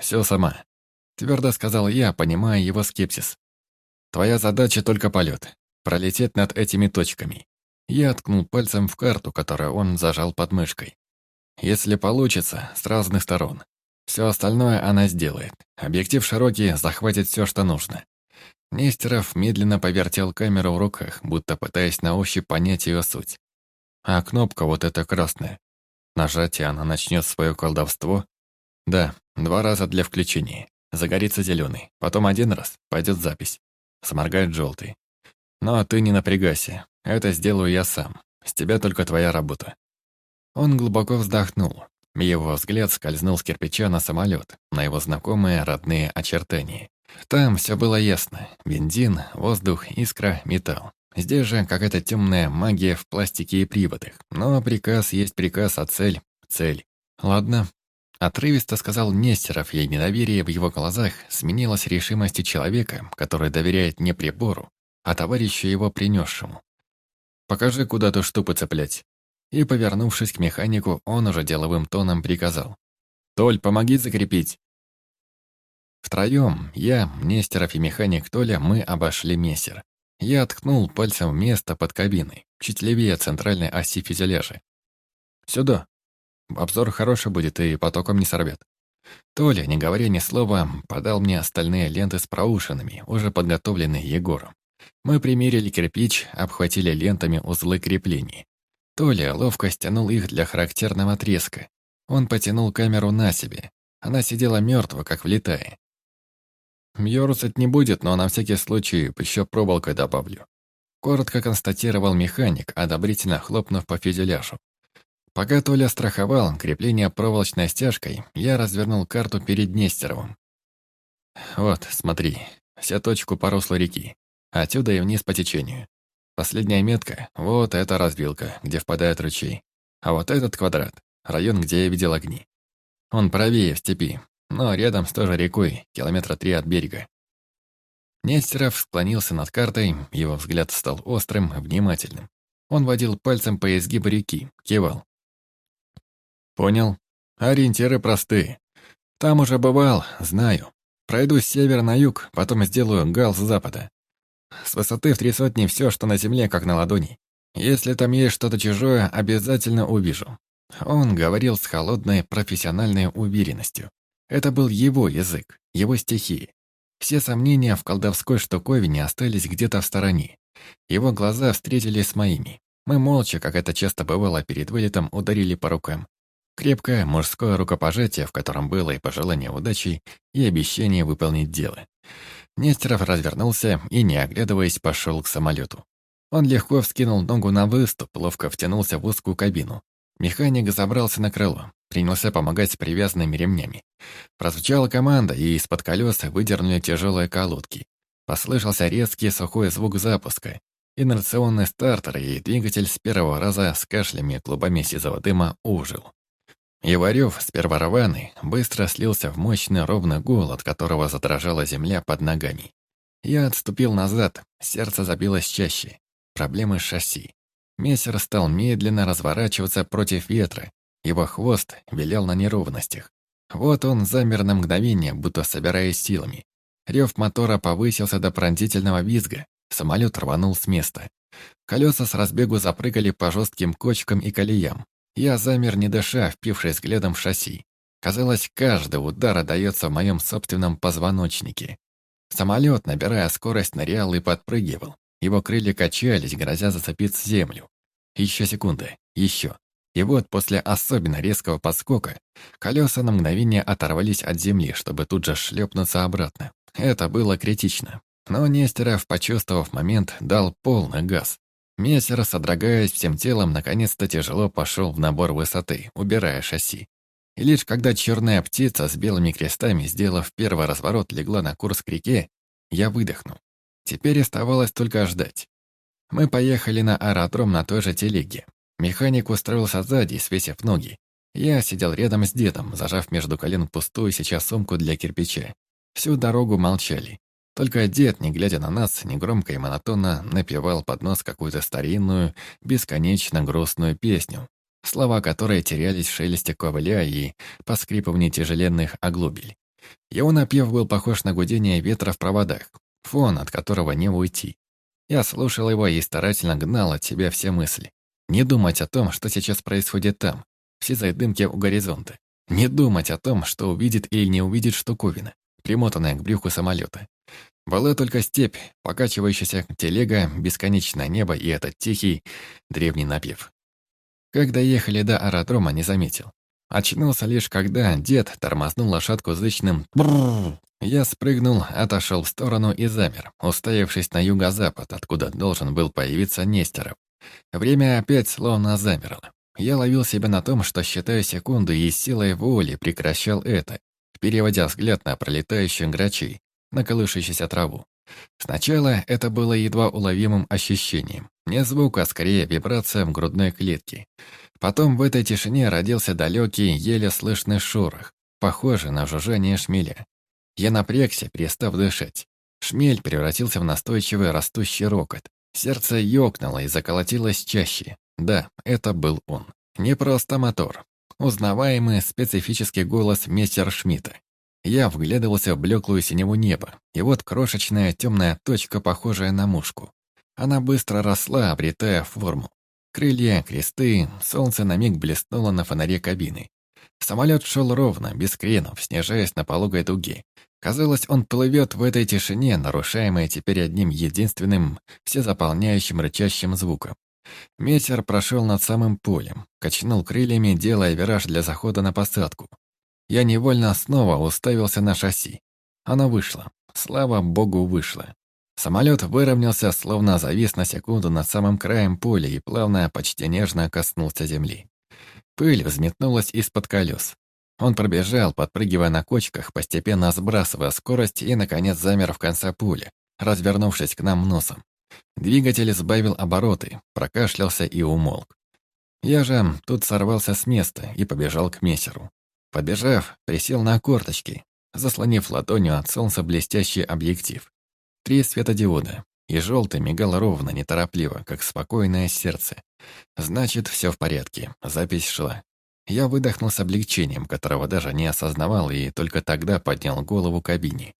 «Все сама», — твердо сказал я, понимая его скепсис. «Твоя задача только полет, пролететь над этими точками». Я ткнул пальцем в карту, которую он зажал под мышкой. «Если получится, с разных сторон. Все остальное она сделает. Объектив широкий, захватит все, что нужно. Нестеров медленно повертел камеру в руках, будто пытаясь на ощупь понять ее суть. А кнопка вот эта красная. Нажатие она начнет свое колдовство? Да, два раза для включения. Загорится зеленый. Потом один раз пойдет запись. Сморгает желтый. Но ты не напрягайся. Это сделаю я сам. С тебя только твоя работа. Он глубоко вздохнул. Его взгляд скользнул с кирпича на самолет, на его знакомые родные очертания. Там все было ясно. Бензин, воздух, искра, металл. Здесь же какая-то темная магия в пластике и приводах. Но приказ есть приказ, а цель — цель. Ладно. Отрывисто сказал Нестеров, и недоверие в его глазах сменилось решимостью человека, который доверяет не прибору, а товарищу его принесшему. «Покажи, куда ту штуку цеплять». И, повернувшись к механику, он уже деловым тоном приказал. «Толь, помоги закрепить». Втроем, я, Нестеров и механик Толя, мы обошли мессер. Я ткнул пальцем в место под кабиной, чуть левее центральной оси фюзеляжа. «Сюда. Обзор хороший будет и потоком не сорвет». Толя, не говоря ни слова, подал мне остальные ленты с проушинами, уже подготовленные Егором. Мы примерили кирпич, обхватили лентами узлы креплений. Толя ловко стянул их для характерного треска. Он потянул камеру на себе. Она сидела мертво, как влитая. Ёрзать не будет, но на всякий случай еще проволокой добавлю. Коротко констатировал механик, одобрительно хлопнув по фюзеляжу. Пока Толя страховал крепление проволочной стяжкой, я развернул карту перед Нестеровым. «Вот, смотри, вся точку по руслу реки. Отсюда и вниз по течению. Последняя метка — вот эта развилка, где впадает ручей. А вот этот квадрат — район, где я видел огни. Он правее, в степи, но рядом с той же рекой, километра три от берега. Нестеров склонился над картой, его взгляд стал острым, внимательным. Он водил пальцем по изгибу реки, кивал. «Понял. Ориентиры простые. Там уже бывал, знаю. Пройду с севера на юг, потом сделаю гал с запада. С высоты в три сотни все, что на земле, как на ладони. Если там есть что-то чужое, обязательно увижу». Он говорил с холодной профессиональной уверенностью. Это был его язык, его стихии. Все сомнения в колдовской штуковине остались где-то в стороне. Его глаза встретились с моими. Мы молча, как это часто бывало перед вылетом, ударили по рукам. Крепкое мужское рукопожатие, в котором было и пожелание удачи, и обещание выполнить дело. Нестеров развернулся и, не оглядываясь, пошел к самолету. Он легко вскинул ногу на выступ, ловко втянулся в узкую кабину. Механик забрался на крыло, принялся помогать с привязанными ремнями. Прозвучала команда, и из-под колес выдернули тяжелые колодки. Послышался резкий сухой звук запуска. Инерционный стартер и двигатель с первого раза с кашлями и клубами сизого дыма ужил. Иварев, сперва рваный, быстро слился в мощный ровный гул, от которого задрожала земля под ногами. Я отступил назад, сердце забилось чаще. Проблемы с шасси. Мессер стал медленно разворачиваться против ветра. Его хвост вилял на неровностях. Вот он замер на мгновение, будто собираясь силами. Рев мотора повысился до пронзительного визга. Самолет рванул с места. Колеса с разбегу запрыгали по жестким кочкам и колеям. Я замер, не дыша, впившись взглядом в шасси. Казалось, каждый удар отдается в моем собственном позвоночнике. Самолет, набирая скорость, нырял и подпрыгивал. Его крылья качались, грозя зацепиться землю. Еще секунды, еще. И вот после особенно резкого подскока колеса на мгновение оторвались от земли, чтобы тут же шлепнуться обратно. Это было критично. Но Нестеров, почувствовав момент, дал полный газ. Мессер, содрогаясь всем телом, наконец-то тяжело пошел в набор высоты, убирая шасси. И лишь когда черная птица с белыми крестами, сделав первый разворот, легла на курс к реке, я выдохнул. Теперь оставалось только ждать. Мы поехали на аэродром на той же телеге. Механик устроился сзади, свесив ноги. Я сидел рядом с дедом, зажав между колен пустую сейчас сумку для кирпича. Всю дорогу молчали. Только дед, не глядя на нас, негромко и монотонно напевал под нос какую-то старинную, бесконечно грустную песню, слова которой терялись в шелесте ковыля и поскрипывании тяжеленных оглубель. Его напев был похож на гудение ветра в проводах, фон, от которого не уйти. Я слушал его и старательно гнал от себя все мысли. Не думать о том, что сейчас происходит там, в сизой дымке у горизонта. Не думать о том, что увидит или не увидит штуковина, примотанная к брюху самолета. Была только степь, покачивающаяся телега, бесконечное небо и этот тихий, древний напев. Когда ехали до аэродрома, не заметил. Очнулся лишь когда дед тормознул лошадку зычным «брррр». Я спрыгнул, отошел в сторону и замер, уставившись на юго-запад, откуда должен был появиться Нестеров. Время опять словно замерло. Я ловил себя на том, что считаю секунду и силой воли прекращал это, переводя взгляд на пролетающих грачей, на колышущуюся траву. Сначала это было едва уловимым ощущением. Не звук, а скорее вибрация в грудной клетке. Потом в этой тишине родился далекий, еле слышный шорох, похожий на жужжание шмеля. Я напрягся, перестав дышать. Шмель превратился в настойчивый растущий рокот. Сердце ёкнуло и заколотилось чаще. Да, это был он. Не просто мотор. Узнаваемый специфический голос мистера Шмидта. Я вглядывался в блеклую синеву неба, и вот крошечная темная точка, похожая на мушку. Она быстро росла, обретая форму. Крылья, кресты, солнце на миг блеснуло на фонаре кабины. Самолет шел ровно, без кренов, снижаясь на пологой дуге. Казалось, он плывет в этой тишине, нарушаемой теперь одним единственным, всезаполняющим рычащим звуком. Метер прошел над самым полем, качнул крыльями, делая вираж для захода на посадку. Я невольно снова уставился на шасси. Оно вышло. Слава богу, вышло. Самолет выровнялся, словно завис на секунду над самым краем поля и плавно, почти нежно коснулся земли. Пыль взметнулась из-под колес. Он пробежал, подпрыгивая на кочках, постепенно сбрасывая скорость и, наконец, замер в конце пули, развернувшись к нам носом. Двигатель сбавил обороты, прокашлялся и умолк. Я же тут сорвался с места и побежал к мессеру. Подбежав, присел на корточки, заслонив ладонью от солнца блестящий объектив. Три светодиода, и желтый мигал ровно, неторопливо, как спокойное сердце. Значит, все в порядке, запись шла. Я выдохнул с облегчением, которого даже не осознавал, и только тогда поднял голову кабине.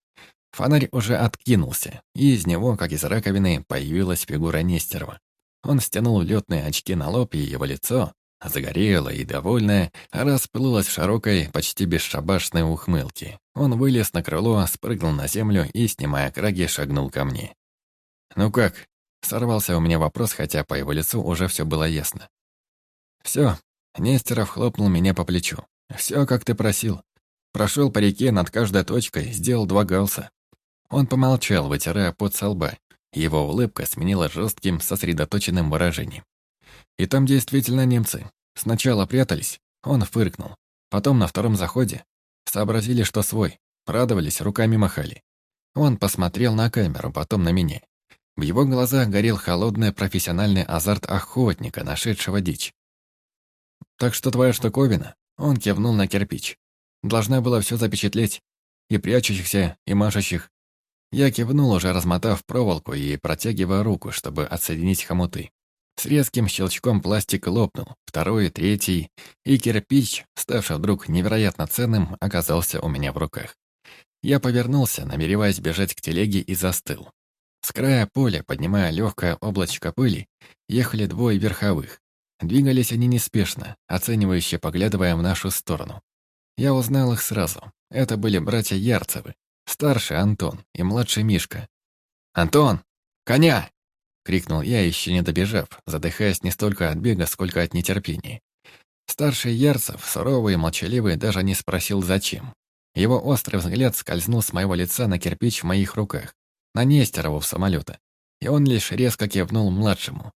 Фонарь уже откинулся, и из него, как из раковины, появилась фигура Нестерова. Он стянул летные очки на лоб, и его лицо, загорелое и довольное, расплылось в широкой, почти бесшабашной ухмылке. Он вылез на крыло, спрыгнул на землю и, снимая краги, шагнул ко мне. «Ну как?» — сорвался у меня вопрос, хотя по его лицу уже все было ясно. «Все», — Нестеров хлопнул меня по плечу. «Все, как ты просил. Прошел по реке над каждой точкой, сделал два галса». Он помолчал, вытирая пот со лба. Его улыбка сменила жестким, сосредоточенным выражением. И там действительно немцы. Сначала прятались, он фыркнул. Потом на втором заходе сообразили, что свой, радовались, руками махали. Он посмотрел на камеру, потом на меня. В его глазах горел холодный профессиональный азарт охотника, нашедшего дичь. «Так что твоя штуковина?» Он кивнул на кирпич. «Должна была все запечатлеть. И прячущихся, и машущих. Я кивнул, уже размотав проволоку и протягивая руку, чтобы отсоединить хомуты. С резким щелчком пластик лопнул, второй, третий, и кирпич, ставший вдруг невероятно ценным, оказался у меня в руках. Я повернулся, намереваясь бежать к телеге, и застыл. С края поля, поднимая легкое облачко пыли, ехали двое верховых. Двигались они неспешно, оценивающе поглядывая в нашу сторону. Я узнал их сразу. Это были братья Ярцевы, старший Антон и младший Мишка. «Антон! Коня!» — крикнул я, еще не добежав, задыхаясь не столько от бега, сколько от нетерпения. Старший Ярцев, суровый и молчаливый, даже не спросил, зачем. Его острый взгляд скользнул с моего лица на кирпич в моих руках на Нестерову в самолета, и он лишь резко кивнул младшему.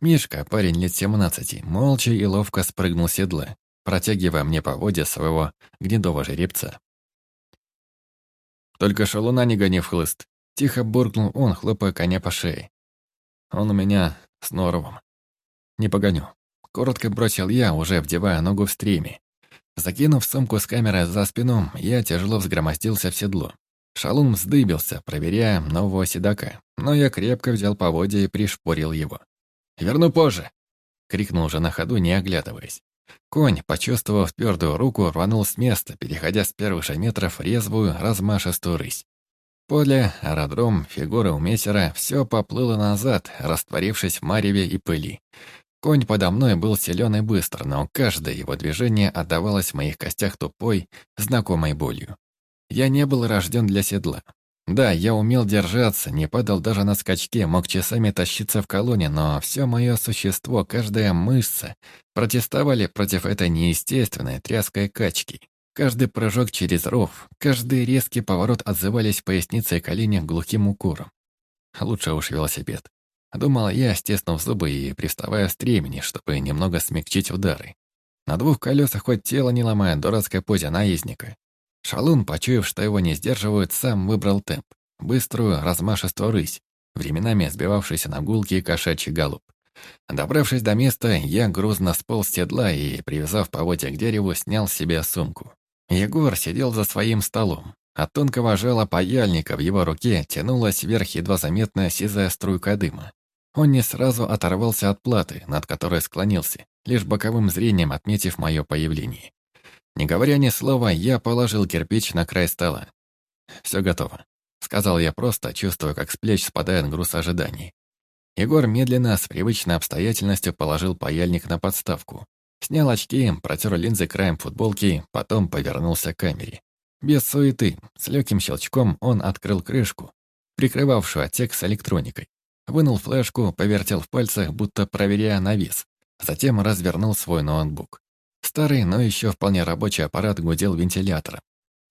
Мишка, парень лет семнадцати, молча и ловко спрыгнул с седла, протягивая мне поводья своего гнедого жеребца. «Только шалуна не гони в хлыст», — тихо буркнул он, хлопая коня по шее. «Он у меня с норовом. Не погоню». Коротко бросил я, уже вдевая ногу в стреме. Закинув сумку с камерой за спину, я тяжело взгромоздился в седло. Шалун вздыбился, проверяя нового седока, но я крепко взял поводья и пришпорил его. «Верну позже!» — крикнул же на ходу, не оглядываясь. Конь, почувствовав твердую руку, рванул с места, переходя с первых же метров резвую, размашистую рысь. Поле, аэродром, фигура у мессера — все поплыло назад, растворившись в мареве и пыли. Конь подо мной был силен и быстр, но каждое его движение отдавалось в моих костях тупой, знакомой болью. Я не был рожден для седла. Да, я умел держаться, не падал даже на скачке, мог часами тащиться в колонне, но все мое существо, каждая мышца протестовали против этой неестественной тряской качки. Каждый прыжок через ров, каждый резкий поворот отзывались пояснице и коленях глухим укором. Лучше уж велосипед. Думал я, стеснув зубы и приставая стремени, чтобы немного смягчить удары. На двух колесах хоть тело не ломая, дурацкая позе наездника. Шалун, почуяв, что его не сдерживают, сам выбрал темп. Быструю, размашистую рысь, временами сбивавшийся на гулкий кошачий голубь. Добравшись до места, я грузно сполз с седла и, привязав поводья к дереву, снял с себя сумку. Егор сидел за своим столом. От тонкого жала паяльника в его руке тянулась вверх едва заметная сизая струйка дыма. Он не сразу оторвался от платы, над которой склонился, лишь боковым зрением отметив мое появление. Не говоря ни слова, я положил кирпич на край стола. «Все готово», — сказал я просто, чувствуя, как с плеч спадает груз ожиданий. Егор медленно, с привычной обстоятельностью положил паяльник на подставку. Снял очки, протер линзы краем футболки, потом повернулся к камере. Без суеты, с легким щелчком он открыл крышку, прикрывавшую отсек с электроникой. Вынул флешку, повертел в пальцах, будто проверяя на вес. Затем развернул свой ноутбук. Старый, но еще вполне рабочий аппарат гудел вентилятором.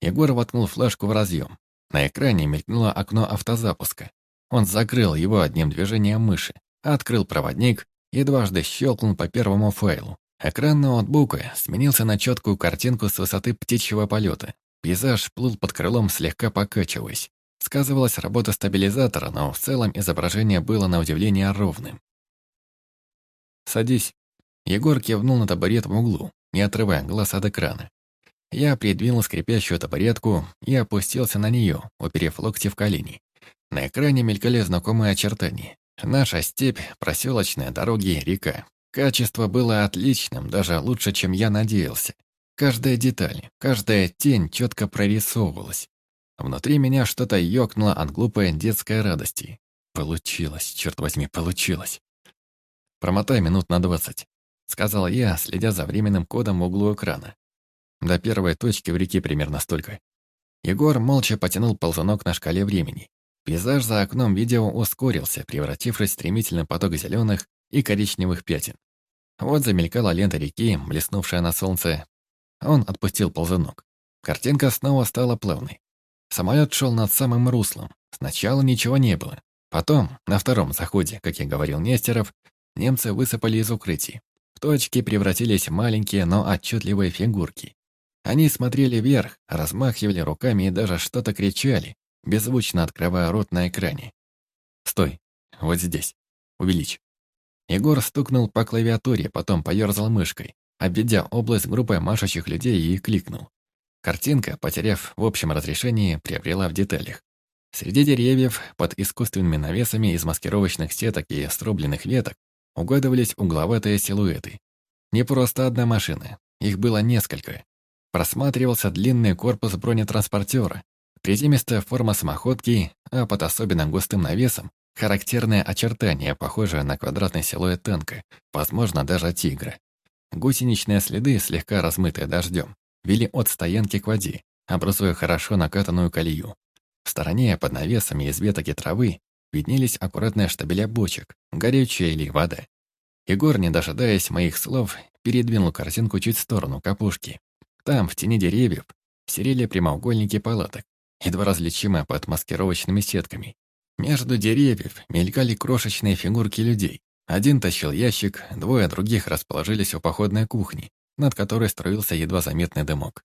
Егор воткнул флешку в разъем. На экране мелькнуло окно автозапуска. Он закрыл его одним движением мыши, открыл проводник и дважды щелкнул по первому файлу. Экран ноутбука сменился на четкую картинку с высоты птичьего полета. Пейзаж плыл под крылом, слегка покачиваясь. Сказывалась работа стабилизатора, но в целом изображение было на удивление ровным. «Садись». Егор кивнул на табурет в углу, не отрывая глаз от экрана. Я придвинул скрипящую табуретку и опустился на нее, уперев локти в колени. На экране мелькали знакомые очертания. Наша степь, проселочная, дороги, река. Качество было отличным, даже лучше, чем я надеялся. Каждая деталь, каждая тень четко прорисовывалась. Внутри меня что-то ёкнуло от глупой детской радости. Получилось, черт возьми, получилось. Промотай минут на двадцать, сказал я, следя за временным кодом в углу экрана. До первой точки в реке примерно столько. Егор молча потянул ползунок на шкале времени. Пейзаж за окном видео ускорился, превратившись в стремительный поток зеленых и коричневых пятен. Вот замелькала лента реки, блеснувшая на солнце. Он отпустил ползунок. Картинка снова стала плавной. Самолет шел над самым руслом. Сначала ничего не было. Потом, на втором заходе, как и говорил Нестеров, немцы высыпали из укрытий. Точки превратились в маленькие, но отчетливые фигурки. Они смотрели вверх, размахивали руками и даже что-то кричали, беззвучно открывая рот на экране. «Стой! Вот здесь! Увеличь!» Егор стукнул по клавиатуре, потом поерзал мышкой, обведя область группой машущих людей и кликнул. Картинка, потеряв в общем разрешении, приобрела в деталях. Среди деревьев, под искусственными навесами из маскировочных сеток и струбленных веток, угадывались угловатые силуэты. Не просто одна машина, их было несколько, Просматривался длинный корпус бронетранспортера, приземистая форма самоходки, а под особенно густым навесом характерное очертание, похожее на квадратный силуэт танка, возможно, даже тигра. Гусеничные следы, слегка размытые дождем, вели от стоянки к воде, образуя хорошо накатанную колею. В стороне, под навесами из веток и травы, виднелись аккуратные штабеля бочек, горючая или вода. Егор, не дожидаясь моих слов, передвинул картинку чуть в сторону капушки. Там, в тени деревьев, серели прямоугольники палаток, едва различимые под маскировочными сетками. Между деревьев мелькали крошечные фигурки людей. Один тащил ящик, двое других расположились у походной кухни, над которой строился едва заметный дымок.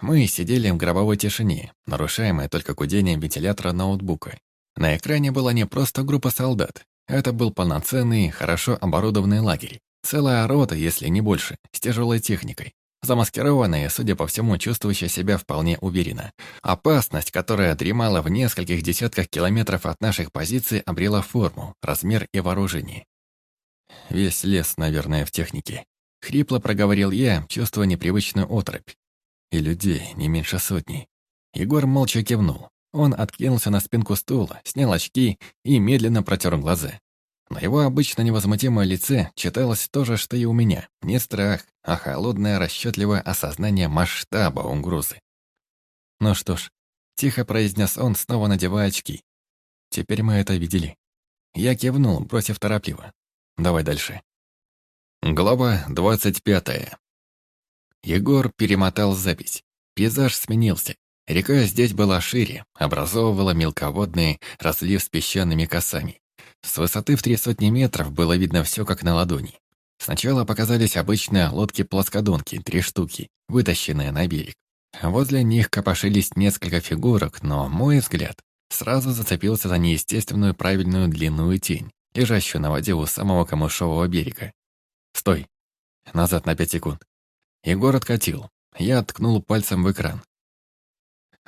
Мы сидели в гробовой тишине, нарушаемой только гудением вентилятора ноутбука. На экране была не просто группа солдат. Это был полноценный, хорошо оборудованный лагерь. Целая рота, если не больше, с тяжелой техникой. Замаскированная, судя по всему, чувствующая себя вполне уверенно. Опасность, которая дремала в нескольких десятках километров от наших позиций, обрела форму, размер и вооружение. Весь лес, наверное, в технике. Хрипло проговорил я, чувствуя непривычную отрыбь. И людей не меньше сотни. Егор молча кивнул. Он откинулся на спинку стула, снял очки и медленно протер глаза. На его обычно невозмутимое лице читалось то же, что и у меня. Не страх, а холодное расчетливое осознание масштаба угрозы. «Ну что ж», — тихо произнес он, снова надевая очки. «Теперь мы это видели». Я кивнул, бросив торопливо. «Давай дальше». Глава двадцать пятая. Егор перемотал запись. Пейзаж сменился. Река здесь была шире, образовывала мелководный разлив с песчаными косами. С высоты в три сотни метров было видно все как на ладони. Сначала показались обычные лодки-плоскодонки, три штуки, вытащенные на берег. Возле них копошились несколько фигурок, но мой взгляд сразу зацепился за неестественную правильную длинную тень, лежащую на воде у самого камышового берега. «Стой! Назад на пять секунд!» Егор откатил. Я ткнул пальцем в экран.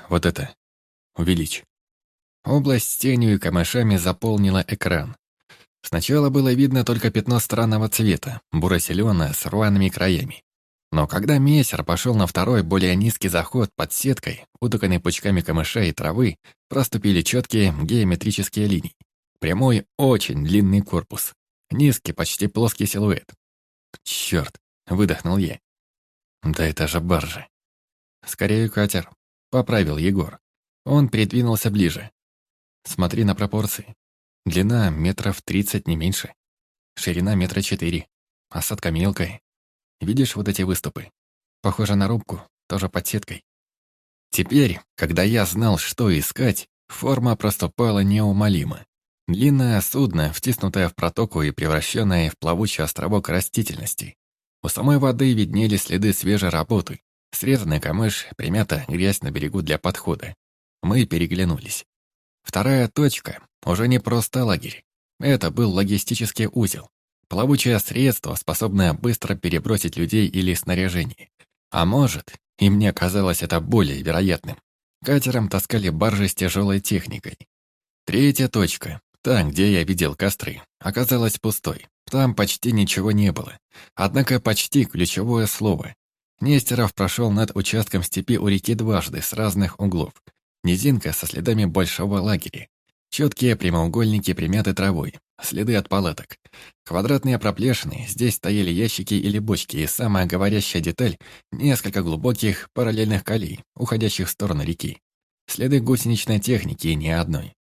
«Вот это. Увеличь». Область с тенью и камышами заполнила экран. Сначала было видно только пятно странного цвета, буро-зеленое с рваными краями. Но когда мессер пошел на второй, более низкий заход под сеткой, утыканный пучками камыша и травы, проступили четкие геометрические линии. Прямой, очень длинный корпус. Низкий, почти плоский силуэт. Черт, — выдохнул я. «Да это же баржа». «Скорее катер», — поправил Егор. Он придвинулся ближе. «Смотри на пропорции. Длина метров тридцать, не меньше. Ширина метра четыре. Осадка мелкая. Видишь вот эти выступы? Похоже на рубку, тоже под сеткой. Теперь, когда я знал, что искать, форма проступала неумолимо. Длинное судно, втиснутое в протоку и превращенное в плавучий островок растительности. У самой воды виднели следы свежей работы. Срезанный камыш, примята грязь на берегу для подхода. Мы переглянулись. Вторая точка уже не просто лагерь. Это был логистический узел. Плавучее средство, способное быстро перебросить людей или снаряжение. А может, и мне казалось это более вероятным, катером таскали баржи с тяжелой техникой. Третья точка, там, где я видел костры, оказалась пустой. Там почти ничего не было. Однако почти ключевое слово. Нестеров прошел над участком степи у реки дважды с разных углов. Низинка со следами большого лагеря. Четкие прямоугольники примяты травой, следы от палаток. Квадратные проплешины, здесь стояли ящики или бочки, и самая говорящая деталь — несколько глубоких параллельных колей, уходящих в сторону реки. Следы гусеничной техники ни одной.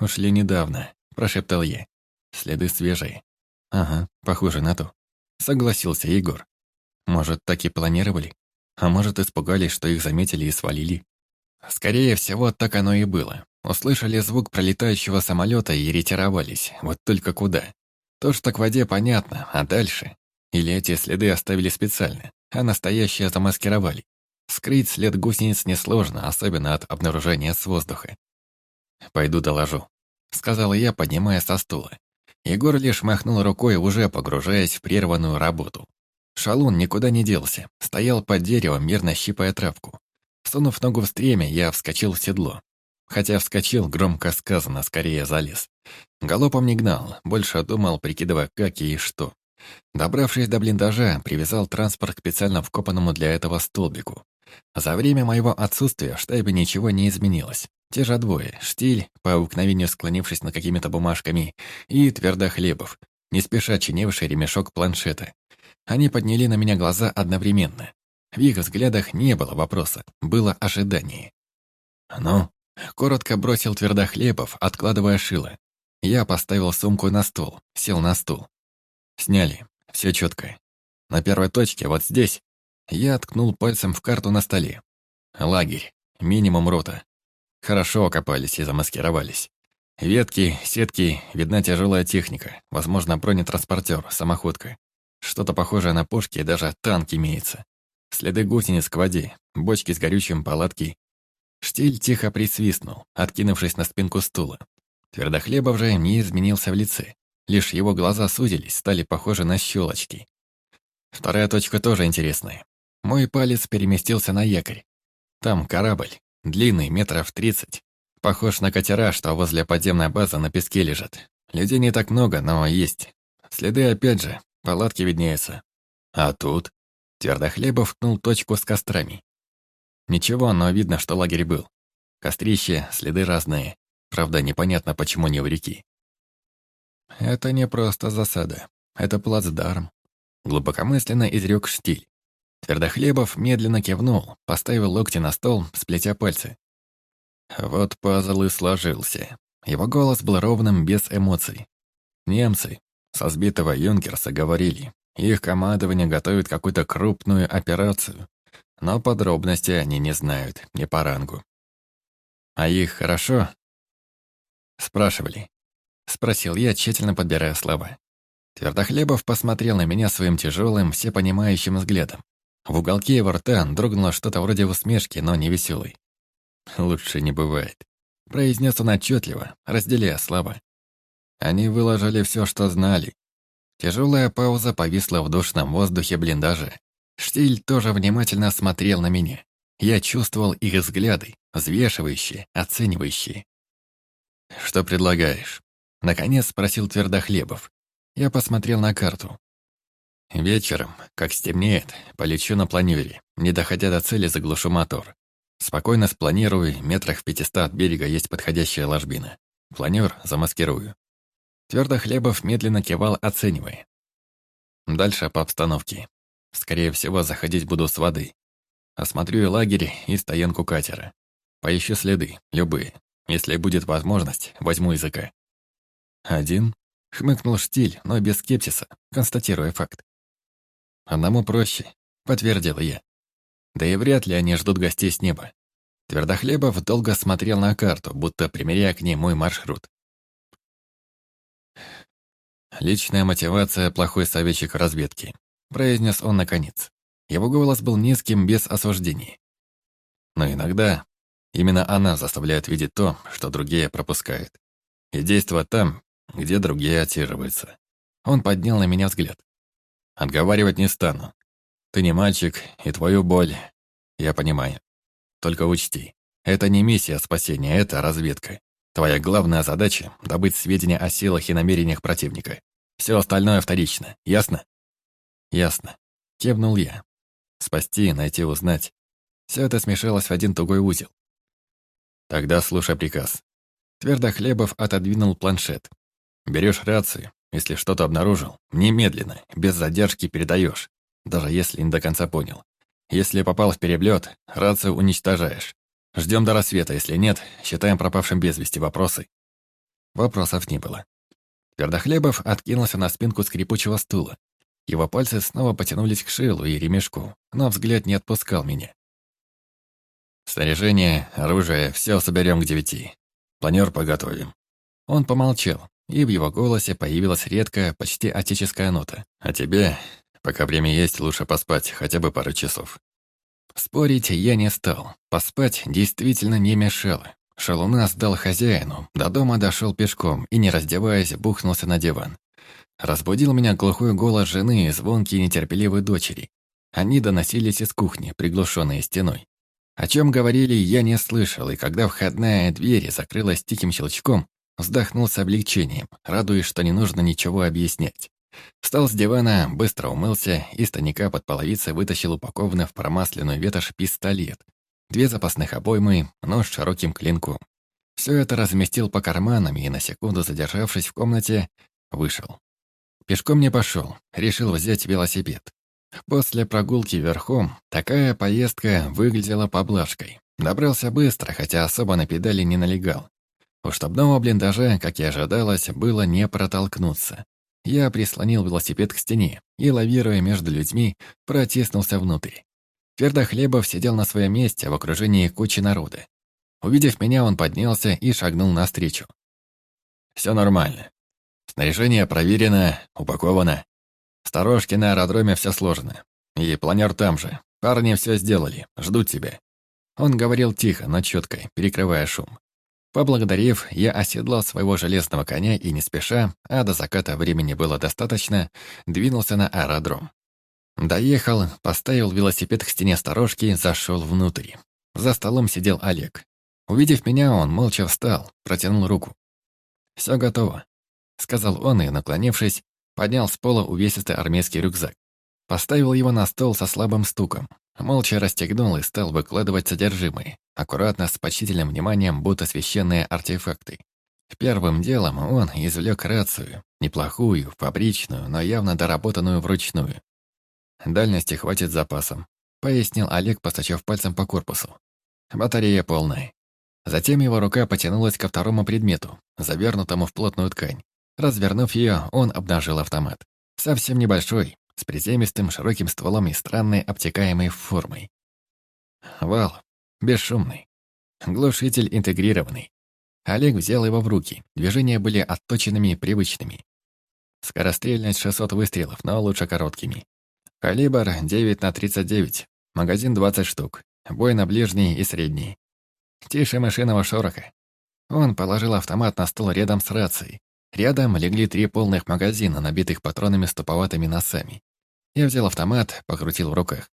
«Ушли недавно», — прошептал я. «Следы свежие». «Ага, похоже на то», — согласился Егор. «Может, так и планировали? А может, испугались, что их заметили и свалили?» Скорее всего, так оно и было. Услышали звук пролетающего самолета и ретировались. Вот только куда? То, что к воде, понятно, а дальше? Или эти следы оставили специально, а настоящие замаскировали? Скрыть след гусениц несложно, особенно от обнаружения с воздуха. «Пойду доложу», — сказала я, поднимая со стула. Егор лишь махнул рукой, уже погружаясь в прерванную работу. Шалун никуда не делся, стоял под деревом, мирно щипая травку. Сунув ногу в стремя, я вскочил в седло. Хотя вскочил, громко сказано, скорее залез. Галопом не гнал, больше думал, прикидывая, как и что. Добравшись до блиндажа, привязал транспорт к специально вкопанному для этого столбику. За время моего отсутствия в штабе ничего не изменилось. Те же двое, Штиль, по обыкновению склонившись над какими-то бумажками, и Твердохлебов, не спеша чинивший ремешок планшета. Они подняли на меня глаза одновременно. В их взглядах не было вопроса, было ожидание. «Ну?» — коротко бросил Твердохлебов, откладывая шило. Я поставил сумку на стол, сел на стул. Сняли, все четко. На первой точке, вот здесь, я ткнул пальцем в карту на столе. Лагерь, минимум рота. Хорошо окопались и замаскировались. Ветки, сетки, видна тяжелая техника, возможно, бронетранспортер, самоходка. Что-то похожее на пушки и даже танк имеется. Следы гусениц к воде, бочки с горючим, палатки. Штиль тихо присвистнул, откинувшись на спинку стула. Твердохлебов же не изменился в лице. Лишь его глаза сузились, стали похожи на щелочки. Вторая точка тоже интересная. Мой палец переместился на якорь. Там корабль, длинный, метров тридцать. Похож на катера, что возле подземной базы на песке лежат. Людей не так много, но есть. Следы опять же, палатки виднеются. А тут? Твердохлебов ткнул точку с кострами. Ничего, но видно, что лагерь был. Кострище, следы разные. Правда, непонятно, почему не в реки. Это не просто засада. Это плацдарм. Глубокомысленно изрек штиль. Твердохлебов медленно кивнул, поставил локти на стол, сплетя пальцы. Вот пазл и сложился. Его голос был ровным, без эмоций. Немцы со сбитого Юнкерса говорили, их командование готовит какую-то крупную операцию, но подробности они не знают, не по рангу. А их хорошо? Спрашивали. Спросил я, тщательно подбирая слова. Твердохлебов посмотрел на меня своим тяжелым, всепонимающим взглядом. В уголке его рта дрогнуло что-то вроде усмешки, но не веселой. «Лучше не бывает», — произнес он отчетливо, разделяя слова. Они выложили все, что знали, Тяжелая пауза повисла в душном воздухе блиндажа. Штиль тоже внимательно смотрел на меня. Я чувствовал их взгляды, взвешивающие, оценивающие. «Что предлагаешь?» Наконец спросил Твердохлебов. Я посмотрел на карту. Вечером, как стемнеет, полечу на планере. Не доходя до цели, заглушу мотор. Спокойно спланирую, метрах в пятиста от берега есть подходящая ложбина. Планер замаскирую. Твердохлебов медленно кивал, оценивая. Дальше по обстановке. Скорее всего, заходить буду с воды. Осмотрю и лагерь, и стоянку катера. Поищу следы, любые. Если будет возможность, возьму языка. Один? Хмыкнул Штиль, но без скепсиса, констатируя факт. Одному проще, подтвердил я. Да и вряд ли они ждут гостей с неба. Твердохлебов долго смотрел на карту, будто примеряя к ней мой маршрут. «Личная мотивация – плохой советчик разведки», – произнес он наконец. Его голос был низким, без осуждений. Но иногда именно она заставляет видеть то, что другие пропускают. И действовать там, где другие отсиживаются. Он поднял на меня взгляд. «Отговаривать не стану. Ты не мальчик, и твою боль я понимаю. Только учти, это не миссия спасения, это разведка. Твоя главная задача — добыть сведения о силах и намерениях противника. Все остальное вторично, ясно? Ясно. Кивнул я. Спасти, найти, узнать. Все это смешалось в один тугой узел. Тогда слушай приказ. Твердохлебов отодвинул планшет. Берешь рацию, если что-то обнаружил, немедленно, без задержки передаешь, даже если не до конца понял. Если попал в переблет, рацию уничтожаешь. Ждем до рассвета, если нет, считаем пропавшим без вести вопросы. Вопросов не было. Твердохлебов откинулся на спинку скрипучего стула. Его пальцы снова потянулись к шилу и ремешку, но взгляд не отпускал меня. «Снаряжение, оружие, все соберем к девяти. Планер поготовим». Он помолчал, и в его голосе появилась редкая, почти отеческая нота. «А тебе, пока время есть, лучше поспать хотя бы пару часов. Спорить я не стал. Поспать действительно не мешало. Шалуна сдал хозяину, до дома дошел пешком и, не раздеваясь, бухнулся на диван. Разбудил меня глухой голос жены и звонкие нетерпеливые дочери. Они доносились из кухни, приглушенные стеной. О чем говорили, я не слышал, и когда входная дверь закрылась тихим щелчком, вздохнул с облегчением, радуясь, что не нужно ничего объяснять. Встал с дивана, быстро умылся, и станика под половицей вытащил упакованный в промасленную ветошь пистолет. Две запасных обоймы, нож с широким клинком. Все это разместил по карманам и, на секунду задержавшись в комнате, вышел. Пешком не пошел, решил взять велосипед. После прогулки верхом такая поездка выглядела поблажкой. Добрался быстро, хотя особо на педали не налегал. У штабного блиндажа, как и ожидалось, было не протолкнуться. Я прислонил велосипед к стене и, лавируя между людьми, протиснулся внутрь. Твердохлебов сидел на своем месте в окружении кучи народа. Увидев меня, он поднялся и шагнул навстречу. «Все нормально. Снаряжение проверено, упаковано. Сторожки на аэродроме все сложено. И планер там же. Парни все сделали, ждут тебя». Он говорил тихо, но четко, перекрывая шум. Поблагодарив, я оседлал своего железного коня и не спеша, а до заката времени было достаточно, двинулся на аэродром. Доехал, поставил велосипед к стене сторожки, зашел внутрь. За столом сидел Олег. Увидев меня, он молча встал, протянул руку. «Все готово», — сказал он и, наклонившись, поднял с пола увесистый армейский рюкзак. Поставил его на стол со слабым стуком. Молча расстегнул и стал выкладывать содержимое, аккуратно, с почтительным вниманием, будто священные артефакты. Первым делом он извлек рацию, неплохую, фабричную, но явно доработанную вручную. «Дальности хватит запасом», — пояснил Олег, постачав пальцем по корпусу. «Батарея полная». Затем его рука потянулась ко второму предмету, завернутому в плотную ткань. Развернув ее, он обнажил автомат. Совсем небольшой, с приземистым широким стволом и странной обтекаемой формой. Вал, бесшумный. Глушитель интегрированный. Олег взял его в руки, движения были отточенными и привычными. Скорострельность 600 выстрелов, но лучше короткими. Калибр 9 на 39, магазин 20 штук, бой на ближний и средний. Тише машинного шороха. Он положил автомат на стол рядом с рацией. Рядом легли три полных магазина, набитых патронами с туповатыми носами. Я взял автомат, покрутил в руках.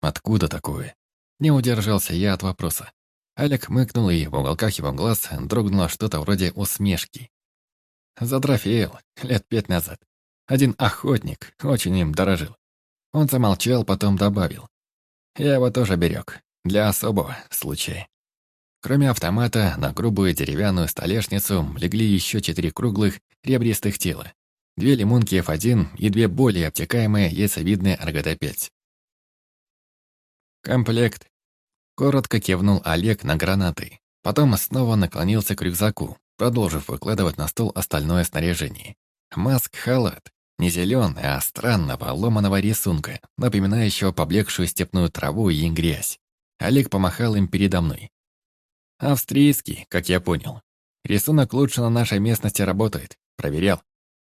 Откуда такое? Не удержался я от вопроса. Алек мыкнул, и в уголках его глаз дрогнуло что-то вроде усмешки. Затрофеил лет пять назад. Один охотник очень им дорожил. Он замолчал, потом добавил. Я его тоже берег. Для особого случая. Кроме автомата, на грубую деревянную столешницу легли еще четыре круглых, ребристых тела. две лимонки F1 и две более обтекаемые яйцевидные РГД-5. Комплект. Коротко кивнул Олег на гранаты. Потом снова наклонился к рюкзаку, продолжив выкладывать на стол остальное снаряжение. Маск-халат. Не зеленый, а странного, ломаного рисунка, напоминающего поблекшую степную траву и грязь. Олег помахал им передо мной. Австрийский, как я понял. Рисунок лучше на нашей местности работает. Проверял.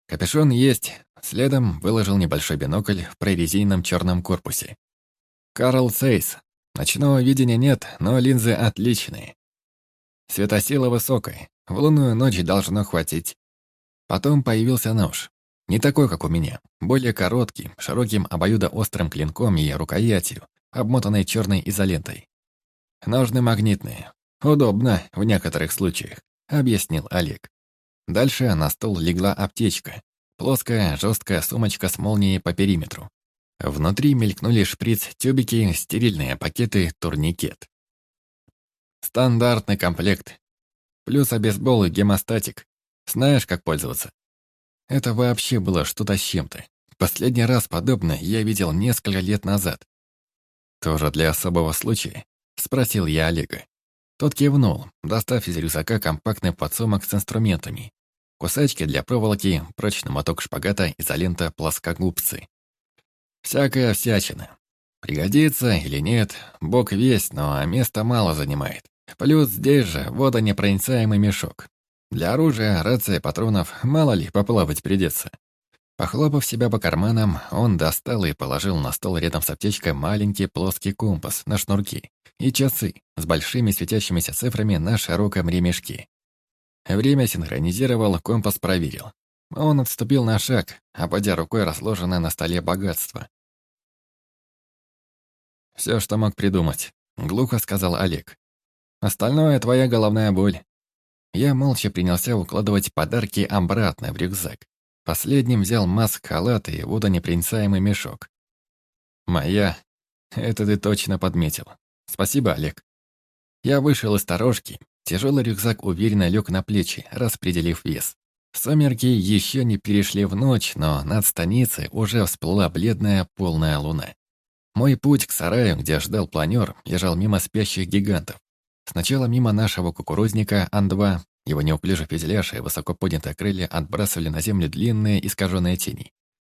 Капюшон есть. Следом выложил небольшой бинокль в прорезиненном черном корпусе. Карл Сейс. Ночного видения нет, но линзы отличные. Светосила высокая. В лунную ночь должно хватить. Потом появился нож. Не такой, как у меня. Более короткий, широким обоюдоострым клинком и рукоятью, обмотанной черной изолентой. Ножны магнитные. Удобно в некоторых случаях, объяснил Олег. Дальше на стол легла аптечка. Плоская, жесткая сумочка с молнией по периметру. Внутри мелькнули шприц, тюбики, стерильные пакеты, турникет. Стандартный комплект. Плюс обезбол и гемостатик. Знаешь, как пользоваться? Это вообще было что-то с чем-то. Последний раз подобное я видел несколько лет назад. «Тоже для особого случая?» — спросил я Олега. Тот кивнул, достав из рюкзака компактный подсумок с инструментами. Кусачки для проволоки, прочный моток шпагата, изолента, плоскогубцы. Всякая всячина. Пригодится или нет, бог весть, но места мало занимает. Плюс здесь же водонепроницаемый мешок. Для оружия, рации, патронов мало ли поплавать придется. Похлопав себя по карманам, он достал и положил на стол рядом с аптечкой маленький плоский компас на шнурки и часы с большими светящимися цифрами на широком ремешке. Время синхронизировал, компас проверил. Он отступил на шаг, обводя рукой разложенное на столе богатство. «Все, что мог придумать», — глухо сказал Олег. «Остальное — твоя головная боль». Я молча принялся укладывать подарки обратно в рюкзак. Последним взял маск-халат и водонепроницаемый мешок. «Моя. Это ты точно подметил. Спасибо, Олег». Я вышел из сторожки. Тяжелый рюкзак уверенно лег на плечи, распределив вес. Сумерки еще не перешли в ночь, но над станицей уже всплыла бледная полная луна. Мой путь к сараю, где ждал планер, лежал мимо спящих гигантов. Сначала мимо нашего кукурузника Ан-2, его неуклюжий фюзеляж и высоко поднятые крылья отбрасывали на землю длинные искаженные тени.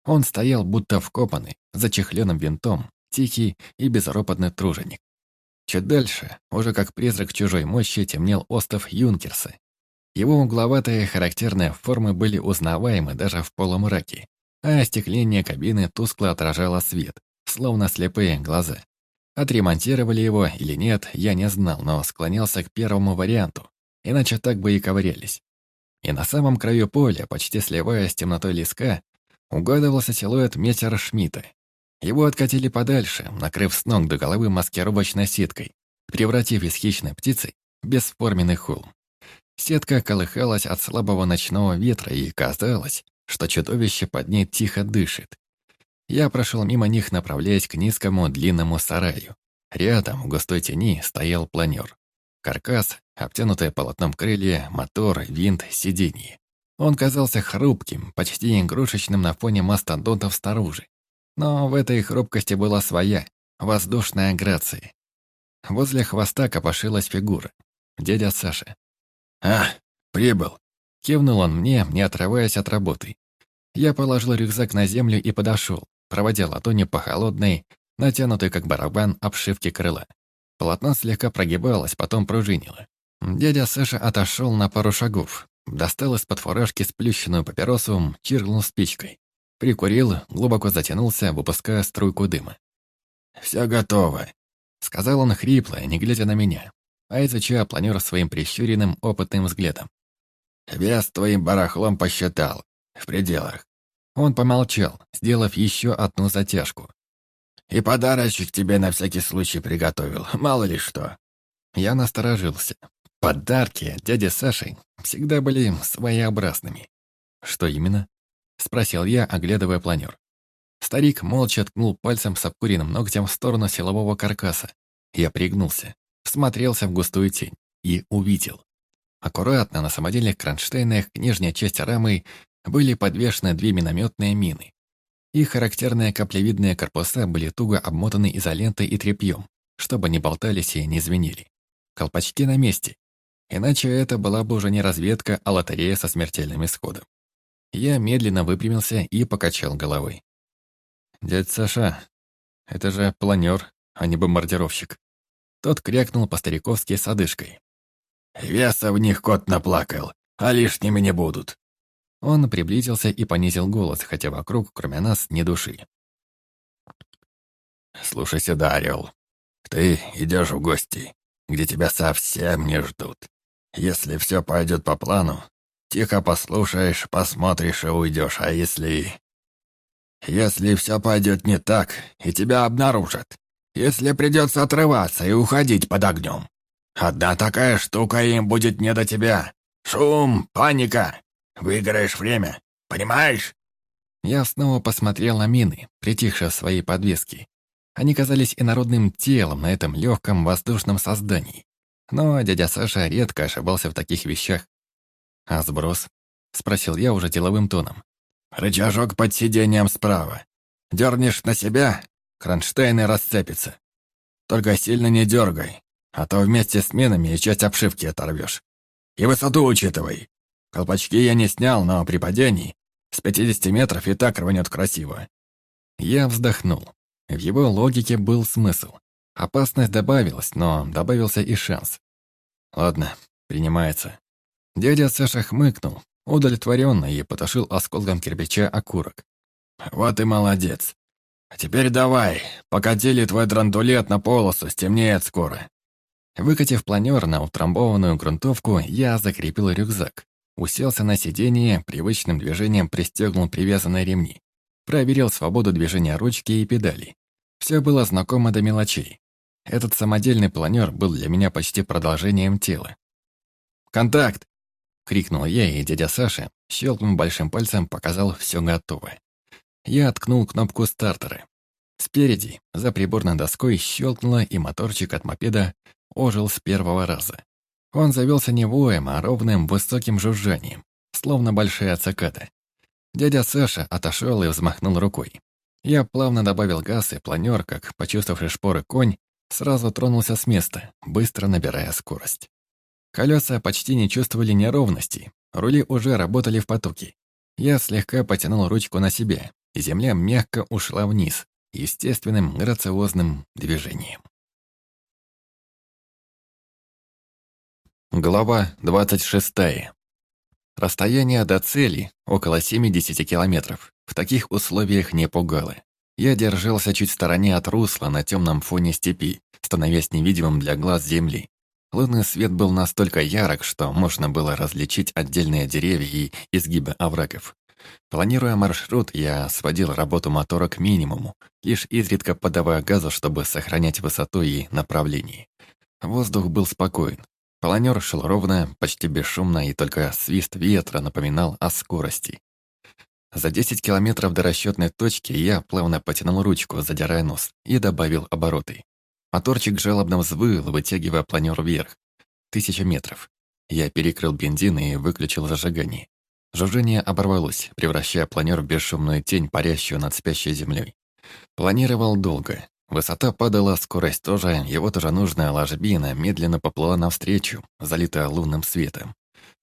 Он стоял будто вкопанный, зачехленным винтом, тихий и безропотный труженик. Чуть дальше, уже как призрак чужой мощи, темнел остров Юнкерса. Его угловатые характерные формы были узнаваемы даже в полумраке, а остекление кабины тускло отражало свет, словно слепые глаза. Отремонтировали его или нет, я не знал, но склонялся к первому варианту, иначе так бы и ковырялись. И на самом краю поля, почти сливаясь с темнотой леска, угадывался силуэт метера Шмидта. Его откатили подальше, накрыв с ног до головы маскировочной сеткой, превратив из хищной птицы бесформенный холм. Сетка колыхалась от слабого ночного ветра, и казалось, что чудовище под ней тихо дышит. Я прошел мимо них, направляясь к низкому длинному сараю. Рядом, в густой тени, стоял планер. Каркас, обтянутое полотном крылья, мотор, винт, сиденье. Он казался хрупким, почти игрушечным на фоне мастодонтов снаружи. Но в этой хрупкости была своя, воздушная грация. Возле хвоста копошилась фигура. Дядя Саша. «А, прибыл!» Кивнул он мне, не отрываясь от работы. Я положил рюкзак на землю и подошел, проводя ладони по холодной, натянутой как барабан обшивке крыла. Полотно слегка прогибалось, потом пружинило. Дядя Саша отошел на пару шагов, достал из-под фуражки сплющенную папиросу, чиркнул спичкой. Прикурил, глубоко затянулся, выпуская струйку дыма. «Все готово», — сказал он хрипло, не глядя на меня, а изучая планер своим прищуренным опытным взглядом. «Вес твоим барахлом посчитал. В пределах». Он помолчал, сделав еще одну затяжку. «И подарочек тебе на всякий случай приготовил, мало ли что». Я насторожился. Подарки дяди Саши всегда были своеобразными. Что именно? Спросил я, оглядывая планер. Старик молча ткнул пальцем с обкуренным ногтем в сторону силового каркаса. Я пригнулся, всмотрелся в густую тень и увидел. Аккуратно на самодельных кронштейнах нижняя часть рамы были подвешены две минометные мины. Их характерные каплевидные корпуса были туго обмотаны изолентой и тряпьем, чтобы не болтались и не звенели. Колпачки на месте. Иначе это была бы уже не разведка, а лотерея со смертельным исходом. Я медленно выпрямился и покачал головой. «Дядь Саша, это же планер, а не бомбардировщик». Тот крякнул по-стариковски с одышкой. «Веса в них кот наплакал, а лишними не будут». Он приблизился и понизил голос, хотя вокруг, кроме нас, ни души. «Слушай сюда. Ты идешь в гости, где тебя совсем не ждут. Если все пойдет по плану, тихо послушаешь, посмотришь и уйдешь, а если... Если все пойдет не так, и тебя обнаружат, если придется отрываться и уходить под огнем, одна такая штука им будет не до тебя. Шум, паника, выиграешь время, понимаешь? Я снова посмотрел на мины, притихшие в своей подвеске. Они казались инородным телом на этом легком воздушном создании. Но дядя Саша редко ошибался в таких вещах. «А сброс?» — спросил я уже деловым тоном. Рычажок под сиденьем справа. Дернешь на себя, кронштейны расцепятся. Только сильно не дергай, а то вместе с минами и часть обшивки оторвешь. И высоту учитывай. Колпачки я не снял, но при падении с 50 метров и так рванет красиво. Я вздохнул. В его логике был смысл. Опасность добавилась, но добавился и шанс. Ладно, принимается. Дядя Саша хмыкнул, удовлетворенно и потушил осколком кирпича окурок. «Вот и молодец. А теперь давай, покатили твой драндулет на полосу, стемнеет скоро». Выкатив планер на утрамбованную грунтовку, я закрепил рюкзак. Уселся на сиденье, привычным движением пристегнул привязанные ремни. Проверил свободу движения ручки и педалей. Все было знакомо до мелочей. Этот самодельный планер был для меня почти продолжением тела. «Контакт!» — крикнул я, и дядя Саша, щелкнув большим пальцем, показал все готово. Я откнул кнопку стартера. Спереди, за приборной доской, щелкнуло, и моторчик от мопеда ожил с первого раза. Он завелся не воем, а ровным высоким жужжанием, словно большая цикада. Дядя Саша отошел и взмахнул рукой. Я плавно добавил газ, и планер, как почувствовавший шпоры конь, сразу тронулся с места, быстро набирая скорость. Колеса почти не чувствовали неровности, рули уже работали в потоке. Я слегка потянул ручку на себя, и земля мягко ушла вниз, естественным грациозным движением. Глава 26. Расстояние до цели около 70 километров. В таких условиях не пугало. Я держался чуть в стороне от русла на темном фоне степи, становясь невидимым для глаз земли. Лунный свет был настолько ярок, что можно было различить отдельные деревья и изгибы оврагов. Планируя маршрут, я сводил работу мотора к минимуму, лишь изредка подавая газу, чтобы сохранять высоту и направление. Воздух был спокоен. Планер шел ровно, почти бесшумно, и только свист ветра напоминал о скорости. За 10 километров до расчетной точки я плавно потянул ручку, задирая нос, и добавил обороты. Моторчик жалобно взвыл, вытягивая планер вверх. Тысяча метров. Я перекрыл бензин и выключил зажигание. Жужжение оборвалось, превращая планер в бесшумную тень, парящую над спящей землей. Планировал долго. Высота падала, скорость тоже, и вот уже нужная ложбина медленно поплыла навстречу, залитая лунным светом.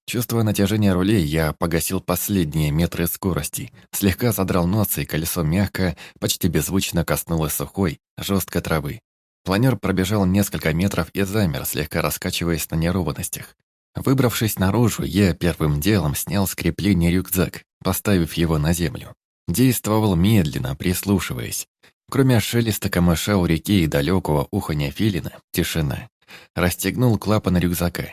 Чувствуя натяжение рулей, я погасил последние метры скорости, слегка задрал нос, и колесо мягко, почти беззвучно коснулось сухой, жесткой травы. Планер пробежал несколько метров и замер, слегка раскачиваясь на неровностях. Выбравшись наружу, я первым делом снял с крепления рюкзак, поставив его на землю. Действовал медленно, прислушиваясь. Кроме шелеста камыша у реки и далекого уханья филина, тишина. Расстегнул клапан рюкзака.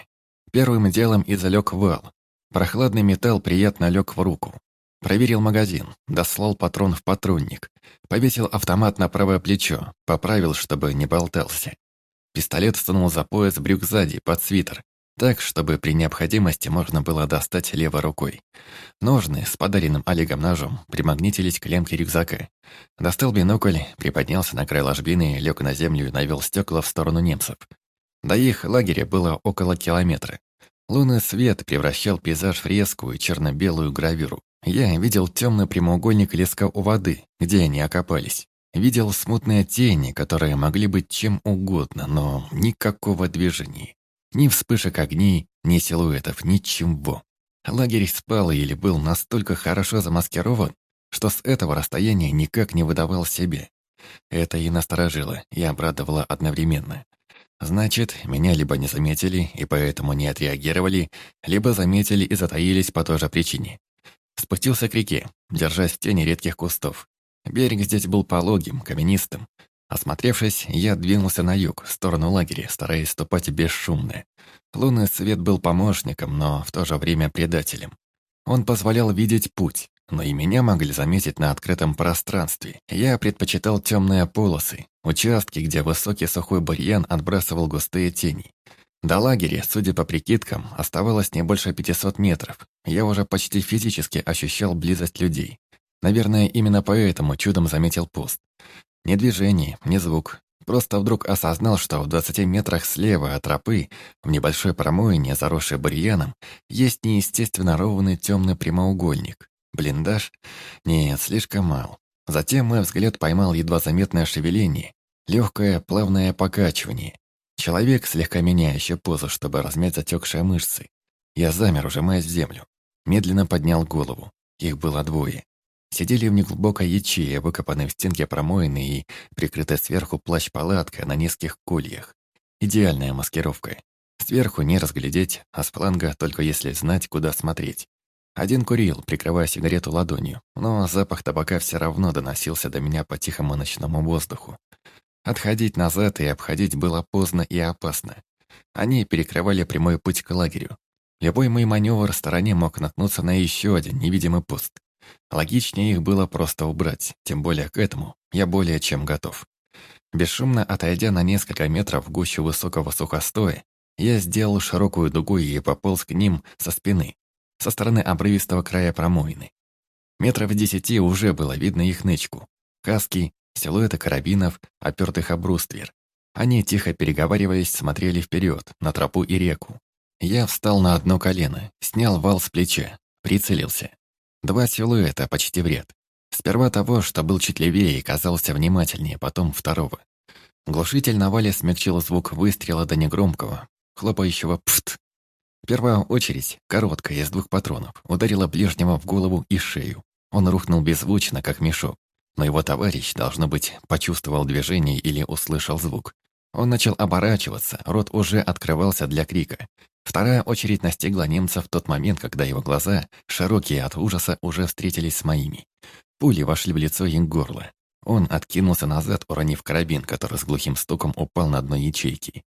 Первым делом извлек вал. Прохладный металл приятно лег в руку. Проверил магазин, дослал патрон в патронник, повесил автомат на правое плечо, поправил, чтобы не болтался. Пистолет втянул за пояс брюк сзади, под свитер, так, чтобы при необходимости можно было достать левой рукой. Ножны с подаренным Олегом ножом примагнитились к лемке рюкзака. Достал бинокль, приподнялся на край ложбины, лег на землю и навел стекла в сторону немцев. До их лагеря было около километра. Лунный свет превращал пейзаж в резкую черно-белую гравюру. Я видел темный прямоугольник леска у воды, где они окопались. Видел смутные тени, которые могли быть чем угодно, но никакого движения. Ни вспышек огней, ни силуэтов, ничего. Лагерь спал или был настолько хорошо замаскирован, что с этого расстояния никак не выдавал себе. Это и насторожило, и обрадовало одновременно. Значит, меня либо не заметили и поэтому не отреагировали, либо заметили и затаились по той же причине. Спустился к реке, держась в тени редких кустов. Берег здесь был пологим, каменистым. Осмотревшись, я двинулся на юг, в сторону лагеря, стараясь ступать бесшумно. Лунный свет был помощником, но в то же время предателем. Он позволял видеть путь, но и меня могли заметить на открытом пространстве. Я предпочитал темные полосы, участки, где высокий сухой бурьян отбрасывал густые тени. До лагеря, судя по прикидкам, оставалось не больше 500 метров. Я уже почти физически ощущал близость людей. Наверное, именно поэтому чудом заметил пост. Ни движение, ни звук. Просто вдруг осознал, что в 20 метрах слева от тропы, в небольшой промоине, заросшей бурьяном, есть неестественно ровный темный прямоугольник. Блиндаж? Нет, слишком мал. Затем мой взгляд поймал едва заметное шевеление, легкое плавное покачивание. Человек, слегка меняющий позу, чтобы размять затекшие мышцы. Я замер, ужимаясь в землю. Медленно поднял голову. Их было двое. Сидели в неглубокой ячее, выкопанной в стенке промоины и прикрытая сверху плащ-палатка на низких кольях. Идеальная маскировка. Сверху не разглядеть, а с фланга только если знать, куда смотреть. Один курил, прикрывая сигарету ладонью, но запах табака все равно доносился до меня по тихому ночному воздуху. Отходить назад и обходить было поздно и опасно. Они перекрывали прямой путь к лагерю. Любой мой маневр в стороне мог наткнуться на еще один невидимый пост. Логичнее их было просто убрать, тем более к этому я более чем готов. Бесшумно отойдя на несколько метров в гущу высокого сухостоя, я сделал широкую дугу и пополз к ним со спины, со стороны обрывистого края промоины. Метров десяти уже было видно их нычку. Каски, силуэты карабинов, опертых об бруствер. Они, тихо переговариваясь, смотрели вперед, на тропу и реку. Я встал на одно колено, снял вал с плеча, прицелился. Два силуэта почти в ряд. Сперва того, что был чуть левее и казался внимательнее, потом второго. Глушитель на вале смягчил звук выстрела до негромкого, хлопающего «пфт». Первая очередь, короткая, из двух патронов, ударила ближнего в голову и шею. Он рухнул беззвучно, как мешок. Но его товарищ, должно быть, почувствовал движение или услышал звук. Он начал оборачиваться, рот уже открывался для крика. Вторая очередь настигла немца в тот момент, когда его глаза, широкие от ужаса, уже встретились с моими. Пули вошли в лицо и горло. Он откинулся назад, уронив карабин, который с глухим стуком упал на дно ячейки.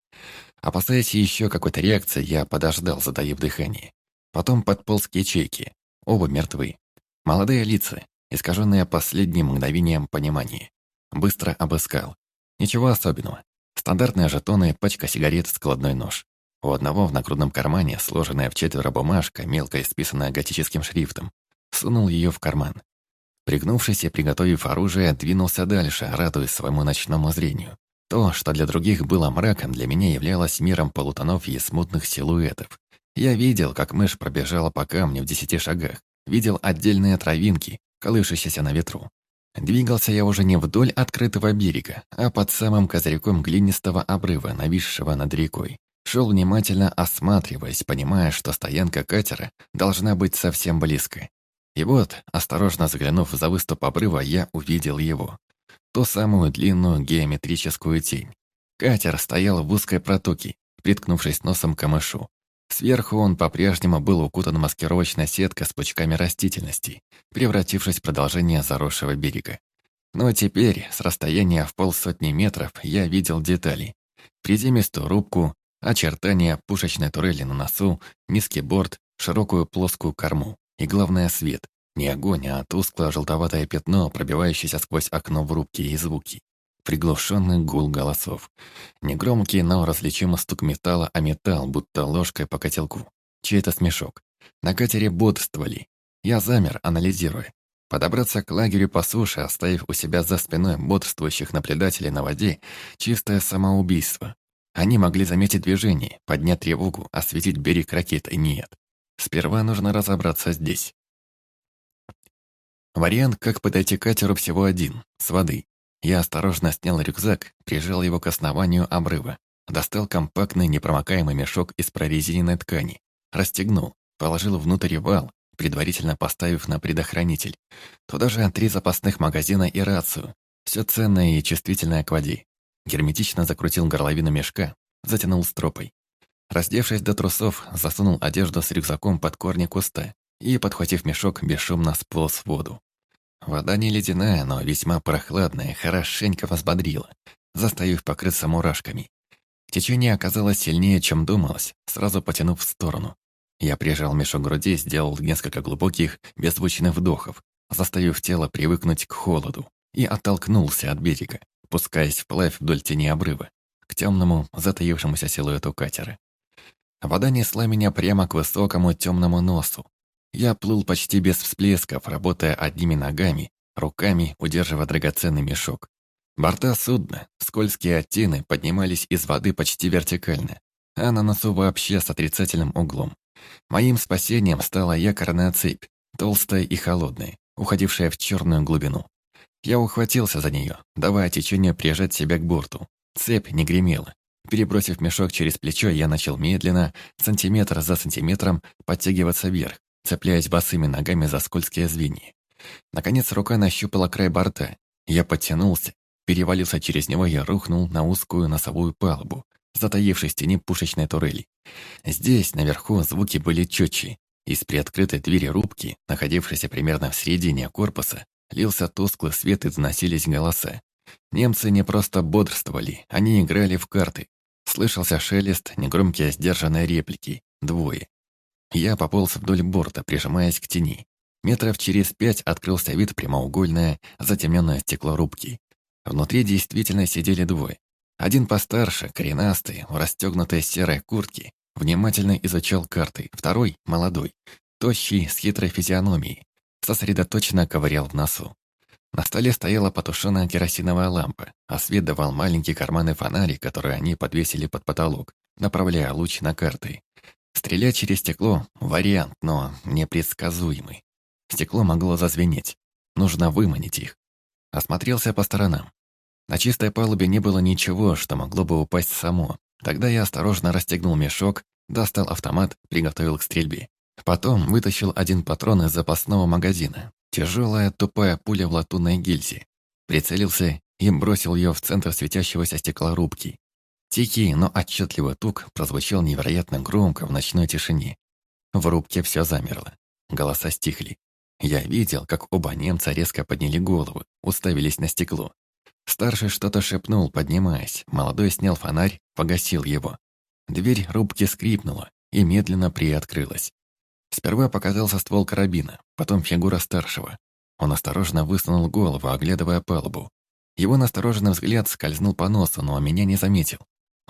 Опасаясь еще какой-то реакции, я подождал, затаив дыхание. Потом подполз к ячейке. Оба мертвы. Молодые лица, искаженные последним мгновением понимания. Быстро обыскал. Ничего особенного. Стандартные жетоны, пачка сигарет, складной нож. У одного в нагрудном кармане сложенная в четверо бумажка, мелко исписанная готическим шрифтом. Сунул ее в карман. Пригнувшись и приготовив оружие, двинулся дальше, радуясь своему ночному зрению. То, что для других было мраком, для меня являлось миром полутонов и смутных силуэтов. Я видел, как мышь пробежала по камню в десяти шагах. Видел отдельные травинки, колышущиеся на ветру. Двигался я уже не вдоль открытого берега, а под самым козырьком глинистого обрыва, нависшего над рекой. Шел внимательно осматриваясь, понимая, что стоянка катера должна быть совсем близко. И вот, осторожно заглянув за выступ обрыва, я увидел его. Ту самую длинную геометрическую тень. Катер стоял в узкой протоке, приткнувшись носом к камышу. Сверху он по-прежнему был укутан маскировочной сеткой с пучками растительности, превратившись в продолжение заросшего берега. Но теперь, с расстояния в полсотни метров, я видел детали. Приземистую рубку, Очертания пушечной турели на носу, низкий борт, широкую плоскую корму. И главное — свет. Не огонь, а тусклое желтоватое пятно, пробивающееся сквозь окно в рубке и звуки. Приглушенный гул голосов. Негромкий, но различимый стук металла о металл, будто ложкой по котелку. Чей-то смешок. На катере бодрствовали. Я замер, анализируя. Подобраться к лагерю по суше, оставив у себя за спиной бодрствующих наблюдателей на воде, чистое самоубийство. Они могли заметить движение, поднять тревогу, осветить берег ракетой. Нет. Сперва нужно разобраться здесь. Вариант, как подойти к катеру, всего один – с воды. Я осторожно снял рюкзак, прижал его к основанию обрыва, достал компактный непромокаемый мешок из прорезиненной ткани, расстегнул, положил внутрь вал, предварительно поставив на предохранитель. Туда же три запасных магазина и рацию. Все ценное и чувствительное к воде. Герметично закрутил горловину мешка, затянул стропой. Раздевшись до трусов, засунул одежду с рюкзаком под корни куста и, подхватив мешок, бесшумно сполз в воду. Вода не ледяная, но весьма прохладная, хорошенько взбодрила, заставив покрыться мурашками. Течение оказалось сильнее, чем думалось, сразу потянув в сторону. Я прижал мешок к груди, сделал несколько глубоких, беззвучных вдохов, заставив тело привыкнуть к холоду, и оттолкнулся от берега, пускаясь вплавь вдоль тени обрыва, к темному, затаившемуся силуэту катера. Вода несла меня прямо к высокому темному носу. Я плыл почти без всплесков, работая одними ногами, руками удерживая драгоценный мешок. Борта судна, скользкие оттены, поднимались из воды почти вертикально, а на носу вообще с отрицательным углом. Моим спасением стала якорная цепь, толстая и холодная, уходившая в черную глубину. Я ухватился за нее, давая течению прижать себя к борту. Цепь не гремела, Перебросив мешок через плечо, я начал медленно, сантиметр за сантиметром, подтягиваться вверх, цепляясь босыми ногами за скользкие звенья. Наконец рука нащупала край борта. Я подтянулся, перевалился через него и рухнул на узкую носовую палубу, затаившись в тени пушечной турели. Здесь, наверху, звуки были четче. Из приоткрытой двери рубки, находившейся примерно в середине корпуса, лился тусклый свет и доносились голоса. Немцы не просто бодрствовали, они играли в карты. Слышался шелест, негромкие сдержанные реплики. Двое. Я пополз вдоль борта, прижимаясь к тени. Метров через пять открылся вид прямоугольное, затемненное стекло рубки. Внутри действительно сидели двое. Один постарше, коренастый, в расстегнутой серой куртке, внимательно изучал карты. Второй, молодой, тощий, с хитрой физиономией, сосредоточенно ковырял в носу. На столе стояла потушенная керосиновая лампа, а свет давал маленький карманный фонарик, который они подвесили под потолок, направляя луч на карты. Стрелять через стекло — вариант, но непредсказуемый. Стекло могло зазвенеть. Нужно выманить их. Осмотрелся по сторонам. На чистой палубе не было ничего, что могло бы упасть само. Тогда я осторожно расстегнул мешок, достал автомат, приготовил к стрельбе. Потом вытащил один патрон из запасного магазина, Тяжелая тупая пуля в латунной гильзе. Прицелился и бросил ее в центр светящегося стекла рубки. Тихий, но отчетливый тук прозвучал невероятно громко в ночной тишине. В рубке все замерло. Голоса стихли. Я видел, как оба немца резко подняли головы, уставились на стекло. Старший что-то шепнул, поднимаясь. Молодой снял фонарь, погасил его. Дверь рубки скрипнула и медленно приоткрылась. Сперва показался ствол карабина, потом фигура старшего. Он осторожно высунул голову, оглядывая палубу. Его настороженный взгляд скользнул по носу, но меня не заметил.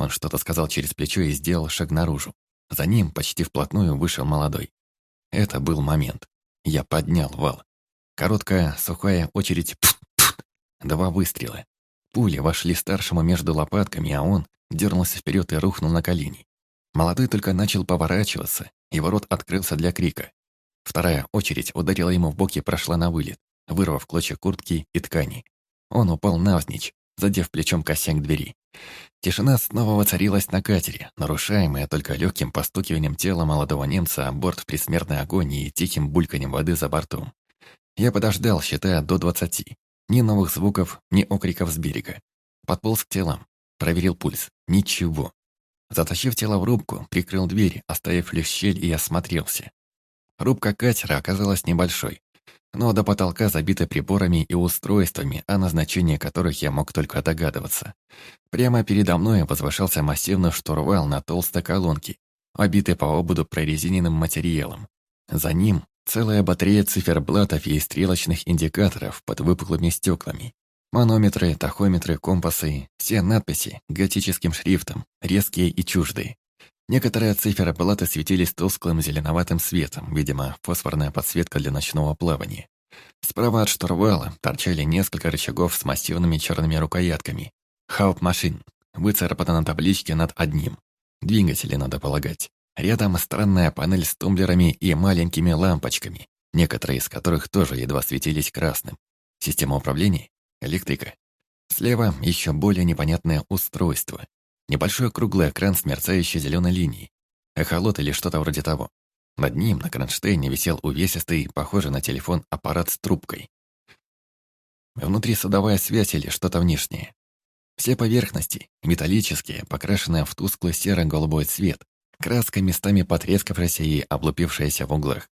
Он что-то сказал через плечо и сделал шаг наружу. За ним почти вплотную вышел молодой. Это был момент. Я поднял вал. Короткая, сухая очередь. Пф -пф, два выстрела. Пули вошли старшему между лопатками, а он дернулся вперед и рухнул на колени. Молодой только начал поворачиваться, его рот открылся для крика. Вторая очередь ударила ему в бок и прошла на вылет, вырвав клочья куртки и ткани. Он упал навзничь, задев плечом косяк двери. Тишина снова воцарилась на катере, нарушаемая только легким постукиванием тела молодого немца о борт в предсмертной агонии и тихим бульканьем воды за бортом. Я подождал, считая до двадцати. Ни новых звуков, ни окриков с берега. Подполз к телам, проверил пульс. Ничего. Затащив тело в рубку, прикрыл дверь, оставив лишь щель и осмотрелся. Рубка катера оказалась небольшой, но до потолка забита приборами и устройствами, о назначении которых я мог только догадываться. Прямо передо мной возвышался массивный штурвал на толстой колонке, обитый по ободу прорезиненным материалом. За ним целая батарея циферблатов и стрелочных индикаторов под выпуклыми стеклами. Манометры, тахометры, компасы, все надписи готическим шрифтом, резкие и чуждые. Некоторые циферблаты светились тусклым зеленоватым светом, видимо, фосфорная подсветка для ночного плавания. Справа от штурвала торчали несколько рычагов с массивными черными рукоятками. Хауп-машин, выцарапана на табличке над одним. Двигатели, надо полагать. Рядом странная панель с тумблерами и маленькими лампочками. некоторые из которых тоже едва светились красным. Система управления? Электрика. Слева еще более непонятное устройство. Небольшой круглый экран с мерцающей зеленой линией. Эхолот или что-то вроде того. Над ним на кронштейне висел увесистый, похожий на телефон, аппарат с трубкой. Внутри садовая связь или что-то внешнее. Все поверхности, металлические, покрашенные в тусклый серо-голубой цвет, краска местами потрескавшаяся и облупившаяся в углах.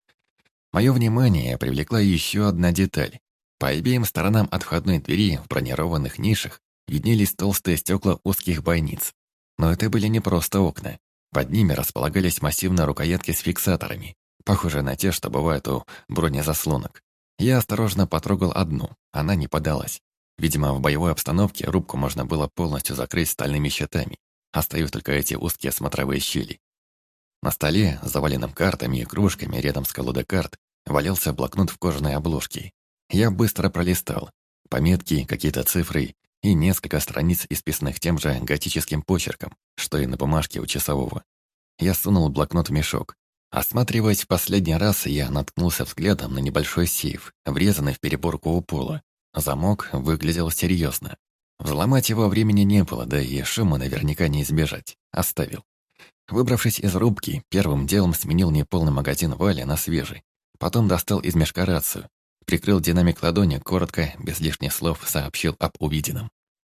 Мое внимание привлекла еще одна деталь. По обеим сторонам от входной двери в бронированных нишах виднелись толстые стекла узких бойниц. Но это были не просто окна. Под ними располагались массивные рукоятки с фиксаторами, похожие на те, что бывают у бронезаслонок. Я осторожно потрогал одну, она не подалась. Видимо, в боевой обстановке рубку можно было полностью закрыть стальными щитами, оставив только эти узкие смотровые щели. На столе, заваленном картами и кружками рядом с колодой карт, валялся блокнот в кожаной обложке. Я быстро пролистал. Пометки, какие-то цифры и несколько страниц, исписанных тем же готическим почерком, что и на бумажке у часового. Я сунул блокнот в мешок. Осматриваясь в последний раз, я наткнулся взглядом на небольшой сейф, врезанный в переборку у пола, Замок выглядел серьезно. Взломать его времени не было, да и шума наверняка не избежать. Оставил. Выбравшись из рубки, первым делом сменил неполный магазин Валя на свежий. Потом достал из мешка рацию. Прикрыл динамик ладони, коротко, без лишних слов, сообщил об увиденном.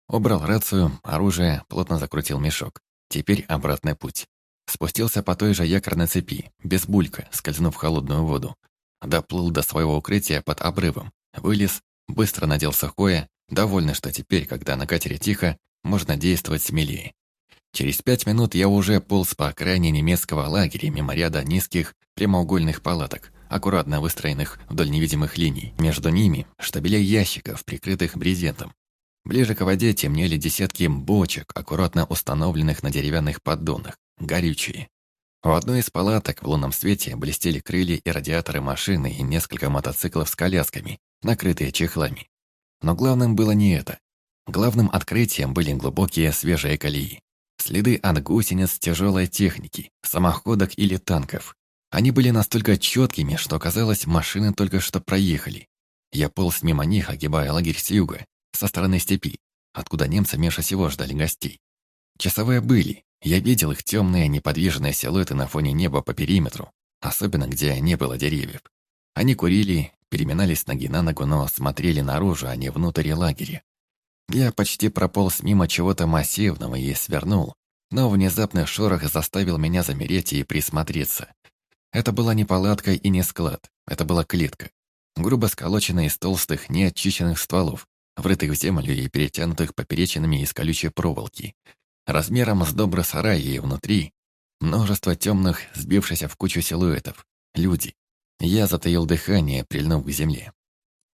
Убрал рацию, оружие, плотно закрутил мешок. Теперь обратный путь. Спустился по той же якорной цепи, без булька, скользнув в холодную воду. Доплыл до своего укрытия под обрывом. Вылез, Быстро надел сухое, довольный, что теперь, когда на катере тихо, можно действовать смелее. Через пять минут я уже полз по окраине немецкого лагеря мимо ряда низких прямоугольных палаток, аккуратно выстроенных вдоль невидимых линий. Между ними штабелей ящиков, прикрытых брезентом. Ближе к воде темнели десятки бочек, аккуратно установленных на деревянных поддонах, горючие. В одной из палаток в лунном свете блестели крылья и радиаторы машины и несколько мотоциклов с колясками, накрытые чехлами. Но главным было не это. Главным открытием были глубокие свежие колеи. Следы от гусениц тяжелой техники, самоходок или танков. Они были настолько четкими, что казалось, машины только что проехали. Я полз мимо них, огибая лагерь с юга, со стороны степи, откуда немцы меньше всего ждали гостей. Часовые были, я видел их темные неподвижные силуэты на фоне неба по периметру, особенно где не было деревьев. Они курили, переминались ноги на ногу, но смотрели наружу, а не внутрь лагеря. Я почти прополз мимо чего-то массивного и свернул, но внезапный шорох заставил меня замереть и присмотреться. Это была не палатка и не склад, это была клетка. Грубо сколоченная из толстых, неочищенных стволов, врытых в землю и перетянутых поперечинами из колючей проволоки. Размером с добрый сарай и внутри множество темных, сбившихся в кучу силуэтов. Люди. Я затаил дыхание, прильнув к земле.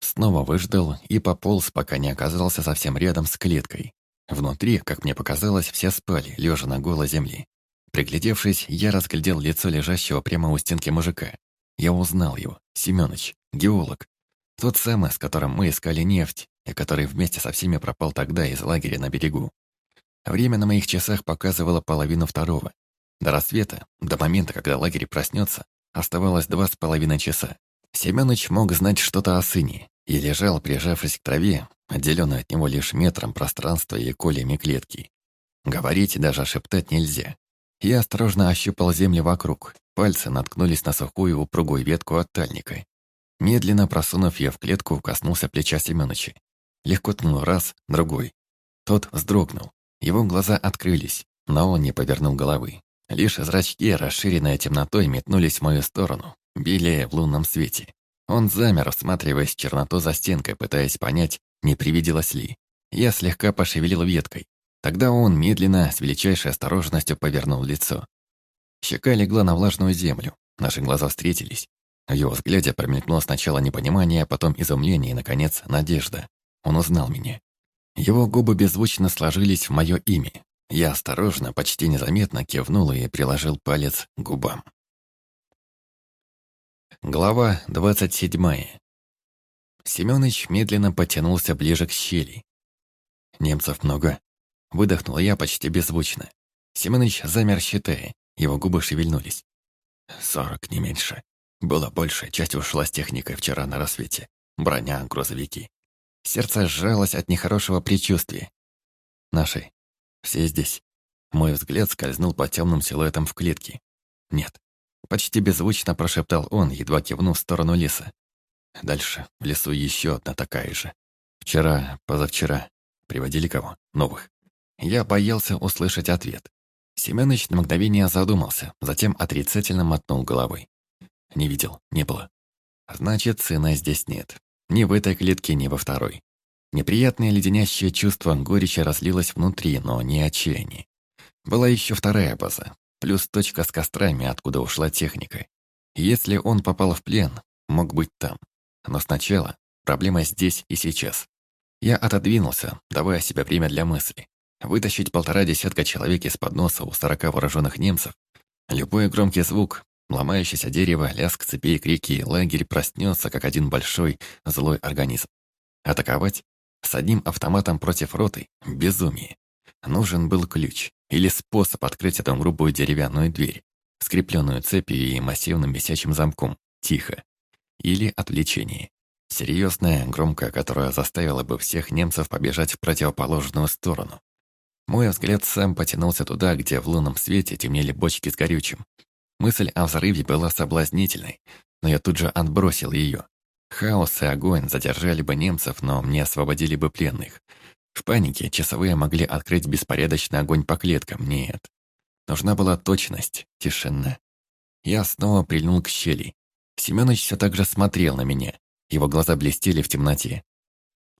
Снова выждал и пополз, пока не оказался совсем рядом с клеткой. Внутри, как мне показалось, все спали, лежа на голой земле. Приглядевшись, я разглядел лицо лежащего прямо у стенки мужика. Я узнал его. Семёныч, геолог. Тот самый, с которым мы искали нефть, и который вместе со всеми пропал тогда из лагеря на берегу. Время на моих часах показывало половину второго. До рассвета, до момента, когда лагерь проснется, Оставалось два с половиной часа. Семёныч мог знать что-то о сыне и лежал, прижавшись к траве, отделённой от него лишь метром пространства и колями клетки. Говорить даже шептать нельзя. Я осторожно ощупал землю вокруг. Пальцы наткнулись на сухую упругую ветку от тальника. Медленно просунув её в клетку, коснулся плеча Семёныча. Легко ткнул раз, другой. Тот вздрогнул. Его глаза открылись, но он не повернул головы. Лишь зрачки, расширенные темнотой, метнулись в мою сторону, белее в лунном свете. Он замер, всматриваясь в черноту за стенкой, пытаясь понять, не привиделось ли. Я слегка пошевелил веткой. Тогда он медленно, с величайшей осторожностью повернул лицо. Щека легла на влажную землю. Наши глаза встретились. В его взгляде промелькнуло сначала непонимание, а потом изумление и, наконец, надежда. Он узнал меня. Его губы беззвучно сложились в мое имя. Я осторожно, почти незаметно кивнул и приложил палец к губам. Глава двадцать седьмая. Семёныч медленно потянулся ближе к щели. «Немцев много?» Выдохнул я почти беззвучно. Семёныч замер, считая. Его губы шевельнулись. «Сорок, не меньше», Было больше, часть ушла с техникой вчера на рассвете. Броня, грузовики. Сердце сжалось от нехорошего предчувствия. Наши. Все здесь. Мой взгляд скользнул по темным силуэтам в клетке. Нет. Почти беззвучно прошептал он, едва кивнув в сторону леса. Дальше, в лесу еще одна такая же. Вчера, позавчера. Приводили кого? Новых. Я боялся услышать ответ. Семёныч на мгновение задумался, затем отрицательно мотнул головой. Не видел, не было. Значит, сына здесь нет. Ни в этой клетке, ни во второй. Неприятное леденящее чувство горечи разлилось внутри, но не отчаяние. Была еще вторая база, плюс точка с кострами, откуда ушла техника. Если он попал в плен, мог быть там. Но сначала проблема здесь и сейчас. Я отодвинулся, давая себе время для мысли. Вытащить полтора десятка человек из-под носа у сорока вооруженных немцев. Любой громкий звук, ломающееся дерево, лязг цепей, крики, лагерь проснется, как один большой злой организм. Атаковать с одним автоматом против роты – безумие. Нужен был ключ или способ открыть эту грубую деревянную дверь, скрепленную цепью и массивным висячим замком, тихо. Или отвлечение. Серьезное, громкое, которое заставило бы всех немцев побежать в противоположную сторону. Мой взгляд сам потянулся туда, где в лунном свете темнели бочки с горючим. Мысль о взрыве была соблазнительной, но я тут же отбросил ее. Хаос и огонь задержали бы немцев, но мне освободили бы пленных. В панике часовые могли открыть беспорядочный огонь по клеткам. Нет. Нужна была точность, тишина. Я снова прильнул к щели. Семёныч все так же смотрел на меня. Его глаза блестели в темноте.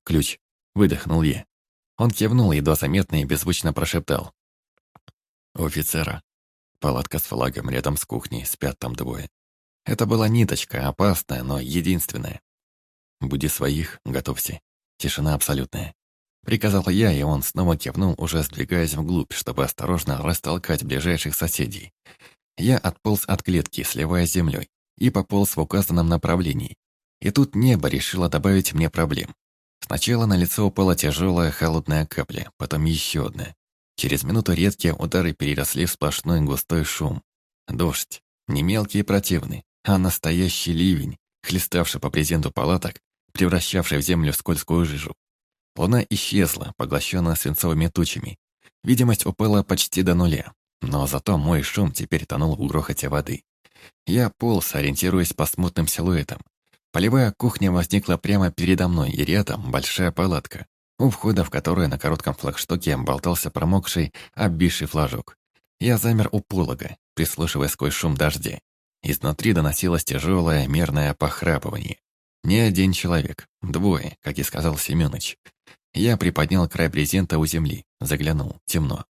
«Ключ», — выдохнул я. Он кивнул, едва заметно и беззвучно прошептал. «У офицера. Палатка с флагом рядом с кухней, спят там двое. Это была ниточка, опасная, но единственная. Буди своих, готовься. Тишина абсолютная. Приказал я, и он снова кивнул, уже сдвигаясь вглубь, чтобы осторожно растолкать ближайших соседей. Я отполз от клетки, сливая землей, и пополз в указанном направлении. И тут небо решило добавить мне проблем. Сначала на лицо упала тяжелая холодная капля, потом еще одна. Через минуту редкие удары переросли в сплошной густой шум. Дождь. Не мелкий и противный, а настоящий ливень, хлеставший по презенту палаток, превращавший в землю скользкую жижу. Луна исчезла, поглощенная свинцовыми тучами. Видимость упала почти до нуля, но зато мой шум теперь тонул в грохоте воды. Я полз, ориентируясь по смутным силуэтам. Полевая кухня возникла прямо передо мной, и рядом большая палатка, у входа в которую на коротком флагштоке болтался промокший, оббивший флажок. Я замер у полога, прислушиваясь сквозь шум дождя. Изнутри доносилось тяжелое, мерное похрапывание. Не один человек, двое, как и сказал Семёныч. Я приподнял край брезента у земли, заглянул, темно.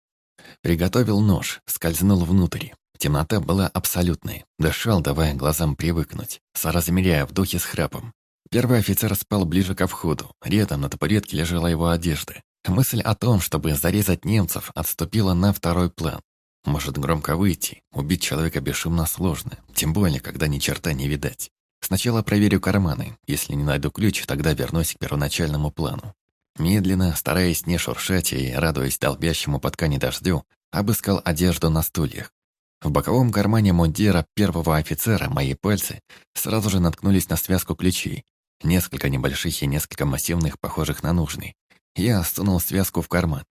Приготовил нож, скользнул внутрь. Темнота была абсолютной. Дышал, давая глазам привыкнуть, соразмеряя вдохи с храпом. Первый офицер спал ближе ко входу. Рядом на табуретке лежала его одежда. Мысль о том, чтобы зарезать немцев, отступила на второй план. Может громко выйти, убить человека бесшумно сложно, тем более, когда ни черта не видать. Сначала проверю карманы. Если не найду ключ, тогда вернусь к первоначальному плану. Медленно, стараясь не шуршать и радуясь долбящему по ткани дождю, обыскал одежду на стульях. В боковом кармане мундира первого офицера мои пальцы сразу же наткнулись на связку ключей. Несколько небольших и несколько массивных, похожих на нужный. Я сунул связку в карман.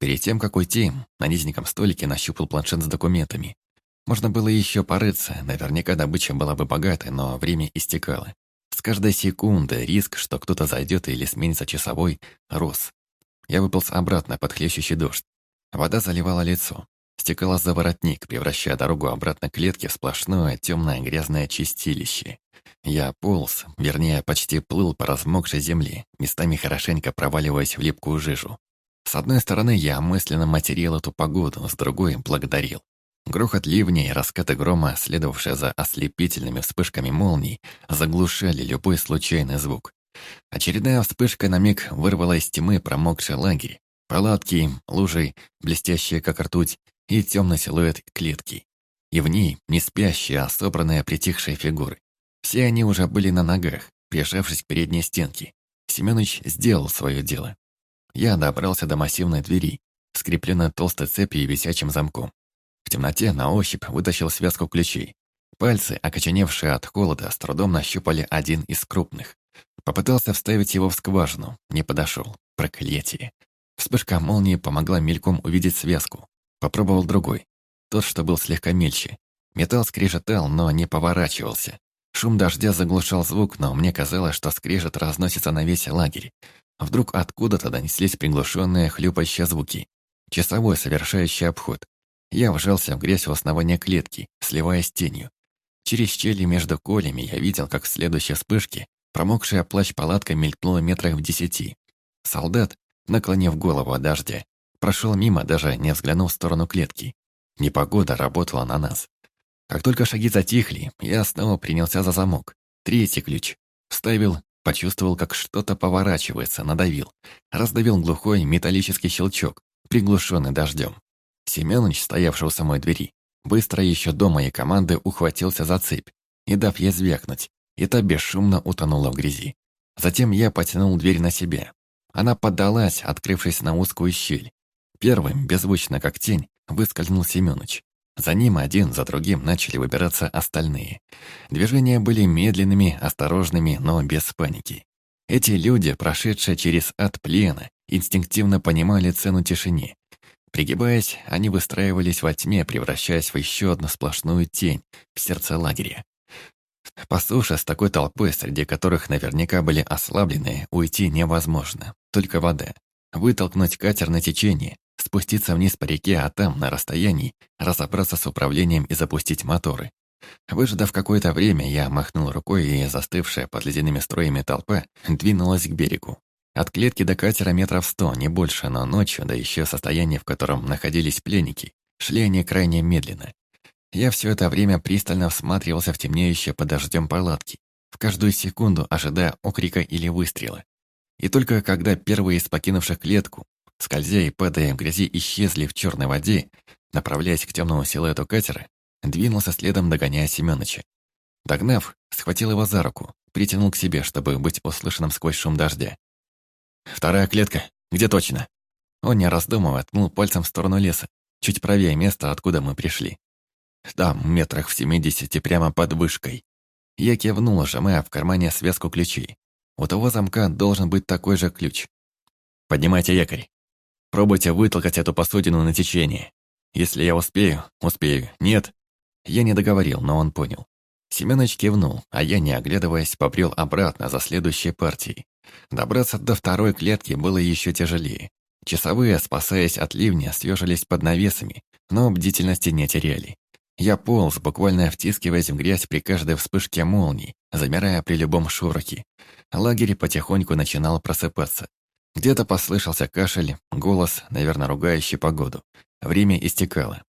Перед тем, как уйти, на низеньком столике нащупал планшет с документами. Можно было еще порыться, наверняка добыча была бы богатой, но время истекало. С каждой секунды риск, что кто-то зайдет или сменится часовой, рос. Я выполз обратно под хлещущий дождь. Вода заливала лицо стекала за воротник, превращая дорогу обратно к клетке в сплошное темное грязное чистилище. Я полз, вернее, почти плыл по размокшей земле, местами хорошенько проваливаясь в липкую жижу. С одной стороны, я мысленно материл эту погоду, с другой — благодарил. Грохот ливня и раскаты грома, следовавшие за ослепительными вспышками молний, заглушали любой случайный звук. Очередная вспышка на миг вырвала из тьмы промокший лагерь. Палатки, лужи, блестящие как ртуть, и темный силуэт клетки. И в ней не спящие, а собранные притихшие фигуры. Все они уже были на ногах, прижавшись к передней стенке. Семёныч сделал свое дело. Я добрался до массивной двери, скрепленной толстой цепью и висячим замком. В темноте на ощупь вытащил связку ключей. Пальцы, окоченевшие от холода, с трудом нащупали один из крупных. Попытался вставить его в скважину, не подошел. Проклятие. Вспышка молнии помогла мельком увидеть связку. Попробовал другой. Тот, что был слегка мельче. Металл скрежетал, но не поворачивался. Шум дождя заглушал звук, но мне казалось, что скрежет разносится на весь лагерь. Вдруг откуда-то донеслись приглушенные хлюпающие звуки. Часовой, совершающий обход. Я вжался в грязь у основания клетки, сливаясь тенью. Через щели между колями я видел, как в следующей вспышке промокшая плащ-палатка мелькнула метрах в десяти. Солдат, наклонив голову от дождя, прошел мимо, даже не взглянув в сторону клетки. Непогода работала на нас. Как только шаги затихли, я снова принялся за замок. Третий ключ. Вставил, почувствовал, как что-то поворачивается, надавил. Раздавил глухой металлический щелчок, приглушенный дождем. Семёныч, стоявший у самой двери, быстро еще до моей команды ухватился за цепь, не дав ей звякнуть, и та бесшумно утонула в грязи. Затем я потянул дверь на себя. Она поддалась, открывшись на узкую щель. Первым, беззвучно как тень, выскользнул Семёныч. За ним один за другим начали выбираться остальные. Движения были медленными, осторожными, но без паники. Эти люди, прошедшие через ад плена, инстинктивно понимали цену тишине. Пригибаясь, они выстраивались во тьме, превращаясь в еще одну сплошную тень в сердце лагеря. По суше с такой толпой, среди которых наверняка были ослабленные, уйти невозможно. Только вода. Вытолкнуть катер на течение, спуститься вниз по реке, а там, на расстоянии, разобраться с управлением и запустить моторы. Выждав какое-то время, я махнул рукой, и застывшая под ледяными строями толпа двинулась к берегу. От клетки до катера метров сто, не больше, но ночью, да еще состояние, в котором находились пленники, шли они крайне медленно. Я все это время пристально всматривался в темнеющие под дождем палатки, в каждую секунду ожидая окрика или выстрела. И только когда первые из покинувших клетку, скользя и падая в грязи, исчезли в черной воде, направляясь к темному силуэту катера, двинулся следом, догоняя Семёныча. Догнав, схватил его за руку, притянул к себе, чтобы быть услышанным сквозь шум дождя. «Вторая клетка? Где точно?» Он, не раздумывая, ткнул пальцем в сторону леса, чуть правее места, откуда мы пришли. Там, метрах в семидесяти, прямо под вышкой. Я кивнул, сжимая в кармане связку ключей. У того замка должен быть такой же ключ. Поднимайте якорь. Пробуйте вытолкать эту посудину на течение. Если я успею, успею. Нет. Я не договорил, но он понял. Семёныч кивнул, а я, не оглядываясь, попрел обратно за следующей партией. Добраться до второй клетки было еще тяжелее. Часовые, спасаясь от ливня, съежились под навесами, но бдительности не теряли. Я полз, буквально втискиваясь в грязь при каждой вспышке молний, замирая при любом шорохе. Лагерь потихоньку начинал просыпаться. Где-то послышался кашель, голос, наверное, ругающий погоду. Время истекало.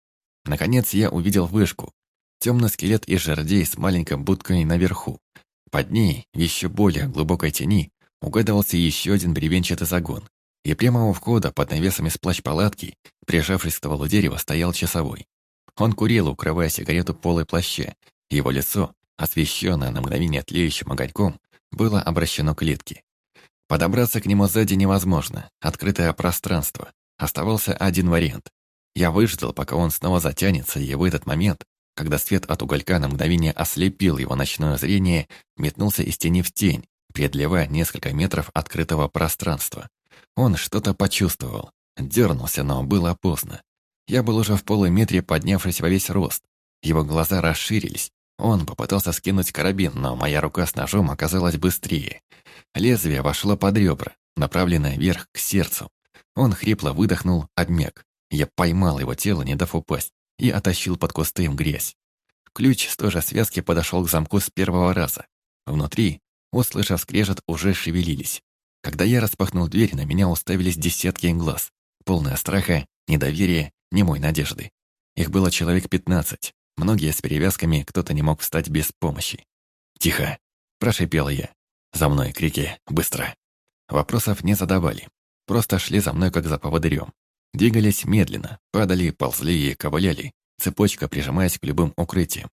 Наконец я увидел вышку. Темный скелет из жердей с маленькой будкой наверху. Под ней, в еще более глубокой тени, угадывался еще один бревенчатый загон. И прямо у входа, под навесом из плащ-палатки, прижавшись к стволу дерева, стоял часовой. Он курил, укрывая сигарету полой плаще. Его лицо, освещенное на мгновение тлеющим огоньком, было обращено к клетке. Подобраться к нему сзади невозможно. Открытое пространство. Оставался один вариант. Я выждал, пока он снова затянется, и в этот момент, когда свет от уголька на мгновение ослепил его ночное зрение, метнулся из тени в тень, преодолевая несколько метров открытого пространства. Он что-то почувствовал. Дернулся, но было поздно. Я был уже в полуметре, поднявшись во весь рост. Его глаза расширились. Он попытался скинуть карабин, но моя рука с ножом оказалась быстрее. Лезвие вошло под ребра, направленное вверх к сердцу. Он хрипло выдохнул, обмяк. Я поймал его тело, не дав упасть, и оттащил под кусты в грязь. Ключ с той же связки подошел к замку с первого раза. Внутри, услышав скрежет, уже шевелились. Когда я распахнул дверь, на меня уставились десятки глаз, полное страха, недоверия немой надежды. Их было человек пятнадцать. Многие с перевязками, кто-то не мог встать без помощи. «Тихо!» – прошипела я. «За мной, крики, быстро!» Вопросов не задавали. Просто шли за мной, как за поводырем. Двигались медленно, падали, ползли и ковыляли, цепочка прижимаясь к любым укрытиям.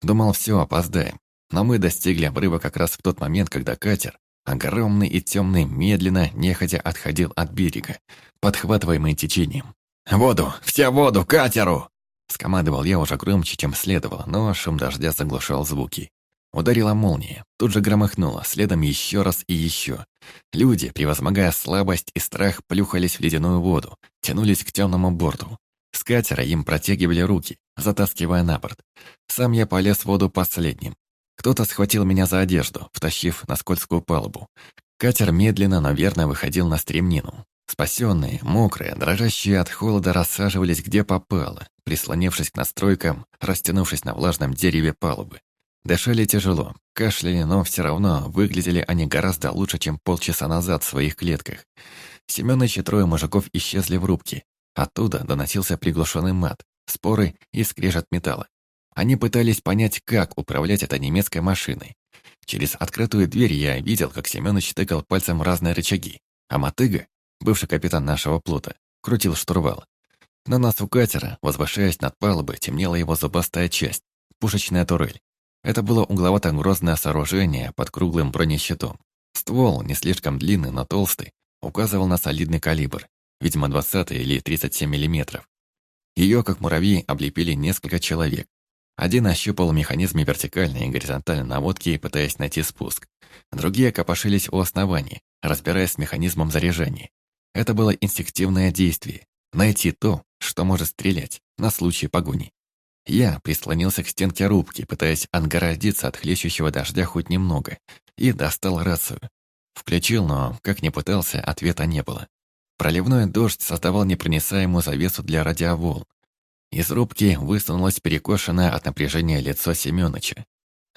Думал, все, опоздаем. Но мы достигли обрыва как раз в тот момент, когда катер, огромный и темный, медленно, нехотя отходил от берега, подхватываемый течением. «Воду! Все воду! Катеру!» Скомандовал я уже громче, чем следовало, но шум дождя заглушал звуки. Ударила молния, тут же громыхнула, следом еще раз и еще. Люди, превозмогая слабость и страх, плюхались в ледяную воду, тянулись к темному борту. С катера им протягивали руки, затаскивая на борт. Сам я полез в воду последним. Кто-то схватил меня за одежду, втащив на скользкую палубу. Катер медленно, но верно выходил на стремнину. Спасенные, мокрые, дрожащие от холода рассаживались где попало, прислонившись к настройкам, растянувшись на влажном дереве палубы. Дышали тяжело, кашляли, но все равно выглядели они гораздо лучше, чем полчаса назад в своих клетках. Семёныч и трое мужиков исчезли в рубке. Оттуда доносился приглушенный мат, споры и скрежет металла. Они пытались понять, как управлять этой немецкой машиной. Через открытую дверь я видел, как Семёныч тыкал пальцем разные рычаги, а Мотыга, бывший капитан нашего плота, крутил штурвал. На носу катера, возвышаясь над палубой, темнела его зубастая часть, пушечная турель. Это было угловато-грозное сооружение под круглым бронещитом. Ствол, не слишком длинный, но толстый, указывал на солидный калибр, видимо, 20 или 37 мм. Ее, как муравьи, облепили несколько человек. Один ощупал механизмы вертикальной и горизонтальной наводки, пытаясь найти спуск. Другие копошились у основания, разбираясь с механизмом заряжания. Это было инстинктивное действие. Найти то, что может стрелять, на случай погони. Я прислонился к стенке рубки, пытаясь отгородиться от хлещущего дождя хоть немного, и достал рацию. Включил, но, как ни пытался, ответа не было. Проливной дождь создавал непроницаемую завесу для радиоволн. Из рубки высунулось перекошенное от напряжения лицо Семёныча.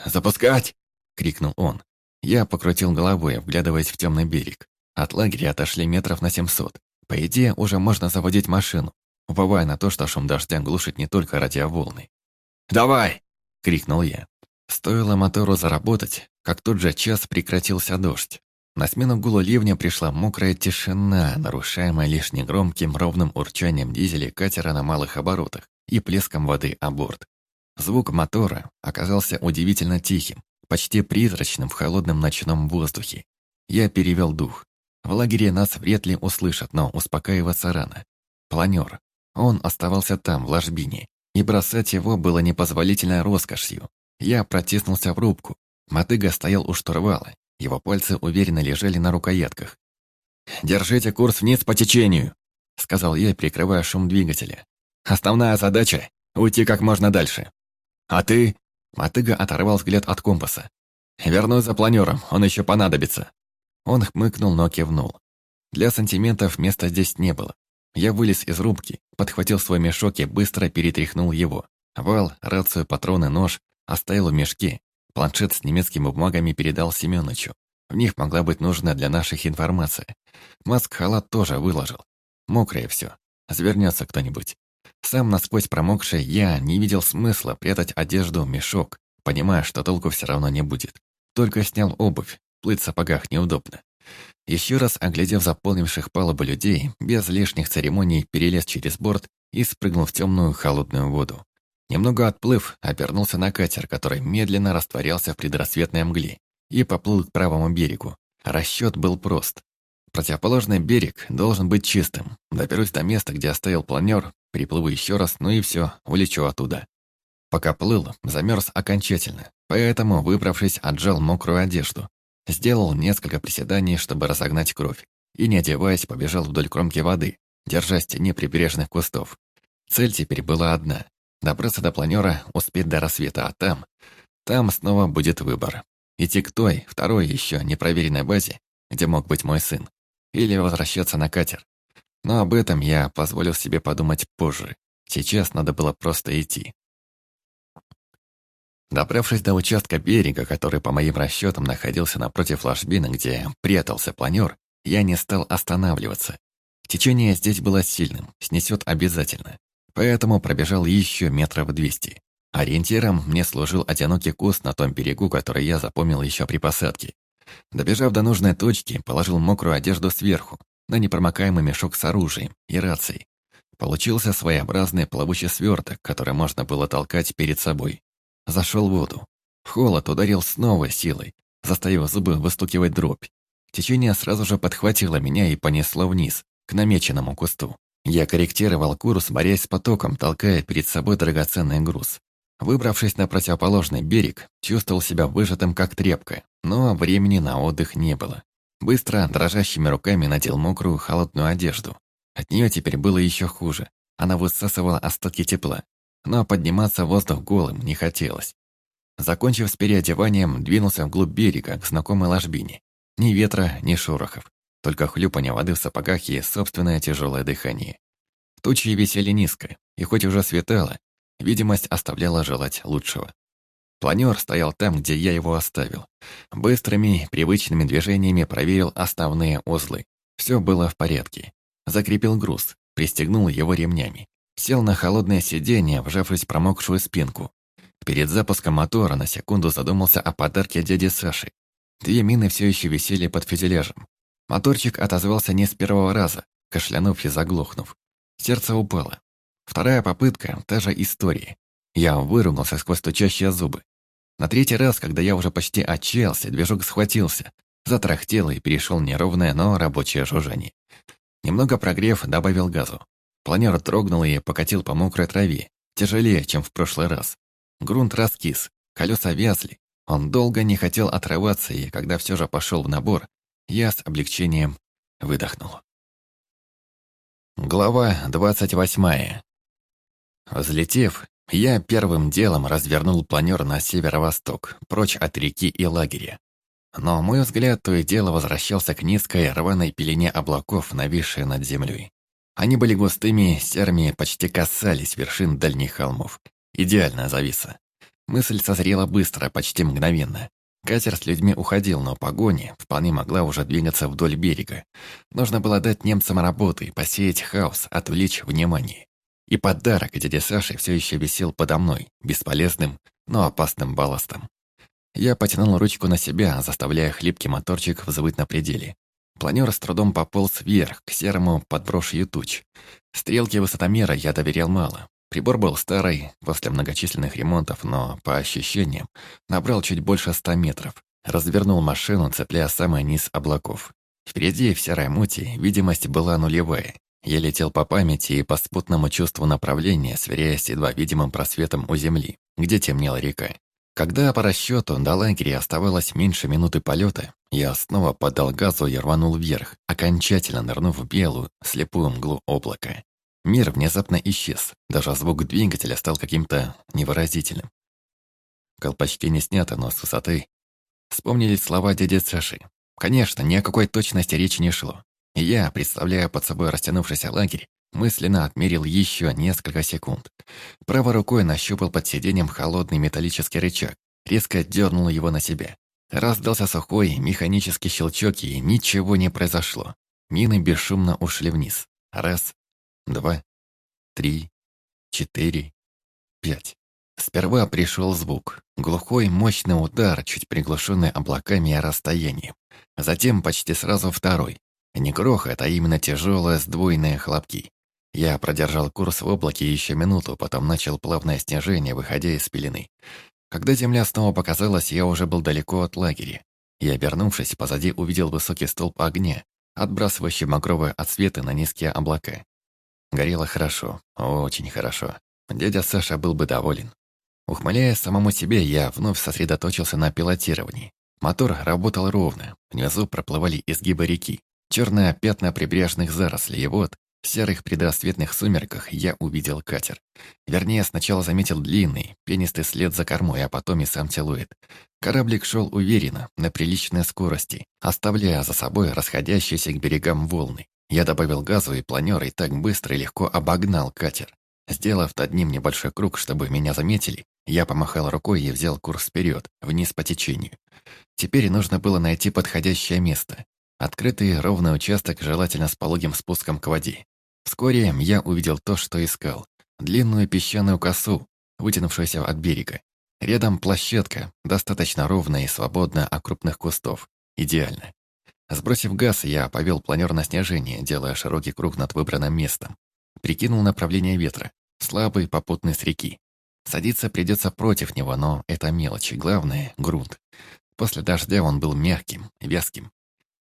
«Запускать!» — крикнул он. Я покрутил головой, вглядываясь в темный берег. От лагеря отошли метров на семьсот. По идее, уже можно заводить машину уповая на то, что шум дождя глушит не только радиоволны. «Давай!» — крикнул я. Стоило мотору заработать, как тут же час прекратился дождь. На смену гулу ливня пришла мокрая тишина, нарушаемая лишь негромким ровным урчанием дизеля катера на малых оборотах и плеском воды о борт. Звук мотора оказался удивительно тихим, почти призрачным в холодном ночном воздухе. Я перевел дух. В лагере нас вряд ли услышат, но успокаиваться рано. Планер. Он оставался там, в ложбине, и бросать его было непозволительной роскошью. Я протиснулся в рубку. Мотыга стоял у штурвала. Его пальцы уверенно лежали на рукоятках. «Держите курс вниз по течению», — сказал я, прикрывая шум двигателя. «Основная задача — уйти как можно дальше. А ты...» — Мотыга оторвал взгляд от компаса. «Вернусь за планером, он еще понадобится». Он хмыкнул, но кивнул. Для сантиментов места здесь не было. Я вылез из рубки, подхватил свой мешок и быстро перетряхнул его. Вал, рацию, патроны, нож оставил в мешке. Планшет с немецкими бумагами передал Семёнычу. В них могла быть нужна для наших информация. Маск-халат тоже выложил. Мокрое все. Завернется кто-нибудь. Сам насквозь промокший, я не видел смысла прятать одежду в мешок, понимая, что толку все равно не будет. Только снял обувь, плыть в сапогах неудобно. Еще раз оглядев заполнивших палубу людей, без лишних церемоний перелез через борт и спрыгнул в темную холодную воду. Немного отплыв, обернулся на катер, который медленно растворялся в предрассветной мгле, и поплыл к правому берегу. Расчет был прост. Противоположный берег должен быть чистым. Доберусь до места, где оставил планер, приплыву еще раз, ну и все, улечу оттуда. Пока плыл, замерз окончательно, поэтому, выбравшись, отжал мокрую одежду, Сделал несколько приседаний, чтобы разогнать кровь, и, не одеваясь, побежал вдоль кромки воды, держась тени прибрежных кустов. Цель теперь была одна — добраться до планера, успеть до рассвета, а там... Там снова будет выбор. Идти к той, второй еще непроверенной базе, где мог быть мой сын, или возвращаться на катер. Но об этом я позволил себе подумать позже. Сейчас надо было просто идти. Добравшись до участка берега, который, по моим расчетам, находился напротив ложбины, где прятался планер, я не стал останавливаться. Течение здесь было сильным, снесет обязательно. Поэтому пробежал еще метров двести. Ориентиром мне служил одинокий куст на том берегу, который я запомнил еще при посадке. Добежав до нужной точки, положил мокрую одежду сверху, на непромокаемый мешок с оружием и рацией. Получился своеобразный плавучий сверток, который можно было толкать перед собой. Зашел в воду. Холод ударил с новой силой, заставив зубы выстукивать дробь. Течение сразу же подхватило меня и понесло вниз, к намеченному кусту. Я корректировал курс, борясь с потоком, толкая перед собой драгоценный груз. Выбравшись на противоположный берег, чувствовал себя выжатым как тряпка, но времени на отдых не было. Быстро, дрожащими руками надел мокрую, холодную одежду. От нее теперь было еще хуже. Она высасывала остатки тепла. Но подниматься в воздух голым не хотелось. Закончив с переодеванием, двинулся вглубь берега, к знакомой ложбине. Ни ветра, ни шорохов. Только хлюпанье воды в сапогах и собственное тяжелое дыхание. Тучи висели низко, и хоть уже светало, видимость оставляла желать лучшего. Планер стоял там, где я его оставил. Быстрыми, привычными движениями проверил основные узлы. Все было в порядке. Закрепил груз, пристегнул его ремнями. Сел на холодное сиденье, вжавшись в промокшую спинку. Перед запуском мотора на секунду задумался о подарке дяди Саши. Две мины все еще висели под фюзеляжем. Моторчик отозвался не с первого раза, кашлянув и заглохнув. Сердце упало. Вторая попытка – та же история. Я выругался сквозь стучащие зубы. На третий раз, когда я уже почти отчаялся, движок схватился, затрахтел и перешел неровное, но рабочее жужжание. Немного прогрев, добавил газу. Планер дрогнул и покатил по мокрой траве, тяжелее, чем в прошлый раз. Грунт раскис, колеса вязли. Он долго не хотел отрываться, и когда все же пошел в набор, я с облегчением выдохнул. Глава двадцать восьмая. Взлетев, я первым делом развернул планер на северо-восток, прочь от реки и лагеря. Но мой взгляд то и дело возвращался к низкой рваной пелене облаков, нависшей над землей. Они были густыми, серыми, почти касались вершин дальних холмов. Идеальная зависа. Мысль созрела быстро, почти мгновенно. Катер с людьми уходил, но погоня вполне могла уже двигаться вдоль берега. Нужно было дать немцам работы, посеять хаос, отвлечь внимание. И подарок дяди Саши все еще висел подо мной, бесполезным, но опасным балластом. Я потянул ручку на себя, заставляя хлипкий моторчик взвыть на пределе. Планер с трудом пополз вверх, к серому подброшью туч. Стрелки высотомера я доверял мало. Прибор был старый, после многочисленных ремонтов, но, по ощущениям, набрал чуть больше ста метров. Развернул машину, цепляя самый низ облаков. Впереди, в серой мути, видимость была нулевая. Я летел по памяти и по спутному чувству направления, сверяясь едва видимым просветом у земли, где темнела река. Когда по расчету до лагеря оставалось меньше минуты полета, я снова подал газу и рванул вверх, окончательно нырнув в белую, слепую мглу облака. Мир внезапно исчез, даже звук двигателя стал каким-то невыразительным. Колпачки не сняты, но с высоты. Вспомнились слова дяди Саши. Конечно, ни о какой точности речи не шло. И я, представляя под собой растянувшийся лагерь, Мысленно отмерил еще несколько секунд. Правой рукой нащупал под сиденьем холодный металлический рычаг, резко дернул его на себя. Раздался сухой механический щелчок, и ничего не произошло. Мины бесшумно ушли вниз. Раз, два, три, четыре, пять. Сперва пришел звук. Глухой, мощный удар, чуть приглушенный облаками и расстоянием. Затем почти сразу второй. Не грохот, а именно тяжелые сдвоенные хлопки. Я продержал курс в облаке еще минуту, потом начал плавное снижение, выходя из пелены. Когда земля снова показалась, я уже был далеко от лагеря. И, обернувшись, позади увидел высокий столб огня, отбрасывающий багровые отсветы на низкие облака. Горело хорошо, очень хорошо. Дядя Саша был бы доволен. Ухмыляясь самому себе, я вновь сосредоточился на пилотировании. Мотор работал ровно, внизу проплывали изгибы реки, черные пятна прибрежных зарослей, и вот в серых предрассветных сумерках я увидел катер. Вернее, сначала заметил длинный, пенистый след за кормой, а потом и сам силуэт. Кораблик шел уверенно, на приличной скорости, оставляя за собой расходящиеся к берегам волны. Я добавил газу, и планер и так быстро и легко обогнал катер. Сделав над ним небольшой круг, чтобы меня заметили, я помахал рукой и взял курс вперед, вниз по течению. Теперь нужно было найти подходящее место. Открытый ровный участок, желательно с пологим спуском к воде. Вскоре я увидел то, что искал. Длинную песчаную косу, вытянувшуюся от берега. Рядом площадка, достаточно ровная и свободная от крупных кустов. Идеально. Сбросив газ, я повел планер на снижение, делая широкий круг над выбранным местом. Прикинул направление ветра. Слабый, попутный с реки. Садиться придется против него, но это мелочи. Главное — грунт. После дождя он был мягким, вязким.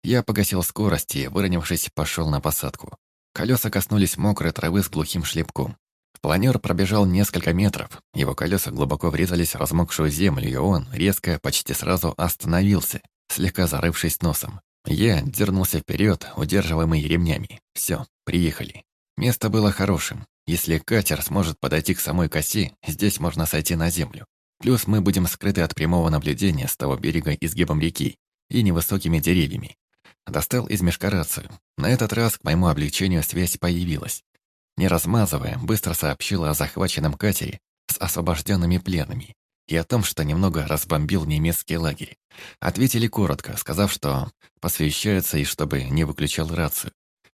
Я погасил скорость и, выровнявшись, пошел на посадку. Колеса коснулись мокрой травы с глухим шлепком. Планер пробежал несколько метров, его колеса глубоко врезались в размокшую землю, и он резко, почти сразу остановился, слегка зарывшись носом. Я дернулся вперед, удерживаемый ремнями. Все, приехали. Место было хорошим. Если катер сможет подойти к самой косе, здесь можно сойти на землю. Плюс мы будем скрыты от прямого наблюдения с того берега изгибом реки и невысокими деревьями. Достал из мешка рацию. На этот раз к моему облегчению связь появилась. Не размазывая, быстро сообщила о захваченном катере с освобожденными пленными и о том, что немного разбомбил немецкий лагерь. Ответили коротко, сказав, что посвящаются и чтобы не выключал рацию.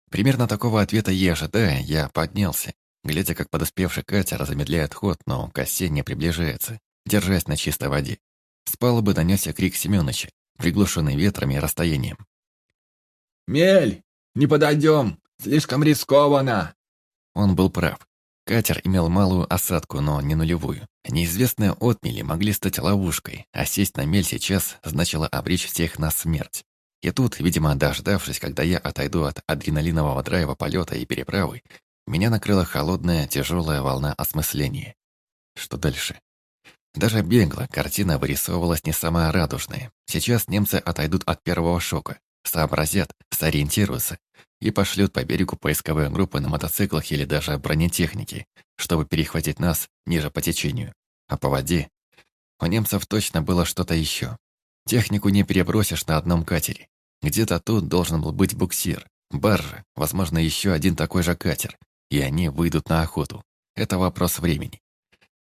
Примерно такого ответа и ожидая, я поднялся, глядя, как подоспевший катер замедляет ход, но к осе не приближается держась на чистой воде. С палубы донесся крик Семёныча, приглушенный ветрами и расстоянием. «Мель! Не подойдем! Слишком рискованно!» Он был прав. Катер имел малую осадку, но не нулевую. Неизвестные отмели могли стать ловушкой, а сесть на мель сейчас значило обречь всех на смерть. И тут, видимо, дождавшись, когда я отойду от адреналинового драйва полета и переправы, меня накрыла холодная, тяжелая волна осмысления. Что дальше? Даже бегло картина вырисовывалась не самая радужная. Сейчас немцы отойдут от первого шока, сообразят, сориентируются и пошлют по берегу поисковые группы на мотоциклах или даже бронетехники, чтобы перехватить нас ниже по течению. А по воде у немцев точно было что-то еще. Технику не перебросишь на одном катере. Где-то тут должен был быть буксир, баржа, возможно, еще один такой же катер, и они выйдут на охоту. Это вопрос времени.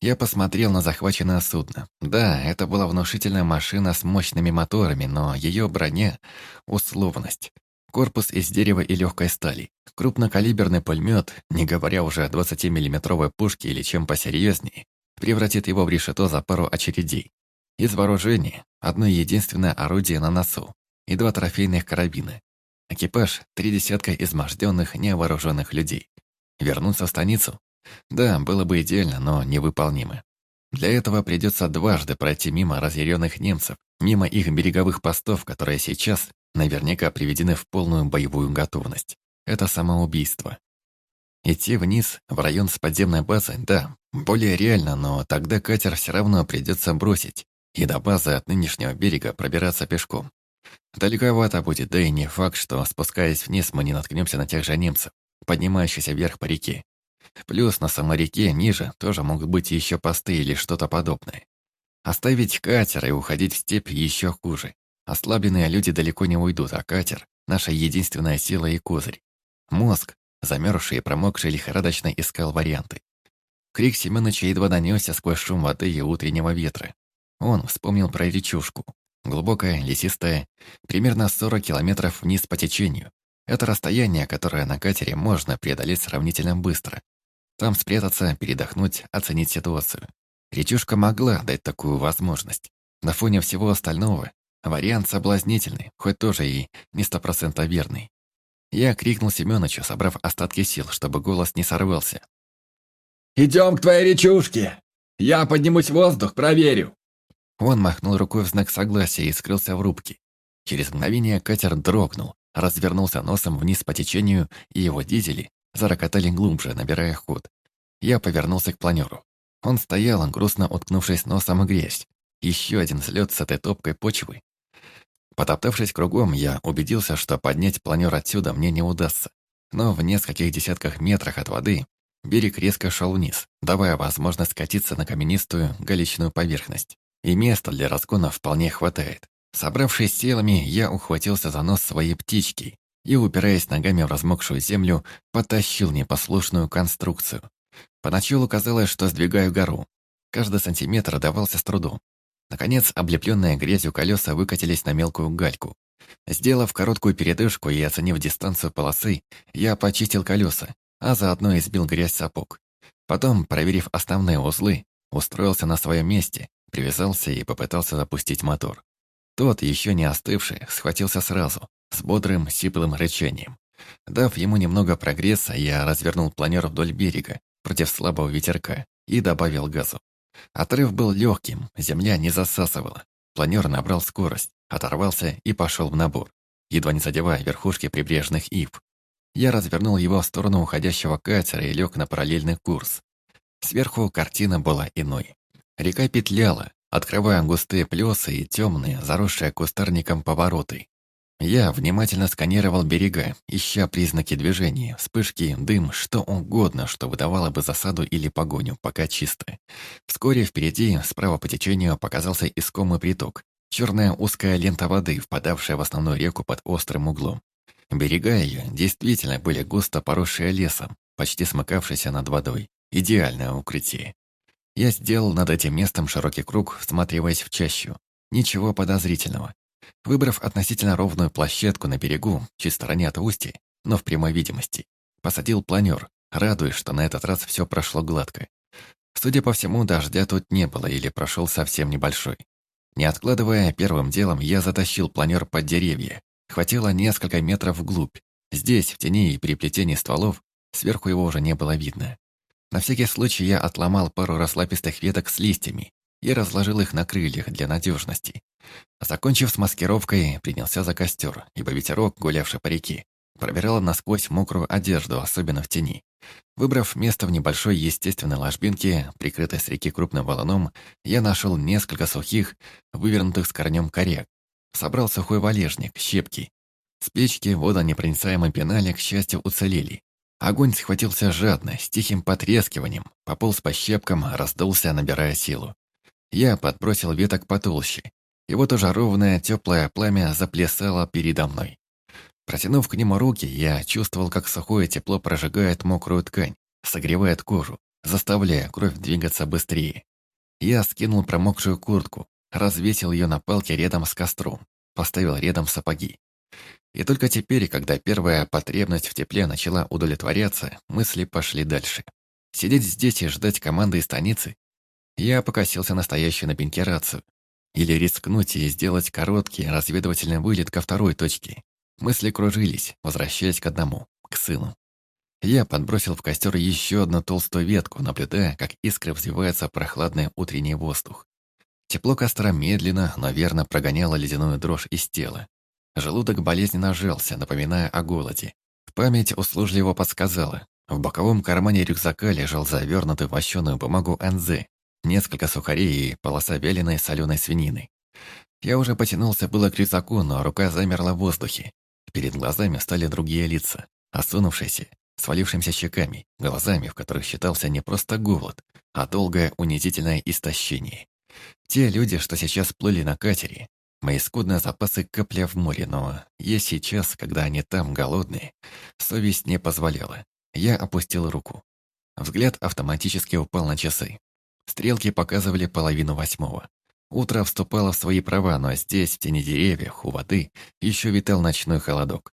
Я посмотрел на захваченное судно. Да, это была внушительная машина с мощными моторами, но ее броня — условность. Корпус из дерева и легкой стали. Крупнокалиберный пулемет, не говоря уже о 20-миллиметровой пушке или чем посерьезнее, превратит его в решето за пару очередей. Из вооружения — одно единственное орудие на носу и два трофейных карабина. Экипаж — три десятка изможденных, невооруженных людей. Вернуться в станицу? Да, было бы идеально, но невыполнимо. Для этого придется дважды пройти мимо разъяренных немцев, мимо их береговых постов, которые сейчас наверняка приведены в полную боевую готовность. Это самоубийство. Идти вниз, в район с подземной базой, да, более реально, но тогда катер все равно придется бросить, и до базы от нынешнего берега пробираться пешком. Далековато будет, да и не факт, что, спускаясь вниз, мы не наткнемся на тех же немцев, поднимающихся вверх по реке. Плюс на самой реке ниже тоже могут быть еще посты или что-то подобное. Оставить катер и уходить в степь еще хуже. Ослабленные люди далеко не уйдут, а катер — наша единственная сила и козырь. Мозг, замерзший и промокший, лихорадочно искал варианты. Крик Семёныча едва донесся сквозь шум воды и утреннего ветра. Он вспомнил про речушку. Глубокая, лесистая, примерно 40 километров вниз по течению. Это расстояние, которое на катере можно преодолеть сравнительно быстро, там спрятаться, передохнуть, оценить ситуацию. Речушка могла дать такую возможность. На фоне всего остального вариант соблазнительный, хоть тоже и не стопроцентно верный. Я крикнул Семёнычу, собрав остатки сил, чтобы голос не сорвался. «Идем к твоей речушке! Я поднимусь в воздух, проверю!» Он махнул рукой в знак согласия и скрылся в рубке. Через мгновение катер дрогнул, развернулся носом вниз по течению, и его дизели зарокотали глубже, набирая ход. Я повернулся к планеру. Он стоял, грустно уткнувшись носом в грязь. Еще один слет с этой топкой почвы. Потоптавшись кругом, я убедился, что поднять планер отсюда мне не удастся. Но в нескольких десятках метрах от воды берег резко шел вниз, давая возможность скатиться на каменистую галечную поверхность. И места для разгона вполне хватает. Собравшись силами, я ухватился за нос своей птички и, упираясь ногами в размокшую землю, потащил непослушную конструкцию. Поначалу казалось, что сдвигаю гору. Каждый сантиметр давался с трудом. Наконец, облепленные грязью колеса выкатились на мелкую гальку. Сделав короткую передышку и оценив дистанцию полосы, я почистил колеса, а заодно избил грязь сапог. Потом, проверив основные узлы, устроился на своем месте, привязался и попытался запустить мотор. Тот, еще не остывший, схватился сразу, с бодрым, сиплым рычанием. Дав ему немного прогресса, я развернул планер вдоль берега, против слабого ветерка, и добавил газу. Отрыв был легким, земля не засасывала. Планер набрал скорость, оторвался и пошел в набор, едва не задевая верхушки прибрежных ив. Я развернул его в сторону уходящего катера и лег на параллельный курс. Сверху картина была иной. Река петляла, открывая густые плесы и темные, заросшие кустарником повороты. Я внимательно сканировал берега, ища признаки движения, вспышки, дым, что угодно, что выдавало бы засаду или погоню, пока чисто. Вскоре впереди, справа по течению, показался искомый приток. Черная узкая лента воды, впадавшая в основную реку под острым углом. Берега ее действительно были густо поросшие лесом, почти смыкавшиеся над водой. Идеальное укрытие. Я сделал над этим местом широкий круг, всматриваясь в чащу. Ничего подозрительного. Выбрав относительно ровную площадку на берегу, в стороне от устья, но в прямой видимости, посадил планер, радуясь, что на этот раз все прошло гладко. Судя по всему, дождя тут не было или прошел совсем небольшой. Не откладывая, первым делом я затащил планер под деревья. Хватило несколько метров вглубь. Здесь, в тени и при плетении стволов, сверху его уже не было видно. На всякий случай я отломал пару раслапистых веток с листьями и разложил их на крыльях для надежности. Закончив с маскировкой, принялся за костер, ибо ветерок, гулявший по реке, пробирал насквозь мокрую одежду, особенно в тени. Выбрав место в небольшой естественной ложбинке, прикрытой с реки крупным валуном, я нашел несколько сухих, вывернутых с корнем коряк. Собрал сухой валежник, щепки. С печки водонепроницаемой пенали, к счастью, уцелели. Огонь схватился жадно, с тихим потрескиванием, пополз по щепкам, раздулся, набирая силу. Я подбросил веток потолще, и вот уже ровное, теплое пламя заплясало передо мной. Протянув к нему руки, я чувствовал, как сухое тепло прожигает мокрую ткань, согревает кожу, заставляя кровь двигаться быстрее. Я скинул промокшую куртку, развесил ее на палке рядом с костром, поставил рядом сапоги. И только теперь, когда первая потребность в тепле начала удовлетворяться, мысли пошли дальше. Сидеть здесь и ждать команды из станицы? Я покосился настоящую на пеньке рацию. Или рискнуть и сделать короткий разведывательный вылет ко второй точке. Мысли кружились, возвращаясь к одному, к сыну. Я подбросил в костер еще одну толстую ветку, наблюдая, как искры взвиваются в прохладный утренний воздух. Тепло костра медленно, но верно прогоняло ледяную дрожь из тела. Желудок болезненно сжался, напоминая о голоде. Память услужливо подсказала. В боковом кармане рюкзака лежал завернутый в вощеную бумагу НЗ, несколько сухарей и полоса вяленой соленой свинины. Я уже потянулся было к рюкзаку, но рука замерла в воздухе. Перед глазами стали другие лица, осунувшиеся, свалившимися щеками, глазами, в которых считался не просто голод, а долгое унизительное истощение. Те люди, что сейчас плыли на катере, мои скудные запасы капля в море, но есть сейчас, когда они там голодные, совесть не позволяла. Я опустил руку. Взгляд автоматически упал на часы. Стрелки показывали половину восьмого. Утро вступало в свои права, но здесь, в тени деревьев, у воды, еще витал ночной холодок.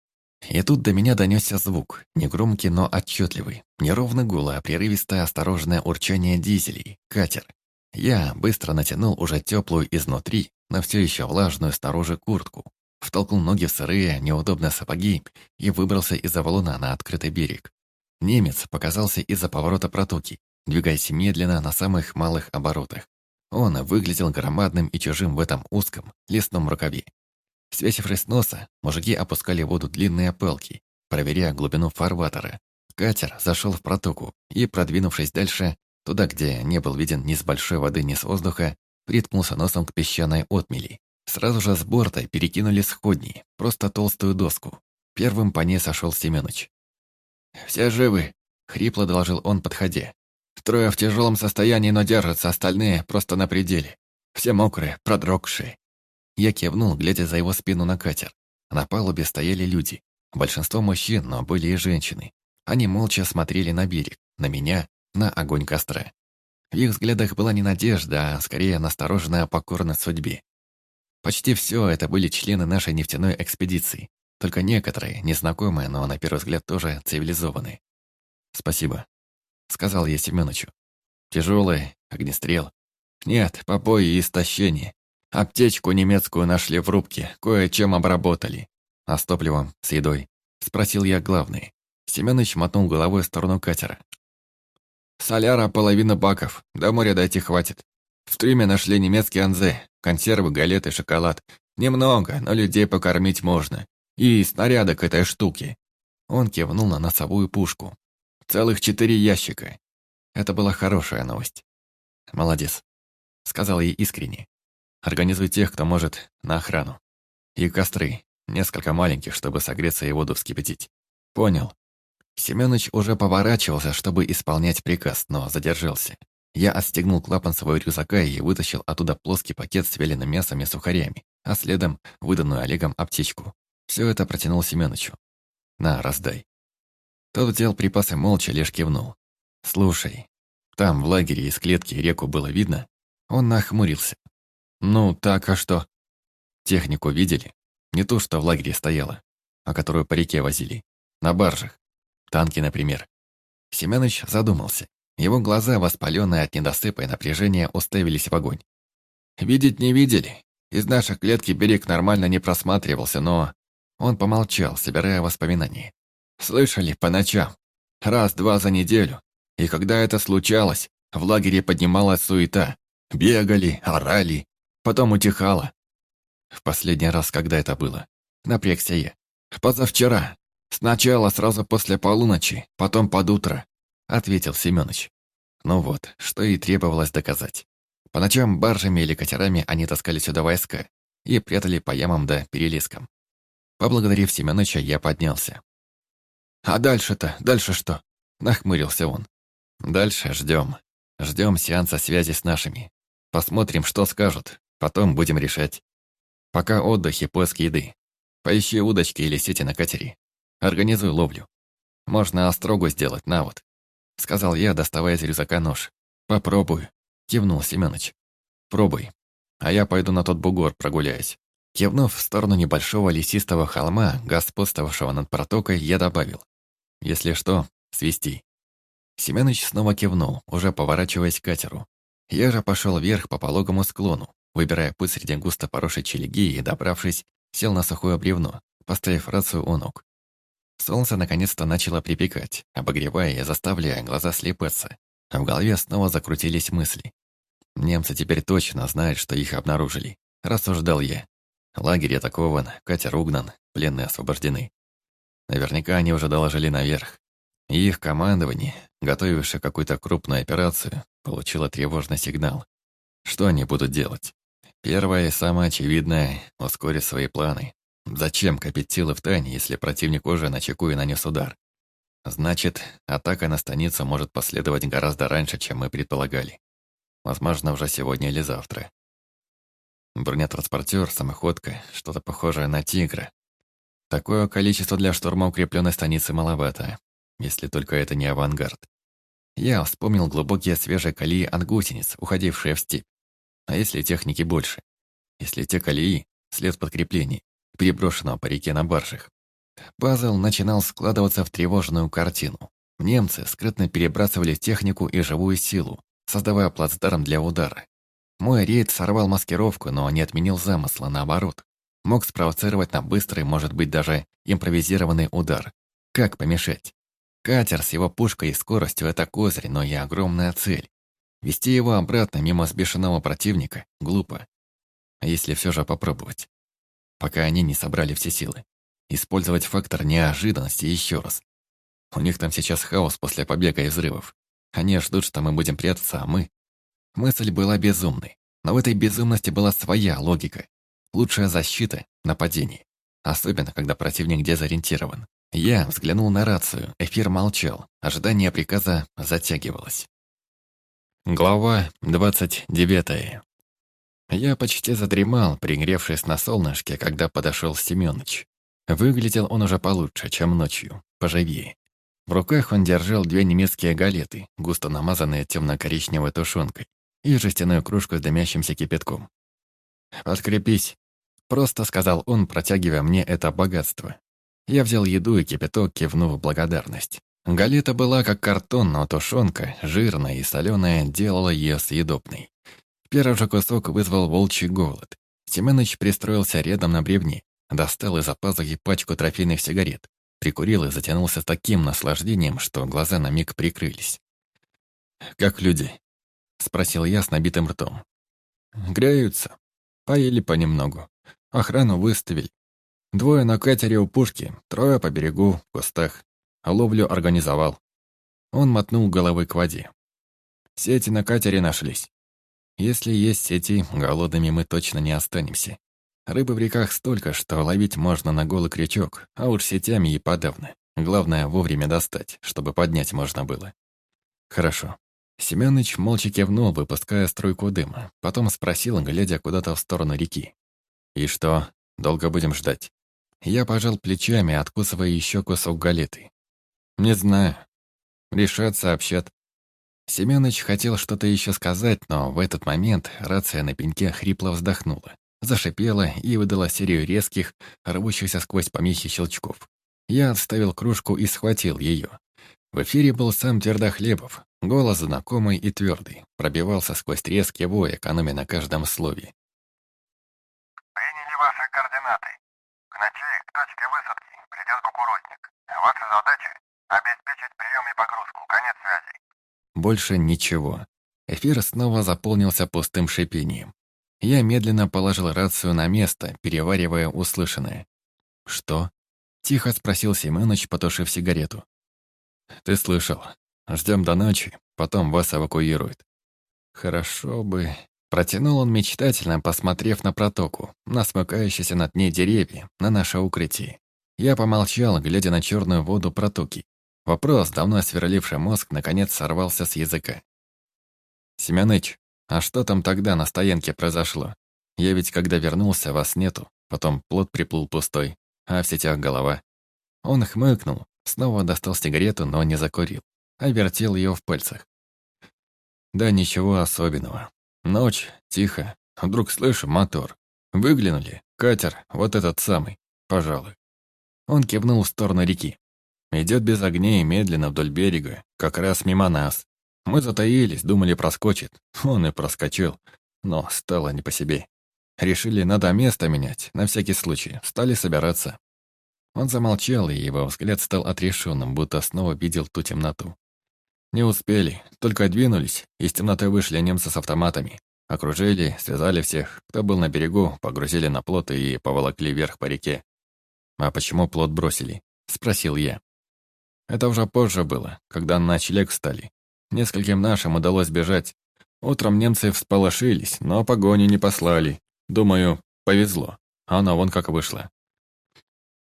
И тут до меня донесся звук, негромкий, но отчетливый. Неровно гуло, а прерывистое осторожное урчание дизелей, катер. Я быстро натянул уже теплую изнутри, но все еще влажную снаружи куртку, втолкнул ноги в сырые, неудобные сапоги и выбрался из-за валуна на открытый берег. Немец показался из-за поворота протоки, двигаясь медленно на самых малых оборотах. Он выглядел громадным и чужим в этом узком лесном рукаве. Свесившись носа, мужики опускали в воду длинные палки, проверяя глубину фарватера. Катер зашел в протоку и, продвинувшись дальше, туда, где не был виден ни с большой воды, ни с воздуха, приткнулся носом к песчаной отмели. Сразу же с борта перекинули сходни, просто толстую доску. Первым по ней сошел Семёныч. «Все живы», — хрипло доложил он, подходя. Трое в тяжелом состоянии, но держатся, остальные просто на пределе. Все мокрые, продрогшие. Я кивнул, глядя за его спину на катер. На палубе стояли люди. Большинство мужчин, но были и женщины. Они молча смотрели на берег, на меня, на огонь костра. В их взглядах была не надежда, а скорее настороженная покорность судьбе. Почти все это были члены нашей нефтяной экспедиции. Только некоторые, незнакомые, но на первый взгляд тоже цивилизованные. «Спасибо», — сказал я Семёнычу. «Тяжелый, огнестрел. Нет, побои и истощение. Аптечку немецкую нашли в рубке, кое-чем обработали. А с топливом, с едой?» — спросил я главный. Семёныч мотнул головой в сторону катера. «Соляра половина баков, до моря дойти хватит. В трюме нашли немецкий анзе, консервы, галеты, шоколад. Немного, но людей покормить можно. И снаряда к этой штуке. Он кивнул на носовую пушку. Целых четыре ящика. Это была хорошая новость. «Молодец», — сказал ей искренне. «Организуй тех, кто может, на охрану. И костры, несколько маленьких, чтобы согреться и воду вскипятить». «Понял». Семёныч уже поворачивался, чтобы исполнять приказ, но задержался. Я отстегнул клапан своего рюкзака и вытащил оттуда плоский пакет с вяленым мясом и сухарями, а следом выданную Олегом аптечку. Все это протянул Семёнычу. «На, раздай». Тот взял припасы молча, лишь кивнул. «Слушай, там в лагере из клетки реку было видно?» Он нахмурился. «Ну, так, а что?» «Технику видели? Не ту, что в лагере стояла, а которую по реке возили. На баржах. Танки, например». Семёныч задумался. Его глаза, воспаленные от недосыпа и напряжения, уставились в огонь. «Видеть не видели. Из нашей клетки берег нормально не просматривался, но...» Он помолчал, собирая воспоминания. «Слышали по ночам. Раз-два за неделю. И когда это случалось, в лагере поднималась суета. Бегали, орали, потом утихало. В последний раз, когда это было? Напрягся я. Позавчера. Сначала сразу после полуночи, потом под утро. — ответил Семёныч. Ну вот, что и требовалось доказать. По ночам баржами или катерами они таскали сюда войска и прятали по ямам да перелескам. Поблагодарив Семёныча, я поднялся. «А дальше-то? Дальше что?» — нахмурился он. «Дальше ждем. Ждем сеанса связи с нашими. Посмотрим, что скажут. Потом будем решать. Пока отдых и поиск еды. Поищи удочки или сети на катере. Организуй ловлю. Можно острогу сделать, на вот. — сказал я, доставая из рюкзака нож. «Попробую», — кивнул Семёныч. «Пробуй, а я пойду на тот бугор прогуляюсь». Кивнув в сторону небольшого лесистого холма, господствовавшего над протокой, я добавил. «Если что, свисти». Семёныч снова кивнул, уже поворачиваясь к катеру. Я же пошел вверх по пологому склону, выбирая путь среди густо поросшей челеги и, добравшись, сел на сухое бревно, поставив рацию у ног. Солнце наконец-то начало припекать, обогревая и заставляя глаза слепаться. А в голове снова закрутились мысли. Немцы теперь точно знают, что их обнаружили. Рассуждал я. Лагерь атакован, катер угнан, пленные освобождены. Наверняка они уже доложили наверх. И их командование, готовившее какую-то крупную операцию, получило тревожный сигнал. Что они будут делать? Первое и самое очевидное — ускорить свои планы. Зачем копить силы в тайне, если противник уже на чеку и нанес удар? Значит, атака на станицу может последовать гораздо раньше, чем мы предполагали. Возможно, уже сегодня или завтра. Бронетранспортер, самоходка, что-то похожее на «Тигра». Такое количество для штурма укрепленной станицы маловато, если только это не авангард. Я вспомнил глубокие свежие колеи от гусениц, уходившие в степь. А если техники больше? Если те колеи — след подкреплений, переброшенного по реке на баржах. Пазл начинал складываться в тревожную картину. Немцы скрытно перебрасывали технику и живую силу, создавая плацдарм для удара. Мой рейд сорвал маскировку, но не отменил замысла, наоборот. Мог спровоцировать на быстрый, может быть, даже импровизированный удар. Как помешать? Катер с его пушкой и скоростью — это козырь, но и огромная цель. Вести его обратно мимо сбешенного противника — глупо. А если все же попробовать? пока они не собрали все силы. Использовать фактор неожиданности еще раз. У них там сейчас хаос после побега и взрывов. Они ждут, что мы будем прятаться, а мы... Мысль была безумной, но в этой безумности была своя логика. Лучшая защита — нападение. Особенно, когда противник дезориентирован. Я взглянул на рацию, эфир молчал, ожидание приказа затягивалось. Глава двадцать девятая. Я почти задремал, пригревшись на солнышке, когда подошел Семёныч. Выглядел он уже получше, чем ночью, поживее. В руках он держал две немецкие галеты, густо намазанные темно-коричневой тушенкой, и жестяную кружку с дымящимся кипятком. «Подкрепись», — просто сказал он, протягивая мне это богатство. Я взял еду и кипяток, кивнув благодарность. Галета была как картон, но тушенка, жирная и соленая, делала ее съедобной. Первый же кусок вызвал волчий голод. Семенович пристроился рядом на бревне, достал из-за пазухи пачку трофейных сигарет, прикурил и затянулся с таким наслаждением, что глаза на миг прикрылись. «Как люди?» — спросил я с набитым ртом. «Греются. Поели понемногу. Охрану выставили. Двое на катере у пушки, трое по берегу, в кустах. Ловлю организовал. Он мотнул головой к воде. Сети на катере нашлись. Если есть сети, голодными мы точно не останемся. Рыбы в реках столько, что ловить можно на голый крючок, а уж сетями и подавно. Главное, вовремя достать, чтобы поднять можно было. Хорошо. Семёныч молча кивнул, выпуская струйку дыма. Потом спросил, глядя куда-то в сторону реки. «И что, долго будем ждать?» Я пожал плечами, откусывая еще кусок галеты. «Не знаю. Решат, сообщат». Семёныч хотел что-то еще сказать, но в этот момент рация на пеньке хрипло вздохнула, зашипела и выдала серию резких, рвущихся сквозь помехи щелчков. Я отставил кружку и схватил ее. В эфире был сам Твердохлебов, голос знакомый и твердый, пробивался сквозь треск его, экономя на каждом слове. Приняли ваши координаты. К ночи к точке высадки придет кукурузник. Ваша задача — обеспечить прием и погрузку. Конец связи. Больше ничего. Эфир снова заполнился пустым шипением. Я медленно положил рацию на место, переваривая услышанное. «Что?» — тихо спросил Семёныч, потушив сигарету. «Ты слышал. Ждем до ночи, потом вас эвакуируют». «Хорошо бы...» Протянул он мечтательно, посмотрев на протоку, на смыкающиеся над ней деревья, на наше укрытие. Я помолчал, глядя на черную воду протоки. Вопрос, давно сверливший мозг, наконец сорвался с языка. «Семёныч, а что там тогда на стоянке произошло? Я ведь когда вернулся, вас нету, потом плод приплыл пустой, а в сетях голова». Он хмыкнул, снова достал сигарету, но не закурил, а вертел ее в пальцах. «Да ничего особенного. Ночь, тихо. Вдруг слышу мотор. Выглянули. Катер, вот этот самый, пожалуй. Он кивнул в сторону реки. Идет без огней, медленно вдоль берега, как раз мимо нас. Мы затаились, думали, проскочит. Он и проскочил. Но стало не по себе. Решили, надо место менять, на всякий случай. Стали собираться. Он замолчал, и его взгляд стал отрешенным, будто снова видел ту темноту. Не успели, только двинулись, из темноты вышли немцы с автоматами. Окружили, связали всех, кто был на берегу, погрузили на плот и поволокли вверх по реке. «А почему плот бросили?» — спросил я. Это уже позже было, когда на ночлег встали. Нескольким нашим удалось бежать. Утром немцы всполошились, но погони не послали. Думаю, повезло. А она вон как вышла.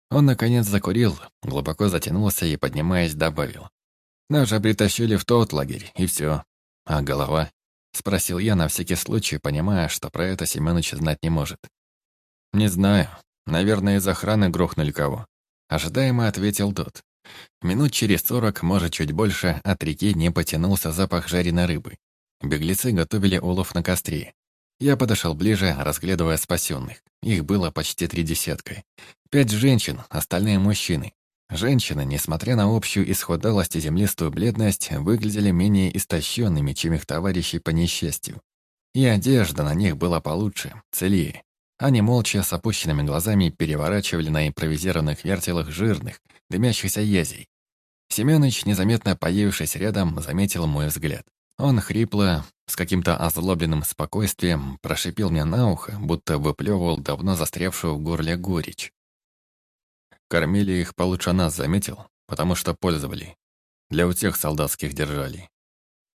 Он, наконец, закурил, глубоко затянулся и, поднимаясь, добавил. Нас же притащили в тот лагерь, и все. А голова? Спросил я на всякий случай, понимая, что про это Семёныч знать не может. Не знаю. Наверное, из охраны грохнули кого. Ожидаемо ответил тот. Минут через сорок, может, чуть больше, от реки не потянулся запах жареной рыбы. Беглецы готовили улов на костре. Я подошел ближе, разглядывая спасенных. Их было почти три десятка. Пять женщин, остальные мужчины. Женщины, несмотря на общую исходалость и землистую бледность, выглядели менее истощенными, чем их товарищи по несчастью. И одежда на них была получше, целее. Они молча, с опущенными глазами, переворачивали на импровизированных вертелах жирных, дымящихся язей. Семёныч, незаметно появившись рядом, заметил мой взгляд. Он хрипло, с каким-то озлобленным спокойствием, прошипел мне на ухо, будто выплевывал давно застрявшую в горле горечь. Кормили их получше заметил, потому что пользовали. Для утех солдатских держали.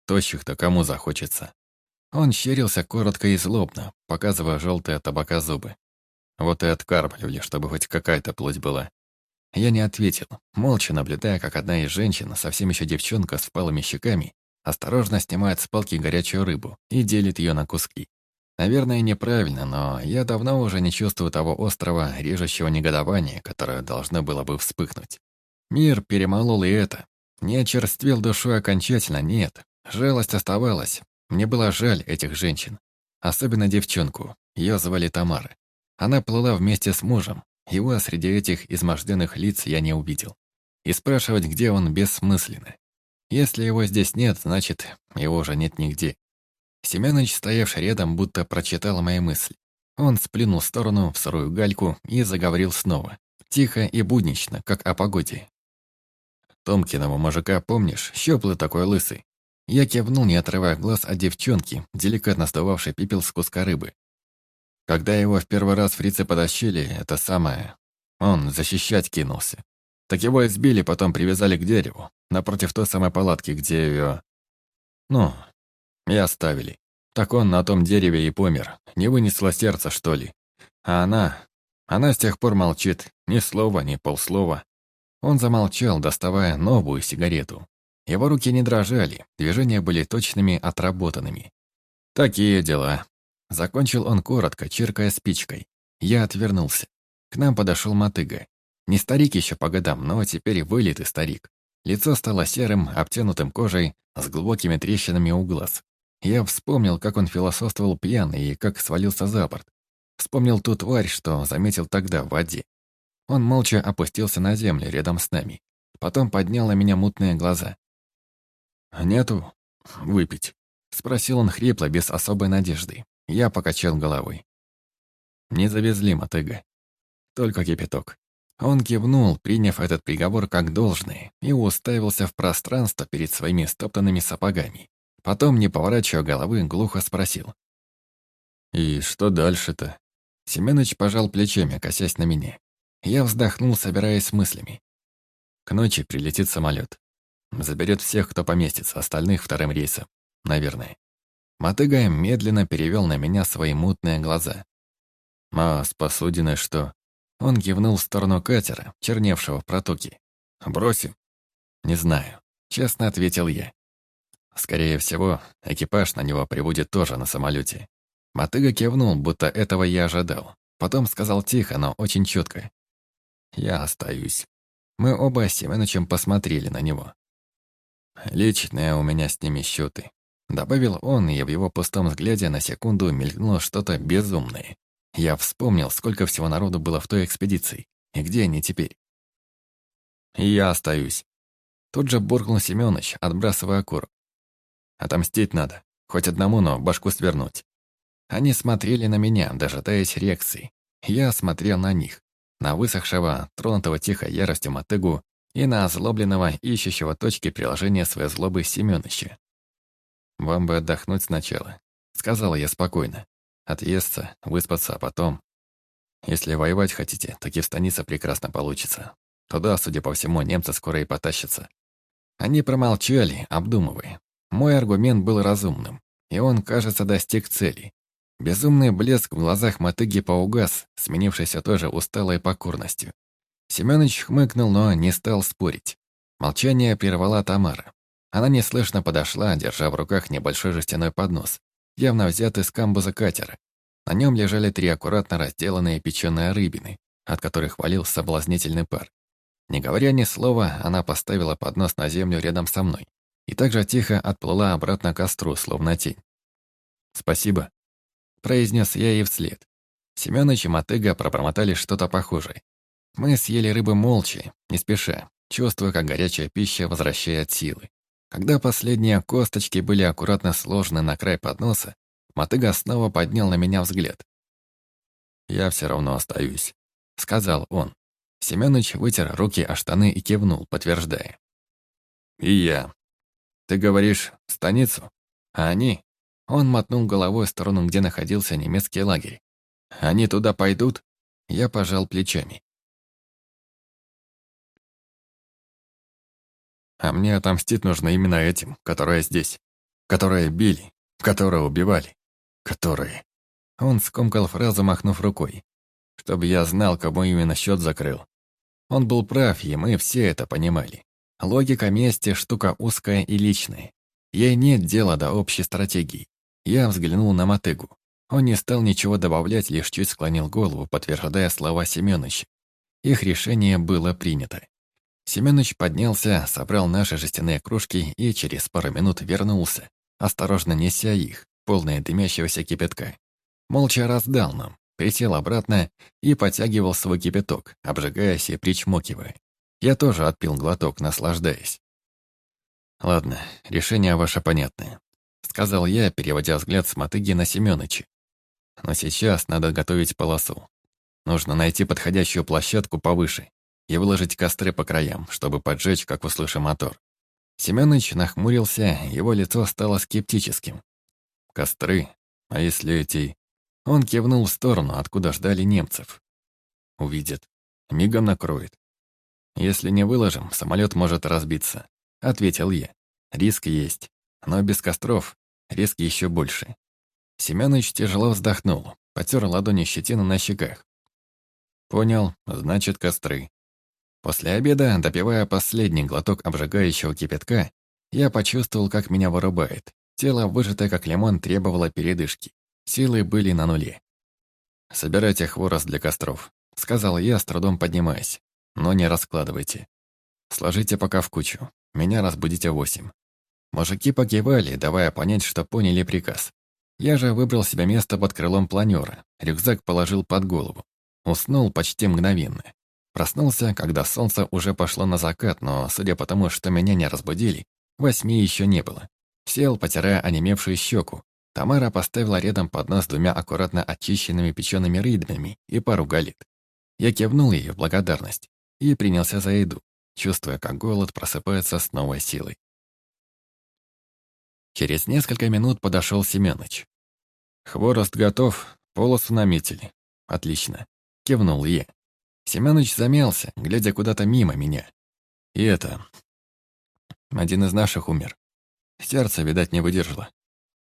Тощих-то кому захочется. Он щерился коротко и злобно, показывая желтые табака зубы. Вот и откармливали, чтобы хоть какая-то плоть была. Я не ответил, молча наблюдая, как одна из женщин, совсем еще девчонка с впалыми щеками, осторожно снимает с палки горячую рыбу и делит ее на куски. Наверное, неправильно, но я давно уже не чувствую того острого, режущего негодования, которое должно было бы вспыхнуть. Мир перемолол и это. Не очерствел душой окончательно, нет. Жалость оставалась. Мне было жаль этих женщин. Особенно девчонку. Ее звали Тамара. Она плыла вместе с мужем. Его среди этих изможденных лиц я не увидел. И спрашивать, где он, бессмысленно. Если его здесь нет, значит, его уже нет нигде. Семёныч, стоявший рядом, будто прочитал мои мысли. Он сплюнул в сторону, в сырую гальку, и заговорил снова. Тихо и буднично, как о погоде. «Томкиного мужика помнишь? Щёплый такой лысый». Я кивнул, не отрывая глаз от девчонки, деликатно сдувавшей пепел с куска рыбы. Когда его в первый раз фрицы подощили, это самое... Он защищать кинулся. Так его избили, потом привязали к дереву, напротив той самой палатки, где ее... Ну, и оставили. Так он на том дереве и помер. Не вынесло сердце, что ли. А она... Она с тех пор молчит. Ни слова, ни полслова. Он замолчал, доставая новую сигарету. Его руки не дрожали, движения были точными, отработанными. «Такие дела». Закончил он коротко, чиркая спичкой. Я отвернулся. К нам подошел мотыга. Не старик еще по годам, но теперь вылитый старик. Лицо стало серым, обтянутым кожей, с глубокими трещинами у глаз. Я вспомнил, как он философствовал пьяный и как свалился за борт. Вспомнил ту тварь, что заметил тогда в воде. Он молча опустился на землю рядом с нами. Потом поднял на меня мутные глаза. «Нету? Выпить?» Спросил он хрипло, без особой надежды. Я покачал головой. «Не завезли мотыга. Только кипяток». Он кивнул, приняв этот приговор как должный, и уставился в пространство перед своими стоптанными сапогами. Потом, не поворачивая головы, глухо спросил. «И что дальше-то?» Семёныч пожал плечами, косясь на меня. Я вздохнул, собираясь с мыслями. К ночи прилетит самолет. Заберет всех, кто поместится, остальных вторым рейсом. Наверное. Мотыга медленно перевел на меня свои мутные глаза. «А с посудиной что?» Он кивнул в сторону катера, черневшего в протоке. «Бросим?» «Не знаю», — честно ответил я. Скорее всего, экипаж на него прибудет тоже на самолете. Мотыга кивнул, будто этого я ожидал. Потом сказал тихо, но очень четко. «Я остаюсь». Мы оба с Семеновичем посмотрели на него. «Личные у меня с ними счеты», — добавил он, и в его пустом взгляде на секунду мелькнуло что-то безумное. Я вспомнил, сколько всего народу было в той экспедиции, и где они теперь. Я остаюсь. Тут же буркнул Семёныч, отбрасывая окурок. Отомстить надо, хоть одному, но башку свернуть. Они смотрели на меня, дожидаясь реакции. Я смотрел на них, на высохшего, тронутого тихо яростью мотыгу и на озлобленного, ищущего точки приложения своей злобы Семёныча. «Вам бы отдохнуть сначала», — сказала я спокойно. «Отъесться, выспаться, а потом...» «Если воевать хотите, так и в станице прекрасно получится. Туда, судя по всему, немцы скоро и потащатся». Они промолчали, обдумывая. Мой аргумент был разумным, и он, кажется, достиг цели. Безумный блеск в глазах мотыги поугас, сменившийся тоже усталой покорностью. Семёныч хмыкнул, но не стал спорить. Молчание прервала Тамара. Она неслышно подошла, держа в руках небольшой жестяной поднос, явно взятый с камбуза катера. На нем лежали три аккуратно разделанные печеные рыбины, от которых валил соблазнительный пар. Не говоря ни слова, она поставила поднос на землю рядом со мной и также тихо отплыла обратно к костру, словно тень. «Спасибо», — произнес я ей вслед. Семёныч и Мотыга пробормотали что-то похожее. Мы съели рыбу молча, не спеша, чувствуя, как горячая пища возвращает силы. Когда последние косточки были аккуратно сложены на край подноса, Мотыга снова поднял на меня взгляд. «Я все равно остаюсь», — сказал он. Семёныч вытер руки о штаны и кивнул, подтверждая. «И я. Ты говоришь, станицу? А они?» Он мотнул головой в сторону, где находился немецкий лагерь. «Они туда пойдут?» Я пожал плечами. А мне отомстить нужно именно этим, которые здесь. Которые били, которые убивали. Которые... Он скомкал фразу, махнув рукой. Чтобы я знал, кому именно счет закрыл. Он был прав, и мы все это понимали. Логика мести – штука узкая и личная. Ей нет дела до общей стратегии. Я взглянул на Мотыгу. Он не стал ничего добавлять, лишь чуть склонил голову, подтверждая слова Семёныча. Их решение было принято. Семёныч поднялся, собрал наши жестяные кружки и через пару минут вернулся, осторожно неся их, полные дымящегося кипятка. Молча раздал нам, присел обратно и подтягивал свой кипяток, обжигаясь и причмокивая. Я тоже отпил глоток, наслаждаясь. «Ладно, решение ваше понятное», — сказал я, переводя взгляд с мотыги на Семёныча. «Но сейчас надо готовить полосу. Нужно найти подходящую площадку повыше, и выложить костры по краям, чтобы поджечь, как услышим мотор. Семёныч нахмурился, его лицо стало скептическим. «Костры? А если эти...» Он кивнул в сторону, откуда ждали немцев. «Увидят. мигом накроет. Если не выложим, самолет может разбиться, ответил я. Риск есть, но без костров риск еще больше. Семёныч тяжело вздохнул, потер ладони щетину на щеках. Понял, значит, костры. После обеда, допивая последний глоток обжигающего кипятка, я почувствовал, как меня вырубает. Тело, выжатое как лимон, требовало передышки. Силы были на нуле. «Собирайте хворост для костров», — сказал я, с трудом поднимаясь. «Но не раскладывайте. Сложите пока в кучу. Меня разбудите в восемь». Мужики покивали, давая понять, что поняли приказ. Я же выбрал себе место под крылом планера, рюкзак положил под голову. Уснул почти мгновенно. Проснулся, когда солнце уже пошло на закат, но, судя по тому, что меня не разбудили, восьми еще не было. Сел, потирая онемевшую щеку. Тамара поставила рядом поднос с двумя аккуратно очищенными печеными рыбами и пару галет. Я кивнул ей в благодарность и принялся за еду, чувствуя, как голод просыпается с новой силой. Через несколько минут подошел Семёныч. «Хворост готов, полосу наметили. Отлично», — кивнул я. Семёныч замялся, глядя куда-то мимо меня. И это... Один из наших умер. Сердце, видать, не выдержало.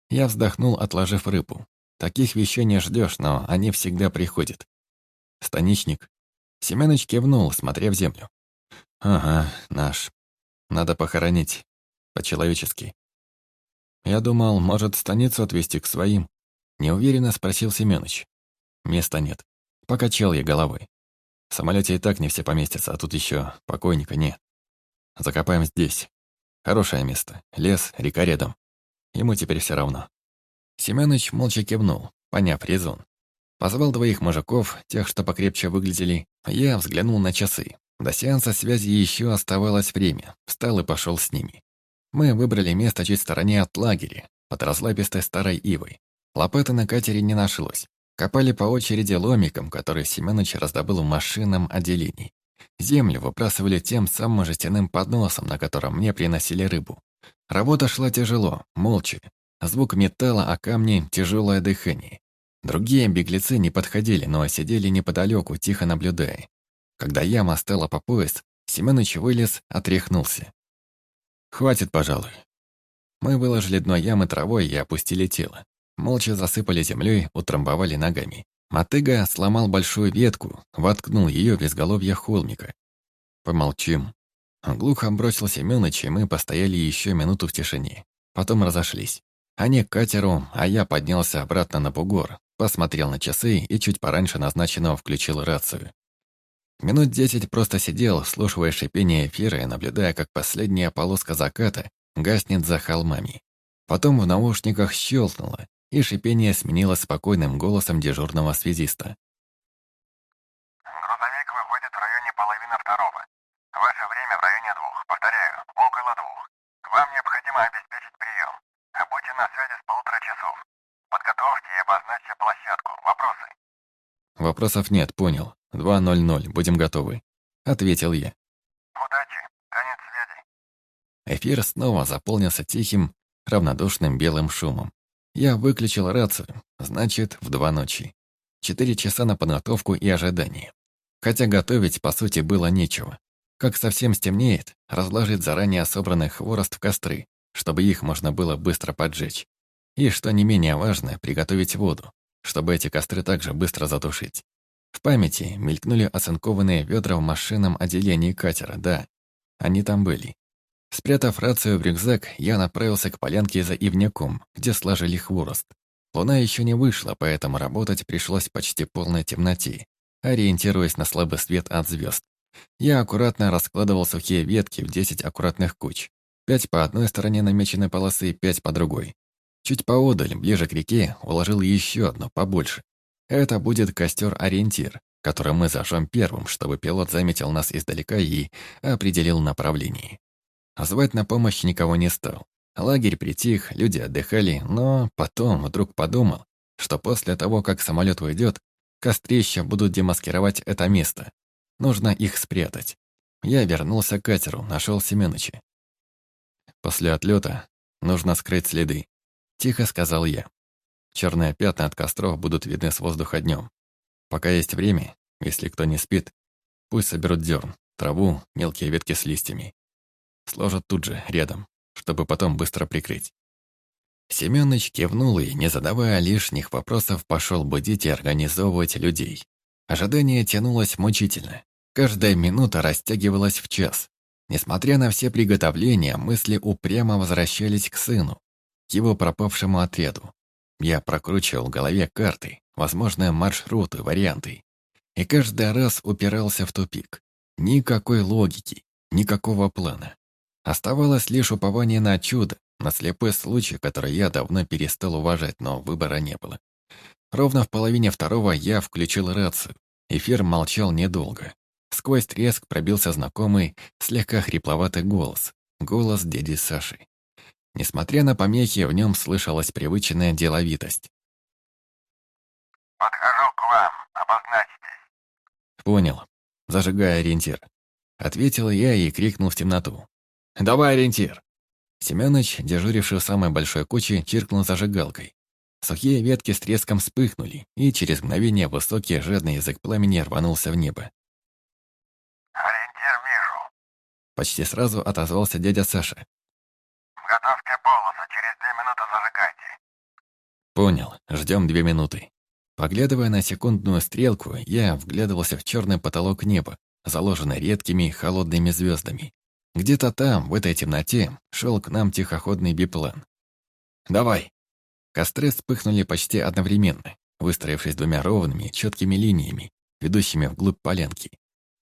Я вздохнул, отложив рыбу. Таких вещей не ждешь, но они всегда приходят. Станичник. Семёныч кивнул, смотря в землю. Ага, наш. Надо похоронить. По-человечески. Я думал, может, станицу отвезти к своим. Неуверенно спросил Семёныч. Места нет. Покачал я головой. В самолете и так не все поместятся, а тут еще покойника нет. Закопаем здесь. Хорошее место. Лес, река рядом. Ему теперь все равно. Семёныч молча кивнул, поняв резон. Позвал двоих мужиков, тех, что покрепче выглядели. Я взглянул на часы. До сеанса связи еще оставалось время. Встал и пошел с ними. Мы выбрали место чуть в стороне от лагеря, под разлапистой старой ивой. Лопаты на катере не нашлось. Копали по очереди ломиком, который Семёныч раздобыл в машинном отделении. Землю выбрасывали тем самым жестяным подносом, на котором мне приносили рыбу. Работа шла тяжело, молча. Звук металла, а камни — тяжелое дыхание. Другие беглецы не подходили, но сидели неподалеку, тихо наблюдая. Когда яма стала по пояс, Семёныч вылез, отряхнулся. «Хватит, пожалуй». Мы выложили дно ямы травой и опустили тело. Молча засыпали землей, утрамбовали ногами. Мотыга сломал большую ветку, воткнул ее в изголовье холмика. «Помолчим». Глухо бросил Семёныч, и мы постояли еще минуту в тишине. Потом разошлись. Они к катеру, а я поднялся обратно на бугор, посмотрел на часы и чуть пораньше назначенного включил рацию. Минут десять просто сидел, слушая шипение эфира и наблюдая, как последняя полоска заката гаснет за холмами. Потом в наушниках щелкнуло, и шипение сменилось спокойным голосом дежурного связиста. Грузовик выходит в районе половины второго. Ваше время в районе двух. Повторяю, около двух. Вам необходимо обеспечить прием. Будьте на связи с полутора часов. Подготовьте и обозначьте площадку. Вопросы? Вопросов нет, понял. 2.00, будем готовы. Ответил я. Удачи. Конец связи. Эфир снова заполнился тихим, равнодушным белым шумом. Я выключил рацию, значит, в два ночи. Четыре часа на подготовку и ожидание. Хотя готовить, по сути, было нечего. Как совсем стемнеет, разложить заранее собранный хворост в костры, чтобы их можно было быстро поджечь. И, что не менее важно, приготовить воду, чтобы эти костры также быстро затушить. В памяти мелькнули оцинкованные ведра в машинном отделении катера, да, они там были. Спрятав рацию в рюкзак, я направился к полянке за ивняком, где сложили хворост. Луна еще не вышла, поэтому работать пришлось почти полной темноте, ориентируясь на слабый свет от звезд. Я аккуратно раскладывал сухие ветки в 10 аккуратных куч. Пять по одной стороне намеченной полосы, пять по другой. Чуть поодаль, ближе к реке, уложил еще одно, побольше. Это будет костер-ориентир, который мы зажжем первым, чтобы пилот заметил нас издалека и определил направление. Звать на помощь никого не стал. Лагерь притих, люди отдыхали, но потом вдруг подумал, что после того, как самолет уйдет, кострища будут демаскировать это место. Нужно их спрятать. Я вернулся к катеру, нашел Семёныча. После отлета нужно скрыть следы. Тихо сказал я. Черные пятна от костров будут видны с воздуха днем. Пока есть время, если кто не спит, Пусть соберут дерн, траву, мелкие ветки с листьями. Сложат тут же, рядом, чтобы потом быстро прикрыть. Семёныч кивнул и, не задавая лишних вопросов, пошел будить и организовывать людей. Ожидание тянулось мучительно. Каждая минута растягивалась в час. Несмотря на все приготовления, мысли упрямо возвращались к сыну, его пропавшему отряду. Я прокручивал в голове карты, возможные маршруты, варианты. И каждый раз упирался в тупик. Никакой логики, никакого плана. Оставалось лишь упование на чудо, на слепой случай, который я давно перестал уважать, но выбора не было. Ровно в половине второго я включил рацию. Эфир молчал недолго. Сквозь треск пробился знакомый, слегка хрипловатый голос. Голос дяди Саши. Несмотря на помехи, в нем слышалась привычная деловитость. «Подхожу к вам, обозначьтесь». «Понял. Зажигая ориентир». Ответил я и крикнул в темноту. «Давай ориентир!» Семёныч, дежуривший в самой большой куче, чиркнул зажигалкой. Сухие ветки с треском вспыхнули, и через мгновение высокий жадный язык пламени рванулся в небо. «Ориентир вижу. Почти сразу отозвался дядя Саша. Готовьте полосу, через две минуты зажигайте». «Понял, ждем две минуты». Поглядывая на секундную стрелку, я вглядывался в черный потолок неба, заложенный редкими холодными звездами. Где-то там, в этой темноте, шел к нам тихоходный биплан. «Давай!» Костры вспыхнули почти одновременно, выстроившись двумя ровными, четкими линиями, ведущими вглубь полянки.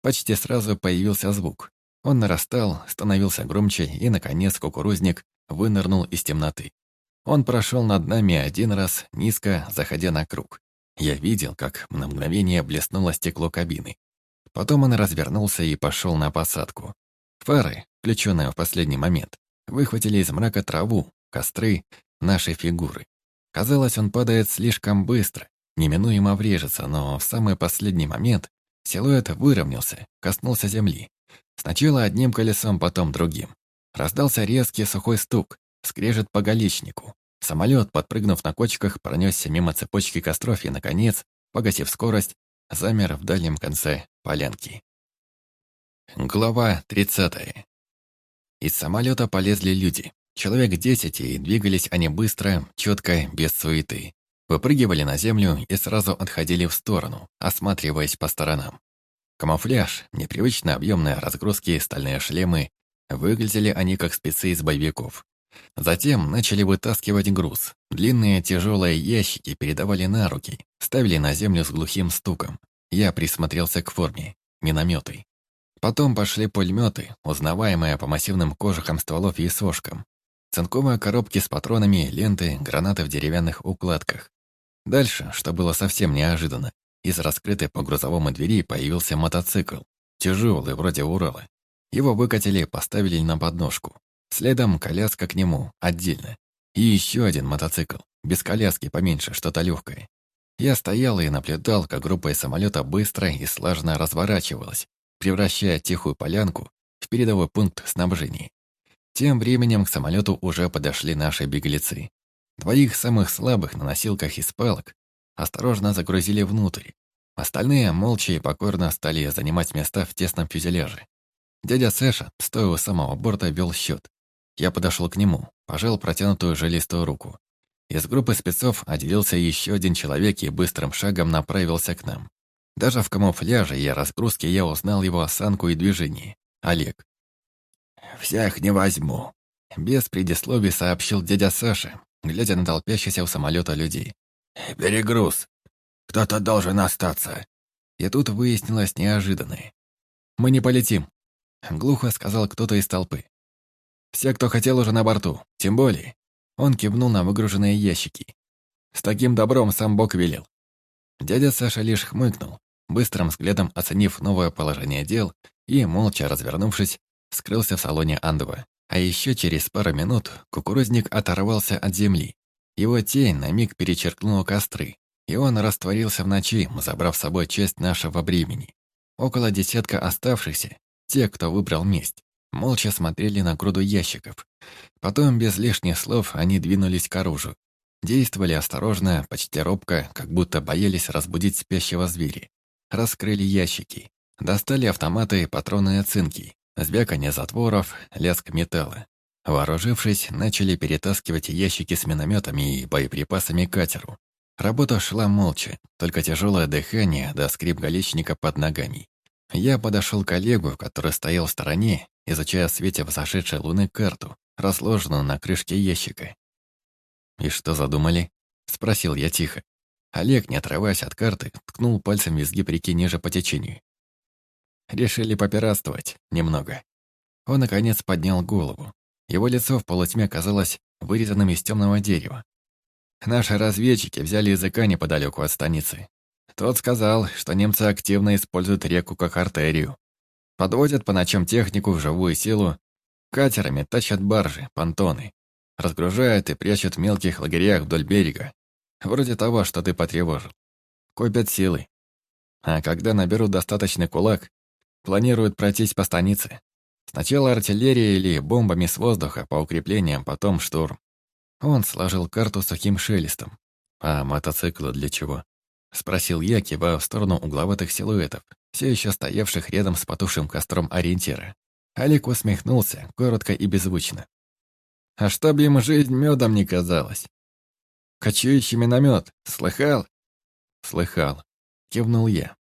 Почти сразу появился звук. Он нарастал, становился громче, и, наконец, кукурузник вынырнул из темноты. Он прошел над нами один раз, низко, заходя на круг. Я видел, как на мгновение блеснуло стекло кабины. Потом он развернулся и пошел на посадку. Фары, включенные в последний момент, выхватили из мрака траву, костры, наши фигуры. Казалось, он падает слишком быстро, неминуемо врежется, но в самый последний момент силуэт выровнялся, коснулся земли. Сначала одним колесом, потом другим. Раздался резкий сухой стук, скрежет по галечнику. Самолет, подпрыгнув на кочках, пронесся мимо цепочки костров и, наконец, погасив скорость, замер в дальнем конце полянки. Глава 30. Из самолета полезли люди. Человек десять, и двигались они быстро, четко, без суеты. Выпрыгивали на землю и сразу отходили в сторону, осматриваясь по сторонам. Камуфляж, непривычно объемные разгрузки, стальные шлемы. Выглядели они как спецы из боевиков. Затем начали вытаскивать груз. Длинные тяжелые ящики передавали на руки, ставили на землю с глухим стуком. Я присмотрелся к форме. Минометы. Потом пошли пулеметы, узнаваемые по массивным кожухам стволов и сошкам. Цинковые коробки с патронами, ленты, гранаты в деревянных укладках. Дальше, что было совсем неожиданно, из раскрытой по грузовому двери появился мотоцикл. Тяжелый, вроде Урала. Его выкатили, поставили на подножку. Следом коляска к нему, отдельно. И еще один мотоцикл, без коляски поменьше, что-то легкое. Я стоял и наблюдал, как группа из самолета быстро и слаженно разворачивалась, превращая тихую полянку в передовой пункт снабжения. Тем временем к самолету уже подошли наши беглецы. Двоих самых слабых на носилках из палок осторожно загрузили внутрь. Остальные молча и покорно стали занимать места в тесном фюзеляже. Дядя Сэша, стоя у самого борта, вел счет. Я подошел к нему, пожал протянутую жилистую руку. Из группы спецов отделился еще один человек и быстрым шагом направился к нам. Даже в камуфляже и разгрузке я узнал его осанку и движение. Олег. «Всех не возьму», — без предисловий сообщил дядя Саша, глядя на толпящихся у самолета людей. «Перегруз. Кто-то должен остаться». И тут выяснилось неожиданное. «Мы не полетим», — глухо сказал кто-то из толпы. «Все, кто хотел, уже на борту. Тем более...» Он кивнул на выгруженные ящики. «С таким добром сам Бог велел». Дядя Саша лишь хмыкнул, быстрым взглядом оценив новое положение дел и, молча развернувшись, скрылся в салоне Андова. А еще через пару минут кукурузник оторвался от земли. Его тень на миг перечеркнула костры, и он растворился в ночи, забрав с собой часть нашего бремени. Около десятка оставшихся, те, кто выбрал месть, молча смотрели на груду ящиков. Потом, без лишних слов, они двинулись к оружию. Действовали осторожно, почти робко, как будто боялись разбудить спящего зверя раскрыли ящики. Достали автоматы и патроны оцинки, звяканье затворов, лязг металла. Вооружившись, начали перетаскивать ящики с минометами и боеприпасами к катеру. Работа шла молча, только тяжелое дыхание да скрип галечника под ногами. Я подошел к Олегу, который стоял в стороне, изучая в свете взошедшей луны карту, разложенную на крышке ящика. «И что задумали?» — спросил я тихо. Олег, не отрываясь от карты, ткнул пальцем в изгиб реки ниже по течению. Решили попиратствовать немного. Он, наконец, поднял голову. Его лицо в полутьме казалось вырезанным из темного дерева. Наши разведчики взяли языка неподалеку от станицы. Тот сказал, что немцы активно используют реку как артерию. Подводят по ночам технику в живую силу, катерами тащат баржи, понтоны. Разгружают и прячут в мелких лагерях вдоль берега. Вроде того, что ты потревожил. Копят силы. А когда наберут достаточный кулак, планируют пройтись по станице. Сначала артиллерия или бомбами с воздуха по укреплениям, потом штурм. Он сложил карту сухим шелестом. «А мотоциклы для чего?» Спросил я, кивая в сторону угловатых силуэтов, все еще стоявших рядом с потухшим костром ориентира. Олег усмехнулся, коротко и беззвучно. «А чтоб ему жизнь медом не казалась!» «Кочующий миномет, слыхал?» «Слыхал», — кивнул я.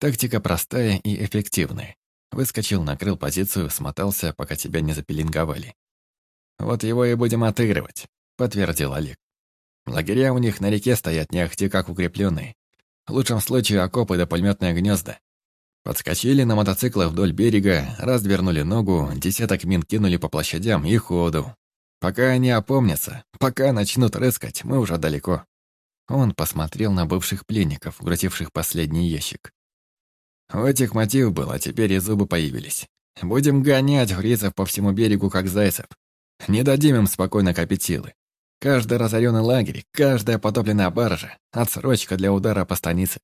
Тактика простая и эффективная. Выскочил, накрыл позицию, смотался, пока тебя не запеленговали. «Вот его и будем отыгрывать», — подтвердил Олег. Лагеря у них на реке стоят не ахти как укрепленные. В лучшем случае окопы да пулеметные гнезда. Подскочили на мотоциклах вдоль берега, развернули ногу, десяток мин кинули по площадям и ходу. Пока они опомнятся, пока начнут рыскать, мы уже далеко. Он посмотрел на бывших пленников, грузивших последний ящик. У этих мотив был, а теперь и зубы появились. Будем гонять фрицев по всему берегу, как зайцев. Не дадим им спокойно копить силы. Каждый разоренный лагерь, каждая потопленная баржа — отсрочка для удара по станице.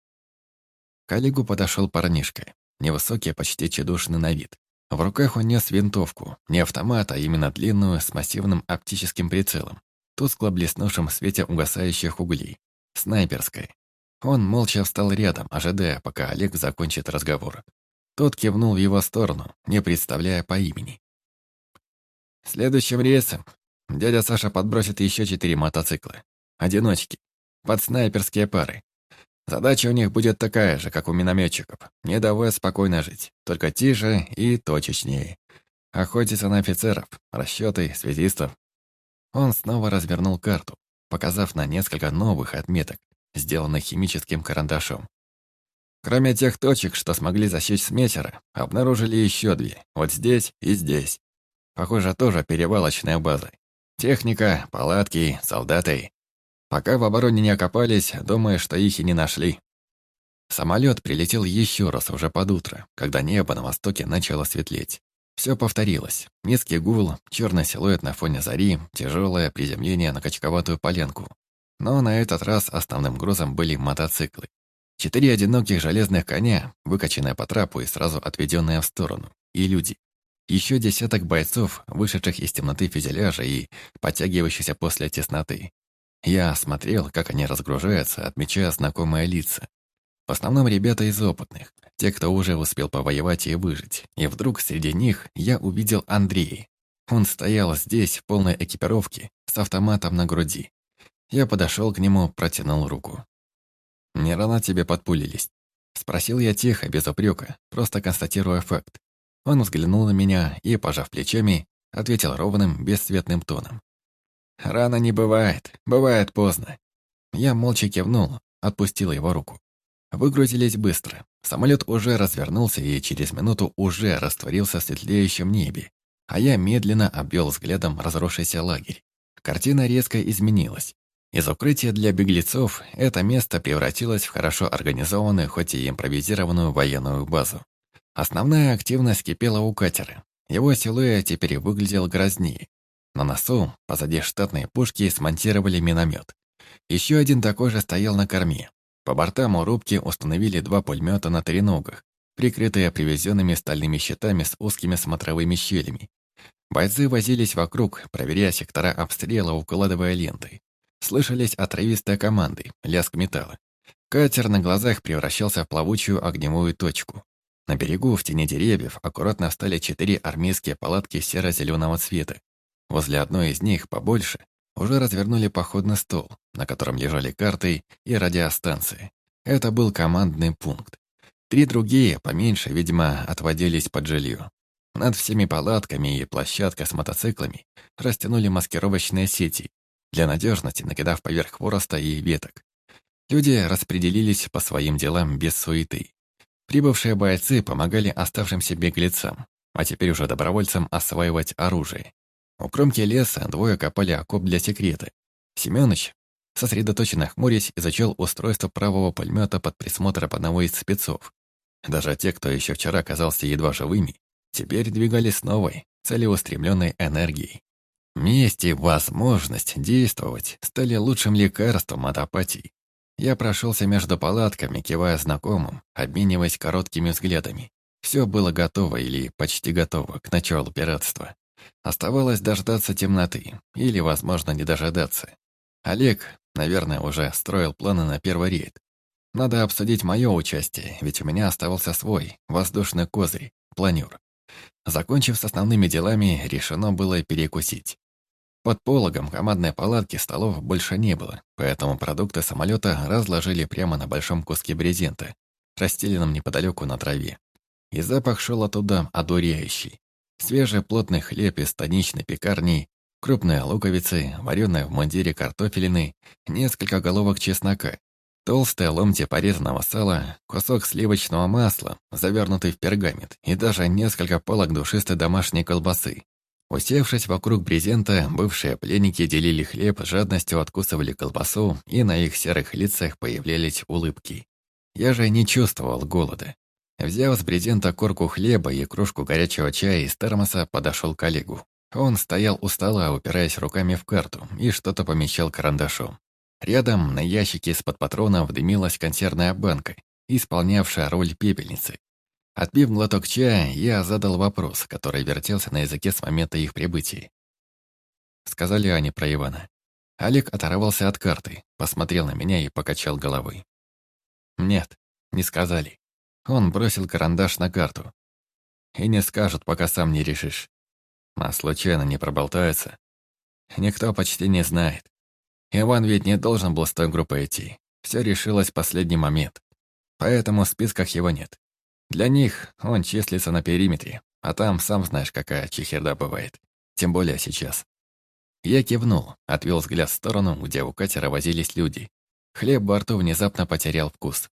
К Олегу подошел парнишка, невысокий, почти чедушный на вид. В руках он нес винтовку, не автомат, а именно длинную, с массивным оптическим прицелом, тускло блеснувшим в свете угасающих углей. Снайперской. Он молча встал рядом, ожидая, пока Олег закончит разговор. Тот кивнул в его сторону, не представляя по имени. Следующим рейсом дядя Саша подбросит еще четыре мотоцикла. Одиночки. Под снайперские пары. Задача у них будет такая же, как у минометчиков. Не давая спокойно жить, только тише и точечнее. Охотиться на офицеров, расчеты, связистов. Он снова развернул карту, показав на несколько новых отметок, сделанных химическим карандашом. Кроме тех точек, что смогли засечь с метера, обнаружили еще две, вот здесь и здесь. Похоже, тоже перевалочная база. Техника, палатки, солдаты. Пока в обороне не окопались, думая, что их и не нашли. Самолет прилетел еще раз уже под утро, когда небо на востоке начало светлеть. Все повторилось. Низкий гул, черный силуэт на фоне зари, тяжелое приземление на качковатую поленку. Но на этот раз основным грузом были мотоциклы. Четыре одиноких железных коня, выкачанные по трапу и сразу отведенные в сторону, и люди. Еще десяток бойцов, вышедших из темноты фюзеляжа и подтягивающихся после тесноты. Я смотрел, как они разгружаются, отмечая знакомые лица. В основном ребята из опытных, те, кто уже успел повоевать и выжить. И вдруг среди них я увидел Андрея. Он стоял здесь в полной экипировке, с автоматом на груди. Я подошел к нему, протянул руку. «Не рано тебе подпулились?» Спросил я тихо, без упрека, просто констатируя факт. Он взглянул на меня и, пожав плечами, ответил ровным, бесцветным тоном. «Рано не бывает, бывает поздно». Я молча кивнул, отпустил его руку. Выгрузились быстро. Самолет уже развернулся и через минуту уже растворился в светлеющем небе, а я медленно обвел взглядом разросшийся лагерь. Картина резко изменилась. Из укрытия для беглецов это место превратилось в хорошо организованную, хоть и импровизированную военную базу. Основная активность кипела у катера. Его силуэт теперь выглядел грознее. На носу, позади штатной пушки, смонтировали миномет. Еще один такой же стоял на корме. По бортам у рубки установили два пулемета на треногах, прикрытые привезенными стальными щитами с узкими смотровыми щелями. Бойцы возились вокруг, проверяя сектора обстрела, укладывая лентой. Слышались отрывистые команды, лязг металла. Катер на глазах превращался в плавучую огневую точку. На берегу, в тени деревьев, аккуратно встали четыре армейские палатки серо-зеленого цвета. Возле одной из них, побольше, уже развернули походный стол, на котором лежали карты и радиостанции. Это был командный пункт. Три другие, поменьше, видимо, отводились под жилье. Над всеми палатками и площадкой с мотоциклами растянули маскировочные сети, для надежности накидав поверх хвороста и веток. Люди распределились по своим делам без суеты. Прибывшие бойцы помогали оставшимся беглецам, а теперь уже добровольцам осваивать оружие. У кромки леса двое копали окоп для секрета. Семёныч, сосредоточенно хмурясь, изучал устройство правого пулемета под присмотром одного из спецов. Даже те, кто еще вчера казался едва живыми, теперь двигались с новой, целеустремленной энергией. Месть и возможность действовать стали лучшим лекарством от апатии. Я прошелся между палатками, кивая знакомым, обмениваясь короткими взглядами. Все было готово или почти готово к началу пиратства. Оставалось дождаться темноты, или, возможно, не дожидаться. Олег, наверное, уже строил планы на первый рейд. Надо обсудить мое участие, ведь у меня оставался свой, воздушный козырь, планер. Закончив с основными делами, решено было перекусить. Под пологом командной палатки столов больше не было, поэтому продукты самолета разложили прямо на большом куске брезента, расстеленном неподалеку на траве. И запах шел оттуда одуряющий. Свежий плотный хлеб из станичной пекарни, крупные луковицы, вареные в мундире картофелины, несколько головок чеснока, толстые ломти порезанного сала, кусок сливочного масла, завернутый в пергамент, и даже несколько полок душистой домашней колбасы. Усевшись вокруг брезента, бывшие пленники делили хлеб, жадностью откусывали колбасу, и на их серых лицах появлялись улыбки. Я же не чувствовал голода. Взяв с брезента корку хлеба и кружку горячего чая из термоса, подошел к Олегу. Он стоял у стола, упираясь руками в карту, и что-то помещал карандашом. Рядом на ящике из-под патронов дымилась консервная банка, исполнявшая роль пепельницы. Отпив глоток чая, я задал вопрос, который вертелся на языке с момента их прибытия. Сказали они про Ивана. Олег оторвался от карты, посмотрел на меня и покачал головой. «Нет, не сказали. Он бросил карандаш на карту. И не скажут, пока сам не решишь. А случайно не проболтается. Никто почти не знает. Иван ведь не должен был с той группой идти. Все решилось в последний момент. Поэтому в списках его нет. Для них он числится на периметре, а там сам знаешь, какая чехерда бывает. Тем более сейчас. Я кивнул, отвел взгляд в сторону, где у катера возились люди. Хлеб во рту внезапно потерял вкус.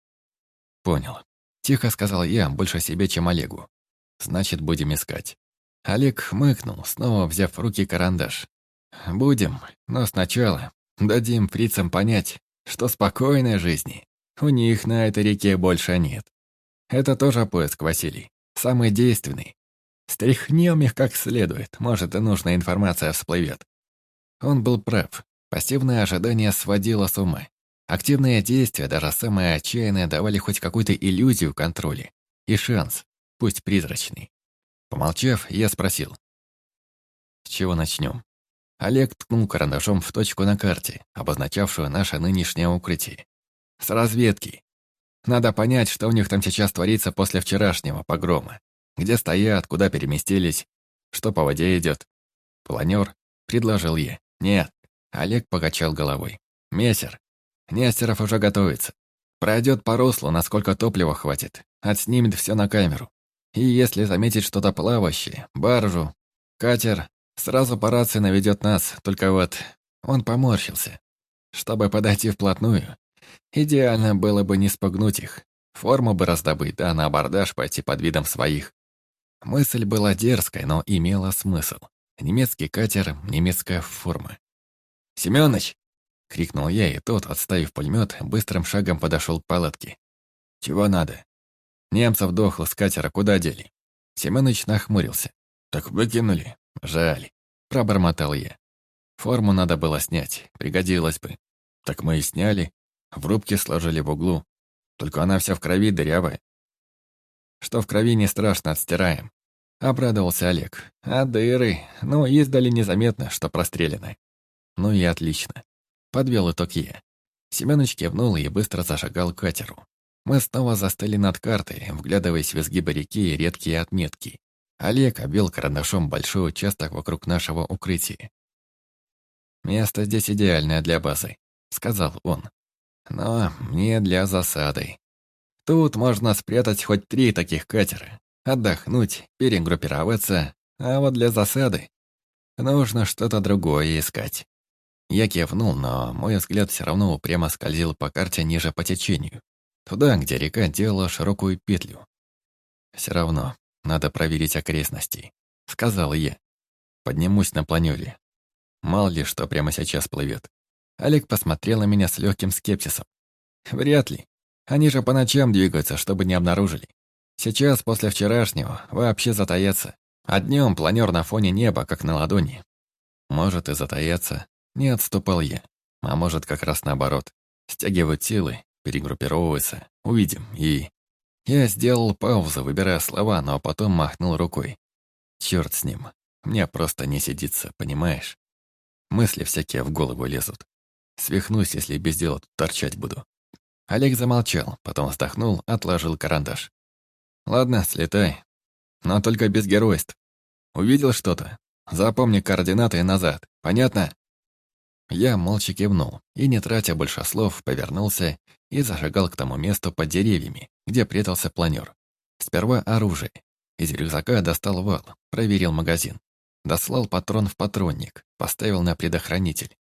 «Понял». Тихо сказал я, больше себе, чем Олегу. «Значит, будем искать». Олег хмыкнул, снова взяв в руки карандаш. «Будем, но сначала дадим фрицам понять, что спокойной жизни у них на этой реке больше нет». Это тоже поиск, Василий. Самый действенный. Стряхнем их как следует, может, и нужная информация всплывет. Он был прав. Пассивное ожидание сводило с ума. Активные действия, даже самые отчаянные, давали хоть какую-то иллюзию контроля. И шанс, пусть призрачный. Помолчав, я спросил. «С чего начнем?» Олег ткнул карандашом в точку на карте, обозначавшую наше нынешнее укрытие. «С разведки. Надо понять, что у них там сейчас творится после вчерашнего погрома. Где стоят, куда переместились, что по воде идет. Планер, предложил я. Нет. Олег покачал головой. Мессер. Нестеров уже готовится. Пройдет по руслу, насколько топлива хватит. Отснимет все на камеру. И если заметить что-то плавающее, баржу, катер, сразу по рации наведет нас, только вот он поморщился. Чтобы подойти вплотную, Идеально было бы не спугнуть их. Форму бы раздобыть, да на абордаж пойти под видом своих. Мысль была дерзкой, но имела смысл. Немецкий катер, немецкая форма. «Семёныч!» — крикнул я, и тот, отставив пулемет, быстрым шагом подошел к палатке. «Чего надо?» «Немцев дохло с катера куда дели?» Семёныч нахмурился. «Так выкинули? Жаль», — пробормотал я. «Форму надо было снять, пригодилось бы». «Так мы и сняли», в рубке сложили в углу. Только она вся в крови дырявая. Что в крови не страшно, отстираем. Обрадовался Олег. А дыры? Ну, издали незаметно, что прострелены. Ну и отлично. Подвел итог я. Семёныч кивнул и быстро зашагал к катеру. Мы снова застыли над картой, вглядываясь в изгибы реки и редкие отметки. Олег обвел карандашом большой участок вокруг нашего укрытия. «Место здесь идеальное для базы», — сказал он. «Но не для засады. Тут можно спрятать хоть три таких катера, отдохнуть, перегруппироваться, а вот для засады нужно что-то другое искать». Я кивнул, но мой взгляд все равно упрямо скользил по карте ниже по течению, туда, где река делала широкую петлю. Все равно, надо проверить окрестности, сказал я. Поднимусь на планёре. Мало ли, что прямо сейчас плывет. Олег посмотрел на меня с легким скепсисом. Вряд ли. Они же по ночам двигаются, чтобы не обнаружили. Сейчас, после вчерашнего, вообще затаятся. А днем планер на фоне неба, как на ладони. Может и затаятся, не отступал я. А может, как раз наоборот. Стягивают силы, перегруппировываются. Увидим. И... Я сделал паузу, выбирая слова, но потом махнул рукой. Черт с ним. Мне просто не сидится, понимаешь? Мысли всякие в голову лезут. Свихнусь, если без дела тут торчать буду. Олег замолчал, потом вздохнул, отложил карандаш. «Ладно, слетай. Но только без геройств. Увидел что-то? Запомни координаты назад. Понятно?» Я молча кивнул и, не тратя больше слов, повернулся и зашагал к тому месту под деревьями, где прятался планер. Сперва оружие. Из рюкзака достал вал, проверил магазин. Дослал патрон в патронник, поставил на предохранитель.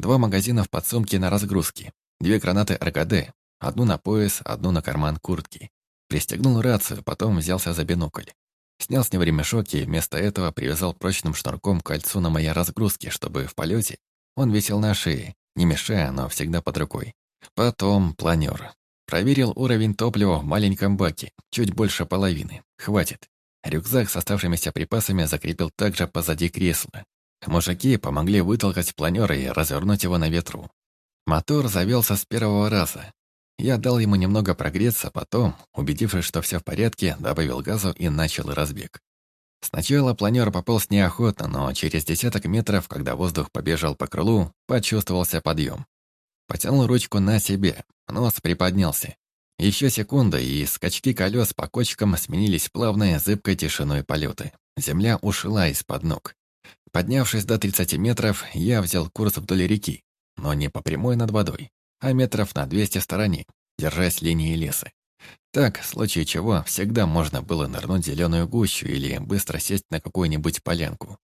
Два магазина в подсумке на разгрузке, две гранаты РКД, одну на пояс, одну на карман куртки. Пристегнул рацию, потом взялся за бинокль. Снял с него ремешок и вместо этого привязал прочным шнурком кольцо на моей разгрузке, чтобы в полете он висел на шее, не мешая, но всегда под рукой. Потом планер. Проверил уровень топлива в маленьком баке, чуть больше половины. Хватит. Рюкзак с оставшимися припасами закрепил также позади кресла. Мужики помогли вытолкать планер и развернуть его на ветру. Мотор завелся с первого раза. Я дал ему немного прогреться, потом, убедившись, что все в порядке, добавил газу и начал разбег. Сначала планер пополз неохотно, но через десяток метров, когда воздух побежал по крылу, почувствовался подъем. Потянул ручку на себе, нос приподнялся. Еще секунда, и скачки колес по кочкам сменились плавной, зыбкой тишиной полеты. Земля ушла из-под ног. Поднявшись до 30 метров, я взял курс вдоль реки, но не по прямой над водой, а метров на 200 в стороне, держась линии леса. Так, в случае чего, всегда можно было нырнуть зеленую гущу или быстро сесть на какую-нибудь полянку.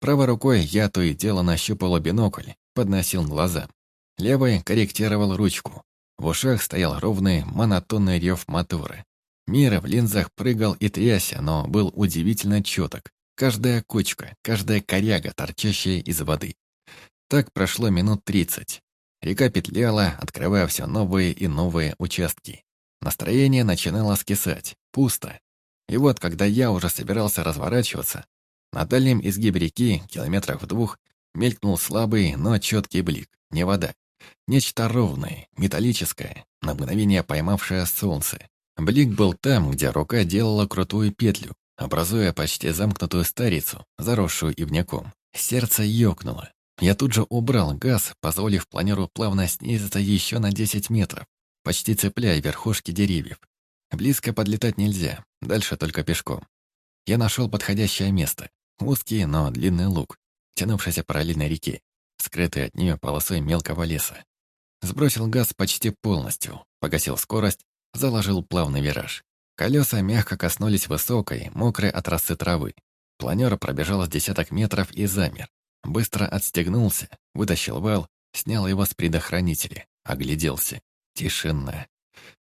Правой рукой я то и дело нащупал бинокль, подносил глаза. Левой корректировал ручку. В ушах стоял ровный, монотонный рев мотора. Мир в линзах прыгал и трясся, но был удивительно четок. Каждая кочка, каждая коряга, торчащая из воды. Так прошло минут тридцать. Река петляла, открывая все новые и новые участки. Настроение начинало скисать, пусто. И вот, когда я уже собирался разворачиваться, на дальнем изгибе реки, километрах в двух, мелькнул слабый, но четкий блик, не вода. Нечто ровное, металлическое, на мгновение поймавшее солнце. Блик был там, где рука делала крутую петлю, образуя почти замкнутую старицу, заросшую ивняком. Сердце ёкнуло. Я тут же убрал газ, позволив планеру плавно снизиться еще на 10 метров, почти цепляя верхушки деревьев. Близко подлетать нельзя, дальше только пешком. Я нашел подходящее место. Узкий, но длинный луг, тянувшийся параллельно реке скрытой от нее полосой мелкого леса. Сбросил газ почти полностью, погасил скорость, заложил плавный вираж. Колеса мягко коснулись высокой, мокрой от росы травы. Планер пробежал с десяток метров и замер. Быстро отстегнулся, вытащил вал, снял его с предохранителя, огляделся. Тишина.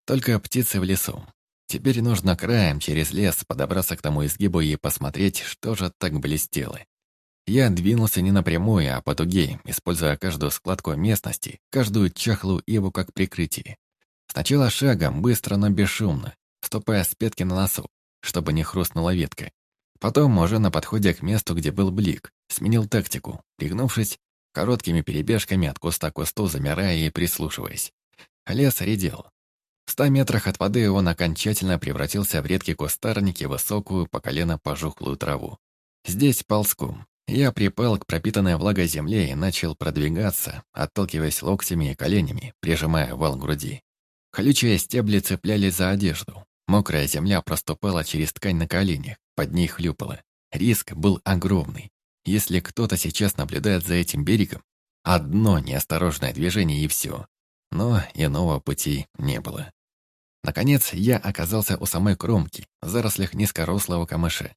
Только птицы в лесу. Теперь нужно краем через лес подобраться к тому изгибу и посмотреть, что же так блестело. Я двинулся не напрямую, а по дуге, используя каждую складку местности, каждую чахлую иву как прикрытие. Сначала шагом, быстро, но бесшумно, ступая с петки на носу, чтобы не хрустнула ветка. Потом, уже на подходе к месту, где был блик, сменил тактику, пригнувшись, короткими перебежками от куста к кусту, замирая и прислушиваясь. Лес редел. В ста метрах от воды он окончательно превратился в редкий кустарник и высокую по колено пожухлую траву. Здесь ползком, я припал к пропитанной влагой земле и начал продвигаться, отталкиваясь локтями и коленями, прижимая вал груди. Колючие стебли цеплялись за одежду. Мокрая земля проступала через ткань на коленях, под ней хлюпала. Риск был огромный. Если кто-то сейчас наблюдает за этим берегом, одно неосторожное движение и все. Но иного пути не было. Наконец, я оказался у самой кромки, в зарослях низкорослого камыша.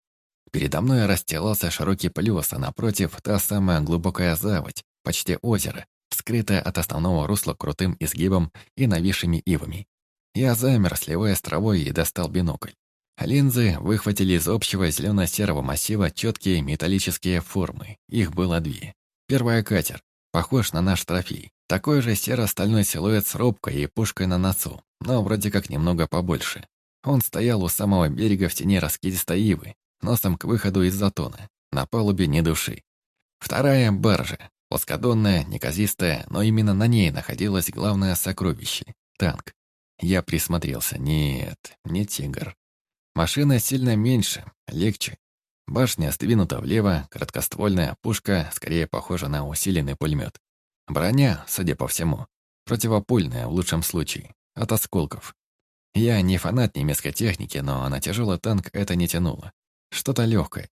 Передо мной расстилался широкий плес, а напротив та самая глубокая заводь, почти озеро, скрытая от основного русла крутым изгибом и нависшими ивами. Я замер, сливая с травой, и достал бинокль. Линзы выхватили из общего зелено-серого массива четкие металлические формы. Их было две. Первая — катер, похож на наш трофей. Такой же серо-стальной силуэт с рубкой и пушкой на носу, но вроде как немного побольше. Он стоял у самого берега в тени раскидистой ивы, носом к выходу из затона. На палубе ни души. Вторая — баржа. Плоскодонная, неказистая, но именно на ней находилось главное сокровище — танк. Я присмотрелся. Нет, не «Тигр». Машина сильно меньше, легче. Башня сдвинута влево, краткоствольная пушка скорее похожа на усиленный пулемет. Броня, судя по всему, противопульная в лучшем случае, от осколков. Я не фанат немецкой техники, но на тяжелый танк это не тянуло. Что-то легкое.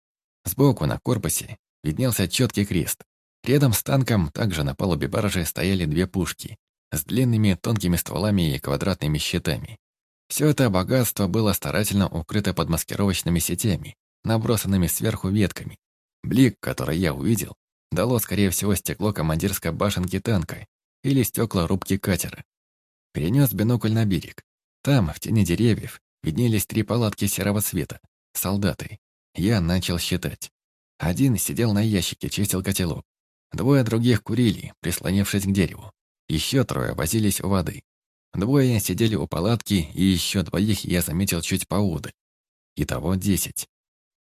Сбоку на корпусе виднелся четкий крест. Рядом с танком также на палубе баржи стояли две пушки с длинными тонкими стволами и квадратными щитами. Все это богатство было старательно укрыто под маскировочными сетями, набросанными сверху ветками. Блик, который я увидел, дало, скорее всего, стекло командирской башенки танка или стекла рубки катера. Перенес бинокль на берег. Там, в тени деревьев, виднелись три палатки серого цвета. Солдаты. Я начал считать. Один сидел на ящике, чистил котелок. Двое других курили, прислонившись к дереву. Еще трое возились у воды. Двое сидели у палатки, и еще двоих я заметил чуть поодаль. Итого десять.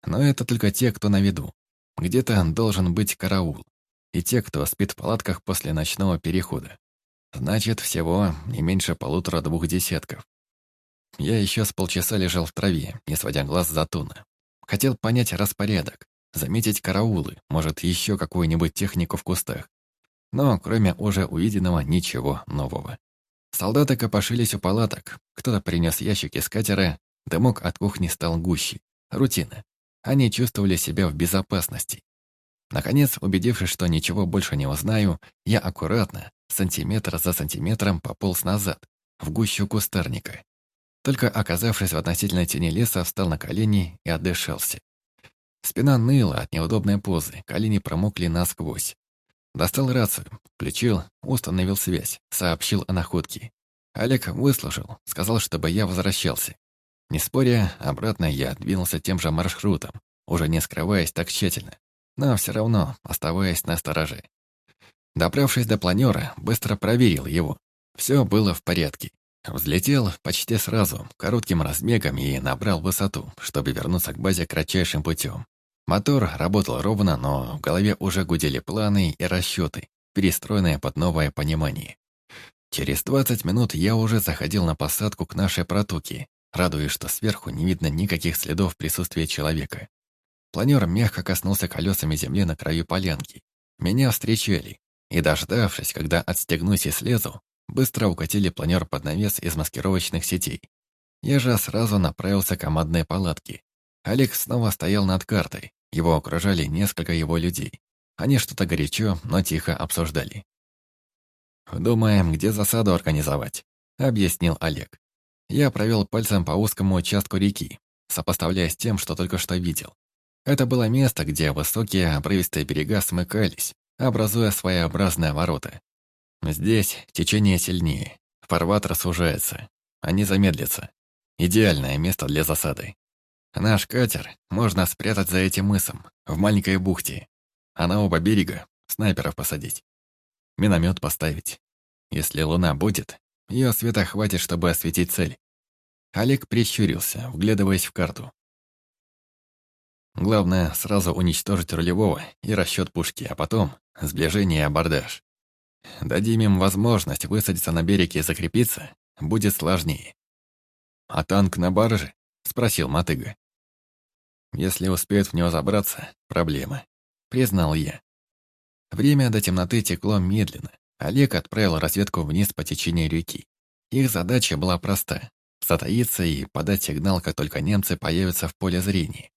Но это только те, кто на виду. Где-то должен быть караул. И те, кто спит в палатках после ночного перехода. Значит, всего не меньше полутора-двух десятков. Я еще с полчаса лежал в траве, не сводя глаз за туна. Хотел понять распорядок, заметить караулы, может, еще какую-нибудь технику в кустах. Но кроме уже увиденного ничего нового. Солдаты копошились у палаток, кто-то принес ящики с катера, дымок от кухни стал гуще. Рутина. Они чувствовали себя в безопасности. Наконец, убедившись, что ничего больше не узнаю, я аккуратно, сантиметр за сантиметром пополз назад, в гущу кустарника. Только оказавшись в относительной тени леса, встал на колени и отдышался. Спина ныла от неудобной позы, колени промокли насквозь. Достал рацию, включил, установил связь, сообщил о находке. Олег выслушал, сказал, чтобы я возвращался. Не споря, обратно я двинулся тем же маршрутом, уже не скрываясь так тщательно, но все равно оставаясь на стороже. Добравшись до планера, быстро проверил его. Все было в порядке. Взлетел почти сразу, коротким размегом и набрал высоту, чтобы вернуться к базе кратчайшим путем. Мотор работал ровно, но в голове уже гудели планы и расчеты, перестроенные под новое понимание. Через 20 минут я уже заходил на посадку к нашей протоке, радуясь, что сверху не видно никаких следов присутствия человека. Планер мягко коснулся колесами земли на краю полянки. Меня встречали, и, дождавшись, когда отстегнусь и слезу, быстро укатили планер под навес из маскировочных сетей. Я же сразу направился к командной палатке. Олег снова стоял над картой, его окружали несколько его людей. Они что-то горячо, но тихо обсуждали. «Думаем, где засаду организовать», — объяснил Олег. Я провел пальцем по узкому участку реки, сопоставляя с тем, что только что видел. Это было место, где высокие обрывистые берега смыкались, образуя своеобразные ворота. Здесь течение сильнее, фарватер сужается, они замедлятся. Идеальное место для засады. Наш катер можно спрятать за этим мысом, в маленькой бухте, а на оба берега снайперов посадить. Миномет поставить. Если луна будет, ее света хватит, чтобы осветить цель. Олег прищурился, вглядываясь в карту. Главное, сразу уничтожить рулевого и расчет пушки, а потом сближение и абордаж. Дадим им возможность высадиться на берег и закрепиться, будет сложнее. «А танк на барже?» — спросил Мотыга. Если успеют в него забраться, проблема. Признал я. Время до темноты текло медленно. Олег отправил разведку вниз по течению реки. Их задача была проста — затаиться и подать сигнал, как только немцы появятся в поле зрения.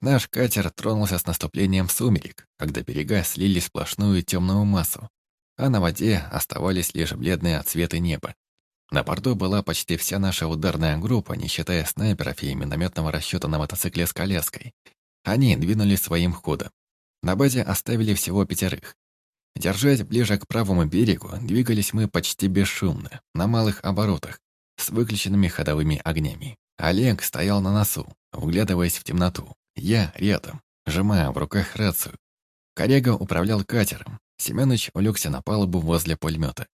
Наш катер тронулся с наступлением сумерек, когда берега слили сплошную темную массу, а на воде оставались лишь бледные отсветы неба. На борту была почти вся наша ударная группа, не считая снайперов и минометного расчета на мотоцикле с коляской. Они двинулись своим ходом. На базе оставили всего пятерых. Держась ближе к правому берегу, двигались мы почти бесшумно, на малых оборотах, с выключенными ходовыми огнями. Олег стоял на носу, вглядываясь в темноту. Я рядом, сжимая в руках рацию. Корега управлял катером. Семёныч улегся на палубу возле пулемета.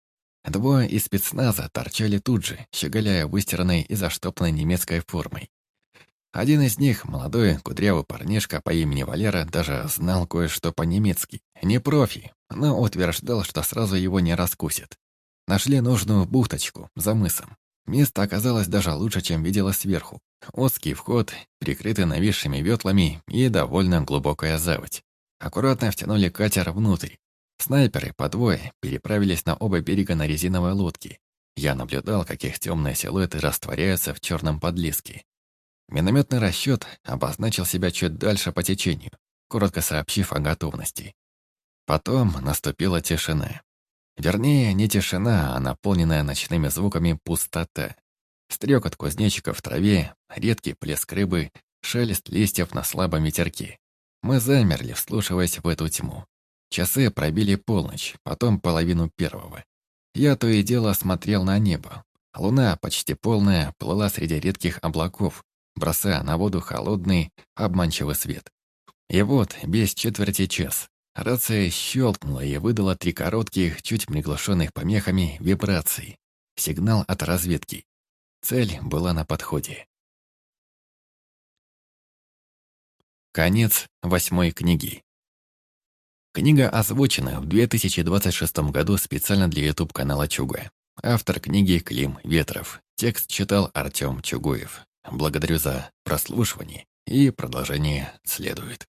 Двое из спецназа торчали тут же, щеголяя выстиранной и заштопанной немецкой формой. Один из них, молодой, кудрявый парнишка по имени Валера, даже знал кое-что по-немецки. Не профи, но утверждал, что сразу его не раскусит. Нашли нужную бухточку за мысом. Место оказалось даже лучше, чем видела сверху. Узкий вход, прикрытый нависшими ветлами и довольно глубокая заводь. Аккуратно втянули катер внутрь. Снайперы по двое переправились на оба берега на резиновой лодке. Я наблюдал, как их темные силуэты растворяются в черном подлиске. Минометный расчет обозначил себя чуть дальше по течению, коротко сообщив о готовности. Потом наступила тишина. Вернее, не тишина, а наполненная ночными звуками пустота. Стрекот кузнечиков в траве, редкий плеск рыбы, шелест листьев на слабом ветерке. Мы замерли, вслушиваясь в эту тьму. Часы пробили полночь, потом половину первого. Я то и дело смотрел на небо. Луна, почти полная, плыла среди редких облаков, бросая на воду холодный, обманчивый свет. И вот, без четверти час, Рация щелкнула и выдала три коротких, чуть приглушенных помехами вибраций. Сигнал от разведки. Цель была на подходе. Конец восьмой книги. Книга озвучена в 2026 году специально для YouTube-канала Чуга. Автор книги Клим Ветров. Текст читал Артем Чугуев. Благодарю за прослушивание и продолжение следует.